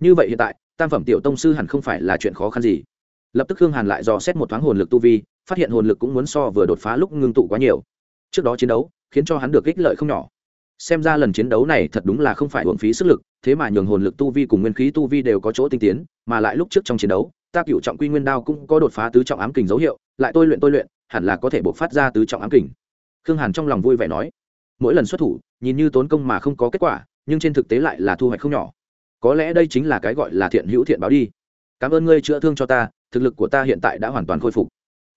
Như vậy hiện tại, tam phẩm tiểu tông sư hẳn không phải là chuyện khó khăn gì. Lập tức khương hàn lại dò xét một thoáng hồn lực tu vi, phát hiện hồn lực cũng muốn so vừa đột phá lúc ngưng tụ quá nhiều. Trước đó chiến đấu, khiến cho hắn được ích lợi không nhỏ. Xem ra lần chiến đấu này thật đúng là không phải hưởng phí sức lực, thế mà nhường hồn lực tu vi cùng nguyên khí tu vi đều có chỗ tinh tiến, mà lại lúc trước trong chiến đấu, ta cựu trọng quy nguyên đao cũng có đột phá tứ trọng ám kình dấu hiệu, lại tôi luyện tôi luyện, hẳn là có thể buộc phát ra tứ trọng ám kình khương hàn trong lòng vui vẻ nói, mỗi lần xuất thủ, nhìn như tốn công mà không có kết quả, nhưng trên thực tế lại là thu hoạch không nhỏ. Có lẽ đây chính là cái gọi là thiện hữu thiện báo đi. Cảm ơn ngươi chữa thương cho ta, thực lực của ta hiện tại đã hoàn toàn khôi phục.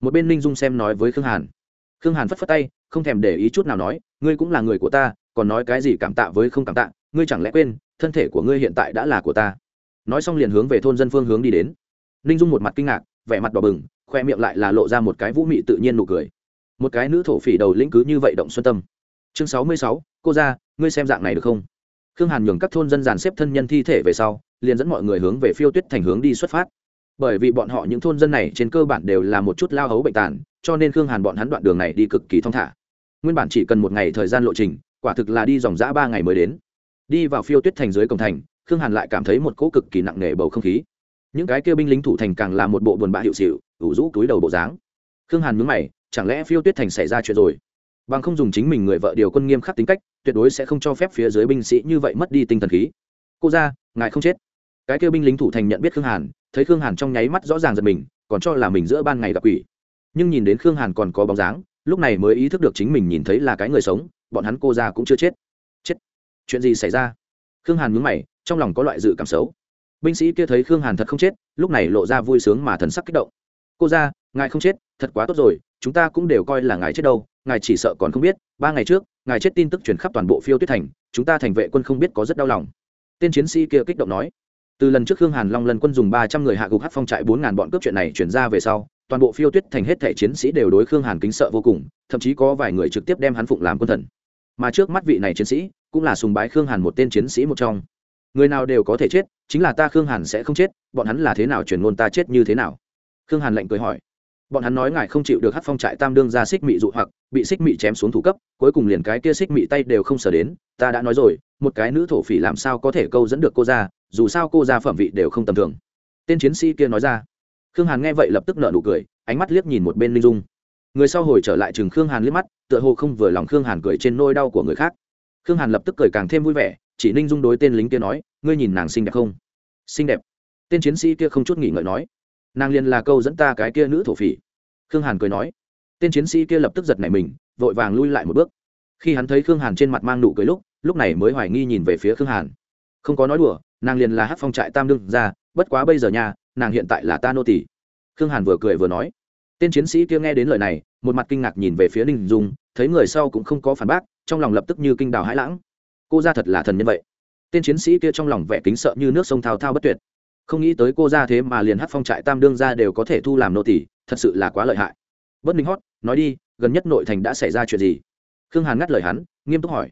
Một bên ninh dung xem nói với khương hàn. Khương hàn phất phất tay, không thèm để ý chút nào nói, ngươi cũng là người của ta, còn nói cái gì cảm tạ với không cảm tạ, ngươi chẳng lẽ quên, thân thể của ngươi hiện tại đã là của ta. Nói xong liền hướng về thôn dân phương hướng đi đến. Ninh dung một mặt kinh ngạc, vẻ mặt đỏ bừng, khoe miệng lại là lộ ra một cái vũ mị tự nhiên nụ cười một cái nữ thổ phỉ đầu lĩnh cứ như vậy động xuân tâm. Chương sáu mươi sáu, cô ra, ngươi xem dạng này được không? Khương hàn nhường các thôn dân dàn xếp thân nhân thi thể về sau, liền dẫn mọi người hướng về phiêu tuyết thành hướng đi xuất phát. Bởi vì bọn họ những thôn dân này trên cơ bản đều là một chút lao hấu bệnh tàn, cho nên khương hàn bọn hắn đoạn đường này đi cực kỳ thong thả. Nguyên bản chỉ cần một ngày thời gian lộ trình, quả thực là đi dòng g ba ngày mới đến. Đi vào phiêu tuyết thành dưới cổng thành, khương hàn lại cảm thấy một cỗ cực kỳ nặng nề bầu không khí. Những cái kêu binh lính thủ thành càng là một bộ buồn bã hiệu xịu, ủ rũ túi đầu bộ dáng. Khương hàn nhớ mày chẳng lẽ phiêu tuyết thành xảy ra chuyện rồi? Bằng không dùng chính mình người vợ điều quân nghiêm khắc tính cách, tuyệt đối sẽ không cho phép phía dưới binh sĩ như vậy mất đi tinh thần khí. Cô ra, ngài không chết. Cái kêu binh lính thủ thành nhận biết khương hàn, thấy khương hàn trong nháy mắt rõ ràng giật mình, còn cho là mình giữa ban ngày gặp quỷ. Nhưng nhìn đến khương hàn còn có bóng dáng, lúc này mới ý thức được chính mình nhìn thấy là cái người sống, bọn hắn cô ra cũng chưa chết. Chết. Chuyện gì xảy ra? Khương hàn mướn mày, trong lòng có loại dự cảm xấu. Binh sĩ kia thấy khương hàn thật không chết, lúc này lộ ra vui sướng mà thần sắc kích động. Cô ra ngài không chết, thật quá tốt rồi, chúng ta cũng đều coi là ngài chết đâu, ngài chỉ sợ còn không biết, ba ngày trước, ngài chết tin tức truyền khắp toàn bộ phiêu tuyết thành, chúng ta thành vệ quân không biết có rất đau lòng. Tên chiến sĩ kia kích động nói. Từ lần trước khương hàn long lần quân dùng ba trăm người hạ gục hát phong trại bốn ngàn bọn cướp chuyện này chuyển ra về sau, toàn bộ phiêu tuyết thành hết thẻ chiến sĩ đều đối khương hàn kính sợ vô cùng, thậm chí có vài người trực tiếp đem hắn phụng làm quân thần. Mà trước mắt vị này chiến sĩ, cũng là sùng bái khương hàn một tên chiến sĩ một trong. Người nào đều có thể chết, chính là ta khương hàn sẽ không chết, bọn hắn là thế nào chuyển ngôn ta chết như thế nào? Khương hàn lệnh cười hỏi bọn hắn nói ngài không chịu được hát phong trại tam đương ra xích mị dụ hoặc, bị xích mị chém xuống thủ cấp, cuối cùng liền cái kia xích mị tay đều không sờ đến, ta đã nói rồi, một cái nữ thổ phỉ làm sao có thể câu dẫn được cô ra, dù sao cô ra phẩm vị đều không tầm thường. Tên chiến sĩ kia nói ra. Khương hàn nghe vậy lập tức nợ nụ cười, ánh mắt liếc nhìn một bên linh dung. Người sau hồi trở lại chừng khương hàn liếc mắt, tựa hồ không vừa lòng khương hàn cười trên nôi đau của người khác. Khương hàn lập tức cười càng thêm vui vẻ, chỉ ninh dung đối tên lính kia nói, ngươi nhìn nàng xinh đẹp không? Xinh đẹp. Tên chiến sĩ kia không chút nghỉ ngợi nói nàng liền là câu dẫn ta cái kia nữ thổ phỉ. Khương hàn cười nói. Tên chiến sĩ kia lập tức giật nảy mình, vội vàng lui lại một bước. Khi hắn thấy khương hàn trên mặt mang nụ cười lúc lúc này mới hoài nghi nhìn về phía khương hàn. Không có nói đùa, nàng liền là hát phong trại tam đương ra bất quá bây giờ nhà, nàng hiện tại là ta nô tỷ khương hàn vừa cười vừa nói. Tên chiến sĩ kia nghe đến lời này, một mặt kinh ngạc nhìn về phía ninh dung, thấy người sau cũng không có phản bác, trong lòng lập tức như kinh đào hãi lãng. Cô ra thật là thần nhân vậy. Tên chiến sĩ kia trong lòng vẻ kính sợ như nước sông thao thao bất tuyệt không nghĩ tới cô ra thế mà liền hát phong trại tam đương ra đều có thể thu làm nô tỷ thật sự là quá lợi hại. Bất minh hót, nói đi, gần nhất nội thành đã xảy ra chuyện gì? Khương hàn ngắt lời hắn, nghiêm túc hỏi.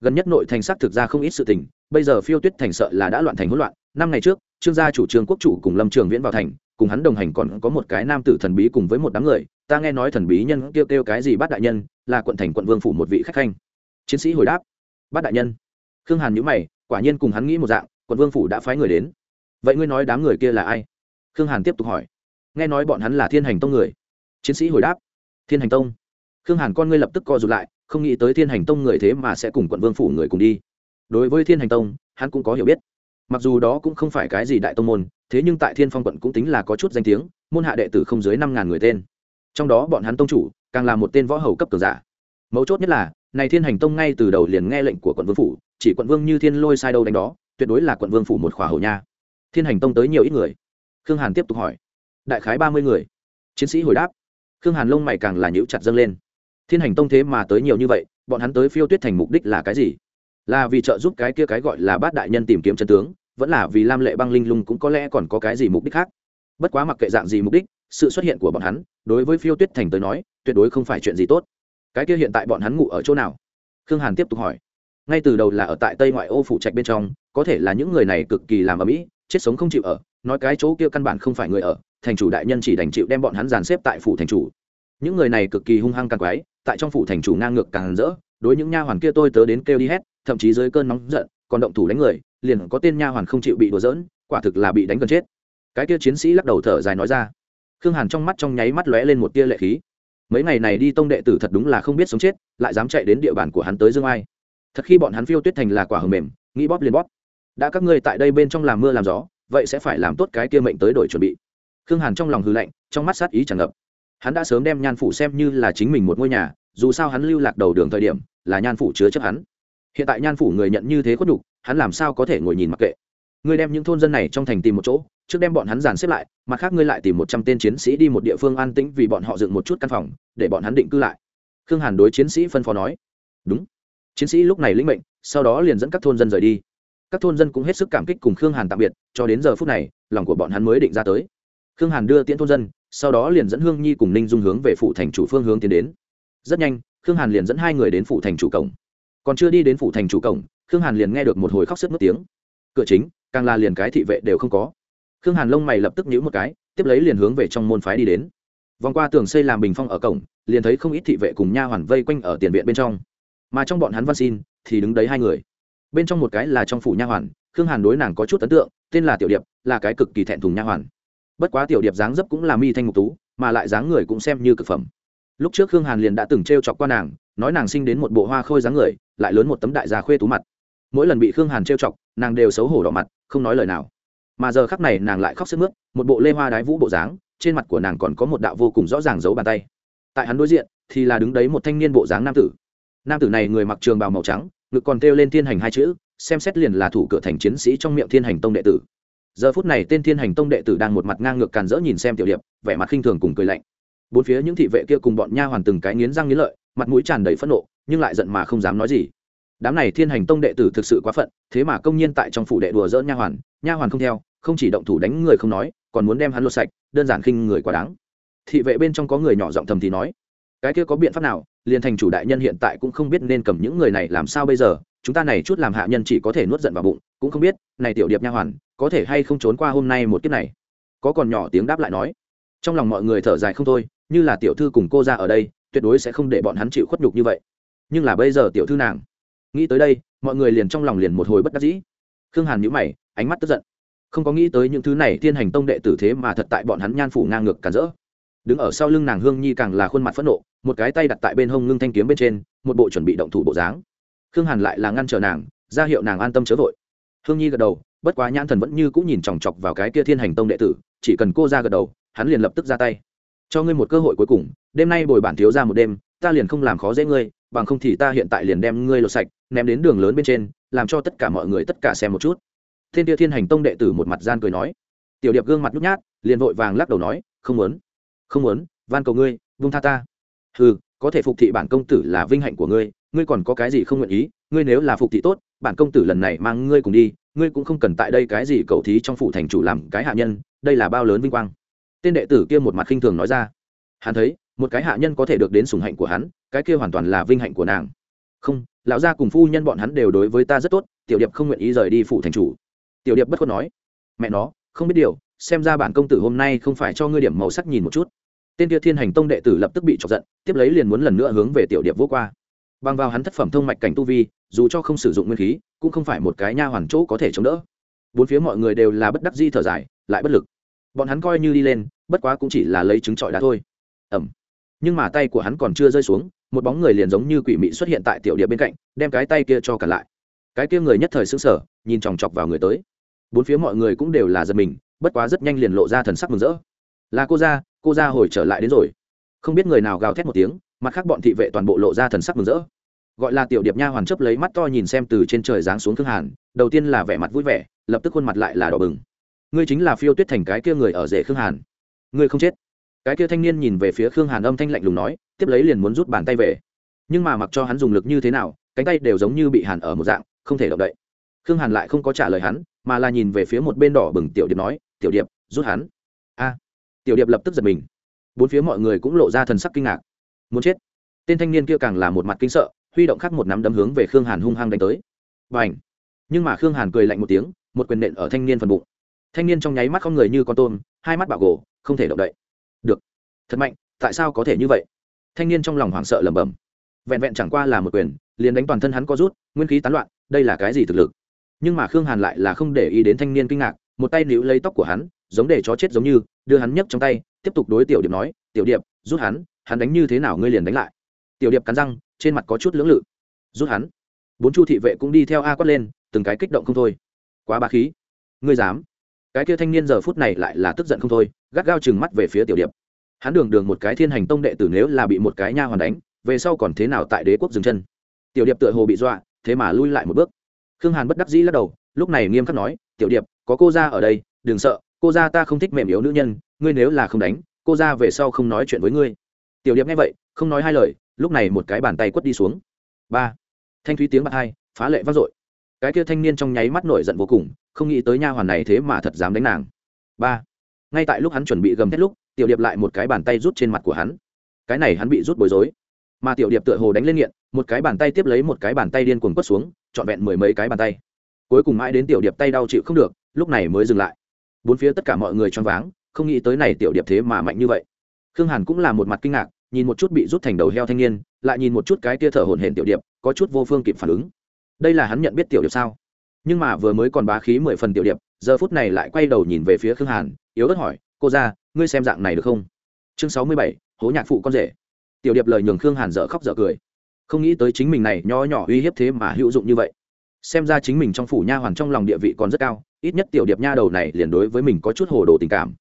Gần nhất nội thành xác thực ra không ít sự tình, bây giờ phiêu tuyết thành sợ là đã loạn thành hỗn loạn. Năm ngày trước, trương gia chủ trương quốc chủ cùng lâm trường viễn vào thành, cùng hắn đồng hành còn có một cái nam tử thần bí cùng với một đám người. Ta nghe nói thần bí nhân kêu kêu cái gì bát đại nhân, là quận thành quận vương phủ một vị khách khanh. Chiến sĩ hồi đáp. Bát đại nhân. Khương hàn nhữ mày, quả nhiên cùng hắn nghĩ một dạng, quận vương phủ đã phái người đến vậy ngươi nói đám người kia là ai? Khương hàn tiếp tục hỏi. Nghe nói bọn hắn là thiên hành tông người. Chiến sĩ hồi đáp. Thiên hành tông. Khương hàn con ngươi lập tức co rụt lại, không nghĩ tới thiên hành tông người thế mà sẽ cùng quận vương phủ người cùng đi. Đối với thiên hành tông, hắn cũng có hiểu biết. Mặc dù đó cũng không phải cái gì đại tông môn, thế nhưng tại thiên phong quận cũng tính là có chút danh tiếng, môn hạ đệ tử không dưới năm ngàn người tên. Trong đó bọn hắn tông chủ, càng là một tên võ hầu cấp cường giả. Mấu chốt nhất là, này thiên hành tông ngay từ đầu liền nghe lệnh của quận vương phủ, chỉ quận vương như thiên lôi sai đâu đánh đó, tuyệt đối là quận vương phủ một khỏa hầu nha thiên hành tông tới nhiều ít người. Khương hàn tiếp tục hỏi. Đại khái ba mươi người. Chiến sĩ hồi đáp. Khương hàn lông mày càng là nhữ chặt dâng lên. Thiên hành tông thế mà tới nhiều như vậy, bọn hắn tới phiêu tuyết thành mục đích là cái gì? Là vì trợ giúp cái kia cái gọi là bát đại nhân tìm kiếm chân tướng, vẫn là vì lam lệ băng linh lung cũng có lẽ còn có cái gì mục đích khác? Bất quá mặc kệ dạng gì mục đích, sự xuất hiện của bọn hắn, đối với phiêu tuyết thành tới nói, tuyệt đối không phải chuyện gì tốt. Cái kia hiện tại bọn hắn ngủ ở chỗ nào? Khương hàn tiếp tục hỏi. Ngay từ đầu là ở tại tây ngoại ô phủ trạch bên trong, có thể là những người này cực kỳ làm ở mỹ chết sống không chịu ở, nói cái chỗ kia căn bản không phải người ở, thành chủ đại nhân chỉ đành chịu đem bọn hắn dàn xếp tại phủ thành chủ. Những người này cực kỳ hung hăng càng quái, tại trong phủ thành chủ ngang ngược càng rỡ, đối những nha hoàn kia tôi tớ đến kêu đi hét thậm chí dưới cơn nóng giận, còn động thủ đánh người, liền có tên nha hoàn không chịu bị đùa dỡn quả thực là bị đánh gần chết. Cái kia chiến sĩ lắc đầu thở dài nói ra. Khương hàn trong mắt trong nháy mắt lóe lên một tia lệ khí. Mấy ngày này đi tông đệ tử thật đúng là không biết sống chết, lại dám chạy đến địa bàn của hắn tới dương ai. Thật khi bọn hắn phiêu tuyết thành là quả hầm mềm, nghĩ bóp liền bóp đã các ngươi tại đây bên trong làm mưa làm gió, vậy sẽ phải làm tốt cái kia mệnh tới đổi chuẩn bị. Khương hàn trong lòng hư lạnh, trong mắt sát ý tràn ngập. Hắn đã sớm đem nhan phủ xem như là chính mình một ngôi nhà, dù sao hắn lưu lạc đầu đường thời điểm, là nhan phủ chứa chấp hắn. Hiện tại nhan phủ người nhận như thế khuất đủ hắn làm sao có thể ngồi nhìn mặc kệ. Ngươi đem những thôn dân này trong thành tìm một chỗ, trước đem bọn hắn dàn xếp lại, mặt khác ngươi lại tìm một trăm tên chiến sĩ đi một địa phương an tĩnh vì bọn họ dựng một chút căn phòng, để bọn hắn định cư lại. Khương hàn đối chiến sĩ phân phó nói. Đúng. Chiến sĩ lúc này lĩnh mệnh, sau đó liền dẫn các thôn dân rời đi các thôn dân cũng hết sức cảm kích cùng khương hàn tạm biệt, cho đến giờ phút này, lòng của bọn hắn mới định ra tới. Khương hàn đưa tiễn thôn dân, sau đó liền dẫn hương nhi cùng ninh dung hướng về phủ thành chủ phương hướng tiến đến. Rất nhanh, khương hàn liền dẫn hai người đến phủ thành chủ cổng. Còn chưa đi đến phủ thành chủ cổng, khương hàn liền nghe được một hồi khóc sức mất tiếng. Cửa chính, càng là liền cái thị vệ đều không có. Khương hàn lông mày lập tức nhíu một cái, tiếp lấy liền hướng về trong môn phái đi đến. Vòng qua tường xây làm bình phong ở cổng, liền thấy không ít thị vệ cùng nha hoàn vây quanh ở tiền viện bên trong. Mà trong bọn hắn văn xin thì đứng đấy hai người bên trong một cái là trong phủ nha hoàn, khương hàn đối nàng có chút ấn tượng, tên là tiểu điệp, là cái cực kỳ thẹn thùng nha hoàn. Bất quá tiểu điệp dáng dấp cũng là mi thanh mục tú, mà lại dáng người cũng xem như cực phẩm. Lúc trước khương hàn liền đã từng t r e o chọc qua nàng, nói nàng sinh đến một bộ hoa khôi dáng người, lại lớn một tấm đại gia khuê tú mặt. Mỗi lần bị khương hàn t r e o chọc, nàng đều xấu hổ đỏ mặt, không nói lời nào. Mà giờ khắc này nàng lại khóc sức mướt, một bộ lê hoa đái vũ bộ dáng, trên mặt của nàng còn có một đạo vô cùng rõ ràng giấu bàn tay. Tại hắn đối diện, thì là đứng đấy một thanh niên bộ dáng nam tử. Nam tử này người mặc trường bào màu trắng ngực còn kêu lên thiên hành hai chữ, xem xét liền là thủ cửa thành chiến sĩ trong miệng thiên hành tông đệ tử. Giờ phút này tên thiên hành tông đệ tử đang một mặt ngang ngược càn rỡ nhìn xem tiểu điệp, vẻ mặt khinh thường cùng cười lạnh. Bốn phía những thị vệ kia cùng bọn nha hoàn từng cái nghiến răng nghiến lợi, mặt mũi tràn đầy phẫn nộ, nhưng lại giận mà không dám nói gì. Đám này thiên hành tông đệ tử thực sự quá phận, thế mà công nhiên tại trong phủ đệ đùa dỡ nha hoàn nha hoàn không theo, không chỉ động thủ đánh người không nói, còn muốn đem hắn lột sạch, đơn giản khinh người quá đáng. Thị vệ bên trong có người nhỏ giọng thầm thì nói, cái kia có biện pháp nào? Liền thành chủ đại nhân hiện tại cũng không biết nên cầm những người này làm sao bây giờ, chúng ta này chút làm hạ nhân chỉ có thể nuốt giận vào bụng, cũng không biết, này tiểu điệp nha hoàn, có thể hay không trốn qua hôm nay một kiếp này. Có còn nhỏ tiếng đáp lại nói. Trong lòng mọi người thở dài không thôi, như là tiểu thư cùng cô ra ở đây, tuyệt đối sẽ không để bọn hắn chịu khuất nhục như vậy. Nhưng là bây giờ tiểu thư nàng, nghĩ tới đây, mọi người liền trong lòng liền một hồi bất đắc dĩ. Khương hàn nhữ mày, ánh mắt tức giận. Không có nghĩ tới những thứ này thiên hành tông đệ tử thế mà thật tại bọn hắn nhan phủ ngang ngược cản rỡ đứng ở sau lưng nàng hương nhi càng là khuôn mặt phẫn nộ, một cái tay đặt tại bên hông ngưng thanh kiếm bên trên, một bộ chuẩn bị động thủ bộ dáng. Khương hàn lại là ngăn trở nàng, ra hiệu nàng an tâm chớ vội. Hương nhi gật đầu, bất quá nhãn thần vẫn như cũng nhìn chòng chọc vào cái kia thiên hành tông đệ tử, chỉ cần cô ra gật đầu, hắn liền lập tức ra tay. Cho ngươi một cơ hội cuối cùng, đêm nay bồi bản thiếu ra một đêm, ta liền không làm khó dễ ngươi, bằng không thì ta hiện tại liền đem ngươi lột sạch, ném đến đường lớn bên trên, làm cho tất cả mọi người tất cả xem một chút. Thiên kia thiên hành tông đệ tử một mặt gian cười nói. Tiểu điệp gương mặt nhút nhát, liền vội vàng lắc đầu nói, không muốn không muốn, van cầu ngươi, vung tha ta. Ừ có thể phục thị bản công tử là vinh hạnh của ngươi ngươi còn có cái gì không nguyện ý, ngươi nếu là phục thị tốt, bản công tử lần này mang ngươi cùng đi, ngươi cũng không cần tại đây cái gì cầu thí trong phủ thành chủ làm cái hạ nhân, đây là bao lớn vinh quang. Tên đệ tử kia một mặt khinh thường nói ra. Hắn thấy, một cái hạ nhân có thể được đến sủng hạnh của hắn, cái kia hoàn toàn là vinh hạnh của nàng. Không, lão gia cùng phu nhân bọn hắn đều đối với ta rất tốt, tiểu điệp không nguyện ý rời đi phủ thành chủ. Tiểu điệp bất khuất nói. Mẹ nó, không biết điều xem ra bản công tử hôm nay không phải cho ngươi điểm màu sắc nhìn một chút. Tên kia thiên hành tông đệ tử lập tức bị chọc giận, tiếp lấy liền muốn lần nữa hướng về tiểu điệp vô qua. Bằng vào hắn thất phẩm thông mạch cảnh tu vi, dù cho không sử dụng nguyên khí, cũng không phải một cái nha hoàn chỗ có thể chống đỡ. Bốn phía mọi người đều là bất đắc di thở dài, lại bất lực. Bọn hắn coi như đi lên, bất quá cũng chỉ là lấy trứng trọi đá thôi. Ẩm nhưng mà tay của hắn còn chưa rơi xuống, một bóng người liền giống như quỷ mị xuất hiện tại tiểu điệp bên cạnh, đem cái tay kia cho cả lại. Cái kia người nhất thời xứng sở nhìn chòng chọc vào người tới. Bốn phía mọi người cũng đều là giật mình bất quá rất nhanh liền lộ ra thần sắc mừng rỡ. Là cô ra cô ra hồi trở lại đến rồi. Không biết người nào gào thét một tiếng, mặt khác bọn thị vệ toàn bộ lộ ra thần sắc mừng rỡ. Gọi là tiểu điệp nha hoàn chấp lấy mắt to nhìn xem từ trên trời giáng xuống thương hàn, đầu tiên là vẻ mặt vui vẻ, lập tức khuôn mặt lại là đỏ bừng. Ngươi chính là phiêu tuyết thành cái kia người ở rể khương hàn. Ngươi không chết. Cái kia thanh niên nhìn về phía khương hàn âm thanh lạnh lùng nói, tiếp lấy liền muốn rút bàn tay về. Nhưng mà mặc cho hắn dùng lực như thế nào, cánh tay đều giống như bị hàn ở một dạng, không thể động đậy. Khương hàn lại không có trả lời hắn, mà là nhìn về phía một bên đỏ bừng tiểu điệp nói tiểu điệp, rút hắn. A. Tiểu điệp lập tức giật mình. Bốn phía mọi người cũng lộ ra thần sắc kinh ngạc. Muốn chết. Tên thanh niên kia càng là một mặt kinh sợ, huy động khắc một nắm đấm hướng về khương hàn hung hăng đánh tới. Và ảnh nhưng mà khương hàn cười lạnh một tiếng, một quyền nện ở thanh niên phần bụng. Thanh niên trong nháy mắt không người như con tôm, hai mắt bạo gồ, không thể động đậy. Được. Thật mạnh, tại sao có thể như vậy? Thanh niên trong lòng hoảng sợ lẩm bẩm. Vẹn vẹn chẳng qua là một quyền, liền đánh toàn thân hắn có rút, nguyên khí tán loạn, đây là cái gì thực lực? Nhưng mà khương hàn lại là không để ý đến thanh niên kinh ngạc một tay níu lấy tóc của hắn, giống để chó chết giống như, đưa hắn nhấc trong tay, tiếp tục đối tiểu điệp nói, tiểu điệp, rút hắn hắn đánh như thế nào ngươi liền đánh lại. Tiểu điệp cắn răng, trên mặt có chút lưỡng lự. Rút hắn. Bốn chu thị vệ cũng đi theo a quát lên, từng cái kích động không thôi. Quá ba khí. Ngươi dám. Cái kia thanh niên giờ phút này lại là tức giận không thôi, gắt gao chừng mắt về phía tiểu điệp. Hắn đường đường một cái thiên hành tông đệ tử nếu là bị một cái nha hoàn đánh, về sau còn thế nào tại đế quốc dừng chân? Tiểu điệp tựa hồ bị dọa, thế mà lui lại một bước. Khương hàn bất đắc dĩ lắc đầu, lúc này nghiêm khắc nói tiểu điệp, có cô ra ở đây, đừng sợ, cô ra ta không thích mềm yếu nữ nhân, ngươi nếu là không đánh, cô ra về sau không nói chuyện với ngươi. Tiểu điệp nghe vậy, không nói hai lời, lúc này một cái bàn tay quất đi xuống. Ba. Thanh thúy tiếng bạc hai, phá lệ vang dội. Cái kia thanh niên trong nháy mắt nổi giận vô cùng, không nghĩ tới nha hoàn này thế mà thật dám đánh nàng. Ba. Ngay tại lúc hắn chuẩn bị gầm thét lúc, tiểu điệp lại một cái bàn tay rút trên mặt của hắn. Cái này hắn bị rút bối rối. Mà tiểu điệp tựa hồ đánh lên nghiện, một cái bàn tay tiếp lấy một cái bàn tay điên cuồng quất xuống, trọn vẹn mười mấy cái bàn tay cuối cùng mãi đến tiểu điệp tay đau chịu không được, lúc này mới dừng lại. Bốn phía tất cả mọi người choáng váng, không nghĩ tới này tiểu điệp thế mà mạnh như vậy. Khương hàn cũng là một mặt kinh ngạc, nhìn một chút bị rút thành đầu heo thanh niên, lại nhìn một chút cái tia thở hổn hển tiểu điệp, có chút vô phương kịp phản ứng. Đây là hắn nhận biết tiểu điệp sao? Nhưng mà vừa mới còn bá khí mười phần tiểu điệp, giờ phút này lại quay đầu nhìn về phía khương hàn, yếu ớt hỏi, cô ra ngươi xem dạng này được không? Chương sáu mươi bảy, hố nhạc phụ con rể. Tiểu điệp lời nhường khương hàn dở khóc dở cười. Không nghĩ tới chính mình này nho nhỏ uy hiếp thế mà hữu dụng như vậy xem ra chính mình trong phủ nha hoàn trong lòng địa vị còn rất cao, ít nhất tiểu điệp nha đầu này liền đối với mình có chút hồ đồ tình cảm.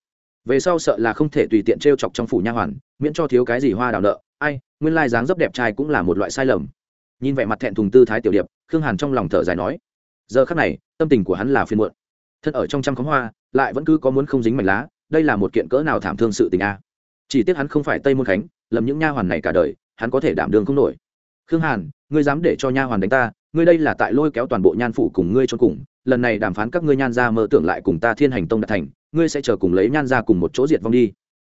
Về sau sợ là không thể tùy tiện t r e o chọc trong phủ nha hoàn, miễn cho thiếu cái gì hoa đào nợ. Ai, nguyên lai dáng dấp đẹp trai cũng là một loại sai lầm. Nhìn vẻ mặt thẹn thùng tư thái tiểu điệp, khương hàn trong lòng thở dài nói, giờ khắc này, tâm tình của hắn là phiên muộn. Thân ở trong trăm khóm hoa, lại vẫn cứ có muốn không dính mảnh lá, đây là một kiện cỡ nào thảm thương sự tình a. Chỉ tiếc hắn không phải tây môn khánh, lầm những nha hoàn này cả đời, hắn có thể đảm đường không nổi. Khương hàn, ngươi dám để cho nha hoàn đánh ta ngươi đây là tại lôi kéo toàn bộ nhan phủ cùng ngươi cho cùng, lần này đàm phán các ngươi nhan ra mơ tưởng lại cùng ta thiên hành tông đạt thành, ngươi sẽ chờ cùng lấy nhan ra cùng một chỗ diệt vong đi.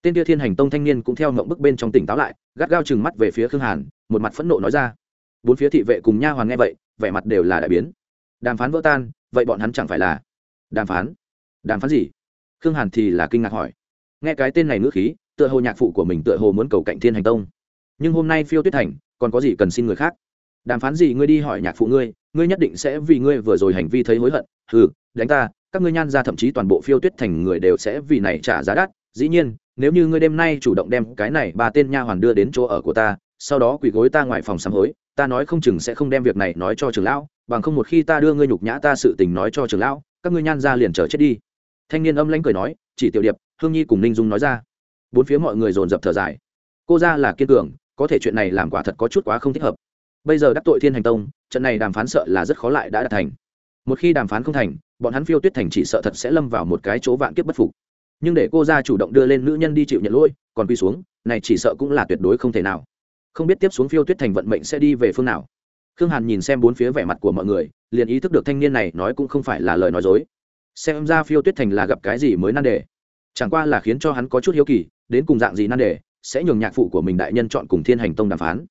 Tên kia thiên hành tông thanh niên cũng theo mộng bức bên trong tỉnh táo lại, gắt gao chừng mắt về phía khương hàn, một mặt phẫn nộ nói ra. Bốn phía thị vệ cùng nha hoàn nghe vậy, vẻ mặt đều là đại biến. Đàm phán vỡ tan, vậy bọn hắn chẳng phải là đàm phán? Đàm phán gì? Khương hàn thì là kinh ngạc hỏi. Nghe cái tên này ngữ khí, tựa hồ nhạc phụ của mình tựa hồ muốn cầu cạnh thiên hành tông. Nhưng hôm nay phiêu tuyết thành, còn có gì cần xin người khác? Đàm phán gì ngươi đi hỏi nhạc phụ ngươi ngươi nhất định sẽ vì ngươi vừa rồi hành vi thấy hối hận. Ừ đánh ta, các ngươi nhan ra thậm chí toàn bộ phiêu tuyết thành người đều sẽ vì này trả giá đắt. Dĩ nhiên, nếu như ngươi đêm nay chủ động đem cái này ba tên nha hoàn đưa đến chỗ ở của ta, sau đó quỳ gối ta ngoài phòng sám hối, ta nói không chừng sẽ không đem việc này nói cho trường lão, bằng không một khi ta đưa ngươi nhục nhã ta sự tình nói cho trường lão, các ngươi nhan ra liền trở chết đi. Thanh niên âm lãnh cười nói, chỉ tiểu điệp, hương nhi cùng ninh dung nói ra. Bốn phía mọi người dồn dập thở dài. Cô ra là kiên cường, có thể chuyện này làm quả thật có chút quá không thích hợp bây giờ đắc tội thiên hành tông, trận này đàm phán sợ là rất khó lại đã đạt thành. Một khi đàm phán không thành, bọn hắn phiêu tuyết thành chỉ sợ thật sẽ lâm vào một cái chỗ vạn kiếp bất phục. Nhưng để cô ra chủ động đưa lên nữ nhân đi chịu nhận lỗi, còn quy xuống, này chỉ sợ cũng là tuyệt đối không thể nào. Không biết tiếp xuống phiêu tuyết thành vận mệnh sẽ đi về phương nào. Khương hàn nhìn xem bốn phía vẻ mặt của mọi người, liền ý thức được thanh niên này nói cũng không phải là lời nói dối. Xem ra phiêu tuyết thành là gặp cái gì mới nan đề. Chẳng qua là khiến cho hắn có chút hiếu kỳ, đến cùng dạng gì nan đề, sẽ nhường nhạc phụ của mình đại nhân chọn cùng thiên hành tông đàm phán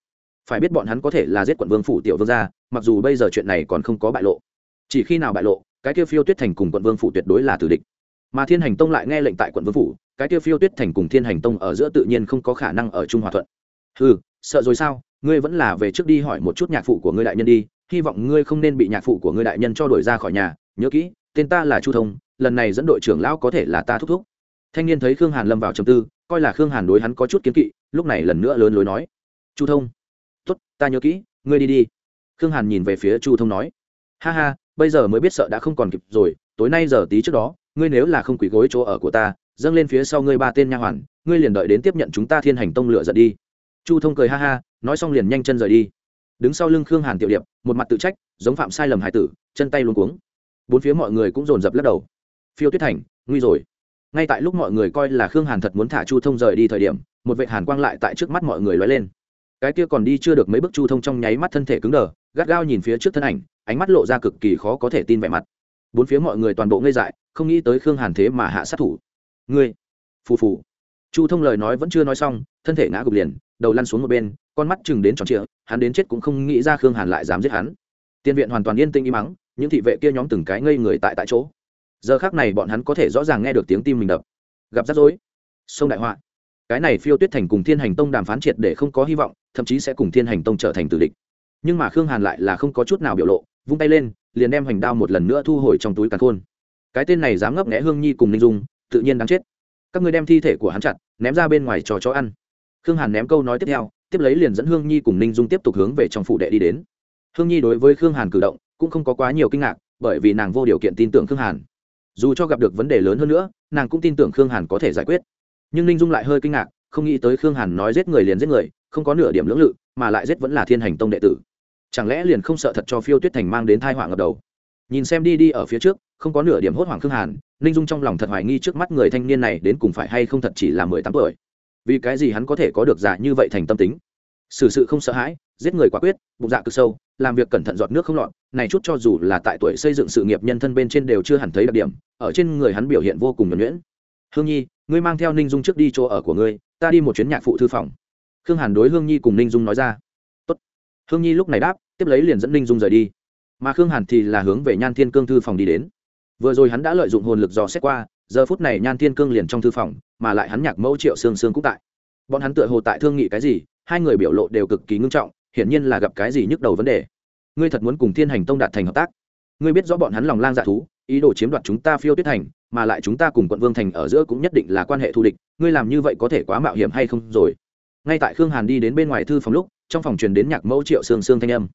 phải biết bọn hắn có thể là giết quận vương phủ tiểu vương gia, mặc dù bây giờ chuyện này còn không có bại lộ. Chỉ khi nào bại lộ, cái tiêu phiêu tuyết thành cùng quận vương phủ tuyệt đối là tử địch. Mà thiên hành tông lại nghe lệnh tại quận vương phủ, cái tiêu phiêu tuyết thành cùng thiên hành tông ở giữa tự nhiên không có khả năng ở chung hòa thuận. Ừ sợ rồi sao? Ngươi vẫn là về trước đi hỏi một chút nhạc phụ của ngươi đại nhân đi, hy vọng ngươi không nên bị nhạc phụ của ngươi đại nhân cho đuổi ra khỏi nhà. Nhớ kỹ, tên ta là chu thông, lần này dẫn đội trưởng lão có thể là ta thúc thúc. Thanh niên thấy khương hàn lâm vào trầm tư, coi là khương hàn đối hắn có chút kiến kỵ, lúc này lần nữa lớn lối nói, chu thông ta nhớ kỹ, ngươi đi đi. Khương hàn nhìn về phía chu thông nói. Ha ha, bây giờ mới biết sợ đã không còn kịp rồi, tối nay giờ tí trước đó, ngươi nếu là không quỷ gối chỗ ở của ta, dâng lên phía sau ngươi ba tên nha hoàn, ngươi liền đợi đến tiếp nhận chúng ta thiên hành tông lửa giật đi. Chu thông cười ha ha, nói xong liền nhanh chân rời đi. Đứng sau lưng khương hàn tiểu điệp, một mặt tự trách, giống phạm sai lầm hải tử, chân tay luôn cuống. Bốn phía mọi người cũng dồn dập lắc đầu. Phiêu tuyết thành, nguy rồi. Ngay tại lúc mọi người coi là khương hàn thật muốn thả chu thông rời đi thời điểm, một vệ hàn quang lại tại trước mắt mọi người lóe lên cái kia còn đi chưa được mấy bước chu thông trong nháy mắt thân thể cứng đờ, gắt gao nhìn phía trước thân ảnh, ánh mắt lộ ra cực kỳ khó có thể tin vẻ mặt. Bốn phía mọi người toàn bộ ngây dại, không nghĩ tới khương hàn thế mà hạ sát thủ. Ngươi, phù phù. Chu thông lời nói vẫn chưa nói xong, thân thể ngã gục liền, đầu lăn xuống một bên, con mắt chừng đến tròn trịa, hắn đến chết cũng không nghĩ ra khương hàn lại dám giết hắn. Tiên viện hoàn toàn yên tĩnh im mắng những thị vệ kia nhóm từng cái ngây người tại tại chỗ. Giờ khác này bọn hắn có thể rõ ràng nghe được tiếng tim mình đập. Gặp rắc rối. Sông đại họa cái này phiêu tuyết thành cùng thiên hành tông đàm phán triệt để không có hy vọng, thậm chí sẽ cùng thiên hành tông trở thành tử địch. Nhưng mà khương hàn lại là không có chút nào biểu lộ, vung tay lên, liền đem hoành đao một lần nữa thu hồi trong túi càn khôn. Cái tên này dám ngấp nghẽ hương nhi cùng ninh dung, tự nhiên đáng chết. Các người đem thi thể của hắn chặt, ném ra bên ngoài cho chó ăn. Khương hàn ném câu nói tiếp theo, tiếp lấy liền dẫn hương nhi cùng ninh dung tiếp tục hướng về trong phủ đệ đi đến. Hương nhi đối với khương hàn cử động, cũng không có quá nhiều kinh ngạc, bởi vì nàng vô điều kiện tin tưởng khương hàn. Dù cho gặp được vấn đề lớn hơn nữa, nàng cũng tin tưởng khương hàn có thể giải quyết nhưng ninh dung lại hơi kinh ngạc, không nghĩ tới khương hàn nói giết người liền giết người, không có nửa điểm lưỡng lự, mà lại giết vẫn là thiên hành tông đệ tử. Chẳng lẽ liền không sợ thật cho phiêu tuyết thành mang đến thai họa ngập đầu? Nhìn xem đi đi ở phía trước, không có nửa điểm hốt hoảng khương hàn, ninh dung trong lòng thật hoài nghi trước mắt người thanh niên này đến cùng phải hay không thật chỉ là mười tám tuổi. Vì cái gì hắn có thể có được giả như vậy thành tâm tính? Xử sự không sợ hãi, giết người quả quyết, bụng dạ cực sâu, làm việc cẩn thận giọt nước không lọt, này chút cho dù là tại tuổi xây dựng sự nghiệp nhân thân bên trên đều chưa hẳn thấy đặc điểm, ở trên người hắn biểu hiện vô cùng nhuẩn nhuyễn. Hương nhi ngươi mang theo ninh dung trước đi chỗ ở của ngươi, ta đi một chuyến nhạc phụ thư phòng. Khương hàn đối hương nhi cùng ninh dung nói ra. Tốt. hương nhi lúc này đáp, tiếp lấy liền dẫn ninh dung rời đi. Mà khương hàn thì là hướng về nhan thiên cương thư phòng đi đến. Vừa rồi hắn đã lợi dụng hồn lực dò xét qua, giờ phút này nhan thiên cương liền trong thư phòng, mà lại hắn nhạc mẫu triệu sương sương cũng tại. Bọn hắn tựa hồ tại thương nghị cái gì, hai người biểu lộ đều cực kỳ ngưng trọng, hiển nhiên là gặp cái gì nhức đầu vấn đề. Ngươi thật muốn cùng thiên hành tông đạt thành hợp tác. Ngươi biết rõ bọn hắn lòng lang dạ thú, ý đồ chiếm đoạt chúng ta phiêu tuyết thành mà lại chúng ta cùng quận vương thành ở giữa cũng nhất định là quan hệ thù địch, ngươi làm như vậy có thể quá mạo hiểm hay không rồi? Ngay tại khương hàn đi đến bên ngoài thư phòng lúc, trong phòng truyền đến nhạc mẫu triệu sương sương thanh âm.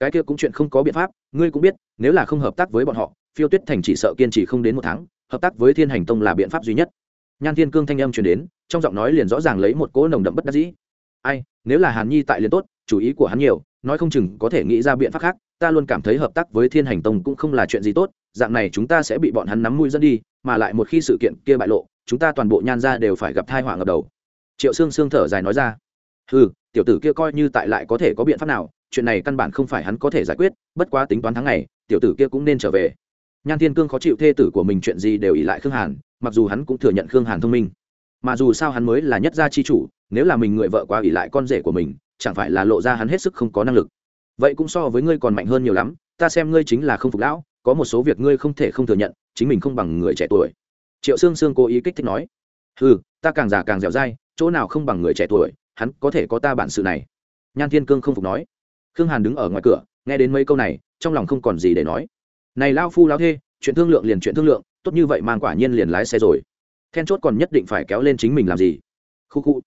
Cái kia cũng chuyện không có biện pháp, ngươi cũng biết, nếu là không hợp tác với bọn họ, phiêu tuyết thành chỉ sợ kiên trì không đến một tháng, hợp tác với thiên hành tông là biện pháp duy nhất. Nhan thiên cương thanh âm truyền đến, trong giọng nói liền rõ ràng lấy một cỗ nồng đậm bất đắc dĩ. Ai, nếu là hàn nhi tại liền tốt, chủ ý của hắn nhiều, nói không chừng có thể nghĩ ra biện pháp khác, ta luôn cảm thấy hợp tác với thiên hành tông cũng không là chuyện gì tốt, dạng này chúng ta sẽ bị bọn hắn nắm mũi dẫn đi mà lại một khi sự kiện kia bại lộ, chúng ta toàn bộ nhan ra đều phải gặp thai họa ngập đầu. Triệu sương sương thở dài nói ra. Ừ tiểu tử kia coi như tại lại có thể có biện pháp nào, chuyện này căn bản không phải hắn có thể giải quyết, bất quá tính toán tháng này tiểu tử kia cũng nên trở về. Nhan thiên cương khó chịu thê tử của mình chuyện gì đều ỉ lại khương hàn, mặc dù hắn cũng thừa nhận khương hàn thông minh. Mà dù sao hắn mới là nhất gia chi chủ, nếu là mình người vợ quá ỉ lại con rể của mình, chẳng phải là lộ ra hắn hết sức không có năng lực. Vậy cũng so với ngươi còn mạnh hơn nhiều lắm, ta xem ngươi chính là không phục lão có một số việc ngươi không thể không thừa nhận, chính mình không bằng người trẻ tuổi. Triệu sương sương cố ý kích thích nói. Ừ ta càng già càng dẻo dai, chỗ nào không bằng người trẻ tuổi, hắn có thể có ta bản sự này. Nhan thiên cương không phục nói. Khương hàn đứng ở ngoài cửa, nghe đến mấy câu này, trong lòng không còn gì để nói. Này lao phu lao thê, chuyện thương lượng liền chuyện thương lượng, tốt như vậy mang quả nhiên liền lái xe rồi. Then chốt còn nhất định phải kéo lên chính mình làm gì? Khu khu.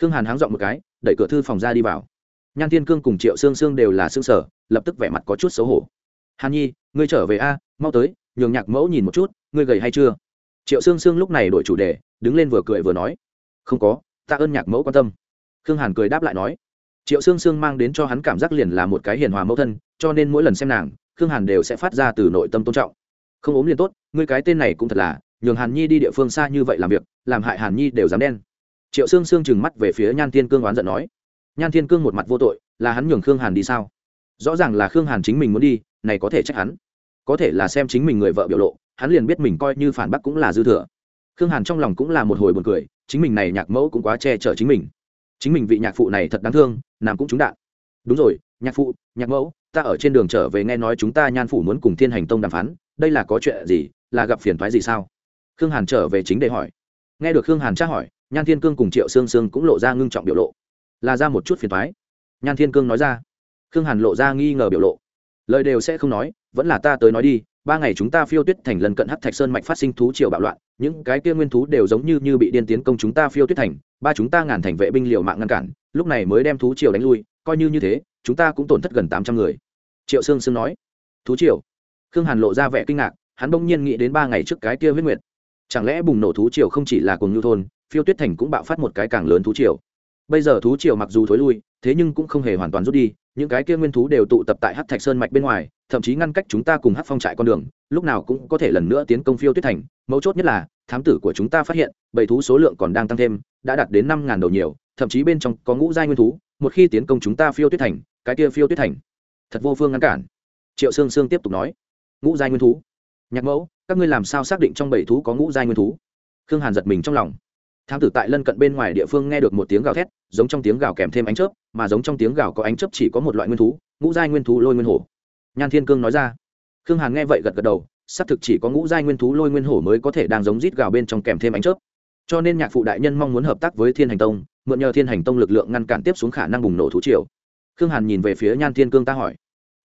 Khương hàn háng dọn một cái, đẩy cửa thư phòng ra đi vào. Nhan thiên cương cùng triệu sương sương đều là xương sở lập tức vẻ mặt có chút xấu hổ hàn nhi, ngươi trở về a, mau tới, nhường nhạc mẫu nhìn một chút, ngươi gầy hay chưa? Triệu sương sương lúc này đổi chủ đề, đứng lên vừa cười vừa nói. Không có tạ ơn nhạc mẫu quan tâm. Khương hàn cười đáp lại nói. Triệu sương sương mang đến cho hắn cảm giác liền là một cái hiền hòa mẫu thân, cho nên mỗi lần xem nàng, khương hàn đều sẽ phát ra từ nội tâm tôn trọng. Không ốm liền tốt, ngươi cái tên này cũng thật là, nhường hàn nhi đi địa phương xa như vậy làm việc, làm hại hàn nhi đều dám đen. Triệu sương sương trừng mắt về phía nhan thiên cương oán giận nói. Nhan thiên cương một mặt vô tội, là hắn nhường khương hàn đi sao? Rõ ràng là khương hàn chính mình muốn đi, này có thể trách hắn. Có thể là xem chính mình người vợ biểu lộ, hắn liền biết mình coi như phản bác cũng là dư thừa. Khương hàn trong lòng cũng là một hồi buồn cười, chính mình này nhạc mẫu cũng quá che chở chính mình. Chính mình vị nhạc phụ này thật đáng thương nam cũng trúng đạn. Đúng rồi, nhạc phụ, nhạc mẫu, ta ở trên đường trở về nghe nói chúng ta nhan phủ muốn cùng thiên hành tông đàm phán, đây là có chuyện gì, là gặp phiền thoái gì sao? Khương hàn trở về chính để hỏi. Nghe được khương hàn tra hỏi, nhan thiên cương cùng triệu sương sương cũng lộ ra ngưng trọng biểu lộ. Là ra một chút phiền thoái nhan thiên cương nói ra khương hàn lộ ra nghi ngờ biểu lộ. Lời đều sẽ không nói, vẫn là ta tới nói đi, ba ngày chúng ta phiêu tuyết thành lần cận hắc thạch sơn mạch phát sinh thú triều bạo loạn, những cái kia nguyên thú đều giống như như bị điên tiến công chúng ta phiêu tuyết thành, ba chúng ta ngàn thành vệ binh liều mạng ngăn cản, lúc này mới đem thú triều đánh lui, coi như như thế, chúng ta cũng tổn thất gần tám trăm người. Triệu sương sương nói. Thú triều? Khương hàn lộ ra vẻ kinh ngạc, hắn bỗng nhiên nghĩ đến ba ngày trước cái kia huyết nguyệt. Chẳng lẽ bùng nổ thú triều không chỉ là cùng nhu thôn, phiêu tuyết thành cũng bạo phát một cái càng lớn thú triều? Bây giờ thú triều mặc dù thối lui, thế nhưng cũng không hề hoàn toàn rút đi những cái kia nguyên thú đều tụ tập tại hát thạch sơn mạch bên ngoài, thậm chí ngăn cách chúng ta cùng hát phong trại con đường, lúc nào cũng có thể lần nữa tiến công phiêu tuyết thành. Mấu chốt nhất là, thám tử của chúng ta phát hiện, bầy thú số lượng còn đang tăng thêm, đã đạt đến năm ngàn đầu nhiều, thậm chí bên trong có ngũ giai nguyên thú, một khi tiến công chúng ta phiêu tuyết thành, cái kia phiêu tuyết thành, thật vô phương ngăn cản. Triệu sương sương tiếp tục nói, ngũ giai nguyên thú. Nhạc mẫu, các ngươi làm sao xác định trong bảy thú có ngũ giai nguyên thú? Khương hàn giật mình trong lòng thám tử tại lân cận bên ngoài địa phương nghe được một tiếng gào thét, giống trong tiếng gào kèm thêm ánh chớp, mà giống trong tiếng gào có ánh chớp chỉ có một loại nguyên thú, ngũ giai nguyên thú lôi nguyên hổ. Nhan thiên cương nói ra. Khương hàn nghe vậy gật gật đầu, xác thực chỉ có ngũ giai nguyên thú lôi nguyên hổ mới có thể đang giống rít gào bên trong kèm thêm ánh chớp. Cho nên nhạc phụ đại nhân mong muốn hợp tác với thiên hành tông, mượn nhờ thiên hành tông lực lượng ngăn cản tiếp xuống khả năng bùng nổ thú triều. Khương hàn nhìn về phía nhan thiên cương ta hỏi.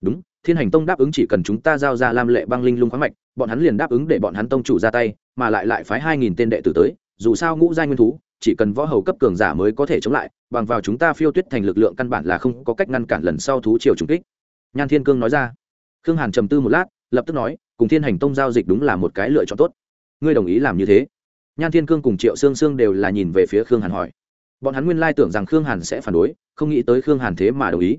Đúng, thiên hành tông đáp ứng chỉ cần chúng ta giao ra lam lệ băng linh lung khoáng mạch, bọn hắn liền đáp ứng để bọn hắn tông chủ ra tay, mà lại lại phái hai nghìn tên đệ tử tới dù sao ngũ giai nguyên thú, chỉ cần võ hầu cấp cường giả mới có thể chống lại, bằng vào chúng ta phiêu tuyết thành lực lượng căn bản là không có cách ngăn cản lần sau thú triều trùng kích. Nhan thiên cương nói ra. Khương hàn trầm tư một lát, lập tức nói, cùng thiên hành tông giao dịch đúng là một cái lựa chọn tốt. Ngươi đồng ý làm như thế? Nhan thiên cương cùng triệu sương sương đều là nhìn về phía khương hàn hỏi. Bọn hắn nguyên lai tưởng rằng khương hàn sẽ phản đối, không nghĩ tới khương hàn thế mà đồng ý.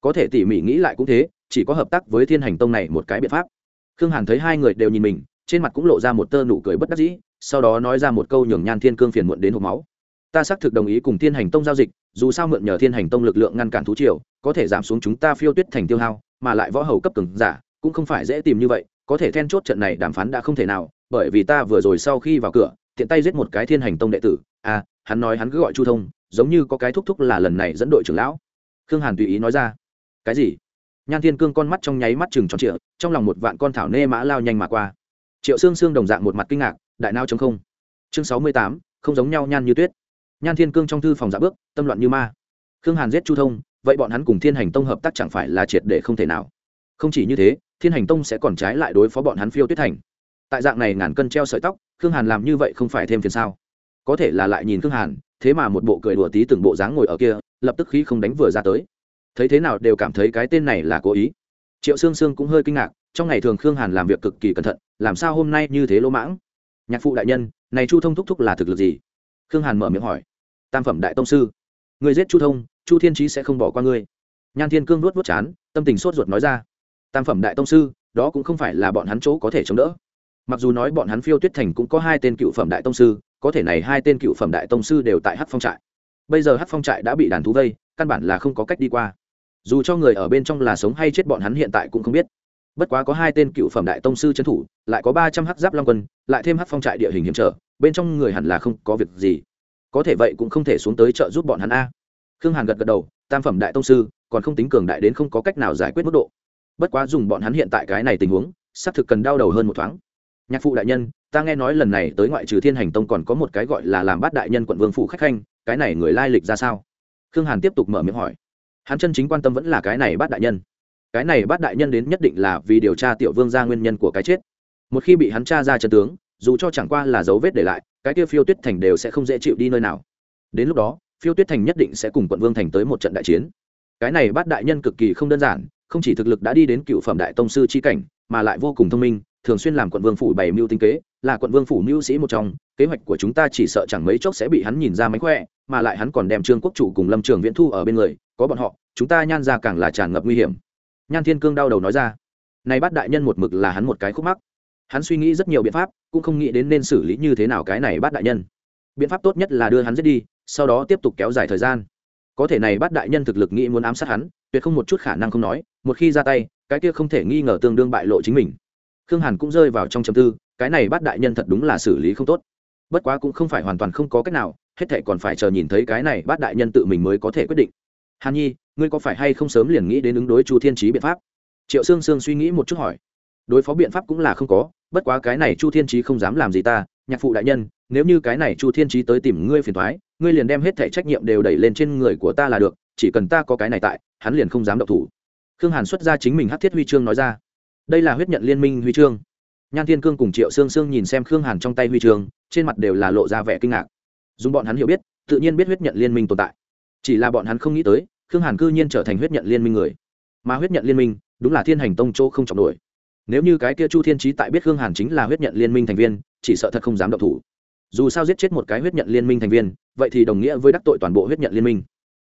Có thể tỉ mỉ nghĩ lại cũng thế, chỉ có hợp tác với thiên hành tông này một cái biện pháp. Khương hàn thấy hai người đều nhìn mình, trên mặt cũng lộ ra một tơ nụ cười bất đắc dĩ sau đó nói ra một câu nhường nhan thiên cương phiền muộn đến hộp máu. Ta xác thực đồng ý cùng thiên hành tông giao dịch, dù sao mượn nhờ thiên hành tông lực lượng ngăn cản thú triều, có thể giảm xuống chúng ta phiêu tuyết thành tiêu hao, mà lại võ hầu cấp cường giả, cũng không phải dễ tìm như vậy, có thể then chốt trận này đàm phán đã không thể nào, bởi vì ta vừa rồi sau khi vào cửa, tiện tay giết một cái thiên hành tông đệ tử. À hắn nói hắn cứ gọi chu thông, giống như có cái thúc thúc là lần này dẫn đội trưởng lão. Khương hàn tùy ý nói ra. Cái gì? Nhan thiên cương con mắt trong nháy mắt chừng tròn trịa, trong lòng một vạn con thảo nê mã lao nhanh mà qua. Triệu xương xương đồng dạng một mặt kinh ngạc đại nao chống không. Chương sáu mươi tám, không giống nhau nhan như tuyết. Nhan thiên cương trong thư phòng giả bước, tâm loạn như ma. Khương hàn giết chu thông, vậy bọn hắn cùng thiên hành tông hợp tác chẳng phải là triệt để không thể nào? Không chỉ như thế, thiên hành tông sẽ còn trái lại đối phó bọn hắn phiêu tuyết thành. Tại dạng này ngàn cân treo sợi tóc, khương hàn làm như vậy không phải thêm phiền sao? Có thể là lại nhìn khương hàn, thế mà một bộ cười đùa tí từng bộ dáng ngồi ở kia, lập tức khí không đánh vừa ra tới. Thấy thế nào đều cảm thấy cái tên này là cố ý. Triệu sương sương cũng hơi kinh ngạc, trong ngày thường khương hàn làm việc cực kỳ cẩn thận, làm sao hôm nay như thế lỗ mãng? Nhạc phụ đại nhân, này chu thông thúc thúc là thực lực gì? Khương hàn mở miệng hỏi. Tam phẩm đại tông sư. Người giết chu thông, chu thiên trí sẽ không bỏ qua ngươi. Nhan thiên cương nuốt vút chán, tâm tình sốt ruột nói ra. Tam phẩm đại tông sư, đó cũng không phải là bọn hắn chỗ có thể chống đỡ. Mặc dù nói bọn hắn phiêu tuyết thành cũng có hai tên cựu phẩm đại tông sư, có thể này hai tên cựu phẩm đại tông sư đều tại hát phong trại. Bây giờ hát phong trại đã bị đàn thú vây, căn bản là không có cách đi qua. Dù cho người ở bên trong là sống hay chết bọn hắn hiện tại cũng không biết bất quá có hai tên cựu phẩm đại tông sư trấn thủ, lại có ba trăm h giáp long quân, lại thêm h phong trại địa hình hiểm trở, bên trong người hẳn là không có việc gì. Có thể vậy cũng không thể xuống tới chợ giúp bọn hắn a. Khương hàn gật gật đầu, tam phẩm đại tông sư, còn không tính cường đại đến không có cách nào giải quyết mức độ. Bất quá dùng bọn hắn hiện tại cái này tình huống, xác thực cần đau đầu hơn một thoáng. Nhạc phụ đại nhân, ta nghe nói lần này tới ngoại trừ thiên hành tông còn có một cái gọi là làm bát đại nhân quận vương phụ khách khanh, cái này người lai lịch ra sao? Khương hàn tiếp tục mở miệng hỏi. Hắn chân chính quan tâm vẫn là cái này bát đại nhân cái này bát đại nhân đến nhất định là vì điều tra tiểu vương ra nguyên nhân của cái chết. Một khi bị hắn tra ra chân tướng, dù cho chẳng qua là dấu vết để lại, cái kia phiêu tuyết thành đều sẽ không dễ chịu đi nơi nào. Đến lúc đó, phiêu tuyết thành nhất định sẽ cùng quận vương thành tới một trận đại chiến. Cái này bát đại nhân cực kỳ không đơn giản, không chỉ thực lực đã đi đến cựu phẩm đại tông sư c h i cảnh, mà lại vô cùng thông minh, thường xuyên làm quận vương phủ bày mưu tinh kế, là quận vương phủ mưu sĩ một trong, kế hoạch của chúng ta chỉ sợ chẳng mấy chốc sẽ bị hắn nhìn ra mánh khỏe, mà lại hắn còn đem trương quốc chủ cùng lâm trường viễn thu ở bên người, có bọn họ, chúng ta nhan ra càng là tràn ngập nguy hiểm nhan thiên cương đau đầu nói ra nay bắt đại nhân một mực là hắn một cái khúc mắc. Hắn suy nghĩ rất nhiều biện pháp, cũng không nghĩ đến nên xử lý như thế nào cái này bắt đại nhân. Biện pháp tốt nhất là đưa hắn giết đi, sau đó tiếp tục kéo dài thời gian. Có thể này bắt đại nhân thực lực nghĩ muốn ám sát hắn, tuyệt không một chút khả năng không nói, một khi ra tay, cái kia không thể nghi ngờ tương đương bại lộ chính mình. Khương hàn cũng rơi vào trong chầm tư, cái này bắt đại nhân thật đúng là xử lý không tốt. Bất quá cũng không phải hoàn toàn không có cách nào, hết thệ còn phải chờ nhìn thấy cái này bắt đại nhân tự mình mới có thể quyết định. Hàn nhi ngươi có phải hay không sớm liền nghĩ đến ứng đối chu thiên trí biện pháp? Triệu sương sương suy nghĩ một chút hỏi. Đối phó biện pháp cũng là không có, bất quá cái này chu thiên trí không dám làm gì ta, nhạc phụ đại nhân, nếu như cái này chu thiên trí tới tìm ngươi phiền thoái, ngươi liền đem hết thẻ trách nhiệm đều đẩy lên trên người của ta là được, chỉ cần ta có cái này tại, hắn liền không dám động thủ. Khương hàn xuất ra chính mình hát thiết huy chương nói ra. Đây là huyết nhận liên minh huy chương. Nhan thiên cương cùng triệu sương sương nhìn xem khương hàn trong tay huy chương, trên mặt đều là lộ ra vẻ kinh ngạc. Dùng bọn hắn hiểu biết, tự nhiên biết huyết nhận liên minh tồn tại. Chỉ là bọn hắn không nghĩ tới khương hàn cư nhiên trở thành huyết nhận liên minh người. Mà huyết nhận liên minh, đúng là thiên hành tông chỗ không trọng nổi nếu như cái kia chu thiên trí tại biết khương hàn chính là huyết nhận liên minh thành viên, chỉ sợ thật không dám động thủ. Dù sao giết chết một cái huyết nhận liên minh thành viên, vậy thì đồng nghĩa với đắc tội toàn bộ huyết nhận liên minh.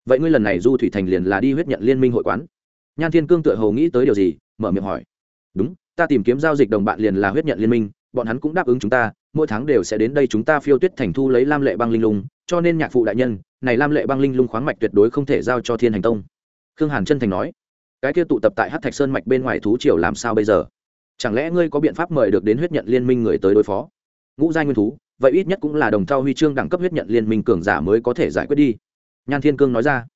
Vậy ngươi lần này du thủy thành liền là đi huyết nhận liên minh hội quán. Nhan thiên cương tựa hầu nghĩ tới điều gì, mở miệng hỏi. Đúng, ta tìm kiếm giao dịch đồng bạn liền là huyết nhận liên minh, bọn hắn cũng đáp ứng chúng ta, mỗi tháng đều sẽ đến đây chúng ta phiêu tuyết thành thu lấy lam lệ băng linh lung, cho nên nhạc phụ đại nhân này lam lệ băng linh lung khoáng mạch tuyệt đối không thể giao cho thiên hành tông. Khương hàn chân thành nói, cái kia tụ tập tại hát thạch sơn mạch bên ngoài thú triều làm sao bây giờ? Chẳng lẽ ngươi có biện pháp mời được đến huyết nhận liên minh người tới đối phó? Ngũ giai nguyên thú, vậy ít nhất cũng là đồng thao huy chương đẳng cấp huyết nhận liên minh cường giả mới có thể giải quyết đi. Nhan thiên cương nói ra,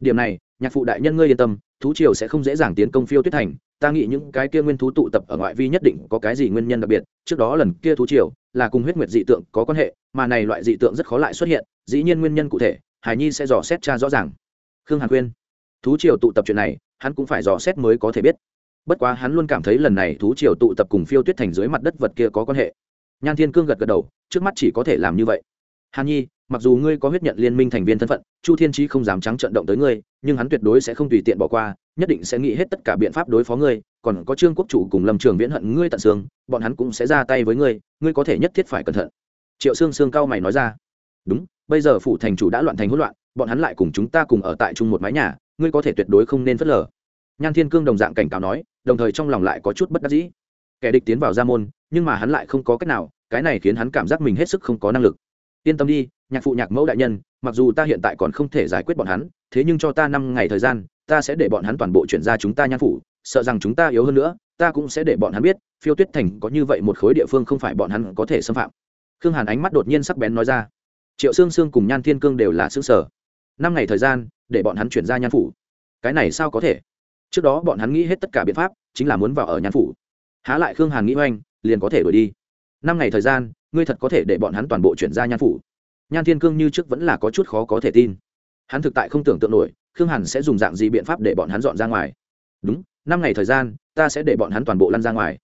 điểm này, nhạc phụ đại nhân ngươi yên tâm, thú triều sẽ không dễ dàng tiến công phiêu tuyết thành. Ta nghĩ những cái kia nguyên thú tụ tập ở ngoại vi nhất định có cái gì nguyên nhân đặc biệt. Trước đó lần kia thú triều là cùng huyết nguyệt dị tượng có quan hệ, mà này loại dị tượng rất khó lại xuất hiện, dĩ nhiên nguyên nhân cụ thể hải nhi sẽ dò xét cha rõ ràng. Khương hàn khuyên thú triều tụ tập chuyện này, hắn cũng phải dò xét mới có thể biết. Bất quá hắn luôn cảm thấy lần này thú triều tụ tập cùng phiêu tuyết thành dưới mặt đất vật kia có quan hệ. Nhan thiên cương gật gật đầu, trước mắt chỉ có thể làm như vậy. Hàn nhi, mặc dù ngươi có huyết nhận liên minh thành viên thân phận, chu thiên trí không dám trắng trận động tới ngươi, nhưng hắn tuyệt đối sẽ không tùy tiện bỏ qua, nhất định sẽ nghĩ hết tất cả biện pháp đối phó ngươi, còn có trương quốc chủ cùng lâm trường viễn hận ngươi tận xương, bọn hắn cũng sẽ ra tay với ngươi ngươi có thể nhất thiết phải cẩn thận. Triệu sương sương cao mày nói ra. Đúng bây giờ phủ thành chủ đã loạn thành hỗn loạn, bọn hắn lại cùng chúng ta cùng ở tại chung một mái nhà, ngươi có thể tuyệt đối không nên phớt lờ. Nhan thiên cương đồng dạng cảnh cáo nói, đồng thời trong lòng lại có chút bất đắc dĩ. Kẻ địch tiến vào gia môn, nhưng mà hắn lại không có cách nào, cái này khiến hắn cảm giác mình hết sức không có năng lực. Yên tâm đi, nhạc phụ, nhạc mẫu đại nhân, mặc dù ta hiện tại còn không thể giải quyết bọn hắn, thế nhưng cho ta năm ngày thời gian, ta sẽ để bọn hắn toàn bộ chuyển ra chúng ta nhan phủ, sợ rằng chúng ta yếu hơn nữa, ta cũng sẽ để bọn hắn biết, phiêu tuyết thành có như vậy một khối địa phương không phải bọn hắn có thể xâm phạm. Khương hàn ánh mắt đột nhiên sắc bén nói ra triệu sương sương cùng nhan thiên cương đều là xương sở năm ngày thời gian, để bọn hắn chuyển ra nhan phủ. Cái này sao có thể? Trước đó bọn hắn nghĩ hết tất cả biện pháp, chính là muốn vào ở nhan phủ. Há lại khương hàn nghĩ oanh, liền có thể đuổi đi. Năm ngày thời gian, ngươi thật có thể để bọn hắn toàn bộ chuyển ra nhan phủ. Nhan thiên cương như trước vẫn là có chút khó có thể tin. Hắn thực tại không tưởng tượng nổi, khương hàn sẽ dùng dạng gì biện pháp để bọn hắn dọn ra ngoài. Đúng, năm ngày thời gian, ta sẽ để bọn hắn toàn bộ lăn ra ngoài.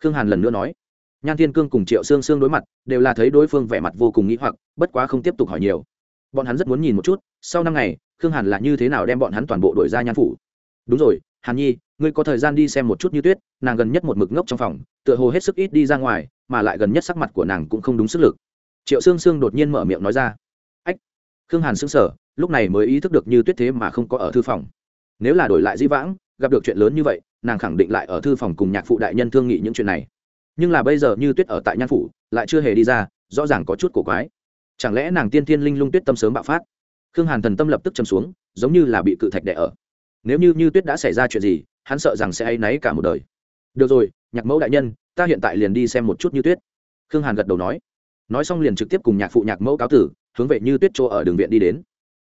Khương hàn lần nữa nói nhan thiên cương cùng triệu sương sương đối mặt, đều là thấy đối phương vẻ mặt vô cùng nghĩ hoặc, bất quá không tiếp tục hỏi nhiều. Bọn hắn rất muốn nhìn một chút, sau năm ngày, khương hàn là như thế nào đem bọn hắn toàn bộ đổi ra nhan phủ. Đúng rồi, hàn nhi, ngươi có thời gian đi xem một chút như tuyết, nàng gần nhất một mực ngốc trong phòng, tựa hồ hết sức ít đi ra ngoài, mà lại gần nhất sắc mặt của nàng cũng không đúng sức lực. Triệu sương sương đột nhiên mở miệng nói ra. Ách, khương hàn sững sờ, lúc này mới ý thức được như tuyết thế mà không có ở thư phòng. Nếu là đổi lại di vãng, gặp được chuyện lớn như vậy, nàng khẳng định lại ở thư phòng cùng nhạc phụ đại nhân thương nghị những chuyện này nhưng là bây giờ như tuyết ở tại nhan phủ, lại chưa hề đi ra, rõ ràng có chút cổ quái. Chẳng lẽ nàng tiên thiên linh lung tuyết tâm sớm bạo phát? Khương hàn thần tâm lập tức châm xuống, giống như là bị cự thạch đẻ ở. Nếu như như tuyết đã xảy ra chuyện gì, hắn sợ rằng sẽ áy náy cả một đời. Được rồi, nhạc mẫu đại nhân, ta hiện tại liền đi xem một chút như tuyết. Khương hàn gật đầu nói. Nói xong liền trực tiếp cùng nhạc phụ nhạc mẫu cáo tử, hướng về như tuyết chỗ ở đường viện đi đến.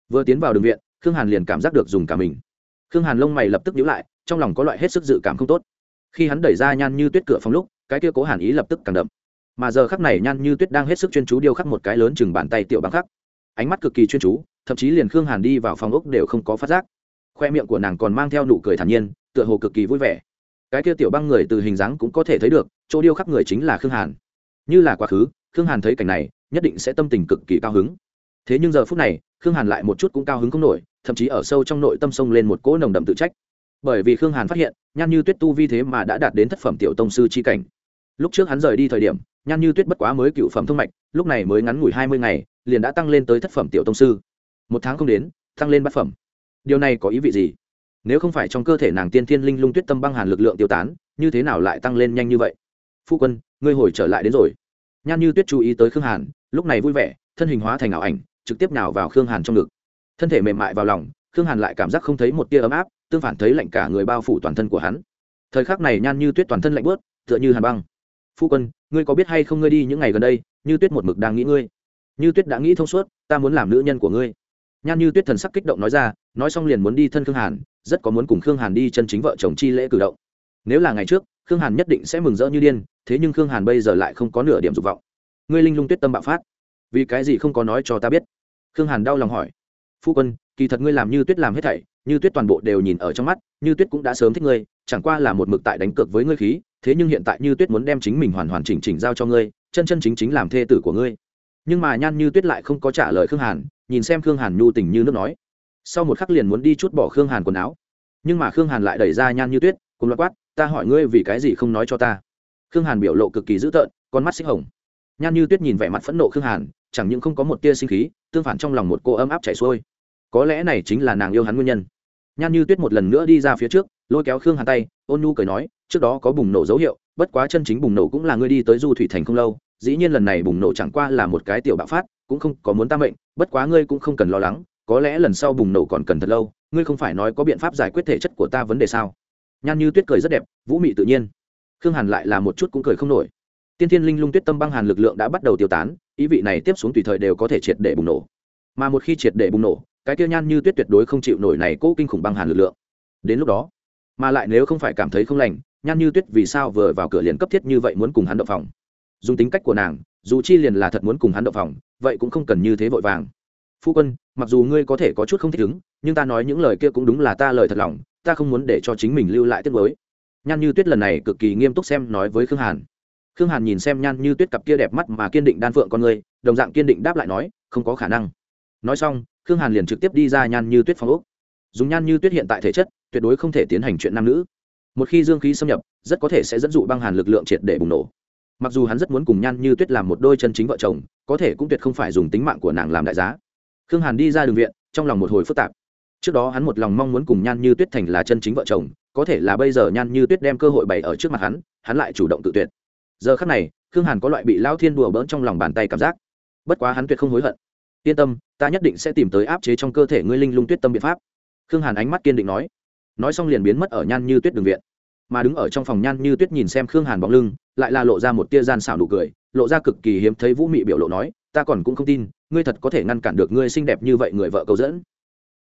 Vừa tiến vào đường viện, khương hàn liền cảm giác được dùng cả mình. Khương hàn lông mày lập tức nhíu lại, trong lòng có loại hết sức dự cảm không tốt khi hắn đẩy ra nhan như tuyết cửa phòng lúc, cái kia cố hàn ý lập tức càng đậm. Mà giờ khắc này nhan như tuyết đang hết sức chuyên chú điêu khắc một cái lớn chừng bàn tay tiểu băng khắc. Ánh mắt cực kỳ chuyên chú, thậm chí liền khương hàn đi vào phòng ốc đều không có phát giác. Khoe miệng của nàng còn mang theo nụ cười thản nhiên, tựa hồ cực kỳ vui vẻ. Cái kia tiểu băng người từ hình dáng cũng có thể thấy được, chỗ điêu khắc người chính là khương hàn. Như là quá khứ, khương hàn thấy cảnh này, nhất định sẽ tâm tình cực kỳ cao hứng. Thế nhưng giờ phút này, khương hàn lại một chút cũng cao hứng không nổi, thậm chí ở sâu trong nội tâm sông lên một cỗ nồng đậm tự trách bởi vì khương hàn phát hiện, nhan như tuyết tu vi thế mà đã đạt đến thất phẩm tiểu tông sư c h i cảnh. Lúc trước hắn rời đi thời điểm, nhan như tuyết bất quá mới cựu phẩm thông mạch, lúc này mới ngắn ngủi hai mươi ngày, liền đã tăng lên tới thất phẩm tiểu tông sư. Một tháng không đến, tăng lên bát phẩm. Điều này có ý vị gì? Nếu không phải trong cơ thể nàng tiên thiên linh lung tuyết tâm băng hàn lực lượng tiêu tán, như thế nào lại tăng lên nhanh như vậy? Phu quân, ngươi hồi trở lại đến rồi. Nhan như tuyết chú ý tới khương hàn, lúc này vui vẻ, thân hình hóa thành ảo ảnh, trực tiếp nào vào khương hàn trong ngực. Thân thể mềm mại vào lòng, khương hàn lại cảm giác không thấy một tia ấm áp tương phản thấy lạnh cả người bao phủ toàn thân của hắn. Thời khắc này nhan như tuyết toàn thân lạnh bớt tựa như hàn băng. Phu quân, ngươi có biết hay không ngươi đi những ngày gần đây, như tuyết một mực đang nghĩ ngươi? Như tuyết đã nghĩ thông suốt, ta muốn làm nữ nhân của ngươi. Nhan như tuyết thần sắc kích động nói ra, nói xong liền muốn đi thân khương hàn, rất có muốn cùng khương hàn đi chân chính vợ chồng chi lễ cử động. Nếu là ngày trước, khương hàn nhất định sẽ mừng rỡ như điên, thế nhưng khương hàn bây giờ lại không có nửa điểm dục vọng. Ngươi linh lung tuyết tâm bạo phát, vì cái gì không có nói cho ta biết? Khương hàn đau lòng hỏi phu quân, kỳ thật ngươi làm như tuyết làm hết thảy, như tuyết toàn bộ đều nhìn ở trong mắt, như tuyết cũng đã sớm thích ngươi, chẳng qua là một mực tại đánh cược với ngươi khí, thế nhưng hiện tại như tuyết muốn đem chính mình hoàn hoàn chỉnh chỉnh giao cho ngươi, chân chân chính chính làm thê tử của ngươi. Nhưng mà nhan như tuyết lại không có trả lời khương hàn, nhìn xem khương hàn nhu tình như nước nói. Sau một khắc liền muốn đi chút bỏ khương hàn quần áo. Nhưng mà khương hàn lại đẩy ra nhan như tuyết, cùng loạt quát, ta hỏi ngươi vì cái gì không nói cho ta? Khương hàn biểu lộ cực kỳ dữ tợn, con mắt xích hồng. Nhan như tuyết nhìn vẻ mặt phẫn nộ khương hàn chẳng những không có một tia sinh khí, tương phản trong lòng một cô ấm áp chảy xuôi. Có lẽ này chính là nàng yêu hắn nguyên nhân. Nhan như tuyết một lần nữa đi ra phía trước, lôi kéo khương hàn tay, ôn nhu cười nói, trước đó có bùng nổ dấu hiệu, bất quá chân chính bùng nổ cũng là ngươi đi tới du thủy thành không lâu, dĩ nhiên lần này bùng nổ chẳng qua là một cái tiểu bạo phát, cũng không có muốn ta mệnh, bất quá ngươi cũng không cần lo lắng, có lẽ lần sau bùng nổ còn cần thật lâu, ngươi không phải nói có biện pháp giải quyết thể chất của ta vấn đề sao? Nhan như tuyết cười rất đẹp, vũ mị tự nhiên. Khương hàn lại là một chút cũng cười không nổi. Tiên thiên linh lung tuyết tâm băng hàn lực lượng đã bắt đầu tiêu tán ý vị này tiếp xuống tùy thời đều có thể triệt để bùng nổ. Mà một khi triệt để bùng nổ, cái kia nhan như tuyết tuyệt đối không chịu nổi này cố kinh khủng băng hàn lực lượng. Đến lúc đó, mà lại nếu không phải cảm thấy không lành, nhan như tuyết vì sao vừa vào cửa liền cấp thiết như vậy muốn cùng hắn động phòng? Dùng tính cách của nàng, dù chi liền là thật muốn cùng hắn động phòng, vậy cũng không cần như thế vội vàng. Phu quân, mặc dù ngươi có thể có chút không thích ứng, nhưng ta nói những lời kia cũng đúng là ta lời thật lòng, ta không muốn để cho chính mình lưu lại tiết mới nhan như tuyết lần này cực kỳ nghiêm túc xem nói với khương hàn khương hàn nhìn xem nhan như tuyết cặp kia đẹp mắt mà kiên định đan phượng con người, đồng dạng kiên định đáp lại nói, không có khả năng. Nói xong, khương hàn liền trực tiếp đi ra nhan như tuyết phong úc dùng nhan như tuyết hiện tại thể chất, tuyệt đối không thể tiến hành chuyện nam nữ. Một khi dương khí xâm nhập, rất có thể sẽ dẫn dụ băng hàn lực lượng triệt để bùng nổ. Mặc dù hắn rất muốn cùng nhan như tuyết làm một đôi chân chính vợ chồng, có thể cũng tuyệt không phải dùng tính mạng của nàng làm đại giá. Khương hàn đi ra đường viện, trong lòng một hồi phức tạp. Trước đó hắn một lòng mong muốn cùng nhan như tuyết thành là chân chính vợ chồng, có thể là bây giờ nhan như tuyết đem cơ hội bày ở trước mặt hắn hắn lại chủ động tự tuyệt giờ khắc này, khương hàn có loại bị lao thiên đùa bỡn trong lòng bàn tay cảm giác. Bất quá hắn tuyệt không hối hận. Yên tâm, ta nhất định sẽ tìm tới áp chế trong cơ thể ngươi linh lung tuyết tâm biện pháp. Khương hàn ánh mắt kiên định nói. Nói xong liền biến mất ở nhan như tuyết đường viện. Mà đứng ở trong phòng nhan như tuyết nhìn xem khương hàn bóng lưng, lại là lộ ra một tia gian xảo nụ cười, lộ ra cực kỳ hiếm thấy vũ mị biểu lộ nói, ta còn cũng không tin, ngươi thật có thể ngăn cản được ngươi xinh đẹp như vậy người vợ cầu dẫn.